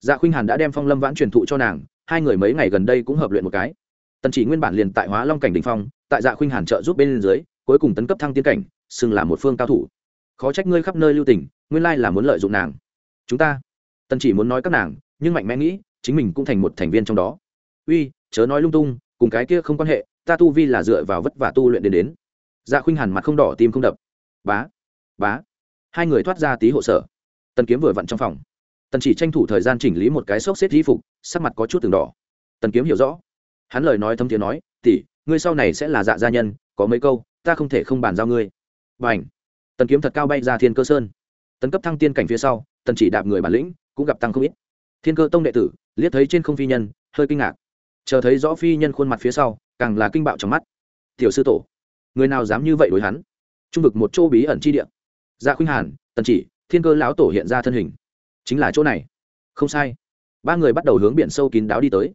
Dạ khuynh hàn đã đem phong lâm vãn truyền thụ cho nàng hai người mấy ngày gần đây cũng hợp luyện một cái. Tần chỉ nguyên bản liền tại hóa long cảnh đình phong, tại dạ khuynh hàn trợ giúp bên dưới, cuối cùng tấn cấp thăng tiến cảnh, xưng là một phương cao thủ. Khó trách ngươi khắp nơi lưu tình, nguyên lai là muốn lợi dụng nàng. Chúng ta, tần chỉ muốn nói các nàng, nhưng mạnh mẽ nghĩ, chính mình cũng thành một thành viên trong đó. Uy, chớ nói lung tung, cùng cái kia không quan hệ, ta tu vi là dựa vào vất vả tu luyện đến đến. Dạ khuynh hàn mặt không đỏ, tim không đập. Bá bá. Hai người thoát ra tí hộ sở. Tần kiếm vừa vặn trong phòng tần chỉ tranh thủ thời gian chỉnh lý một cái xốc xếp y phục, sắc mặt có chút từng đỏ. Tần kiếm hiểu rõ. Hắn lời nói thâm tiếng nói, tỷ, ngươi sau này sẽ là dạ gia nhân, có mấy câu, ta không thể không bàn giao ngươi. B à n h tần kiếm thật cao bay ra thiên cơ sơn. Tấn cấp thăng tiên cảnh phía sau, tần chỉ đạp người bản lĩnh, cũng gặp tăng không ít. Thiên cơ tông đệ tử, liếc thấy trên không phi nhân, hơi kinh ngạc. Chờ thấy rõ phi nhân khuôn mặt phía sau, càng là kinh bạo trong mắt. Tiểu sư tổ, người nào dám như vậy đối hắn? Trung vực một chỗ bí ẩn chi địa. Dạ khuynh hàn, tần chỉ, thiên cơ lão tổ hiện ra thân hình chính là chỗ này. Không sai. Ba người bắt đầu hướng biển sâu kín đáo đi tới.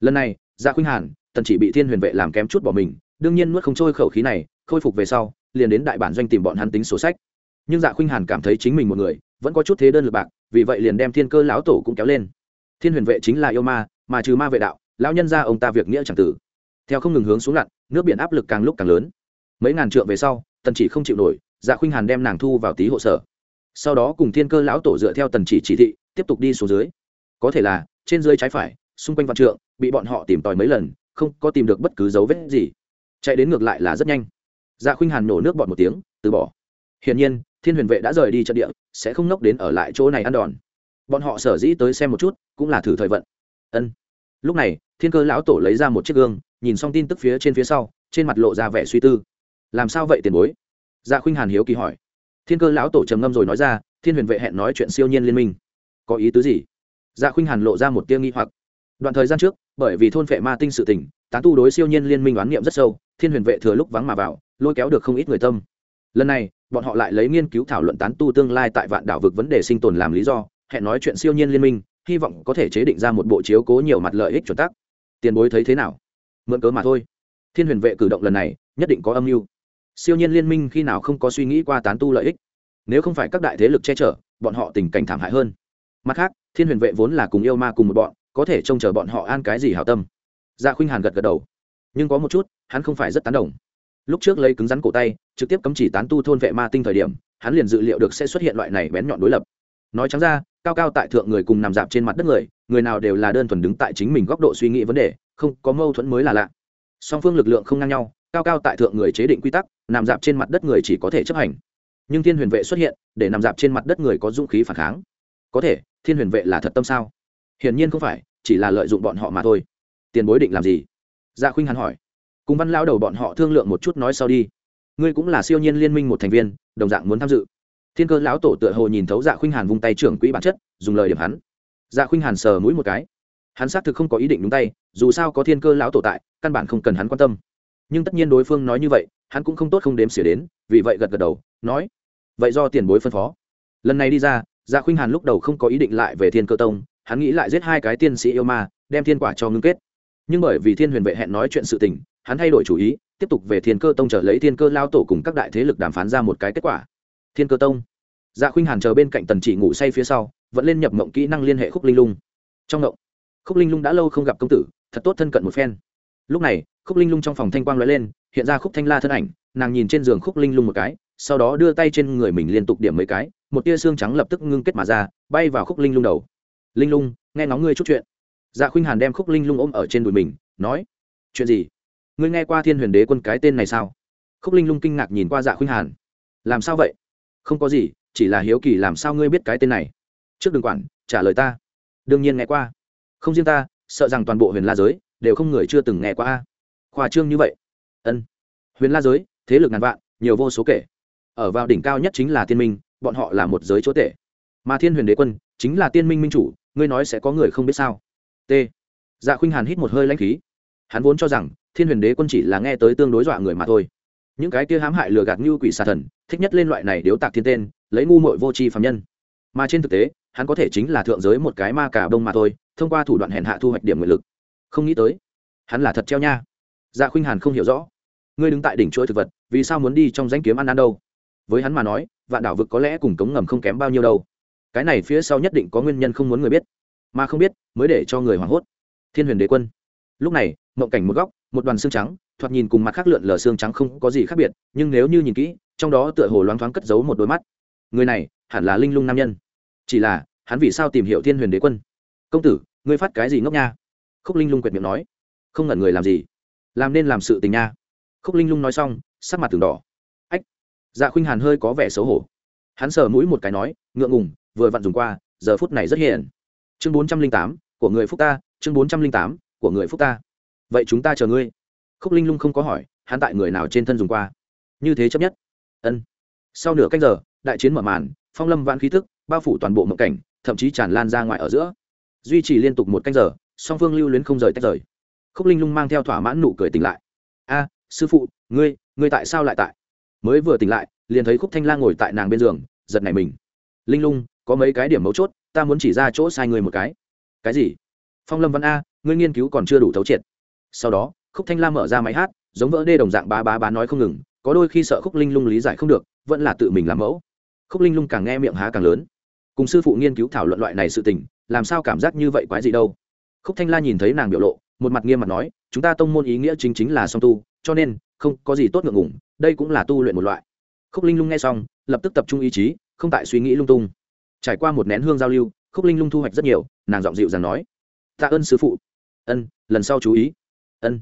Lần này dạ khuynh hàn, tần chỉ bị thiên huyền vệ làm kém chút bỏ mình, đương nhiên nuốt không trôi khẩu khí này, khôi phục về sau, liền đến đại bản doanh tìm bọn hắn tính sổ sách. Nhưng dạ khuynh hàn cảm thấy chính mình một người, vẫn có chút thế đơn lực bạc, vì vậy liền đem thiên cơ lão tổ cũng kéo lên. Thiên huyền vệ chính là yêu ma, mà trừ ma vệ đạo, lão nhân ra ông ta việc nghĩa chẳng tử. Theo không ngừng hướng xuống lặn, nước biển áp lực càng lúc càng lớn. Mấy ngàn trượng về sau, tần chỉ không chịu nổi dạ khuynh hàn đem nàng thu vào tí hộ sở sau đó cùng thiên cơ lão tổ dựa theo tần chỉ chỉ thị, tiếp tục đi xuống dưới. Có thể là, trên dưới trái phải, xung quanh vạn trượng, bị bọn họ tìm tòi mấy lần, không có tìm được bất cứ dấu vết gì. Chạy đến ngược lại là rất nhanh. Dạ khuynh hàn nổ nước bọt một tiếng, từ bỏ. Hiển nhiên, thiên huyền vệ đã rời đi trận địa, sẽ không nốc đến ở lại chỗ này ăn đòn. Bọn họ sở dĩ tới xem một chút, cũng là thử thời vận. Ân. Lúc này, thiên cơ lão tổ lấy ra một chiếc gương, nhìn xong tin tức phía trên phía sau, trên mặt lộ ra vẻ suy tư. Làm sao vậy tiền bối? Dạ khuynh hàn hiếu kỳ hỏi thiên cơ lão tổ trầm ngâm rồi nói ra, thiên huyền vệ hẹn nói chuyện siêu nhiên liên minh. Có ý tứ gì? Dạ khuynh hàn lộ ra một tia nghi hoặc. Đoạn thời gian trước, bởi vì thôn vệ ma tinh sự tình, tán tu đối siêu nhiên liên minh oán niệm rất sâu, thiên huyền vệ thừa lúc vắng mà vào, lôi kéo được không ít người tâm. Lần này, bọn họ lại lấy nghiên cứu thảo luận tán tu tương lai tại vạn đảo vực vấn đề sinh tồn làm lý do, hẹn nói chuyện siêu nhiên liên minh, hy vọng có thể chế định ra một bộ chiếu cố nhiều mặt lợi ích chuẩn tắc. Tiền bối thấy thế nào? Mượn cớ mà thôi. Thiên huyền vệ cử động lần này, nhất định có âm mưu siêu nhiên liên minh khi nào không có suy nghĩ qua tán tu lợi ích. Nếu không phải các đại thế lực che chở, bọn họ tình cảnh thảm hại hơn. Mặt khác, thiên huyền vệ vốn là cùng yêu ma cùng một bọn, có thể trông chờ bọn họ an cái gì hảo tâm. Dạ khuynh hàn gật gật đầu. Nhưng có một chút, hắn không phải rất tán đồng. Lúc trước lấy cứng rắn cổ tay, trực tiếp cấm chỉ tán tu thôn vệ ma tinh thời điểm, hắn liền dự liệu được sẽ xuất hiện loại này bén nhọn đối lập. Nói trắng ra, cao cao tại thượng người cùng nằm dạp trên mặt đất người người nào đều là đơn thuần đứng tại chính mình góc độ suy nghĩ vấn đề, không có mâu thuẫn mới là lạ. Song phương lực lượng không ngang nhau cao cao tại thượng người chế định quy tắc, nằm dạp trên mặt đất người chỉ có thể chấp hành. Nhưng thiên huyền vệ xuất hiện, để nằm dạp trên mặt đất người có dũng khí phản kháng. Có thể, thiên huyền vệ là thật tâm sao? Hiển nhiên không phải, chỉ là lợi dụng bọn họ mà thôi. Tiền bối định làm gì? Dạ khuynh hàn hỏi. Cùng văn lao đầu bọn họ thương lượng một chút nói sau đi. Ngươi cũng là siêu nhiên liên minh một thành viên, đồng dạng muốn tham dự. Thiên cơ lão tổ tựa hồ nhìn thấu dạ khuynh hàn vung tay trưởng quỹ bản chất, dùng lời điểm hắn. Dạ khuynh hàn sờ mũi một cái. Hắn xác thực không có ý định đúng tay, dù sao có thiên cơ lão tổ tại, căn bản không cần hắn quan tâm nhưng tất nhiên đối phương nói như vậy, hắn cũng không tốt không đếm xỉa đến, vì vậy gật gật đầu, nói, vậy do tiền bối phân phó. Lần này đi ra gia khuynh hàn lúc đầu không có ý định lại về thiên cơ tông, hắn nghĩ lại giết hai cái tiên sĩ yêu ma, đem thiên quả cho ngưng kết. Nhưng bởi vì thiên huyền vệ hẹn nói chuyện sự tình, hắn thay đổi chủ ý, tiếp tục về thiên cơ tông trở lấy thiên cơ lao tổ cùng các đại thế lực đàm phán ra một cái kết quả. Thiên cơ tông. Dạ khuynh hàn chờ bên cạnh tần chỉ ngủ say phía sau, vẫn lên nhập mộng kỹ năng liên hệ khúc linh lung. Trong mộng, khúc linh lung đã lâu không gặp công tử, thật tốt thân cận một phen. Lúc này khúc linh lung trong phòng thanh quang l ó e lên, hiện ra khúc thanh la thân ảnh, nàng nhìn trên giường khúc linh lung một cái, sau đó đưa tay trên người mình liên tục điểm mấy cái, một tia xương trắng lập tức ngưng kết mà ra, bay vào khúc linh lung đầu. Linh lung, nghe ngóng ngươi chút chuyện. Dạ khuynh hàn đem khúc linh lung ôm ở trên đùi mình, nói, chuyện gì? Ngươi nghe qua thiên huyền đế quân cái tên này sao? Khúc linh lung kinh ngạc nhìn qua dạ khuynh hàn. Làm sao vậy? Không có gì, chỉ là hiếu kỳ làm sao ngươi biết cái tên này. Trước đừng quản, trả lời ta. Đương nhiên nghe qua. Không riêng ta, sợ rằng toàn bộ huyền la giới đều không người chưa từng nghe qua khoa trương như vậy? Ân. Huyền la giới, thế lực ngàn vạn, nhiều vô số kể. Ở vào đỉnh cao nhất chính là tiên minh, bọn họ là một giới chúa tể. Mà thiên huyền đế quân chính là tiên minh minh chủ, ngươi nói sẽ có người không biết sao? T. Dạ khuynh hàn hít một hơi lãnh khí. Hắn vốn cho rằng, thiên huyền đế quân chỉ là nghe tới tương đối dọa người mà thôi. Những cái kia hãm hại lừa gạt như quỷ xà thần, thích nhất lên loại này điếu tạc thiên tên, lấy ngu mội vô tri phạm nhân. Mà trên thực tế, hắn có thể chính là thượng giới một cái ma cả đông mà thôi, thông qua thủ đoạn hèn hạ thu hoạch điểm nguyện lực. Không nghĩ tới, hắn là thật treo nha dạ khuynh hàn không hiểu rõ. Ngươi đứng tại đỉnh chuỗi thực vật, vì sao muốn đi trong danh kiếm ăn ăn đâu? Với hắn mà nói, vạn đảo vực có lẽ cùng cống ngầm không kém bao nhiêu đâu. Cái này phía sau nhất định có nguyên nhân không muốn người biết. Mà không biết, mới để cho người hoảng hốt. Thiên huyền đế quân. Lúc này, mộng cảnh một góc, một đoàn xương trắng, thoạt nhìn cùng mặt khác lượn lờ xương trắng không có gì khác biệt, nhưng nếu như nhìn kỹ, trong đó tựa hồ loáng thoáng cất giấu một đôi mắt. Người này, hẳn là linh lung nam nhân. Chỉ là, hắn vì sao tìm hiểu thiên huyền đế quân? Công tử, ngươi phát cái gì ngốc nha? Khúc linh lung quệt miệng nói. Không ngẩn người làm gì? Làm nên làm sự tình nha. Khúc linh lung nói xong, sắc mặt từng đỏ. Ách dạ khuynh hàn hơi có vẻ xấu hổ. Hắn sờ mũi một cái nói, ngượng ngùng, vừa vặn dùng qua, giờ phút này rất hiền. Chương bốn trăm linh tám, của người phúc ta, chương bốn trăm linh tám, của người phúc ta. Vậy chúng ta chờ ngươi. Khúc linh lung không có hỏi, hắn tại người nào trên thân dùng qua. Như thế chấp nhất. Ân. Sau nửa cách giờ, đại chiến mở màn, phong lâm vạn khí thức, bao phủ toàn bộ mộng cảnh, thậm chí tràn lan ra ngoài ở giữa. Duy trì liên tục một canh giờ, song phương lưu luyến không rời tách rời khúc linh lung mang theo thỏa mãn nụ cười tỉnh lại. A, sư phụ, ngươi ngươi tại sao lại tại? Mới vừa tỉnh lại, liền thấy khúc thanh la ngồi tại nàng bên giường, giật nảy mình. Linh lung, có mấy cái điểm mấu chốt, ta muốn chỉ ra chỗ sai người một cái. Cái gì? Phong lâm văn a, ngươi nghiên cứu còn chưa đủ thấu triệt. Sau đó, khúc thanh la mở ra máy hát, giống vỡ đê đồng dạng ba ba ba nói không ngừng, có đôi khi sợ khúc linh lung lý giải không được, vẫn là tự mình làm mẫu. Khúc linh lung càng nghe miệng há càng lớn. Cùng sư phụ nghiên cứu thảo luận loại này sự tình, làm sao cảm giác như vậy quái gì đâu? Khúc thanh la nhìn thấy nàng biểu lộ một mặt nghiêm mặt nói, chúng ta tông môn ý nghĩa chính chính là song tu, cho nên không có gì tốt ngượng ngủng đây cũng là tu luyện một loại. Khúc linh lung nghe xong, lập tức tập trung ý chí, không tại suy nghĩ lung tung. Trải qua một nén hương giao lưu, khúc linh lung thu hoạch rất nhiều, nàng giọng dịu dàng nói, tạ ơn sư phụ. Ân, lần sau chú ý. Ân.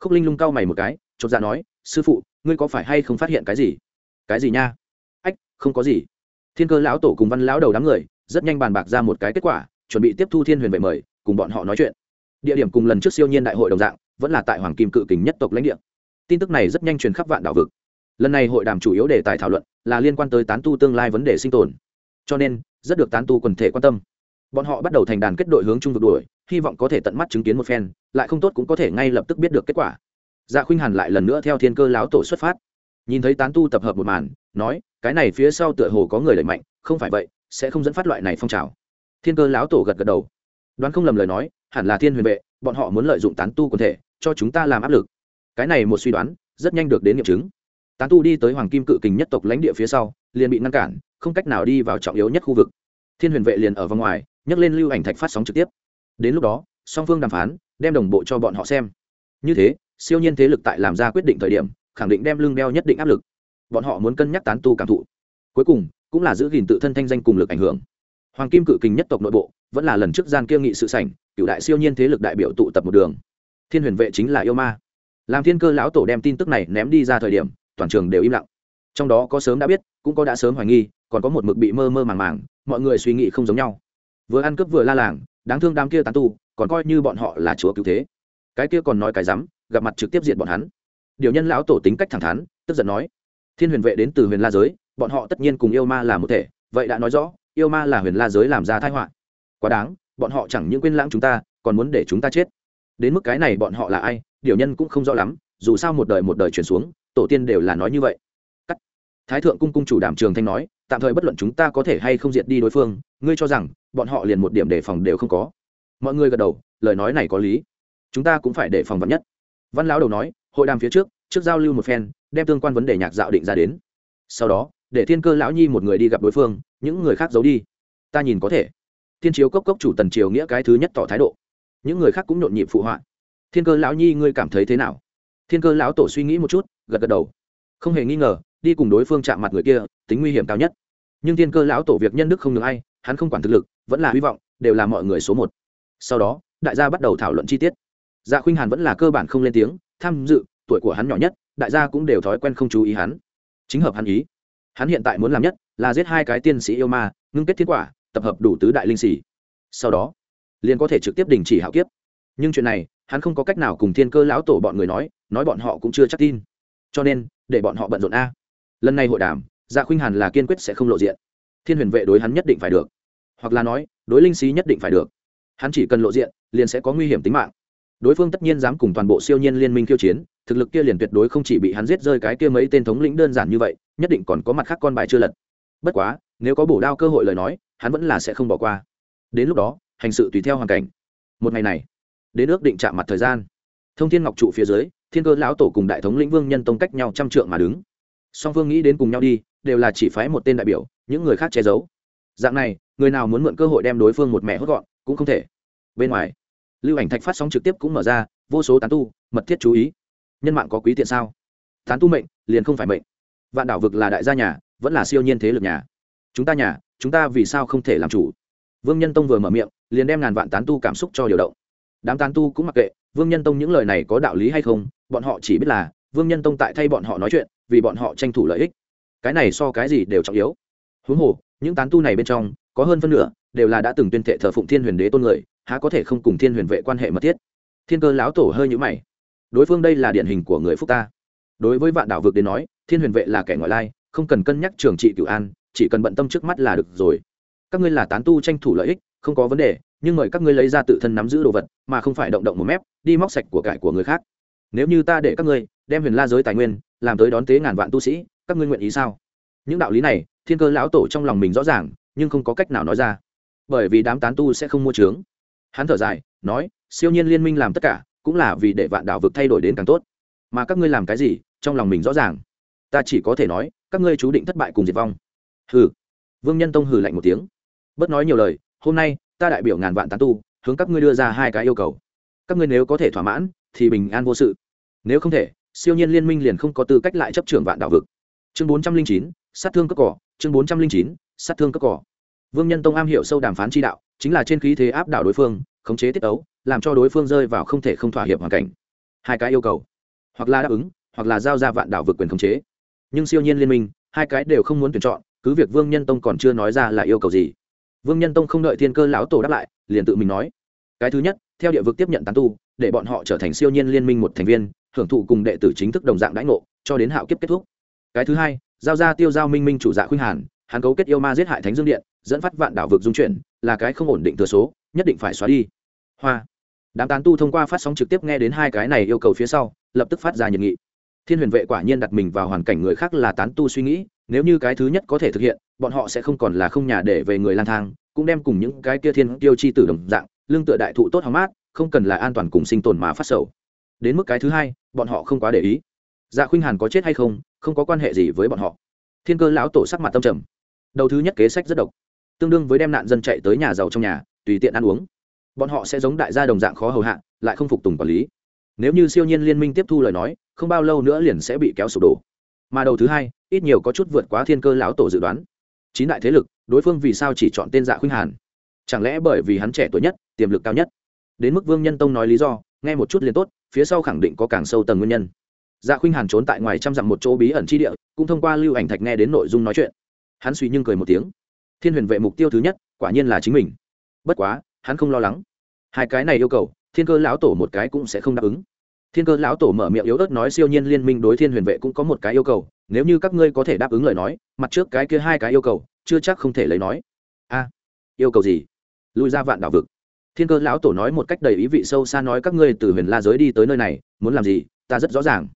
Khúc linh lung cau mày một cái, chột dạ nói, sư phụ, ngươi có phải hay không phát hiện cái gì? Cái gì nha? Ách, không có gì. Thiên cơ lão tổ cùng văn lão đầu đám người, rất nhanh bàn bạc ra một cái kết quả, chuẩn bị tiếp thu thiên huyền vệ mời, cùng bọn họ nói chuyện địa điểm cùng lần trước siêu nhiên đại hội đồng dạng, vẫn là tại hoàng kim cự kình nhất tộc lãnh địa. Tin tức này rất nhanh truyền khắp vạn đảo vực. Lần này hội đàm chủ yếu đề tài thảo luận là liên quan tới tán tu tương lai vấn đề sinh tồn. Cho nên, rất được tán tu quần thể quan tâm. Bọn họ bắt đầu thành đàn kết đội hướng chung vực đuổi, hy vọng có thể tận mắt chứng kiến một phen, lại không tốt cũng có thể ngay lập tức biết được kết quả. Dạ khuynh hàn lại lần nữa theo thiên cơ láo tổ xuất phát. Nhìn thấy tán tu tập hợp một màn, nói, cái này phía sau tựa hồ có người đẩy mạnh, không phải vậy, sẽ không dẫn phát loại này phong trào. Thiên cơ láo tổ gật gật đầu. Đoán không lầm lời nói hẳn là thiên huyền vệ, bọn họ muốn lợi dụng tán tu quần thể, cho chúng ta làm áp lực. Cái này một suy đoán, rất nhanh được đến nghiệm chứng. Tán tu đi tới hoàng kim cự kình nhất tộc lãnh địa phía sau, liền bị ngăn cản, không cách nào đi vào trọng yếu nhất khu vực. Thiên huyền vệ liền ở vòng ngoài, nhấc lên lưu ảnh thạch phát sóng trực tiếp. Đến lúc đó, song phương đàm phán, đem đồng bộ cho bọn họ xem. Như thế, siêu nhiên thế lực tại làm ra quyết định thời điểm, khẳng định đem lưng đeo nhất định áp lực. Bọn họ muốn cân nhắc tán tu cảm thụ. Cuối cùng, cũng là giữ gìn tự thân thanh danh cùng lực ảnh hưởng hoàng kim cự kình nhất tộc nội bộ, vẫn là lần trước gian kia nghị sự sảnh cựu đại siêu nhiên thế lực đại biểu tụ tập một đường. Thiên huyền vệ chính là yêu ma. Làm thiên cơ lão tổ đem tin tức này ném đi ra thời điểm, toàn trường đều im lặng. Trong đó có sớm đã biết, cũng có đã sớm hoài nghi, còn có một mực bị mơ mơ màng màng, mọi người suy nghĩ không giống nhau. Vừa ăn cướp vừa la làng, đáng thương đám kia tán tu, còn coi như bọn họ là chúa cứu thế. Cái kia còn nói cái rắm, gặp mặt trực tiếp diện bọn hắn. Điều nhân lão tổ tính cách thẳng thắn, tức giận nói, thiên huyền vệ đến từ huyền la giới, bọn họ tất nhiên cùng yêu ma là một thể, vậy đã nói rõ yêu ma là huyền la giới làm ra thái họa. Quá đáng, bọn họ chẳng những quên lãng chúng ta, còn muốn để chúng ta chết. Đến mức cái này bọn họ là ai, điều nhân cũng không rõ lắm, dù sao một đời một đời chuyển xuống, tổ tiên đều là nói như vậy. Cắt. thái thượng cung cung chủ đàm trường thanh nói, tạm thời bất luận chúng ta có thể hay không diệt đi đối phương, ngươi cho rằng, bọn họ liền một điểm đề phòng đều không có. Mọi người gật đầu, lời nói này có lý. Chúng ta cũng phải đề phòng vắn nhất. Văn lão đầu nói, hội đàm phía trước trước giao lưu một phen, đem tương quan vấn đề nhạc dạo định ra đến. Sau đó, để thiên cơ lão nhi một người đi gặp đối phương những người khác giấu đi. Ta nhìn có thể. Thiên chiếu cốc cốc chủ tần triều nghĩa cái thứ nhất tỏ thái độ. Những người khác cũng nhộn nhịp phụ họa. Thiên cơ lão nhi, ngươi cảm thấy thế nào? Thiên cơ lão tổ suy nghĩ một chút, gật gật đầu. Không hề nghi ngờ, đi cùng đối phương chạm mặt người kia, tính nguy hiểm cao nhất. Nhưng thiên cơ lão tổ việc nhân đức không được ai, hắn không quản thực lực, vẫn là hy vọng, đều là mọi người số một. Sau đó, đại gia bắt đầu thảo luận chi tiết. Dạ khuynh hàn vẫn là cơ bản không lên tiếng, tham dự, tuổi của hắn nhỏ nhất, đại gia cũng đều thói quen không chú ý hắn. Chính hợp hắn ý. Hắn hiện tại muốn làm nhất là giết hai cái tiên sĩ yêu ma, ngưng kết thiên quả, tập hợp đủ tứ đại linh sĩ. Sau đó, liền có thể trực tiếp đình chỉ hạo kiếp. Nhưng chuyện này, hắn không có cách nào cùng thiên cơ lão tổ bọn người nói nói bọn họ cũng chưa chắc tin. Cho nên, để bọn họ bận rộn a. Lần này hội đàm dạ khuynh hàn là kiên quyết sẽ không lộ diện. Thiên huyền vệ đối hắn nhất định phải được. Hoặc là nói, đối linh sĩ nhất định phải được. Hắn chỉ cần lộ diện, liền sẽ có nguy hiểm tính mạng. Đối phương tất nhiên dám cùng toàn bộ siêu nhiên liên minh khiêu chiến, thực lực kia liền tuyệt đối không chỉ bị hắn giết rơi cái kia mấy tên thống lĩnh đơn giản như vậy, nhất định còn có mặt khác con bài chưa lật bất quá, nếu có bổ đao cơ hội lời nói, hắn vẫn là sẽ không bỏ qua. Đến lúc đó, hành sự tùy theo hoàn cảnh. Một ngày này, đến ước định chạm mặt thời gian. Thông thiên ngọc trụ phía dưới, thiên cơ lão tổ cùng đại thống lĩnh vương nhân tông cách nhau trăm trượng mà đứng. Song phương nghĩ đến cùng nhau đi, đều là chỉ phái một tên đại biểu, những người khác che giấu. Dạng này, người nào muốn mượn cơ hội đem đối phương một mẹ hốt gọn, cũng không thể. Bên ngoài, lưu ảnh thạch phát sóng trực tiếp cũng mở ra, vô số tán tu, mật thiết chú ý. Nhân mạng có quý tiện sao? Tán tu mệnh, liền không phải mệnh. Vạn đảo vực là đại gia nhà vẫn là siêu nhiên thế lực nhà. Chúng ta nhà, chúng ta vì sao không thể làm chủ? Vương nhân tông vừa mở miệng, liền đem ngàn vạn tán tu cảm xúc cho điều động. Đám tán tu cũng mặc kệ, vương nhân tông những lời này có đạo lý hay không, bọn họ chỉ biết là, vương nhân tông tại thay bọn họ nói chuyện, vì bọn họ tranh thủ lợi ích. Cái này so cái gì đều trọng yếu. Huống hồ, những tán tu này bên trong, có hơn phân nửa, đều là đã từng tuyên thệ thờ phụng thiên huyền đế tôn người, há có thể không cùng thiên huyền vệ quan hệ mật thiết. Thiên cơ láo tổ hơi nhũ mày. Đối phương đây là điển hình của người phúc ta. Đối với vạn đảo vực đến nói, thiên huyền vệ là kẻ ngoại lai không cần cân nhắc trường trị cửu an, chỉ cần bận tâm trước mắt là được rồi. Các ngươi là tán tu tranh thủ lợi ích, không có vấn đề, nhưng mời các ngươi lấy ra tự thân nắm giữ đồ vật, mà không phải động động một mép, đi móc sạch của cải của người khác. Nếu như ta để các ngươi đem huyền la giới tài nguyên làm tới đón tế ngàn vạn tu sĩ, các ngươi nguyện ý sao? Những đạo lý này, thiên cơ lão tổ trong lòng mình rõ ràng, nhưng không có cách nào nói ra. Bởi vì đám tán tu sẽ không mua trướng. Hắn thở dài, nói, siêu nhiên liên minh làm tất cả, cũng là vì để vạn đảo vực thay đổi đến càng tốt. Mà các ngươi làm cái gì, trong lòng mình rõ ràng. Ta chỉ có thể nói các ngươi chú định thất bại cùng diệt vong. Hừ. Vương nhân tông hừ lạnh một tiếng. Bớt nói nhiều lời, hôm nay, ta đại biểu ngàn vạn tán tu, hướng các ngươi đưa ra hai cái yêu cầu. Các ngươi nếu có thể thỏa mãn, thì bình an vô sự. Nếu không thể, siêu nhiên liên minh liền không có tư cách lại chấp trưởng vạn đảo vực. Chương bốn trăm linh chín, sát thương cất cỏ. Chương bốn trăm linh chín, sát thương cất cỏ. Vương nhân tông am hiểu sâu đàm phán chi đạo, chính là trên khí thế áp đảo đối phương, khống chế tiết ấu làm cho đối phương rơi vào không thể không thỏa hiệp hoàn cảnh. Hai cái yêu cầu. Hoặc là đáp ứng, hoặc là giao ra vạn đảo vực quyền khống chế nhưng siêu nhiên liên minh, hai cái đều không muốn tuyển chọn, cứ việc vương nhân tông còn chưa nói ra là yêu cầu gì. Vương nhân tông không đợi thiên cơ lão tổ đáp lại, liền tự mình nói, cái thứ nhất, theo địa vực tiếp nhận tán tu, để bọn họ trở thành siêu nhiên liên minh một thành viên, hưởng thụ cùng đệ tử chính thức đồng dạng đãi ngộ, cho đến hạo kiếp kết thúc. Cái thứ hai, giao ra tiêu giao minh minh chủ dạ khuynh hàn, hắn cấu kết yêu ma giết hại thánh dương điện, dẫn phát vạn đảo vực dung chuyển, là cái không ổn định thừa số, nhất định phải xóa đi. Hoa. Đám tán tu thông qua phát sóng trực tiếp nghe đến hai cái này yêu cầu phía sau, lập tức phát ra nhiệt nghị thiên huyền vệ quả nhiên đặt mình vào hoàn cảnh người khác là tán tu suy nghĩ, nếu như cái thứ nhất có thể thực hiện, bọn họ sẽ không còn là không nhà để về người lang thang, cũng đem cùng những cái kia thiên tiêu chi tử đồng dạng, lương tựa đại thụ tốt hóng mát, không cần là an toàn cùng sinh tồn mà phát sầu. Đến mức cái thứ hai, bọn họ không quá để ý. Dạ khuynh hàn có chết hay không không có quan hệ gì với bọn họ. Thiên cơ lão tổ sắc mặt tâm trầm. Đầu thứ nhất kế sách rất độc. Tương đương với đem nạn dân chạy tới nhà giàu trong nhà, tùy tiện ăn uống. Bọn họ sẽ giống đại gia đồng dạng khó hầu hạ, lại không phục tùng quản lý. Nếu như siêu nhiên liên minh tiếp thu lời nói không bao lâu nữa liền sẽ bị kéo sụp đổ. Mà đầu thứ hai, ít nhiều có chút vượt quá thiên cơ lão tổ dự đoán. Chín đại thế lực, đối phương vì sao chỉ chọn tên dạ khuynh hàn? Chẳng lẽ bởi vì hắn trẻ tuổi nhất, tiềm lực cao nhất? Đến mức vương nhân tông nói lý do, nghe một chút liền tốt, phía sau khẳng định có càng sâu tầng nguyên nhân. Dạ khuynh hàn trốn tại ngoài trăm dặm một chỗ bí ẩn chi địa, cũng thông qua lưu ảnh thạch nghe đến nội dung nói chuyện. Hắn suy nhưng cười một tiếng. Thiên huyền vệ mục tiêu thứ nhất, quả nhiên là chính mình. Bất quá, hắn không lo lắng. Hai cái này yêu cầu, thiên cơ lão tổ một cái cũng sẽ không đáp ứng thiên cơ lão tổ mở miệng yếu ớt nói siêu nhiên liên minh đối thiên huyền vệ cũng có một cái yêu cầu, nếu như các ngươi có thể đáp ứng lời nói, mặt trước cái kia hai cái yêu cầu, chưa chắc không thể lấy nói. A, yêu cầu gì? Lui ra vạn đảo vực. Thiên cơ lão tổ nói một cách đầy ý vị sâu xa nói các ngươi từ huyền la giới đi tới nơi này, muốn làm gì, ta rất rõ ràng.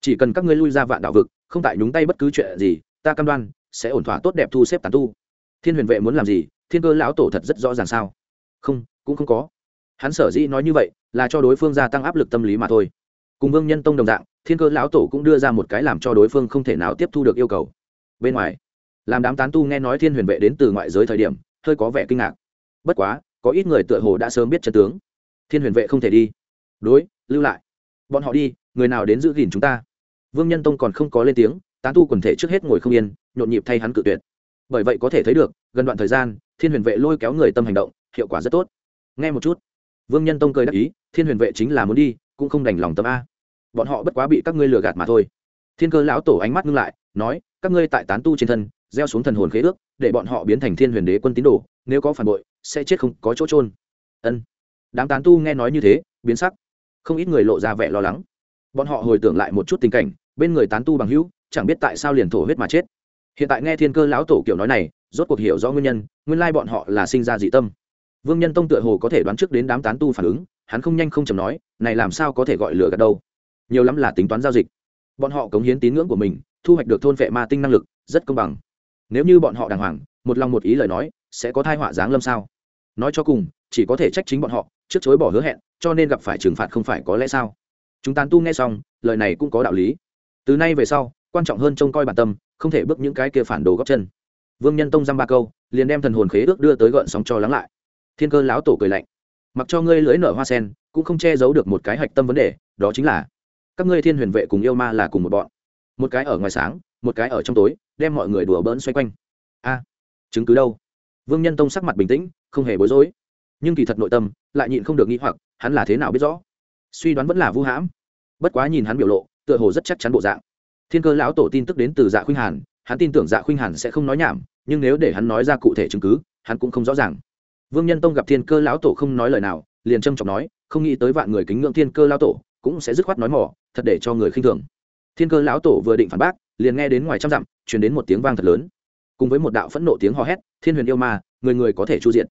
Chỉ cần các ngươi lui ra vạn đảo vực, không tại nhúng tay bất cứ chuyện gì, ta cam đoan, sẽ ổn thỏa tốt đẹp thu xếp tán tu. Thiên huyền vệ muốn làm gì? Thiên cơ lão tổ thật rất rõ ràng sao? Không, cũng không có. Hắn sở dĩ nói như vậy, là cho đối phương gia tăng áp lực tâm lý mà thôi cùng vương nhân tông đồng dạng, thiên cơ lão tổ cũng đưa ra một cái làm cho đối phương không thể nào tiếp thu được yêu cầu. Bên ngoài, làm đám tán tu nghe nói thiên huyền vệ đến từ ngoại giới thời điểm, hơi có vẻ kinh ngạc. Bất quá, có ít người tựa hồ đã sớm biết chân tướng. Thiên huyền vệ không thể đi. Đối, lưu lại. Bọn họ đi, người nào đến giữ gìn chúng ta? Vương nhân tông còn không có lên tiếng, tán tu quần thể trước hết ngồi không yên, nhộn nhịp thay hắn cự tuyệt. Bởi vậy có thể thấy được, gần đoạn thời gian, thiên huyền vệ lôi kéo người tâm hành động, hiệu quả rất tốt. Nghe một chút. Vương nhân tông cười đắc ý, thiên huyền vệ chính là muốn đi cũng không đành lòng tâm a. Bọn họ bất quá bị các ngươi lừa gạt mà thôi. Thiên cơ lão tổ ánh mắt ngưng lại, nói, các ngươi tại tán tu trên thân, gieo xuống thần hồn khế ước, để bọn họ biến thành thiên huyền đế quân tín đồ, nếu có phản bội, sẽ chết không có chỗ trôn ân. Đám tán tu nghe nói như thế, biến sắc. Không ít người lộ ra vẻ lo lắng. Bọn họ hồi tưởng lại một chút tình cảnh, bên người tán tu bằng hữu, chẳng biết tại sao liền thổ huyết mà chết. Hiện tại nghe thiên cơ lão tổ kiểu nói này, rốt cuộc hiểu rõ nguyên nhân, nguyên lai bọn họ là sinh ra dị tâm vương nhân tông tựa hồ có thể đoán trước đến đám tán tu phản ứng, hắn không nhanh không chầm nói, này làm sao có thể gọi lửa gạt đâu? Nhiều lắm là tính toán giao dịch. Bọn họ cống hiến tín ngưỡng của mình, thu hoạch được thôn vệ ma tinh năng lực, rất công bằng. Nếu như bọn họ đàng hoàng, một lòng một ý lời nói, sẽ có thai họa giáng lâm sao? Nói cho cùng, chỉ có thể trách chính bọn họ, trước chối bỏ hứa hẹn, cho nên gặp phải trừng phạt không phải có lẽ sao? Chúng tán tu nghe xong, lời này cũng có đạo lý. Từ nay về sau, quan trọng hơn trông coi bản tâm, không thể bước những cái kia phản đồ góc chân. Vương nhân tông dăm ba câu, liền đem thần hồn khế ước đưa tới gợn sóng cho lắng lại thiên cơ lão tổ cười lạnh. Mặc cho ngươi lưỡi nở hoa sen, cũng không che giấu được một cái hạch tâm vấn đề, đó chính là, các ngươi thiên huyền vệ cùng yêu ma là cùng một bọn. Một cái ở ngoài sáng, một cái ở trong tối, đem mọi người đùa bỡn xoay quanh. A, chứng cứ đâu? Vương nhân tông sắc mặt bình tĩnh, không hề bối rối. Nhưng kỳ thật nội tâm, lại nhịn không được nghĩ hoặc, hắn là thế nào biết rõ? Suy đoán vẫn là vũ hãm. Bất quá nhìn hắn biểu lộ, tựa hồ rất chắc chắn bộ dạng. Thiên cơ lão tổ tin tức đến từ dạ khuynh hàn, hắn tin tưởng dạ khuynh hàn sẽ không nói nhảm, nhưng nếu để hắn nói ra cụ thể chứng cứ, hắn cũng không rõ ràng vương nhân tông gặp thiên cơ lão tổ không nói lời nào, liền trâm trọng nói, không nghĩ tới vạn người kính ngưỡng thiên cơ lão tổ, cũng sẽ dứt khoát nói mỏ, thật để cho người khinh thường. Thiên cơ lão tổ vừa định phản bác, liền nghe đến ngoài trăm dặm chuyển đến một tiếng vang thật lớn. Cùng với một đạo phẫn nộ tiếng hò hét, thiên huyền yêu ma, người người có thể chu diện.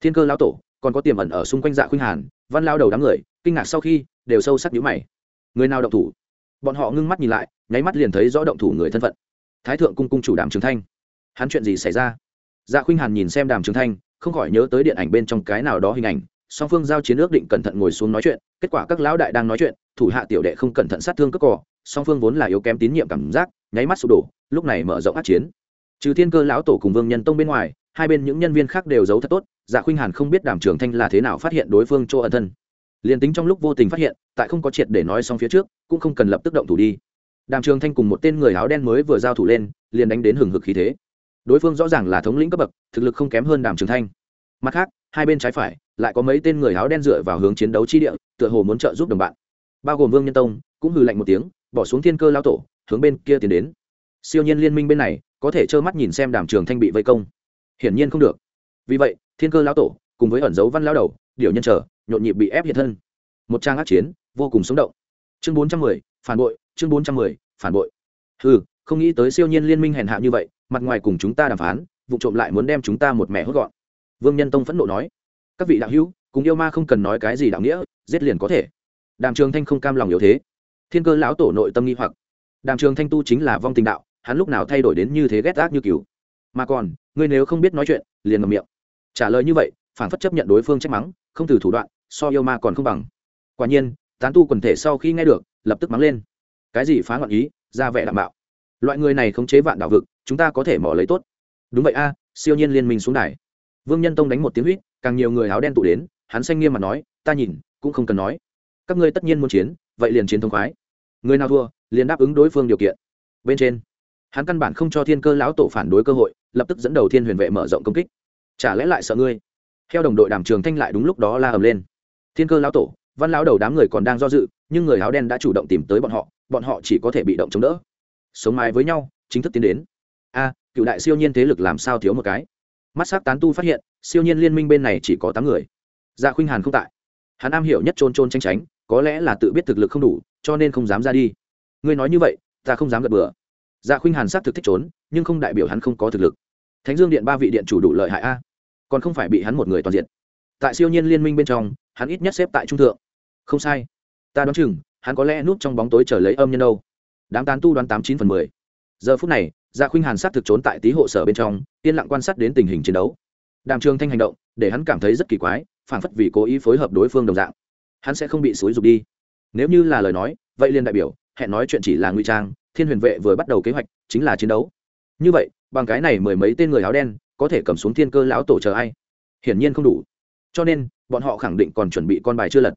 Thiên cơ lão tổ, còn có tiềm ẩn ở xung quanh dạ khuynh hàn, văn lao đầu đám người, kinh ngạc sau khi, đều sâu sắc nhíu mày. Người nào động thủ? Bọn họ ngưng mắt nhìn lại, nháy mắt liền thấy rõ động thủ người thân phận. Thái thượng cung cung chủ đàm trường thanh. Hắn chuyện gì xảy ra? Dạ khuynh hàn nhìn xem đàm trường thanh không khỏi nhớ tới điện ảnh bên trong cái nào đó hình ảnh, song phương giao chiến ước định cẩn thận ngồi xuống nói chuyện, kết quả các lão đại đang nói chuyện, thủ hạ tiểu đệ không cẩn thận sát thương cất cỏ song phương vốn là yếu kém tín nhiệm cảm giác, nháy mắt sụp đổ, lúc này mở rộng át chiến. Trừ thiên cơ lão tổ cùng vương nhân tông bên ngoài, hai bên những nhân viên khác đều giấu thật tốt dạ khuynh hàn không biết đàm trường thanh là thế nào phát hiện đối phương chỗ ẩn thân. Liền tính trong lúc vô tình phát hiện, tại không có triệt để nói xong phía trước, cũng không cần lập tức động thủ đi. Đàm trường thanh cùng một tên người áo đen mới vừa giao thủ lên, liền đánh đến hừng hực khí thế đối phương rõ ràng là thống lĩnh cấp bậc, thực lực không kém hơn đàm trường thanh. Mặt khác, hai bên trái phải lại có mấy tên người áo đen dựa vào hướng chiến đấu chi địa, tựa hồ muốn trợ giúp đồng bạn. Bao gồm vương nhân tông, cũng hừ lạnh một tiếng, bỏ xuống thiên cơ lao tổ, hướng bên kia tiến đến. Siêu nhiên liên minh bên này, có thể trơ mắt nhìn xem đàm trường thanh bị vây công. Hiển nhiên không được. Vì vậy, thiên cơ lao tổ, cùng với ẩn dấu văn lao đầu, điều nhân trở, nhộn nhịp bị ép hiện thân. Một trang ác chiến, vô cùng sống động. Chương bốn trăm mười, phản bội, chương bốn trăm mười, phản bội. Ừ không nghĩ tới siêu nhiên liên minh hèn hạ như vậy mặt ngoài cùng chúng ta đàm phán, vụ trộm lại muốn đem chúng ta một mẹ hốt gọn. Vương nhân tông phẫn nộ nói, các vị đạo hữu, cùng yêu ma không cần nói cái gì đạo nghĩa, giết liền có thể. Đàm trường thanh không cam lòng yếu thế. Thiên cơ lão tổ nội tâm nghi hoặc. Đàm trường thanh tu chính là vong tình đạo, hắn lúc nào thay đổi đến như thế ghét gác như cứu mà còn, ngươi nếu không biết nói chuyện, liền ngầm miệng. Trả lời như vậy, phản phất chấp nhận đối phương trách mắng, không từ thủ đoạn, so yêu ma còn không bằng. Quả nhiên, tán tu quần thể sau khi nghe được, lập tức mắng lên. Cái gì phá ngọn ý, ra vẻ đảm bảo loại người này khống chế vạn đạo vực chúng ta có thể mỏ lấy tốt. Đúng vậy a, siêu nhiên liên minh xuống đài. Vương nhân tông đánh một tiếng huýt, càng nhiều người áo đen tụ đến, hắn xanh nghiêm mà nói, ta nhìn, cũng không cần nói. Các ngươi tất nhiên muốn chiến, vậy liền chiến thông khoái. Người nào thua, liền đáp ứng đối phương điều kiện. Bên trên, hắn căn bản không cho thiên cơ lão tổ phản đối cơ hội, lập tức dẫn đầu thiên huyền vệ mở rộng công kích. Chả lẽ lại sợ ngươi? Theo đồng đội đàm trường thanh lại đúng lúc đó la ầm lên. Thiên cơ lão tổ, văn lão đầu đám người còn đang do dự, nhưng người áo đen đã chủ động tìm tới bọn họ bọn họ chỉ có thể bị động chống đỡ. Sống mái với nhau, chính thức tiến đến a, cựu đại siêu nhiên thế lực làm sao thiếu một cái? Mắt s á c tán tu phát hiện, siêu nhiên liên minh bên này chỉ có tám người. Dạ khuynh hàn không tại. Hắn am hiểu nhất trôn trôn tranh tránh, có lẽ là tự biết thực lực không đủ, cho nên không dám ra đi. Ngươi nói như vậy, ta không dám gật bừa. Dạ khuynh hàn s á c thực thích trốn, nhưng không đại biểu hắn không có thực lực. Thánh dương điện ba vị điện chủ đủ lợi hại a. Còn không phải bị hắn một người toàn diện. Tại siêu nhiên liên minh bên trong, hắn ít nhất xếp tại trung thượng. Không sai. Ta đoán chừng, hắn có lẽ núp trong bóng tối chờ lấy âm nhân đâu. Đám tán tu đoán tám chín phần mười. Giờ phút này dạ khuynh hàn sát thực trốn tại tý hộ sở bên trong, yên lặng quan sát đến tình hình chiến đấu. Đàm trường thanh hành động, để hắn cảm thấy rất kỳ quái phản phất vì cố ý phối hợp đối phương đồng dạng. Hắn sẽ không bị xúi dục đi. Nếu như là lời nói, vậy liên đại biểu, hẹn nói chuyện chỉ là nguy trang, thiên huyền vệ vừa bắt đầu kế hoạch, chính là chiến đấu. Như vậy, bằng cái này mười mấy tên người áo đen, có thể cầm xuống thiên cơ lão tổ chờ ai? Hiển nhiên không đủ. Cho nên, bọn họ khẳng định còn chuẩn bị con bài chưa lật.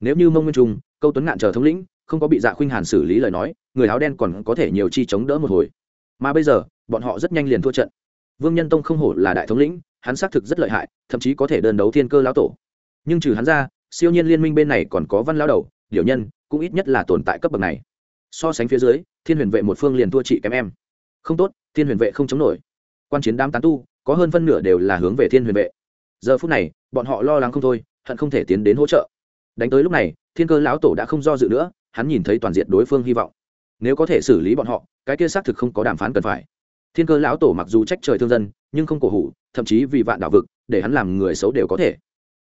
Nếu như mông nguyên trung, câu tuấn ngạn chờ thống lĩnh, không có bị dạ khuynh hàn xử lý lời nói, người áo đen còn có thể nhiều chi chống đỡ một hồi mà bây giờ, bọn họ rất nhanh liền thua trận. Vương nhân tông không hổ là đại thống lĩnh, hắn xác thực rất lợi hại, thậm chí có thể đơn đấu thiên cơ lão tổ. Nhưng trừ hắn ra, siêu nhiên liên minh bên này còn có văn lão đầu điều nhân, cũng ít nhất là tồn tại cấp bậc này. So sánh phía dưới, thiên huyền vệ một phương liền thua chị kém em. Không tốt, thiên huyền vệ không chống nổi. Quan chiến đám tán tu, có hơn phân nửa đều là hướng về thiên huyền vệ. Giờ phút này, bọn họ lo lắng không thôi, hận không thể tiến đến hỗ trợ. Đánh tới lúc này, thiên cơ lão tổ đã không do dự nữa, hắn nhìn thấy toàn diện đối phương hy vọng nếu có thể xử lý bọn họ, cái kia xác thực không có đàm phán cần phải. Thiên cơ lão tổ mặc dù trách trời thương dân, nhưng không cổ hủ, thậm chí vì vạn đảo vực, để hắn làm người xấu đều có thể.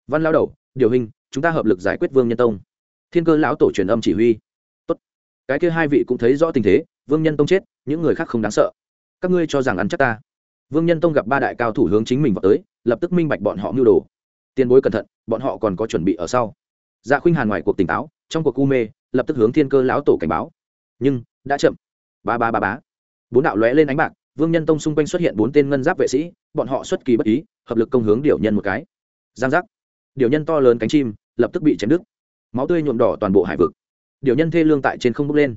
Văn lao đầu, điều hình, chúng ta hợp lực giải quyết vương nhân tông. Thiên cơ lão tổ truyền âm chỉ huy. Tốt. cái kia hai vị cũng thấy rõ tình thế, vương nhân tông chết, những người khác không đáng sợ. Các ngươi cho rằng ăn chắc ta. Vương nhân tông gặp ba đại cao thủ hướng chính mình vào tới, lập tức minh bạch bọn họ mưu đồ. Tiền bối cẩn thận, bọn họ còn có chuẩn bị ở sau. Dạ khuynh hàn ngoài cuộc tỉnh táo, trong cuộc cu mê, lập tức hướng thiên cơ lão tổ cảnh báo nhưng đã chậm. Ba ba ba bá bốn đạo lóe lên ánh bạc, vương nhân tông xung quanh xuất hiện bốn tên ngân giáp vệ sĩ, bọn họ xuất kỳ bất ý, hợp lực công hướng điều nhân một cái. Giang giác. Điều nhân to lớn cánh chim, lập tức bị chém đứt. Máu tươi nhuộm đỏ toàn bộ hải vực. Điều nhân thê lương tại trên không bốc lên.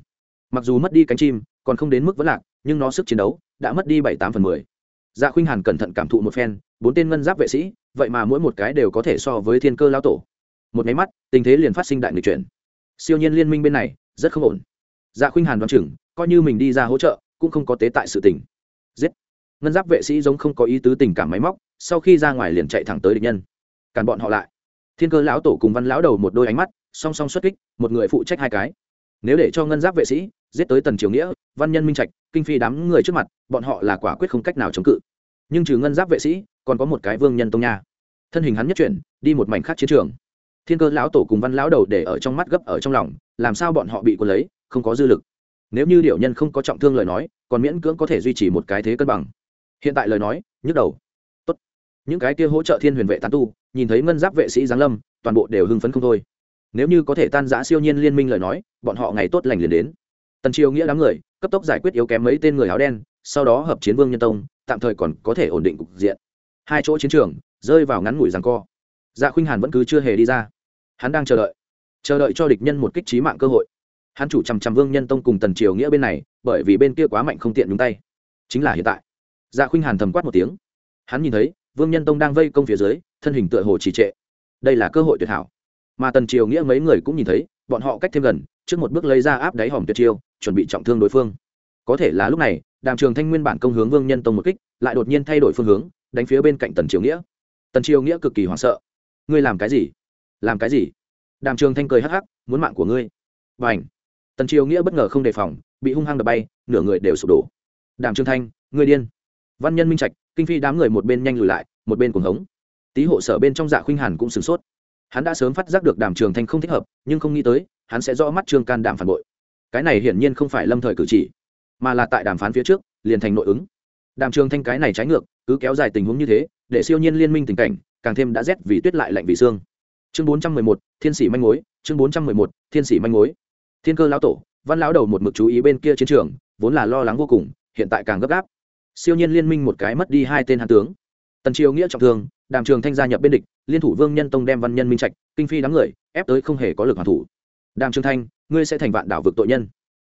Mặc dù mất đi cánh chim, còn không đến mức vẫn lạc, nhưng nó sức chiến đấu đã mất đi bảy, tám phần mười. Dạ khuynh hàn cẩn thận cảm thụ một phen, bốn tên ngân giáp vệ sĩ, vậy mà mỗi một cái đều có thể so với thiên cơ lao tổ. Một máy mắt, tình thế liền phát sinh đại người chuyển. Siêu nhiên liên minh bên này, rất không ổn dạ khuynh hàn đoán chừng, coi như mình đi ra hỗ trợ, cũng không có tế tại sự tình. Giết. Ngân giáp vệ sĩ giống không có ý tứ tình cảm máy móc, sau khi ra ngoài liền chạy thẳng tới địch nhân. Cản bọn họ lại. Thiên cơ lão tổ cùng văn lão đầu một đôi ánh mắt, song song xuất kích, một người phụ trách hai cái. Nếu để cho ngân giáp vệ sĩ giết tới tần triều nghĩa, văn nhân minh trạch, kinh phi đám người trước mặt, bọn họ là quả quyết không cách nào chống cự. Nhưng trừ ngân giáp vệ sĩ, còn có một cái vương nhân tông nha. Thân hình hắn nhất chuyển, đi một mảnh khác chiến trường. Thiên cơ lão tổ cùng văn lão đầu để ở trong mắt gấp ở trong lòng, làm sao bọn họ bị quân lấy? Không có dư lực. Nếu như điệu nhân không có trọng thương lời nói, còn miễn cưỡng có thể duy trì một cái thế cân bằng. Hiện tại lời nói, nhức đầu. Tốt. Những cái kia hỗ trợ thiên huyền vệ tán tu, nhìn thấy ngân giáp vệ sĩ giáng lâm, toàn bộ đều hưng phấn không thôi. Nếu như có thể tan giã siêu nhiên liên minh lời nói, bọn họ ngày tốt lành liền đến. Tần triều nghĩa đám người, cấp tốc giải quyết yếu kém mấy tên người áo đen, sau đó hợp chiến vương nhân tông, tạm thời còn có thể ổn định cục diện. Hai chỗ chiến trường, rơi vào ngắn ngủi rằng co. Dạ khuynh hàn vẫn cứ chưa hề đi ra. Hắn đang chờ đợi. Chờ đợi cho địch nhân một kích trí mạng cơ hội hắn chủ chằm chằm vương nhân tông cùng tần triều nghĩa bên này, bởi vì bên kia quá mạnh không tiện nhúng tay. Chính là hiện tại. Dạ khuynh hàn thầm quát một tiếng. Hắn nhìn thấy, vương nhân tông đang vây công phía dưới, thân hình tựa hồ trì trệ. Đây là cơ hội tuyệt hảo. Mà tần triều nghĩa mấy người cũng nhìn thấy, bọn họ cách thêm gần, trước một bước lấy ra áp đáy hòm tuyệt chiêu, chuẩn bị trọng thương đối phương. Có thể là lúc này, đàm trường thanh nguyên bản công hướng vương nhân tông một kích, lại đột nhiên thay đổi phương hướng, đánh phía bên cạnh tần triều nghĩa. Tần triều nghĩa cực kỳ hoảng sợ. Ngươi làm cái gì? Làm cái gì? Đàm trường thanh cười hắc hắc, muốn mạng của ngươi. Và ảnh tần triều nghĩa bất ngờ không đề phòng, bị hung hăng đập bay, nửa người đều sụp đổ. Đàm trường thanh, người điên. Văn nhân minh trạch, kinh phi đám người một bên nhanh lùi lại, một bên cuồng hống. Tý hộ sở bên trong dạ khuynh hàn cũng sửng sốt. Hắn đã sớm phát giác được đàm trường thanh không thích hợp, nhưng không nghĩ tới, hắn sẽ rõ mắt trương can đàm phản bội. Cái này hiển nhiên không phải lâm thời cử chỉ, mà là tại đàm phán phía trước, liền thành nội ứng. Đàm trường thanh cái này trái ngược, cứ kéo dài tình huống như thế, để siêu nhiên liên minh tình cảnh, càng thêm đã rét vì tuyết lại lạnh vì xương. Chương bốn trăm mười một, thiên sĩ manh mối, chương bốn trăm mười một, thiên sĩ manh mối thiên cơ lão tổ, văn lão đầu một mực chú ý bên kia chiến trường, vốn là lo lắng vô cùng, hiện tại càng gấp gáp. Siêu nhiên liên minh một cái mất đi hai tên hàn tướng. Tần triều nghĩa trọng thương, đàm trường thanh gia nhập bên địch, liên thủ vương nhân tông đem văn nhân minh trạch, kinh phi đám người, ép tới không hề có lực hoàn thủ. Đàm trường thanh, ngươi sẽ thành vạn đảo vực tội nhân.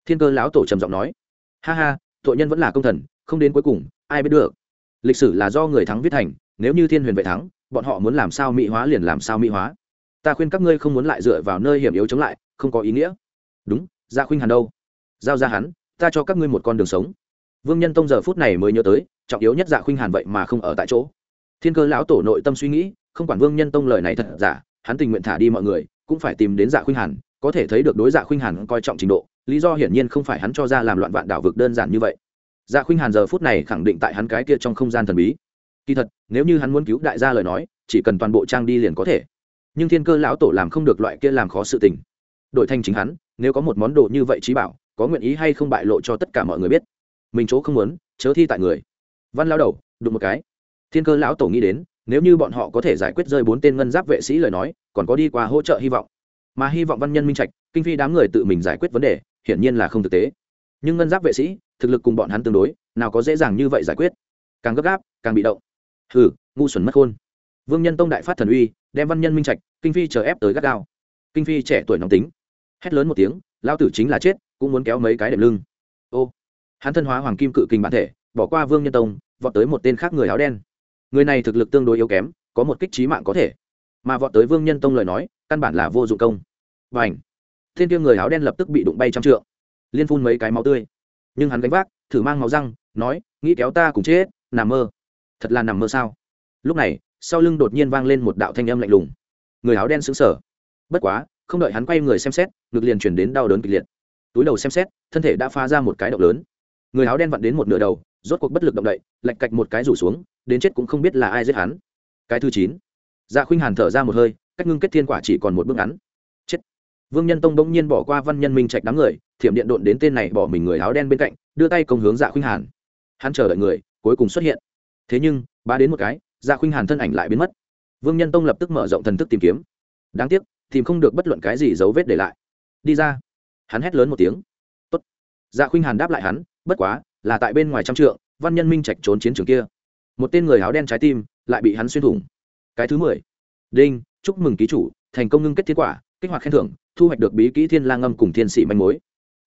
Thiên cơ lão tổ trầm giọng nói. Ha ha, tội nhân vẫn là công thần, không đến cuối cùng, ai biết được. Lịch sử là do người thắng viết thành, nếu như thiên huyền vệ thắng, bọn họ muốn làm sao mỹ hóa liền làm sao mỹ hóa. Ta khuyên các ngươi không muốn lại dựa vào nơi hiểm yếu chống lại, không có ý nghĩa đúng, gia dạ khuynh hàn đâu? Giao ra hắn, ta cho các ngươi một con đường sống. Vương nhân tông giờ phút này mới nhớ tới, trọng yếu nhất dạ khuynh hàn vậy mà không ở tại chỗ. Thiên cơ lão tổ nội tâm suy nghĩ, không quản vương nhân tông lời này thật giả, hắn tình nguyện thả đi mọi người, cũng phải tìm đến dạ khuynh hàn, có thể thấy được đối dạ khuynh hàn coi trọng trình độ, lý do hiển nhiên không phải hắn cho ra làm loạn vạn đảo vực đơn giản như vậy. Dạ khuynh hàn giờ phút này khẳng định tại hắn cái kia trong không gian thần bí. Kỳ thật, nếu như hắn muốn cứu đại gia lời nói, chỉ cần toàn bộ trang đi liền có thể. Nhưng thiên cơ lão tổ làm không được loại kia làm khó sự tình. Đội thanh chính hắn nếu có một món đồ như vậy trí bảo, có nguyện ý hay không bại lộ cho tất cả mọi người biết. Mình chỗ không muốn, chớ thi tại người. Văn lao đầu, đụng một cái. Thiên cơ lão tổ nghĩ đến, nếu như bọn họ có thể giải quyết rơi bốn tên ngân giáp vệ sĩ lời nói, còn có đi qua hỗ trợ hy vọng. Mà hy vọng văn nhân minh trạch, kinh phi đám người tự mình giải quyết vấn đề, hiển nhiên là không thực tế. Nhưng ngân giáp vệ sĩ, thực lực cùng bọn hắn tương đối, nào có dễ dàng như vậy giải quyết. Càng gấp gáp, càng bị động. Hừ, ngu xuẩn mất khôn. Vương nhân tông đại phát thần uy, đem văn nhân minh trạch, kinh phi chờ ép tới gắt gao. Kinh phi trẻ tuổi nóng tính hét lớn một tiếng, lao tử chính là chết, cũng muốn kéo mấy cái đệm lưng. Ô, hắn thân hóa hoàng kim cự kinh bản thể, bỏ qua vương nhân tông, vọt tới một tên khác người áo đen. Người này thực lực tương đối yếu kém, có một kích trí mạng có thể. Mà vọt tới vương nhân tông lời nói, căn bản là vô dụng công. Và ảnh thiên tiêu người áo đen lập tức bị đụng bay trăm trượng. Liên phun mấy cái máu tươi. Nhưng hắn gánh vác, thử mang máu răng, nói, nghĩ kéo ta cùng chết, nằm mơ. Thật là nằm mơ sao? Lúc này, sau lưng đột nhiên vang lên một đạo thanh âm lạnh lùng. Người áo đen xứng sở bất quá không đợi hắn quay người xem xét, ngực liền chuyển đến đau đớn kịch liệt. Túi đầu xem xét, thân thể đã phá ra một cái động lớn. Người áo đen vặn đến một nửa đầu, rốt cuộc bất lực động đậy lạch cạch một cái rủ xuống, đến chết cũng không biết là ai giết hắn. Cái thứ chín. Dạ khuynh hàn thở ra một hơi, cách ngưng kết thiên quả chỉ còn một bước ngắn. Chết. Vương nhân tông bỗng nhiên bỏ qua văn nhân minh trạch đám người, thiểm điện độn đến tên này bỏ mình người áo đen bên cạnh, đưa tay công hướng dạ khuynh hàn. Hắn chờ đợi người, cuối cùng xuất hiện. Thế nhưng ba đến một cái dạ khuynh hàn thân ảnh lại biến mất. Vương nhân tông lập tức mở rộng thần thức tìm kiếm. Đáng tiếc tìm không được bất luận cái gì dấu vết để lại. Đi ra. Hắn hét lớn một tiếng. Tốt. dạ khuynh hàn đáp lại hắn, bất quá, là tại bên ngoài trăm trượng, văn nhân minh trạch trốn chiến trường kia. Một tên người áo đen trái tim, lại bị hắn xuyên thủng. Cái thứ mười. Đinh, chúc mừng ký chủ, thành công ngưng kết thiên quả, kích hoạt khen thưởng, thu hoạch được bí kỹ thiên lang âm cùng thiên sĩ manh mối.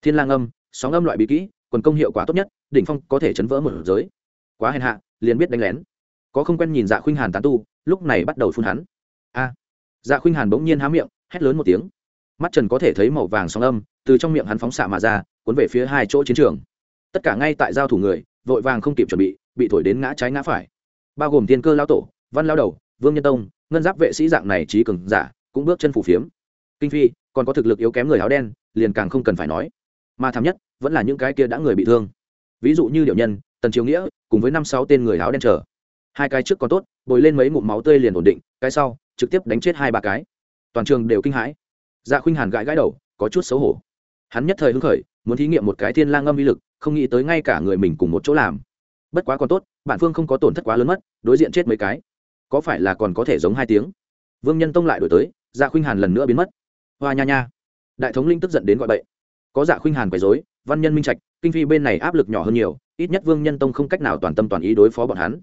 Thiên lang âm, sóng âm loại bí kỹ, quần công hiệu quả tốt nhất, đỉnh phong có thể chấn vỡ một giới. Quá hèn hạ, liền biết đánh lén. Có không quen nhìn dạ khuynh hàn tán tu, lúc này bắt đầu phun hắn. A dạ khuynh hàn bỗng nhiên há miệng, hét lớn một tiếng. Mắt trần có thể thấy màu vàng sóng âm, từ trong miệng hắn phóng xạ mà ra, cuốn về phía hai chỗ chiến trường. Tất cả ngay tại giao thủ người, vội vàng không kịp chuẩn bị bị thổi đến ngã trái ngã phải. Bao gồm tiên cơ lao tổ, văn lao đầu, vương nhân tông, ngân giáp vệ sĩ dạng này trí cường giả, cũng bước chân phủ phiếm. Kinh phi, còn có thực lực yếu kém người áo đen, liền càng không cần phải nói. Mà thảm nhất, vẫn là những cái kia đã người bị thương. Ví dụ như điệu nhân, tần triều nghĩa, cùng với năm sáu tên người áo đen chờ. Hai cái trước còn tốt, bồi lên mấy ngụm máu tươi liền ổn định, cái sau trực tiếp đánh chết hai ba cái. Toàn trường đều kinh hãi. Dạ khuynh hàn gãi gãi đầu, có chút xấu hổ. Hắn nhất thời hứng khởi, muốn thí nghiệm một cái thiên lang âm uy lực, không nghĩ tới ngay cả người mình cùng một chỗ làm. Bất quá còn tốt, bản phương không có tổn thất quá lớn mất, đối diện chết mấy cái. Có phải là còn có thể giống hai tiếng? Vương nhân tông lại đổi tới dạ khuynh hàn lần nữa biến mất. Hoa nha nha. Đại thống linh tức giận đến gọi bậy. Có dạ khuynh hàn quấy dối văn nhân minh trạch, kinh phi bên này áp lực nhỏ hơn nhiều, ít nhất vương nhân tông không cách nào toàn tâm toàn ý đối phó bọn hắn.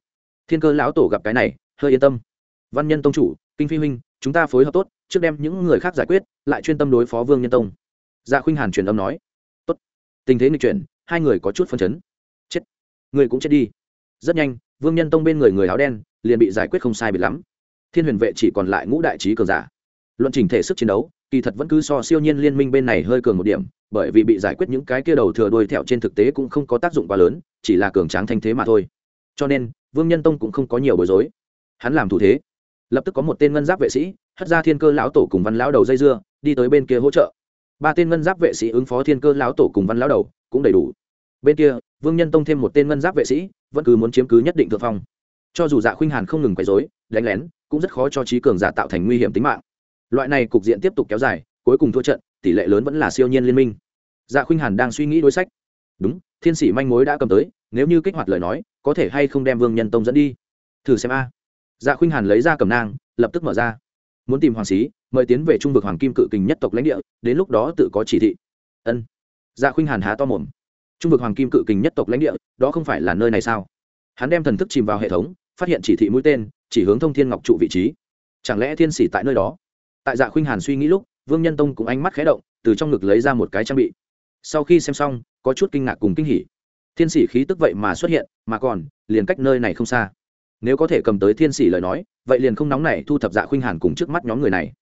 Thiên cơ lão tổ gặp cái này, hơi yên tâm. Văn nhân tông chủ kinh phi huynh, chúng ta phối hợp tốt, trước đem những người khác giải quyết, lại chuyên tâm đối phó vương nhân tông. Dạ khuynh hàn truyền âm nói. Tốt, tình thế nghịch chuyển, hai người có chút phân chấn. Chết, người cũng chết đi. Rất nhanh, vương nhân tông bên người người áo đen liền bị giải quyết không sai biệt lắm. Thiên huyền vệ chỉ còn lại ngũ đại trí cường giả. Luận trình thể sức chiến đấu, kỳ thật vẫn cứ so siêu nhiên liên minh bên này hơi cường một điểm, bởi vì bị giải quyết những cái kia đầu thừa đuôi thẹo trên thực tế cũng không có tác dụng quá lớn, chỉ là cường tráng thanh thế mà thôi. Cho nên, vương nhân tông cũng không có nhiều bối rối. Hắn làm thủ thế lập tức có một tên ngân giáp vệ sĩ, hất ra thiên cơ lão tổ cùng văn lão đầu dây dưa, đi tới bên kia hỗ trợ. Ba tên ngân giáp vệ sĩ ứng phó thiên cơ lão tổ cùng văn lão đầu, cũng đầy đủ. Bên kia, vương nhân tông thêm một tên ngân giáp vệ sĩ, vẫn cứ muốn chiếm cứ nhất định thượng phong. Cho dù dạ khuynh hàn không ngừng quấy dối đánh lén, cũng rất khó cho trí cường giả tạo thành nguy hiểm tính mạng. Loại này cục diện tiếp tục kéo dài, cuối cùng thua trận, tỷ lệ lớn vẫn là siêu nhiên liên minh. Dạ khuynh hàn đang suy nghĩ đối sách. Đúng, thiên sĩ manh mối đã cầm tới, nếu như kích hoạt lời nói, có thể hay không đem vương nhân tông dẫn đi? Thử xem a dạ khuynh hàn lấy ra cầm nang, lập tức mở ra. Muốn tìm hoàng xí, mời tiến về trung vực hoàng kim cự kình nhất tộc lãnh địa, đến lúc đó tự có chỉ thị. Ân. Dạ khuynh hàn há to mồm. Trung vực hoàng kim cự kình nhất tộc lãnh địa, đó không phải là nơi này sao? Hắn đem thần thức chìm vào hệ thống, phát hiện chỉ thị mũi tên, chỉ hướng thông thiên ngọc trụ vị trí. Chẳng lẽ thiên sĩ tại nơi đó? Tại dạ khuynh hàn suy nghĩ lúc, vương nhân tông cũng ánh mắt khé động, từ trong ngực lấy ra một cái trang bị. Sau khi xem xong, có chút kinh ngạc cùng kinh hỉ. Thiên sĩ khí tức vậy mà xuất hiện, mà còn, liền cách nơi này không xa nếu có thể cầm tới thiên sĩ lời nói, vậy liền không nóng này thu thập dạ khuynh hàn cùng trước mắt nhóm người này.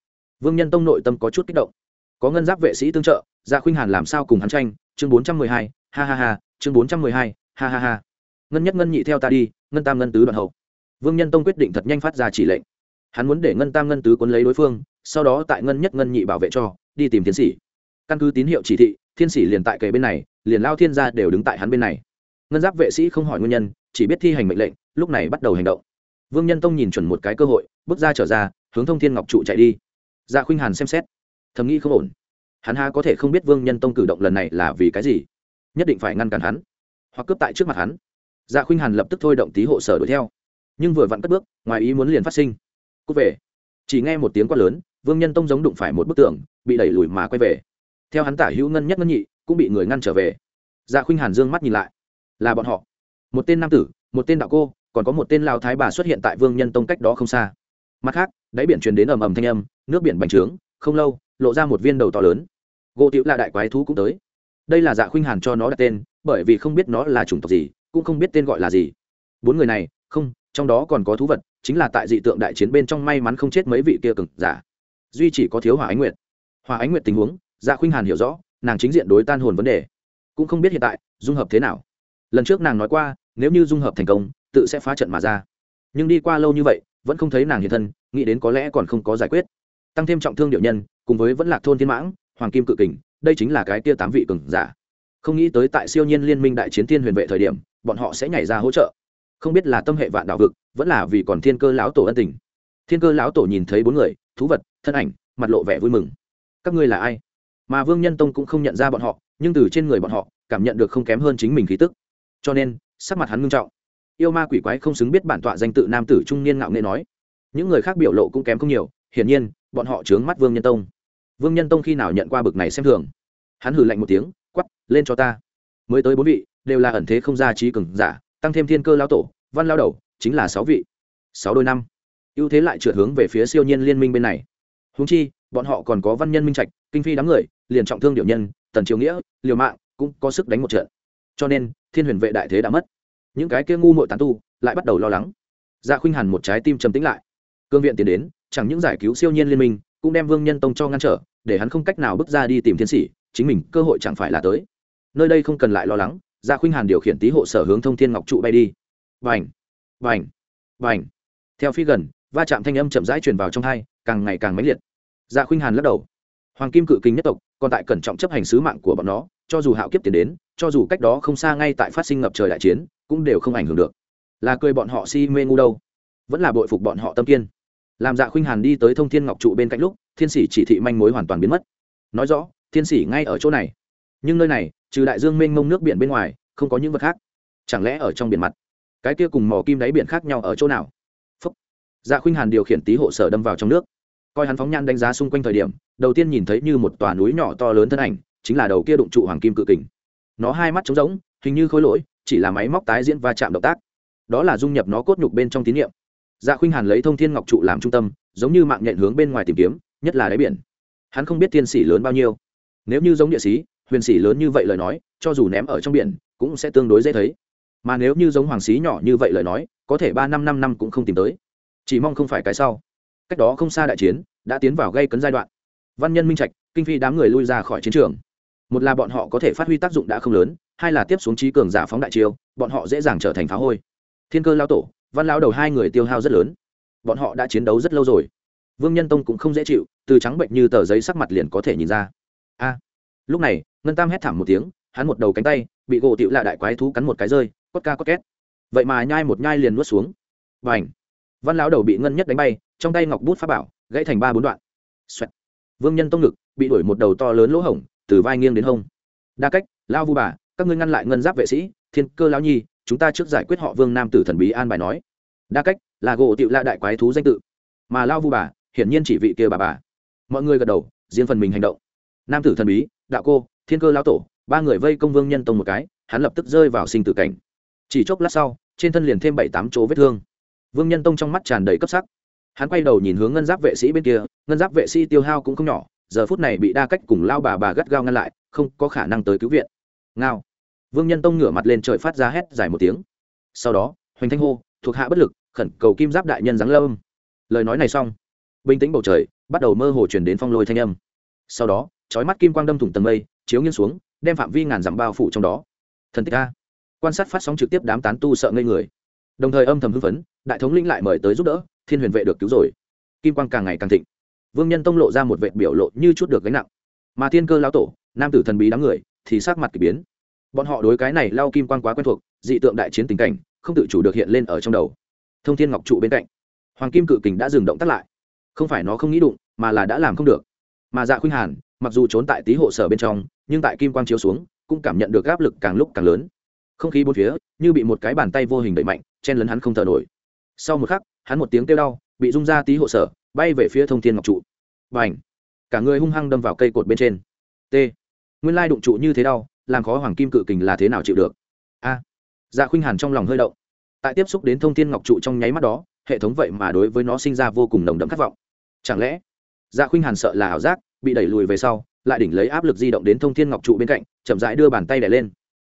Vương nhân tông nội tâm có chút kích động. Có ngân giáp vệ sĩ tương trợ dạ khuynh hàn làm sao cùng hắn tranh? Chương bốn trăm mười hai, ha ha ha, chương bốn trăm mười hai, ha ha ha. Ngân nhất ngân nhị theo ta đi, ngân tam ngân tứ đoạn hậu. Vương nhân tông quyết định thật nhanh phát ra chỉ lệnh. Hắn muốn để ngân tam ngân tứ quấn lấy đối phương, sau đó tại ngân nhất ngân nhị bảo vệ cho, đi tìm tiến sĩ căn cứ tín hiệu chỉ thị, thiên sĩ liền tại kề bên này, liền lao thiên gia đều đứng tại hắn bên này ngân giáp vệ sĩ không hỏi nguyên nhân, chỉ biết thi hành mệnh lệnh, lúc này bắt đầu hành động. Vương nhân tông nhìn chuẩn một cái cơ hội, bước ra trở ra, hướng thông thiên ngọc trụ chạy đi. Dạ khuynh hàn xem xét, thầm nghĩ không ổn. Hắn ha có thể không biết vương nhân tông cử động lần này là vì cái gì? Nhất định phải ngăn cản hắn, hoặc cướp tại trước mặt hắn. Dạ khuynh hàn lập tức thôi động tí hộ sở đuổi theo. Nhưng vừa vặn cất bước, ngoài ý muốn liền phát sinh. Cút về. Chỉ nghe một tiếng quát lớn, vương nhân tông giống đụng phải một bức tường, bị đẩy lùi mà quay về. Theo hắn tả hữu ngân nhất ngân nhị, cũng bị người ngăn trở về. Dạ khuynh hàn dương mắt nhìn lại là bọn họ. Một tên nam tử, một tên đạo cô, còn có một tên lao thái bà xuất hiện tại vương nhân tông cách đó không xa. Mặt khác, đáy biển truyền đến ầm ầm thanh âm, nước biển bành trướng, không lâu, lộ ra một viên đầu to lớn. Gỗ tiểu là đại quái thú cũng tới. Đây là dạ khuynh hàn cho nó đặt tên, bởi vì không biết nó là chủng tộc gì, cũng không biết tên gọi là gì. Bốn người này, không, trong đó còn có thú vật, chính là tại dị tượng đại chiến bên trong may mắn không chết mấy vị kia cực giả. Duy chỉ có thiếu hỏa ánh nguyệt. Hòa ánh nguyệt tình huống dạ khuynh hàn hiểu rõ, nàng chính diện đối tan hồn vấn đề. Cũng không biết hiện tại, dung hợp thế nào lần trước nàng nói qua, nếu như dung hợp thành công, tự sẽ phá trận mà ra. Nhưng đi qua lâu như vậy, vẫn không thấy nàng hiện thân, nghĩ đến có lẽ còn không có giải quyết. Tăng thêm trọng thương điệu nhân, cùng với vẫn lạc thôn thiên mãng, hoàng kim cự kình, đây chính là cái tia tám vị cường giả. Không nghĩ tới tại siêu nhiên liên minh đại chiến thiên huyền vệ thời điểm, bọn họ sẽ nhảy ra hỗ trợ. Không biết là tâm hệ vạn đạo vực, vẫn là vì còn thiên cơ lão tổ ân tình. Thiên cơ lão tổ nhìn thấy bốn người, thú vật, thân ảnh, mặt lộ vẻ vui mừng. Các ngươi là ai? Mà vương nhân tông cũng không nhận ra bọn họ, nhưng từ trên người bọn họ, cảm nhận được không kém hơn chính mình khí tức cho nên, sắc mặt hắn ngưng trọng. Yêu ma quỷ quái không xứng biết bản tọa danh tự nam tử trung niên ngạo nghệ nói. Những người khác biểu lộ cũng kém không nhiều, hiển nhiên, bọn họ chướng mắt vương nhân tông. Vương nhân tông khi nào nhận qua bực này xem thường? Hắn hử lạnh một tiếng quắp lên cho ta. Mới tới bốn vị, đều là ẩn thế không ra trí cường giả, tăng thêm thiên cơ lao tổ, văn lao đầu, chính là sáu vị. Sáu đôi năm. Ưu thế lại trượt hướng về phía siêu nhiên liên minh bên này. Húng chi, bọn họ còn có văn nhân minh trạch, kinh phi đám người, liền trọng thương điệu nhân, tần triều nghĩa, liều mạng, cũng có sức đánh một trận. Cho nên thiên huyền vệ đại thế đã mất. Những cái kia ngu mội tán tu lại bắt đầu lo lắng. Dạ khuynh Hàn một trái tim trầm tĩnh lại. Cương viện tiến đến, chẳng những giải cứu siêu nhiên liên minh, cũng đem vương nhân tông cho ngăn trở, để hắn không cách nào bước ra đi tìm thiên sĩ, chính mình cơ hội chẳng phải là tới. Nơi đây không cần lại lo lắng dạ khuynh hàn điều khiển tý hộ sở hướng thông thiên ngọc trụ bay đi. Vành vành vành theo phi gần, va chạm thanh âm chậm rãi truyền vào trong hai, càng ngày càng mãnh liệt. Dạ khuynh hàn lắc đầu. Hoàng kim cự kinh nhất tộc, còn tại cẩn trọng chấp hành sứ mạng của bọn nó, cho dù hạo kiếp tiến đến cho dù cách đó không xa ngay tại phát sinh ngập trời đại chiến, cũng đều không ảnh hưởng được. Là cười bọn họ si mê ngu đâu. Vẫn là bội phục bọn họ tâm kiên. Làm dạ khuynh hàn đi tới thông thiên ngọc trụ bên cạnh lúc, thiên sĩ chỉ thị manh mối hoàn toàn biến mất. Nói rõ, thiên sĩ ngay ở chỗ này. Nhưng nơi này, trừ đại dương mênh mông nước biển bên ngoài, không có những vật khác. Chẳng lẽ ở trong biển mặt, cái kia cùng mỏ kim đáy biển khác nhau ở chỗ nào? Phúc. dạ khuynh hàn điều khiển tí hộ sở đâm vào trong nước. Coi hắn phóng nhan đánh giá xung quanh thời điểm, đầu tiên nhìn thấy như một tòa núi nhỏ to lớn thân ảnh, chính là đầu kia đụng trụ hoàng kim cự kình nó hai mắt trống rỗng, hình như khối lỗi, chỉ là máy móc tái diễn va chạm động tác. Đó là dung nhập nó cốt nhục bên trong tín nhiệm dạ khuynh hàn lấy thông thiên ngọc trụ làm trung tâm, giống như mạng nhện hướng bên ngoài tìm kiếm, nhất là đáy biển. Hắn không biết thiên sĩ lớn bao nhiêu. Nếu như giống địa sĩ, huyền sĩ lớn như vậy lời nói, cho dù ném ở trong biển, cũng sẽ tương đối dễ thấy. Mà nếu như giống hoàng sĩ nhỏ như vậy lời nói, có thể ba năm năm năm cũng không tìm tới. Chỉ mong không phải cái sau. Cách đó không xa đại chiến, đã tiến vào gây cấn giai đoạn. Văn nhân minh trạch, kinh phi đám người lui ra khỏi chiến trường một là bọn họ có thể phát huy tác dụng đã không lớn, hai là tiếp xuống trí cường giả phóng đại chiêu, bọn họ dễ dàng trở thành phá hôi. Thiên cơ lao tổ, văn lao đầu hai người tiêu hao rất lớn. Bọn họ đã chiến đấu rất lâu rồi. Vương nhân tông cũng không dễ chịu, từ trắng bệnh như tờ giấy sắc mặt liền có thể nhìn ra. A, lúc này, ngân tam hét thảm một tiếng, hắn một đầu cánh tay, bị gỗ tịu lạ đại quái thú cắn một cái rơi, cốt ca cốt két. Vậy mà nhai một nhai liền nuốt xuống. Và ảnh văn lão đầu bị ngân nhất đánh bay, trong tay ngọc bút pháp bảo, gãy thành ba bốn đoạn. Xoẹt. vương nhân tông ngực, bị đuổi một đầu to lớn lỗ hổng từ vai nghiêng đến hông. Đa cách lao vu bà, các ngươi ngăn lại ngân giáp vệ sĩ, thiên cơ lão nhi, chúng ta trước giải quyết họ vương nam tử thần bí an bài nói. Đa cách, là gỗ tiệu la đại quái thú danh tự. Mà lao vu bà, hiển nhiên chỉ vị kia bà bà. Mọi người gật đầu, riêng phần mình hành động. Nam tử thần bí, đạo cô, thiên cơ lão tổ, ba người vây công vương nhân tông một cái, hắn lập tức rơi vào sinh tử cảnh. Chỉ chốc lát sau, trên thân liền thêm bảy tám chỗ vết thương. Vương nhân tông trong mắt tràn đầy cấp sắc. Hắn quay đầu nhìn hướng ngân giáp vệ sĩ bên kia, ngân giáp vệ sĩ tiêu hao cũng không nhỏ giờ phút này bị đa cách cùng lao bà bà gắt gao ngăn lại, không có khả năng tới cứu viện. Ngao. Vương nhân tông ngửa mặt lên trời phát ra hét dài một tiếng. Sau đó, hoành thanh hô, thuộc hạ bất lực, khẩn cầu kim giáp đại nhân giáng lâm. Lời nói này xong, bình tĩnh bầu trời, bắt đầu mơ hồ chuyển đến phong lôi thanh âm. Sau đó trói mắt kim quang đâm thủng tầng mây, chiếu nghiêng xuống, đem phạm vi ngàn dặm bao phủ trong đó. Thần tích a. Quan sát phát sóng trực tiếp đám tán tu sợ ngây người. Đồng thời âm thầm hưng phấn, đại thống linh lại mời tới giúp đỡ, thiên huyền vệ được cứu rồi. Kim quang càng ngày càng thịnh vương nhân tông lộ ra một vệ biểu lộ như chút được gánh nặng. Mà thiên cơ lao tổ, nam tử thần bí đám người, thì sắc mặt k ỳ biến. Bọn họ đối cái này lao kim quang quá quen thuộc, dị tượng đại chiến tình cảnh, không tự chủ được hiện lên ở trong đầu. Thông thiên ngọc trụ bên cạnh. Hoàng kim cự kình đã dừng động tắt lại. Không phải nó không nghĩ đụng, mà là đã làm không được. Mà dạ khuynh hàn, mặc dù trốn tại tý hộ sở bên trong, nhưng tại kim quang chiếu xuống, cũng cảm nhận được áp lực càng lúc càng lớn. Không khí bốn phía, như bị một cái bàn tay vô hình đẩy mạnh, chen lấn hắn không thở nổi. Sau một khắc, hắn một tiếng kêu đau, bị rung ra tý hộ sở bay về phía thông thiên ngọc trụ. Và ảnh cả người hung hăng đâm vào cây cột bên trên. T! Nguyên lai đụng trụ như thế đau, làm khó hoàng kim cự kình là thế nào chịu được? A! Dạ khuynh hàn trong lòng hơi động. Tại tiếp xúc đến thông thiên ngọc trụ trong nháy mắt đó, hệ thống vậy mà đối với nó sinh ra vô cùng nồng đậm khát vọng. Chẳng lẽ dạ khuynh hàn sợ là ảo giác, bị đẩy lùi về sau, lại đỉnh lấy áp lực di động đến thông thiên ngọc trụ bên cạnh, chậm rãi đưa bàn tay đẻ lên.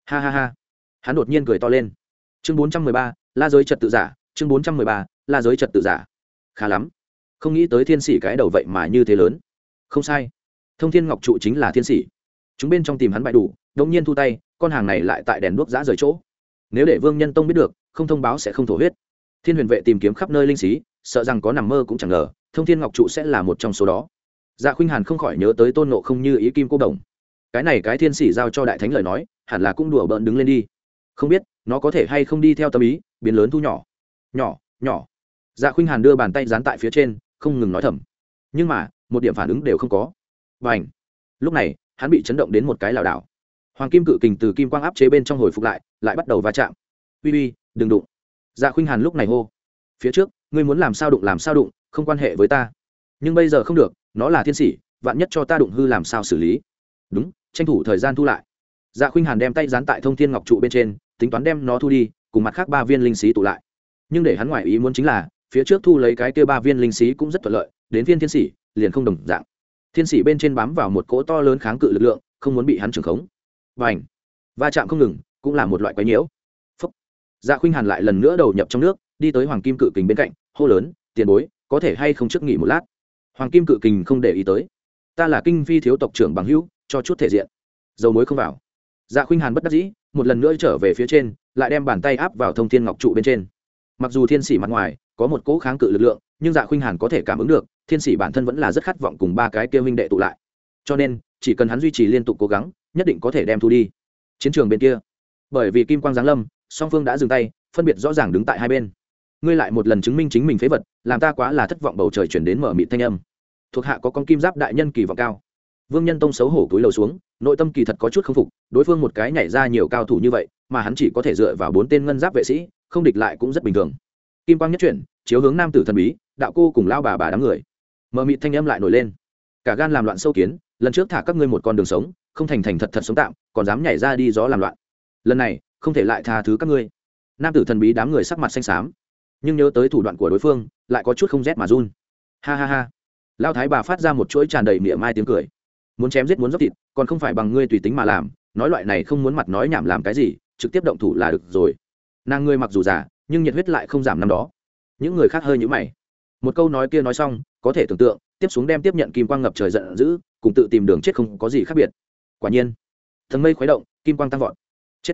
Ha ha ha! Hắn đột nhiên cười to lên. Chương bốn trăm mười ba, la giới trật tự giả, chương bốn trăm mười ba, la giới trật tự giả. Khá lắm không nghĩ tới thiên sĩ cái đầu vậy mà như thế lớn. Không sai. Thông thiên ngọc trụ chính là thiên sĩ chúng bên trong tìm hắn bại đủ đông nhiên thu tay, con hàng này lại tại đèn đuốc giã rời chỗ. Nếu để vương nhân tông biết được, không thông báo sẽ không thổ huyết. Thiên huyền vệ tìm kiếm khắp nơi linh sĩ sợ rằng có nằm mơ cũng chẳng ngờ, thông thiên ngọc trụ sẽ là một trong số đó. Dạ khuynh hàn không khỏi nhớ tới tôn nộ không như ý kim cô đồng. Cái này cái thiên sĩ giao cho đại thánh lời nói, hẳn là cũng đùa bỡn đứng lên đi. Không biết, nó có thể hay không đi theo tâm ý, biến lớn thu nhỏ. Nhỏ nhỏ. Dạ khuynh hàn đưa bàn tay dán tại phía trên không ngừng nói thầm. Nhưng mà, một điểm phản ứng đều không có. Và ảnh lúc này, hắn bị chấn động đến một cái lảo đảo. Hoàng kim cự kình từ kim quang áp chế bên trong hồi phục lại lại bắt đầu va chạm. Uy uy, đừng đụng. Dạ khuynh hàn lúc này hô. Phía trước, ngươi muốn làm sao đụng làm sao đụng, không quan hệ với ta. Nhưng bây giờ không được, nó là thiên sĩ vạn nhất cho ta đụng hư làm sao xử lý? Đúng, tranh thủ thời gian thu lại. Dạ khuynh hàn đem tay dán tại thông thiên ngọc trụ bên trên, tính toán đem nó thu đi, cùng mặt khác ba viên linh sĩ tụ lại. Nhưng để hắn ngoại ý muốn chính là phía trước thu lấy cái kia ba viên linh sĩ cũng rất thuận lợi, đến viên thiên sĩ liền không đồng dạng. Thiên sĩ bên trên bám vào một cỗ to lớn kháng cự lực lượng, không muốn bị hắn trưởng khống. Và ảnh va chạm không ngừng, cũng là một loại quái nhiễu. Phúc. dạ khuynh hàn lại lần nữa đầu nhập trong nước, đi tới hoàng kim cự kình bên cạnh, hô lớn, tiền bối, có thể hay không trước nghỉ một lát? Hoàng kim cự kình không để ý tới. Ta là kinh phi thiếu tộc trưởng bằng hữu, cho chút thể diện. Dầu mối không vào. Dạ khuynh hàn bất đắc dĩ, một lần nữa trở về phía trên, lại đem bàn tay áp vào thông thiên ngọc trụ bên trên. Mặc dù thiên sĩ mặt ngoài có một cỗ kháng cự lực lượng, nhưng dạ khuynh hàn có thể cảm ứng được, thiên sĩ bản thân vẫn là rất khát vọng cùng ba cái kia huynh đệ tụ lại. Cho nên, chỉ cần hắn duy trì liên tục cố gắng, nhất định có thể đem thu đi. Chiến trường bên kia, bởi vì kim quang giáng lâm, song phương đã dừng tay, phân biệt rõ ràng đứng tại hai bên. Ngươi lại một lần chứng minh chính mình phế vật, làm ta quá là thất vọng bầu trời chuyển đến mở mịt thanh âm. Thuộc hạ có con kim giáp đại nhân kỳ vọng cao. Vương nhân tông xấu hổ túi lầu xuống, nội tâm kỳ thật có chút k phục, đối phương một cái nhảy ra nhiều cao thủ như vậy, mà hắn chỉ có thể dựa vào bốn tên ngân giáp vệ sĩ, không địch lại cũng rất bình thường kim quang nhất chuyển, chiếu hướng nam tử thần bí, đạo cô cùng lao bà bà đám người. Mờ mịt thanh âm lại nổi lên. Cả gan làm loạn sâu kiến, lần trước thả các ngươi một con đường sống, không thành thành thật thật sống tạm, còn dám nhảy ra đi gió làm loạn. Lần này, không thể lại tha thứ các ngươi. Nam tử thần bí đám người sắc mặt xanh xám, nhưng nhớ tới thủ đoạn của đối phương, lại có chút không rét mà run. Ha ha ha. Lao thái bà phát ra một chuỗi tràn đầy miệng mai tiếng cười. Muốn chém giết muốn dốc thịt, còn không phải bằng ngươi tùy tính mà làm, nói loại này không muốn mặt nói nhảm làm cái gì, trực tiếp động thủ là được rồi. Nàng ngươi mặc dù già nhưng nhiệt huyết lại không giảm năm đó. Những người khác hơi nhữ mày. Một câu nói kia nói xong, có thể tưởng tượng, tiếp xuống đem tiếp nhận kim quang ngập trời giận dữ, cùng tự tìm đường chết không có gì khác biệt. Quả nhiên, thần mây khuấy động, kim quang tăng vọt. Chết.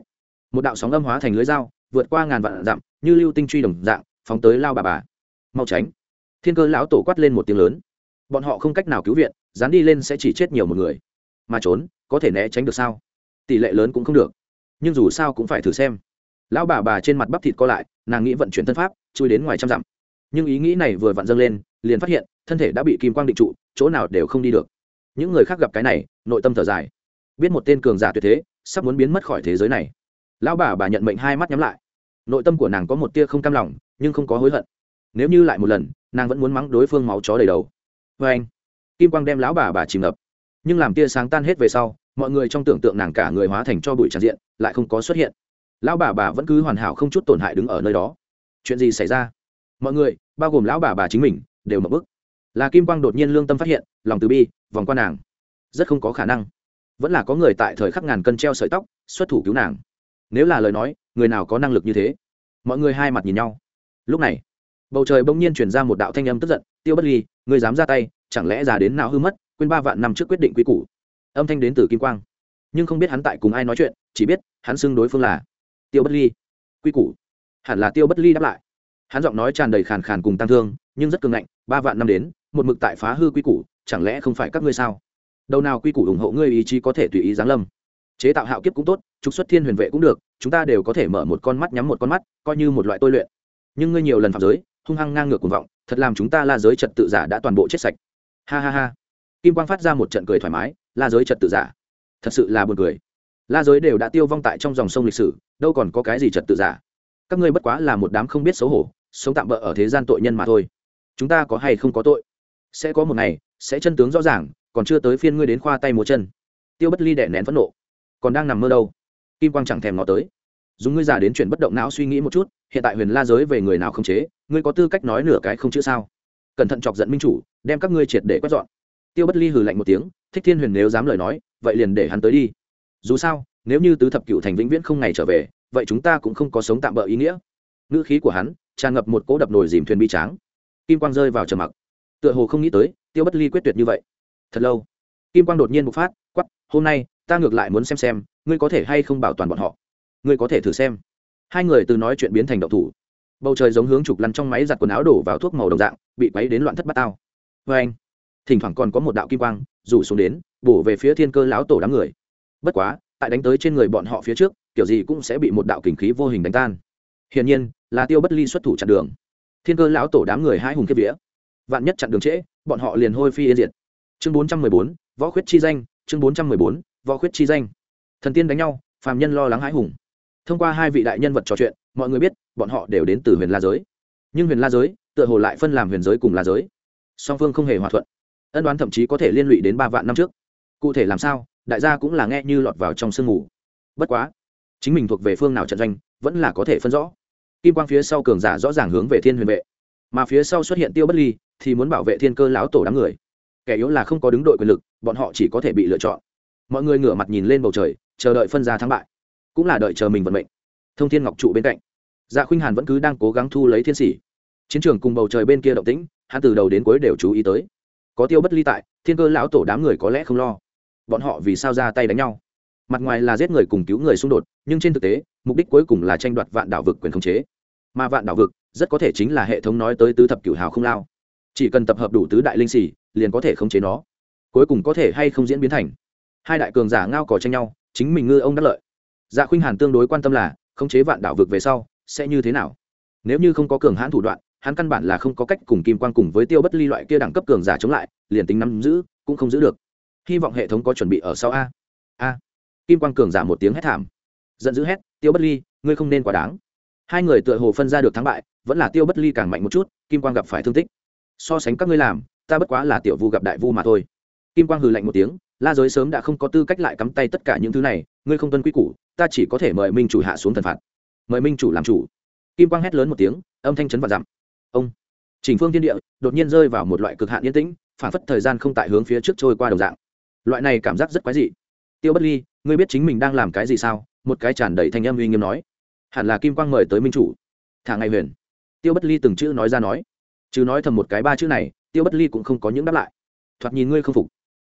Một đạo sóng âm hóa thành lưới dao, vượt qua ngàn vạn dặm, như lưu tinh truy đồng dạng, phóng tới lao bà bà. Mau tránh. Thiên cơ lão tổ quát lên một tiếng lớn. Bọn họ không cách nào cứu viện, dán đi lên sẽ chỉ chết nhiều một người. Mà trốn, có thể né tránh được sao? Tỷ lệ lớn cũng không được. Nhưng dù sao cũng phải thử xem lão bà bà trên mặt bắp thịt co lại, nàng nghĩ vận chuyển thân pháp, chui đến ngoài trăm dặm. Nhưng ý nghĩ này vừa vặn dâng lên, liền phát hiện, thân thể đã bị kim quang định trụ, chỗ nào đều không đi được. Những người khác gặp cái này, nội tâm thở dài. Biết một tên cường giả tuyệt thế, sắp muốn biến mất khỏi thế giới này. Lão bà bà nhận mệnh hai mắt nhắm lại. Nội tâm của nàng có một tia không cam lòng, nhưng không có hối hận. Nếu như lại một lần, nàng vẫn muốn mắng đối phương máu chó đầy đầu. Vê anh, kim quang đem lão bà bà chìm ngập. Nhưng làm tia sáng tan hết về sau, mọi người trong tưởng tượng nàng cả người hóa thành cho bụi tràn diện, lại không có xuất hiện lão bà bà vẫn cứ hoàn hảo không chút tổn hại đứng ở nơi đó. Chuyện gì xảy ra? Mọi người, bao gồm lão bà bà chính mình, đều mập bức là kim quang đột nhiên lương tâm phát hiện, lòng từ bi, vòng qua nàng. Rất không có khả năng. Vẫn là có người tại thời khắc ngàn cân treo sợi tóc, xuất thủ cứu nàng. Nếu là lời nói, người nào có năng lực như thế? Mọi người hai mặt nhìn nhau. Lúc này, bầu trời bỗng nhiên chuyển ra một đạo thanh âm tức giận, tiêu bất ly người dám ra tay, chẳng lẽ già đến nào hư mất, quên ba vạn năm trước quyết định quy củ? Âm thanh đến từ kim quang. Nhưng không biết hắn tại cùng ai nói chuyện, chỉ biết hắn xưng đối phương là tiêu bất ly. Quy củ. Hẳn là tiêu bất ly đáp lại. Hắn giọng nói tràn đầy khàn khàn cùng tăng thương, nhưng rất cường ngạnh, ba vạn năm đến, một mực tại phá hư quy củ, chẳng lẽ không phải các ngươi sao? Đâu nào quy củ ủng hộ ngươi ý chí có thể tùy ý giáng lâm. Chế tạo hạo kiếp cũng tốt, trục xuất thiên huyền vệ cũng được, chúng ta đều có thể mở một con mắt nhắm một con mắt, coi như một loại tôi luyện. Nhưng ngươi nhiều lần phạm giới, hung hăng ngang ngược cuồng vọng, thật làm chúng ta la giới trật tự giả đã toàn bộ chết sạch. Ha ha ha. Kim quang phát ra một trận cười thoải mái, la giới trật tự giả. Thật sự là buồn cười la giới đều đã tiêu vong tại trong dòng sông lịch sử, đâu còn có cái gì trật tự giả. Các ngươi bất quá là một đám không biết xấu hổ, sống tạm bỡ ở thế gian tội nhân mà thôi. Chúng ta có hay không có tội? Sẽ có một ngày, sẽ chân tướng rõ ràng, còn chưa tới phiên ngươi đến khoa tay múa chân. Tiêu bất ly đẻ nén phẫn nộ. Còn đang nằm mơ đâu? Kim quang chẳng thèm ngó tới. Dùng ngươi giả đến chuyển bất động não suy nghĩ một chút, hiện tại huyền la giới về người nào không chế, ngươi có tư cách nói nửa cái không chữ sao? Cẩn thận chọc giận minh chủ, đem các ngươi triệt để quét dọn. Tiêu bất ly hừ lạnh một tiếng, thích thiên huyền nếu dám lời nói, vậy liền để hắn tới đi dù sao, nếu như tứ thập cựu thành vĩnh viễn không ngày trở về, vậy chúng ta cũng không có sống tạm bỡ ý nghĩa. Ngữ khí của hắn tràn ngập một cỗ đập nồi dìm thuyền bi tráng. Kim quang rơi vào trầm mặc. Tựa hồ không nghĩ tới, tiêu bất ly quyết tuyệt như vậy. Thật lâu, kim quang đột nhiên bộc phát quắp hôm nay, ta ngược lại muốn xem xem, ngươi có thể hay không bảo toàn bọn họ? Ngươi có thể thử xem. Hai người từ nói chuyện biến thành động thủ. Bầu trời giống hướng trục lăn trong máy giặt quần áo đổ vào thuốc màu đồng dạng, bị quấy đến loạn thất bát tao. Vê anh thỉnh thoảng còn có một đạo kim quang, rủ xuống đến, bổ về phía thiên cơ lão tổ đám người bất quá, tại đánh tới trên người bọn họ phía trước, kiểu gì cũng sẽ bị một đạo kình khí vô hình đánh tan. Hiển nhiên, là tiêu bất ly xuất thủ chặn đường. Thiên cơ lão tổ đám người hai hùng kiếp vía. Vạn nhất chặn đường trễ, bọn họ liền hôi phi yên diệt. Chương bốn trăm mười bốn, võ khuyết chi danh, chương bốn trăm mười bốn, võ khuyết chi danh. Thần tiên đánh nhau, phàm nhân lo lắng hãi hùng. Thông qua hai vị đại nhân vật trò chuyện, mọi người biết, bọn họ đều đến từ huyền la giới. Nhưng huyền la giới, tựa hồ lại phân làm huyền giới cùng la giới. Song phương không hề hòa thuận. Ân đoán thậm chí có thể liên lụy đến ba vạn năm trước. Cụ thể làm sao? Đại gia cũng là nghe như lọt vào trong sương mù. Bất quá, chính mình thuộc về phương nào trận doanh, vẫn là có thể phân rõ. Kim quang phía sau cường giả rõ ràng hướng về thiên huyền vệ. Mà phía sau xuất hiện tiêu bất ly, thì muốn bảo vệ thiên cơ lão tổ đám người. Kẻ yếu là không có đứng đội quyền lực, bọn họ chỉ có thể bị lựa chọn. Mọi người ngửa mặt nhìn lên bầu trời, chờ đợi phân ra thắng bại. Cũng là đợi chờ mình vận mệnh. Thông thiên ngọc trụ bên cạnh. Dạ khuynh hàn vẫn cứ đang cố gắng thu lấy thiên sĩ chiến trường cùng bầu trời bên kia động tĩnh, hắn từ đầu đến cuối đều chú ý tới. Có tiêu bất ly tại, thiên cơ lão tổ đám người có lẽ không lo bọn họ vì sao ra tay đánh nhau? Mặt ngoài là giết người cùng cứu người xung đột, nhưng trên thực tế, mục đích cuối cùng là tranh đoạt vạn đảo vực quyền khống chế. Mà vạn đảo vực, rất có thể chính là hệ thống nói tới tứ thập cửu hào không lao. Chỉ cần tập hợp đủ tứ đại linh xì liền có thể khống chế nó. Cuối cùng có thể hay không diễn biến thành. Hai đại cường giả ngao cò tranh nhau, chính mình ngư ông đắc lợi. Dạ khuynh hàn tương đối quan tâm là, khống chế vạn đảo vực về sau, sẽ như thế nào? Nếu như không có cường hãn thủ đoạn, hắn căn bản là không có cách cùng kim quan cùng với tiêu bất ly loại kia đẳng cấp cường giả chống lại, liền tính nắm giữ, cũng không giữ được hy vọng hệ thống có chuẩn bị ở sau a. A. Kim quang cường giả một tiếng hét thảm. Giận dữ hét, tiêu bất ly, ngươi không nên quá đáng. Hai người tựa hồ phân ra được thắng bại, vẫn là tiêu bất ly càng mạnh một chút, kim quang gặp phải thương tích. So sánh các ngươi làm, ta bất quá là tiểu vu gặp đại vu mà thôi. Kim quang hừ lạnh một tiếng, la giới sớm đã không có tư cách lại cắm tay tất cả những thứ này, ngươi không tuân quy củ, ta chỉ có thể mời minh chủ hạ xuống thần phạt. Mời minh chủ làm chủ. Kim quang hét lớn một tiếng, âm thanh chấn và dặm. Ông. Chỉnh phương thiên địa, đột nhiên rơi vào một loại cực hạn yên tĩnh, phản phất thời gian không tại hướng phía trước trôi qua đồng dạng loại này cảm giác rất quái dị. Tiêu bất ly, ngươi biết chính mình đang làm cái gì sao? Một cái tràn đầy thanh âm uy nghiêm nói. Hẳn là kim quang mời tới minh chủ. Thả ngày huyền. Tiêu bất ly từng chữ nói ra nói. Chứ nói thầm một cái ba chữ này, tiêu bất ly cũng không có những đáp lại. Thoạt nhìn ngươi không phục.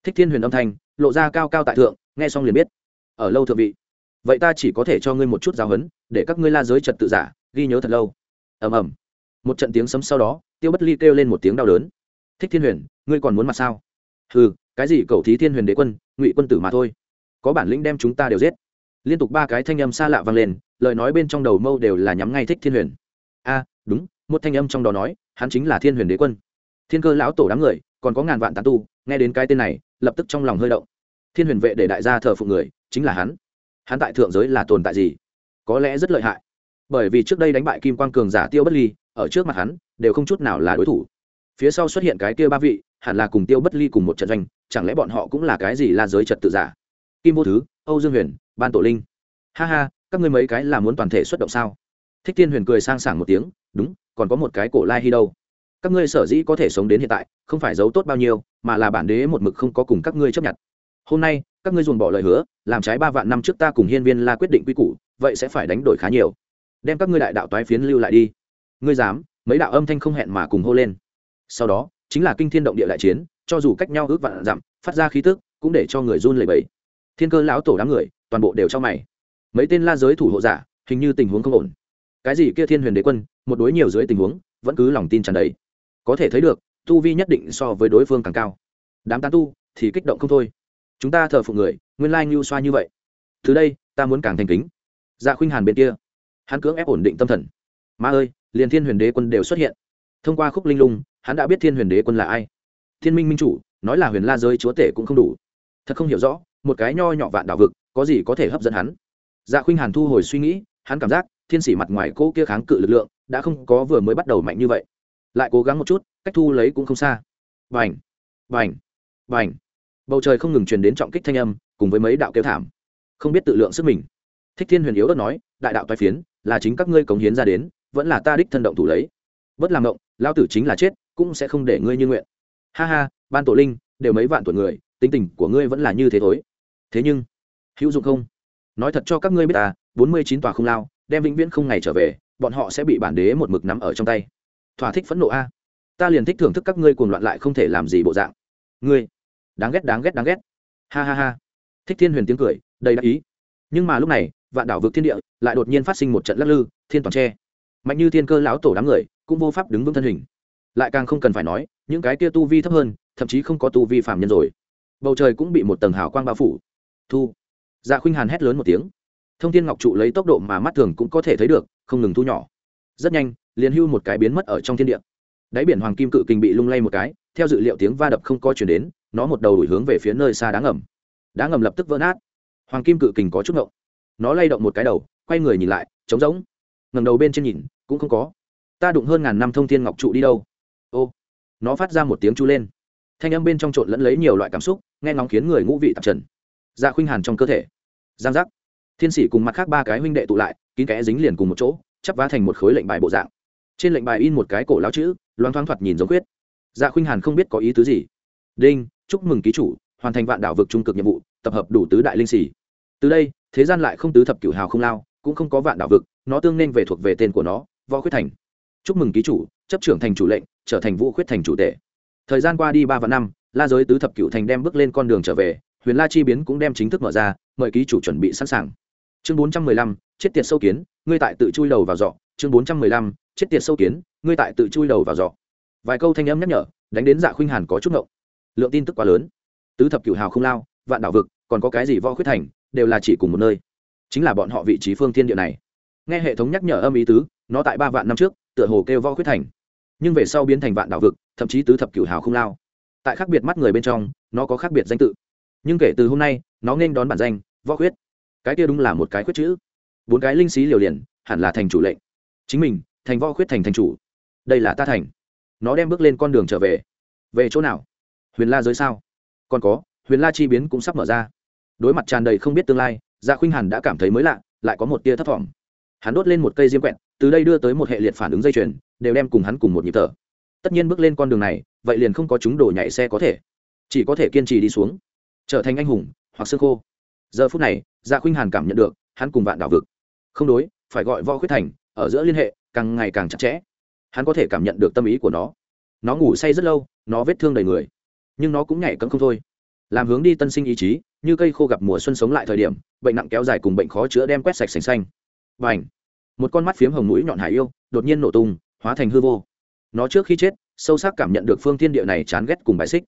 Thích thiên huyền âm thanh, lộ ra cao cao tại thượng, nghe xong liền biết. Ở lâu thượng vị. Vậy ta chỉ có thể cho ngươi một chút giáo huấn, để các ngươi la giới trật tự giả, ghi nhớ thật lâu. Ầm ầm. Một trận tiếng sấm sau đó, tiêu bất ly kêu lên một tiếng đau đớn. Thích thiên huyền, ngươi còn muốn mặt sao? Ừ cái gì cầu thí thiên huyền đế quân, ngụy quân tử mà thôi. Có bản lĩnh đem chúng ta đều giết. Liên tục ba cái thanh âm xa lạ vang lên, lời nói bên trong đầu mâu đều là nhắm ngay thích thiên huyền. A, đúng, một thanh âm trong đó nói, hắn chính là thiên huyền đế quân. Thiên cơ lão tổ đám người, còn có ngàn vạn tán tu, nghe đến cái tên này, lập tức trong lòng hơi động. Thiên huyền vệ để đại gia thờ phụng người, chính là hắn. Hắn tại thượng giới là tồn tại gì? Có lẽ rất lợi hại. Bởi vì trước đây đánh bại kim quang cường giả tiêu bất ly, ở trước mặt hắn, đều không chút nào là đối thủ. Phía sau xuất hiện cái kia ba vị hẳn là cùng tiêu bất ly cùng một trận doanh, chẳng lẽ bọn họ cũng là cái gì là giới trật tự giả? Kim vô thứ, âu dương huyền, ban tổ linh. Ha ha, các ngươi mấy cái là muốn toàn thể xuất động sao? Thích thiên huyền cười sang sảng một tiếng, đúng, còn có một cái cổ lai hy đâu. Các ngươi sở dĩ có thể sống đến hiện tại, không phải giấu tốt bao nhiêu, mà là bản đế một mực không có cùng các ngươi chấp nhận. Hôm nay, các ngươi dồn bỏ lời hứa, làm trái ba vạn năm trước ta cùng hiên viên la quyết định quy củ, vậy sẽ phải đánh đổi khá nhiều. Đem các ngươi đại đạo toái phiến lưu lại đi. Ngươi dám, mấy đạo âm thanh không hẹn mà cùng hô lên. Sau đó chính là kinh thiên động địa đại chiến, cho dù cách nhau ước vạn dặm, phát ra khí tức, cũng để cho người run lẩy bẩy. Thiên cơ lão tổ đám người, toàn bộ đều cho mày. Mấy tên la giới thủ hộ giả, hình như tình huống không ổn. Cái gì kia thiên huyền đế quân, một đối nhiều dưới tình huống, vẫn cứ lòng tin tràn đầy. Có thể thấy được, tu vi nhất định so với đối phương càng cao. Đám tán tu, thì kích động không thôi. Chúng ta thờ phụ người, nguyên lai ngưu xoa như vậy. Từ đây, ta muốn càng thành kính. Dạ khuynh hàn bên kia. Hắn cưỡng ép ổn định tâm thần. Ma ơi, liền thiên huyền đế quân đều xuất hiện. Thông qua khúc linh lung hắn đã biết thiên huyền đế quân là ai. Thiên minh minh chủ, nói là huyền la giới chúa tể cũng không đủ. Thật không hiểu rõ, một cái nho nhỏ vạn đạo vực, có gì có thể hấp dẫn hắn? Dạ khuynh hàn thu hồi suy nghĩ, hắn cảm giác, thiên sĩ mặt ngoài cô kia kháng cự lực lượng, đã không có vừa mới bắt đầu mạnh như vậy. Lại cố gắng một chút, cách thu lấy cũng không xa. Vành vành vành bầu trời không ngừng truyền đến trọng kích thanh âm, cùng với mấy đạo kêu thảm. Không biết tự lượng sức mình. Thích thiên huyền yếu đất nói, đại đạo toai phiến, là chính các ngươi cống hiến ra đến, vẫn là ta đích thân động thủ lấy. Bất làm động lao tử chính là chết cũng sẽ không để ngươi như nguyện. Ha ha, ban tổ linh, đều mấy vạn tuổi người, tính tình của ngươi vẫn là như thế thôi. thế nhưng, hữu dụng không? Nói thật cho các ngươi biết ta bốn mươi chín tòa không lao, đem vĩnh viễn không ngày trở về, bọn họ sẽ bị bản đế một mực nắm ở trong tay. Thỏa thích phẫn nộ a. Ta liền thích thưởng thức các ngươi cuồng loạn lại không thể làm gì bộ dạng. Ngươi, đáng ghét đáng ghét đáng ghét. Ha ha ha. Thích thiên huyền tiếng cười, đầy đắc ý. Nhưng mà lúc này, vạn đảo vực thiên địa lại đột nhiên phát sinh một trận lắc lư, thiên toàn tre. Mạnh như thiên cơ lão tổ đám người cũng vô pháp đứng vững thân hình lại càng không cần phải nói, những cái kia tu vi thấp hơn, thậm chí không có tu vi phạm nhân rồi. Bầu trời cũng bị một tầng hào quang bao phủ. Thu. Dạ khuynh hàn hét lớn một tiếng. Thông thiên ngọc trụ lấy tốc độ mà mắt thường cũng có thể thấy được, không ngừng thu nhỏ. Rất nhanh, liền hưu một cái biến mất ở trong thiên địa. Đáy biển hoàng kim cự kình bị lung lay một cái, theo dự liệu tiếng va đập không có chuyển đến, nó một đầu đuổi hướng về phía nơi xa đá ngầm. Đá ngầm lập tức vỡ nát. Hoàng kim cự kình có chút ngộng. Nó lay động một cái đầu, quay người nhìn lại, trống rỗng. Ngầm đầu bên trên nhìn, cũng không có. Ta đụng hơn ngàn năm thông thiên ngọc trụ đi đâu? Ô, nó phát ra một tiếng chu lên. Thanh âm bên trong trộn lẫn lấy nhiều loại cảm xúc, nghe ngóng khiến người ngũ vị tạp trần. Dạ khuynh hàn trong cơ thể. Giang giác. Thiên sĩ cùng mặt khác ba cái huynh đệ tụ lại, kín kẽ dính liền cùng một chỗ, chắp vá thành một khối lệnh bài bộ dạng. Trên lệnh bài in một cái cổ lao chữ loang thoáng thoạt nhìn giống quyết dạ khuynh hàn không biết có ý tứ gì. Đinh, chúc mừng ký chủ, hoàn thành vạn đảo vực trung cực nhiệm vụ, tập hợp đủ tứ đại linh sĩ. Từ đây, thế gian lại không tứ thập cửu hào không lao, cũng không có vạn đảo vực, nó tương nên về thuộc về tên của nó, võ khuyết thành chúc mừng ký chủ, chấp trưởng thành chủ lệnh, trở thành vũ khuyết thành chủ tể. Thời gian qua đi ba vạn năm, la giới tứ thập cựu thành đem bước lên con đường trở về, huyền la chi biến cũng đem chính thức mở ra, mời ký chủ chuẩn bị sẵn sàng. Chương bốn trăm mười lăm, chết tiệt sâu kiến, ngươi tại tự chui đầu vào giọ chương bốn trăm mười lăm, chết tiệt sâu kiến, ngươi tại tự chui đầu vào giọ vài câu thanh âm nhắc nhở, đánh đến dạ khuynh hàn có chút ngộng. Lượng tin tức quá lớn. Tứ thập cựu hào không lao, vạn đảo vực, còn có cái gì võ khuyết thành, đều là chỉ cùng một nơi. Chính là bọn họ vị trí phương thiên địa này. Nghe hệ thống nhắc nhở âm ý tứ, nó tại ba vạn năm trước tựa hồ kêu võ khuyết thành. Nhưng về sau biến thành vạn đảo vực, thậm chí tứ thập cửu hào không lao. Tại khác biệt mắt người bên trong, nó có khác biệt danh tự. Nhưng kể từ hôm nay, nó nên đón bản danh, võ khuyết. Cái kia đúng là một cái khuyết chữ. Bốn cái linh sĩ liều liền, hẳn là thành chủ lệnh. Chính mình, thành võ khuyết thành thành chủ. Đây là ta thành. Nó đem bước lên con đường trở về. Về chỗ nào? Huyền la giới sao? Còn có, huyền la chi biến cũng sắp mở ra. Đối mặt tràn đầy không biết tương lai dạ khuynh hàn đã cảm thấy mới lạ, lại có một tia thấp t hắn đốt lên một cây diêm quẹt từ đây đưa tới một hệ liệt phản ứng dây chuyền, đều đem cùng hắn cùng một nhịp thở. Tất nhiên bước lên con đường này, vậy liền không có chúng đổ nhảy xe có thể. Chỉ có thể kiên trì đi xuống. Trở thành anh hùng, hoặc xương khô. Giờ phút này dạ khuynh hàn cảm nhận được, hắn cùng vạn đảo vực. Không đối, phải gọi võ khuyết thành, ở giữa liên hệ, càng ngày càng chặt chẽ. Hắn có thể cảm nhận được tâm ý của nó. Nó ngủ say rất lâu, nó vết thương đầy người. Nhưng nó cũng nhảy cấm không thôi. Làm hướng đi tân sinh ý chí, như cây khô gặp mùa xuân sống lại thời điểm, bệnh nặng kéo dài cùng bệnh khó chữa đem quét sạch sành xanh. Và ảnh một con mắt phiếm hồng mũi nhọn hải yêu, đột nhiên nổ tung, hóa thành hư vô. Nó trước khi chết, sâu sắc cảm nhận được phương thiên địa này chán ghét cùng bài xích.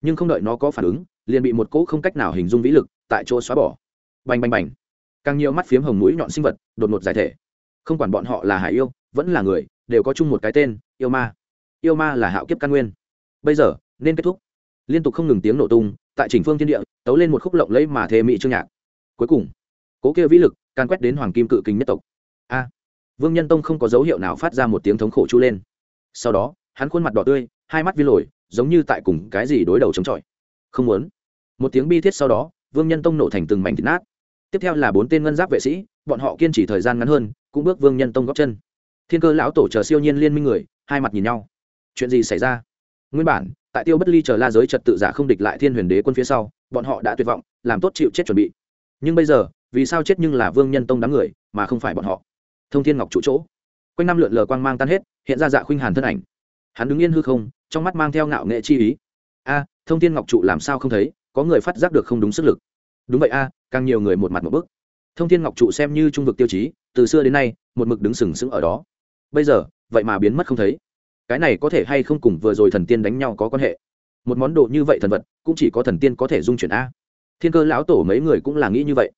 Nhưng không đợi nó có phản ứng, liền bị một cỗ không cách nào hình dung vĩ lực, tại chỗ xóa bỏ. Bành bành bành. Càng nhiều mắt phiếm hồng mũi nhọn sinh vật, đột ngột giải thể. Không quản bọn họ là hải yêu, vẫn là người, đều có chung một cái tên, yêu ma. Yêu ma là hạo kiếp căn nguyên. Bây giờ, nên kết thúc. Liên tục không ngừng tiếng nổ tung, tại chỉnh phương thiên địa, tấu lên một khúc lộng lẫy mà thê mỹ trương nhạc. Cuối cùng, cố kia vĩ lực can quét đến hoàng kim cự kính nhất tộc vương nhân tông không có dấu hiệu nào phát ra một tiếng thống khổ chu lên. Sau đó, hắn khuôn mặt đỏ tươi, hai mắt vi lồi, giống như tại cùng cái gì đối đầu chống chọi. Không muốn. Một tiếng bi thiết sau đó, vương nhân tông nổ thành từng mảnh thịt nát. Tiếp theo là bốn tên ngân giáp vệ sĩ, bọn họ kiên trì thời gian ngắn hơn, cũng bước vương nhân tông góp chân. Thiên cơ lão tổ chờ siêu nhiên liên minh người, hai mặt nhìn nhau. Chuyện gì xảy ra? Nguyên bản, tại tiêu bất ly chờ la giới trật tự giả không địch lại thiên huyền đế quân phía sau, bọn họ đã tuyệt vọng, làm tốt chịu chết chuẩn bị. Nhưng bây giờ, vì sao chết nhưng là vương nhân tông đám người, mà không phải bọn họ? Thông thiên ngọc trụ chỗ. Quanh năm lượn lờ quang mang tan hết, hiện ra dạ khuynh hàn thân ảnh. Hắn đứng yên hư không, trong mắt mang theo ngạo nghệ chi ý. A, thông thiên ngọc trụ làm sao không thấy, có người phát giác được không đúng sức lực. Đúng vậy a, càng nhiều người một mặt một bức. Thông thiên ngọc trụ xem như trung vực tiêu chí, từ xưa đến nay, một mực đứng sừng sững ở đó. Bây giờ, vậy mà biến mất không thấy. Cái này có thể hay không cùng vừa rồi thần tiên đánh nhau có quan hệ? Một món đồ như vậy thần vật, cũng chỉ có thần tiên có thể dung chuyển a. Thiên cơ lão tổ mấy người cũng là nghĩ như vậy.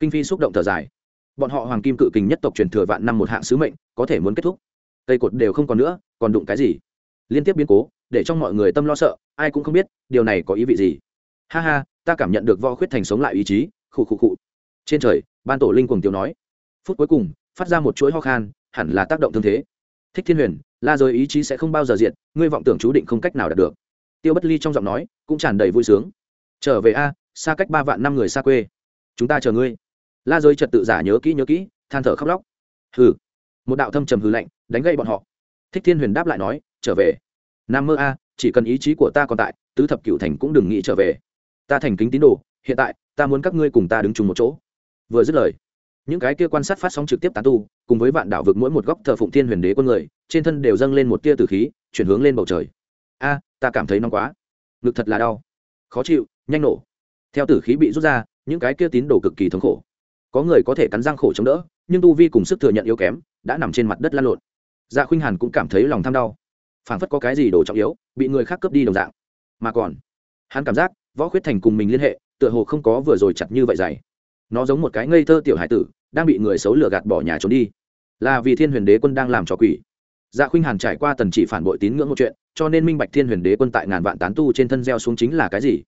Kinh phi xúc động thở dài bọn họ hoàng kim cự kình nhất tộc truyền thừa vạn năm một hạng sứ mệnh, có thể muốn kết thúc. Cây cột đều không còn nữa, còn đụng cái gì? Liên tiếp biến cố, để trong mọi người tâm lo sợ, ai cũng không biết, điều này có ý vị gì. Ha ha, ta cảm nhận được vo khuyết thành sống lại ý chí, khụ khụ khụ. Trên trời, ban tổ linh cuồng tiêu nói. Phút cuối cùng, phát ra một chuỗi ho khan, hẳn là tác động thương thế. Thích thiên huyền, la rồi ý chí sẽ không bao giờ diện ngươi vọng tưởng chú định không cách nào đạt được. Tiêu bất ly trong giọng nói cũng tràn đầy vui sướng. Trở về a, xa cách ba vạn năm người xa quê. Chúng ta chờ ngươi la giới trật tự giả nhớ kỹ nhớ kỹ, than thở khóc lóc. Hừ. Một đạo thâm trầm hư lạnh đánh gây bọn họ. Thích thiên huyền đáp lại nói, trở về. Nam mơ a, chỉ cần ý chí của ta còn tại, tứ thập cựu thành cũng đừng nghĩ trở về. Ta thành kính tín đồ, hiện tại, ta muốn các ngươi cùng ta đứng chung một chỗ. Vừa dứt lời, những cái kia quan sát phát sóng trực tiếp tán tu, cùng với vạn đảo vực mỗi một góc thờ phụng thiên huyền đế quân người, trên thân đều dâng lên một tia tử khí, chuyển hướng lên bầu trời. A, ta cảm thấy nóng quá. Ngực thật là đau. Khó chịu, nhanh nổ. Theo tử khí bị rút ra, những cái kia tín đồ cực kỳ thống khổ có người có thể cắn răng khổ chống đỡ, nhưng tu vi cùng sức thừa nhận yếu kém, đã nằm trên mặt đất lăn lộn. Dạ khuynh hàn cũng cảm thấy lòng tham đau. Phảng phất có cái gì đồ trọng yếu, bị người khác cướp đi đồng dạng. Mà còn, hắn cảm giác, võ khuyết thành cùng mình liên hệ, tựa hồ không có vừa rồi chặt như vậy dày. Nó giống một cái ngây thơ tiểu hải tử, đang bị người xấu lừa gạt bỏ nhà trốn đi. Là vì thiên huyền đế quân đang làm trò quỷ. Dạ khuynh hàn trải qua tần chỉ phản bội tín ngưỡng một chuyện, cho nên minh bạch thiên huyền đế quân tại ngàn vạn tán tu trên thân gieo xuống chính là cái gì.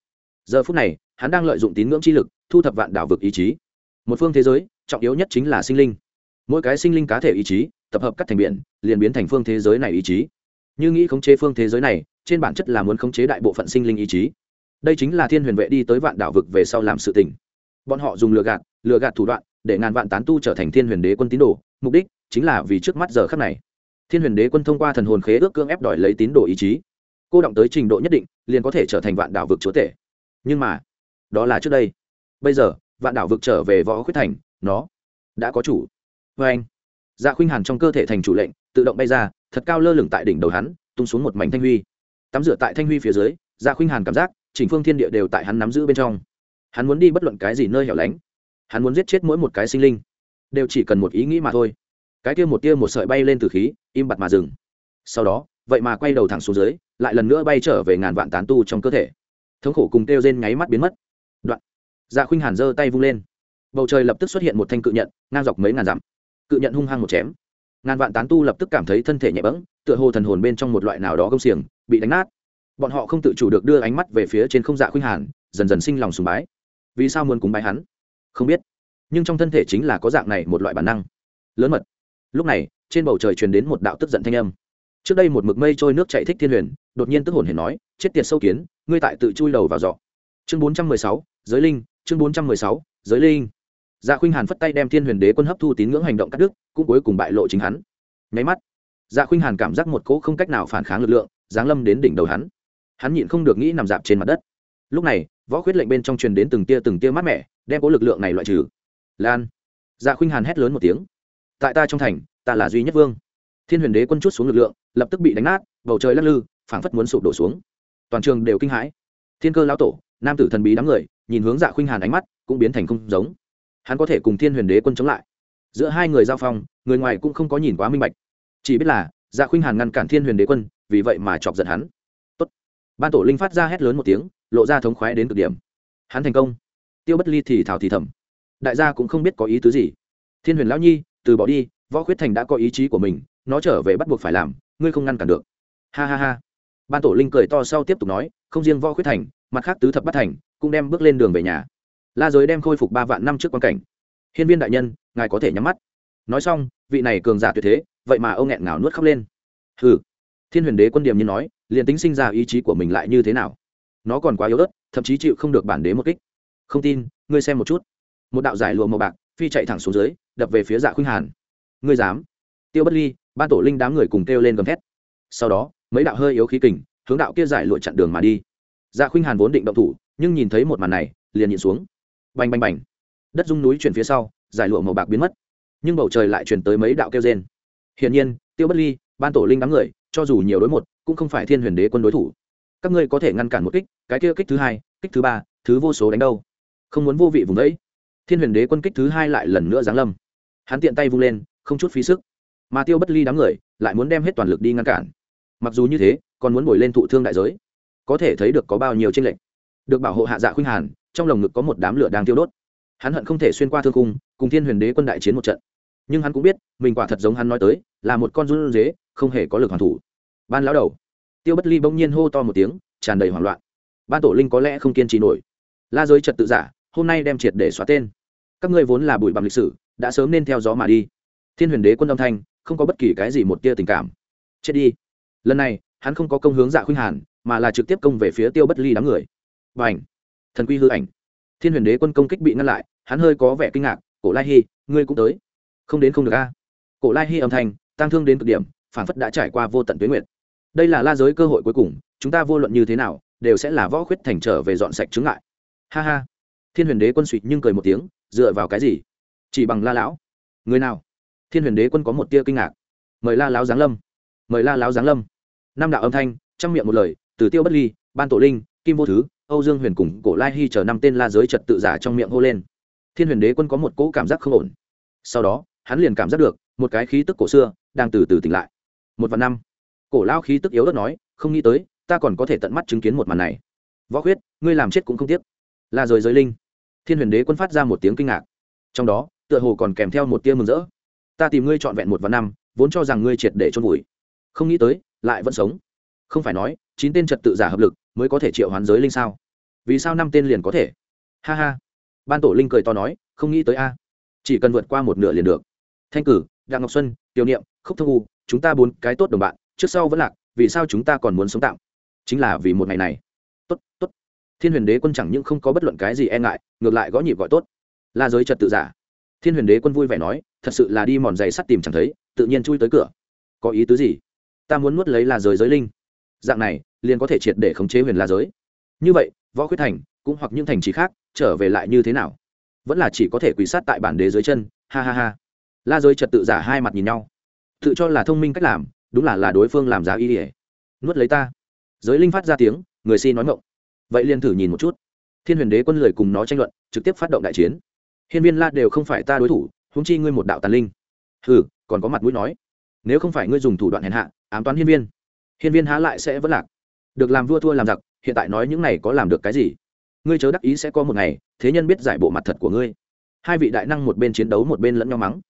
Giờ phút này, hắn đang lợi dụng tín ngưỡng chi lực, thu thập vạn đảo vực ý chí một phương thế giới, trọng yếu nhất chính là sinh linh. Mỗi cái sinh linh cá thể ý chí, tập hợp cắt thành biển, liền biến thành phương thế giới này ý chí. Như nghĩ khống chế phương thế giới này, trên bản chất là muốn khống chế đại bộ phận sinh linh ý chí. Đây chính là thiên huyền vệ đi tới vạn đảo vực về sau làm sự tình. Bọn họ dùng lừa gạt lừa gạt thủ đoạn, để ngàn vạn tán tu trở thành thiên huyền đế quân tín đồ, mục đích chính là vì trước mắt giờ khắc này. Thiên huyền đế quân thông qua thần hồn khế ước cưỡng ép đòi lấy tín đồ ý chí. Cô động tới trình độ nhất định, liền có thể trở thành vạn đảo vực chúa tể. Nhưng mà, đó là trước đây. Bây giờ vạn đảo vực trở về võ khuyết thành, nó đã có chủ. Vê anh dạ khuynh hàn trong cơ thể thành chủ lệnh, tự động bay ra, thật cao lơ lửng tại đỉnh đầu hắn, tung xuống một mảnh thanh huy. Tắm rửa tại thanh huy phía dưới dạ khuynh hàn cảm giác, chỉnh phương thiên địa đều tại hắn nắm giữ bên trong. Hắn muốn đi bất luận cái gì nơi hẻo lánh. Hắn muốn giết chết mỗi một cái sinh linh. Đều chỉ cần một ý nghĩ mà thôi. Cái kia một tia một sợi bay lên từ khí, im bặt mà dừng. Sau đó, vậy mà quay đầu thẳng xuống dưới, lại lần nữa bay trở về ngàn vạn tán tu trong cơ thể. Thống khổ cùng kêu rên nháy mắt biến mất. Đoạn dạ khuynh hàn giơ tay vung lên. Bầu trời lập tức xuất hiện một thanh cự nhận, ngang dọc mấy ngàn dặm. Cự nhận hung hăng một chém. Ngàn vạn tán tu lập tức cảm thấy thân thể nhẹ bẫng, tựa hồ thần hồn bên trong một loại nào đó công xiềng, bị đánh nát. Bọn họ không tự chủ được đưa ánh mắt về phía trên không dạ khuynh hàn, dần dần sinh lòng sùng bái. Vì sao muốn cúng bái hắn? Không biết. Nhưng trong thân thể chính là có dạng này một loại bản năng. Lớn mật. Lúc này, trên bầu trời truyền đến một đạo tức giận thanh âm. Trước đây một mực mây trôi nước chạy thích thiên huyền, đột nhiên tức hồn hển nói, chết tiệt sâu kiến, ngươi tại tự chui đầu vào giọ chương bốn trăm mười sáu, giới linh chương bốn trăm mười sáu, giới linh. Dạ khuynh hàn phất tay đem thiên huyền đế quân hấp thu tín ngưỡng hành động cắt đứt, cũng cuối cùng bại lộ chính hắn. Nháy mắt dạ khuynh hàn cảm giác một cỗ không cách nào phản kháng lực lượng, giáng lâm đến đỉnh đầu hắn. Hắn nhịn không được nghĩ nằm dạp trên mặt đất. Lúc này, võ khuyết lệnh bên trong truyền đến từng tia từng tia mát mẻ, đem cỗ lực lượng này loại trừ. Lan. Dạ khuynh hàn hét lớn một tiếng. Tại ta trong thành, ta là duy nhất vương. Thiên huyền đế quân chút xuống lực lượng, lập tức bị đánh nát, bầu trời lắc lư, phảng phất muốn sụp đổ xuống. Toàn trường đều kinh hãi. Thiên cơ lão tổ, nam tử thần bí đám người nhìn hướng dạ khuynh hàn ánh mắt cũng biến thành không giống. Hắn có thể cùng thiên huyền đế quân chống lại. Giữa hai người giao phong, người ngoài cũng không có nhìn quá minh bạch. Chỉ biết là dạ khuynh hàn ngăn cản thiên huyền đế quân, vì vậy mà chọc giận hắn. Tốt. ban tổ linh phát ra hét lớn một tiếng, lộ ra thống khoái đến cực điểm. Hắn thành công. Tiêu bất ly thì thảo thì thầm. Đại gia cũng không biết có ý tứ gì. Thiên huyền lão nhi, từ bỏ đi, võ khuyết thành đã có ý chí của mình, nó trở về bắt buộc phải làm, ngươi không ngăn cản được. Ha ha ha. Ban tổ linh cười to sau tiếp tục nói, không riêng võ khuyết thành, mặt khác tứ thập bắt thành cũng đem bước lên đường về nhà. La giới đem khôi phục ba vạn năm trước quan cảnh. Hiên viên đại nhân, ngài có thể nhắm mắt. Nói xong, vị này cường giả tuyệt thế, vậy mà ông nghẹn ngào nuốt khóc lên. Hừ. Thiên huyền đế quân điểm như nói, liền tính sinh ra ý chí của mình lại như thế nào? Nó còn quá yếu ớt, thậm chí chịu không được bản đế một kích. Không tin, ngươi xem một chút. Một đạo giải lụa màu bạc, phi chạy thẳng xuống dưới, đập về phía dạ khuynh hàn. Ngươi dám? Tiêu bất ly, ban tổ linh đám người cùng kêu lên gầm thét. Sau đó, mấy đạo hơi yếu khí kình, hướng đạo kia giải lụa chặn đường mà đi. Dạ khuynh hàn vốn định động thủ nhưng nhìn thấy một màn này, liền nhìn xuống. Bành bành bành. Đất rung núi chuyển phía sau, giải lụa màu bạc biến mất. Nhưng bầu trời lại chuyển tới mấy đạo kêu trên hiển nhiên, tiêu bất ly, ban tổ linh đám người, cho dù nhiều đối một, cũng không phải thiên huyền đế quân đối thủ. Các ngươi có thể ngăn cản một kích, cái kia kích thứ hai, kích thứ ba, thứ vô số đánh đâu. Không muốn vô vị vùng đấy. Thiên huyền đế quân kích thứ hai lại lần nữa giáng lâm. Hắn tiện tay vung lên, không chút phí sức. Mà tiêu bất ly đám người, lại muốn đem hết toàn lực đi ngăn cản. Mặc dù như thế, còn muốn bồi lên thụ thương đại giới. Có thể thấy được có bao nhiêu tranh lệch được bảo hộ hạ dạ khuynh hàn, trong lồng ngực có một đám lửa đang tiêu đốt. Hắn hận không thể xuyên qua thương cung cùng thiên huyền đế quân đại chiến một trận. Nhưng hắn cũng biết, mình quả thật giống hắn nói tới, là một con run dế không hề có lực hoàn thủ. Ban lão đầu, tiêu bất ly bỗng nhiên hô to một tiếng, tràn đầy hoảng loạn. Ban tổ linh có lẽ không kiên trì nổi. La giới trật tự giả, hôm nay đem triệt để xóa tên. Các ngươi vốn là bụi bằng lịch sử, đã sớm nên theo gió mà đi. Thiên huyền đế quân âm thanh, không có bất kỳ cái gì một tia tình cảm. Chết đi. Lần này, hắn không có công hướng dạ khuynh hàn, mà là trực tiếp công về phía tiêu bất ly đám người b ảnh. Thần quy hư ảnh. Thiên huyền đế quân công kích bị ngăn lại, hắn hơi có vẻ kinh ngạc, cổ lai hy ngươi cũng tới. Không đến không được a. Cổ lai hy âm thanh tăng thương đến cực điểm phản phất đã trải qua vô tận tuyến nguyện đây là la giới cơ hội cuối cùng, chúng ta vô luận như thế nào, đều sẽ là võ khuyết thành trở về dọn sạch chứng ngại. Ha ha. Thiên huyền đế quân suỵt nhưng cười một tiếng, dựa vào cái gì? Chỉ bằng la lão. Người nào? Thiên huyền đế quân có một tia kinh ngạc. Mời la lão giáng lâm. Mời la lão giáng lâm. Năm đạo âm thanh trong miệng một lời, từ tiêu bất ly, ban tổ linh, kim vô thứ âu dương huyền cùng cổ lai hy chờ năm tên la giới trật tự giả trong miệng hô lên. Thiên huyền đế quân có một cỗ cảm giác không ổn. Sau đó, hắn liền cảm giác được, một cái khí tức cổ xưa đang từ từ tỉnh lại. Một vạn năm, cổ lao khí tức yếu ớt nói, không nghĩ tới, ta còn có thể tận mắt chứng kiến một màn này. Võ khuyết, ngươi làm chết cũng không tiếc. Là rời giới linh. Thiên huyền đế quân phát ra một tiếng kinh ngạc. Trong đó, tựa hồ còn kèm theo một tia mừng rỡ. Ta tìm ngươi trọn vẹn một vạn năm, vốn cho rằng ngươi triệt để chôn vùi. Không nghĩ tới, lại vẫn sống. Không phải nói, chín tên trật tự giả hợp lực mới có thể triệu hoán giới linh sao? Vì sao năm tên liền có thể? Ha ha. Ban tổ linh cười to nói, không nghĩ tới a. Chỉ cần vượt qua một nửa liền được. Thanh cử, đặng ngọc xuân, tiểu niệm, khúc thương u, chúng ta bốn cái tốt đồng bạn, trước sau vẫn lạc, vì sao chúng ta còn muốn sống tạm? Chính là vì một ngày này. Tốt tốt. Thiên huyền đế quân chẳng những không có bất luận cái gì e ngại, ngược lại gõ nhịp gọi tốt. La giới trật tự giả. Thiên huyền đế quân vui vẻ nói, thật sự là đi mòn giày sắt tìm chẳng thấy, tự nhiên chui tới cửa. Có ý tứ gì? Ta muốn nuốt lấy la giới giới linh. Dạng này liền có thể triệt để khống chế huyền la giới. Như vậy, võ khuyết thành cũng hoặc những thành trì khác trở về lại như thế nào? Vẫn là chỉ có thể quỳ sát tại bản đế dưới chân, ha ha ha. La giới trật tự giả hai mặt nhìn nhau. Tự cho là thông minh cách làm, đúng là là đối phương làm giá ý ỉa nuốt lấy ta. Giới linh phát ra tiếng, người si nói ngộng vậy liền thử nhìn một chút. Thiên huyền đế quân lời cùng nó tranh luận, trực tiếp phát động đại chiến. Hiên viên la đều không phải ta đối thủ húng chi ngươi một đạo tàn linh. Hừ, còn có mặt mũi nói. Nếu không phải ngươi dùng thủ đoạn hèn hạ, ám toán hiên viên. Hiên viên há lại sẽ vẫn lạc được làm vua thua làm giặc, hiện tại nói những này có làm được cái gì? Ngươi chớ đắc ý sẽ có một ngày, thế nhân biết giải bộ mặt thật của ngươi. Hai vị đại năng một bên chiến đấu một bên lẫn nhau mắng.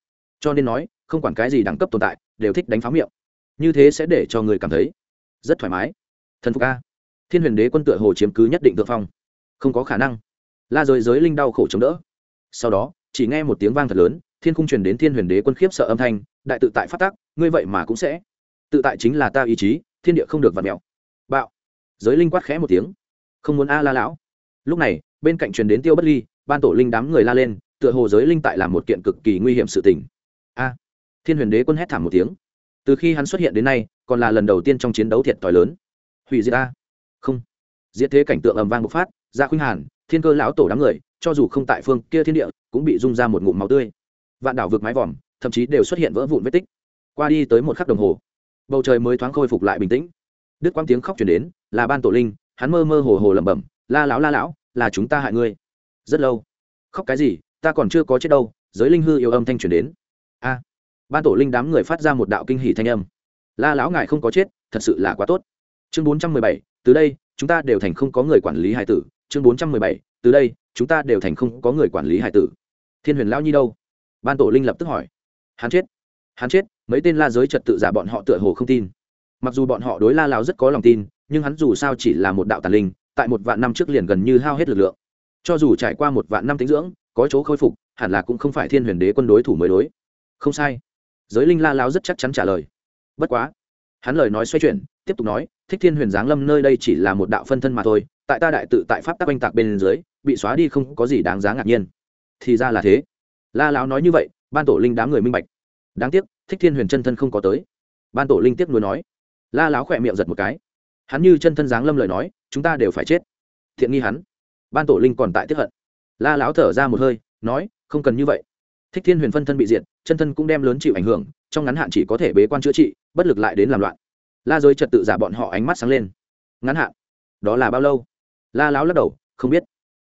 Cho nên nói, không quản cái gì đẳng cấp tồn tại, đều thích đánh phá miệng. Như thế sẽ để cho người cảm thấy rất thoải mái. Thần phục a. Thiên huyền đế quân tựa hồ chiếm cứ nhất định thượng phong. Không có khả năng. La rồi giới linh đau khổ chống đỡ. Sau đó, chỉ nghe một tiếng vang thật lớn, thiên khung truyền đến thiên huyền đế quân khiếp sợ âm thanh, đại tự tại phát tác, ngươi vậy mà cũng sẽ. Tự tại chính là ta ý chí, thiên địa không được vặt mẹo giới linh quát khẽ một tiếng. Không muốn a la lão. Lúc này, bên cạnh truyền đến tiêu bất ly, ban tổ linh đám người la lên, tựa hồ giới linh tại làm một kiện cực kỳ nguy hiểm sự tình. A. Thiên huyền đế quân hét thảm một tiếng. Từ khi hắn xuất hiện đến nay, còn là lần đầu tiên trong chiến đấu thiệt thòi lớn. Hủy diệt a. Không. Diệt thế cảnh tượng ầm vang bộc phát ra khuynh hàn, thiên cơ lão tổ đám người, cho dù không tại phương kia thiên địa, cũng bị rung ra một ngụm máu tươi. Vạn đảo vượt mái vòm, thậm chí đều xuất hiện vỡ vụn vết tích. Qua đi tới một khắc đồng hồ, bầu trời mới thoáng khôi phục lại bình tĩnh đức quang tiếng khóc chuyển đến, là ban tổ linh, hắn mơ mơ hồ hồ lẩm bẩm, la lão la lão, là chúng ta hại ngươi. Rất lâu. Khóc cái gì, ta còn chưa có chết đâu, giới linh hư yêu âm thanh chuyển đến. A. Ban tổ linh đám người phát ra một đạo kinh hỷ thanh âm. La lão, ngài không có chết, thật sự là quá tốt. Chương bốn trăm mười bảy, từ đây, chúng ta đều thành không có người quản lý hải tử. Chương bốn trăm mười bảy, từ đây, chúng ta đều thành không có người quản lý hải tử. Thiên huyền lão nhi đâu? Ban tổ linh lập tức hỏi. Hắn chết. Hắn chết, mấy tên la giới trật tự giả bọn họ tựa hồ không tin mặc dù bọn họ đối la lão rất có lòng tin, nhưng hắn dù sao chỉ là một đạo tàn linh, tại một vạn năm trước liền gần như hao hết lực lượng. Cho dù trải qua một vạn năm tính dưỡng, có chỗ khôi phục, hẳn là cũng không phải thiên huyền đế quân đối thủ mới đối. Không sai. Giới linh la lão rất chắc chắn trả lời. Bất quá, hắn lời nói xoay chuyển, tiếp tục nói, thích thiên huyền giáng lâm nơi đây chỉ là một đạo phân thân mà thôi, tại ta đại tự tại pháp tắc oanh tạc bên dưới, bị xóa đi không có gì đáng giá ngạc nhiên. Thì ra là thế. La lão nói như vậy, ban tổ linh đám người minh bạch. Đáng tiếc, thích thiên huyền chân thân không có tới. Ban tổ linh tiếp nối nói la lão khỏe miệng giật một cái. Hắn như chân thân dáng lâm lời nói, chúng ta đều phải chết. Thiện nghi hắn. Ban tổ linh còn tại tiếp hận. La lão thở ra một hơi, nói, không cần như vậy. Thích thiên huyền phân thân bị diệt, chân thân cũng đem lớn chịu ảnh hưởng, trong ngắn hạn chỉ có thể bế quan chữa trị, bất lực lại đến làm loạn. La giới trật tự giả bọn họ ánh mắt sáng lên. Ngắn hạn? Đó là bao lâu? La lão lắc đầu, không biết.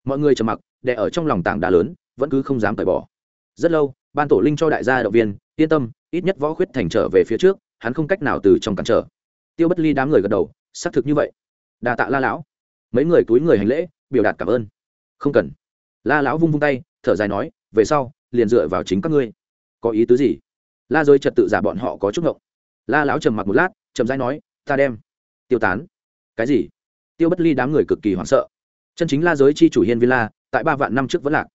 Mọi người trầm mặc đẻ ở trong lòng tảng đá lớn, vẫn cứ không dám cởi bỏ. Rất lâu, ban tổ linh cho đại gia động viên, yên tâm, ít nhất võ khuyết thành trở về phía trước, hắn không cách nào từ trong cản trở tiêu bất ly đám người gật đầu, xác thực như vậy. Đà tạ la lão. Mấy người túi người hành lễ, biểu đạt cảm ơn. Không cần. La lão vung vung tay, thở dài nói, về sau, liền dựa vào chính các ngươi. Có ý tứ gì? La giới trật tự giả bọn họ có chút ngộng. La lão trầm mặc một lát trầm dai nói, ta đem. Tiêu tán. Cái gì? Tiêu bất ly đám người cực kỳ hoảng sợ. Chân chính la giới chi chủ hiên villa tại ba vạn năm trước vẫn lạc.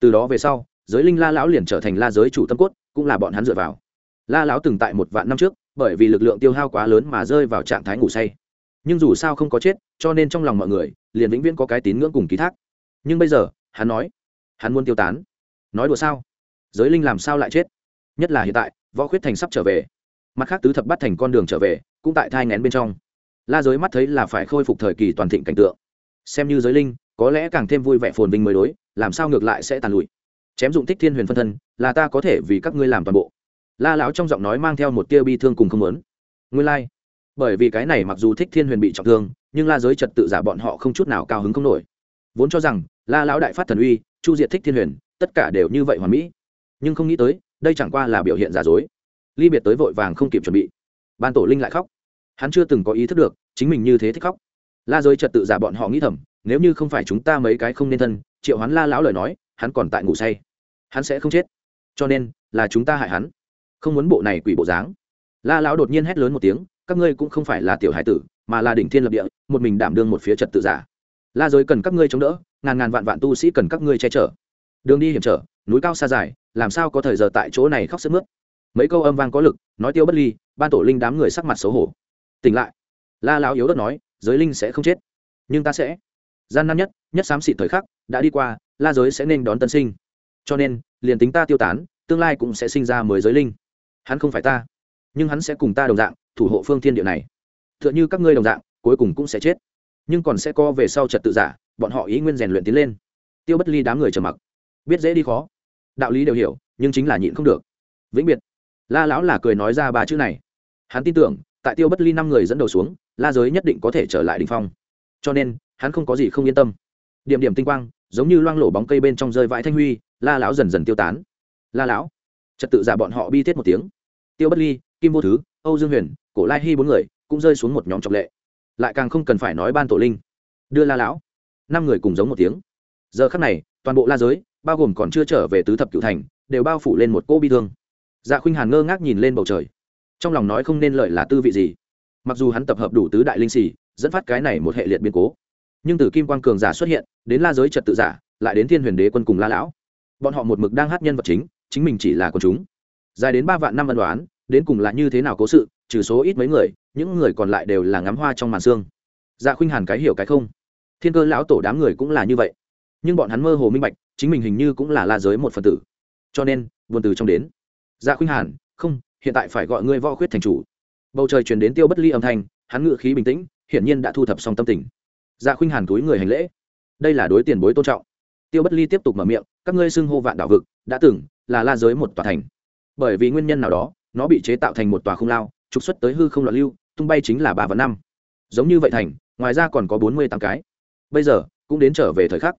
Từ đó về sau, giới linh la lão liền trở thành la giới chủ tâm cốt, cũng là bọn hắn dựa vào. La lão từng tại một vạn năm trước bởi vì lực lượng tiêu hao quá lớn mà rơi vào trạng thái ngủ say. Nhưng dù sao không có chết, cho nên trong lòng mọi người liền vĩnh viễn có cái tín ngưỡng cùng ký thác. Nhưng bây giờ, hắn nói, hắn muốn tiêu tán. Nói đùa sao? Giới linh làm sao lại chết? Nhất là hiện tại, võ khuyết thành sắp trở về. Mặt khác tứ thập bắt thành con đường trở về, cũng tại thai ngén bên trong. La giới mắt thấy là phải khôi phục thời kỳ toàn thịnh cảnh tượng. Xem như giới linh, có lẽ càng thêm vui vẻ phồn vinh mới đối, làm sao ngược lại sẽ tàn lụi? Chém dụng tích thiên huyền phân thân, là ta có thể vì các ngươi làm toàn bộ la lão trong giọng nói mang theo một tia bi thương cùng không lớn nguyên lai、like. bởi vì cái này mặc dù thích thiên huyền bị trọng thương, nhưng la giới trật tự giả bọn họ không chút nào cao hứng không nổi. Vốn cho rằng, la lão đại phát thần uy, chu diệt thích thiên huyền, tất cả đều như vậy hoàn mỹ. Nhưng không nghĩ tới, đây chẳng qua là biểu hiện giả dối. Ly biệt tới vội vàng không kịp chuẩn bị. Ban tổ linh lại khóc. Hắn chưa từng có ý thức được, chính mình như thế thích khóc. La giới trật tự giả bọn họ nghĩ thầm, nếu như không phải chúng ta mấy cái không nên thân, triệu hắn la lão lời nói, hắn còn tại ngủ say. Hắn sẽ không chết. Cho nên, là chúng ta hại hắn không muốn bộ này quỷ bộ dáng. La lão đột nhiên hét lớn một tiếng, các ngươi cũng không phải là tiểu hải tử, mà là đỉnh thiên lập địa, một mình đảm đương một phía trật tự giả. La giới cần các ngươi chống đỡ, ngàn ngàn vạn vạn tu sĩ cần các ngươi che chở. Đường đi hiểm trở, núi cao xa dài, làm sao có thời giờ tại chỗ này khóc sức mướt? Mấy câu âm vang có lực, nói tiêu bất ly, ban tổ linh đám người sắc mặt xấu hổ. Tỉnh lại. La lão yếu đất nói, giới linh sẽ không chết, nhưng ta sẽ. Gian nan nhất nhất xám xịt thời khắc, đã đi qua, la giới sẽ nên đón tân sinh. Cho nên, liền tính ta tiêu tán, tương lai cũng sẽ sinh ra mới giới linh hắn không phải ta, nhưng hắn sẽ cùng ta đồng dạng, thủ hộ phương thiên địa này. T h ư ợ n h ư các ngươi đồng dạng, cuối cùng cũng sẽ chết. Nhưng còn sẽ co về sau trật tự giả, bọn họ ý nguyên rèn luyện tiến lên. Tiêu bất ly đám người trầm mặc. Biết dễ đi khó. Đạo lý đều hiểu, nhưng chính là nhịn không được. Vĩnh biệt. La lão là cười nói ra ba chữ này. Hắn tin tưởng, tại tiêu bất ly năm người dẫn đầu xuống, la giới nhất định có thể trở lại đình phong. Cho nên, hắn không có gì không yên tâm. Điểm điểm tinh quang, giống như loang lổ bóng cây bên trong rơi vãi thanh huy, la lão dần dần tiêu tán. La lão trật tự giả bọn họ bi thiết một tiếng. Tiêu bất ly, kim vô thứ, âu dương huyền, cổ lai hy bốn người cũng rơi xuống một nhóm trọng lệ. Lại càng không cần phải nói ban tổ linh. Đưa la lão, năm người cùng giống một tiếng. Giờ khắc này, toàn bộ la giới, bao gồm còn chưa trở về tứ thập cựu thành, đều bao phủ lên một cô bi thương. Dạ khuynh hàn ngơ ngác nhìn lên bầu trời. Trong lòng nói không nên lợi là tư vị gì. Mặc dù hắn tập hợp đủ tứ đại linh xì dẫn phát cái này một hệ liệt biến cố. Nhưng từ kim quang cường giả xuất hiện, đến la giới trật tự giả, lại đến thiên huyền đế quân cùng la lão. Bọn họ một mực đang hát nhân vật chính chính mình chỉ là con chúng. Dài đến ba vạn năm văn đoán đến cùng là như thế nào cố sự, trừ số ít mấy người, những người còn lại đều là ngắm hoa trong màn xương dạ khuynh hàn cái hiểu cái không. Thiên cơ lão tổ đám người cũng là như vậy. Nhưng bọn hắn mơ hồ minh bạch, chính mình hình như cũng là la giới một phần tử. Cho nên, buồn từ trong đến. Dạ khuynh hàn, không, hiện tại phải gọi ngươi võ khuyết thành chủ. Bầu trời truyền đến tiêu bất ly âm thanh, hắn ngự khí bình tĩnh, hiển nhiên đã thu thập xong tâm tình. Dạ khuynh hàn túi người hành lễ. Đây là đối tiền bối tôn trọng. Tiêu bất ly tiếp tục mở miệng, các ngươi xưng hô vạn đảo vực, đã từng là la giới một tòa thành. Bởi vì nguyên nhân nào đó, nó bị chế tạo thành một tòa không lao, trục xuất tới hư không loạn lưu, tung bay chính là ba và năm. Giống như vậy thành, ngoài ra còn có bốn mươi tám cái. Bây giờ, cũng đến trở về thời khắc.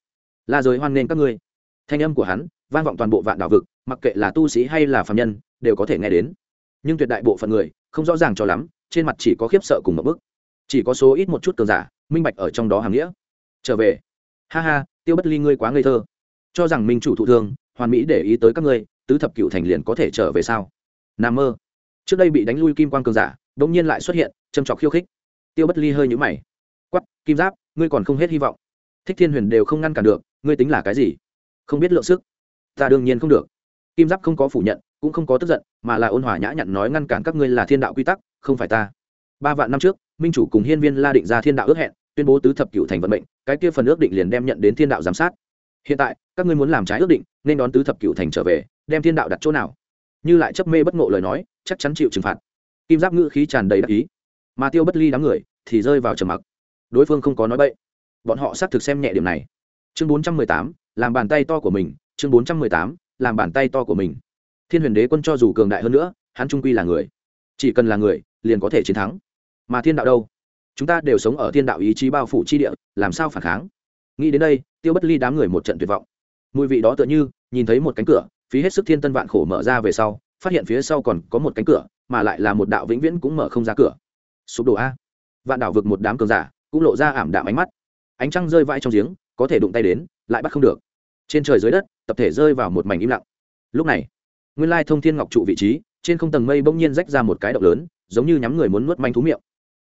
La giới hoan nghênh các ngươi. Thanh âm của hắn, vang vọng toàn bộ vạn đảo vực, mặc kệ là tu sĩ hay là phạm nhân, đều có thể nghe đến. Nhưng tuyệt đại bộ phận người, không rõ ràng cho lắm, trên mặt chỉ có khiếp sợ cùng một bức. Chỉ có số ít một chút cường giả, minh bạch ở trong đó hàng nghĩa. Trở về. Ha ha, tiêu bất ly ngươi quá ngây thơ. Cho rằng minh chủ thụ thương hoàn mỹ để ý tới các ngươi, tứ thập cựu thành liền có thể trở về sao? N mơ. Trước đây bị đánh lui kim quan cường giả đ ỗ n g nhiên lại xuất hiện, châm trọc khiêu khích. Tiêu bất ly hơi nhũ mày. Quắp kim giáp, ngươi còn không hết hy vọng. Thích thiên huyền đều không ngăn cản được, ngươi tính là cái gì? Không biết lượng sức. Ta đương nhiên không được. Kim giáp không có phủ nhận, cũng không có tức giận, mà là ôn hòa nhã nhặn nói ngăn cản các ngươi là thiên đạo quy tắc, không phải ta. Ba vạn năm trước, minh chủ cùng hiên viên la định ra thiên đạo ước hẹn, tuyên bố tứ thập cựu thành vận mệnh, cái kia phần ước định liền đem nhận đến thiên đạo giám sát hiện tại, các ngươi muốn làm trái ước định, nên đón tứ thập cựu thành trở về, đem thiên đạo đặt chỗ nào? Như lại chấp mê bất ngộ lời nói, chắc chắn chịu trừng phạt. Kim giáp ngữ khí tràn đầy đắc ý. Mà tiêu bất ly đám người, thì rơi vào trầm mặc. Đối phương không có nói bậy. Bọn họ xác thực xem nhẹ điểm này. Chương bốn trăm mười tám, làm bàn tay to của mình. Chương bốn trăm mười tám, làm bàn tay to của mình. Thiên huyền đế quân cho dù cường đại hơn nữa, hắn trung quy là người. Chỉ cần là người, liền có thể chiến thắng. Mà thiên đạo đâu? Chúng ta đều sống ở thiên đạo ý chí bao phủ chi địa, làm sao phản kháng? Nghĩ đến đây tiêu bất ly đám người một trận tuyệt vọng. Mùi vị đó tựa như, nhìn thấy một cánh cửa, phí hết sức thiên tân vạn khổ mở ra về sau, phát hiện phía sau còn có một cánh cửa, mà lại là một đạo vĩnh viễn cũng mở không ra cửa. Sụp đổ a. Vạn đảo vực một đám cường giả cũng lộ ra ảm đạm ánh mắt. Ánh trăng rơi vãi trong giếng, có thể đụng tay đến, lại bắt không được. Trên trời dưới đất, tập thể rơi vào một mảnh im lặng. Lúc này, nguyên lai thông thiên ngọc trụ vị trí, trên không tầng mây bỗng nhiên rách ra một cái động lớn, giống như nhắm người muốn nuốt manh thú miệng.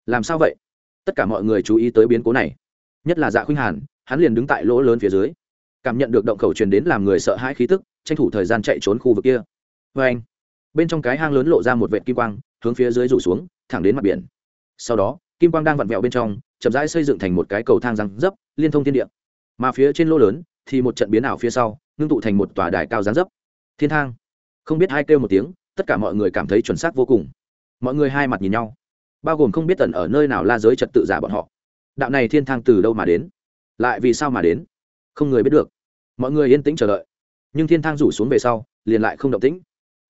Làm sao vậy? Tất cả mọi người chú ý tới biến cố này. Nhất là dạ khuynh hàn hắn liền đứng tại lỗ lớn phía dưới. Cảm nhận được động khẩu truyền đến làm người sợ hãi khí tức, tranh thủ thời gian chạy trốn khu vực kia. Vê anh, bên trong cái hang lớn lộ ra một vệt kim quang, hướng phía dưới rủ xuống, thẳng đến mặt biển. Sau đó, kim quang đang vặn vẹo bên trong, chậm rãi xây dựng thành một cái cầu thang răng dấp, liên thông thiên địa. Mà phía trên lỗ lớn, thì một trận biến ảo phía sau, ngưng tụ thành một tòa đài cao giáng dấp. Thiên thang. Không biết hai kêu một tiếng, tất cả mọi người cảm thấy chuẩn xác vô cùng. Mọi người hai mặt nhìn nhau, bao gồm không biết tần ở nơi nào la giới trật tự giả bọn họ. Đạo này thiên thang từ đâu mà đến? Lại vì sao mà đến? Không người biết được. Mọi người yên tĩnh chờ đợi. Nhưng thiên thang rủ xuống về sau, liền lại không động tĩnh.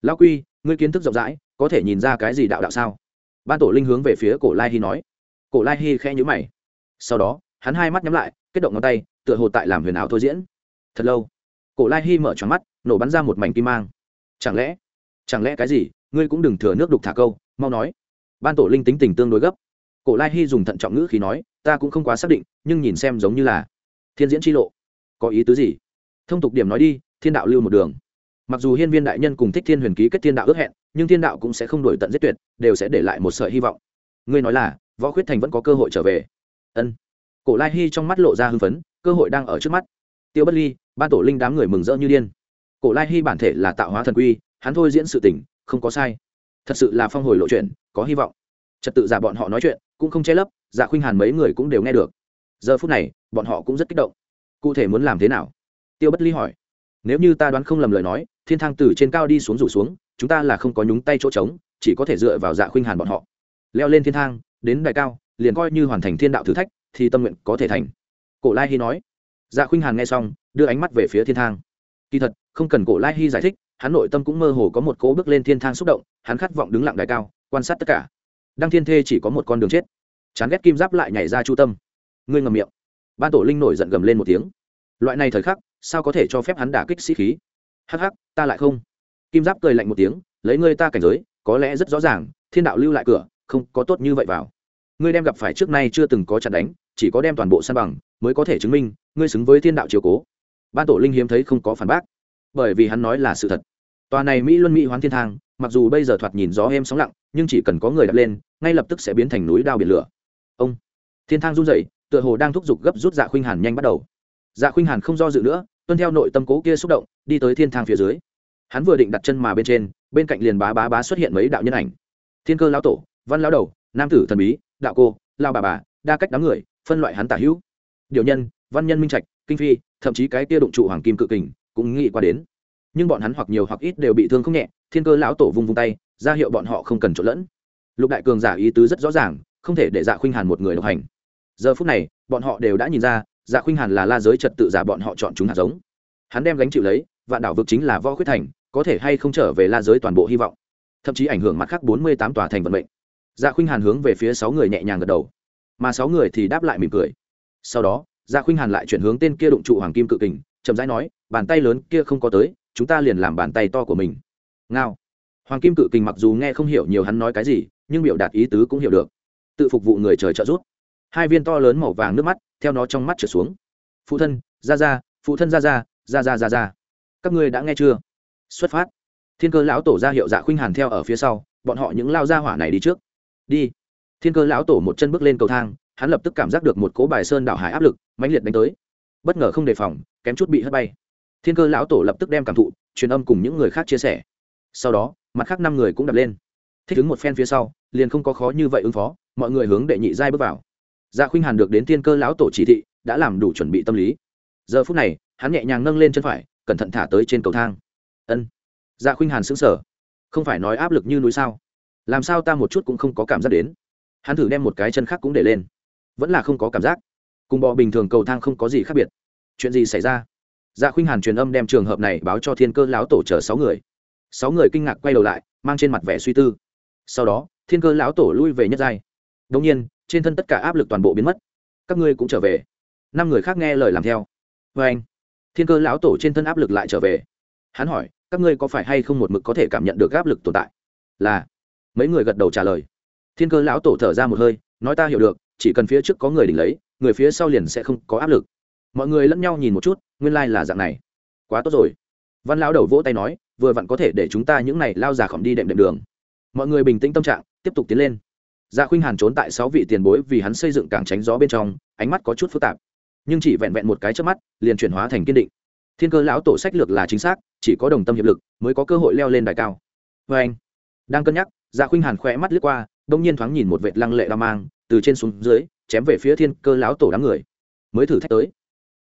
Lão quy, ngươi kiến thức rộng rãi, có thể nhìn ra cái gì đạo đạo sao? Ban tổ linh hướng về phía cổ lai hy nói. Cổ lai hy khẽ nhữ mày. Sau đó, hắn hai mắt nhắm lại, kết động ngón tay, tựa hồ tại làm huyền ảo thôi diễn. Thật lâu, cổ lai hy mở tròn mắt, nổ bắn ra một mảnh kim mang. Chẳng lẽ chẳng lẽ cái gì? Ngươi cũng đừng thừa nước đục thả câu, mau nói. Ban tổ linh tính tình tương đối gấp cổ lai hy dùng thận trọng ngữ khi nói, ta cũng không quá xác định, nhưng nhìn xem giống như là thiên diễn tri lộ. Có ý tứ gì? Thông tục điểm nói đi, thiên đạo lưu một đường. Mặc dù hiên viên đại nhân cùng thích thiên huyền ký kết thiên đạo ước hẹn, nhưng thiên đạo cũng sẽ không đổi tận giết tuyệt, đều sẽ để lại một sợi hy vọng. Ngươi nói là, võ khuyết thành vẫn có cơ hội trở về. Ân. Cổ lai hy trong mắt lộ ra hưng phấn, cơ hội đang ở trước mắt. Tiêu bất ly, ban tổ linh đám người mừng rỡ như điên. Cổ lai hy bản thể là tạo hóa thần quy, hắn thôi diễn sự tình, không có sai. Thật sự là phong hồi lộ chuyện có hy vọng trật tự giả bọn họ nói chuyện, cũng không che lấp dạ khuynh hàn mấy người cũng đều nghe được. Giờ phút này, bọn họ cũng rất kích động. Cụ thể muốn làm thế nào? Tiêu bất ly hỏi. Nếu như ta đoán không lầm lời nói, thiên thang từ trên cao đi xuống rủ xuống, chúng ta là không có nhúng tay chỗ trống, chỉ có thể dựa vào dạ khuynh hàn bọn họ. Leo lên thiên thang, đến đài cao, liền coi như hoàn thành thiên đạo thử thách, thì tâm nguyện có thể thành. Cổ lai hy nói. Dạ khuynh hàn nghe xong, đưa ánh mắt về phía thiên thang. Kỳ thật, không cần cổ lai hy giải thích, hắn nội tâm cũng mơ hồ có một cỗ bước lên thiên thang xúc động, hắn khát vọng đứng lặng đài cao, quan sát tất cả đăng thiên thê chỉ có một con đường chết. Chán ghét kim giáp lại nhảy ra chu tâm. Ngươi ngầm miệng. Ban tổ linh nổi giận gầm lên một tiếng. Loại này thời khắc, sao có thể cho phép hắn đả kích sĩ khí? Hắc hắc, ta lại không. Kim giáp cười lạnh một tiếng, lấy ngươi ta cảnh giới, có lẽ rất rõ ràng, thiên đạo lưu lại cửa, không có tốt như vậy vào. Ngươi đem gặp phải trước nay chưa từng có trận đánh, chỉ có đem toàn bộ san bằng, mới có thể chứng minh, ngươi xứng với thiên đạo chiều cố. Ban tổ linh hiếm thấy không có phản bác. Bởi vì hắn nói là sự thật. Tòa này mỹ luân mỹ hoán thiên thang mặc dù bây giờ thoạt nhìn gió êm sóng lặng, nhưng chỉ cần có người đặt lên, ngay lập tức sẽ biến thành núi đao biển lửa. Ông, thiên thang run rẩy, tựa hồ đang thúc giục gấp rút dạ khuynh hàn nhanh bắt đầu. Dạ khuynh hàn không do dự nữa, tuân theo nội tâm cố kia xúc động, đi tới thiên thang phía dưới. Hắn vừa định đặt chân mà bên trên, bên cạnh liền bá bá bá xuất hiện mấy đạo nhân ảnh. Thiên cơ lão tổ, văn lão đầu, nam tử thần bí, đạo cô lao bà bà, đa cách đám người, phân loại hắn tả hữu. Điều nhân, văn nhân minh trạch, kinh phi, thậm chí cái kia đụng trụ hoàng kim cự kình, cũng nghĩ qua đến. Nhưng bọn hắn hoặc nhiều hoặc ít đều bị thương không nhẹ thiên cơ lão tổ vung vung tay, ra hiệu bọn họ không cần trộn lẫn. Lục đại cường giả ý tứ rất rõ ràng, không thể để dạ khuynh hàn một người độc hành. Giờ phút này, bọn họ đều đã nhìn ra dạ khuynh hàn là la giới trật tự giả bọn họ chọn chúng hạt giống. Hắn đem gánh chịu lấy, vạn đảo vực chính là võ khuyết thành, có thể hay không trở về la giới toàn bộ hy vọng. Thậm chí ảnh hưởng mặt khác bốn mươi tám tòa thành vận mệnh. Dạ khuynh hàn hướng về phía sáu người nhẹ nhàng gật đầu. Mà sáu người thì đáp lại mỉm cười. Sau đó dạ khuynh hàn lại chuyển hướng tên kia đụng trụ hoàng kim cự kình, chậm rãi nói, bàn tay lớn kia không có tới, chúng ta liền làm bàn tay to của mình ngao. Hoàng kim cự kình mặc dù nghe không hiểu nhiều hắn nói cái gì, nhưng biểu đạt ý tứ cũng hiểu được. Tự phục vụ người trời trợ giúp. Hai viên to lớn màu vàng nước mắt theo nó trong mắt trở xuống. Phụ thân ra ra phụ thân ra ra ra ra ra ra các ngươi đã nghe chưa? Xuất phát. Thiên cơ lão tổ ra hiệu dạ khuynh hàn theo ở phía sau, bọn họ những lao ra hỏa này đi trước. Đi. Thiên cơ lão tổ một chân bước lên cầu thang, hắn lập tức cảm giác được một cố bài sơn đảo hải áp lực, mãnh liệt đánh tới. Bất ngờ không đề phòng, kém chút bị hất bay. Thiên cơ lão tổ lập tức đem cảm thụ, truyền âm cùng những người khác chia sẻ sau đó, mặt khác năm người cũng đập lên. Thích ứng một phen phía sau, liền không có khó như vậy ứng phó, mọi người hướng đệ nhị giai bước vào. Dạ khuynh hàn được đến thiên cơ lão tổ chỉ thị, đã làm đủ chuẩn bị tâm lý. Giờ phút này, hắn nhẹ nhàng nâng lên chân phải, cẩn thận thả tới trên cầu thang. Ân. Dạ khuynh hàn sững sờ. Không phải nói áp lực như núi sao? Làm sao ta một chút cũng không có cảm giác đến? Hắn thử đem một cái chân khác cũng để lên. Vẫn là không có cảm giác. Cùng bọ bình thường cầu thang không có gì khác biệt. Chuyện gì xảy ra? Dạ khuynh hàn truyền âm đem trường hợp này báo cho thiên cơ lão tổ chở sáu người sáu người kinh ngạc quay đầu lại, mang trên mặt vẻ suy tư. Sau đó, thiên cơ lão tổ lui về nhất giai. Đông nhiên, trên thân tất cả áp lực toàn bộ biến mất. Các ngươi cũng trở về. Năm người khác nghe lời làm theo. Vê anh, thiên cơ lão tổ trên thân áp lực lại trở về. Hắn hỏi, các ngươi có phải hay không một mực có thể cảm nhận được áp lực tồn tại? Là. Mấy người gật đầu trả lời. Thiên cơ lão tổ thở ra một hơi, nói ta hiểu được, chỉ cần phía trước có người đỉnh lấy, người phía sau liền sẽ không có áp lực. Mọi người lẫn nhau nhìn một chút, nguyên lai、like、là dạng này. Quá tốt rồi. Văn lão đầu vỗ tay nói vừa vặn có thể để chúng ta những này lao già khỏng đi đệm đệm đường. Mọi người bình tĩnh tâm trạng, tiếp tục tiến lên. Dạ khuynh hàn trốn tại sáu vị tiền bối vì hắn xây dựng cảng tránh gió bên trong, ánh mắt có chút phức tạp. Nhưng chỉ vẹn vẹn một cái trước mắt, liền chuyển hóa thành kiên định. Thiên cơ lão tổ sách lược là chính xác, chỉ có đồng tâm hiệp lực mới có cơ hội leo lên đài cao. Vê anh, đang cân nhắc dạ khuynh hàn khỏe mắt lướt qua đông nhiên thoáng nhìn một vệt lăng lệ la mang, từ trên xuống dưới, chém về phía thiên cơ lão tổ đám người. Mới thử thách tới.